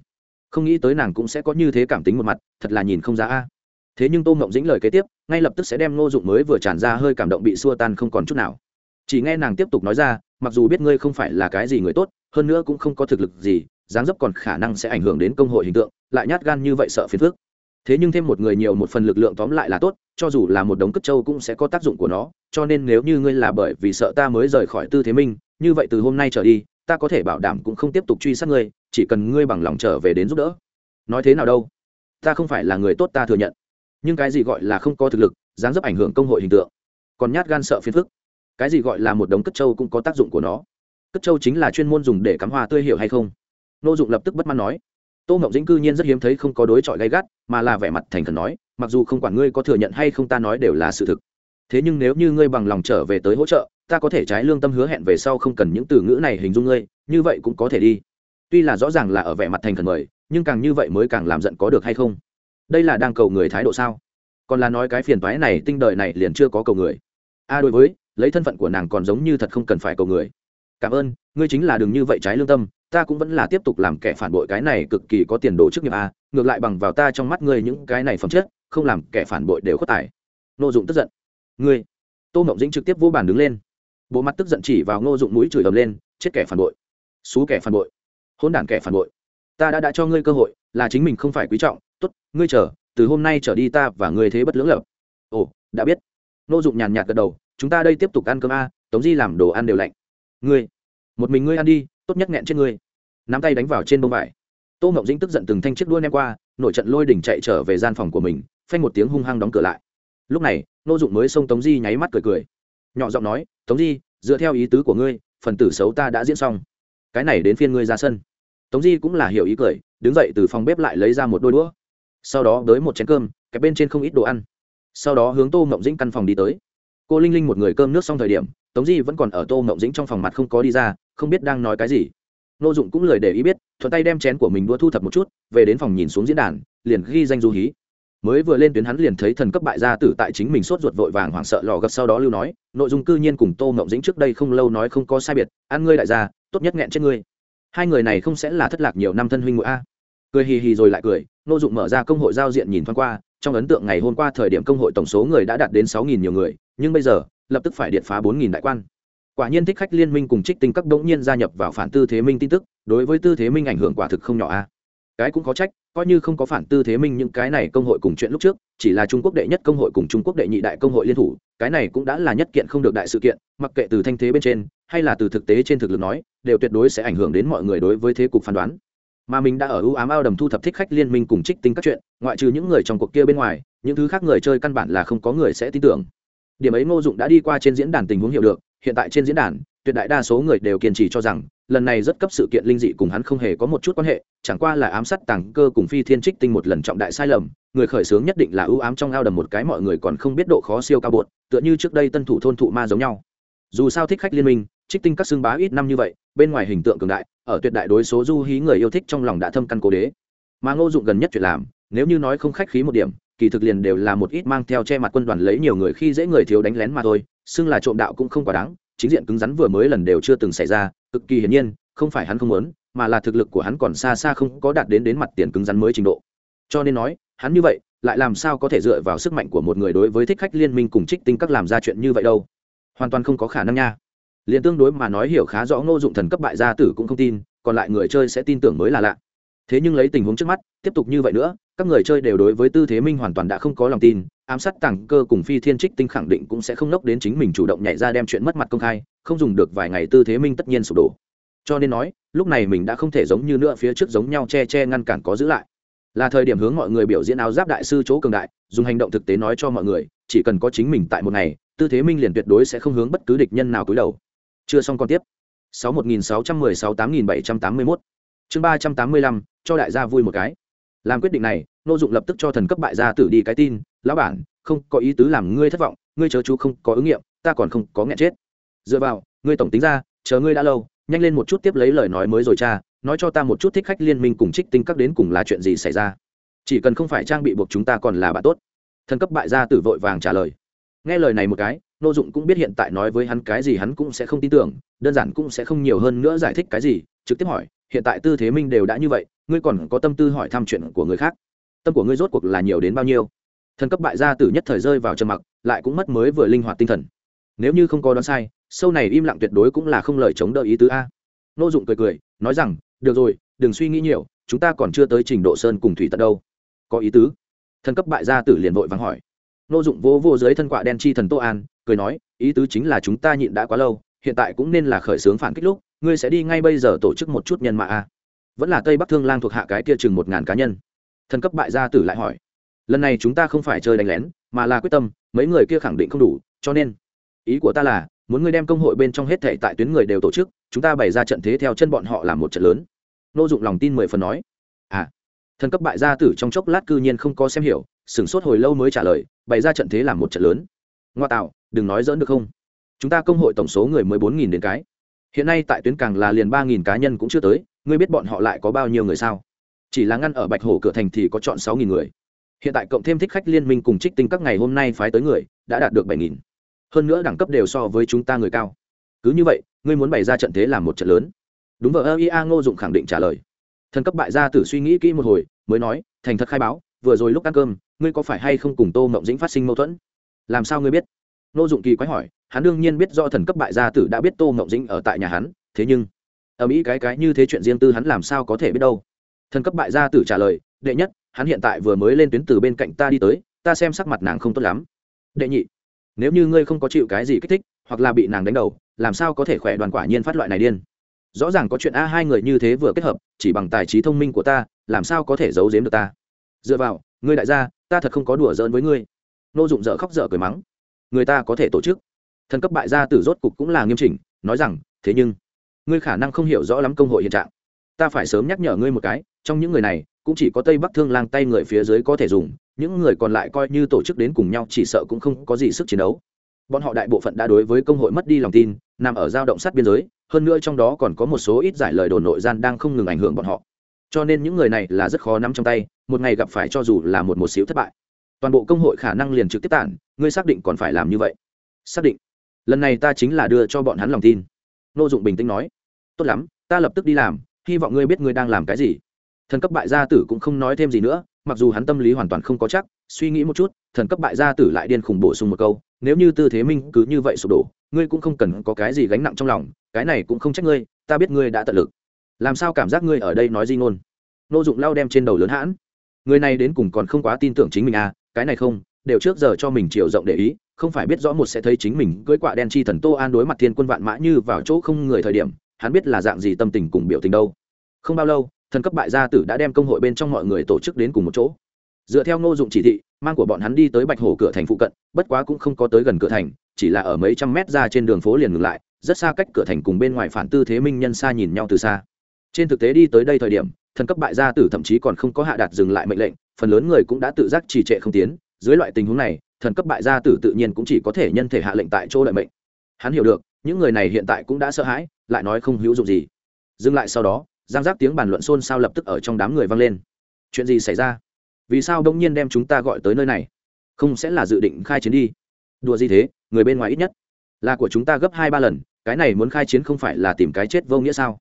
Không nghĩ tới nàng cũng sẽ có như thế cảm tính một mặt, thật là nhìn không ra a. Thế nhưng tô mộng dĩnh lời kế tiếp, ngay lập tức sẽ đem nô dụng mới vừa tràn ra hơi cảm động bị xua tan không còn chút nào. Chỉ nghe nàng tiếp tục nói ra mặc dù biết ngươi không phải là cái gì người tốt, hơn nữa cũng không có thực lực gì, dáng dấp còn khả năng sẽ ảnh hưởng đến công hội hình tượng, lại nhát gan như vậy sợ phiền phức. Thế nhưng thêm một người nhiều một phần lực lượng tóm lại là tốt, cho dù là một đống cất trâu cũng sẽ có tác dụng của nó, cho nên nếu như ngươi là bởi vì sợ ta mới rời khỏi tư thế minh như vậy từ hôm nay trở đi, ta có thể bảo đảm cũng không tiếp tục truy sát ngươi, chỉ cần ngươi bằng lòng trở về đến giúp đỡ. Nói thế nào đâu? Ta không phải là người tốt ta thừa nhận. Nhưng cái gì gọi là không có thực lực, dáng dấp ảnh hưởng công hội hình tượng, còn nhát gan sợ phiền phức cái gì gọi là một đống cất trâu cũng có tác dụng của nó. Cất trâu chính là chuyên môn dùng để cắm hoa tươi hiểu hay không? Nô dụng lập tức bất mãn nói. Tô ngọc dĩnh cư nhiên rất hiếm thấy không có đối chọi gay gắt, mà là vẻ mặt thành khẩn nói, mặc dù không quản ngươi có thừa nhận hay không ta nói đều là sự thực. Thế nhưng nếu như ngươi bằng lòng trở về tới hỗ trợ, ta có thể trái lương tâm hứa hẹn về sau không cần những từ ngữ này hình dung ngươi, như vậy cũng có thể đi. Tuy là rõ ràng là ở vẻ mặt thành khẩn mời, nhưng càng như vậy mới càng làm giận có được hay không? Đây là đang cầu người thái độ sao? Còn là nói cái phiền toái này tinh đời này liền chưa có cầu người. A, đối với lấy thân phận của nàng còn giống như thật không cần phải cầu người. Cảm ơn, ngươi chính là đừng như vậy trái lương tâm, ta cũng vẫn là tiếp tục làm kẻ phản bội cái này cực kỳ có tiền đồ trước nghiệp a, ngược lại bằng vào ta trong mắt ngươi những cái này phẩm chất, không làm kẻ phản bội đều khuất tài. Nô dụng tức giận. Ngươi. Tô mộng dĩnh trực tiếp vô bàn đứng lên. Bộ mặt tức giận chỉ vào ngô dụng mũi chửi ầm lên, chết kẻ phản bội. Xú kẻ phản bội. Hôn đản kẻ phản bội. Ta đã đã cho ngươi cơ hội, là chính mình không phải quý trọng. Tốt, ngươi chờ, từ hôm nay trở đi ta và ngươi thế bất lưỡng lập. Ồ, đã biết. Ngô dụng nhàn nhạt gật đầu chúng ta đây tiếp tục ăn cơm a, tống di làm đồ ăn đều lạnh. Ngươi, một mình ngươi ăn đi, tốt nhất nghẹn trên ngươi. Nắm tay đánh vào trên bông vải. Tô mộng dĩnh tức giận từng thanh chiếc đuôi nem qua nội trận lôi đỉnh chạy trở về gian phòng của mình, phanh một tiếng hung hăng đóng cửa lại. Lúc này, nô dụng mới xông tống di nháy mắt cười cười. Nhỏ giọng nói, tống di, dựa theo ý tứ của ngươi, phần tử xấu ta đã diễn xong. Cái này đến phiên ngươi ra sân. Tống di cũng là hiểu ý cười, đứng dậy từ phòng bếp lại lấy ra một đôi đũa. Sau đó tới một chén cơm, kẹp bên trên không ít đồ ăn. Sau đó hướng tô mộng dĩnh căn phòng đi tới cô linh linh một người cơm nước xong thời điểm, tống di vẫn còn ở tô mộng dĩnh trong phòng mặt không có đi ra, không biết đang nói cái gì. Nô dụng cũng lời để ý biết, thuận tay đem chén của mình đua thu thập một chút, về đến phòng nhìn xuống diễn đàn, liền ghi danh du hí. Mới vừa lên tuyến hắn liền thấy thần cấp bại gia tử tại chính mình sốt ruột vội vàng hoảng sợ lò gập sau đó lưu nói, nội dung cư nhiên cùng tô mộng dĩnh trước đây không lâu nói không có sai biệt, ăn ngươi đại gia, tốt nhất nghẹn chết ngươi. Hai người này không sẽ là thất lạc nhiều năm thân huynh ngụa a. Cười hì hì rồi lại cười, nô dụng mở ra công hội giao diện nhìn thoáng qua, trong ấn tượng ngày hôm qua thời điểm công hội tổng số người đã đạt đến sáu nghìn nhiều người nhưng bây giờ, lập tức phải điện phá bốn nghìn đại quan. Quả nhiên thích khách liên minh cùng trích tinh các đống nhiên gia nhập vào phản tư thế minh tin tức, đối với tư thế minh ảnh hưởng quả thực không nhỏ a. Cái cũng có trách, coi như không có phản tư thế minh những cái này công hội cùng chuyện lúc trước, chỉ là trung quốc đệ nhất công hội cùng trung quốc đệ nhị đại công hội liên thủ, cái này cũng đã là nhất kiện không được đại sự kiện, mặc kệ từ thanh thế bên trên, hay là từ thực tế trên thực lực nói, đều tuyệt đối sẽ ảnh hưởng đến mọi người đối với thế cục phán đoán. Mà mình đã ở ưu ám ao đầm thu thập thích khách liên minh cùng trích tinh các chuyện, ngoại trừ những người trong cuộc kia bên ngoài, những thứ khác người chơi căn bản là không có người sẽ tin tưởng điểm ấy ngô dụng đã đi qua trên diễn đàn tình huống hiểu được, hiện tại trên diễn đàn, tuyệt đại đa số người đều kiên trì cho rằng, lần này rất cấp sự kiện linh dị cùng hắn không hề có một chút quan hệ, chẳng qua là ám sát tàng cơ cùng phi thiên trích tinh một lần trọng đại sai lầm, người khởi xướng nhất định là ưu ám trong ao đầm một cái mọi người còn không biết độ khó siêu cao bột tựa như trước đây tân thủ thôn thụ ma giống nhau. Dù sao thích khách liên minh, trích tinh các xương bá ít năm như vậy, bên ngoài hình tượng cường đại, ở tuyệt đại đối số du hí người yêu thích trong lòng đã thâm căn cố đế. Mà ngô dụng gần nhất chuyện làm, nếu như nói không khách khí một điểm kỳ thực liền đều là một ít mang theo che mặt quân đoàn lấy nhiều người khi dễ người thiếu đánh lén mà thôi, xưng là trộm đạo cũng không quá đáng, chính diện cứng rắn vừa mới lần đều chưa từng xảy ra, cực kỳ hiển nhiên, không phải hắn không muốn, mà là thực lực của hắn còn xa xa không có đạt đến đến mặt tiền cứng rắn mới trình độ. Cho nên nói, hắn như vậy, lại làm sao có thể dựa vào sức mạnh của một người đối với thích khách liên minh cùng trích tinh các làm ra chuyện như vậy đâu? Hoàn toàn không có khả năng nha. Liền tương đối mà nói hiểu khá rõ ngô dụng thần cấp bại gia tử cũng không tin, còn lại người chơi sẽ tin tưởng mới là lạ thế nhưng lấy tình huống trước mắt, tiếp tục như vậy nữa, các người chơi đều đối với tư thế minh hoàn toàn đã không có lòng tin, ám sát tàng cơ cùng phi thiên trích tinh khẳng định cũng sẽ không nốc đến chính mình chủ động nhảy ra đem chuyện mất mặt công khai, không dùng được vài ngày tư thế minh tất nhiên sụp đổ. Cho nên nói, lúc này mình đã không thể giống như nữa phía trước giống nhau che che ngăn cản có giữ lại. Là thời điểm hướng mọi người biểu diễn áo giáp đại sư chỗ cường đại, dùng hành động thực tế nói cho mọi người, chỉ cần có chính mình tại một ngày, tư thế minh liền tuyệt đối sẽ không hướng bất cứ địch nhân nào cúi đầu. Chưa xong còn tiếp. 61616 8781 chương ba trăm tám mươi lăm, cho đại gia vui một cái. Làm quyết định này, nô dụng lập tức cho thần cấp bại gia tử đi cái tin, lão bản, không có ý tứ làm ngươi thất vọng, ngươi chớ chú không có ứng nghiệm, ta còn không có nghẹn chết. Dựa vào, ngươi tổng tính ra, chờ ngươi đã lâu, nhanh lên một chút tiếp lấy lời nói mới rồi cha, nói cho ta một chút thích khách liên minh cùng trích tinh các đến cùng là chuyện gì xảy ra. Chỉ cần không phải trang bị buộc chúng ta còn là bạn tốt. Thần cấp bại gia tử vội vàng trả lời. Nghe lời này một cái, nô dụng cũng biết hiện tại nói với hắn cái gì hắn cũng sẽ không tin tưởng, đơn giản cũng sẽ không nhiều hơn nữa giải thích cái gì, trực tiếp hỏi hiện tại tư thế minh đều đã như vậy, ngươi còn có tâm tư hỏi thăm chuyện của người khác. Tâm của ngươi rốt cuộc là nhiều đến bao nhiêu? Thần cấp bại gia tử nhất thời rơi vào trầm mặc, lại cũng mất mới vừa linh hoạt tinh thần. Nếu như không có đoán sai, sâu này im lặng tuyệt đối cũng là không lời chống đỡ ý tứ a. Nô dụng cười cười, nói rằng, được rồi, đừng suy nghĩ nhiều, chúng ta còn chưa tới trình độ sơn cùng thủy tận đâu. Có ý tứ? Thần cấp bại gia tử liền vội vắng hỏi. Nô dụng vô vô dưới thân quạ đen chi thần tô an, cười nói, ý tứ chính là chúng ta nhịn đã quá lâu, hiện tại cũng nên là khởi xướng phản kích lúc ngươi sẽ đi ngay bây giờ tổ chức một chút nhân mạ a. Vẫn là tây bắc thương lang thuộc hạ cái kia chừng một ngàn cá nhân. Thần cấp bại gia tử lại hỏi. Lần này chúng ta không phải chơi đánh lén, mà là quyết tâm, mấy người kia khẳng định không đủ, cho nên ý của ta là, muốn ngươi đem công hội bên trong hết thể tại tuyến người đều tổ chức, chúng ta bày ra trận thế theo chân bọn họ làm một trận lớn. Nô dụng lòng tin mười phần nói. À thần cấp bại gia tử trong chốc lát cư nhiên không có xem hiểu, sửng sốt hồi lâu mới trả lời, bày ra trận thế làm một trận lớn. Ngoa tạo, đừng nói dỡn được không? Chúng ta công hội tổng số người mới bốn nghìn đến cái hiện nay tại tuyến càng là liền ba nghìn cá nhân cũng chưa tới, ngươi biết bọn họ lại có bao nhiêu người sao? Chỉ là ngăn ở bạch hổ cửa thành thì có chọn sáu nghìn người. Hiện tại cộng thêm thích khách liên minh cùng trích tinh các ngày hôm nay phái tới người, đã đạt được bảy nghìn. Hơn nữa đẳng cấp đều so với chúng ta người cao. Cứ như vậy, ngươi muốn bày ra trận thế làm một trận lớn. Đúng vợ ơ ia ngô dụng khẳng định trả lời. Thần cấp bại gia tử suy nghĩ kỹ một hồi, mới nói, thành thật khai báo, vừa rồi lúc ăn cơm, ngươi có phải hay không cùng tô mộng dĩnh phát sinh mâu thuẫn? Làm sao ngươi biết? Nô dụng kỳ quái hỏi, hắn đương nhiên biết do thần cấp bại gia tử đã biết tô mộng dĩnh ở tại nhà hắn, thế nhưng, ở mỹ cái cái như thế chuyện riêng tư hắn làm sao có thể biết đâu? Thần cấp bại gia tử trả lời, đệ nhất, hắn hiện tại vừa mới lên tuyến từ bên cạnh ta đi tới, ta xem sắc mặt nàng không tốt lắm. Đệ nhị, nếu như ngươi không có chịu cái gì kích thích, hoặc là bị nàng đánh đầu, làm sao có thể khỏe đoàn quả nhiên phát loại này điên? Rõ ràng có chuyện a hai người như thế vừa kết hợp, chỉ bằng tài trí thông minh của ta, làm sao có thể giấu giếm được ta? Dựa vào, ngươi đại gia, ta thật không có đùa giỡn với ngươi. Nô dụng dở khóc dở cười mắng người ta có thể tổ chức. Thần cấp bại gia tử rốt cục cũng là nghiêm chỉnh, nói rằng, thế nhưng, ngươi khả năng không hiểu rõ lắm công hội hiện trạng. Ta phải sớm nhắc nhở ngươi một cái, trong những người này, cũng chỉ có tây bắc thương lang tay người phía dưới có thể dùng, những người còn lại coi như tổ chức đến cùng nhau, chỉ sợ cũng không có gì sức chiến đấu. Bọn họ đại bộ phận đã đối với công hội mất đi lòng tin, nằm ở giao động sát biên giới, hơn nữa trong đó còn có một số ít giải lời đồn nội gian đang không ngừng ảnh hưởng bọn họ. Cho nên những người này là rất khó nắm trong tay, một ngày gặp phải cho dù là một một xíu thất bại toàn bộ công hội khả năng liền trực tiếp tản, ngươi xác định còn phải làm như vậy. Xác định. Lần này ta chính là đưa cho bọn hắn lòng tin. Nô dụng bình tĩnh nói. Tốt lắm, ta lập tức đi làm, hy vọng ngươi biết ngươi đang làm cái gì. Thần cấp bại gia tử cũng không nói thêm gì nữa, mặc dù hắn tâm lý hoàn toàn không có chắc, suy nghĩ một chút, thần cấp bại gia tử lại điên khủng bổ sung một câu, nếu như tư thế minh cứ như vậy sụp đổ, ngươi cũng không cần có cái gì gánh nặng trong lòng, cái này cũng không trách ngươi, ta biết ngươi đã tận lực. Làm sao cảm giác ngươi ở đây nói di ngôn? Nô dụng lao đem trên đầu lớn hãn. Người này đến cùng còn không quá tin tưởng chính mình à cái này không, đều trước giờ cho mình chiều rộng để ý, không phải biết rõ một sẽ thấy chính mình cưỡi quạ đen chi thần tô an đối mặt thiên quân vạn mã như vào chỗ không người thời điểm, hắn biết là dạng gì tâm tình cùng biểu tình đâu. Không bao lâu, thần cấp bại gia tử đã đem công hội bên trong mọi người tổ chức đến cùng một chỗ. Dựa theo ngô dụng chỉ thị, mang của bọn hắn đi tới bạch hổ cửa thành phụ cận, bất quá cũng không có tới gần cửa thành, chỉ là ở mấy trăm mét ra trên đường phố liền ngừng lại, rất xa cách cửa thành cùng bên ngoài phản tư thế minh nhân xa nhìn nhau từ xa. Trên thực tế đi tới đây thời điểm, thần cấp bại gia tử thậm chí còn không có hạ đạt dừng lại mệnh lệnh phần lớn người cũng đã tự giác trì trệ không tiến. Dưới loại tình huống này, thần cấp bại gia tử tự nhiên cũng chỉ có thể nhân thể hạ lệnh tại chỗ lợi mệnh. Hắn hiểu được, những người này hiện tại cũng đã sợ hãi, lại nói không hữu dụng gì. Dừng lại sau đó, giang giác tiếng bàn luận xôn xao lập tức ở trong đám người vang lên. Chuyện gì xảy ra? Vì sao đông nhiên đem chúng ta gọi tới nơi này? Không sẽ là dự định khai chiến đi. Đùa gì thế? Người bên ngoài ít nhất. Là của chúng ta gấp hai ba lần, cái này muốn khai chiến không phải là tìm cái chết vô nghĩa sao?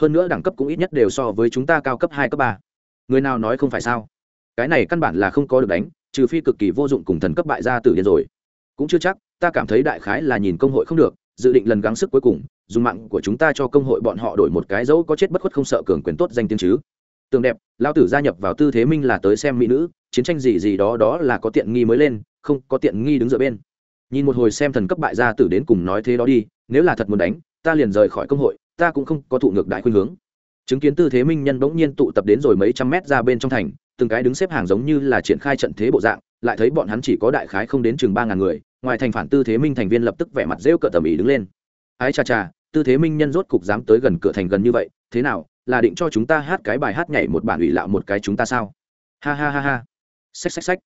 Hơn nữa đẳng cấp cũng ít nhất đều so với chúng ta cao cấp hai, cấp ba. Người nào nói không phải sao? Cái này căn bản là không có được đánh, trừ phi cực kỳ vô dụng cùng thần cấp bại gia tử điên rồi. Cũng chưa chắc, ta cảm thấy đại khái là nhìn công hội không được, dự định lần gắng sức cuối cùng, dùng mạng của chúng ta cho công hội bọn họ đổi một cái dấu có chết bất khuất không sợ cường quyền tốt danh tiếng chứ. Tường đẹp lao tử gia nhập vào tư thế minh là tới xem mỹ nữ, chiến tranh gì gì đó đó là có tiện nghi mới lên, không có tiện nghi đứng giữa bên. Nhìn một hồi xem thần cấp bại gia tử đến cùng nói thế đó đi, nếu là thật muốn đánh, ta liền rời khỏi công hội, ta cũng không có thụ ngược đại khuyên hướng. Chứng kiến tư thế minh nhân bỗng nhiên tụ tập đến rồi mấy trăm mét ra bên trong thành từng cái đứng xếp hàng giống như là triển khai trận thế bộ dạng, lại thấy bọn hắn chỉ có đại khái không đến chừng ba ngàn người, ngoài thành phản tư thế minh thành viên lập tức vẻ mặt rêu cợt tầm ý đứng lên. Ái cha cha, tư thế minh nhân rốt cục dám tới gần cửa thành gần như vậy, thế nào, là định cho chúng ta hát cái bài hát nhảy một bản ủy lạo một cái chúng ta sao? Ha ha ha ha. Xách xách xách.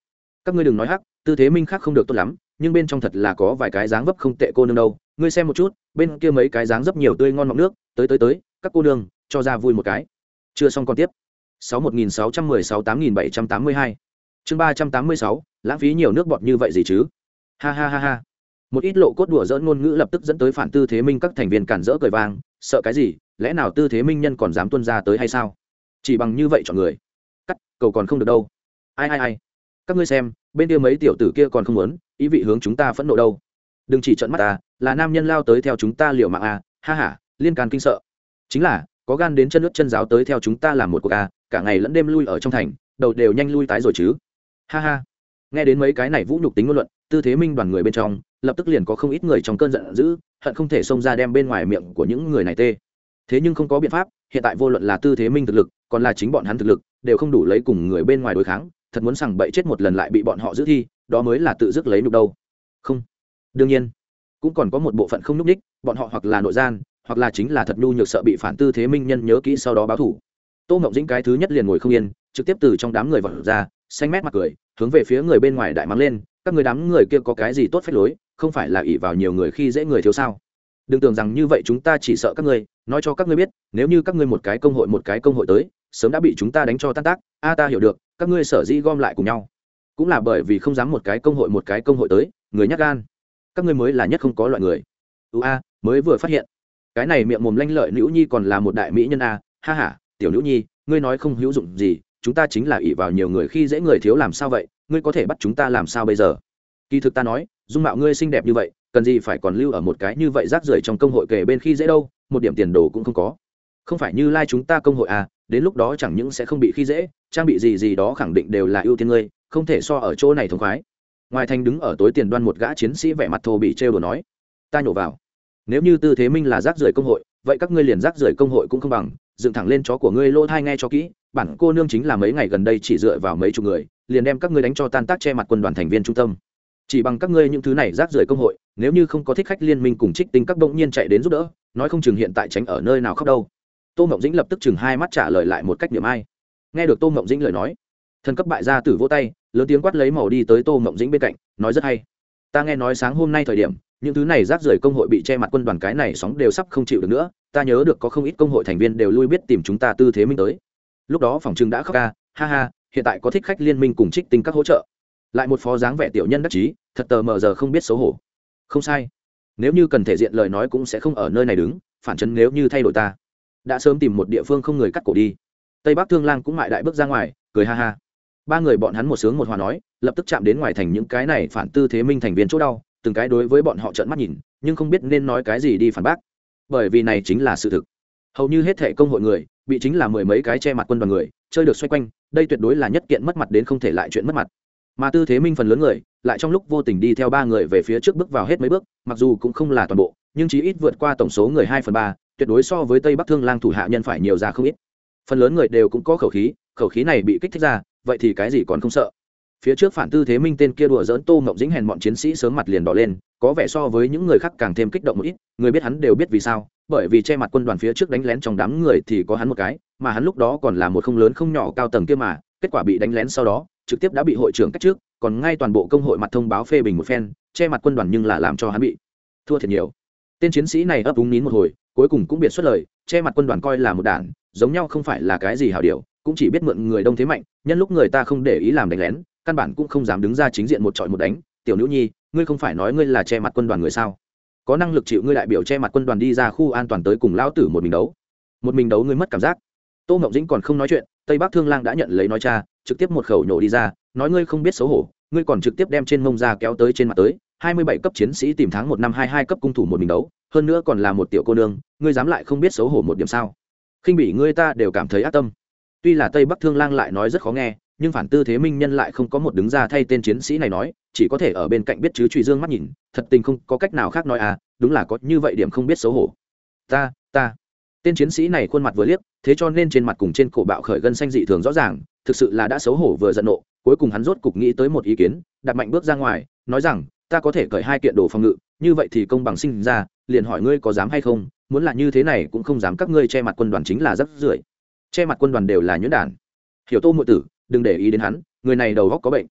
Các ngươi đừng nói hắc, tư thế minh khác không được tốt lắm, nhưng bên trong thật là có vài cái dáng vấp không tệ cô nương đâu. Ngươi xem một chút, bên kia mấy cái dáng dấp nhiều tươi ngon mọng nước, tới tới tới, các cô nương, cho ra vui một cái. Chưa xong còn tiếp sáu một nghìn sáu trăm mười sáu, tám nghìn bảy trăm tám mươi hai. Chương ba trăm tám mươi sáu, lãng phí nhiều nước bọt như vậy gì chứ? Ha ha ha ha. Một ít lộ cốt đùa dỡ ngôn ngữ lập tức dẫn tới phản tư thế minh các thành viên cản rỡ cười vang, sợ cái gì, lẽ nào tư thế minh nhân còn dám tuân ra tới hay sao? Chỉ bằng như vậy chọn người. Cắt, cầu còn không được đâu. Ai ai ai. Các ngươi xem, bên kia mấy tiểu tử kia còn không muốn, ý vị hướng chúng ta phẫn nộ đâu. Đừng chỉ trận mắt ta, là nam nhân lao tới theo chúng ta liều mạng à. Ha ha, liên can kinh sợ. Chính là, có gan đến chân nước chân giáo tới theo chúng ta làm một cuộc à cả ngày lẫn đêm lui ở trong thành, đầu đều nhanh lui tái rồi chứ. Ha ha. Nghe đến mấy cái này vũ nhục tính ngôn luận, tư thế minh đoàn người bên trong, lập tức liền có không ít người trong cơn giận dữ, hận không thể xông ra đem bên ngoài miệng của những người này tê. Thế nhưng không có biện pháp, hiện tại vô luận là tư thế minh thực lực, còn là chính bọn hắn thực lực, đều không đủ lấy cùng người bên ngoài đối kháng, thật muốn sằng bậy chết một lần lại bị bọn họ giữ thi, đó mới là tự dứt lấy nhục đâu. Không. Đương nhiên, cũng còn có một bộ phận không núp ních bọn họ hoặc là nội gian, hoặc là chính là thật nhu nhược sợ bị phản tư thế minh nhân nhớ kỹ sau đó báo thủ tô mộng dĩnh cái thứ nhất liền ngồi không yên, trực tiếp từ trong đám người vật ra, xanh mét mặt cười, hướng về phía người bên ngoài đại mắng lên, các người đám người kia có cái gì tốt phép lối, không phải là ỷ vào nhiều người khi dễ người thiếu sao? Đừng tưởng rằng như vậy chúng ta chỉ sợ các ngươi, nói cho các ngươi biết, nếu như các ngươi một cái công hội một cái công hội tới, sớm đã bị chúng ta đánh cho tan tác, a ta hiểu được, các ngươi sở dĩ gom lại cùng nhau. Cũng là bởi vì không dám một cái công hội một cái công hội tới, người nhắc gan. Các ngươi mới là nhất không có loại người. Ưu a, mới vừa phát hiện. Cái này miệng mồm lanh lợi nữ nhi còn là một đại mỹ nhân a, ha h a tiểu nữ nhi, ngươi nói không hữu dụng gì, chúng ta chính là ỷ vào nhiều người khi dễ người thiếu làm sao vậy, ngươi có thể bắt chúng ta làm sao bây giờ? Kỳ thực ta nói, dung mạo ngươi xinh đẹp như vậy, cần gì phải còn lưu ở một cái như vậy rác rưởi trong công hội kể bên khi dễ đâu, một điểm tiền đồ cũng không có. Không phải như lai、like、chúng ta công hội à đến lúc đó chẳng những sẽ không bị khi dễ, trang bị gì gì đó khẳng định đều là ưu tiên ngươi, không thể so ở chỗ này thống khoái. Ngoài thành đứng ở tối tiền đoan một gã chiến sĩ vẻ mặt thô bị trêu đồ nói, ta nhổ vào. Nếu như tư thế minh là rác rưởi công hội, vậy các ngươi liền rác rưởi công hội cũng không bằng dựng thẳng lên chó của ngươi lỗ thai nghe cho kỹ, bản cô nương chính là mấy ngày gần đây chỉ dựa vào mấy chục người, liền đem các ngươi đánh cho tan tác che mặt quân đoàn thành viên trung tâm. Chỉ bằng các ngươi những thứ này rác rưởi công hội, nếu như không có thích khách liên minh cùng trích tinh các bỗng nhiên chạy đến giúp đỡ, nói không chừng hiện tại tránh ở nơi nào khóc đâu. Tô mộng dĩnh lập tức chừng hai mắt trả lời lại một cách điểm ai. Nghe được tô mộng dĩnh lời nói, thần cấp bại gia tử vỗ tay, lớn tiếng quát lấy màu đi tới tô mộng dĩnh bên cạnh, nói rất hay. Ta nghe nói sáng hôm nay thời điểm, những thứ này rác rưởi công hội bị che mặt quân đoàn cái này sóng đều sắp không chịu được nữa ta nhớ được có không ít công hội thành viên đều lui biết tìm chúng ta tư thế minh tới. Lúc đó phòng trưng đã khóc ca, ha ha, hiện tại có thích khách liên minh cùng trích tinh các hỗ trợ. Lại một phó dáng vẻ tiểu nhân đắc chí, thật tờ mờ giờ không biết xấu hổ. Không sai. Nếu như cần thể diện lời nói cũng sẽ không ở nơi này đứng, phản chấn nếu như thay đổi ta. Đã sớm tìm một địa phương không người cắt cổ đi. Tây bắc thương lang cũng mại đại bước ra ngoài, cười ha ha. Ba người bọn hắn một sướng một hòa nói, lập tức chạm đến ngoài thành những cái này phản tư thế minh thành viên chỗ đau, từng cái đối với bọn họ trợn mắt nhìn, nhưng không biết nên nói cái gì đi phản bác bởi vì này chính là sự thực. Hầu như hết thệ công hội người, bị chính là mười mấy cái che mặt quân đoàn người, chơi được xoay quanh, đây tuyệt đối là nhất kiện mất mặt đến không thể lại chuyện mất mặt. Mà tư thế minh phần lớn người, lại trong lúc vô tình đi theo ba người về phía trước bước vào hết mấy bước, mặc dù cũng không là toàn bộ, nhưng chí ít vượt qua tổng số người hai phần ba, tuyệt đối so với tây bắc thương lang thủ hạ nhân phải nhiều ra không ít. Phần lớn người đều cũng có khẩu khí khẩu khí này bị kích thích ra, vậy thì cái gì còn không sợ. Phía trước phản tư thế minh tên kia đùa dỡn tô mộng dính hèn bọn chiến sĩ sớm mặt liền đỏ lên có vẻ so với những người khác càng thêm kích động một ít, người biết hắn đều biết vì sao, bởi vì che mặt quân đoàn phía trước đánh lén trong đám người thì có hắn một cái, mà hắn lúc đó còn là một không lớn không nhỏ cao tầng kia mà, kết quả bị đánh lén sau đó, trực tiếp đã bị hội trưởng cách trước, còn ngay toàn bộ công hội mặt thông báo phê bình một phen, che mặt quân đoàn nhưng là làm cho hắn bị thua thiệt nhiều. Tên chiến sĩ này ấp úng nín một hồi, cuối cùng cũng biệt xuất lời, che mặt quân đoàn coi là một đảng, giống nhau không phải là cái gì hảo điều, cũng chỉ biết mượn người đông thế mạnh, nhân lúc người ta không để ý làm đánh lén, căn bản cũng không dám đứng ra chính diện một trọi một đánh, tiểu nữ nhi ngươi không phải nói ngươi là che mặt quân đoàn người sao? Có năng lực chịu ngươi đại biểu che mặt quân đoàn đi ra khu an toàn tới cùng lão tử một mình đấu. Một mình đấu ngươi mất cảm giác. Tô ngọc dĩnh còn không nói chuyện, tây bắc thương lang đã nhận lấy nói cha, trực tiếp một khẩu nhổ đi ra, nói ngươi không biết xấu hổ, ngươi còn trực tiếp đem trên mông ra kéo tới trên mặt tới, hai mươi bảy cấp chiến sĩ tìm tháng một năm hai hai cấp cung thủ một mình đấu, hơn nữa còn là một tiểu cô nương, ngươi dám lại không biết xấu hổ một điểm sao? Khinh bị ngươi ta đều cảm thấy ác tâm. Tuy là tây bắc thương lang lại nói rất khó nghe nhưng phản tư thế minh nhân lại không có một đứng ra thay tên chiến sĩ này nói, chỉ có thể ở bên cạnh biết chứ truy dương mắt nhìn, thật tình không có cách nào khác nói à đúng là có như vậy điểm không biết xấu hổ. Ta ta. Tên chiến sĩ này khuôn mặt vừa liếc, thế cho nên trên mặt cùng trên cổ bạo khởi gân xanh dị thường rõ ràng, thực sự là đã xấu hổ vừa giận nộ, cuối cùng hắn rốt cục nghĩ tới một ý kiến, đặt mạnh bước ra ngoài, nói rằng, ta có thể cởi hai kiện đồ phòng ngự, như vậy thì công bằng sinh ra, liền hỏi ngươi có dám hay không, muốn là như thế này cũng không dám các ngươi che mặt quân đoàn chính là rất rưởi. Che mặt quân đoàn đều là nhuyễn đản. Hiểu tô muội tử đừng để ý đến hắn, người này đầu góc có bệnh.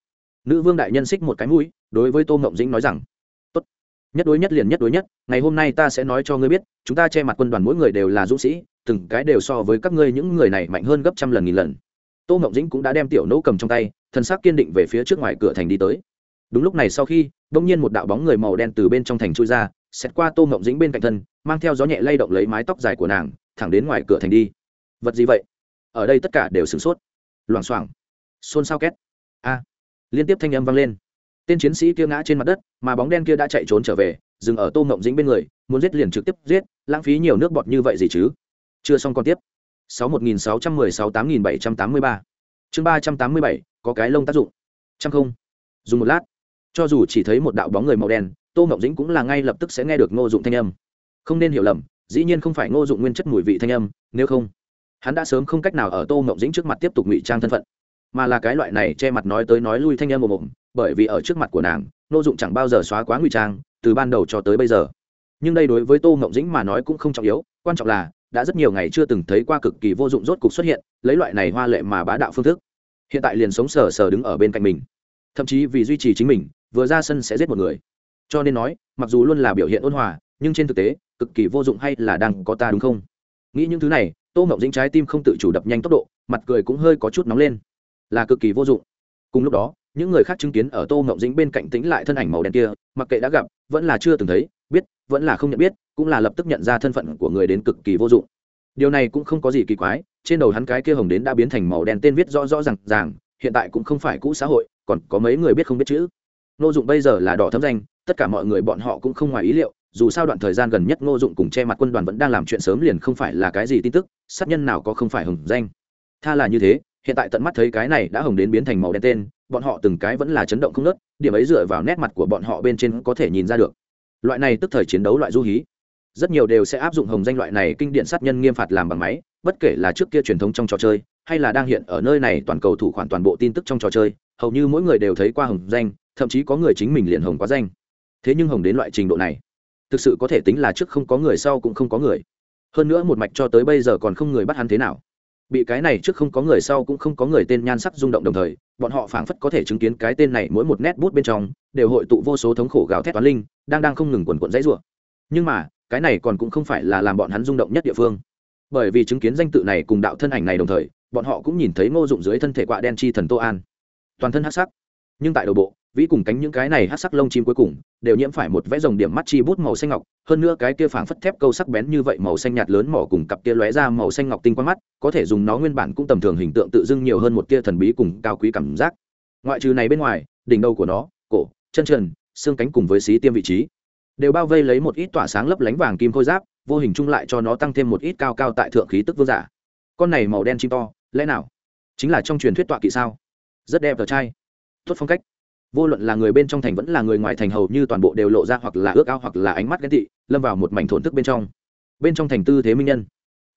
Nữ vương đại nhân xích một cái mũi, đối với tô mộng dĩnh nói rằng, tốt, nhất đối nhất liền nhất đối nhất, ngày hôm nay ta sẽ nói cho ngươi biết, chúng ta che mặt quân đoàn mỗi người đều là dũng sĩ, từng cái đều so với các ngươi những người này mạnh hơn gấp trăm lần nghìn lần. Tô mộng dĩnh cũng đã đem tiểu nỗ cầm trong tay thân xác kiên định về phía trước ngoài cửa thành đi tới. Đúng lúc này sau khi đ ỗ n g nhiên một đạo bóng người màu đen từ bên trong thành chui ra xét qua tô mộng dĩnh bên cạnh thân, mang theo gió nhẹ lay động lấy mái tóc dài của nàng, thẳng đến ngoài cửa thành đi. Vật gì vậy? Ở đây tất cả đều sửng sốt. Loảng xoảng xôn xao két. A. Liên tiếp thanh âm vang lên. Tên chiến sĩ kia ngã trên mặt đất, mà bóng đen kia đã chạy trốn trở về, dừng ở tô mộng dĩnh bên người, muốn giết liền trực tiếp giết, lãng phí nhiều nước bọt như vậy gì chứ? Chưa xong còn tiếp. Sáu một nghìn sáu trăm mười sáu tám nghìn bảy trăm tám mươi ba. Chương ba trăm tám mươi bảy, có cái lông tác dụng. Trăm không. Dùng một lát. Cho dù chỉ thấy một đạo bóng người màu đen, tô mộng dĩnh cũng là ngay lập tức sẽ nghe được ngô dụng thanh âm. Không nên hiểu lầm, dĩ nhiên không phải ngô dụng nguyên chất mùi vị thanh âm, nếu không, hắn đã sớm không cách nào ở tô mộng dĩnh trước mặt tiếp tục ngụy trang thân phận mà là cái loại này che mặt nói tới nói lui thanh âm một mồm bởi vì ở trước mặt của nàng, nô dụng chẳng bao giờ xóa quá ngụy trang, từ ban đầu cho tới bây giờ. Nhưng đây đối với tô ngộng dĩnh mà nói cũng không trọng yếu, quan trọng là, đã rất nhiều ngày chưa từng thấy qua cực kỳ vô dụng rốt cục xuất hiện, lấy loại này hoa lệ mà bá đạo phương thức. Hiện tại liền sống sờ sờ đứng ở bên cạnh mình. Thậm chí vì duy trì chính mình, vừa ra sân sẽ giết một người. Cho nên nói, mặc dù luôn là biểu hiện ôn hòa, nhưng trên thực tế, cực kỳ vô dụng hay là đang có ta đúng không? Nghĩ những thứ này, tô ngộng dĩnh trái tim không tự chủ đập nhanh tốc độ, mặt cười cũng hơi có chút nóng lên là cực kỳ vô dụng. Cùng lúc đó, những người khác chứng kiến ở tô ngậu dĩnh bên cạnh tính lại thân ảnh màu đen kia, mặc kệ đã gặp, vẫn là chưa từng thấy, biết, vẫn là không nhận biết, cũng là lập tức nhận ra thân phận của người đến cực kỳ vô dụng. Điều này cũng không có gì kỳ quái, trên đầu hắn cái kia hồng đến đã biến thành màu đen tên viết rõ rõ r à n g ràng, hiện tại cũng không phải cũ xã hội, còn có mấy người biết không biết chữ. Ngô dụng bây giờ là đỏ thấm danh, tất cả mọi người bọn họ cũng không ngoài ý liệu, dù sao đoạn thời gian gần nhất ngô dụng cùng che mặt quân đoàn vẫn đang làm chuyện sớm liền không phải là cái gì tin tức, sát nhân nào có không phải hừng danh. Tha là như thế hiện tại tận mắt thấy cái này đã hồng đến biến thành màu đen tên, bọn họ từng cái vẫn là chấn động không nớt điểm ấy dựa vào nét mặt của bọn họ bên trên có thể nhìn ra được. Loại này tức thời chiến đấu loại du hí, rất nhiều đều sẽ áp dụng hồng danh loại này kinh điện sát nhân nghiêm phạt làm bằng máy, bất kể là trước kia truyền thống trong trò chơi, hay là đang hiện ở nơi này toàn cầu thủ khoản toàn bộ tin tức trong trò chơi, hầu như mỗi người đều thấy qua hồng danh, thậm chí có người chính mình liền hồng quá danh. Thế nhưng hồng đến loại trình độ này, thực sự có thể tính là trước không có người, sau cũng không có người. Hơn nữa một mạch cho tới bây giờ còn không người bắt hắn thế nào bị cái này trước không có người sau cũng không có người tên nhan sắc rung động đồng thời, bọn họ phảng phất có thể chứng kiến cái tên này mỗi một nét bút bên trong, đều hội tụ vô số thống khổ gào thét toán linh, đang đang không ngừng quần quận dãy rủa. Nhưng mà, cái này còn cũng không phải là làm bọn hắn rung động nhất địa phương. Bởi vì chứng kiến danh tự này cùng đạo thân ảnh này đồng thời, bọn họ cũng nhìn thấy ngô dụng dưới thân thể quạ đen chi thần tô an. Toàn thân hát sắc, nhưng tại đầu bộ vĩ cùng cánh những cái này hát sắc lông chim cuối cùng, đều nhiễm phải một vẽ dòng điểm mắt chi bút màu xanh ngọc, hơn nữa cái kia phảng phất thép câu sắc bén như vậy màu xanh nhạt lớn mỏ cùng cặp kia lóe ra màu xanh ngọc tinh quang mắt, có thể dùng nó nguyên bản cũng tầm thường hình tượng tự dưng nhiều hơn một tia thần bí cùng cao quý cảm giác. Ngoại trừ này bên ngoài, đỉnh đầu của nó, cổ, chân trần, xương cánh cùng với xí tiêm vị trí, đều bao vây lấy một ít tỏa sáng lấp lánh vàng kim khôi giáp, vô hình chung lại cho nó tăng thêm một ít cao cao tại thượng khí tức vương giả. Con này màu đen chim to, lẽ nào chính là trong truyền thuyết tọa kỵ sao? Rất đẹp tờ trai. Tốt phong cách vô luận là người bên trong thành vẫn là người ngoài thành hầu như toàn bộ đều lộ ra hoặc là ước ao hoặc là ánh mắt ghét tị, lâm vào một mảnh thổn thức bên trong. Bên trong thành tư thế minh nhân.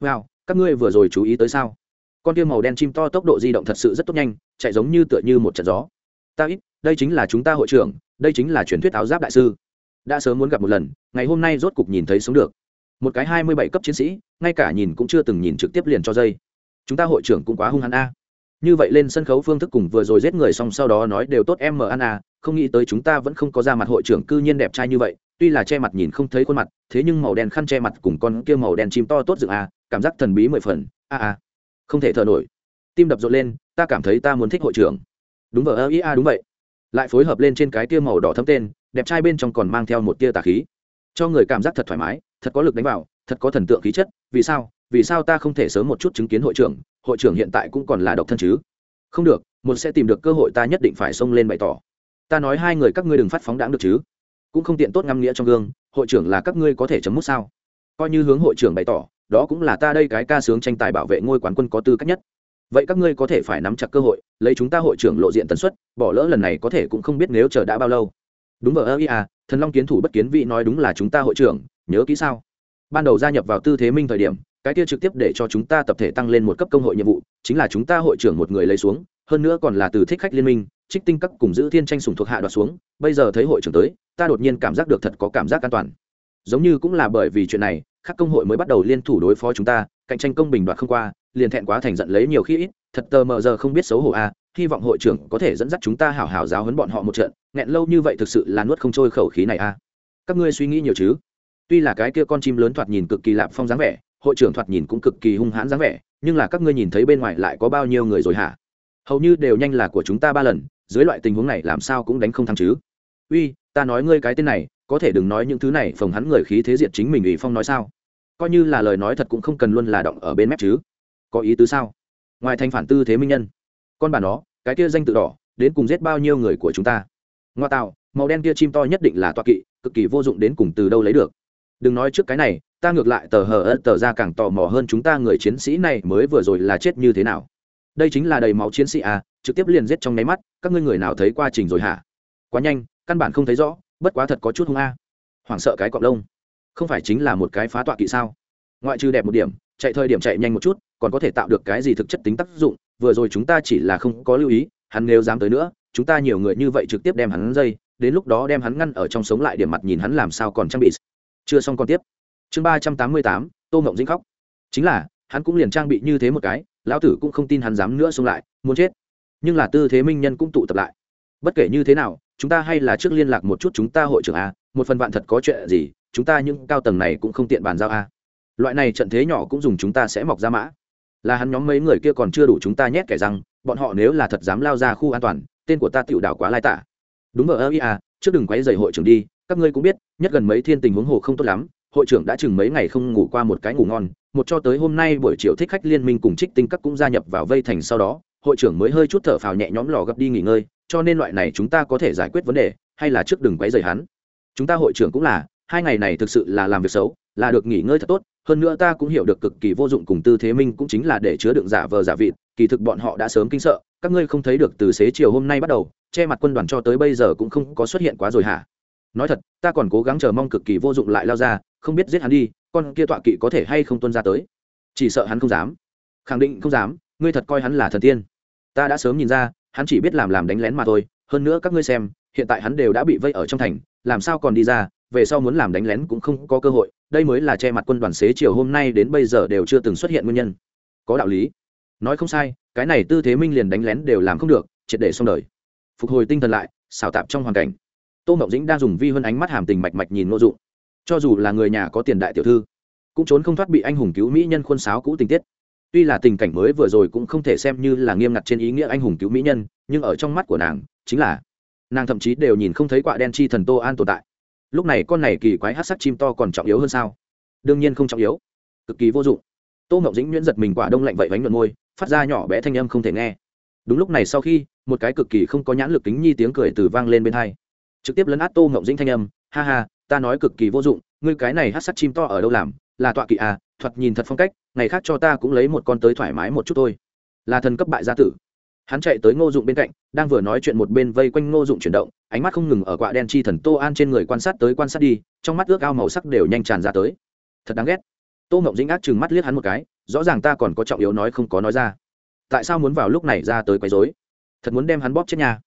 Wow, các ngươi vừa rồi chú ý tới sao? Con tiêu màu đen chim to tốc độ di động thật sự rất tốt nhanh, chạy giống như tựa như một trận gió. Ta ít, đây chính là chúng ta hội trưởng, đây chính là truyền thuyết áo giáp đại sư. Đã sớm muốn gặp một lần, ngày hôm nay rốt cục nhìn thấy sống được. Một cái hai mươi bảy cấp chiến sĩ, ngay cả nhìn cũng chưa từng nhìn trực tiếp liền cho dây. Chúng ta hội trưởng cũng quá hung hắn a như vậy lên sân khấu phương thức cùng vừa rồi giết người xong sau đó nói đều tốt em mờ ăn à không nghĩ tới chúng ta vẫn không có ra mặt hội trưởng cư nhiên đẹp trai như vậy, tuy là che mặt nhìn không thấy khuôn mặt, thế nhưng màu đen khăn che mặt cùng con kia màu đen chim to tốt dựng à cảm giác thần bí mười phần, a a, không thể thở nổi. Tim đập rộn lên, ta cảm thấy ta muốn thích hội trưởng. Đúng vờ ơ ý a, đúng vậy. Lại phối hợp lên trên cái kia màu đỏ thấm tên, đẹp trai bên trong còn mang theo một tia tà khí, cho người cảm giác thật thoải mái, thật có lực đánh vào, thật có thần tượng khí chất, vì sao? Vì sao ta không thể sớm một chút chứng kiến hội trưởng hội trưởng hiện tại cũng còn là độc thân chứ? Không được, một sẽ tìm được cơ hội ta nhất định phải xông lên bày tỏ. Ta nói hai người các ngươi đừng phát phóng đáng được chứ? Cũng không tiện tốt ngắm nghĩa trong gương, hội trưởng là các ngươi có thể chấm mút sao? Coi như hướng hội trưởng bày tỏ, đó cũng là ta đây cái ca sướng tranh tài bảo vệ ngôi quán quân có tư cách nhất. Vậy các ngươi có thể phải nắm chặt cơ hội, lấy chúng ta hội trưởng lộ diện tần suất, bỏ lỡ lần này có thể cũng không biết nếu chờ đã bao lâu. Đúng vờ ơ ý à thần long kiến thủ bất kiến vị nói đúng là chúng ta hội trưởng, nhớ kỹ sao? Ban đầu gia nhập vào tư thế minh thời điểm cái kia trực tiếp để cho chúng ta tập thể tăng lên một cấp công hội nhiệm vụ chính là chúng ta hội trưởng một người lấy xuống hơn nữa còn là từ thích khách liên minh trích tinh các cùng giữ thiên tranh sùng thuộc hạ đoạt xuống bây giờ thấy hội trưởng tới ta đột nhiên cảm giác được thật có cảm giác an toàn giống như cũng là bởi vì chuyện này các công hội mới bắt đầu liên thủ đối phó chúng ta cạnh tranh công bình đoạt không qua liền thẹn quá thành giận lấy nhiều khi ít thật tờ mờ giờ không biết xấu hổ a à, hy vọng hội trưởng có thể dẫn dắt chúng ta hảo hảo giáo huấn bọn họ một trận nghẹn lâu như vậy thực sự là nuốt không trôi khẩu khí này a à. các ngươi suy nghĩ nhiều chứ tuy là cái kia con chim lớn thoạt nhìn cực kỳ lạp phong dáng vẻ hội trưởng thoạt nhìn cũng cực kỳ hung hãn dáng vẻ, nhưng là các ngươi nhìn thấy bên ngoài lại có bao nhiêu người rồi hả? Hầu như đều nhanh là của chúng ta ba lần, dưới loại tình huống này làm sao cũng đánh không thắng chứ. Uy, ta nói ngươi cái tên này, có thể đừng nói những thứ này phòng hắn người khí thế diệt chính mình ủy phong nói sao? Coi như là lời nói thật cũng không cần luôn là động ở bên mép chứ. Có ý tứ sao? Ngoài thành phản tư thế minh nhân. Con bà nó, cái kia danh tự đỏ, đến cùng giết bao nhiêu người của chúng ta? Ngoa tạo, màu đen kia chim to nhất định là toa kỵ, cực kỳ vô dụng đến cùng từ đâu lấy được? Đừng nói trước cái này ta ngược lại tờ hờ ớt tờ ra càng tò mò hơn chúng ta người chiến sĩ này mới vừa rồi là chết như thế nào. Đây chính là đầy máu chiến sĩ à trực tiếp liền giết trong nháy mắt, các ngươi người nào thấy quá trình rồi hả? Quá nhanh, căn bản không thấy rõ, bất quá thật có chút hung a. Hoảng sợ cái cọp lông. Không phải chính là một cái phá tọa kỵ sao? Ngoại trừ đẹp một điểm, chạy thời điểm chạy nhanh một chút, còn có thể tạo được cái gì thực chất tính tác dụng? Vừa rồi chúng ta chỉ là không có lưu ý, hắn nếu dám tới nữa, chúng ta nhiều người như vậy trực tiếp đem hắn dây đến lúc đó đem hắn ngăn ở trong sống lại điểm mặt nhìn hắn làm sao còn trang bị. Chưa xong còn tiếp chương ba trăm tám mươi tám, tô mộng dĩnh khóc. Chính là, hắn cũng liền trang bị như thế một cái, lão tử cũng không tin hắn dám nữa xông lại, muốn chết. Nhưng là tư thế minh nhân cũng tụ tập lại. Bất kể như thế nào, chúng ta hay là trước liên lạc một chút chúng ta hội trưởng a, một phần bạn thật có chuyện gì, chúng ta những cao tầng này cũng không tiện bàn giao a. Loại này trận thế nhỏ cũng dùng chúng ta sẽ mọc ra mã. Là hắn nhóm mấy người kia còn chưa đủ chúng ta nhét kẻ răng, bọn họ nếu là thật dám lao ra khu an toàn, tên của ta tựu đảo quá lai tả. Đúng ở ơ ia trước đừng quấy dày hội trưởng đi, các ngươi cũng biết, nhất gần mấy thiên tình huống hồ không tốt lắm hội trưởng đã chừng mấy ngày không ngủ qua một cái ngủ ngon, một cho tới hôm nay buổi chiều thích khách liên minh cùng trích tinh các cũng gia nhập vào vây thành sau đó, hội trưởng mới hơi chút thở phào nhẹ nhõm lò gấp đi nghỉ ngơi, cho nên loại này chúng ta có thể giải quyết vấn đề, hay là trước đừng quấy rầy hắn. Chúng ta hội trưởng cũng là, hai ngày này thực sự là làm việc xấu, là được nghỉ ngơi thật tốt, hơn nữa ta cũng hiểu được cực kỳ vô dụng cùng tư thế minh cũng chính là để chứa đựng giả vờ giả vịt, kỳ thực bọn họ đã sớm kinh sợ, các ngươi không thấy được từ xế chiều hôm nay bắt đầu, che mặt quân đoàn cho tới bây giờ cũng không có xuất hiện quá rồi hả? Nói thật, ta còn cố gắng chờ mong cực kỳ vô dụng lại lao ra, không biết giết hắn đi, con kia tọa kỵ có thể hay không tuân ra tới. Chỉ sợ hắn không dám. Khẳng định không dám, ngươi thật coi hắn là thần tiên. Ta đã sớm nhìn ra, hắn chỉ biết làm làm đánh lén mà thôi. Hơn nữa các ngươi xem, hiện tại hắn đều đã bị vây ở trong thành, làm sao còn đi ra, về sau muốn làm đánh lén cũng không có cơ hội. Đây mới là che mặt quân đoàn xế chiều hôm nay đến bây giờ đều chưa từng xuất hiện nguyên nhân. Có đạo lý. Nói không sai, cái này tư thế minh liền đánh lén đều làm không được, triệt để xong đời. Phục hồi tinh thần lại, xảo tạp trong hoàn cảnh tô mậu dĩnh đang dùng vi hơn ánh mắt hàm tình mạch mạch nhìn ngô dụng cho dù là người nhà có tiền đại tiểu thư, cũng trốn không thoát bị anh hùng cứu mỹ nhân khuôn sáo cũ tình tiết. Tuy là tình cảnh mới vừa rồi cũng không thể xem như là nghiêm ngặt trên ý nghĩa anh hùng cứu mỹ nhân, nhưng ở trong mắt của nàng, chính là nàng thậm chí đều nhìn không thấy quạ đen chi thần tô an tồn tại. Lúc này con này kỳ quái hát sắc chim to còn trọng yếu hơn sao? Đương nhiên không trọng yếu. Cực kỳ vô dụng. Tô mậu dĩnh nhuyễn giật mình quả đông lạnh vậy vánh luận môi, phát ra nhỏ bé thanh âm không thể nghe. Đúng lúc này sau khi, một cái cực kỳ không có nhãn lực kính nhi tiếng cười từ vang lên bên hai trực tiếp lấn át tô ngộng dĩnh thanh âm, ha ha, ta nói cực kỳ vô dụng, ngươi cái này hát sắc chim to ở đâu làm, là tọa kỵ à thoạt nhìn thật phong cách, ngày khác cho ta cũng lấy một con tới thoải mái một chút thôi. Là thần cấp bại gia tử. Hắn chạy tới ngô dụng bên cạnh, đang vừa nói chuyện một bên vây quanh ngô dụng chuyển động, ánh mắt không ngừng ở quạ đen chi thần tô an trên người quan sát tới quan sát đi, trong mắt ước ao màu sắc đều nhanh tràn ra tới. Thật đáng ghét. Tô mộng dĩnh ác chừng mắt liếc hắn một cái, rõ ràng ta còn có trọng yếu nói không có nói ra. Tại sao muốn vào lúc này ra tới quấy dối thật muốn đem hắn bóp chết nhà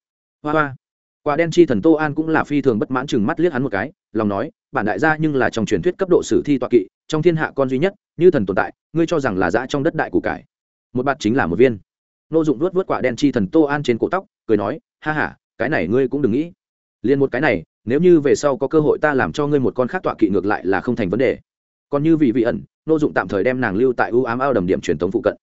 hoa hoa quả đen chi thần tô an cũng là phi thường bất mãn chừng mắt liếc hắn một cái, lòng nói, bản đại gia nhưng là trong truyền thuyết cấp độ sử thi tọa kỵ, trong thiên hạ con duy nhất, như thần tồn tại, ngươi cho rằng là dã trong đất đại củ cải. Một bạt chính là một viên. Nô dụng luốt vớt quả đen chi thần tô an trên cổ tóc, cười nói, ha ha, cái này ngươi cũng đừng nghĩ. Liền một cái này, nếu như về sau có cơ hội ta làm cho ngươi một con khác tọa kỵ ngược lại là không thành vấn đề. Còn như vị vị ẩn, nô dụng tạm thời đem nàng lưu tại ưu ám ao đầm điểm truyền thống phụ cận.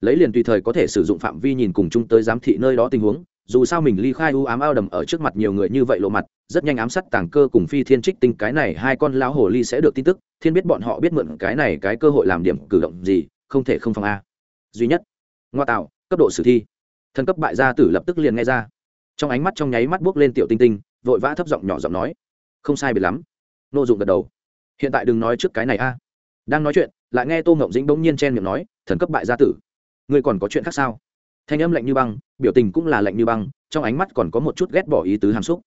Lấy liền tùy thời có thể sử dụng phạm vi nhìn cùng chung tới giám thị nơi đó tình huống dù sao mình ly khai u ám ao đầm ở trước mặt nhiều người như vậy lộ mặt, rất nhanh ám sát tàng cơ cùng phi thiên trích tinh, cái này hai con lão hồ ly sẽ được tin tức, thiên biết bọn họ biết mượn cái này cái cơ hội làm điểm cử động gì, không thể không phòng a. Duy nhất. Ngoa tạo, cấp độ sử thi. Thần cấp bại gia tử lập tức liền nghe ra. Trong ánh mắt trong nháy mắt buốc lên tiểu tinh tinh, vội vã thấp giọng nhỏ giọng nói. Không sai biệt lắm. Nô dụng gật đầu. Hiện tại đừng nói trước cái này a. Đang nói chuyện, lại nghe tô ngộng dĩnh bỗng nhiên chen miệng nói, thần cấp bại gia tử. Ngươi còn có chuyện khác sao? Thanh âm lạnh như băng, biểu tình cũng là lạnh như băng, trong ánh mắt còn có một chút ghét bỏ ý tứ hàm xúc.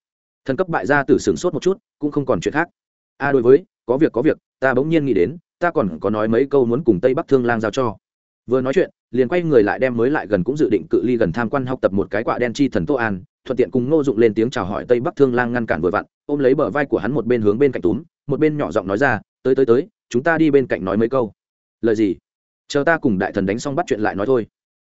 Thần cấp bại gia tử sửng sốt một chút, cũng không còn chuyện khác. A đối với, có việc có việc, ta bỗng nhiên nghĩ đến, ta còn có nói mấy câu muốn cùng tây bắc thương lang giao cho. Vừa nói chuyện, liền quay người lại đem mới lại gần cũng dự định cự ly gần tham quan học tập một cái quạ đen chi thần tô an, thuận tiện cùng ngô dụng lên tiếng chào hỏi tây bắc thương lang ngăn cản vừa vặn, ôm lấy bờ vai của hắn một bên hướng bên cạnh túm, một bên nhỏ giọng nói ra, tới tới tới, chúng ta đi bên cạnh nói mấy câu. Lời gì? Chờ ta cùng đại thần đánh xong bắt chuyện lại nói thôi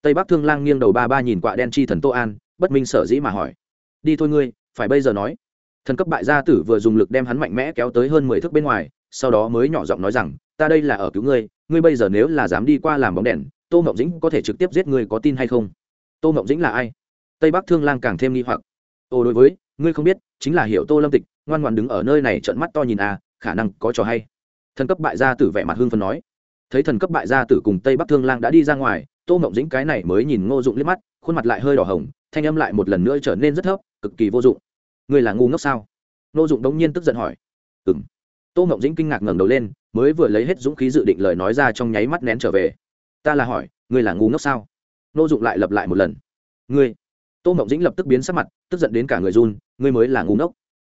tây bắc thương lang nghiêng đầu ba ba nhìn quạ đen chi thần tô an, bất minh sở dĩ mà hỏi. Đi thôi ngươi, phải bây giờ nói. Thần cấp bại gia tử vừa dùng lực đem hắn mạnh mẽ kéo tới hơn mười thước bên ngoài, sau đó mới nhỏ giọng nói rằng, ta đây là ở cứu ngươi ngươi bây giờ nếu là dám đi qua làm bóng đèn, tô mộng dĩnh có thể trực tiếp giết ngươi có tin hay không? Tô mộng dĩnh là ai? Tây bắc thương lang càng thêm nghi hoặc. Ô đối với, ngươi không biết, chính là hiểu tô lâm tịch, ngoan ngoan đứng ở nơi này trợn mắt to nhìn à khả năng có trò hay. Thần cấp bại gia tử vẻ mặt hương phân nói. Thấy thần cấp bại gia tử cùng tây bắc thương lang đã đi ra ngoài tô mộng dĩnh cái này mới nhìn ngô dụng liếc mắt, khuôn mặt lại hơi đỏ hồng, thanh âm lại một lần nữa trở nên rất thấp, cực kỳ vô dụng. Người là ngu ngốc sao? Ngô dụng đống nhiên tức giận hỏi. Ừng tô mộng dĩnh kinh ngạc ngẩng đầu lên, mới vừa lấy hết dũng khí dự định lời nói ra trong nháy mắt nén trở về. Ta là hỏi người là ngu ngốc sao? Ngô dụng lại lặp lại một lần. Ngươi. Tô mộng dĩnh lập tức biến sắc mặt, tức giận đến cả người run, ngươi mới là ngu ngốc.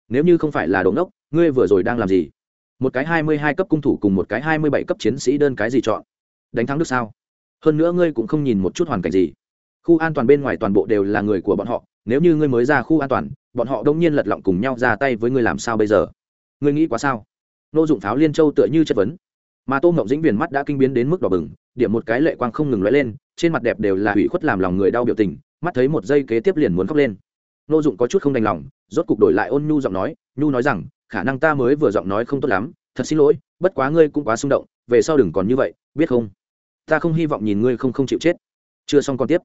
Nếu như không phải là đồ ngốc, ngươi vừa rồi đang làm gì? Một cái hai mươi hai cấp cung thủ cùng một cái hai mươi bảy cấp chiến sĩ đơn cái gì chọn? Đánh thắng được sao? Hơn nữa ngươi cũng không nhìn một chút hoàn cảnh gì. Khu an toàn bên ngoài toàn bộ đều là người của bọn họ, nếu như ngươi mới ra khu an toàn, bọn họ đông nhiên lật lọng cùng nhau ra tay với ngươi làm sao bây giờ? Ngươi nghĩ quá sao? Nô dụng pháo liên châu tựa như chất vấn. Mà tô mộng dĩnh viền mắt đã kinh biến đến mức đỏ bừng, điểm một cái lệ quang không ngừng lóe lên, trên mặt đẹp đều là hủy khuất làm lòng người đau biểu tình, mắt thấy một giây kế tiếp liền muốn khóc lên. Nô dụng có chút không đành lòng, rốt cục đổi lại ôn nhu giọng nói, nhu nói rằng, khả năng ta mới vừa giọng nói không tốt lắm, thật xin lỗi, bất quá ngươi cũng quá xung động, về sau đừng còn như vậy, biết không? Ta không hy vọng nhìn ngươi không không chịu chết. Chưa xong còn tiếp.